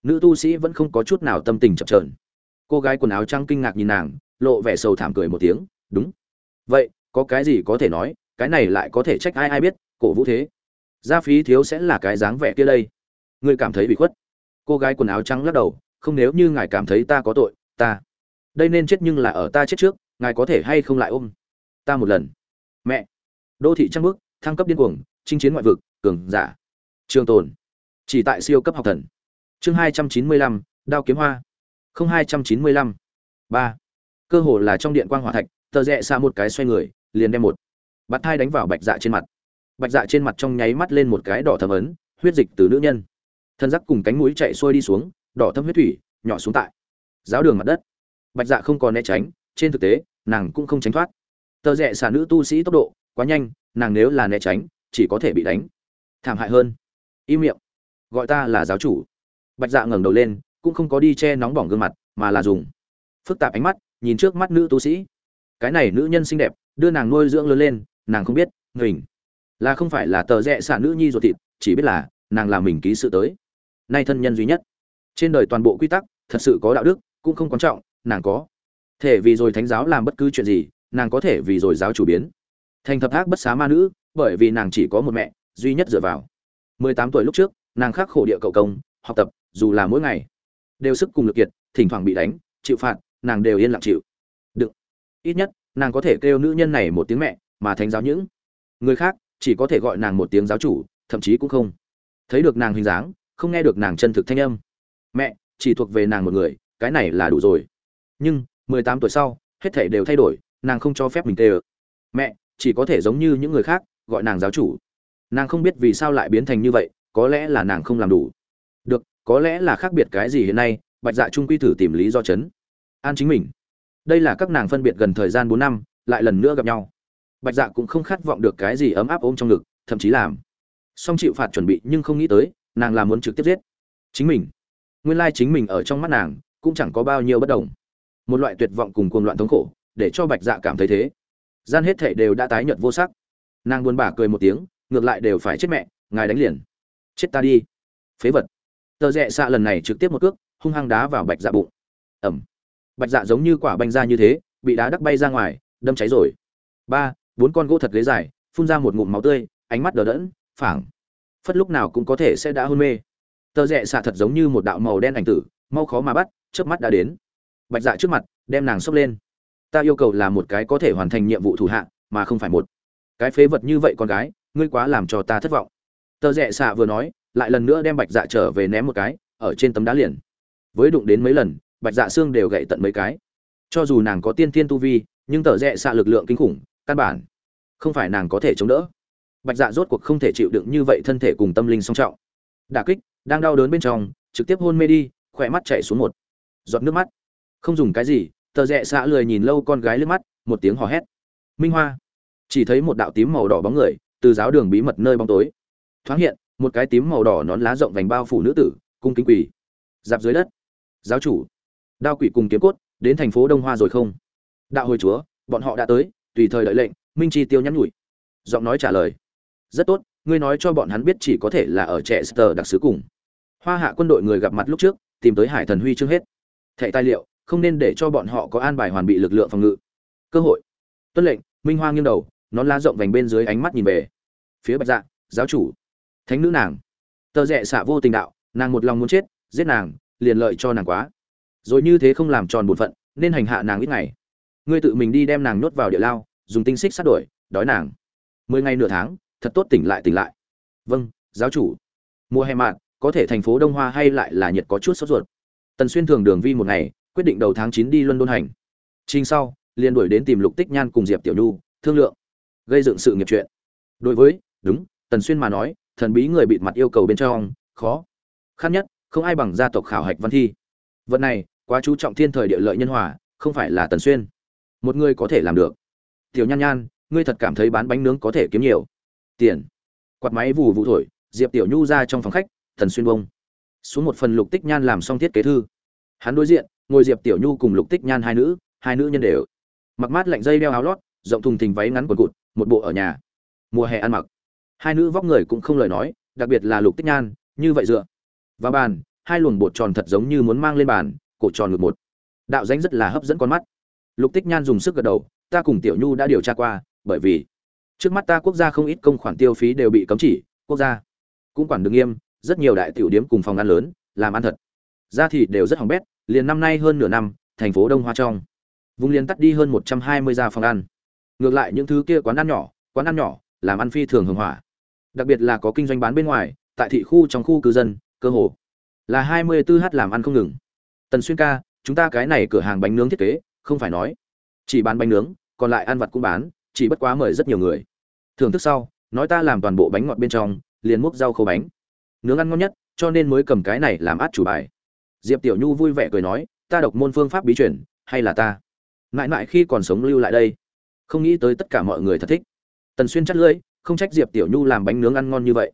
nữ tu sĩ vẫn không có chút nào tâm tình chập trờn cô gái quần áo trắng kinh ngạc nhìn nàng, lộ vẻ sầu thảm cười một tiếng, đúng. Vậy, có cái gì có thể nói, cái này lại có thể trách ai ai biết, cổ vũ thế. Gia phí thiếu sẽ là cái dáng vẻ kia đây. Ngươi cảm thấy bị khuất. Cô gái quần áo trắng lắc đầu, không, nếu như ngài cảm thấy ta có tội, ta. Đây nên chết nhưng là ở ta chết trước ngài có thể hay không lại ôm ta một lần? Mẹ. Đô thị trăng bước thăng cấp điên cuồng, chinh chiến ngoại vực, cường giả. Trường tồn. Chỉ tại siêu cấp học thần. Chương hai trăm chín mươi lăm, đao kiếm hoa. Không hai trăm chín mươi lăm. Ba. Cơ hồ là trong điện quang hỏa thạch, tờ rẽ xa một cái xoay người, liền đem một bắt thai đánh vào bạch dạ trên mặt. Bạch dạ trên mặt trong nháy mắt lên một cái đỏ thấm ấn, huyết dịch từ nữ nhân. Thân giác cùng cánh mũi chạy xuôi đi xuống, đỏ thấm huyết thủy, nhỏ xuống tại giáo đường mặt đất. Bạch dạ không còn né tránh trên thực tế, nàng cũng không tránh thoát. Tờ rẽ xả nữ tu sĩ tốc độ quá nhanh, nàng nếu là né tránh, chỉ có thể bị đánh. Thảm hại hơn. Im miệng. Gọi ta là giáo chủ. Bạch dạ ngẩng đầu lên, cũng không có đi che nóng bỏng gương mặt, mà là dùng phức tạp ánh mắt, nhìn trước mắt nữ tu sĩ. Cái này nữ nhân xinh đẹp, đưa nàng nuôi dưỡng lớn lên, nàng không biết, mình là không phải là tờ rẽ xả nữ nhi ruột thịt, chỉ biết là nàng là mình ký sự tới. Nay thân nhân duy nhất. Trên đời toàn bộ quy tắc, thật sự có đạo đức, cũng không quan trọng, nàng có thể vì rồi thánh giáo làm bất cứ chuyện gì, nàng có thể vì rồi giáo chủ biến. Thành thập ác bất xá ma nữ, bởi vì nàng chỉ có một mẹ, duy nhất dựa vào. Mười tám tuổi lúc trước, nàng khắc khổ địa cậu công, học tập, dù là mỗi ngày. Đều sức cùng lực kiệt, thỉnh thoảng bị đánh, chịu phạt, nàng đều yên lặng chịu. Đựng ít nhất, nàng có thể kêu nữ nhân này một tiếng mẹ, mà thánh giáo những người khác chỉ có thể gọi nàng một tiếng giáo chủ, thậm chí cũng không. Thấy được nàng hình dáng, không nghe được nàng chân thực thanh âm. Mẹ, chỉ thuộc về nàng một người, cái này là đủ rồi. Nhưng mười tám tuổi sau, hết thể đều thay đổi, nàng không cho phép mình tê ơ. Mẹ, chỉ có thể giống như những người khác, gọi nàng giáo chủ. Nàng không biết vì sao lại biến thành như vậy, có lẽ là nàng không làm đủ. Được, có lẽ là khác biệt cái gì hiện nay, bạch dạ trung quy thử tìm lý do chấn. An chính mình. Đây là các nàng phân biệt gần thời gian bốn năm, lại lần nữa gặp nhau. Bạch dạ cũng không khát vọng được cái gì ấm áp ôm trong ngực, thậm chí làm. Song chịu phạt chuẩn bị nhưng không nghĩ tới, nàng là muốn trực tiếp giết. Chính mình. Nguyên lai chính mình ở trong mắt nàng, cũng chẳng có bao nhiêu bất đồng một loại tuyệt vọng cùng cuồng loạn thống khổ, để cho bạch dạ cảm thấy thế. Gian hết thể đều đã tái nhợt vô sắc. Nàng buồn bã cười một tiếng, ngược lại đều phải chết mẹ, ngài đánh liền. Chết ta đi. Phế vật. Tờ rẽ xạ lần này trực tiếp một cước, hung hăng đá vào bạch dạ bụng. Ẩm. Bạch dạ giống như quả banh ra như thế, bị đá đắc bay ra ngoài, đâm cháy rồi. Ba, bốn con gỗ thật ghế dài, phun ra một ngụm máu tươi, ánh mắt đờ đẫn, phảng. Phất lúc nào cũng có thể sẽ đã hôn mê. Tờ rẽ xạ thật giống như một đạo màu đen ảnh tử, mau khó mà bắt trước mắt đã đến bạch dạ trước mặt, đem nàng xốc lên. Ta yêu cầu là một cái có thể hoàn thành nhiệm vụ thủ hạ, mà không phải một cái phế vật như vậy con gái, ngươi quá làm cho ta thất vọng. Tờ rẽ xạ vừa nói, lại lần nữa đem bạch dạ trở về ném một cái, ở trên tấm đá liền. Với đụng đến mấy lần, bạch dạ xương đều gậy tận mấy cái. Cho dù nàng có tiên tiên tu vi, nhưng tờ rẽ xạ lực lượng kinh khủng, căn bản không phải nàng có thể chống đỡ. Bạch dạ rốt cuộc không thể chịu đựng như vậy thân thể cùng tâm linh song trọng. Đà kích, đang đau đớn bên trong, trực tiếp hôn mê đi, khỏe mắt chảy xuống một giọt nước mắt không dùng cái gì, tờ rẽ xạ lười nhìn lâu con gái lướt mắt, một tiếng hò hét. Minh hoa. Chỉ thấy một đạo tím màu đỏ bóng người, từ giáo đường bí mật nơi bóng tối. Thoáng hiện, một cái tím màu đỏ nón lá rộng vành bao phủ nữ tử, cung kính quỳ. Dạp dưới đất. Giáo chủ. Đao quỷ cùng kiếm cốt, đến thành phố đông hoa rồi không? Đạo hồi chúa, bọn họ đã tới, tùy thời đợi lệnh, minh chi tiêu nhắn nhủi. Giọng nói trả lời. Rất tốt, ngươi nói cho bọn hắn biết chỉ có thể là ở trẻ sờ đặc sứ cùng. Hoa hạ quân đội người gặp mặt lúc trước, tìm tới hải thần huy chương hết. Thẻ tài liệu không nên để cho bọn họ có an bài hoàn bị lực lượng phòng ngự. Cơ hội. Tuân lệnh, minh hoa nghiêng đầu, nón lá rộng vành bên dưới ánh mắt nhìn về phía bạch dạ giáo chủ, thánh nữ nàng. Tờ rẽ xạ vô tình đạo, nàng một lòng muốn chết, giết nàng, liền lợi cho nàng quá. Rồi như thế không làm tròn bổn phận, nên hành hạ nàng ít ngày. Ngươi tự mình đi đem nàng nhốt vào địa lao, dùng tinh xích sát đổi, đói nàng. Mười ngày nửa tháng, thật tốt tỉnh lại tỉnh lại. Vâng giáo chủ. Mùa hè mạn có thể thành phố đông hoa hay lại là nhiệt có chút sốt ruột. Tần xuyên thường đường vi một ngày quyết định đầu tháng chín đi luân đôn hành. Trình sau, liền đuổi đến tìm lục tích nhan cùng diệp tiểu nhu, thương lượng, gây dựng sự nghiệp chuyện. Đối với, đúng, tần xuyên mà nói, thần bí người bịt mặt yêu cầu bên trong, khó. Khăn nhất, không ai bằng gia tộc khảo hạch văn thi. Vật này, quá chú trọng thiên thời địa lợi nhân hòa, không phải là tần xuyên. Một người có thể làm được. Tiểu nhan nhan, ngươi thật cảm thấy bán bánh nướng có thể kiếm nhiều. Tiền. Quạt máy vù vụ thổi, diệp tiểu nhu ra trong phòng khách, tần xuyên bông. Xuống một phần lục tích nhan làm xong thiết kế thư. Hắn đối diện ngồi diệp tiểu nhu cùng lục tích nhan hai nữ hai nữ nhân đều. Mặc mát lạnh dây đeo áo lót, rộng thùng thình váy ngắn quần cụt, một bộ ở nhà. Mùa hè ăn mặc. Hai nữ vóc người cũng không lời nói, đặc biệt là lục tích nhan, như vậy dựa và bàn, hai luồng bột tròn thật giống như muốn mang lên bàn, cổ tròn ngược một. Đạo danh rất là hấp dẫn con mắt. Lục tích nhan dùng sức gật đầu, ta cùng tiểu nhu đã điều tra qua, bởi vì trước mắt ta quốc gia không ít công khoản tiêu phí đều bị cấm chỉ, quốc gia cũng quản được nghiêm, rất nhiều đại tiểu điếm cùng phòng ăn lớn, làm ăn thật. Ra thì đều rất hỏng bét liền năm nay hơn nửa năm, thành phố đông hoa trong. Vùng liền tắt đi hơn một trăm hai mươi gia phòng ăn. Ngược lại những thứ kia quán ăn nhỏ, quán ăn nhỏ, làm ăn phi thường hưởng hỏa đặc biệt là có kinh doanh bán bên ngoài, tại thị khu trong khu cư dân, cơ hồ là hai mươi 24 h làm ăn không ngừng. Tần xuyên ca, chúng ta cái này cửa hàng bánh nướng thiết kế, không phải nói chỉ bán bánh nướng, còn lại ăn vặt cũng bán, chỉ bất quá mời rất nhiều người. Thưởng thức sau, nói ta làm toàn bộ bánh ngọt bên trong, liền múc rau khô bánh. Nướng ăn ngon nhất, cho nên mới cầm cái này làm át chủ bài diệp tiểu nhu vui vẻ cười nói, ta độc môn phương pháp bí truyền, hay là ta? Mãi mãi khi còn sống lưu lại đây. Không nghĩ tới tất cả mọi người thật thích. Tần xuyên chắt lưỡi, không trách diệp tiểu nhu làm bánh nướng ăn ngon như vậy.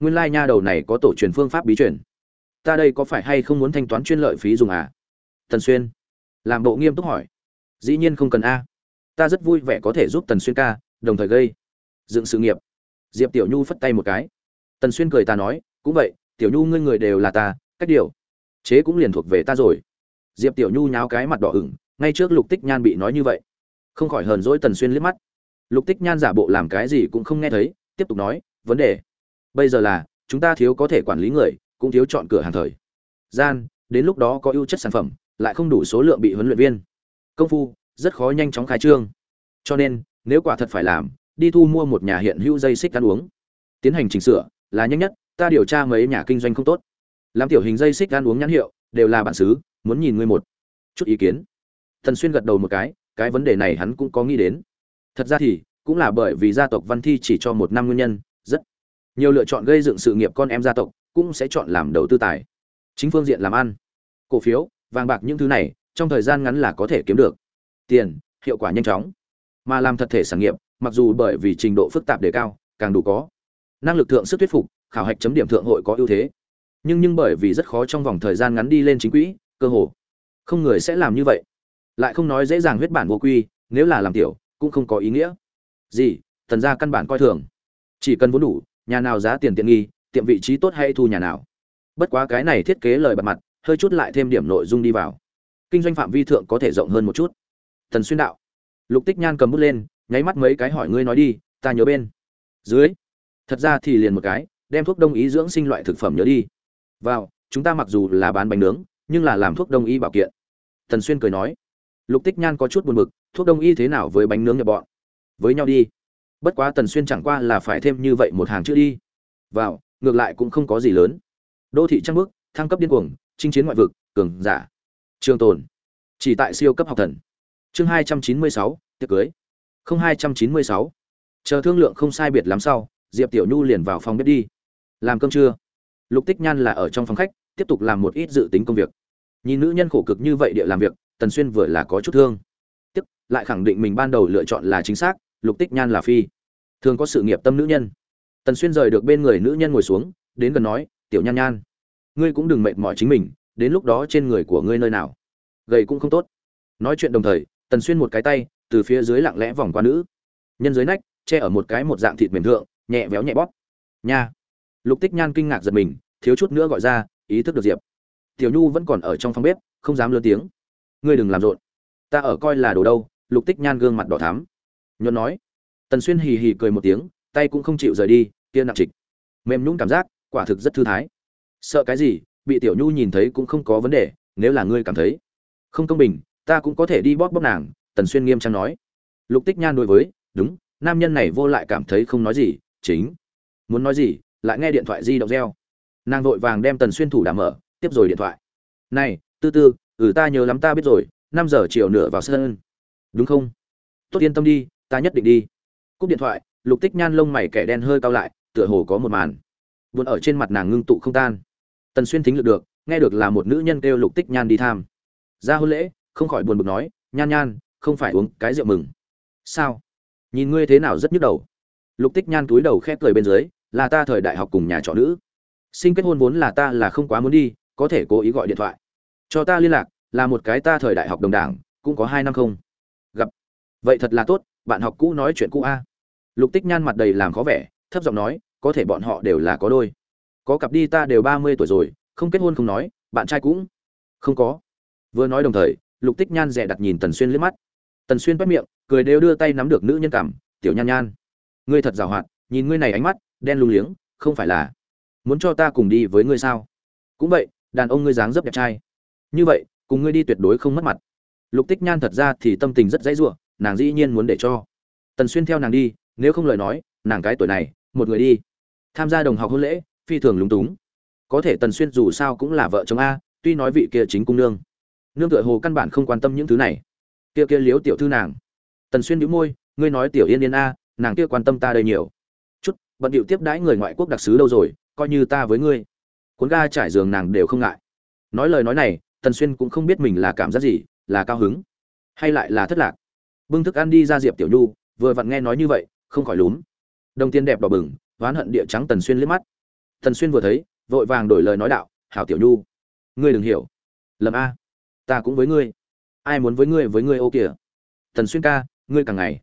Nguyên lai nha đầu này có tổ truyền phương pháp bí truyền. Ta đây có phải hay không muốn thanh toán chuyên lợi phí dùng à? Tần xuyên. Làm bộ nghiêm túc hỏi. Dĩ nhiên không cần a. Ta rất vui vẻ có thể giúp tần xuyên ca, đồng thời gây dựng sự nghiệp. Diệp tiểu nhu phất tay một cái. Tần xuyên cười ta nói, cũng vậy, tiểu nhu ngươi người đều là ta, cách điều chế cũng liền thuộc về ta rồi. Diệp tiểu nhu nháo cái mặt đỏ ửng, ngay trước lục tích nhan bị nói như vậy. Không khỏi hờn dỗi tần xuyên liếc mắt. Lục tích nhan giả bộ làm cái gì cũng không nghe thấy, tiếp tục nói, vấn đề bây giờ là, chúng ta thiếu có thể quản lý người, cũng thiếu chọn cửa hàng thời. Gian, đến lúc đó có ưu chất sản phẩm, lại không đủ số lượng bị huấn luyện viên. Công phu, rất khó nhanh chóng khai trương. Cho nên, nếu quả thật phải làm, đi thu mua một nhà hiện hữu dây xích ăn uống. Tiến hành chỉnh sửa, là nhanh nhất, ta điều tra mấy nhà kinh doanh không tốt làm tiểu hình dây xích ăn uống nhãn hiệu, đều là bản xứ, muốn nhìn ngươi một chút ý kiến. Thần xuyên gật đầu một cái cái vấn đề này hắn cũng có nghĩ đến. Thật ra thì, cũng là bởi vì gia tộc văn thi chỉ cho một năm nguyên nhân, rất nhiều lựa chọn gây dựng sự nghiệp con em gia tộc, cũng sẽ chọn làm đầu tư tài, chính phương diện làm ăn. Cổ phiếu, vàng bạc những thứ này, trong thời gian ngắn là có thể kiếm được. Tiền, hiệu quả nhanh chóng. Mà làm thật thể sản nghiệp, mặc dù bởi vì trình độ phức tạp đề cao, càng đủ có năng lực thượng sức thuyết phục, khảo hạch chấm điểm thượng hội có ưu thế nhưng nhưng bởi vì rất khó trong vòng thời gian ngắn đi lên chính quỹ, cơ hồ không người sẽ làm như vậy. Lại không nói dễ dàng huyết bản vô quy, nếu là làm tiểu, cũng không có ý nghĩa. Gì? Thần gia căn bản coi thường. Chỉ cần vốn đủ, nhà nào giá tiền tiện nghi, tiệm vị trí tốt hay thu nhà nào. Bất quá cái này thiết kế lời bật mặt, hơi chút lại thêm điểm nội dung đi vào. Kinh doanh phạm vi thượng có thể rộng hơn một chút. Thần xuyên đạo. Lục tích nhan cầm bút lên, nháy mắt mấy cái hỏi ngươi nói đi, ta nhớ bên. Dưới. Thật ra thì liền một cái, đem thuốc đông y dưỡng sinh loại thực phẩm nhớ đi vào, chúng ta mặc dù là bán bánh nướng, nhưng là làm thuốc đông y bảo kiện. Thần xuyên cười nói. Lục tích nhan có chút buồn bực, thuốc đông y thế nào với bánh nướng nhập bọn? Với nhau đi. Bất quá tần xuyên chẳng qua là phải thêm như vậy một hàng chữ đi. Vào, ngược lại cũng không có gì lớn. Đô thị trăng bước thăng cấp điên cuồng, chinh chiến ngoại vực, cường giả. Trường tồn. Chỉ tại siêu cấp học thần. Chương hai trăm chín mươi sáu, tiệc cưới. Không hai trăm chín mươi sáu. Chờ thương lượng không sai biệt lắm sau, diệp tiểu nhu liền vào phòng bếp đi. Làm cơm trưa lục tích nhan là ở trong phòng khách, tiếp tục làm một ít dự tính công việc. Nhìn nữ nhân khổ cực như vậy địa làm việc, tần xuyên vừa là có chút thương. Tức lại khẳng định mình ban đầu lựa chọn là chính xác, lục tích nhan là phi. Thường có sự nghiệp tâm nữ nhân. Tần xuyên rời được bên người nữ nhân ngồi xuống, đến gần nói, tiểu nhan nhan, ngươi cũng đừng mệt mỏi chính mình, đến lúc đó trên người của ngươi nơi nào, gầy cũng không tốt. Nói chuyện đồng thời, tần xuyên một cái tay, từ phía dưới lặng lẽ vòng qua nữ. Nhân dưới nách, che ở một cái một dạng thịt mềm thượng, nhẹ véo nhẹ bóp. Nha lục tích nhan kinh ngạc giật mình, thiếu chút nữa gọi ra, ý thức được diệp. Tiểu nhu vẫn còn ở trong phòng bếp, không dám lớn tiếng. Ngươi đừng làm rộn. Ta ở coi là đồ đâu, lục tích nhan gương mặt đỏ thắm. Nhuận nói. Tần xuyên hì hì cười một tiếng, tay cũng không chịu rời đi, kia nặng trịch. Mềm nhũng cảm giác, quả thực rất thư thái. Sợ cái gì, bị tiểu nhu nhìn thấy cũng không có vấn đề, nếu là ngươi cảm thấy không công bình, ta cũng có thể đi bóp bóp nàng, tần xuyên nghiêm trang nói. Lục tích nhan đối với, đúng, nam nhân này vô lại cảm thấy không nói gì, chính. Muốn nói gì lại nghe điện thoại di động reo. Nàng vội vàng đem tần xuyên thủ đảm mở, tiếp rồi điện thoại. Này, tư tư ừ ta nhớ lắm ta biết rồi, năm giờ chiều nửa vào sân. Đúng không? Tốt yên tâm đi, ta nhất định đi. Cúp điện thoại, lục tích nhan lông mày kẻ đen hơi cao lại, tựa hồ có một màn. Buồn ở trên mặt nàng ngưng tụ không tan. Tần xuyên thính lực được, nghe được là một nữ nhân kêu lục tích nhan đi tham. Ra hôn lễ, không khỏi buồn bực nói, nhan nhan, không phải uống cái rượu mừng. Sao? Nhìn ngươi thế nào rất nhức đầu. Lục tích nhan túi đầu khép cười bên dưới là ta thời đại học cùng nhà trọ nữ. Sinh kết hôn vốn là ta là không quá muốn đi, có thể cố ý gọi điện thoại. Cho ta liên lạc, là một cái ta thời đại học đồng đảng, cũng có hai năm không. Gặp. Vậy thật là tốt, bạn học cũ nói chuyện cũ a. Lục tích nhan mặt đầy làm khó vẻ, thấp giọng nói, có thể bọn họ đều là có đôi. Có cặp đi ta đều ba mươi tuổi rồi, không kết hôn không nói, bạn trai cũng không có. Vừa nói đồng thời, lục tích nhan rẻ đặt nhìn tần xuyên liếc mắt. Tần xuyên bắt miệng, cười đều đưa tay nắm được nữ nhân cảm, tiểu nhan nhan, ngươi thật giàu hoạt nhìn ngươi này ánh mắt đen lung liếng, không phải là, muốn cho ta cùng đi với ngươi sao? Cũng vậy, đàn ông ngươi dáng dấp đẹp trai. Như vậy, cùng ngươi đi tuyệt đối không mất mặt. Lục tích nhan thật ra thì tâm tình rất dãy giụa nàng dĩ nhiên muốn để cho. Tần xuyên theo nàng đi, nếu không lời nói, nàng cái tuổi này, một người đi. Tham gia đồng học hôn lễ, phi thường lúng túng. Có thể tần xuyên dù sao cũng là vợ chồng a, tuy nói vị kia chính cung nương. Nương tựa hồ căn bản không quan tâm những thứ này. Kia kia liếu tiểu thư nàng. Tần xuyên đĩu môi, ngươi nói tiểu yên yên a, nàng kia quan tâm ta đây nhiều bận điệu tiếp đãi người ngoại quốc đặc sứ đâu rồi, coi như ta với ngươi. Cuốn ga trải giường nàng đều không ngại. Nói lời nói này, tần xuyên cũng không biết mình là cảm giác gì, là cao hứng, hay lại là thất lạc. Bưng thức ăn đi ra diệp tiểu nhu, vừa vặn nghe nói như vậy, không khỏi lún đồng tiền đẹp đỏ bừng, oán hận địa trắng tần xuyên liếc mắt. Tần xuyên vừa thấy, vội vàng đổi lời nói đạo, hảo tiểu nhu, ngươi đừng hiểu. Lầm a, ta cũng với ngươi. Ai muốn với ngươi với ngươi ô kìa. Tần xuyên ca, ngươi càng ngày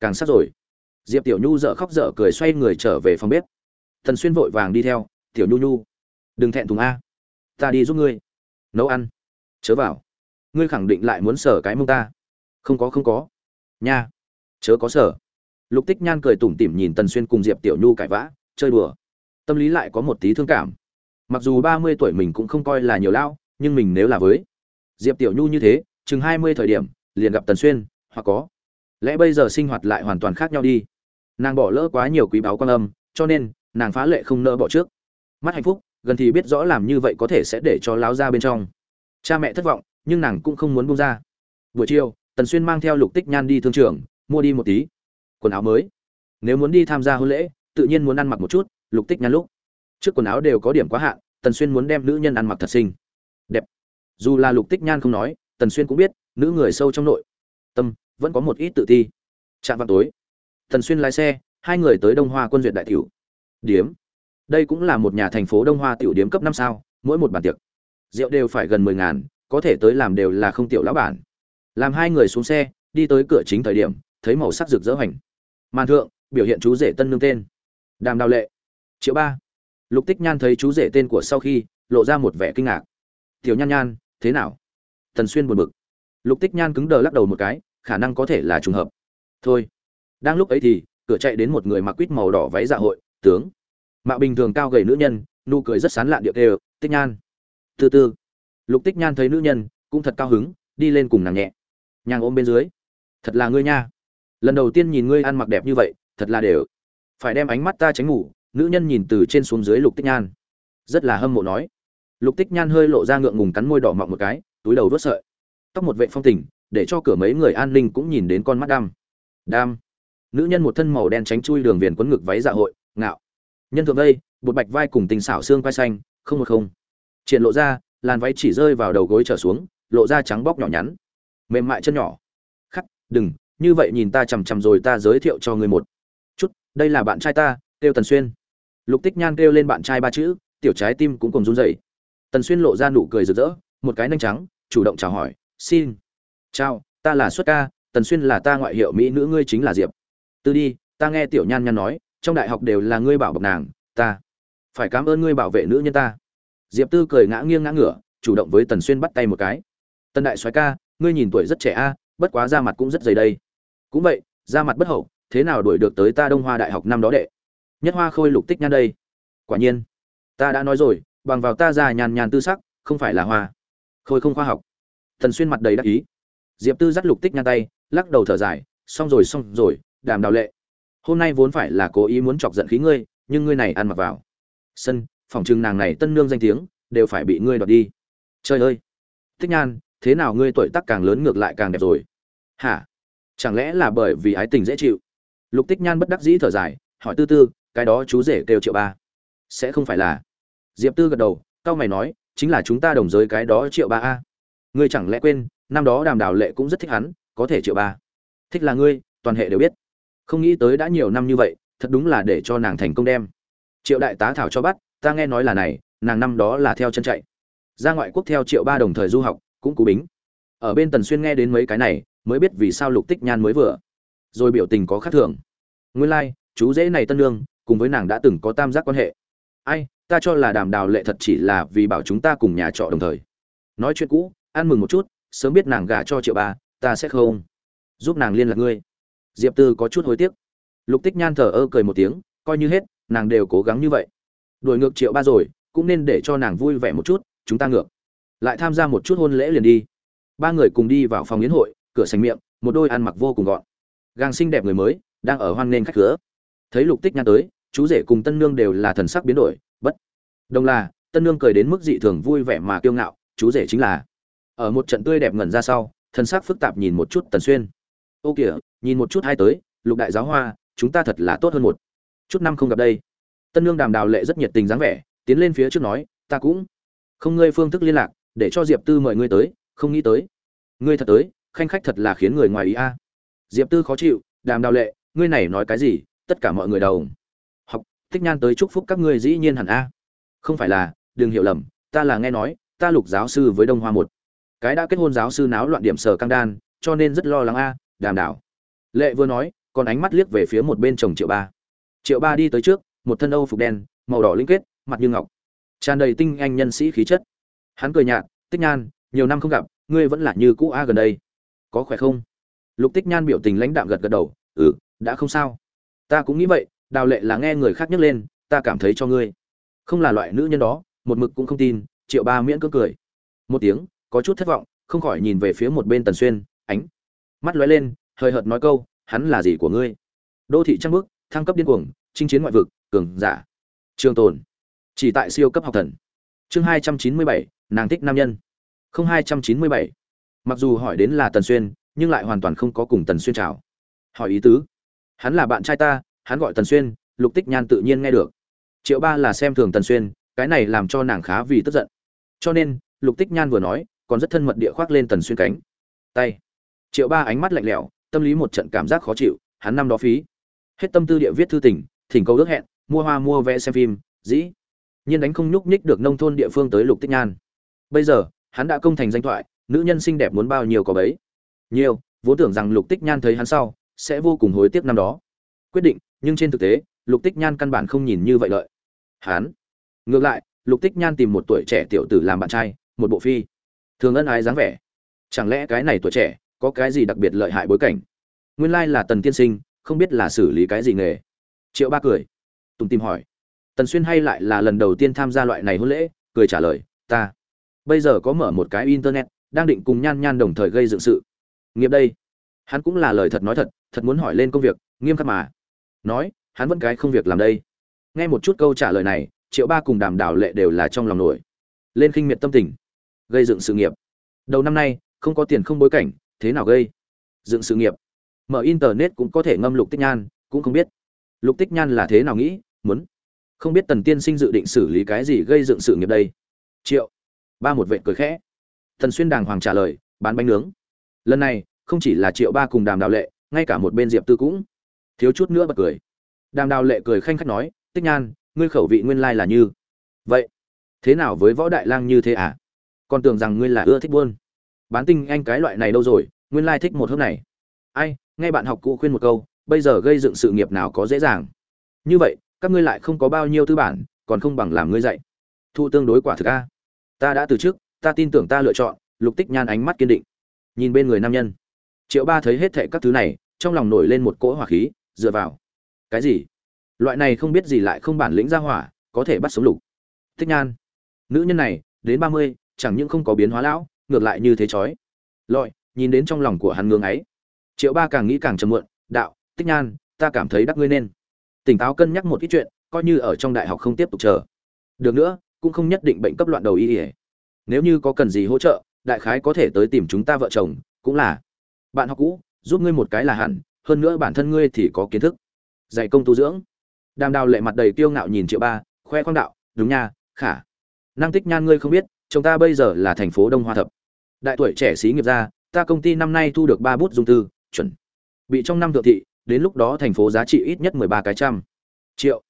càng sát rồi diệp tiểu nhu dở khóc dở cười xoay người trở về phòng bếp. Tần xuyên vội vàng đi theo, tiểu nhu nhu, đừng thẹn thùng a. Ta đi giúp ngươi. Nấu ăn. Chớ vào. Ngươi khẳng định lại muốn sở cái mông ta. Không có không có. Nha. Chớ có sở lục tích nhan cười tủm tỉm nhìn tần xuyên cùng diệp tiểu nhu cãi vã, chơi đùa. Tâm lý lại có một tí thương cảm. Mặc dù ba mươi tuổi mình cũng không coi là nhiều lao, nhưng mình nếu là với diệp tiểu nhu như thế, chừng hai mươi thời điểm, liền gặp tần xuyên, hoặc có. Lẽ bây giờ sinh hoạt lại hoàn toàn khác nhau đi nàng bỏ lỡ quá nhiều quý báu quan âm, cho nên, nàng phá lệ không nỡ bỏ trước. Mắt hạnh phúc, gần thì biết rõ làm như vậy có thể sẽ để cho láo ra bên trong. Cha mẹ thất vọng, nhưng nàng cũng không muốn buông ra. Buổi chiều, tần xuyên mang theo lục tích nhan đi thương trường, mua đi một tí quần áo mới. Nếu muốn đi tham gia hôn lễ, tự nhiên muốn ăn mặc một chút, lục tích nhan lúc. Trước quần áo đều có điểm quá hạn, tần xuyên muốn đem nữ nhân ăn mặc thật xinh. Đẹp. Dù là lục tích nhan không nói, tần xuyên cũng biết, nữ người sâu trong nội. Tâm, vẫn có một ít tự ti. Chạm vào tối tần xuyên lái xe, hai người tới đông hoa quân duyệt đại tiểu. Điếm. Đây cũng là một nhà thành phố đông hoa tiểu điếm cấp năm sao, mỗi một bàn tiệc. Rượu đều phải gần mười ngàn, có thể tới làm đều là không tiểu lão bản. Làm hai người xuống xe, đi tới cửa chính thời điểm, thấy màu sắc rực rỡ hoành. Màn thượng, biểu hiện chú rể tân nương tên. Đàm đào lệ. Triệu ba. Lục tích nhan thấy chú rể tên của sau khi, lộ ra một vẻ kinh ngạc. Tiểu nhan nhan, thế nào? Tần xuyên buồn bực. Lục tích nhan cứng đờ lắc đầu một cái, khả năng có thể là trùng hợp. Thôi đang lúc ấy thì, cửa chạy đến một người mặc quýt màu đỏ váy dạ hội, tướng. Mạo bình thường cao gầy nữ nhân, nụ cười rất sán lạn điệu đều, tích nhan. Từ từ. Lục tích nhan thấy nữ nhân, cũng thật cao hứng, đi lên cùng nàng nhẹ. Nhàng ôm bên dưới. Thật là ngươi nha. Lần đầu tiên nhìn ngươi ăn mặc đẹp như vậy, thật là đều. Phải đem ánh mắt ta tránh ngủ, nữ nhân nhìn từ trên xuống dưới lục tích nhan. Rất là hâm mộ nói. Lục tích nhan hơi lộ ra ngượng ngùng cắn môi đỏ mọng một cái, túi đầu vớt sợi. Tóc một vệ phong tình, để cho cửa mấy người an ninh cũng nhìn đến con mắt đam đam nữ nhân một thân màu đen tránh chui đường viền quấn ngực váy dạ hội, ngạo. Nhân thượng vây bột bạch vai cùng tình xảo xương vai xanh, không một không. Triển lộ ra, làn váy chỉ rơi vào đầu gối trở xuống, lộ ra trắng bóc nhỏ nhắn. Mềm mại chân nhỏ. Khắc, đừng, như vậy nhìn ta chằm chằm rồi ta giới thiệu cho ngươi một. Chút, đây là bạn trai ta kêu tần xuyên. Lục tích nhan kêu lên bạn trai ba chữ, tiểu trái tim cũng cùng run rẩy. Tần xuyên lộ ra nụ cười rực rỡ, một cái nanh trắng, chủ động chào hỏi, xin. Chào, ta là xuất ca, tần xuyên là ta ngoại hiệu mỹ nữ, ngươi chính là diệp từ đi, ta nghe tiểu nhan nhan nói, trong đại học đều là ngươi bảo bọc nàng, ta phải cảm ơn ngươi bảo vệ nữ nhân ta. Diệp tư cười ngã nghiêng ngã ngửa, chủ động với tần xuyên bắt tay một cái. Tần đại soái ca, ngươi nhìn tuổi rất trẻ a, bất quá da mặt cũng rất dày đây. Cũng vậy, da mặt bất hậu, thế nào đuổi được tới ta đông hoa đại học năm đó đệ? Nhất hoa khôi lục tích nhan đây. Quả nhiên, ta đã nói rồi, bằng vào ta già nhàn nhàn tư sắc, không phải là hoa. Khôi không khoa học. Tần xuyên mặt đầy đắc ý. Diệp tư dắt lục tích nhan tay, lắc đầu thở dài, xong rồi xong rồi đàm đào lệ. Hôm nay vốn phải là cố ý muốn chọc giận khí ngươi, nhưng ngươi này ăn mặc vào. Sân, phòng trừng nàng này tân nương danh tiếng, đều phải bị ngươi đoạt đi. Trời ơi! Tích nhan, thế nào ngươi tuổi tác càng lớn ngược lại càng đẹp rồi? Hả? Chẳng lẽ là bởi vì ái tình dễ chịu? Lục tích nhan bất đắc dĩ thở dài, hỏi tư tư, cái đó chú rể kêu triệu ba. Sẽ không phải là. Diệp tư gật đầu cao mày nói, chính là chúng ta đồng giới cái đó triệu ba a. Ngươi chẳng lẽ quên, năm đó đàm đào lệ cũng rất thích hắn, có thể triệu ba. Thích là ngươi, toàn hệ đều biết không nghĩ tới đã nhiều năm như vậy thật đúng là để cho nàng thành công đem. Triệu đại tá thảo cho bắt ta nghe nói là này nàng năm đó là theo chân chạy. Ra ngoại quốc theo triệu ba đồng thời du học cũng cú bính. Ở bên tần xuyên nghe đến mấy cái này mới biết vì sao lục tích nhan mới vừa. Rồi biểu tình có khác thường. Nguyên lai、like, chú dễ này tân lương cùng với nàng đã từng có tam giác quan hệ. Ai ta cho là đàm đào lệ thật chỉ là vì bảo chúng ta cùng nhà trọ đồng thời. Nói chuyện cũ ăn mừng một chút sớm biết nàng gả cho triệu ba ta sẽ không. Giúp nàng liên lạc ngươi diệp tư có chút hối tiếc. Lục tích nhan thở ơ cười một tiếng, coi như hết, nàng đều cố gắng như vậy. Đuổi ngược triệu ba rồi, cũng nên để cho nàng vui vẻ một chút, chúng ta ngược. Lại tham gia một chút hôn lễ liền đi. Ba người cùng đi vào phòng yến hội, cửa sành miệng, một đôi ăn mặc vô cùng gọn. Gang xinh đẹp người mới, đang ở hoang nên khách cửa. Thấy lục tích nhan tới, chú rể cùng tân nương đều là thần sắc biến đổi, bất đồng là, tân nương cười đến mức dị thường vui vẻ mà kiêu ngạo, chú rể chính là. Ở một trận tươi đẹp ngẩn ra sau, thần sắc phức tạp nhìn một chút tần xuyên ô kìa, nhìn một chút hai tới, lục đại giáo hoa, chúng ta thật là tốt hơn một. Chút năm không gặp đây. Tân nương đàm đào lệ rất nhiệt tình dáng vẻ, tiến lên phía trước nói, ta cũng không ngươi phương thức liên lạc, để cho diệp tư mời ngươi tới, không nghĩ tới. Ngươi thật tới, khanh khách thật là khiến người ngoài ý a. Diệp tư khó chịu, đàm đào lệ, ngươi này nói cái gì, tất cả mọi người đầu học, thích nhan tới chúc phúc các ngươi dĩ nhiên hẳn a. Không phải là, đừng hiểu lầm, ta là nghe nói, ta lục giáo sư với đông hoa một. Cái đã kết hôn giáo sư náo loạn điểm sở căng đan, cho nên rất lo lắng a đàm đảo. Lệ vừa nói, còn ánh mắt liếc về phía một bên chồng triệu ba. Triệu ba đi tới trước, một thân âu phục đen, màu đỏ linh kết, mặt như ngọc. Tràn đầy tinh anh nhân sĩ khí chất. Hắn cười nhạt, tích nhan, nhiều năm không gặp, ngươi vẫn là như cũ a gần đây. Có khỏe không? Lục tích nhan biểu tình lãnh đạm gật gật đầu ừ đã không sao. Ta cũng nghĩ vậy, đào lệ là nghe người khác nhắc lên, ta cảm thấy cho ngươi. Không là loại nữ nhân đó, một mực cũng không tin, triệu ba miễn cưỡng cười. Một tiếng, có chút thất vọng, không khỏi nhìn về phía một bên tần xuyên, ánh mắt lóe lên hơi hợt nói câu, hắn là gì của ngươi? Đô thị trăng bước thăng cấp điên cuồng, chinh chiến ngoại vực, cường giả. Trường tồn. Chỉ tại siêu cấp học thần. Chương hai trăm chín mươi bảy, nàng thích nam nhân. Không hai trăm chín mươi bảy. Mặc dù hỏi đến là tần xuyên, nhưng lại hoàn toàn không có cùng tần xuyên chào. Hỏi ý tứ. Hắn là bạn trai ta, hắn gọi tần xuyên, lục tích nhan tự nhiên nghe được. Triệu ba là xem thường tần xuyên, cái này làm cho nàng khá vì tức giận. Cho nên, lục tích nhan vừa nói, còn rất thân mật địa khoác lên tần xuyên cánh. Tay triệu ba ánh mắt lạnh lẽo, tâm lý một trận cảm giác khó chịu, hắn năm đó phí. Hết tâm tư địa viết thư tình, thỉnh cầu ước hẹn, mua hoa mua vé xem phim, dĩ nhiên đánh không nhúc nhích được nông thôn địa phương tới lục tích nhan. Bây giờ, hắn đã công thành danh thoại, nữ nhân xinh đẹp muốn bao nhiêu có bấy? Nhiều, vốn tưởng rằng lục tích nhan thấy hắn sau, sẽ vô cùng hối tiếc năm đó. Quyết định, nhưng trên thực tế, lục tích nhan căn bản không nhìn như vậy lợi. Hắn, ngược lại, lục tích nhan tìm một tuổi trẻ tiểu tử làm bạn trai, một bộ phi. Thường ân ái dáng vẻ. Chẳng lẽ cái này tuổi trẻ có cái gì đặc biệt lợi hại bối cảnh? Nguyên lai là tần tiên sinh, không biết là xử lý cái gì nghề. Triệu ba cười. Tùng tìm hỏi. Tần xuyên hay lại là lần đầu tiên tham gia loại này hôn lễ? Cười trả lời, ta. Bây giờ có mở một cái internet, đang định cùng nhan nhan đồng thời gây dựng sự. Nghiệp đây. Hắn cũng là lời thật nói thật thật muốn hỏi lên công việc, nghiêm khắc mà. Nói, hắn vẫn cái không việc làm đây. Nghe một chút câu trả lời này, triệu ba cùng đàm đảo lệ đều là trong lòng nổi. Lên khinh miệt tâm tình. Gây dựng sự nghiệp. Đầu năm nay, không có tiền không bối cảnh thế nào gây? Dựng sự nghiệp. Mở internet cũng có thể ngâm lục tích nhan, cũng không biết. Lục tích nhan là thế nào nghĩ, muốn? Không biết tần tiên sinh dự định xử lý cái gì gây dựng sự nghiệp đây? Triệu. Ba một vệ cười khẽ. Thần xuyên đàng hoàng trả lời, bán bánh nướng. Lần này, không chỉ là triệu ba cùng đàm đào lệ, ngay cả một bên diệp tư cũng. Thiếu chút nữa bật cười. Đàm đào lệ cười khanh khách nói, tích nhan, ngươi khẩu vị nguyên lai là như. Vậy, thế nào với võ đại lang như thế à? Còn tưởng rằng ngươi là ưa thích buôn bán tinh anh cái loại này đâu rồi nguyên lai thích một hôm này. Ai nghe bạn học cũ khuyên một câu bây giờ gây dựng sự nghiệp nào có dễ dàng. Như vậy các ngươi lại không có bao nhiêu tư bản còn không bằng làm ngươi dạy. Thu tương đối quả thực a. Ta đã từ trước, ta tin tưởng ta lựa chọn lục tích nhan ánh mắt kiên định. Nhìn bên người nam nhân. Triệu ba thấy hết thệ các thứ này trong lòng nổi lên một cỗ hỏa khí dựa vào. Cái gì? Loại này không biết gì lại không bản lĩnh ra hỏa có thể bắt sống lục. Tích nhan. Nữ nhân này đến ba mươi chẳng những không có biến hóa lão ngược lại như thế chói. Lọi, nhìn đến trong lòng của hắn ngưng ấy. Triệu ba càng nghĩ càng trầm muộn, đạo, tích nhan, ta cảm thấy đắc ngươi nên. Tỉnh táo cân nhắc một ít chuyện, coi như ở trong đại học không tiếp tục chờ. Được nữa, cũng không nhất định bệnh cấp loạn đầu y ỉa nếu như có cần gì hỗ trợ, đại khái có thể tới tìm chúng ta vợ chồng, cũng là. Bạn học cũ, giúp ngươi một cái là hẳn, hơn nữa bản thân ngươi thì có kiến thức. Dạy công tu dưỡng. Đàm đào lệ mặt đầy kiêu ngạo nhìn triệu ba, khoe khoang đạo, đúng nha, khả. Năng tích nhan ngươi không biết chúng ta bây giờ là thành phố đông hoa thập đại tuổi trẻ xí nghiệp gia ta công ty năm nay thu được ba bút dung tư, chuẩn. Bị trong năm thượng thị, đến lúc đó thành phố giá trị ít nhất mười ba cái trăm triệu.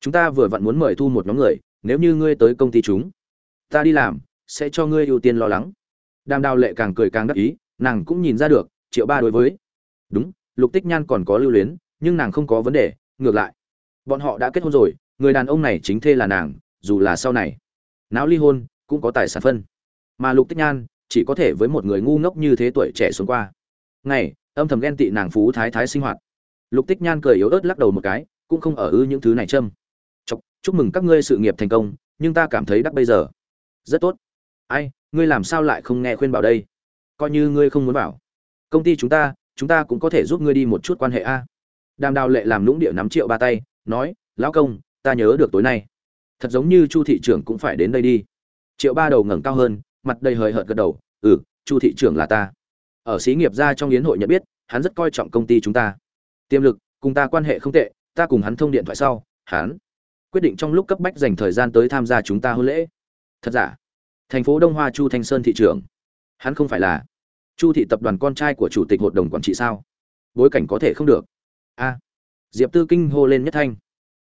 Chúng ta vừa vặn muốn mời thu một nhóm người, nếu như ngươi tới công ty chúng, ta đi làm, sẽ cho ngươi ưu tiên lo lắng. Đàm đào lệ càng cười càng đắc ý, nàng cũng nhìn ra được, triệu ba đối với. Đúng, lục tích nhan còn có lưu luyến, nhưng nàng không có vấn đề, ngược lại. Bọn họ đã kết hôn rồi, người đàn ông này chính thê là nàng, dù là sau này. Não ly hôn, cũng có tài sản phân. Mà lục tích nhan chỉ có thể với một người ngu ngốc như thế tuổi trẻ xuống qua. Ngày âm thầm ghen tị nàng phú thái thái sinh hoạt. Lục tích nhan cười yếu ớt lắc đầu một cái cũng không ở ư những thứ này châm. Chúc, chúc mừng các ngươi sự nghiệp thành công nhưng ta cảm thấy đắc bây giờ. Rất tốt. Ai ngươi làm sao lại không nghe khuyên bảo đây? Coi như ngươi không muốn bảo. Công ty chúng ta chúng ta cũng có thể giúp ngươi đi một chút quan hệ a. Đàm đào lệ làm lũng địa nắm triệu ba tay nói lão công ta nhớ được tối nay. Thật giống như chu thị trưởng cũng phải đến đây đi. Triệu ba đầu ngẩng cao hơn mặt đầy hời hợt gật đầu ừ chu thị trưởng là ta. Ở xí nghiệp gia trong yến hội nhận biết, hắn rất coi trọng công ty chúng ta. Tiềm lực, cùng ta quan hệ không tệ, ta cùng hắn thông điện thoại sau, hắn quyết định trong lúc cấp bách dành thời gian tới tham gia chúng ta hôn lễ. Thật giả? Thành phố đông hoa chu thanh sơn thị trưởng. Hắn không phải là chu thị tập đoàn con trai của chủ tịch hội đồng quản trị sao? Bối cảnh có thể không được. A. Diệp tư kinh hô lên nhất thanh.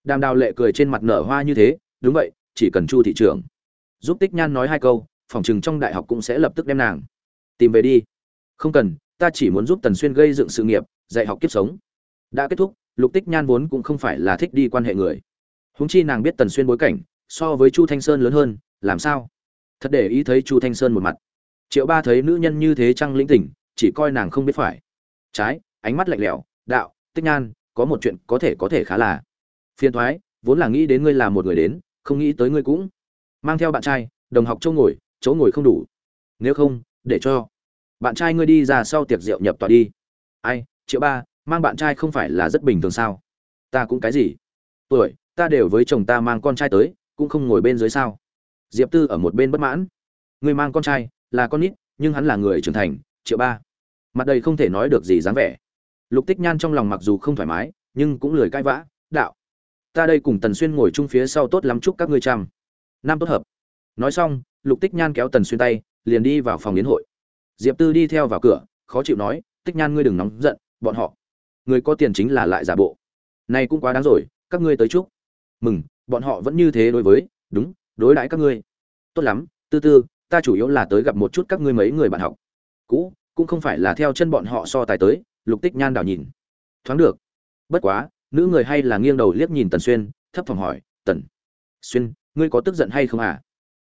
Đàm đào lệ cười trên mặt nở hoa như thế, đúng vậy, chỉ cần chu thị trưởng. Giúp tích nhan nói hai câu phòng chừng trong đại học cũng sẽ lập tức đem nàng. Tìm về đi. Không cần, ta chỉ muốn giúp tần xuyên gây dựng sự nghiệp, dạy học kiếp sống. Đã kết thúc, lục tích nhan vốn cũng không phải là thích đi quan hệ người. Húng chi nàng biết tần xuyên bối cảnh, so với chu thanh sơn lớn hơn, làm sao? Thật để ý thấy chu thanh sơn một mặt. Triệu ba thấy nữ nhân như thế trăng lĩnh tỉnh, chỉ coi nàng không biết phải. Trái, ánh mắt lạnh lẽo, đạo, tích nhan, có một chuyện có thể có thể khá là. Phiền thoái, vốn là nghĩ đến ngươi là một người đến, không nghĩ tới ngươi cũng. Mang theo bạn trai, đồng học châu ngồi chỗ ngồi không đủ. Nếu không, để cho bạn trai ngươi đi ra sau tiệc rượu nhập tòa đi. Ai, triệu ba, mang bạn trai không phải là rất bình thường sao? Ta cũng cái gì? Tuổi, ta đều với chồng ta mang con trai tới, cũng không ngồi bên dưới sao? Diệp tư ở một bên bất mãn. Người mang con trai là con nít, nhưng hắn là người trưởng thành, triệu ba. Mặt đầy không thể nói được gì dáng vẻ. Lục tích nhan trong lòng mặc dù không thoải mái, nhưng cũng lười cãi vã, đạo. Ta đây cùng tần xuyên ngồi chung phía sau tốt lắm, chúc các ngươi chăm. Năm tốt hợp. Nói xong lục tích nhan kéo tần xuyên tay, liền đi vào phòng yến hội. Diệp tư đi theo vào cửa, khó chịu nói, tích nhan ngươi đừng nóng giận, bọn họ, người có tiền chính là lại giả bộ. Này cũng quá đáng rồi, các ngươi tới chúc. Mừng, bọn họ vẫn như thế đối với, đúng, đối đãi các ngươi. Tốt lắm, tư tư, ta chủ yếu là tới gặp một chút các ngươi mấy người bạn học. Cũ, cũng không phải là theo chân bọn họ so tài tới. Lục tích nhan đảo nhìn. Thoáng được. Bất quá, nữ người hay là nghiêng đầu liếc nhìn tần xuyên, thấp phòng hỏi, tần xuyên, ngươi có tức giận hay không à?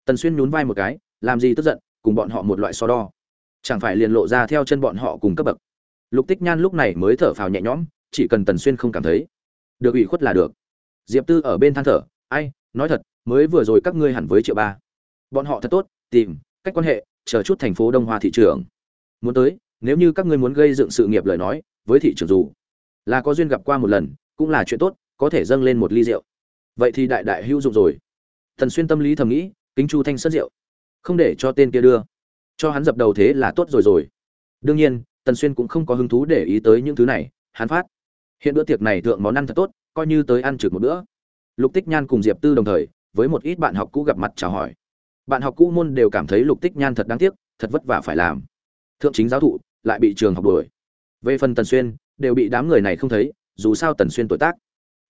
Tần xuyên nhún vai một cái, làm gì tức giận, cùng bọn họ một loại so đo. Chẳng phải liền lộ ra theo chân bọn họ cùng cấp bậc. Lục tích nhan lúc này mới thở phào nhẹ nhõm, chỉ cần tần xuyên không cảm thấy. Được ủy khuất là được. Diệp tư ở bên than thở, ai, nói thật, mới vừa rồi các ngươi hẳn với triệu ba. Bọn họ thật tốt, tìm, cách quan hệ, chờ chút thành phố đông hoa thị trường muốn tới, nếu như các ngươi muốn gây dựng sự nghiệp lời nói, với thị trường dù, là có duyên gặp qua một lần, cũng là chuyện tốt, có thể dâng lên một ly rượu. Vậy thì đại đại hữu dụng rồi. Thần xuyên tâm lý thầm nghĩ kính chu thanh sất rượu. Không để cho tên kia đưa. Cho hắn dập đầu thế là tốt rồi rồi. Đương nhiên, tần xuyên cũng không có hứng thú để ý tới những thứ này, hắn phát. Hiện bữa tiệc này thượng món ăn thật tốt, coi như tới ăn trực một bữa. Lục tích nhan cùng diệp tư đồng thời, với một ít bạn học cũ gặp mặt chào hỏi. Bạn học cũ môn đều cảm thấy lục tích nhan thật đáng tiếc, thật vất vả phải làm. Thượng chính giáo thụ, lại bị trường học đuổi. Về phần tần xuyên, đều bị đám người này không thấy, dù sao tần xuyên tuổi tác.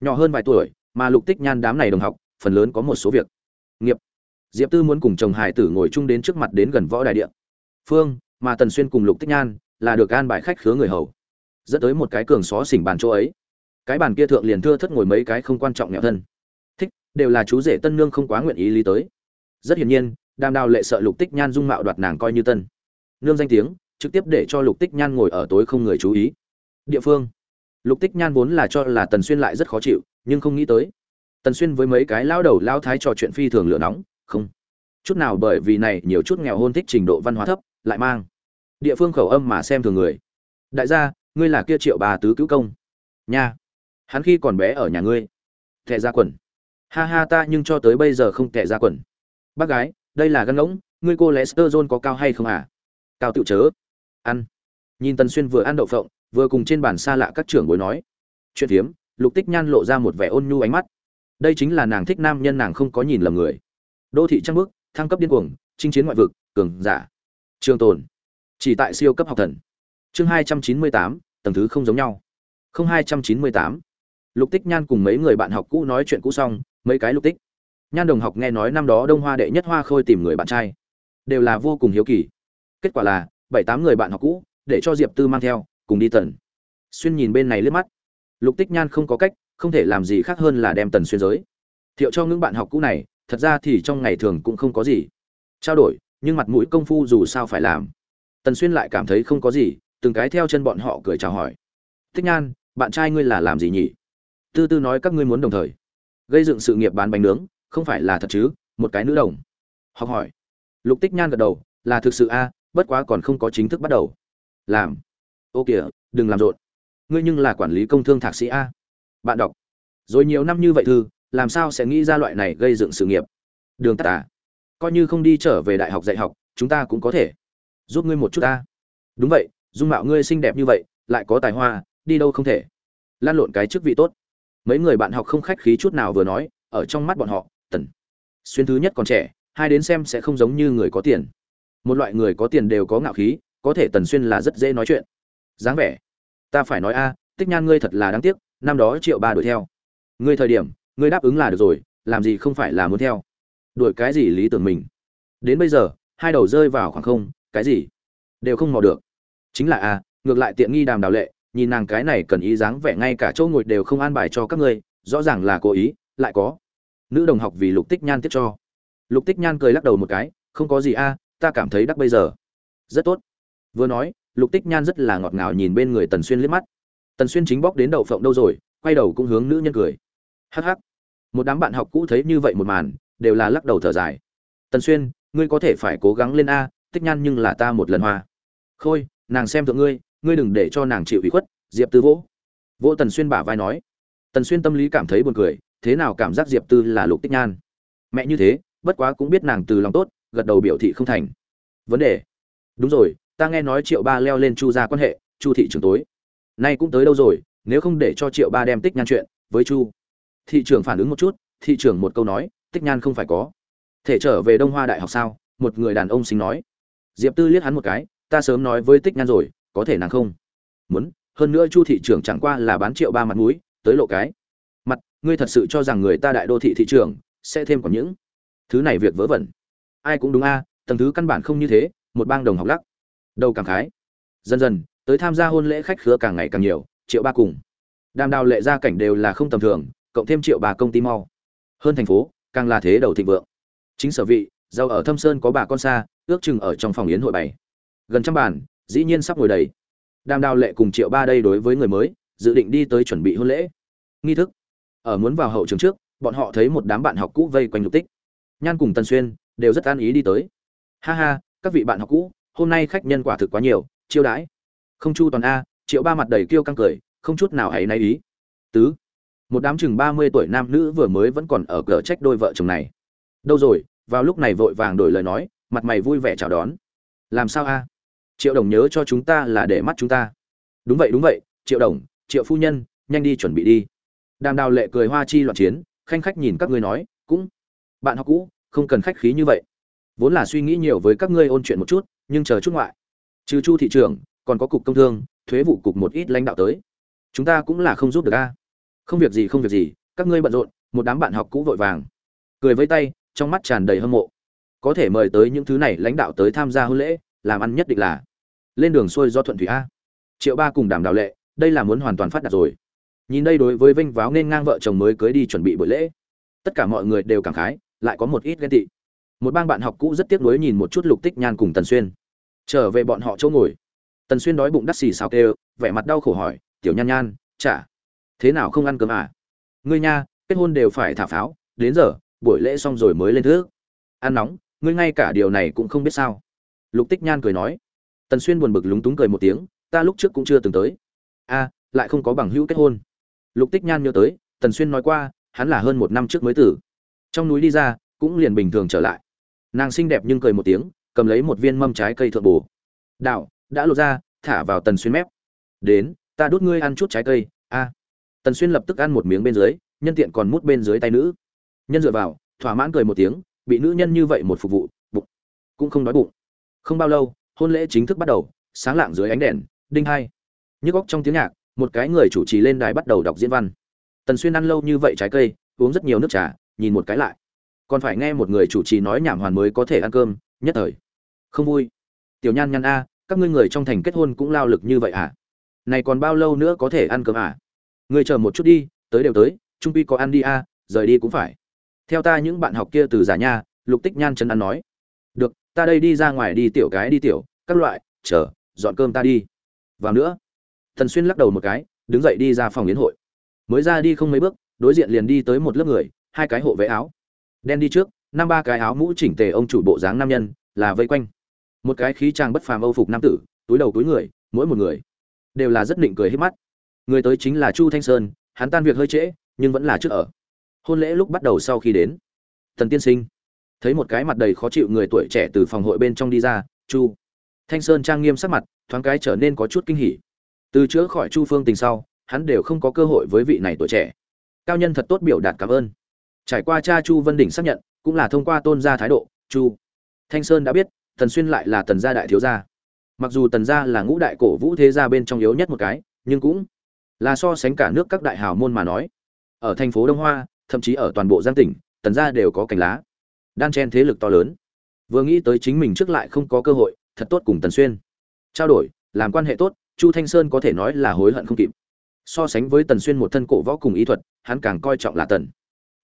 Nhỏ hơn vài tuổi, mà lục tích nhan đám này đồng học, phần lớn có một số việc. Nghiệp diệp tư muốn cùng chồng hải tử ngồi chung đến trước mặt đến gần võ đại địa. Phương, mà tần xuyên cùng lục tích nhan là được an bài khách khứa người hầu. Dẫn tới một cái cường xó xỉnh bàn chỗ ấy. Cái bàn kia thượng liền thưa thất ngồi mấy cái không quan trọng nghèo thân. Thích, đều là chú rể tân nương không quá nguyện ý lý tới. Rất hiển nhiên, đàm đào lệ sợ lục tích nhan dung mạo đoạt nàng coi như tân. Nương danh tiếng, trực tiếp để cho lục tích nhan ngồi ở tối không người chú ý. Địa phương. Lục tích nhan vốn là cho là tần xuyên lại rất khó chịu, nhưng không nghĩ tới. Tần xuyên với mấy cái lao đầu lao thái trò chuyện phi thường lửa nóng không? Chút nào bởi vì này nhiều chút nghèo hôn thích trình độ văn hóa thấp, lại mang địa phương khẩu âm mà xem thường người. Đại gia, ngươi là kia triệu bà tứ cứu công. Nha. Hắn khi còn bé ở nhà ngươi. Thẹ ra quần. Ha ha ta nhưng cho tới bây giờ không thẹ ra quần. Bác gái, đây là gân ngỗng, ngươi cô lester john có cao hay không à? Cao tự chớ. Ăn. Nhìn tần xuyên vừa ăn đậu phộng, vừa cùng trên bàn xa lạ các trưởng bối nói. Chuyện phiếm lục tích nhan lộ ra một vẻ ôn nhu ánh mắt. Đây chính là nàng thích nam nhân, nàng không có nhìn lầm người đô thị trăng bước thăng cấp điên cuồng, chinh chiến ngoại vực, cường giả. Trường tồn. Chỉ tại siêu cấp học thần. Chương hai trăm chín mươi tám, tầng thứ không giống nhau. Không hai trăm chín mươi tám. Lục tích nhan cùng mấy người bạn học cũ nói chuyện cũ xong, mấy cái lục tích. Nhan đồng học nghe nói năm đó đông hoa đệ nhất hoa khôi tìm người bạn trai. Đều là vô cùng hiếu kỳ. Kết quả là, bảy tám người bạn học cũ, để cho diệp tư mang theo, cùng đi tần. Xuyên nhìn bên này liếc mắt. Lục tích nhan không có cách, không thể làm gì khác hơn là đem tần xuyên giới. Thiệu cho những bạn học cũ này thật ra thì trong ngày thường cũng không có gì. Trao đổi, nhưng mặt mũi công phu dù sao phải làm. Tần xuyên lại cảm thấy không có gì, từng cái theo chân bọn họ cười chào hỏi. Tích nhan, bạn trai ngươi là làm gì nhỉ? Tư tư nói các ngươi muốn đồng thời. Gây dựng sự nghiệp bán bánh nướng, không phải là thật chứ, một cái nữ đồng. Học hỏi. Lục tích nhan gật đầu, là thực sự a, bất quá còn không có chính thức bắt đầu. Làm. Ô kìa, đừng làm rộn. Ngươi nhưng là quản lý công thương thạc sĩ a. Bạn đọc. Rồi nhiều năm như vậy thư làm sao sẽ nghĩ ra loại này gây dựng sự nghiệp? Đường tắt à coi như không đi trở về đại học dạy học, chúng ta cũng có thể giúp ngươi một chút ta. Đúng vậy, dung mạo ngươi xinh đẹp như vậy, lại có tài hoa, đi đâu không thể? Lan lộn cái chức vị tốt. Mấy người bạn học không khách khí chút nào vừa nói, ở trong mắt bọn họ, tần. Xuyên thứ nhất còn trẻ, hai đến xem sẽ không giống như người có tiền. Một loại người có tiền đều có ngạo khí, có thể tần xuyên là rất dễ nói chuyện. Dáng vẻ. Ta phải nói a, tích nhan ngươi thật là đáng tiếc, năm đó triệu ba đuổi theo. Ngươi thời điểm ngươi đáp ứng là được rồi, làm gì không phải là muốn theo. Đuổi cái gì lý tưởng mình? Đến bây giờ, hai đầu rơi vào khoảng không, cái gì? Đều không mò được. Chính là a ngược lại tiện nghi đàm đào lệ, nhìn nàng cái này cần ý dáng vẻ ngay cả chỗ ngồi đều không an bài cho các ngươi, rõ ràng là cố ý, lại có. Nữ đồng học vì lục tích nhan tiếp cho. Lục tích nhan cười lắc đầu một cái, không có gì, a, ta cảm thấy đắc bây giờ. Rất tốt. Vừa nói, lục tích nhan rất là ngọt ngào nhìn bên người tần xuyên liếc mắt. Tần xuyên chính bóc đến đậu phộng đâu rồi, quay đầu cũng hướng nữ nhân cười hắc hắc. Một đám bạn học cũ thấy như vậy một màn, đều là lắc đầu thở dài. Tần xuyên, ngươi có thể phải cố gắng lên a, tích nhan nhưng là ta một lần hoa. Khôi, nàng xem thượng ngươi ngươi đừng để cho nàng chịu ủy khuất, diệp tư vỗ. Vỗ tần xuyên bả vai nói. Tần xuyên tâm lý cảm thấy buồn cười, thế nào cảm giác diệp tư là lục tích nhan? Mẹ như thế, bất quá cũng biết nàng từ lòng tốt, gật đầu biểu thị không thành. Vấn đề. Đúng rồi, ta nghe nói triệu ba leo lên chu ra quan hệ, chu thị trưởng tối. Nay cũng tới đâu rồi, nếu không để cho triệu ba đem tích nhan chuyện với chu thị trưởng phản ứng một chút, thị trưởng một câu nói, tích nhan không phải có. Thể trở về đông hoa đại học sao? Một người đàn ông xinh nói. Diệp tư liếc hắn một cái, ta sớm nói với tích nhan rồi, có thể nàng không? Muốn, hơn nữa chu thị trưởng chẳng qua là bán triệu ba mặt mũi, tới lộ cái. Mặt, ngươi thật sự cho rằng người ta đại đô thị thị trưởng, sẽ thêm có những thứ này việc vớ vẩn? Ai cũng đúng a, tầng thứ căn bản không như thế, một bang đồng học lắc. Đầu cảm khái. Dần dần, tới tham gia hôn lễ khách khứa càng ngày càng nhiều, triệu ba cùng. Đàm đào lệ gia cảnh đều là không tầm thường cộng thêm triệu bà công ty mau. Hơn thành phố, càng là thế đầu thịnh vượng. Chính sở vị, giàu ở thâm sơn có bà con xa, ước chừng ở trong phòng yến hội bày gần trăm bàn, dĩ nhiên sắp ngồi đầy. Đàm đào lệ cùng triệu ba đây đối với người mới, dự định đi tới chuẩn bị hôn lễ. Nghi thức. Ở muốn vào hậu trường trước, bọn họ thấy một đám bạn học cũ vây quanh lục tích. Nhan cùng tần xuyên đều rất an ý đi tới. Ha ha, các vị bạn học cũ, hôm nay khách nhân quả thực quá nhiều, chiêu đãi. Không chu toàn a, triệu ba mặt đầy kêu căng cười, không chút nào hãy nay ý. Tứ một đám chừng ba mươi tuổi nam nữ vừa mới vẫn còn ở cửa trách đôi vợ chồng này. Đâu rồi, vào lúc này vội vàng đổi lời nói, mặt mày vui vẻ chào đón. Làm sao a? Triệu đồng nhớ cho chúng ta là để mắt chúng ta. Đúng vậy đúng vậy, triệu đồng, triệu phu nhân, nhanh đi chuẩn bị đi. Đàm đào lệ cười hoa chi loạn chiến, khanh khách nhìn các ngươi nói, cũng, bạn học cũ, không cần khách khí như vậy. Vốn là suy nghĩ nhiều với các ngươi ôn chuyện một chút, nhưng chờ chút ngoại. Trừ chu thị trưởng, còn có cục công thương, thuế vụ cục một ít lãnh đạo tới. Chúng ta cũng là không giúp được a không việc gì, không việc gì, các ngươi bận rộn, một đám bạn học cũ vội vàng. Cười với tay, trong mắt tràn đầy hâm mộ. Có thể mời tới những thứ này lãnh đạo tới tham gia hôn lễ, làm ăn nhất định là lên đường xuôi do thuận thủy a. Triệu ba cùng đàm đạo lệ, đây là muốn hoàn toàn phát đạt rồi. Nhìn đây đối với vinh váo nên ngang vợ chồng mới cưới đi chuẩn bị buổi lễ. Tất cả mọi người đều cảm khái, lại có một ít ghen tị. Một bang bạn học cũ rất tiếc nuối nhìn một chút lục tích nhan cùng tần xuyên. Trở về bọn họ chỗ ngồi. Tần xuyên đói bụng đắt xì xào kêu, vẻ mặt đau khổ hỏi, tiểu nhan nhan, chả thế nào không ăn cơm à? Ngươi nha, kết hôn đều phải thả pháo, đến giờ, buổi lễ xong rồi mới lên thước ăn nóng, ngươi ngay cả điều này cũng không biết sao. Lục tích nhan cười nói. Tần xuyên buồn bực lúng túng cười một tiếng, ta lúc trước cũng chưa từng tới. A lại không có bằng hữu kết hôn. Lục tích nhan nhớ tới, tần xuyên nói qua, hắn là hơn một năm trước mới tử. Trong núi đi ra, cũng liền bình thường trở lại. Nàng xinh đẹp nhưng cười một tiếng, cầm lấy một viên mâm trái cây thượng bổ. Đạo, đã lột ra, thả vào tần xuyên mép. Đến, ta đốt ngươi ăn chút trái cây tần xuyên lập tức ăn một miếng bên dưới, nhân tiện còn mút bên dưới tay nữ. Nhân dựa vào, thỏa mãn cười một tiếng, bị nữ nhân như vậy một phục vụ, bụng cũng không đói bụng. Không bao lâu, hôn lễ chính thức bắt đầu, sáng lạng dưới ánh đèn, đinh hai. Nhức góc trong tiếng nhạc, một cái người chủ trì lên đài bắt đầu đọc diễn văn. Tần xuyên ăn lâu như vậy trái cây, uống rất nhiều nước trà, nhìn một cái lại. Còn phải nghe một người chủ trì nói nhảm hoàn mới có thể ăn cơm, nhất thời. Không vui. Tiểu nhan nhăn a, các ngươi người trong thành kết hôn cũng lao lực như vậy à? Này còn bao lâu nữa có thể ăn cơm à? Ngươi chờ một chút đi, tới đều tới, trung pi có ăn đi a, rời đi cũng phải. Theo ta những bạn học kia từ giả nha, lục tích nhan chân ăn nói. Được, ta đây đi ra ngoài đi tiểu cái đi tiểu, các loại, chờ, dọn cơm ta đi. Vào nữa. Thần xuyên lắc đầu một cái, đứng dậy đi ra phòng yến hội. Mới ra đi không mấy bước, đối diện liền đi tới một lớp người, hai cái hộ vệ áo. Đen đi trước, năm ba cái áo mũ chỉnh tề ông chủ bộ dáng nam nhân, là vây quanh. Một cái khí trang bất phàm âu phục nam tử, túi đầu túi người, mỗi một người đều là rất định cười hết mắt người tới chính là chu thanh sơn, hắn tan việc hơi trễ, nhưng vẫn là trước ở. Hôn lễ lúc bắt đầu sau khi đến. Thần tiên sinh. Thấy một cái mặt đầy khó chịu người tuổi trẻ từ phòng hội bên trong đi ra, chu. Thanh sơn trang nghiêm sắc mặt, thoáng cái trở nên có chút kinh hỉ. Từ chữa khỏi chu phương tình sau, hắn đều không có cơ hội với vị này tuổi trẻ. Cao nhân thật tốt biểu đạt cảm ơn. Trải qua cha chu vân đỉnh xác nhận, cũng là thông qua tôn gia thái độ, chu. Thanh sơn đã biết Thần xuyên lại là tần gia đại thiếu gia. Mặc dù tần gia là ngũ đại cổ vũ thế gia bên trong yếu nhất một cái, nhưng cũng là so sánh cả nước các đại hào môn mà nói. Ở thành phố đông hoa, thậm chí ở toàn bộ giang tỉnh, tần gia đều có cành lá. Đan chen thế lực to lớn. Vừa nghĩ tới chính mình trước lại không có cơ hội, thật tốt cùng tần xuyên. Trao đổi, làm quan hệ tốt, chu thanh sơn có thể nói là hối hận không kịp. So sánh với tần xuyên một thân cổ võ cùng ý thuật, hắn càng coi trọng là tần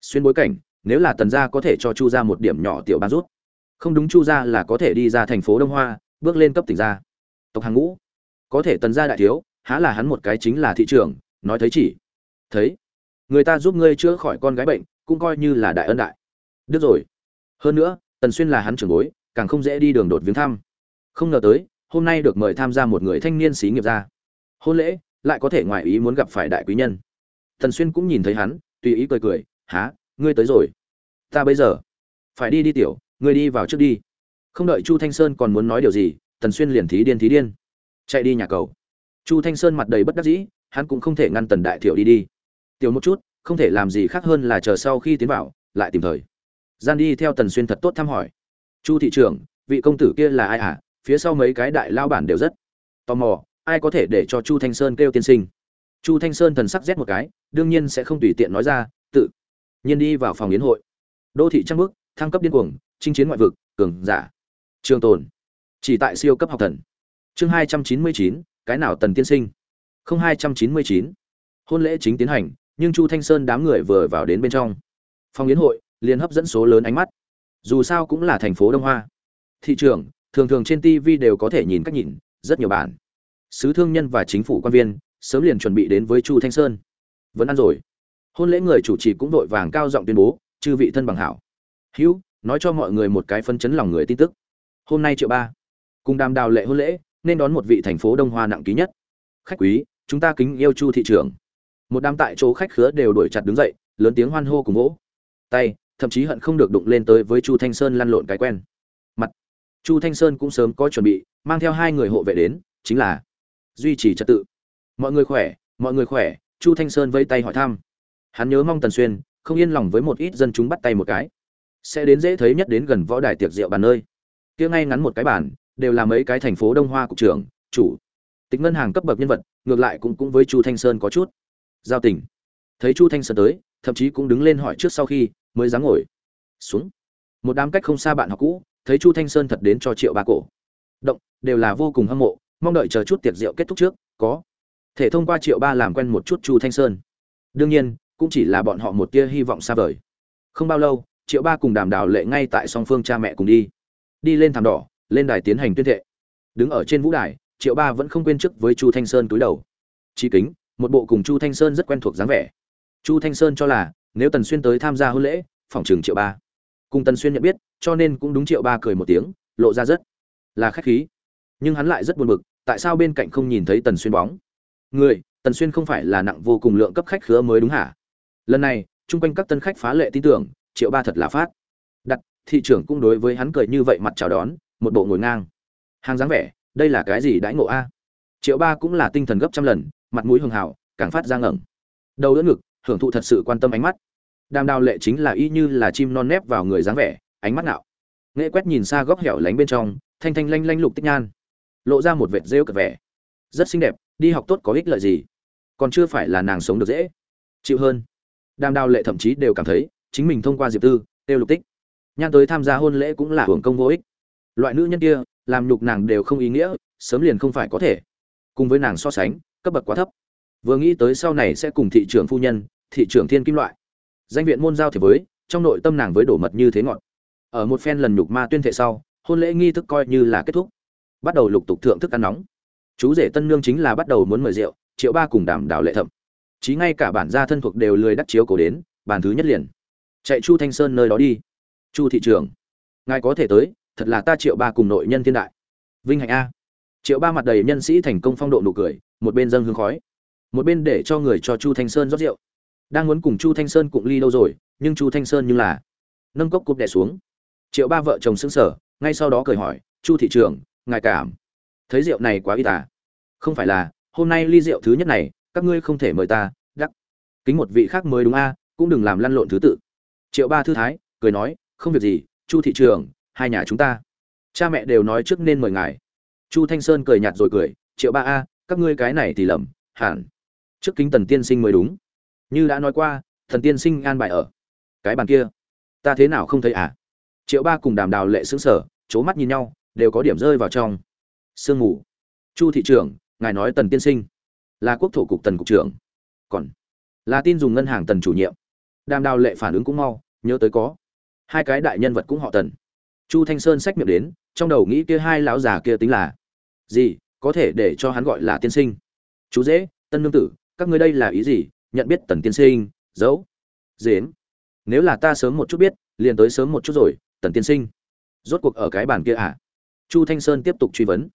xuyên bối cảnh, nếu là tần gia có thể cho chu ra một điểm nhỏ tiểu ban rút. Không đúng chu ra là có thể đi ra thành phố đông hoa, bước lên cấp tỉnh gia. Tộc hàng ngũ. Có thể tần gia đại thiếu há là hắn một cái chính là thị trường, nói thấy chỉ. Thấy, người ta giúp ngươi chữa khỏi con gái bệnh, cũng coi như là đại ân đại. Được rồi. Hơn nữa, tần xuyên là hắn trưởng bối, càng không dễ đi đường đột viếng thăm. Không ngờ tới, hôm nay được mời tham gia một người thanh niên xí nghiệp gia hôn lễ, lại có thể ngoài ý muốn gặp phải đại quý nhân. Tần xuyên cũng nhìn thấy hắn, tùy ý cười cười há ngươi tới rồi? Ta bây giờ phải đi đi tiểu, ngươi đi vào trước đi. Không đợi chu thanh sơn còn muốn nói điều gì, tần xuyên liền thí điên thí điên. Chạy đi nhà cầu chu thanh sơn mặt đầy bất đắc dĩ, hắn cũng không thể ngăn tần đại thiểu đi đi. Tiểu một chút, không thể làm gì khác hơn là chờ sau khi tiến vào, lại tìm thời. Gian đi theo tần xuyên thật tốt thăm hỏi. Chu thị trưởng, vị công tử kia là ai à phía sau mấy cái đại lao bản đều rất tò mò, ai có thể để cho chu thanh sơn kêu tiên sinh? Chu thanh sơn thần sắc rét một cái, đương nhiên sẽ không tùy tiện nói ra, tự nhiên đi vào phòng yến hội. Đô thị trăng bước thăng cấp điên cuồng, chinh chiến ngoại vực, cường giả, trường tồn. Chỉ tại siêu cấp học thần. Chương hai trăm chín mươi chín cái nào tần tiên sinh? không hai trăm chín mươi chín. Hôn lễ chính tiến hành, nhưng chu thanh sơn đám người vừa vào đến bên trong. Phòng yến hội liền hấp dẫn số lớn ánh mắt. Dù sao cũng là thành phố đông hoa. Thị trường thường thường trên tv đều có thể nhìn cách nhìn, rất nhiều bản. Sứ thương nhân và chính phủ quan viên sớm liền chuẩn bị đến với chu thanh sơn. Vẫn ăn rồi. Hôn lễ người chủ trì cũng vội vàng cao giọng tuyên bố, chư vị thân bằng hảo. Hữu, nói cho mọi người một cái phân chấn lòng người tin tức. Hôm nay triệu ba. Cùng đàm đào lệ hôn lễ nên đón một vị thành phố đông hoa nặng ký nhất. Khách quý, chúng ta kính yêu chu thị trưởng. Một đám tại chỗ khách khứa đều đuổi chặt đứng dậy, lớn tiếng hoan hô cùng vỗ. Tay, thậm chí hận không được đụng lên tới với chu thanh sơn lăn lộn cái quen. Mặt, chu thanh sơn cũng sớm có chuẩn bị, mang theo hai người hộ vệ đến, chính là duy trì trật tự. Mọi người khỏe, mọi người khỏe, chu thanh sơn vây tay hỏi thăm. Hắn nhớ mong tần xuyên, không yên lòng với một ít dân chúng bắt tay một cái. Sẽ đến dễ thấy nhất đến gần võ đài tiệc rượu bàn nơi. Kia ngay ngắn một cái bàn đều là mấy cái thành phố đông hoa cục trưởng, chủ. Tịch ngân hàng cấp bậc nhân vật, ngược lại cũng cũng với chu thanh sơn có chút. Giao tình. Thấy chu thanh sơn tới, thậm chí cũng đứng lên hỏi trước sau khi, mới dám ngồi. Xuống. Một đám cách không xa bạn học cũ, thấy chu thanh sơn thật đến cho triệu ba cổ. Động, đều là vô cùng hâm mộ, mong đợi chờ chút tiệc rượu kết thúc trước, có. Thể thông qua triệu ba làm quen một chút chu thanh sơn. Đương nhiên, cũng chỉ là bọn họ một tia hy vọng xa vời. Không bao lâu, triệu ba cùng đàm đào lệ ngay tại song phương cha mẹ cùng đi. Đi lên thảm đỏ lên đài tiến hành tuyên thệ. Đứng ở trên vũ đài, triệu ba vẫn không quên chức với chu thanh sơn túi đầu. Chi kính, một bộ cùng chu thanh sơn rất quen thuộc dáng vẻ. Chu thanh sơn cho là, nếu tần xuyên tới tham gia hôn lễ phòng trường triệu ba. Cùng tần xuyên nhận biết, cho nên cũng đúng triệu ba cười một tiếng, lộ ra rất là khách khí. Nhưng hắn lại rất buồn bực, tại sao bên cạnh không nhìn thấy tần xuyên bóng? Người, tần xuyên không phải là nặng vô cùng lượng cấp khách khứa mới đúng hả? Lần này, chung quanh các tân khách phá lệ tin tưởng, triệu ba thật là phát. Đặt, thị trưởng cũng đối với hắn cười như vậy mặt chào đón một bộ ngồi ngang. Hàng dáng vẻ, đây là cái gì đãi ngộ a? Triệu ba cũng là tinh thần gấp trăm lần, mặt mũi hường hào, càng phát ra ngẩng. Đầu đỡ ngực, hưởng thụ thật sự quan tâm ánh mắt. Đàm đào lệ chính là y như là chim non nép vào người dáng vẻ, ánh mắt nạo nghệ quét nhìn xa góc hẻo lánh bên trong, thanh thanh lanh lanh lục tích nhan, lộ ra một vệt rêu cật vẻ. Rất xinh đẹp, đi học tốt có ích lợi gì? Còn chưa phải là nàng sống được dễ. Chịu hơn. Đàm đào lệ thậm chí đều cảm thấy, chính mình thông qua diệp tư, tiêu lục tích. Nhan tới tham gia hôn lễ cũng là hưởng công vô ích loại nữ nhân kia, làm nhục nàng đều không ý nghĩa, sớm liền không phải có thể. Cùng với nàng so sánh, cấp bậc quá thấp. Vừa nghĩ tới sau này sẽ cùng thị trưởng phu nhân, thị trưởng thiên kim loại. Danh viện môn giao thì với, trong nội tâm nàng với đổ mật như thế ngọn ở một phen lần nhục ma tuyên thệ sau, hôn lễ nghi thức coi như là kết thúc. Bắt đầu lục tục thượng thức ăn nóng. Chú rể tân nương chính là bắt đầu muốn mời rượu, triệu ba cùng đảm đảo lệ thậm. Chí ngay cả bản gia thân thuộc đều lười đắc chiếu cổ đến, bàn thứ nhất liền. Chạy chu thanh sơn nơi đó đi. Chu thị trưởng, ngài có thể tới thật là ta triệu ba cùng nội nhân thiên đại. Vinh hạnh a. Triệu ba mặt đầy nhân sĩ thành công phong độ nụ cười, một bên dâng hương khói, một bên để cho người cho chu thanh sơn rót rượu. Đang muốn cùng chu thanh sơn cụng ly đâu rồi, nhưng chu thanh sơn như là nâng cốc cụp đẻ xuống. Triệu ba vợ chồng xứng sở ngay sau đó cười hỏi, chu thị trưởng, ngài cảm thấy rượu này quá y tả à? không phải là, hôm nay ly rượu thứ nhất này, các ngươi không thể mời ta, đắc. Kính một vị khác mới đúng a, cũng đừng làm lăn lộn thứ tự. Triệu ba thư thái, cười nói, không việc gì, chu thị trường hai nhà chúng ta. Cha mẹ đều nói trước nên mời ngài. Chu thanh sơn cười nhạt rồi cười, triệu ba a, các ngươi cái này thì lầm, hẳn trước kính tần tiên sinh mới đúng. Như đã nói qua thần tiên sinh an bài ở cái bàn kia. Ta thế nào không thấy à? Triệu ba cùng đàm đào lệ xứng sở c h ố mắt nhìn nhau, đều có điểm rơi vào trong sương mù. Chu thị trưởng, ngài nói tần tiên sinh là quốc thổ cục tần cục trưởng. Còn là tin dùng ngân hàng tần chủ nhiệm. Đàm đào lệ phản ứng cũng mau, nhớ tới có. Hai cái đại nhân vật cũng họ tần chu thanh sơn xách miệng đến, trong đầu nghĩ kia hai lão già kia tính là gì, có thể để cho hắn gọi là tiên sinh. Chú dễ, tân nương tử, các ngươi đây là ý gì, nhận biết tần tiên sinh, giấu. Dến nếu là ta sớm một chút biết, liền tới sớm một chút rồi, tần tiên sinh. Rốt cuộc ở cái bàn kia à? Chu thanh sơn tiếp tục truy vấn.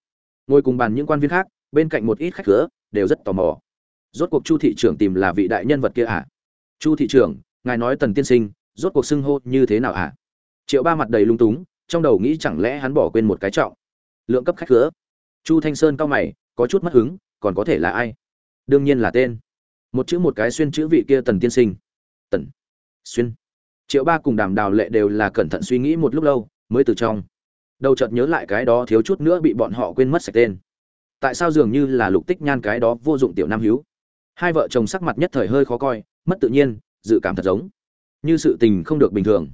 Ngồi cùng bàn những quan viên khác, bên cạnh một ít khách cửa đều rất tò mò. Rốt cuộc chu thị trưởng tìm là vị đại nhân vật kia à? Chu thị trưởng, ngài nói tần tiên sinh, rốt cuộc xưng hô như thế nào à? Triệu ba mặt đầy lung túng trong đầu nghĩ chẳng lẽ hắn bỏ quên một cái trọng. Lượng cấp khách cửa chu thanh sơn cao mày, có chút mất hứng, còn có thể là ai? Đương nhiên là tên. Một chữ một cái xuyên chữ vị kia tần tiên sinh. Tần xuyên. Triệu ba cùng đàm đào lệ đều là cẩn thận suy nghĩ một lúc lâu, mới từ trong đầu chợt nhớ lại cái đó thiếu chút nữa bị bọn họ quên mất sạch tên. Tại sao dường như là lục tích nhan cái đó vô dụng tiểu nam hiếu? Hai vợ chồng sắc mặt nhất thời hơi khó coi, mất tự nhiên, dự cảm thật giống. Như sự tình không được bình thường.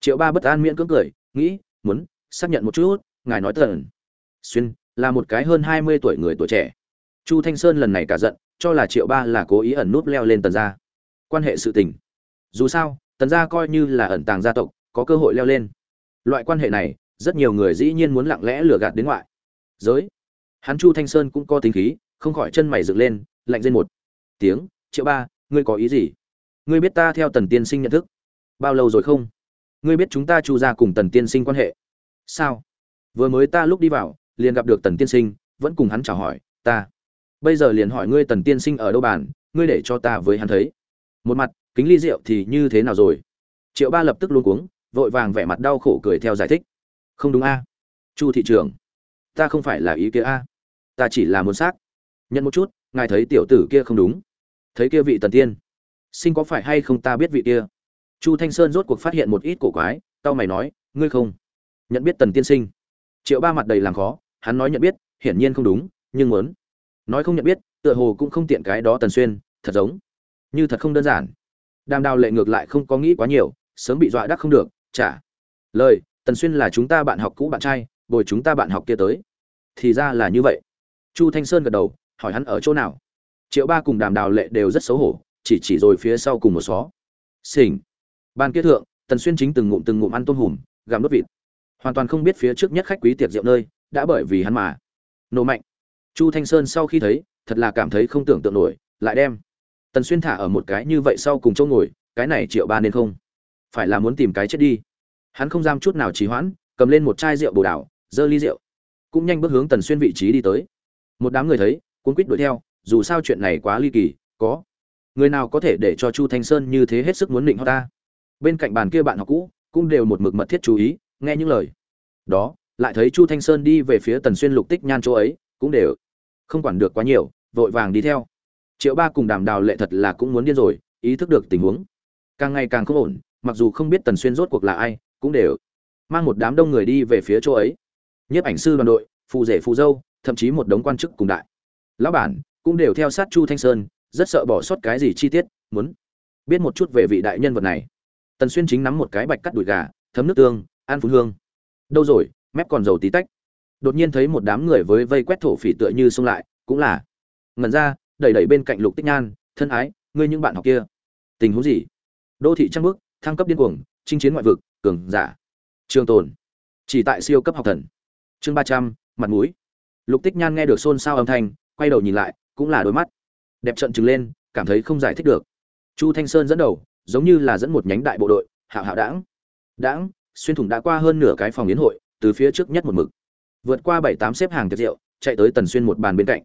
Triệu ba bất an miễn cưỡng cười, nghĩ muốn xác nhận một chút, ngài nói tần. Xuyên, là một cái hơn hai mươi tuổi người tuổi trẻ. Chu thanh sơn lần này cả giận, cho là triệu ba là cố ý ẩn núp leo lên tần gia. Quan hệ sự tình. Dù sao, tần gia coi như là ẩn tàng gia tộc, có cơ hội leo lên. Loại quan hệ này, rất nhiều người dĩ nhiên muốn lặng lẽ lừa gạt đến ngoại. Giới. Hắn chu thanh sơn cũng có tính khí, không khỏi chân mày dựng lên, lạnh lên một tiếng, triệu ba, ngươi có ý gì? Ngươi biết ta theo tần tiên sinh nhận thức bao lâu rồi không? Ngươi biết chúng ta chu ra cùng tần tiên sinh quan hệ? Sao? Vừa mới ta lúc đi vào, liền gặp được tần tiên sinh, vẫn cùng hắn chào hỏi, ta. Bây giờ liền hỏi ngươi tần tiên sinh ở đâu bàn, ngươi để cho ta với hắn thấy. Một mặt, kính ly rượu thì như thế nào rồi? Triệu ba lập tức luôn cuống, vội vàng vẻ mặt đau khổ cười theo giải thích. Không đúng a. Chu thị trưởng, ta không phải là ý kia a. Ta chỉ là muốn xác. Nhận một chút, ngài thấy tiểu tử kia không đúng. Thấy kia vị tần tiên sinh có phải hay không ta biết vị kia? Chu thanh sơn rốt cuộc phát hiện một ít cổ quái tao mày nói, ngươi không nhận biết tần tiên sinh? Triệu ba mặt đầy làm khó, hắn nói nhận biết, hiển nhiên không đúng, nhưng muốn nói không nhận biết, tựa hồ cũng không tiện cái đó tần xuyên, thật giống như thật không đơn giản. Đàm đào lệ ngược lại không có nghĩ quá nhiều, sớm bị dọa đắc không được trả lời, tần xuyên là chúng ta bạn học cũ bạn trai, bồi chúng ta bạn học kia tới. Thì ra là như vậy. Chu thanh sơn gật đầu, hỏi hắn ở chỗ nào. Triệu ba cùng đàm đào lệ đều rất xấu hổ, chỉ chỉ rồi phía sau cùng một xó. Xỉnh ban kia thượng, tần xuyên chính từng ngụm từng ngụm ăn tôm hùm, gặm đốt vịt. Hoàn toàn không biết phía trước nhất khách quý tiệc rượu nơi đã bởi vì hắn mà nổ mạnh. Chu thanh sơn sau khi thấy, thật là cảm thấy không tưởng tượng nổi, lại đem tần xuyên thả ở một cái như vậy sau cùng chỗ ngồi, cái này triệu ba nên không? Phải là muốn tìm cái chết đi. Hắn không dám chút nào trì hoãn, cầm lên một chai rượu bồ đào giơ ly rượu. Cũng nhanh bước hướng tần xuyên vị trí đi tới. Một đám người thấy cuốn quýt đuổi theo, dù sao chuyện này quá ly kỳ, có. Người nào có thể để cho chu thanh sơn như thế hết sức muốn định họ ta? Bên cạnh bàn kia bạn học cũ cũng đều một mực mật thiết chú ý, nghe những lời. Đó, lại thấy chu thanh sơn đi về phía tần xuyên lục tích nhan chỗ ấy, cũng đều không quản được quá nhiều, vội vàng đi theo. Triệu ba cùng đàm đào lệ thật là cũng muốn điên rồi, ý thức được tình huống. Càng ngày càng không ổn, mặc dù không biết tần xuyên rốt cuộc là ai, cũng đều mang một đám đông người đi về phía chỗ ấy. Nhiếp ảnh sư đoàn đội, phù rể phù dâu, thậm chí một đống quan chức cùng đại lão bản, cũng đều theo sát chu thanh sơn, rất sợ bỏ sót cái gì chi tiết, muốn biết một chút về vị đại nhân vật này tần xuyên chính nắm một cái bạch cắt đùi gà, thấm nước tương, ăn phun hương. Đâu rồi, mép còn dầu tí tách. Đột nhiên thấy một đám người với vây quét thổ phỉ tựa như xông lại, cũng là. Ngẩn ra, đẩy đẩy bên cạnh lục tích nhan, thân ái, ngươi những bạn học kia, tình huống gì? Đô thị trăng bước thăng cấp điên cuồng, chinh chiến ngoại vực, cường giả. Trường tồn, chỉ tại siêu cấp học thần. Chương ba trăm, mặt mũi. Lục tích nhan nghe được xôn xao âm thanh, quay đầu nhìn lại, cũng là đôi mắt. Đẹp trận trừng lên, cảm thấy không giải thích được. Chu thanh sơn dẫn đầu giống như là dẫn một nhánh đại bộ đội, hạo hạo đãng. Đãng, xuyên thủng đã qua hơn nửa cái phòng yến hội, từ phía trước nhất một mực. Vượt qua bảy tám xếp hàng tiệc rượu, chạy tới tần xuyên một bàn bên cạnh.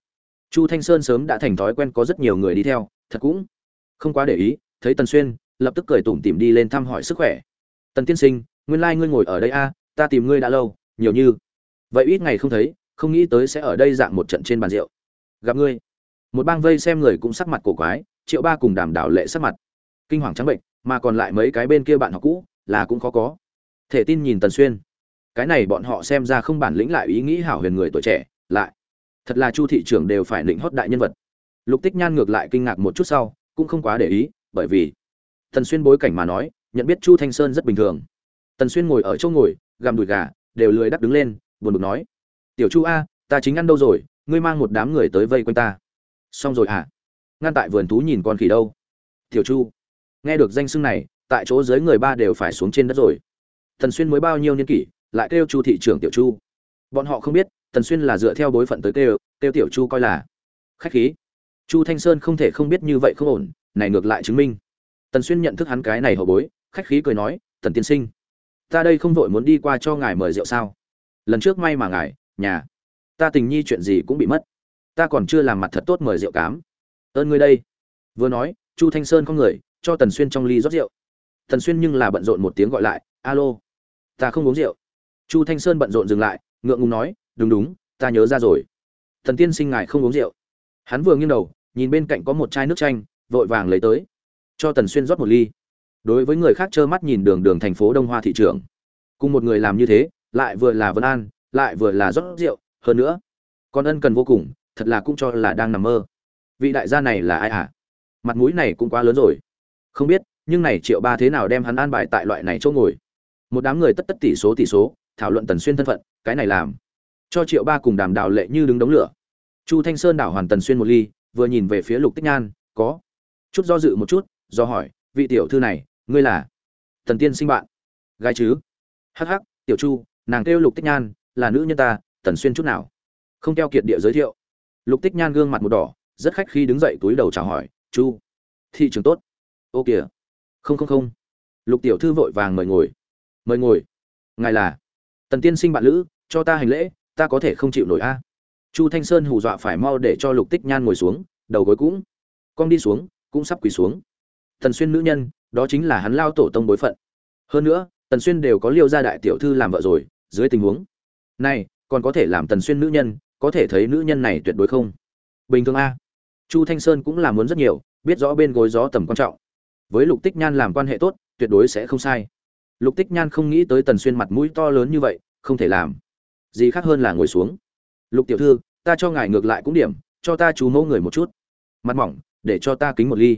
Chu thanh sơn sớm đã thành thói quen có rất nhiều người đi theo, thật cũng không quá để ý, thấy tần xuyên, lập tức cười tủm tỉm đi lên thăm hỏi sức khỏe. Tần tiên sinh, nguyên lai ngươi ngồi ở đây a, ta tìm ngươi đã lâu, nhiều như vậy ít ngày không thấy, không nghĩ tới sẽ ở đây dạng một trận trên bàn rượu. Gặp ngươi. Một bang vây xem người cũng sắc mặt cổ quái, triệu ba cùng đàm đảo lệ sắc mặt kinh hoàng trắng bệnh, mà còn lại mấy cái bên kia bạn học cũ, là cũng khó có. Thể tin nhìn tần xuyên. Cái này bọn họ xem ra không bản lĩnh lại ý nghĩ hảo huyền người tuổi trẻ, lại. Thật là chu thị trưởng đều phải định hót đại nhân vật. Lục tích nhan ngược lại kinh ngạc một chút sau, cũng không quá để ý, bởi vì tần xuyên bối cảnh mà nói, nhận biết chu thanh sơn rất bình thường. Tần xuyên ngồi ở chỗ ngồi gằm đùi gà, đều lười đắc đứng lên, buồn bực nói, tiểu chu a, ta chính ăn đâu rồi, ngươi mang một đám người tới vây quanh ta. Xong rồi à ngăn tại vườn thú nhìn con khỉ đâu. Tiểu chu nghe được danh xưng này, tại chỗ dưới người ba đều phải xuống trên đất rồi. Tần xuyên mới bao nhiêu niên kỷ, lại kêu chu thị trưởng tiểu chu. Bọn họ không biết, tần xuyên là dựa theo bối phận tới kêu kêu tiểu chu coi là khách khí. Chu thanh sơn không thể không biết như vậy không ổn, này ngược lại chứng minh. Tần xuyên nhận thức hắn cái này hậu bối, khách khí cười nói, tần tiên sinh, ta đây không vội muốn đi qua cho ngài mời rượu sao? Lần trước may mà ngài, nhà, ta tình nhi chuyện gì cũng bị mất. Ta còn chưa làm mặt thật tốt mời rượu cám. Ơn ngươi đây. Vừa nói, chu thanh sơn không người cho tần xuyên trong ly rót rượu. Tần xuyên nhưng là bận rộn một tiếng gọi lại, alo, ta không uống rượu. Chu thanh sơn bận rộn dừng lại, ngượng ngùng nói, đúng đúng, ta nhớ ra rồi. Thần tiên sinh ngài không uống rượu. Hắn vừa nghiêng đầu, nhìn bên cạnh có một chai nước chanh, vội vàng lấy tới. Cho tần xuyên rót một ly. Đối với người khác trơ mắt nhìn đường đường thành phố đông hoa thị trường. Cùng một người làm như thế, lại vừa là vân an, lại vừa là rót rượu, hơn nữa còn ân cần vô cùng, thật là cũng cho là đang nằm mơ. Vị đại gia này là ai hả? Mặt mũi này cũng quá lớn rồi không biết, nhưng này triệu ba thế nào đem hắn an bài tại loại này chỗ ngồi? Một đám người tất tất tỷ số tỷ số, thảo luận tần xuyên thân phận, cái này làm cho triệu ba cùng đàm đạo lệ như đứng đống lửa. Chu thanh sơn đảo hoàn tần xuyên một ly, vừa nhìn về phía lục tích nhan, có. Chút do dự một chút, do hỏi, vị tiểu thư này, ngươi là thần tiên sinh bạn? Gái chứ. Hắc hắc, tiểu chu, nàng kêu lục tích nhan, là nữ nhân ta, tần xuyên chút nào? Không theo kiệt địa giới thiệu. Lục tích nhan gương mặt một đỏ, rất khách khi đứng dậy túi đầu chào hỏi, chu, thị trường tốt ô kìa. Không không không. Lục tiểu thư vội vàng mời ngồi. Mời ngồi. Ngài là tần tiên sinh bạn lữ, cho ta hành lễ, ta có thể không chịu nổi a. Chu thanh sơn hù dọa phải mau để cho lục tích nhan ngồi xuống, đầu gối cũng cong đi xuống, cũng sắp quỳ xuống. Tần xuyên nữ nhân, đó chính là hắn lao tổ tông bối phận. Hơn nữa, tần xuyên đều có liêu gia đại tiểu thư làm vợ rồi, dưới tình huống này, còn có thể làm tần xuyên nữ nhân, có thể thấy nữ nhân này tuyệt đối không bình thường a. Chu thanh sơn cũng là muốn rất nhiều, biết rõ bên gối gió tầm quan trọng với lục tích nhan làm quan hệ tốt, tuyệt đối sẽ không sai. Lục tích nhan không nghĩ tới tần xuyên mặt mũi to lớn như vậy, không thể làm. Gì khác hơn là ngồi xuống. Lục tiểu thư, ta cho ngài ngược lại cũng điểm, cho ta chú mẫu người một chút. Mặt mỏng, để cho ta kính một ly.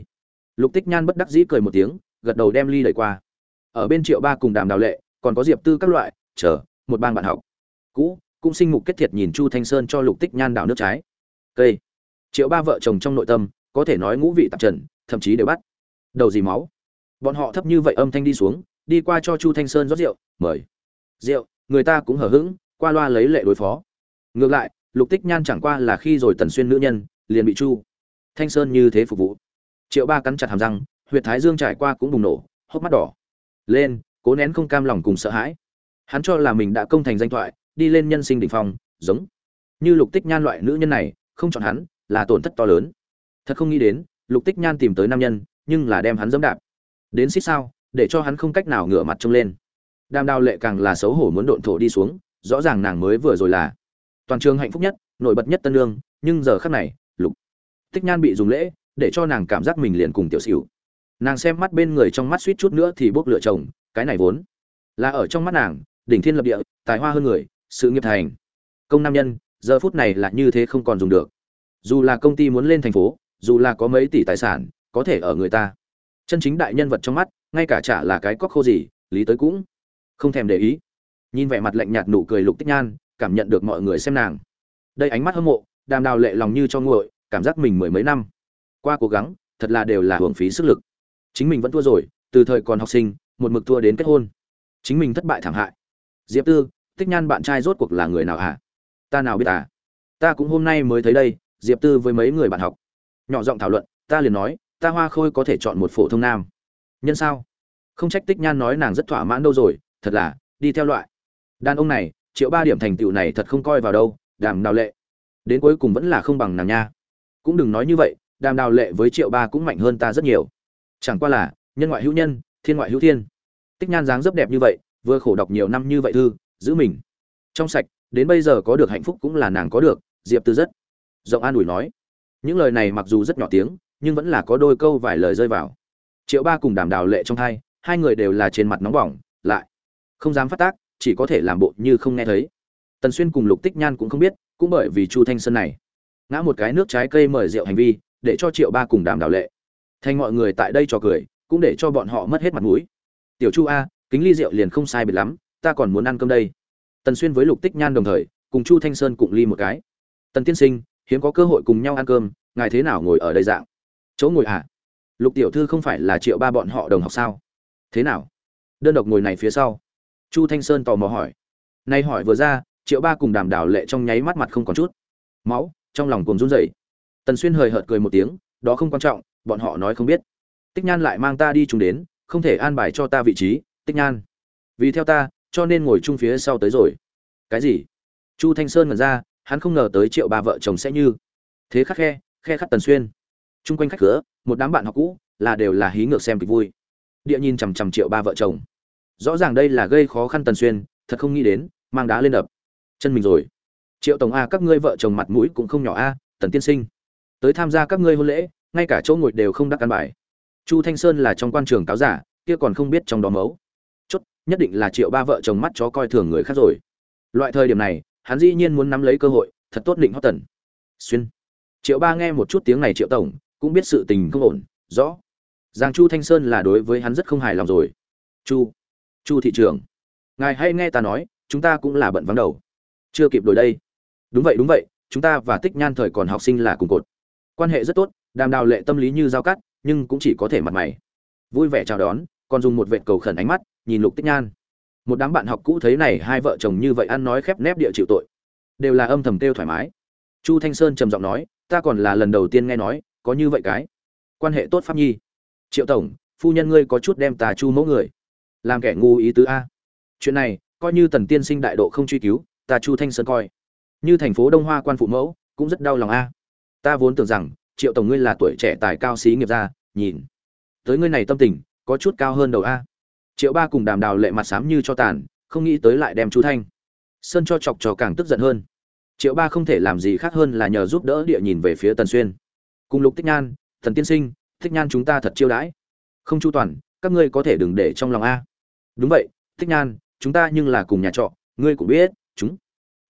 Lục tích nhan bất đắc dĩ cười một tiếng, gật đầu đem ly đẩy qua. Ở bên triệu ba cùng đàm đào lệ, còn có diệp tư các loại, chờ, một bang bạn học. Cũ, cũng sinh mục kết thiệt nhìn chu thanh sơn cho lục tích nhan đào nước trái. Cây. Triệu ba vợ chồng trong nội tâm, có thể nói ngũ vị tạp trần, thậm chí đều bắt đầu gì máu. Bọn họ thấp như vậy âm thanh đi xuống, đi qua cho chu thanh sơn rót rượu, mời. Rượu, người ta cũng hở hững, qua loa lấy lệ đối phó. Ngược lại, lục tích nhan chẳng qua là khi rồi tần xuyên nữ nhân, liền bị chu thanh sơn như thế phục vụ. Triệu ba cắn chặt hàm răng, huyệt thái dương trải qua cũng bùng nổ, hốc mắt đỏ. Lên, cố nén không cam lòng cùng sợ hãi. Hắn cho là mình đã công thành danh thoại, đi lên nhân sinh đỉnh phong, giống như lục tích nhan loại nữ nhân này, không chọn hắn, là tổn thất to lớn. Thật không nghĩ đến, lục tích nhan tìm tới nam nhân nhưng là đem hắn dẫm đạp. Đến xích sao, để cho hắn không cách nào ngửa mặt trông lên. Đàm đào lệ càng là xấu hổ muốn độn thổ đi xuống, rõ ràng nàng mới vừa rồi là toàn trường hạnh phúc nhất, nổi bật nhất tân lương, nhưng giờ khắc này, lục tích nhan bị dùng lễ, để cho nàng cảm giác mình liền cùng tiểu xỉu. Nàng xem mắt bên người trong mắt suýt chút nữa thì bốc lựa chồng, cái này vốn là ở trong mắt nàng, đỉnh thiên lập địa, tài hoa hơn người, sự nghiệp thành. Công nam nhân, giờ phút này là như thế không còn dùng được. Dù là công ty muốn lên thành phố, dù là có mấy tỷ tài sản có thể ở người ta. Chân chính đại nhân vật trong mắt, ngay cả chả là cái cóc khô gì, lý tới cũng không thèm để ý. Nhìn vẻ mặt lạnh nhạt nụ cười lục tích nhan, cảm nhận được mọi người xem nàng. Đây ánh mắt hâm mộ, đàm đào lệ lòng như cho nguội, cảm giác mình mười mấy năm. Qua cố gắng, thật là đều là hưởng phí sức lực. Chính mình vẫn thua rồi, từ thời còn học sinh, một mực thua đến kết hôn. Chính mình thất bại thảm hại. Diệp tư, tích nhan bạn trai rốt cuộc là người nào hả? Ta nào biết à? Ta cũng hôm nay mới thấy đây, diệp tư với mấy người bạn học. Nhỏ giọng thảo luận, ta liền nói ta hoa khôi có thể chọn một phổ thông nam. Nhân sao? Không trách tích nhan nói nàng rất thỏa mãn đâu rồi, thật là, đi theo loại. Đàn ông này, triệu ba điểm thành tựu này thật không coi vào đâu, đàm đào lệ. Đến cuối cùng vẫn là không bằng nàng nha. Cũng đừng nói như vậy, đàm đào lệ với triệu ba cũng mạnh hơn ta rất nhiều. Chẳng qua là, nhân ngoại hữu nhân, thiên ngoại hữu thiên. Tích nhan dáng rất đẹp như vậy, vừa khổ đọc nhiều năm như vậy thư, giữ mình. Trong sạch, đến bây giờ có được hạnh phúc cũng là nàng có được, diệp tư rất rộng an ủi nói. Những lời này mặc dù rất nhỏ tiếng nhưng vẫn là có đôi câu vài lời rơi vào. Triệu ba cùng đàm đào lệ trong hai hai người đều là trên mặt nóng bỏng, lại không dám phát tác, chỉ có thể làm bộ như không nghe thấy. Tần xuyên cùng lục tích nhan cũng không biết, cũng bởi vì chu thanh sơn này, ngã một cái nước trái cây mời rượu hành vi, để cho triệu ba cùng đàm đào lệ thành mọi người tại đây trò cười, cũng để cho bọn họ mất hết mặt mũi. Tiểu chu a, kính ly rượu liền không sai biệt lắm, ta còn muốn ăn cơm đây. Tần xuyên với lục tích nhan đồng thời, cùng chu thanh sơn cùng ly một cái. Tần tiên sinh, hiếm có cơ hội cùng nhau ăn cơm, ngài thế nào ngồi ở đây dạng? Chỗ ngồi à? Lục tiểu thư không phải là triệu ba bọn họ đồng học sao? Thế nào? Đơn độc ngồi này phía sau. Chu thanh sơn tò mò hỏi. Nay hỏi vừa ra, triệu ba cùng đàm đảo lệ trong nháy mắt mặt không còn chút. Máu, trong lòng cùng run rẩy. Tần xuyên hời hợt cười một tiếng, đó không quan trọng, bọn họ nói không biết. Tích nhan lại mang ta đi chung đến, không thể an bài cho ta vị trí, tích nhan. Vì theo ta, cho nên ngồi chung phía sau tới rồi. Cái gì? Chu thanh sơn ngẩn ra, hắn không ngờ tới triệu ba vợ chồng sẽ như. Thế khắc khe khe khắc tần xuyên chung quanh khách cửa, một đám bạn học cũ, là đều là hí ngược xem kịch vui. Địa nhìn chằm chằm triệu ba vợ chồng. Rõ ràng đây là gây khó khăn tần xuyên, thật không nghĩ đến, mang đá lên đập. Chân mình rồi. Triệu tổng a, các ngươi vợ chồng mặt mũi cũng không nhỏ a, tần tiên sinh. Tới tham gia các ngươi hôn lễ, ngay cả chỗ ngồi đều không đắc căn bài. Chu thanh sơn là trong quan trường cáo giả, kia còn không biết trong đó mấu. Chốt, nhất định là triệu ba vợ chồng mắt chó coi thường người khác rồi. Loại thời điểm này, hắn dĩ nhiên muốn nắm lấy cơ hội, thật tốt định hót tần. Xuyên. Triệu ba nghe một chút tiếng này triệu tổng cũng biết sự tình không ổn, rõ. Giang chu thanh sơn là đối với hắn rất không hài lòng rồi. Chu chu thị trưởng, ngài hay nghe ta nói, chúng ta cũng là bận vắng đầu. Chưa kịp đổi đây. Đúng vậy đúng vậy, chúng ta và tích nhan thời còn học sinh là cùng cột. Quan hệ rất tốt, đàm đào lệ tâm lý như giao cắt, nhưng cũng chỉ có thể mặt mày. Vui vẻ chào đón, còn dùng một vệt cầu khẩn ánh mắt, nhìn lục tích nhan. Một đám bạn học cũ thấy này, hai vợ chồng như vậy ăn nói khép nép địa chịu tội. Đều là âm thầm kêu thoải mái. Chu thanh sơn trầm giọng nói, ta còn là lần đầu tiên nghe nói có như vậy cái. Quan hệ tốt pháp nhi. Triệu tổng, phu nhân ngươi có chút đem tà chu mẫu người. Làm kẻ ngu ý tứ a. Chuyện này, coi như tần tiên sinh đại độ không truy cứu, tà chu thanh sơn coi. Như thành phố đông hoa quan phụ mẫu, cũng rất đau lòng a. Ta vốn tưởng rằng, triệu tổng ngươi là tuổi trẻ tài cao sĩ nghiệp gia, nhìn. Tới ngươi này tâm tình, có chút cao hơn đầu a. Triệu ba cùng đàm đào lệ mặt xám như cho tàn, không nghĩ tới lại đem chú thanh. Sơn cho chọc trò càng tức giận hơn. Triệu ba không thể làm gì khác hơn là nhờ giúp đỡ địa nhìn về phía tần xuyên cùng lục tích nhan, thần tiên sinh, thích nhan chúng ta thật chiêu đãi. Không chu toàn, các ngươi có thể đừng để trong lòng a. Đúng vậy, thích nhan, chúng ta nhưng là cùng nhà trọ, ngươi cũng biết, chúng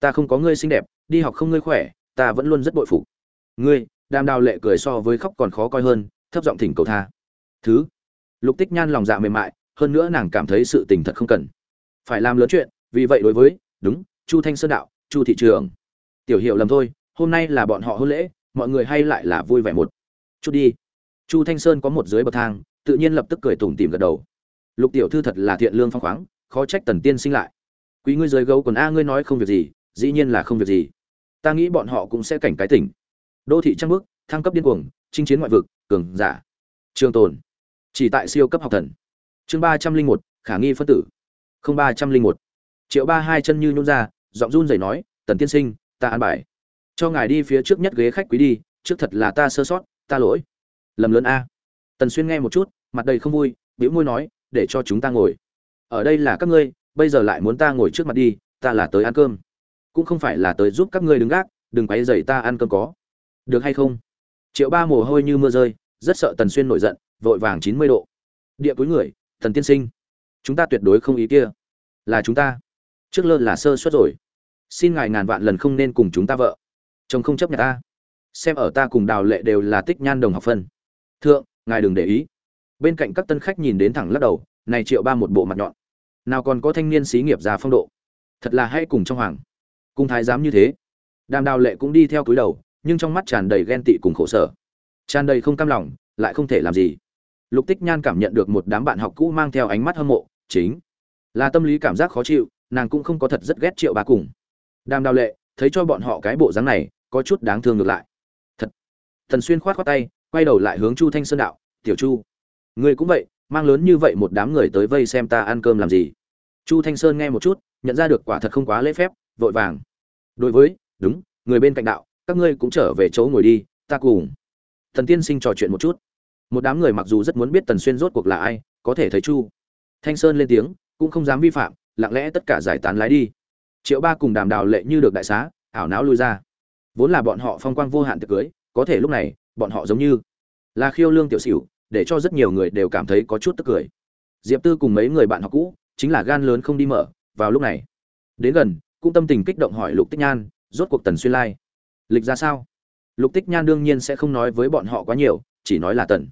ta không có ngươi xinh đẹp, đi học không ngươi khỏe, ta vẫn luôn rất bội phục. Ngươi, đàm đào lệ cười so với khóc còn khó coi hơn, thấp giọng thỉnh cầu tha. Thứ, lục tích nhan lòng dạ mềm mại, hơn nữa nàng cảm thấy sự tình thật không cần. Phải làm lớn chuyện, vì vậy đối với, đúng, chu thanh sơn đạo, chu thị trường. Tiểu hiệu lầm thôi, hôm nay là bọn họ hôn lễ mọi người hay lại là vui vẻ một chút đi. Chu thanh sơn có một dưới bậc thang, tự nhiên lập tức cười tủm tỉm gật đầu. Lục tiểu thư thật là thiện lương phong khoáng, khó trách tần tiên sinh lại. Quý ngươi dưới gấu còn a, ngươi nói không việc gì, dĩ nhiên là không việc gì. Ta nghĩ bọn họ cũng sẽ cảnh cái tỉnh. Đô thị trăng bước thăng cấp điên cuồng, chinh chiến ngoại vực, cường giả. Trường tồn. Chỉ tại siêu cấp học thần. Chương ba trăm linh một, khả nghi phân tử. Không ba trăm linh một. Triệu ba hai chân như nhún ra, giọng run rẩy nói, tần tiên sinh, ta an bài cho ngài đi phía trước nhất ghế khách quý đi, trước thật là ta sơ sót, ta lỗi. Lầm lớn a. Tần xuyên nghe một chút, mặt đầy không vui, bĩu môi nói, để cho chúng ta ngồi. Ở đây là các ngươi, bây giờ lại muốn ta ngồi trước mặt đi, ta là tới ăn cơm. Cũng không phải là tới giúp các ngươi đứng gác, đừng quấy rầy ta ăn cơm có. Được hay không? Triệu ba mồ hôi như mưa rơi, rất sợ tần xuyên nổi giận, vội vàng chín mươi độ. Địa cuối người thần tiên sinh. Chúng ta tuyệt đối không ý kia. Là chúng ta. Trước lơ là sơ suất rồi. Xin ngài ngàn vạn lần không nên cùng chúng ta vợ chồng không chấp nhận ta. Xem ở ta cùng đào lệ đều là tích nhan đồng học phân. Thượng, ngài đừng để ý. Bên cạnh các tân khách nhìn đến thẳng lắc đầu, này triệu ba một bộ mặt nhọn. Nào còn có thanh niên xí nghiệp già phong độ. Thật là hay cùng trong hoàng. Cung thái giám như thế. Đàm đào lệ cũng đi theo cúi đầu, nhưng trong mắt tràn đầy ghen tị cùng khổ sở. Tràn đầy không cam lòng, lại không thể làm gì. Lục tích nhan cảm nhận được một đám bạn học cũ mang theo ánh mắt hâm mộ, chính là tâm lý cảm giác khó chịu, nàng cũng không có thật rất ghét triệu ba cùng. Đàm đào lệ, thấy cho bọn họ cái bộ dáng này có chút đáng thương ngược lại. Thật. Thần xuyên khoát khoát tay, quay đầu lại hướng chu thanh sơn đạo, tiểu chu, ngươi cũng vậy, mang lớn như vậy một đám người tới vây xem ta ăn cơm làm gì? Chu thanh sơn nghe một chút, nhận ra được quả thật không quá lễ phép, vội vàng. Đối với, đúng, người bên cạnh đạo, các ngươi cũng trở về chỗ ngồi đi, ta cùng. Thần tiên sinh trò chuyện một chút. Một đám người mặc dù rất muốn biết tần xuyên rốt cuộc là ai, có thể thấy chu thanh sơn lên tiếng, cũng không dám vi phạm, lặng lẽ tất cả giải tán lái đi. Triệu ba cùng đàm đào lệ như được đại xá, ảo não lui ra vốn là bọn họ phong quang vô hạn tiệc cưới, có thể lúc này, bọn họ giống như là khiêu lương tiểu xỉu, để cho rất nhiều người đều cảm thấy có chút tức cười. Diệp tư cùng mấy người bạn học cũ, chính là gan lớn không đi mở, vào lúc này. Đến gần, cũng tâm tình kích động hỏi lục tích nhan, rốt cuộc tần xuyên lai, lịch ra sao? Lục tích nhan đương nhiên sẽ không nói với bọn họ quá nhiều, chỉ nói là tần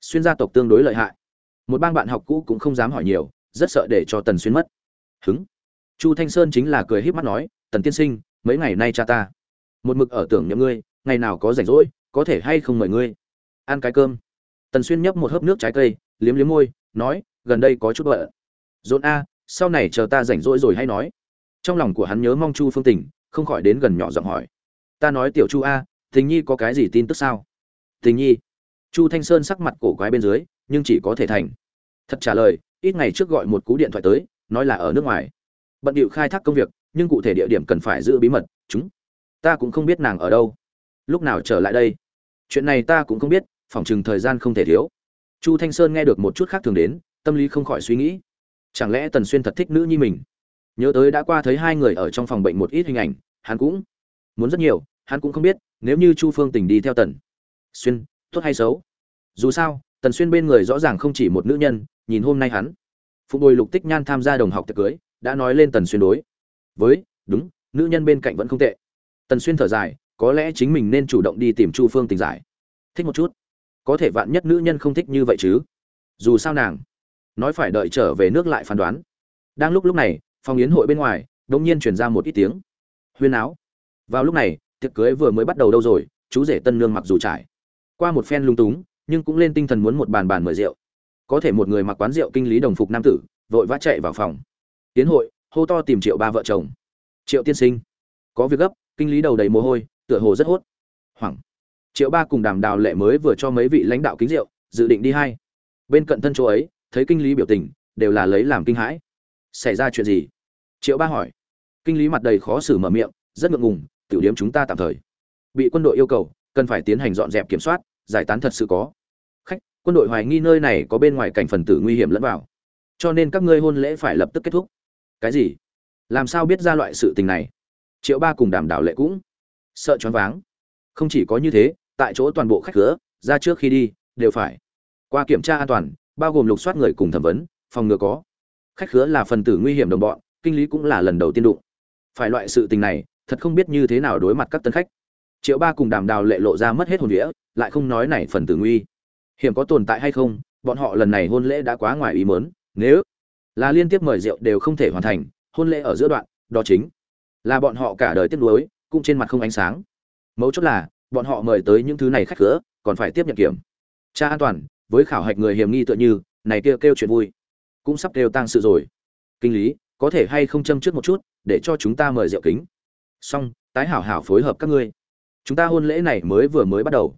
xuyên gia tộc tương đối lợi hại. Một bang bạn học cũ cũng không dám hỏi nhiều, rất sợ để cho tần xuyên mất. Hứng. Chu thanh sơn chính là cười híp mắt nói, tần tiên sinh, mấy ngày nay cha ta một mực ở tưởng nhậm ngươi, ngày nào có rảnh rỗi, có thể hay không mời ngươi. Ăn cái cơm. Tần xuyên nhấp một hớp nước trái cây, liếm liếm môi, nói, gần đây có chút bợ. Dồn a, sau này chờ ta rảnh rỗi rồi hay nói. Trong lòng của hắn nhớ mong chu phương tình, không khỏi đến gần nhỏ giọng hỏi. Ta nói tiểu chu a, tình nhi có cái gì tin tức sao? Tình nhi. Chu thanh sơn sắc mặt cổ quái bên dưới, nhưng chỉ có thể thành. Thật trả lời, ít ngày trước gọi một cú điện thoại tới, nói là ở nước ngoài. Bận điệu khai thác công việc, nhưng cụ thể địa điểm cần phải giữ bí mật, chúng ta cũng không biết nàng ở đâu. Lúc nào trở lại đây? Chuyện này ta cũng không biết, phỏng chừng thời gian không thể thiếu. Chu thanh sơn nghe được một chút khác thường đến, tâm lý không khỏi suy nghĩ. Chẳng lẽ tần xuyên thật thích nữ nhi mình? Nhớ tới đã qua thấy hai người ở trong phòng bệnh một ít hình ảnh, hắn cũng muốn rất nhiều, hắn cũng không biết, nếu như chu phương tình đi theo tần xuyên, tốt hay xấu? Dù sao, tần xuyên bên người rõ ràng không chỉ một nữ nhân, nhìn hôm nay hắn. Phụ bồi lục tích nhan tham gia đồng học tiệc cưới, đã nói lên tần xuyên đối. Với, đúng, nữ nhân bên cạnh vẫn không tệ tần xuyên thở dài, có lẽ chính mình nên chủ động đi tìm chu phương tình giải. Thích một chút. Có thể vạn nhất nữ nhân không thích như vậy chứ. Dù sao nàng, nói phải đợi trở về nước lại phán đoán. Đang lúc lúc này, phòng yến hội bên ngoài đột nhiên truyền ra một ít tiếng. Huyên áo. Vào lúc này, tiệc cưới vừa mới bắt đầu đâu rồi, chú rể tân nương mặc dù trải. Qua một phen lung túng, nhưng cũng lên tinh thần muốn một bàn bàn mời rượu. Có thể một người mặc quán rượu kinh lý đồng phục nam tử, vội vã chạy vào phòng. Tiến hội, hô to tìm triệu ba vợ chồng. Triệu tiên sinh, có việc gấp kinh lý đầu đầy mồ hôi, tựa hồ rất hốt. Hoảng. Triệu ba cùng đàm đào lệ mới vừa cho mấy vị lãnh đạo kính rượu, dự định đi hai. Bên cận thân chỗ ấy, thấy kinh lý biểu tình, đều là lấy làm kinh hãi. Xảy ra chuyện gì? Triệu ba hỏi. Kinh lý mặt đầy khó xử mở miệng, rất ngượng ngùng, tiểu điếm chúng ta tạm thời. Bị quân đội yêu cầu, cần phải tiến hành dọn dẹp kiểm soát, giải tán thật sự có. Khách, quân đội hoài nghi nơi này có bên ngoài cảnh phần tử nguy hiểm lẫn vào. Cho nên các ngươi hôn lễ phải lập tức kết thúc. Cái gì? Làm sao biết ra loại sự tình này? Triệu ba cùng đảm đảo lệ cũng sợ choáng váng. Không chỉ có như thế, tại chỗ toàn bộ khách cửa, ra trước khi đi, đều phải qua kiểm tra an toàn, bao gồm lục soát người cùng thẩm vấn, phòng ngừa có. Khách khứa là phần tử nguy hiểm đồng bọn, kinh lý cũng là lần đầu tiên đụng. Phải loại sự tình này, thật không biết như thế nào đối mặt các tân khách. Triệu ba cùng đàm đào lệ lộ ra mất hết hồn vía, lại không nói này phần tử nguy. Hiểm có tồn tại hay không, bọn họ lần này hôn lễ đã quá ngoài ý mớn nếu là liên tiếp mời rượu đều không thể hoàn thành, hôn lễ ở giữa đoạn, đó chính là bọn họ cả đời tiếp nối cũng trên mặt không ánh sáng. Mấu chốt là bọn họ mời tới những thứ này khách cửa, còn phải tiếp nhận kiểm. Tra an toàn với khảo hạch người hiểm nghi tựa như này kia kêu, kêu chuyện vui. Cũng sắp kêu tăng sự rồi. Kinh lý có thể hay không châm trước một chút để cho chúng ta mời rượu kính? Xong tái hảo hảo phối hợp các ngươi. Chúng ta hôn lễ này mới vừa mới bắt đầu.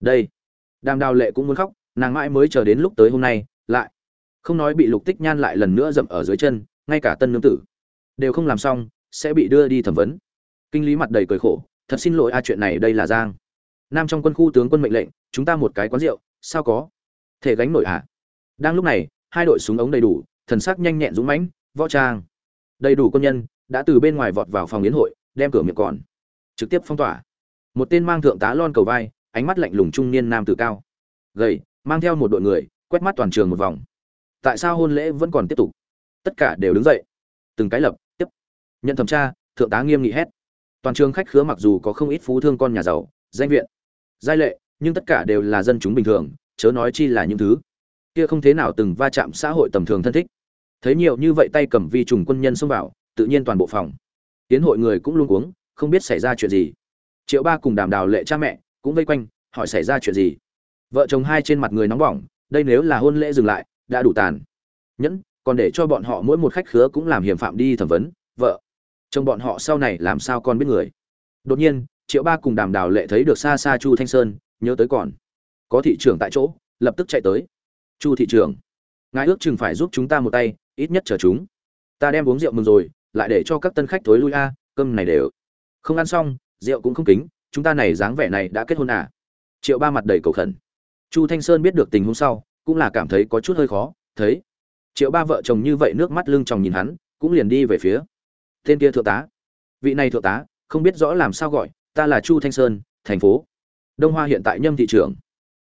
Đây. Đàm đào lệ cũng muốn khóc nàng mãi mới chờ đến lúc tới hôm nay lại. Không nói bị lục tích nhan lại lần nữa dậm ở dưới chân ngay cả tân nương tử. Đều không làm xong sẽ bị đưa đi thẩm vấn. Kinh lý mặt đầy cười khổ, thật xin lỗi a, chuyện này đây là giang. Nam trong quân khu tướng quân mệnh lệnh, chúng ta một cái quán rượu, sao có thể gánh nổi hả? Đang lúc này, hai đội súng ống đầy đủ, thần sắc nhanh nhẹn dũng mãnh, võ trang. Đầy đủ quân nhân đã từ bên ngoài vọt vào phòng yến hội, đem cửa miệng còn, trực tiếp phong tỏa. Một tên mang thượng tá lon cầu vai, ánh mắt lạnh lùng trung niên nam tử cao. Gầy, mang theo một đội người, quét mắt toàn trường một vòng. Tại sao hôn lễ vẫn còn tiếp tục? Tất cả đều đứng dậy, từng cái lập nhận thẩm tra, thượng tá nghiêm nghị hét. Toàn trường khách khứa mặc dù có không ít phú thương con nhà giàu, danh viện, giai lệ, nhưng tất cả đều là dân chúng bình thường, chớ nói chi là những thứ kia không thế nào từng va chạm xã hội tầm thường thân thích. Thấy nhiều như vậy tay cầm vi trùng quân nhân xông vào, tự nhiên toàn bộ phòng. Tiến hội người cũng luôn cuống, không biết xảy ra chuyện gì. Triệu ba cùng đàm đào lệ cha mẹ cũng vây quanh, hỏi xảy ra chuyện gì. Vợ chồng hai trên mặt người nóng bỏng, đây nếu là hôn lễ dừng lại, đã đủ tàn. Nhẫn, còn để cho bọn họ mỗi một khách khứa cũng làm hiểm phạm đi thẩm vấn, vợ trong bọn họ sau này làm sao con biết người. Đột nhiên, triệu ba cùng đàm đào lệ thấy được xa xa chu thanh sơn, nhớ tới còn. Có thị trưởng tại chỗ, lập tức chạy tới. Chu thị trưởng, ngài ước chừng phải giúp chúng ta một tay, ít nhất chờ chúng. Ta đem uống rượu mừng rồi, lại để cho các tân khách thối lui a, cơm này đều. Không ăn xong, rượu cũng không kính, chúng ta này dáng vẻ này đã kết hôn à? Triệu ba mặt đầy cầu khẩn. Chu thanh sơn biết được tình huống sau, cũng là cảm thấy có chút hơi khó, thấy triệu ba vợ chồng như vậy nước mắt lưng chồng nhìn hắn, cũng liền đi về phía tên kia thượng tá. Vị này thượng tá, không biết rõ làm sao gọi, ta là chu thanh sơn, thành phố. Đông hoa hiện tại nhâm thị trưởng.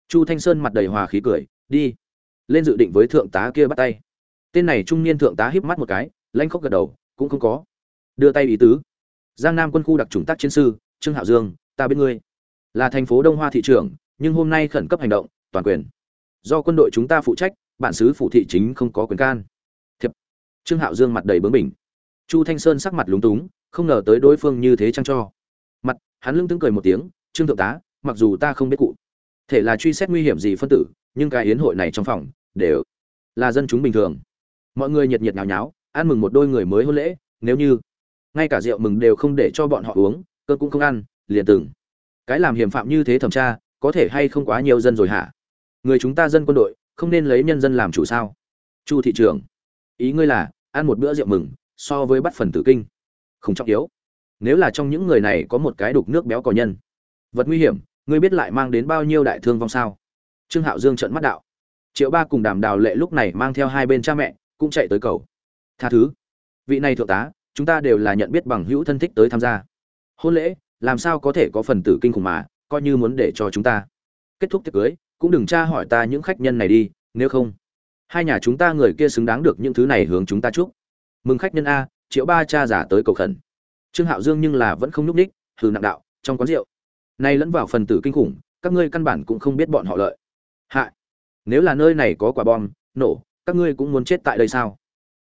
Chu thanh sơn mặt đầy hòa khí cười, đi. Lên dự định với thượng tá kia bắt tay. Tên này trung niên thượng tá híp mắt một cái, lanh khóc gật đầu, cũng không có. Đưa tay ý tứ. Giang nam quân khu đặc trùng tác chiến sư, trương hạo dương, ta biết ngươi. Là thành phố đông hoa thị trưởng, nhưng hôm nay khẩn cấp hành động, toàn quyền. Do quân đội chúng ta phụ trách, bản xứ phụ thị chính không có quyền can. Thiệp. Trương hạo dương mặt đầy bướng bỉnh chu thanh sơn sắc mặt lúng túng, không ngờ tới đối phương như thế chăng cho. Mặt, hắn lưng tưng cười một tiếng, trương thượng tá, mặc dù ta không biết cụ thể là truy xét nguy hiểm gì phân tử, nhưng cái yến hội này trong phòng đều là dân chúng bình thường. Mọi người nhiệt nhiệt nhào nháo, ăn mừng một đôi người mới hôn lễ, nếu như ngay cả rượu mừng đều không để cho bọn họ uống cơ cũng không ăn, liền từng cái làm hiểm phạm như thế thẩm tra, có thể hay không quá nhiều dân rồi hả? Người chúng ta dân quân đội, không nên lấy nhân dân làm chủ sao? Chu thị trưởng, ý ngươi là ăn một bữa rượu mừng so với bắt phần tử kinh. Không trọng yếu. Nếu là trong những người này có một cái đục nước béo cò nhân. Vật nguy hiểm, ngươi biết lại mang đến bao nhiêu đại thương vong sao? Trương hạo dương trợn mắt đạo. Triệu ba cùng đàm đào lệ lúc này mang theo hai bên cha mẹ, cũng chạy tới cầu. Tha thứ. Vị này thượng tá, chúng ta đều là nhận biết bằng hữu thân thích tới tham gia. Hôn lễ, làm sao có thể có phần tử kinh khủng mà, coi như muốn để cho chúng ta. Kết thúc tiệc cưới, cũng đừng tra hỏi ta những khách nhân này đi, nếu không. Hai nhà chúng ta người kia xứng đáng được những thứ này hướng chúng ta chúc mừng khách nhân a, triệu ba cha giả tới cầu khẩn. Trương hạo dương nhưng là vẫn không nhúc ních hừ nặng đạo, trong quán rượu. Nay lẫn vào phần tử kinh khủng, các ngươi căn bản cũng không biết bọn họ lợi. Hại nếu là nơi này có quả bom, nổ, các ngươi cũng muốn chết tại đây sao?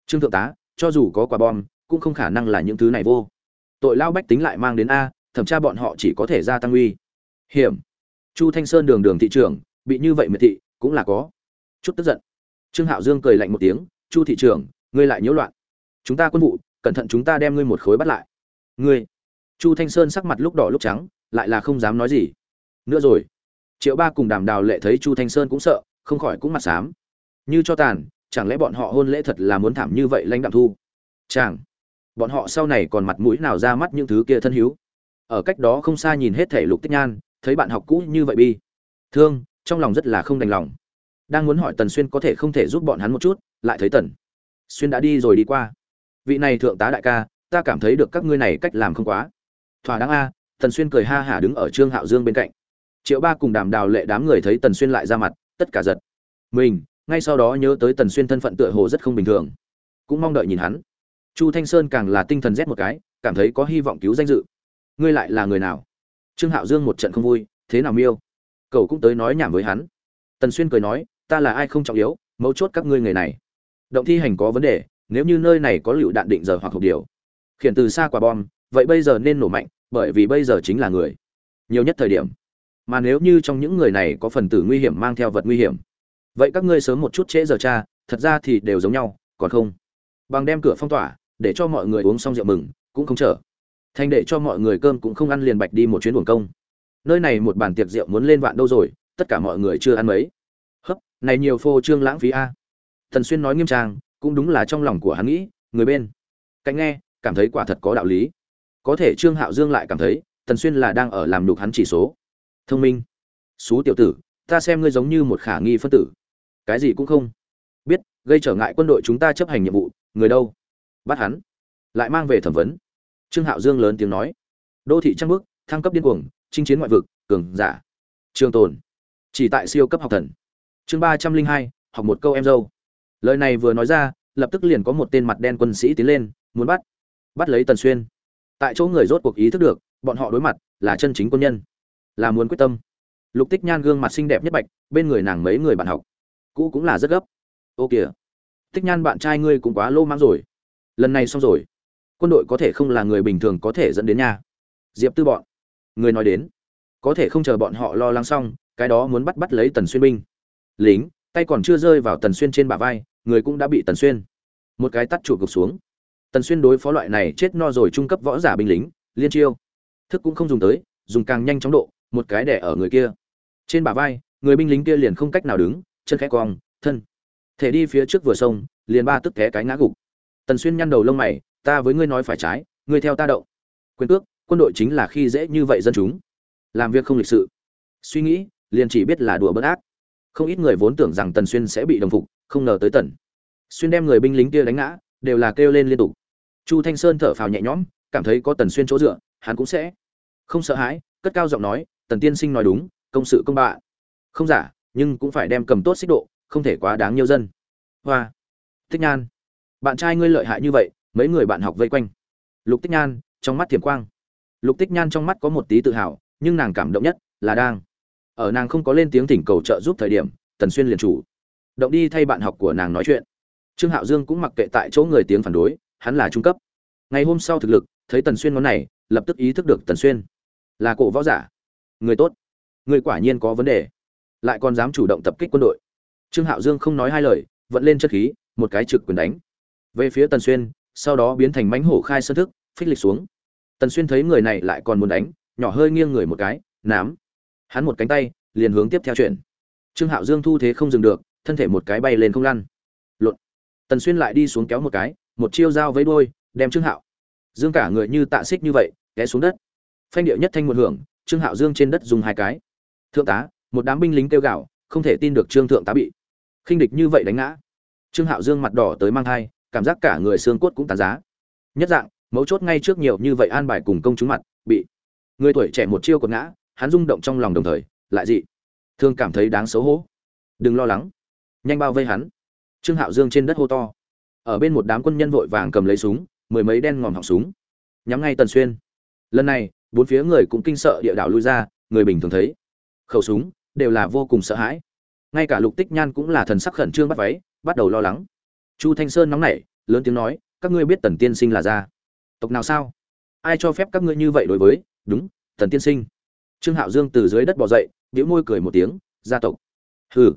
Trương thượng tá, cho dù có quả bom, cũng không khả năng là những thứ này vô. Tội lao bách tính lại mang đến a, thẩm tra bọn họ chỉ có thể gia tăng uy. Hiểm. Chu thanh sơn đường đường thị trưởng, bị như vậy miệt thị, cũng là có. Chút tức giận. Trương hạo dương cười lạnh một tiếng, chu thị trưởng, ngươi lại nhiễu loạn chúng ta quân vụ, cẩn thận chúng ta đem ngươi một khối bắt lại. Ngươi. Chu thanh sơn sắc mặt lúc đỏ lúc trắng, lại là không dám nói gì. Nữa rồi. Triệu ba cùng đàm đào lệ thấy chu thanh sơn cũng sợ, không khỏi cũng mặt xám như cho tàn, chẳng lẽ bọn họ hôn lễ thật là muốn thảm như vậy lãnh đạm thu? Chàng bọn họ sau này còn mặt mũi nào ra mắt những thứ kia thân hiếu? Ở cách đó không xa nhìn hết thể lục tích nhan, thấy bạn học cũ như vậy bi. Thương, trong lòng rất là không đành lòng. Đang muốn hỏi tần xuyên có thể không thể giúp bọn hắn một chút, lại thấy tần xuyên đã đi rồi đi qua vị này thượng tá đại ca, ta cảm thấy được các ngươi này cách làm không quá. Thỏa đáng a, tần xuyên cười ha hả đứng ở trương hạo dương bên cạnh. Triệu ba cùng đàm đào lệ đám người thấy tần xuyên lại ra mặt, tất cả giật. Mình, ngay sau đó nhớ tới tần xuyên thân phận tựa hồ rất không bình thường. Cũng mong đợi nhìn hắn. Chu thanh sơn càng là tinh thần rét một cái, cảm thấy có hy vọng cứu danh dự. Ngươi lại là người nào? Trương hạo dương một trận không vui, thế nào miêu? Cậu cũng tới nói nhảm với hắn. Tần xuyên cười nói, ta là ai không trọng yếu, mấu chốt các ngươi người này. Động thi hành có vấn đề nếu như nơi này có lựu đạn định giờ hoặc hộp điều, khiển từ xa quả bom, vậy bây giờ nên nổ mạnh, bởi vì bây giờ chính là người. Nhiều nhất thời điểm. Mà nếu như trong những người này có phần tử nguy hiểm mang theo vật nguy hiểm, vậy các ngươi sớm một chút trễ giờ cha thật ra thì đều giống nhau, còn không? Bằng đem cửa phong tỏa, để cho mọi người uống xong rượu mừng, cũng không chở thành để cho mọi người cơm cũng không ăn liền bạch đi một chuyến buồng công. Nơi này một bàn tiệc rượu muốn lên vạn đâu rồi, tất cả mọi người chưa ăn mấy. Hấp, này nhiều phô trương lãng phí a. Thần xuyên nói nghiêm trang cũng đúng là trong lòng của hắn nghĩ, người bên cạnh nghe, cảm thấy quả thật có đạo lý. Có thể trương hạo dương lại cảm thấy, tần xuyên là đang ở làm nhục hắn chỉ số. Thông minh. Xú tiểu tử, ta xem ngươi giống như một khả nghi phân tử. Cái gì cũng không biết, gây trở ngại quân đội chúng ta chấp hành nhiệm vụ, người đâu? Bắt hắn. Lại mang về thẩm vấn. Trương hạo dương lớn tiếng nói. Đô thị trăng bước, thăng cấp điên cuồng, chinh chiến ngoại vực, cường giả. Trường tồn. Chỉ tại siêu cấp học thần. Chương ba trăm linh hai, học một câu em dâu lời này vừa nói ra, lập tức liền có một tên mặt đen quân sĩ tiến lên, muốn bắt bắt lấy tần xuyên. Tại chỗ người rốt cuộc ý thức được, bọn họ đối mặt là chân chính quân nhân, là muốn quyết tâm. Lục tích nhan gương mặt xinh đẹp nhất bạch, bên người nàng mấy người bạn học, cũ cũng là rất gấp. Ô kìa, tích nhan bạn trai ngươi cũng quá lô mang rồi. Lần này xong rồi, quân đội có thể không là người bình thường có thể dẫn đến nhà. Diệp tư bọn, người nói đến, có thể không chờ bọn họ lo lắng xong, cái đó muốn bắt bắt lấy tần xuyên binh. Lính, tay còn chưa rơi vào tần xuyên trên bả vai người cũng đã bị tần xuyên một cái tắt chụp gục xuống. Tần xuyên đối phó loại này chết no rồi trung cấp võ giả binh lính, liên chiêu. Thức cũng không dùng tới, dùng càng nhanh chóng độ, một cái đẻ ở người kia. Trên bả vai, người binh lính kia liền không cách nào đứng, chân khẽ cong, thân. Thể đi phía trước vừa sông liền ba tức té cái ngã gục. Tần xuyên nhăn đầu lông mày, ta với ngươi nói phải trái, ngươi theo ta đậu quyền cước, quân đội chính là khi dễ như vậy dân chúng. Làm việc không lịch sự. Suy nghĩ, liền chỉ biết là đùa bất ác không ít người vốn tưởng rằng tần xuyên sẽ bị đồng phục, không ngờ tới tần xuyên đem người binh lính kia đánh ngã, đều là kêu lên liên tục. Chu thanh sơn thở phào nhẹ nhõm, cảm thấy có tần xuyên chỗ dựa, hắn cũng sẽ không sợ hãi, cất cao giọng nói, tần tiên sinh nói đúng, công sự công bạ không giả, nhưng cũng phải đem cầm tốt xích độ, không thể quá đáng nhiều dân. Hoa, tích nhan, bạn trai ngươi lợi hại như vậy, mấy người bạn học vây quanh. Lục tích nhan, trong mắt thiểm quang. Lục tích nhan trong mắt có một tí tự hào, nhưng nàng cảm động nhất là đang ở nàng không có lên tiếng thỉnh cầu trợ giúp thời điểm, tần xuyên liền chủ động đi thay bạn học của nàng nói chuyện. Trương hạo dương cũng mặc kệ tại chỗ người tiếng phản đối, hắn là trung cấp. Ngày hôm sau thực lực, thấy tần xuyên ngón này, lập tức ý thức được tần xuyên là cổ võ giả. Người tốt. Người quả nhiên có vấn đề. Lại còn dám chủ động tập kích quân đội. Trương hạo dương không nói hai lời, vận lên chất khí, một cái trực quyền đánh. Về phía tần xuyên, sau đó biến thành mánh hổ khai sân thức, phích lịch xuống. Tần xuyên thấy người này lại còn muốn đánh, nhỏ hơi nghiêng người một cái, nám hắn một cánh tay, liền hướng tiếp theo chuyện trương hạo dương thu thế không dừng được, thân thể một cái bay lên không lăn. Lộn. Tần xuyên lại đi xuống kéo một cái, một chiêu dao với đôi đem trương hạo. Dương cả người như tạ xích như vậy, té xuống đất. Phanh điệu nhất thanh một hưởng, trương hạo dương trên đất dùng hai cái. Thượng tá, một đám binh lính kêu gạo không thể tin được trương thượng tá bị khinh địch như vậy đánh ngã. Trương hạo dương mặt đỏ tới mang thai, cảm giác cả người xương cốt cũng tàn giá. Nhất dạng, mấu chốt ngay trước nhiều như vậy an bài cùng công chúng mặt, bị người tuổi trẻ một chiêu còn ngã hắn rung động trong lòng đồng thời, lại dị. Thương cảm thấy đáng xấu hổ. Đừng lo lắng. Nhanh bao vây hắn. Trương hạo dương trên đất hô to. Ở bên một đám quân nhân vội vàng cầm lấy súng, mười mấy đen ngòm họng súng. Nhắm ngay tần xuyên. Lần này, bốn phía người cũng kinh sợ địa đảo lui ra, người bình thường thấy. Khẩu súng, đều là vô cùng sợ hãi. Ngay cả lục tích nhan cũng là thần sắc khẩn trương bắt váy, bắt đầu lo lắng. Chu thanh sơn nóng nảy, lớn tiếng nói, các ngươi biết tần tiên sinh là ra? Tộc nào sao? Ai cho phép các ngươi như vậy đối với? Đúng, tần tiên sinh trương hạo dương từ dưới đất bỏ dậy, bĩu môi cười một tiếng, gia tộc. Hừ.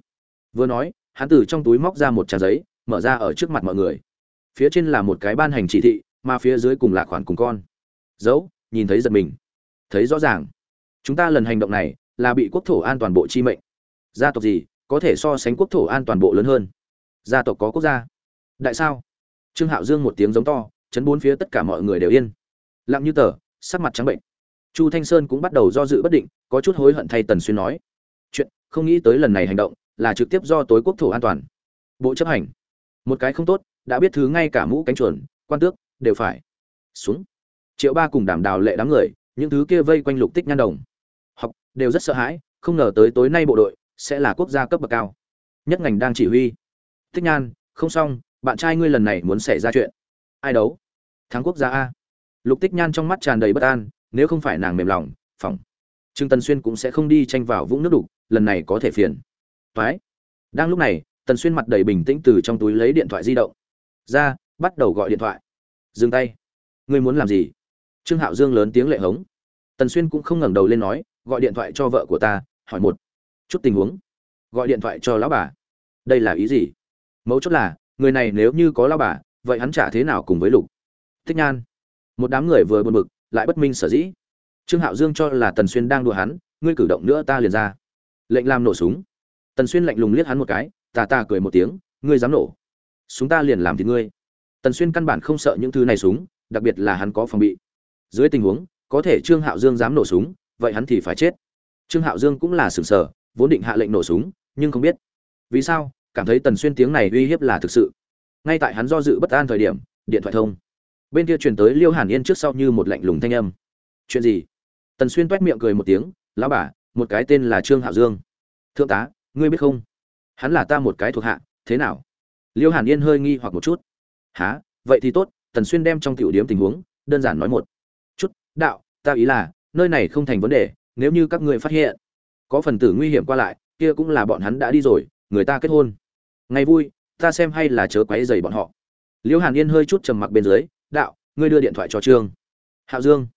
Vừa nói, hắn từ trong túi móc ra một trang giấy, mở ra ở trước mặt mọi người. Phía trên là một cái ban hành chỉ thị, mà phía dưới cùng là khoản cùng con. Dấu, nhìn thấy giật mình. Thấy rõ ràng. Chúng ta lần hành động này là bị quốc thổ an toàn bộ chi mệnh. Gia tộc gì có thể so sánh quốc thổ an toàn bộ lớn hơn? Gia tộc có quốc gia. Đại sao? Trương hạo dương một tiếng giống to, chấn bốn phía tất cả mọi người đều yên. Lặng như tờ, sắc mặt trắng bệnh chu thanh sơn cũng bắt đầu do dự bất định, có chút hối hận thay tần xuyên nói, chuyện không nghĩ tới lần này hành động là trực tiếp do tối quốc thổ an toàn. Bộ chấp hành. Một cái không tốt, đã biết thứ ngay cả mũ cánh chuồn, quan tước, đều phải xuống. Triệu ba cùng đảm đào lệ đám người, những thứ kia vây quanh lục tích nhan đồng, học, đều rất sợ hãi, không ngờ tới tối nay bộ đội sẽ là quốc gia cấp bậc cao. Nhất ngành đang chỉ huy. Tích nhan, không xong, bạn trai ngươi lần này muốn xảy ra chuyện. Ai đấu? Thắng quốc gia a. Lục tích nhan trong mắt tràn đầy bất an nếu không phải nàng mềm lòng, phỏng. Trương tần xuyên cũng sẽ không đi tranh vào vũng nước đục, lần này có thể phiền. Phái đang lúc này, tần xuyên mặt đầy bình tĩnh từ trong túi lấy điện thoại di động. Ra, bắt đầu gọi điện thoại. Dừng tay. Ngươi muốn làm gì? Trương hạo dương lớn tiếng lệ hống. Tần xuyên cũng không ngẩng đầu lên nói, gọi điện thoại cho vợ của ta, hỏi một chút tình huống. Gọi điện thoại cho lão bà. Đây là ý gì? Mấu chốt là, người này nếu như có lão bà, vậy hắn trả thế nào cùng với lục? Thích nhan. Một đám người vừa buồn bực lại bất minh sở dĩ. Trương hạo dương cho là tần xuyên đang đùa hắn, ngươi cử động nữa ta liền ra. Lệnh làm nổ súng. Tần xuyên lạnh lùng liếc hắn một cái, tà tà cười một tiếng, ngươi dám nổ. Súng ta liền làm thì ngươi. Tần xuyên căn bản không sợ những thứ này súng, đặc biệt là hắn có phòng bị. Dưới tình huống, có thể trương hạo dương dám nổ súng, vậy hắn thì phải chết. Trương hạo dương cũng là sừng sờ, vốn định hạ lệnh nổ súng, nhưng không biết. Vì sao? Cảm thấy tần xuyên tiếng này uy hiếp là thực sự. Ngay tại hắn do dự bất an thời điểm, điện thoại thông bên kia truyền tới liêu hàn yên trước sau như một lạnh lùng thanh âm. Chuyện gì? Tần xuyên t miệng cười một tiếng, lão bà, một cái tên là trương hạo dương. Thượng tá, ngươi biết không? Hắn là ta một cái thuộc hạ, thế nào? Liêu hàn yên hơi nghi hoặc một chút. Há vậy thì tốt, tần xuyên đem trong tiểu điếm tình huống, đơn giản nói một chút. Đạo, ta ý là, nơi này không thành vấn đề, nếu như các ngươi phát hiện có phần tử nguy hiểm qua lại, kia cũng là bọn hắn đã đi rồi, người ta kết hôn. Ngày vui, ta xem hay là chớ quấy dày bọn họ. Liêu hàn yên hơi chút trầm mặc bên dưới đạo, ngươi đưa điện thoại cho trương. Hạo dương.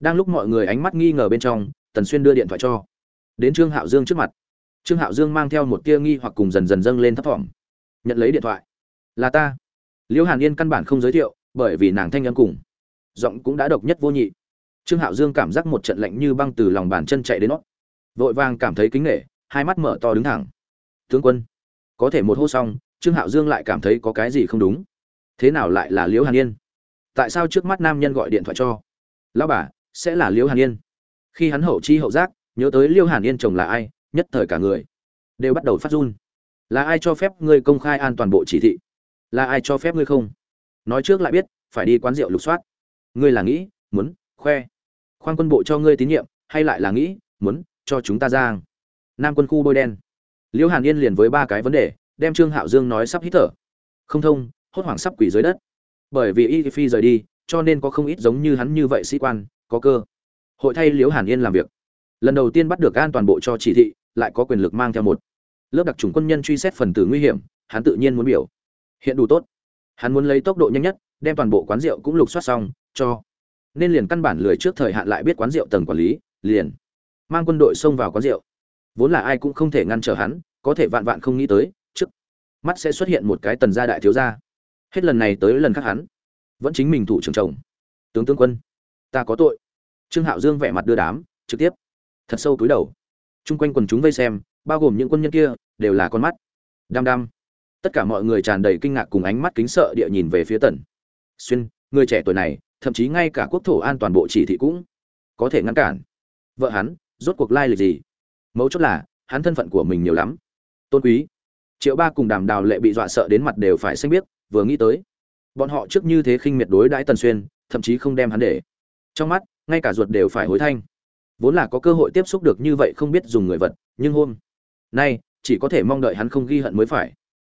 Đang lúc mọi người ánh mắt nghi ngờ bên trong, tần xuyên đưa điện thoại cho. Đến trương hạo dương trước mặt. Trương hạo dương mang theo một tia nghi hoặc cùng dần dần dâng lên thấp thỏm. Nhận lấy điện thoại. Là ta. Liễu hàn yên căn bản không giới thiệu, bởi vì nàng thanh âm cùng giọng cũng đã độc nhất vô nhị. Trương hạo dương cảm giác một trận lạnh như băng từ lòng bàn chân chạy đến nót vội vàng cảm thấy kính nể, hai mắt mở to đứng thẳng. Tướng quân, có thể một hô xong, trương hạo dương lại cảm thấy có cái gì không đúng. Thế nào lại là liễu hàn yên? Tại sao trước mắt nam nhân gọi điện thoại cho? Lão bà, sẽ là liễu hàn yên. Khi hắn hậu chi hậu giác, nhớ tới liễu hàn yên chồng là ai, nhất thời cả người đều bắt đầu phát run. Là ai cho phép ngươi công khai an toàn bộ chỉ thị? Là ai cho phép ngươi không? Nói trước lại biết, phải đi quán rượu lục soát. Ngươi là nghĩ, muốn, khoe. Khoan quân bộ cho ngươi tín nhiệm, hay lại là nghĩ, muốn, cho chúng ta giang nam quân khu bôi đen. Liễu hàn yên liền với ba cái vấn đề, đem trương hạo dương nói sắp hít thở. Không thông, hốt hoảng sắp quỷ dưới đất bởi vì y phi rời đi, cho nên có không ít giống như hắn như vậy sĩ quan, có cơ. Hội thay liễu hàn yên làm việc. Lần đầu tiên bắt được an toàn bộ cho chỉ thị, lại có quyền lực mang theo một. Lớp đặc trùng quân nhân truy xét phần tử nguy hiểm, hắn tự nhiên muốn biểu. Hiện đủ tốt. Hắn muốn lấy tốc độ nhanh nhất, đem toàn bộ quán rượu cũng lục soát xong, cho. Nên liền căn bản lười trước thời hạn lại biết quán rượu tầng quản lý, liền. Mang quân đội xông vào quán rượu. Vốn là ai cũng không thể ngăn trở hắn, có thể vạn vạn không nghĩ tới, trước. Mắt sẽ xuất hiện một cái tần gia đại thiếu gia hết lần này tới lần khác hắn vẫn chính mình thủ trưởng chồng. Tướng tướng quân, ta có tội. Trương hạo dương vẻ mặt đưa đám, trực tiếp. Thật sâu túi đầu. Chung quanh quần chúng vây xem, bao gồm những quân nhân kia, đều là con mắt. Đăm đăm. Tất cả mọi người tràn đầy kinh ngạc cùng ánh mắt kính sợ địa nhìn về phía tần. Xuyên, người trẻ tuổi này, thậm chí ngay cả quốc thổ an toàn bộ chỉ thị cũng có thể ngăn cản. Vợ hắn, rốt cuộc lai lịch gì? Mấu chốt là, hắn thân phận của mình nhiều lắm. Tôn quý. Triệu ba cùng đàm đào lệ bị dọa sợ đến mặt đều phải xanh biết vừa nghĩ tới. Bọn họ trước như thế khinh miệt đối đãi tần xuyên thậm chí không đem hắn để. Trong mắt ngay cả ruột đều phải hối thanh. Vốn là có cơ hội tiếp xúc được như vậy không biết dùng người vật nhưng hôm nay chỉ có thể mong đợi hắn không ghi hận mới phải.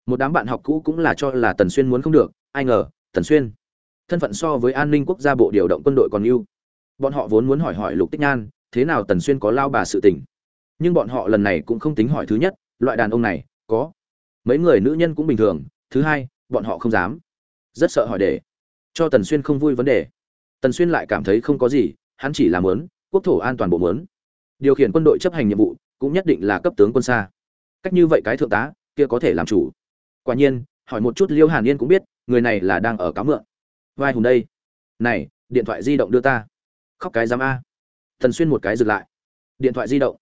Một đám bạn học cũ cũng là cho là tần xuyên muốn không được ai ngờ tần xuyên thân phận so với an ninh quốc gia bộ điều động quân đội còn ưu, bọn họ vốn muốn hỏi hỏi lục tích nhan thế nào tần xuyên có lao bà sự tình. Nhưng bọn họ lần này cũng không tính hỏi thứ nhất loại đàn ông này có. Mấy người nữ nhân cũng bình thường thứ hai bọn họ không dám. Rất sợ hỏi để. Cho tần xuyên không vui vấn đề. Tần xuyên lại cảm thấy không có gì, hắn chỉ làm lớn quốc thổ an toàn bộ mớn. Điều khiển quân đội chấp hành nhiệm vụ, cũng nhất định là cấp tướng quân xa. Cách như vậy cái thượng tá, kia có thể làm chủ. Quả nhiên, hỏi một chút liêu hàn yên cũng biết, người này là đang ở cáo mượn. Vai hùng đây. Này, điện thoại di động đưa ta. Khóc cái giám a. Thần xuyên một cái dừng lại. Điện thoại di động.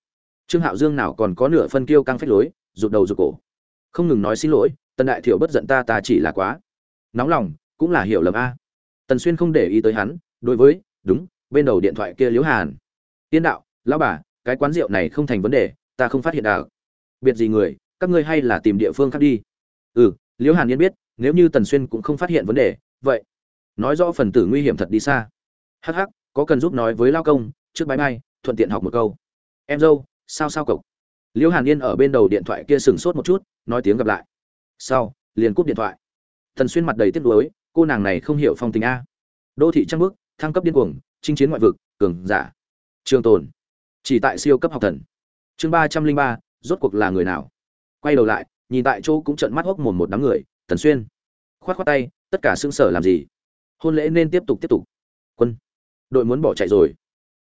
Trương hạo dương nào còn có nửa phân kiêu căng phách lối, rụt đầu rụt cổ. Không ngừng nói xin lỗi tần đại thiểu bất giận ta ta chỉ là quá. Nóng lòng, cũng là hiểu lầm a. Tần xuyên không để ý tới hắn, đối với, đúng, bên đầu điện thoại kia liễu hàn. Tiên đạo, lão bà, cái quán rượu này không thành vấn đề, ta không phát hiện đạo biệt gì người, các ngươi hay là tìm địa phương khác đi. Ừ liễu hàn yên biết, nếu như tần xuyên cũng không phát hiện vấn đề, vậy nói rõ phần tử nguy hiểm thật đi xa. Hắc hắc, có cần giúp nói với lao công, trước bãi mai, thuận tiện học một câu. Em dâu, sao sao cộc liễu hàn yên ở bên đầu điện thoại kia sừng sốt một chút, nói tiếng gặp lại sau, liền cúp điện thoại. Thần xuyên mặt đầy tiếc nuối, cô nàng này không hiểu phong tình a. Đô thị trăng bước thăng cấp điên cuồng, chinh chiến ngoại vực, cường giả. Trường tồn. Chỉ tại siêu cấp học thần. Chương ba trăm linh ba, rốt cuộc là người nào? Quay đầu lại, nhìn tại chỗ cũng trận mắt hốc mồm một đám người tần xuyên. Khoát khoát tay, tất cả xương sở làm gì? Hôn lễ nên tiếp tục tiếp tục. Quân. Đội muốn bỏ chạy rồi.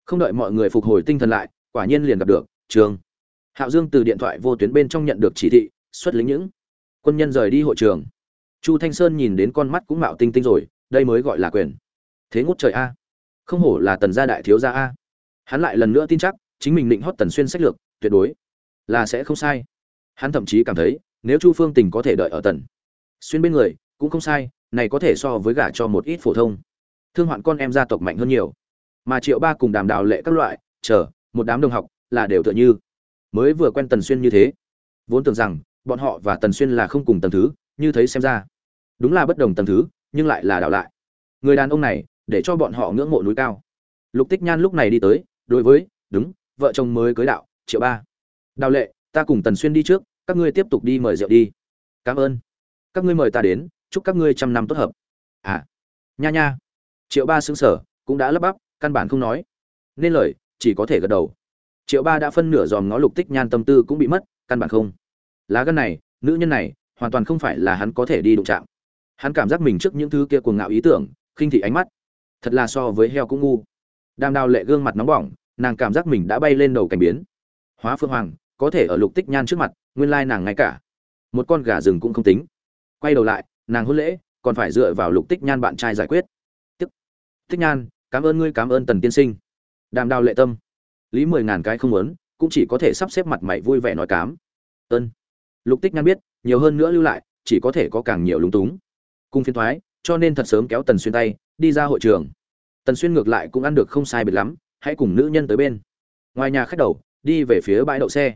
Không đợi mọi người phục hồi tinh thần lại, quả nhiên liền gặp được, trường. Hạo dương từ điện thoại vô tuyến bên trong nhận được chỉ thị, xuất lính những quân nhân rời đi hội trường. Chu thanh sơn nhìn đến con mắt cũng mạo tinh tinh rồi, đây mới gọi là quyền. Thế ngút trời a. Không hổ là tần gia đại thiếu gia a. Hắn lại lần nữa tin chắc, chính mình định hót tần xuyên sách lược, tuyệt đối là sẽ không sai. Hắn thậm chí cảm thấy, nếu chu phương tình có thể đợi ở tần xuyên bên người, cũng không sai, này có thể so với gả cho một ít phổ thông. Thương hoạn con em gia tộc mạnh hơn nhiều. Mà triệu ba cùng đàm đào lệ các loại, chờ, một đám đồng học, là đều tựa như. Mới vừa quen tần xuyên như thế. Vốn tưởng rằng bọn họ và tần xuyên là không cùng tầng thứ, như thấy xem ra. Đúng là bất đồng tầng thứ, nhưng lại là đảo lại. Người đàn ông này, để cho bọn họ ngưỡng mộ núi cao. Lục tích nhan lúc này đi tới, đối với, đúng, vợ chồng mới cưới đạo, triệu ba. Đào lệ, ta cùng tần xuyên đi trước, các ngươi tiếp tục đi mời rượu đi. Cảm ơn. Các ngươi mời ta đến, chúc các ngươi trăm năm tốt hợp. À. Nha nha. Triệu ba xứng sở cũng đã lấp bắp, căn bản không nói. Nên lời, chỉ có thể gật đầu. Triệu ba đã phân nửa dòm ngó lục tích nhan tâm tư cũng bị mất, căn bản không lá gân này, nữ nhân này, hoàn toàn không phải là hắn có thể đi đụng chạm. Hắn cảm giác mình trước những thứ kia cuồng ngạo ý tưởng, khinh thị ánh mắt. Thật là so với heo cũng ngu. Đàm đào lệ gương mặt nóng bỏng, nàng cảm giác mình đã bay lên đầu cảnh biến. Hóa phương hoàng, có thể ở lục tích nhan trước mặt, nguyên lai nàng ngay cả. Một con gà rừng cũng không tính. Quay đầu lại, nàng hôn lễ, còn phải dựa vào lục tích nhan bạn trai giải quyết. Tức tích nhan, cảm ơn ngươi, cảm ơn tần tiên sinh. Đàm đào lệ tâm. Lý mười ngàn cái không muốn, cũng chỉ có thể sắp xếp mặt mày vui vẻ nói cám. Ơn lục tích nhan biết, nhiều hơn nữa lưu lại, chỉ có thể có càng nhiều lúng túng. Cung phiên thoái, cho nên thật sớm kéo tần xuyên tay, đi ra hội trường. Tần xuyên ngược lại cũng ăn được không sai biệt lắm, hãy cùng nữ nhân tới bên. Ngoài nhà khách đầu, đi về phía bãi đậu xe.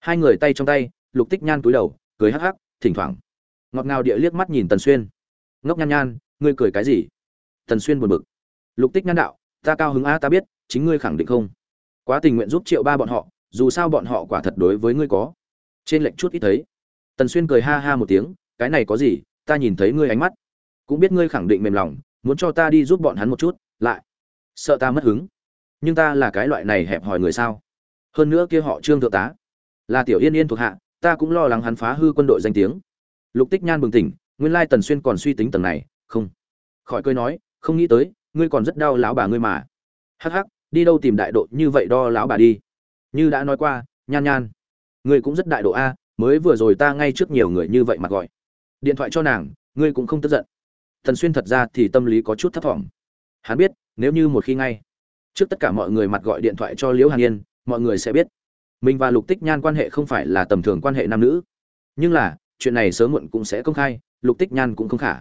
Hai người tay trong tay, lục tích nhan túi đầu, cười hắc hắc, thỉnh thoảng. Ngọt ngào địa liếc mắt nhìn tần xuyên. Ngốc nhan nhan, ngươi cười cái gì? Tần xuyên buồn bực. Lục tích nhan đạo, ta cao hứng a, ta biết, chính ngươi khẳng định không. Quá tình nguyện giúp triệu ba bọn họ, dù sao bọn họ quả thật đối với ngươi có trên lệnh chút ít thấy. Tần xuyên cười ha ha một tiếng, cái này có gì? Ta nhìn thấy ngươi ánh mắt. Cũng biết ngươi khẳng định mềm lòng, muốn cho ta đi giúp bọn hắn một chút, lại sợ ta mất hứng. Nhưng ta là cái loại này hẹp hòi người sao? Hơn nữa kia họ trương thượng tá, là tiểu yên yên thuộc hạ, ta cũng lo lắng hắn phá hư quân đội danh tiếng. Lục tích nhan bừng tỉnh, nguyên lai tần xuyên còn suy tính tầng này, không. Khỏi cười nói, không nghĩ tới, ngươi còn rất đau lão bà ngươi mà. Hắc hắc, đi đâu tìm đại độ như vậy đo lão bà đi? Như đã nói qua, nhan nhan ngươi cũng rất đại độ a, mới vừa rồi ta ngay trước nhiều người như vậy mà gọi. Điện thoại cho nàng, ngươi cũng không tức giận. Thần xuyên thật ra thì tâm lý có chút thấp thỏm. Hắn biết, nếu như một khi ngay, trước tất cả mọi người mặt gọi điện thoại cho liễu hàn yên, mọi người sẽ biết. Mình và lục tích nhan quan hệ không phải là tầm thường quan hệ nam nữ. Nhưng là, chuyện này sớm muộn cũng sẽ công khai, lục tích nhan cũng không khả.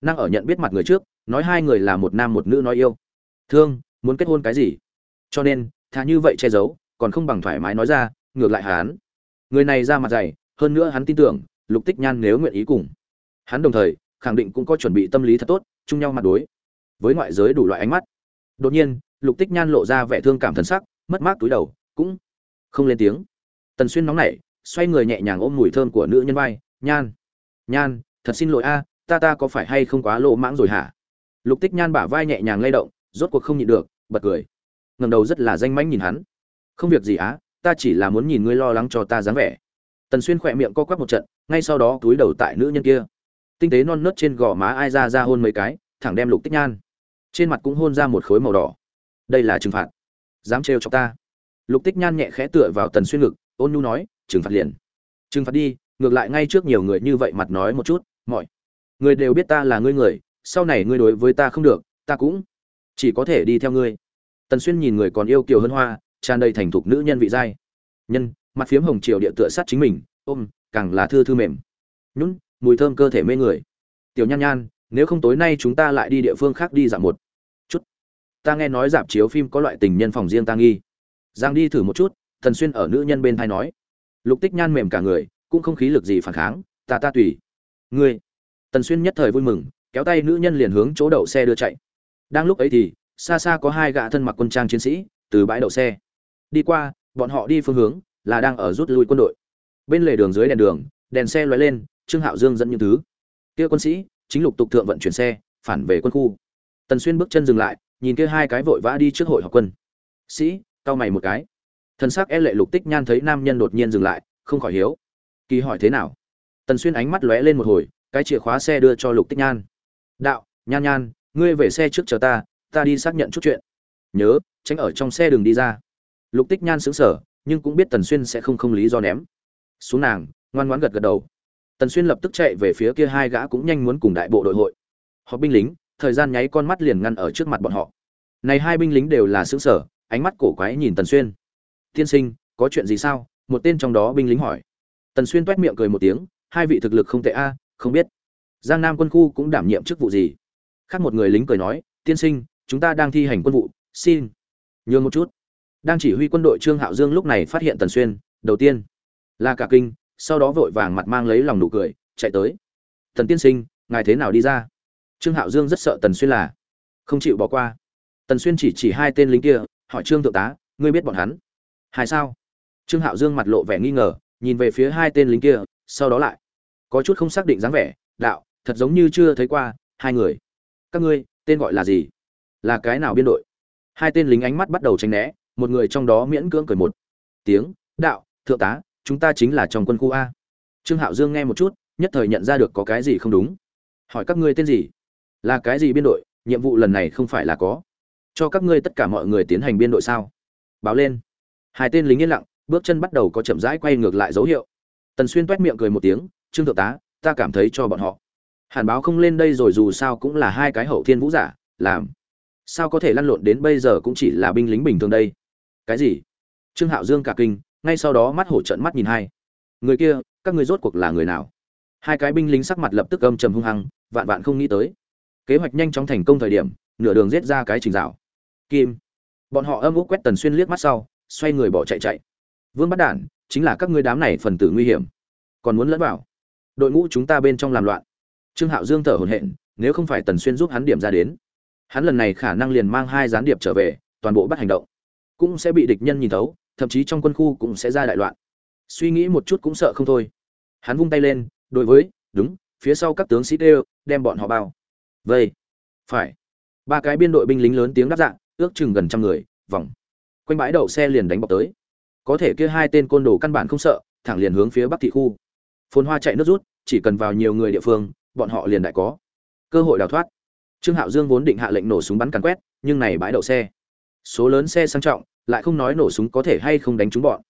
Năng ở nhận biết mặt người trước, nói hai người là một nam một nữ nói yêu. Thương, muốn kết hôn cái gì? Cho nên, thà như vậy che giấu, còn không bằng thoải mái nói ra, ngược lại hắn? Người này ra mặt dày, hơn nữa hắn tin tưởng, lục tích nhan nếu nguyện ý cùng hắn đồng thời, khẳng định cũng có chuẩn bị tâm lý thật tốt, chung nhau mặt đối. Với ngoại giới đủ loại ánh mắt. Đột nhiên, lục tích nhan lộ ra vẻ thương cảm thần sắc, mất mát túi đầu, cũng không lên tiếng. Tần xuyên nóng nảy, xoay người nhẹ nhàng ôm mùi thơm của nữ nhân vai, nhan nhan, thật xin lỗi a, ta ta có phải hay không quá lộ mãng rồi hả? Lục tích nhan bả vai nhẹ nhàng lay động, rốt cuộc không nhịn được, bật cười. Ngầm đầu rất là danh mãnh nhìn hắn. Không việc gì á ta chỉ là muốn nhìn ngươi lo lắng cho ta dáng vẻ. Tần xuyên khỏe miệng co quắp một trận, ngay sau đó túi đầu tại nữ nhân kia. Tinh tế non nớt trên gò má ai ra ra hôn mấy cái, thẳng đem lục tích nhan. Trên mặt cũng hôn ra một khối màu đỏ. Đây là trừng phạt. Dám trêu cho ta. Lục tích nhan nhẹ khẽ tựa vào tần xuyên ngực, ôn nhu nói, trừng phạt liền. Trừng phạt đi, ngược lại ngay trước nhiều người như vậy mặt nói một chút, mọi người đều biết ta là ngươi người, sau này ngươi đối với ta không được, ta cũng chỉ có thể đi theo ngươi. Tần xuyên nhìn người còn yêu kiều hơn hoa tràn đầy thành thục nữ nhân vị giai. Nhân, mặt phiếm hồng triều địa tựa sát chính mình, ôm, càng là thư thư mềm. Nhún, mùi thơm cơ thể mê người. Tiểu nhan nhan, nếu không tối nay chúng ta lại đi địa phương khác đi dạo một chút. Ta nghe nói dạp chiếu phim có loại tình nhân phòng riêng ta nghi. Giang đi thử một chút, thần xuyên ở nữ nhân bên thai nói. Lục tích nhan mềm cả người, cũng không khí lực gì phản kháng, ta ta tùy. Ngươi. Tần xuyên nhất thời vui mừng, kéo tay nữ nhân liền hướng chỗ đậu xe đưa chạy. Đang lúc ấy thì, xa xa có hai gã thân mặc quân trang chiến sĩ, từ bãi đậu xe đi qua, bọn họ đi phương hướng là đang ở rút lui quân đội. Bên lề đường dưới đèn đường, đèn xe lóe lên, trương hạo dương dẫn những thứ. Kia quân sĩ chính lục tục thượng vận chuyển xe, phản về quân khu. Tần xuyên bước chân dừng lại, nhìn kia hai cái vội vã đi trước hội học quân. Sĩ cao mày một cái. Thân sắc e lệ lục tích nhan thấy nam nhân đột nhiên dừng lại, không khỏi hiếu. Kỳ hỏi thế nào? Tần xuyên ánh mắt lóe lên một hồi, cái chìa khóa xe đưa cho lục tích nhan. Đạo, nhan nhan, ngươi về xe trước chờ ta ta đi xác nhận chút chuyện. Nhớ, tránh ở trong xe đường đi ra lục tích nhan sững sở nhưng cũng biết tần xuyên sẽ không không lý do ném. Xuống nàng, ngoan ngoãn gật gật đầu. Tần xuyên lập tức chạy về phía kia hai gã cũng nhanh muốn cùng đại bộ đội hội. Họ binh lính, thời gian nháy con mắt liền ngăn ở trước mặt bọn họ. Này hai binh lính đều là sững sở ánh mắt cổ quái nhìn tần xuyên. Tiên sinh, có chuyện gì sao? Một tên trong đó binh lính hỏi. Tần xuyên toét miệng cười một tiếng, hai vị thực lực không tệ a, không biết. Giang nam quân khu cũng đảm nhiệm chức vụ gì? Khác một người lính cười nói, tiên sinh, chúng ta đang thi hành quân vụ, xin nhường một chút đang chỉ huy quân đội trương hạo dương lúc này phát hiện tần xuyên, đầu tiên là cả kinh, sau đó vội vàng mặt mang lấy lòng nụ cười, chạy tới. Tần tiên sinh, ngài thế nào đi ra? Trương hạo dương rất sợ tần xuyên là không chịu bỏ qua. Tần xuyên chỉ chỉ hai tên lính kia, hỏi trương thượng tá, ngươi biết bọn hắn? Hai sao? Trương hạo dương mặt lộ vẻ nghi ngờ, nhìn về phía hai tên lính kia, sau đó lại có chút không xác định dáng vẻ, đạo, thật giống như chưa thấy qua, hai người. Các ngươi, tên gọi là gì? Là cái nào biên đội? Hai tên lính ánh mắt bắt đầu tránh né một người trong đó miễn cưỡng cười một tiếng, đạo, thượng tá, chúng ta chính là trong quân khu a. Trương hạo dương nghe một chút, nhất thời nhận ra được có cái gì không đúng. Hỏi các ngươi tên gì? Là cái gì biên đội? Nhiệm vụ lần này không phải là có. Cho các ngươi tất cả mọi người tiến hành biên đội sao? Báo lên. Hai tên lính yên lặng, bước chân bắt đầu có chậm rãi quay ngược lại dấu hiệu. Tần xuyên toét miệng cười một tiếng, trương thượng tá, ta cảm thấy cho bọn họ. Hàn báo không lên đây rồi dù sao cũng là hai cái hậu thiên vũ giả, làm. Sao có thể lăn lộn đến bây giờ cũng chỉ là binh lính bình thường đây? Cái gì? Trương hạo dương cả kinh, ngay sau đó mắt hổ trận mắt nhìn hai. Người kia, các người rốt cuộc là người nào? Hai cái binh lính sắc mặt lập tức âm trầm hung hăng, vạn vạn không nghĩ tới. Kế hoạch nhanh chóng thành công thời điểm, nửa đường giết ra cái trình rào. Kim. Bọn họ âm úc quét tần xuyên liếc mắt sau, xoay người bỏ chạy chạy. Vương bắt đản, chính là các ngươi đám này phần tử nguy hiểm. Còn muốn lẫn vào? Đội ngũ chúng ta bên trong làm loạn. Trương hạo dương thở hổn hển, nếu không phải tần xuyên giúp hắn điểm ra đến, hắn lần này khả năng liền mang hai gián điệp trở về, toàn bộ bắt hành động cũng sẽ bị địch nhân nhìn thấu, thậm chí trong quân khu cũng sẽ ra đại loạn. Suy nghĩ một chút cũng sợ không thôi. Hắn vung tay lên, đối với, đúng, phía sau các tướng sĩ đều, đem bọn họ bao. Vây. Phải. Ba cái biên đội binh lính lớn tiếng đáp dạng ước chừng gần trăm người, vòng. Quanh bãi đậu xe liền đánh bọc tới. Có thể kia hai tên côn đồ căn bản không sợ, thẳng liền hướng phía bắc thị khu. Phồn hoa chạy nước rút, chỉ cần vào nhiều người địa phương, bọn họ liền đại có. Cơ hội đào thoát. Trương hạo dương vốn định hạ lệnh nổ súng bắn càn quét, nhưng này bãi đậu xe. Số lớn xe sang trọng lại không nói nổ súng có thể hay không đánh trúng bọn.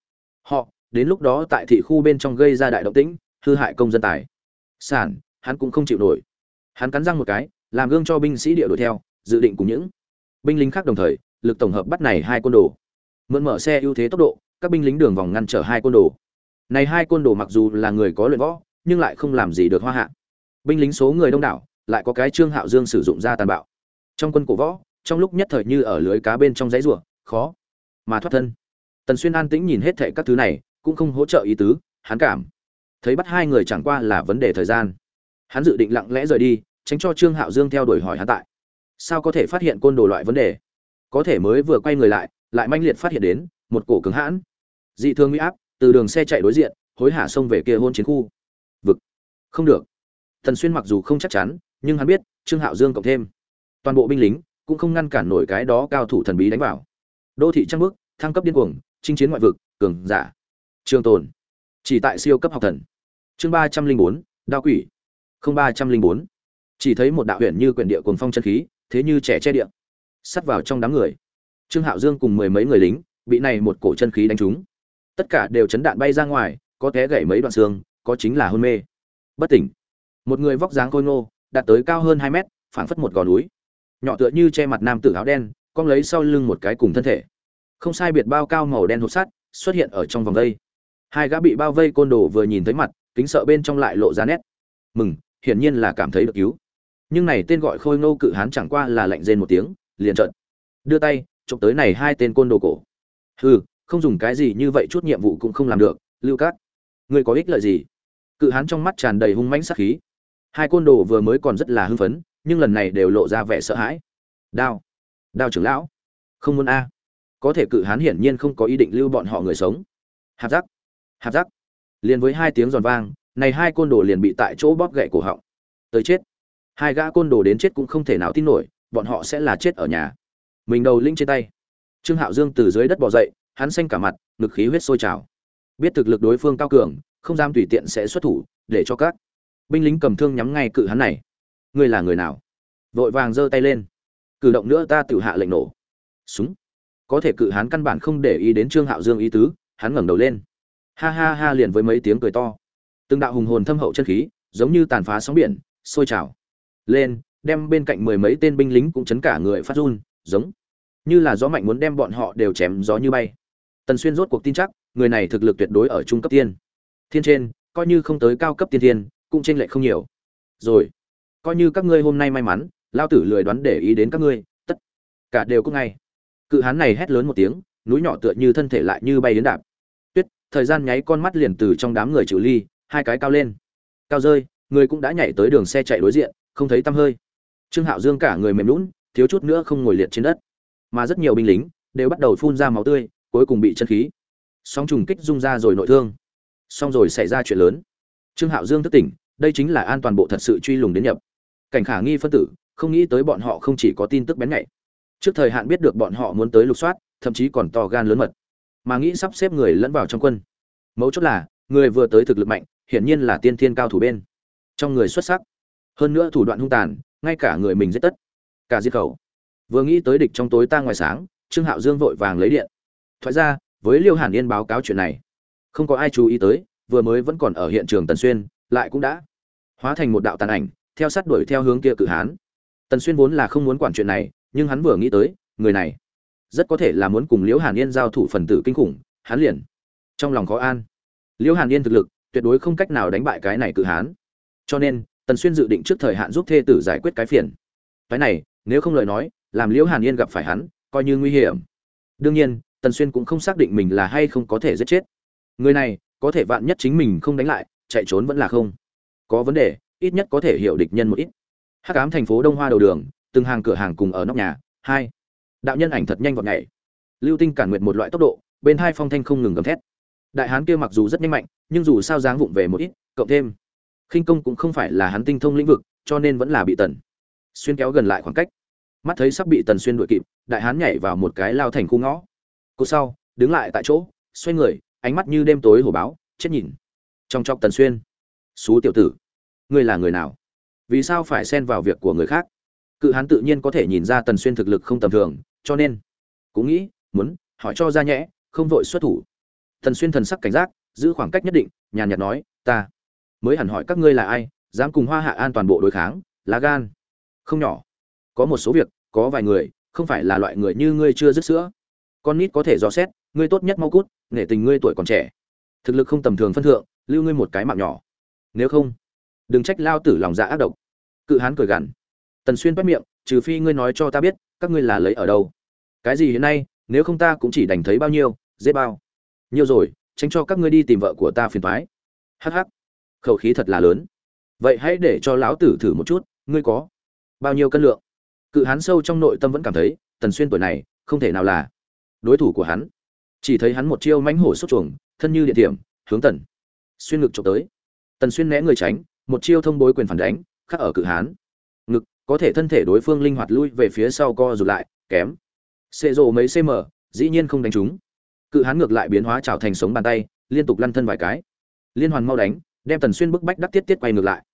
Họ, đến lúc đó tại thị khu bên trong gây ra đại động tĩnh, hư hại công dân tài. Sản, hắn cũng không chịu nổi. Hắn cắn răng một cái, làm gương cho binh sĩ địa đuổi theo, dự định cùng những binh lính khác đồng thời, lực tổng hợp bắt này hai côn đồ. Mượn mở xe ưu thế tốc độ, các binh lính đường vòng ngăn trở hai côn đồ. Này hai côn đồ mặc dù là người có luyện võ, nhưng lại không làm gì được hoa hạ. Binh lính số người đông đảo, lại có cái trương hạo dương sử dụng ra tàn bạo. Trong quân cổ võ, trong lúc nhất thời như ở lưới cá bên trong giấy rùa, khó mà thoát thân. Tần xuyên an tĩnh nhìn hết thệ các thứ này, cũng không hỗ trợ ý tứ, hắn cảm thấy bắt hai người chẳng qua là vấn đề thời gian. Hắn dự định lặng lẽ rời đi, tránh cho trương hạo dương theo đuổi hỏi hắn tại. Sao có thể phát hiện côn đồ loại vấn đề? Có thể mới vừa quay người lại lại manh liệt phát hiện đến, một cổ cứng hãn. Dị thương huy áp, từ đường xe chạy đối diện, hối hả xông về kia hôn chiến khu. Vực. Không được. Thần xuyên mặc dù không chắc chắn, nhưng hắn biết, trương hạo dương cộng thêm. Toàn bộ binh lính, cũng không ngăn cản nổi cái đó cao thủ thần bí đánh vào đô thị trăng bước thăng cấp điên cuồng, chinh chiến ngoại vực, cường giả. Trường tồn. Chỉ tại siêu cấp học thần. Chương ba trăm linh bốn, đao quỷ. Không ba trăm linh bốn. Chỉ thấy một đạo huyện như quyển địa cồn phong chân khí, thế như trẻ che địa, sắt vào trong đám người. Trương hạo dương cùng mười mấy người lính, bị này một cổ chân khí đánh trúng. Tất cả đều chấn đạn bay ra ngoài, có té gãy mấy đoạn xương, có chính là hôn mê. Bất tỉnh. Một người vóc dáng khôi ngô, đạt tới cao hơn hai mét, phảng phất một gò núi. Nhỏ tựa như che mặt nam tử áo đen cong lấy sau lưng một cái cùng thân thể. Không sai biệt bao cao màu đen hộp sắt xuất hiện ở trong vòng đây hai gã bị bao vây côn đồ vừa nhìn thấy mặt, kính sợ bên trong lại lộ ra nét. Mừng, hiển nhiên là cảm thấy được cứu. Nhưng này tên gọi khôi ngô cự hán chẳng qua là lạnh rên một tiếng, liền trợn. Đưa tay, chụp tới này hai tên côn đồ cổ. Hừ, không dùng cái gì như vậy chút nhiệm vụ cũng không làm được, lưu cát. Ngươi có ích lợi gì? Cự hán trong mắt tràn đầy hung mãnh sát khí. Hai côn đồ vừa mới còn rất là hưng phấn, nhưng lần này đều lộ ra vẻ sợ hãi. Đao đao trưởng lão, không muốn a. Có thể cự hán hiển nhiên không có ý định lưu bọn họ người sống. Hạp giác hạp giác. Liền với hai tiếng giòn vang, này hai côn đồ liền bị tại chỗ bóp gậy cổ họng. Tới chết. Hai gã côn đồ đến chết cũng không thể nào tin nổi, bọn họ sẽ là chết ở nhà. Mình đầu linh trên tay. Trương hạo dương từ dưới đất bò dậy, hắn xanh cả mặt, ngực khí huyết sôi trào. Biết thực lực đối phương cao cường, không dám tùy tiện sẽ xuất thủ, để cho các binh lính cầm thương nhắm ngay cự hắn này. Ngươi là người nào? Vội vàng giơ tay lên cử động nữa ta tự hạ lệnh nổ. Súng. Có thể cự hắn căn bản không để ý đến trương hạo dương ý tứ, hắn ngẩng đầu lên. Ha ha ha liền với mấy tiếng cười to. Từng đạo hùng hồn thâm hậu chân khí, giống như tàn phá sóng biển, sôi trào. Lên, đem bên cạnh mười mấy tên binh lính cũng chấn cả người phát run, giống như là gió mạnh muốn đem bọn họ đều chém gió như bay. Tần xuyên rốt cuộc tin chắc, người này thực lực tuyệt đối ở trung cấp tiên. Thiên trên, coi như không tới cao cấp tiên thiên, cũng trên lệ không nhiều. Rồi, coi như các ngươi hôm nay may mắn lao tử lười đoán để ý đến các ngươi, tất cả đều cũng ngay. Cự hán này hét lớn một tiếng, núi nhỏ tựa như thân thể lại như bay đến đạp. Tuyết, thời gian nháy con mắt liền từ trong đám người chịu ly, hai cái cao lên. Cao rơi, người cũng đã nhảy tới đường xe chạy đối diện, không thấy tăm hơi. Trương hạo dương cả người mềm lún thiếu chút nữa không ngồi liệt trên đất. Mà rất nhiều binh lính đều bắt đầu phun ra máu tươi, cuối cùng bị chân khí. Song trùng kích rung ra rồi nội thương. Xong rồi xảy ra chuyện lớn. Trương hạo dương thức tỉnh, đây chính là an toàn bộ thật sự truy lùng đến nhập. Cảnh khả nghi phân tử không nghĩ tới bọn họ không chỉ có tin tức bén nhạy. Trước thời hạn biết được bọn họ muốn tới lục soát, thậm chí còn to gan lớn mật. Mà nghĩ sắp xếp người lẫn vào trong quân. Mấu chốt là, người vừa tới thực lực mạnh, hiển nhiên là tiên thiên cao thủ bên. Trong người xuất sắc. Hơn nữa thủ đoạn hung tàn, ngay cả người mình giết tất. Cả diệt khẩu. Vừa nghĩ tới địch trong tối ta ngoài sáng, trương hạo dương vội vàng lấy điện. Thoại ra, với liêu hàn yên báo cáo chuyện này. Không có ai chú ý tới, vừa mới vẫn còn ở hiện trường tần xuyên, lại cũng đã hóa thành một đạo tàn ảnh, theo sát đuổi theo hướng kia cự hán tần xuyên vốn là không muốn quản chuyện này, nhưng hắn vừa nghĩ tới, người này rất có thể là muốn cùng liễu hàn yên giao thủ phần tử kinh khủng, hắn liền trong lòng khó an. Liễu hàn yên thực lực tuyệt đối không cách nào đánh bại cái này cự hán. Cho nên, tần xuyên dự định trước thời hạn giúp thê tử giải quyết cái phiền. Cái này, nếu không lời nói, làm liễu hàn yên gặp phải hắn, coi như nguy hiểm. Đương nhiên, tần xuyên cũng không xác định mình là hay không có thể giết chết. Người này, có thể vạn nhất chính mình không đánh lại, chạy trốn vẫn là không. Có vấn đề, ít nhất có thể hiểu địch nhân một ít hắc ám thành phố đông hoa đầu đường, từng hàng cửa hàng cùng ở nóc nhà. Hai, đạo nhân ảnh thật nhanh vọt nhảy. Lưu tinh cản nguyện một loại tốc độ, bên hai phong thanh không ngừng gầm thét. Đại hán kia mặc dù rất nhanh mạnh, nhưng dù sao dáng vụng về một ít, cộng thêm, khinh công cũng không phải là hắn tinh thông lĩnh vực, cho nên vẫn là bị tần xuyên kéo gần lại khoảng cách. Mắt thấy sắp bị tần xuyên đuổi kịp, đại hán nhảy vào một cái lao thành khu ngõ. Cô sau, đứng lại tại chỗ, xoay người, ánh mắt như đêm tối hổ báo, chết nhìn. Trong chọc tần xuyên, xú tiểu tử, ngươi là người nào? Vì sao phải xen vào việc của người khác? Cự hán tự nhiên có thể nhìn ra tần xuyên thực lực không tầm thường, cho nên cũng nghĩ, muốn hỏi cho ra nhẽ, không vội xuất thủ. Tần xuyên thần sắc cảnh giác, giữ khoảng cách nhất định, nhàn nhạt nói, ta mới hẳn hỏi các ngươi là ai, dám cùng hoa hạ an toàn bộ đối kháng, lá gan không nhỏ. Có một số việc, có vài người, không phải là loại người như ngươi chưa dứt sữa. Con nít có thể dò xét, ngươi tốt nhất mau cút, nể tình ngươi tuổi còn trẻ. Thực lực không tầm thường phân thượng, lưu ngươi một cái mạng nhỏ. Nếu không đừng trách lao tử lòng dạ ác độc. Cự hán cười gằn. Tần xuyên bắt miệng, trừ phi ngươi nói cho ta biết, các ngươi là lấy ở đâu. Cái gì hiện nay, nếu không ta cũng chỉ đành thấy bao nhiêu, dễ bao. Nhiêu rồi, tránh cho các ngươi đi tìm vợ của ta phiền thoái hh khẩu khí thật là lớn. Vậy hãy để cho lão tử thử một chút, ngươi có bao nhiêu cân lượng? Cự hán sâu trong nội tâm vẫn cảm thấy, tần xuyên tuổi này, không thể nào là đối thủ của hắn. Chỉ thấy hắn một chiêu mãnh hổ xuất chuồng thân như điện điểm, hướng tần xuyên ngực trộm tới. Tần xuyên né người tránh một chiêu thông bối quyền phản đánh, khắc ở cự hán. Ngực, có thể thân thể đối phương linh hoạt lui về phía sau co rụt lại, kém. Xệ rộ mấy cm dĩ nhiên không đánh trúng cự hán ngược lại biến hóa trào thành sống bàn tay, liên tục lăn thân vài cái. Liên hoàn mau đánh, đem tần xuyên bức bách đắc tiết tiết quay ngược lại.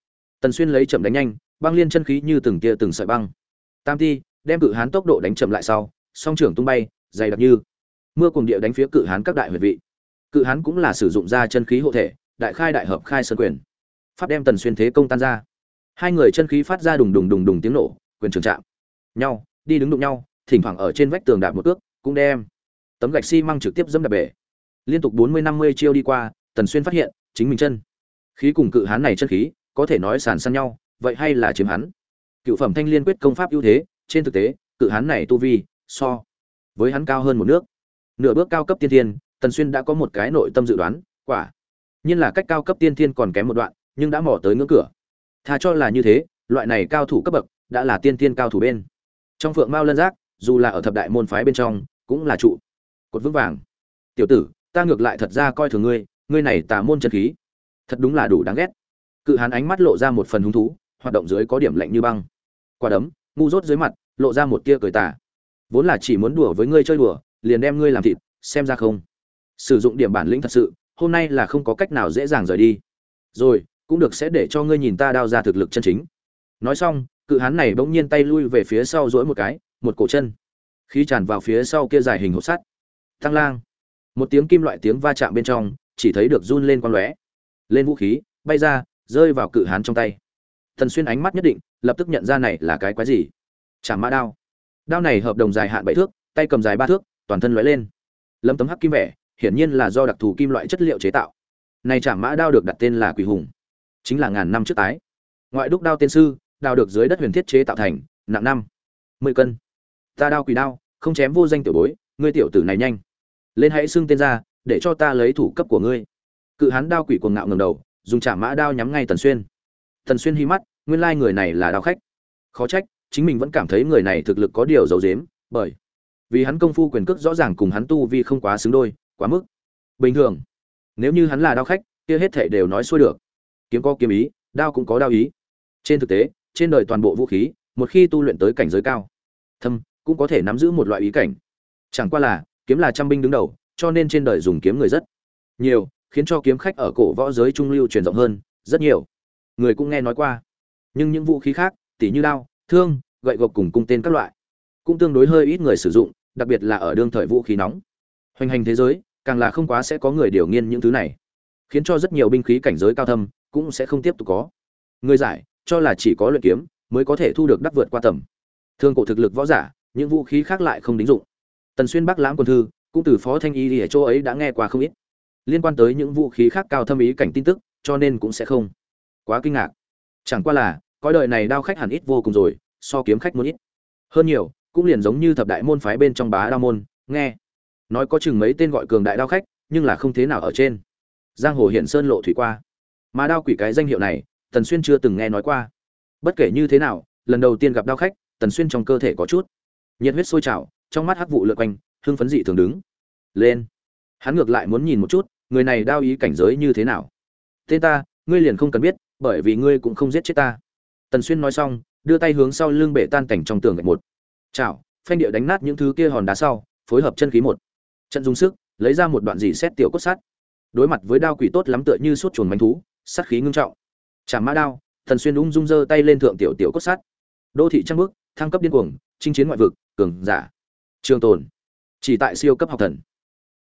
Tần xuyên lấy chậm đánh nhanh, băng liên chân khí như từng tia từng sợi băng. Tam ti, đem cự hán tốc độ đánh chậm lại sau, song trưởng tung bay, dày đặc như mưa cùng địa đánh phía cự hán các đại huyệt vị. Cự hán cũng là sử dụng ra chân khí hộ thể, đại khai đại hợp khai sơn quyền pháp đem tần xuyên thế công tan ra. Hai người chân khí phát ra đùng đùng đùng đùng tiếng nổ, quyền trường chạm. Nhau, đi đứng đụng nhau, thỉnh thoảng ở trên vách tường đạp một cước, cũng đem tấm gạch xi măng trực tiếp dẫm đạp bể. Liên tục bốn mươi năm mươi chiêu đi qua, tần xuyên phát hiện chính mình chân. Khí cùng cự hán này chân khí, có thể nói sàn săn nhau, vậy hay là chiếm hắn? Cựu phẩm thanh liên quyết công pháp ưu thế, trên thực tế, cự hán này tu vi, so với hắn cao hơn một nước. Nửa bước cao cấp tiên thiên, tần xuyên đã có một cái nội tâm dự đoán, quả. Nhiên là cách cao cấp tiên thiên còn kém một đoạn nhưng đã mò tới ngưỡng cửa. Tha cho là như thế, loại này cao thủ cấp bậc đã là tiên tiên cao thủ bên. Trong phượng mao lân giác, dù là ở thập đại môn phái bên trong, cũng là trụ. Cột vững vàng. Tiểu tử, ta ngược lại thật ra coi thường ngươi ngươi này tà môn chân khí. Thật đúng là đủ đáng ghét. Cự hán ánh mắt lộ ra một phần hứng thú, hoạt động dưới có điểm lạnh như băng. Quả đấm, ngu dốt dưới mặt, lộ ra một tia cười tà. Vốn là chỉ muốn đùa với ngươi chơi đùa, liền đem ngươi làm thịt, xem ra không. Sử dụng điểm bản lĩnh thật sự, hôm nay là không có cách nào dễ dàng rời đi. Rồi cũng được sẽ để cho ngươi nhìn ta đao ra thực lực chân chính. Nói xong, cự hán này bỗng nhiên tay lui về phía sau dỗi một cái, một cổ chân. Khí tràn vào phía sau kia dài hình hộp sắt. Tăng lang. Một tiếng kim loại tiếng va chạm bên trong, chỉ thấy được run lên con lóe. Lên vũ khí, bay ra, rơi vào cự hán trong tay. Thần xuyên ánh mắt nhất định, lập tức nhận ra này là cái quái gì? Chả mã đao. Đao này hợp đồng dài hạn bảy thước, tay cầm dài ba thước, toàn thân lóe lên. Lấm tấm hắc kim vẻ, hiển nhiên là do đặc thù kim loại chất liệu chế tạo. Này chả mã đao được đặt tên là quỷ hùng chính là ngàn năm trước tái. Ngoại đúc đao tiên sư, đao được dưới đất huyền thiết chế tạo thành, nặng năm, mười cân. Ta đao quỷ đao, không chém vô danh tiểu bối, ngươi tiểu tử này nhanh. Lên hãy xưng tên ra, để cho ta lấy thủ cấp của ngươi. Cự hán đao quỷ cuồng ngạo ngầm đầu, dùng trả mã đao nhắm ngay tần xuyên. Tần xuyên hi mắt, nguyên lai người này là đao khách. Khó trách, chính mình vẫn cảm thấy người này thực lực có điều giấu dếm bởi vì hắn công phu quyền cước rõ ràng cùng hắn tu vi không quá xứng đôi, quá mức bình thường. Nếu như hắn là đao khách, kia hết thể đều nói xuôi được kiếm có kiếm ý, đao cũng có đao ý. Trên thực tế, trên đời toàn bộ vũ khí, một khi tu luyện tới cảnh giới cao, thâm, cũng có thể nắm giữ một loại ý cảnh. Chẳng qua là, kiếm là trăm binh đứng đầu, cho nên trên đời dùng kiếm người rất nhiều, khiến cho kiếm khách ở cổ võ giới trung lưu truyền rộng hơn, rất nhiều. Người cũng nghe nói qua. Nhưng những vũ khí khác, tỉ như đao, thương, gậy gộc cùng cung tên các loại, cũng tương đối hơi ít người sử dụng, đặc biệt là ở đương thời vũ khí nóng. Hoành hành thế giới, càng là không quá sẽ có người điều nghiên những thứ này, khiến cho rất nhiều binh khí cảnh giới cao thâm cũng sẽ không tiếp tục có. Người giải, cho là chỉ có luyện kiếm, mới có thể thu được đắc vượt qua tầm. Thương cổ thực lực võ giả, những vũ khí khác lại không đính dụng. Tần xuyên bắc lãm quân thư, cũng từ phó thanh y ở chỗ ấy đã nghe qua không ít. Liên quan tới những vũ khí khác cao thâm ý cảnh tin tức, cho nên cũng sẽ không. Quá kinh ngạc. Chẳng qua là coi đời này đao khách hẳn ít vô cùng rồi, so kiếm khách muốn ít. Hơn nhiều, cũng liền giống như thập đại môn phái bên trong bá đao môn, nghe. Nói có chừng mấy tên gọi cường đại đao khách, nhưng là không thế nào ở trên. Giang hồ hiện sơn lộ thủy qua mà đao quỷ cái danh hiệu này, tần xuyên chưa từng nghe nói qua. Bất kể như thế nào, lần đầu tiên gặp đao khách, tần xuyên trong cơ thể có chút nhiệt huyết sôi trào, trong mắt hắc vụ lượn quanh, hưng phấn dị thường đứng lên. Hắn ngược lại muốn nhìn một chút, người này đao ý cảnh giới như thế nào. Tên ta, ngươi liền không cần biết, bởi vì ngươi cũng không giết chết ta. Tần xuyên nói xong, đưa tay hướng sau lưng bể tan cảnh trong tường gạch một. Chảo phanh địa đánh nát những thứ kia hòn đá sau, phối hợp chân khí một. Trận dùng sức, lấy ra một đoạn dì xét tiểu cốt sắt. Đối mặt với đao quỷ tốt lắm tựa như suốt chuồn manh thú sắt khí ngưng trọng. Chả mã đao, thần xuyên ung dung giơ tay lên thượng tiểu tiểu cốt sắt. Đô thị trăng bước, thăng cấp điên cuồng, chinh chiến ngoại vực, cường giả. Trường tồn. Chỉ tại siêu cấp học thần.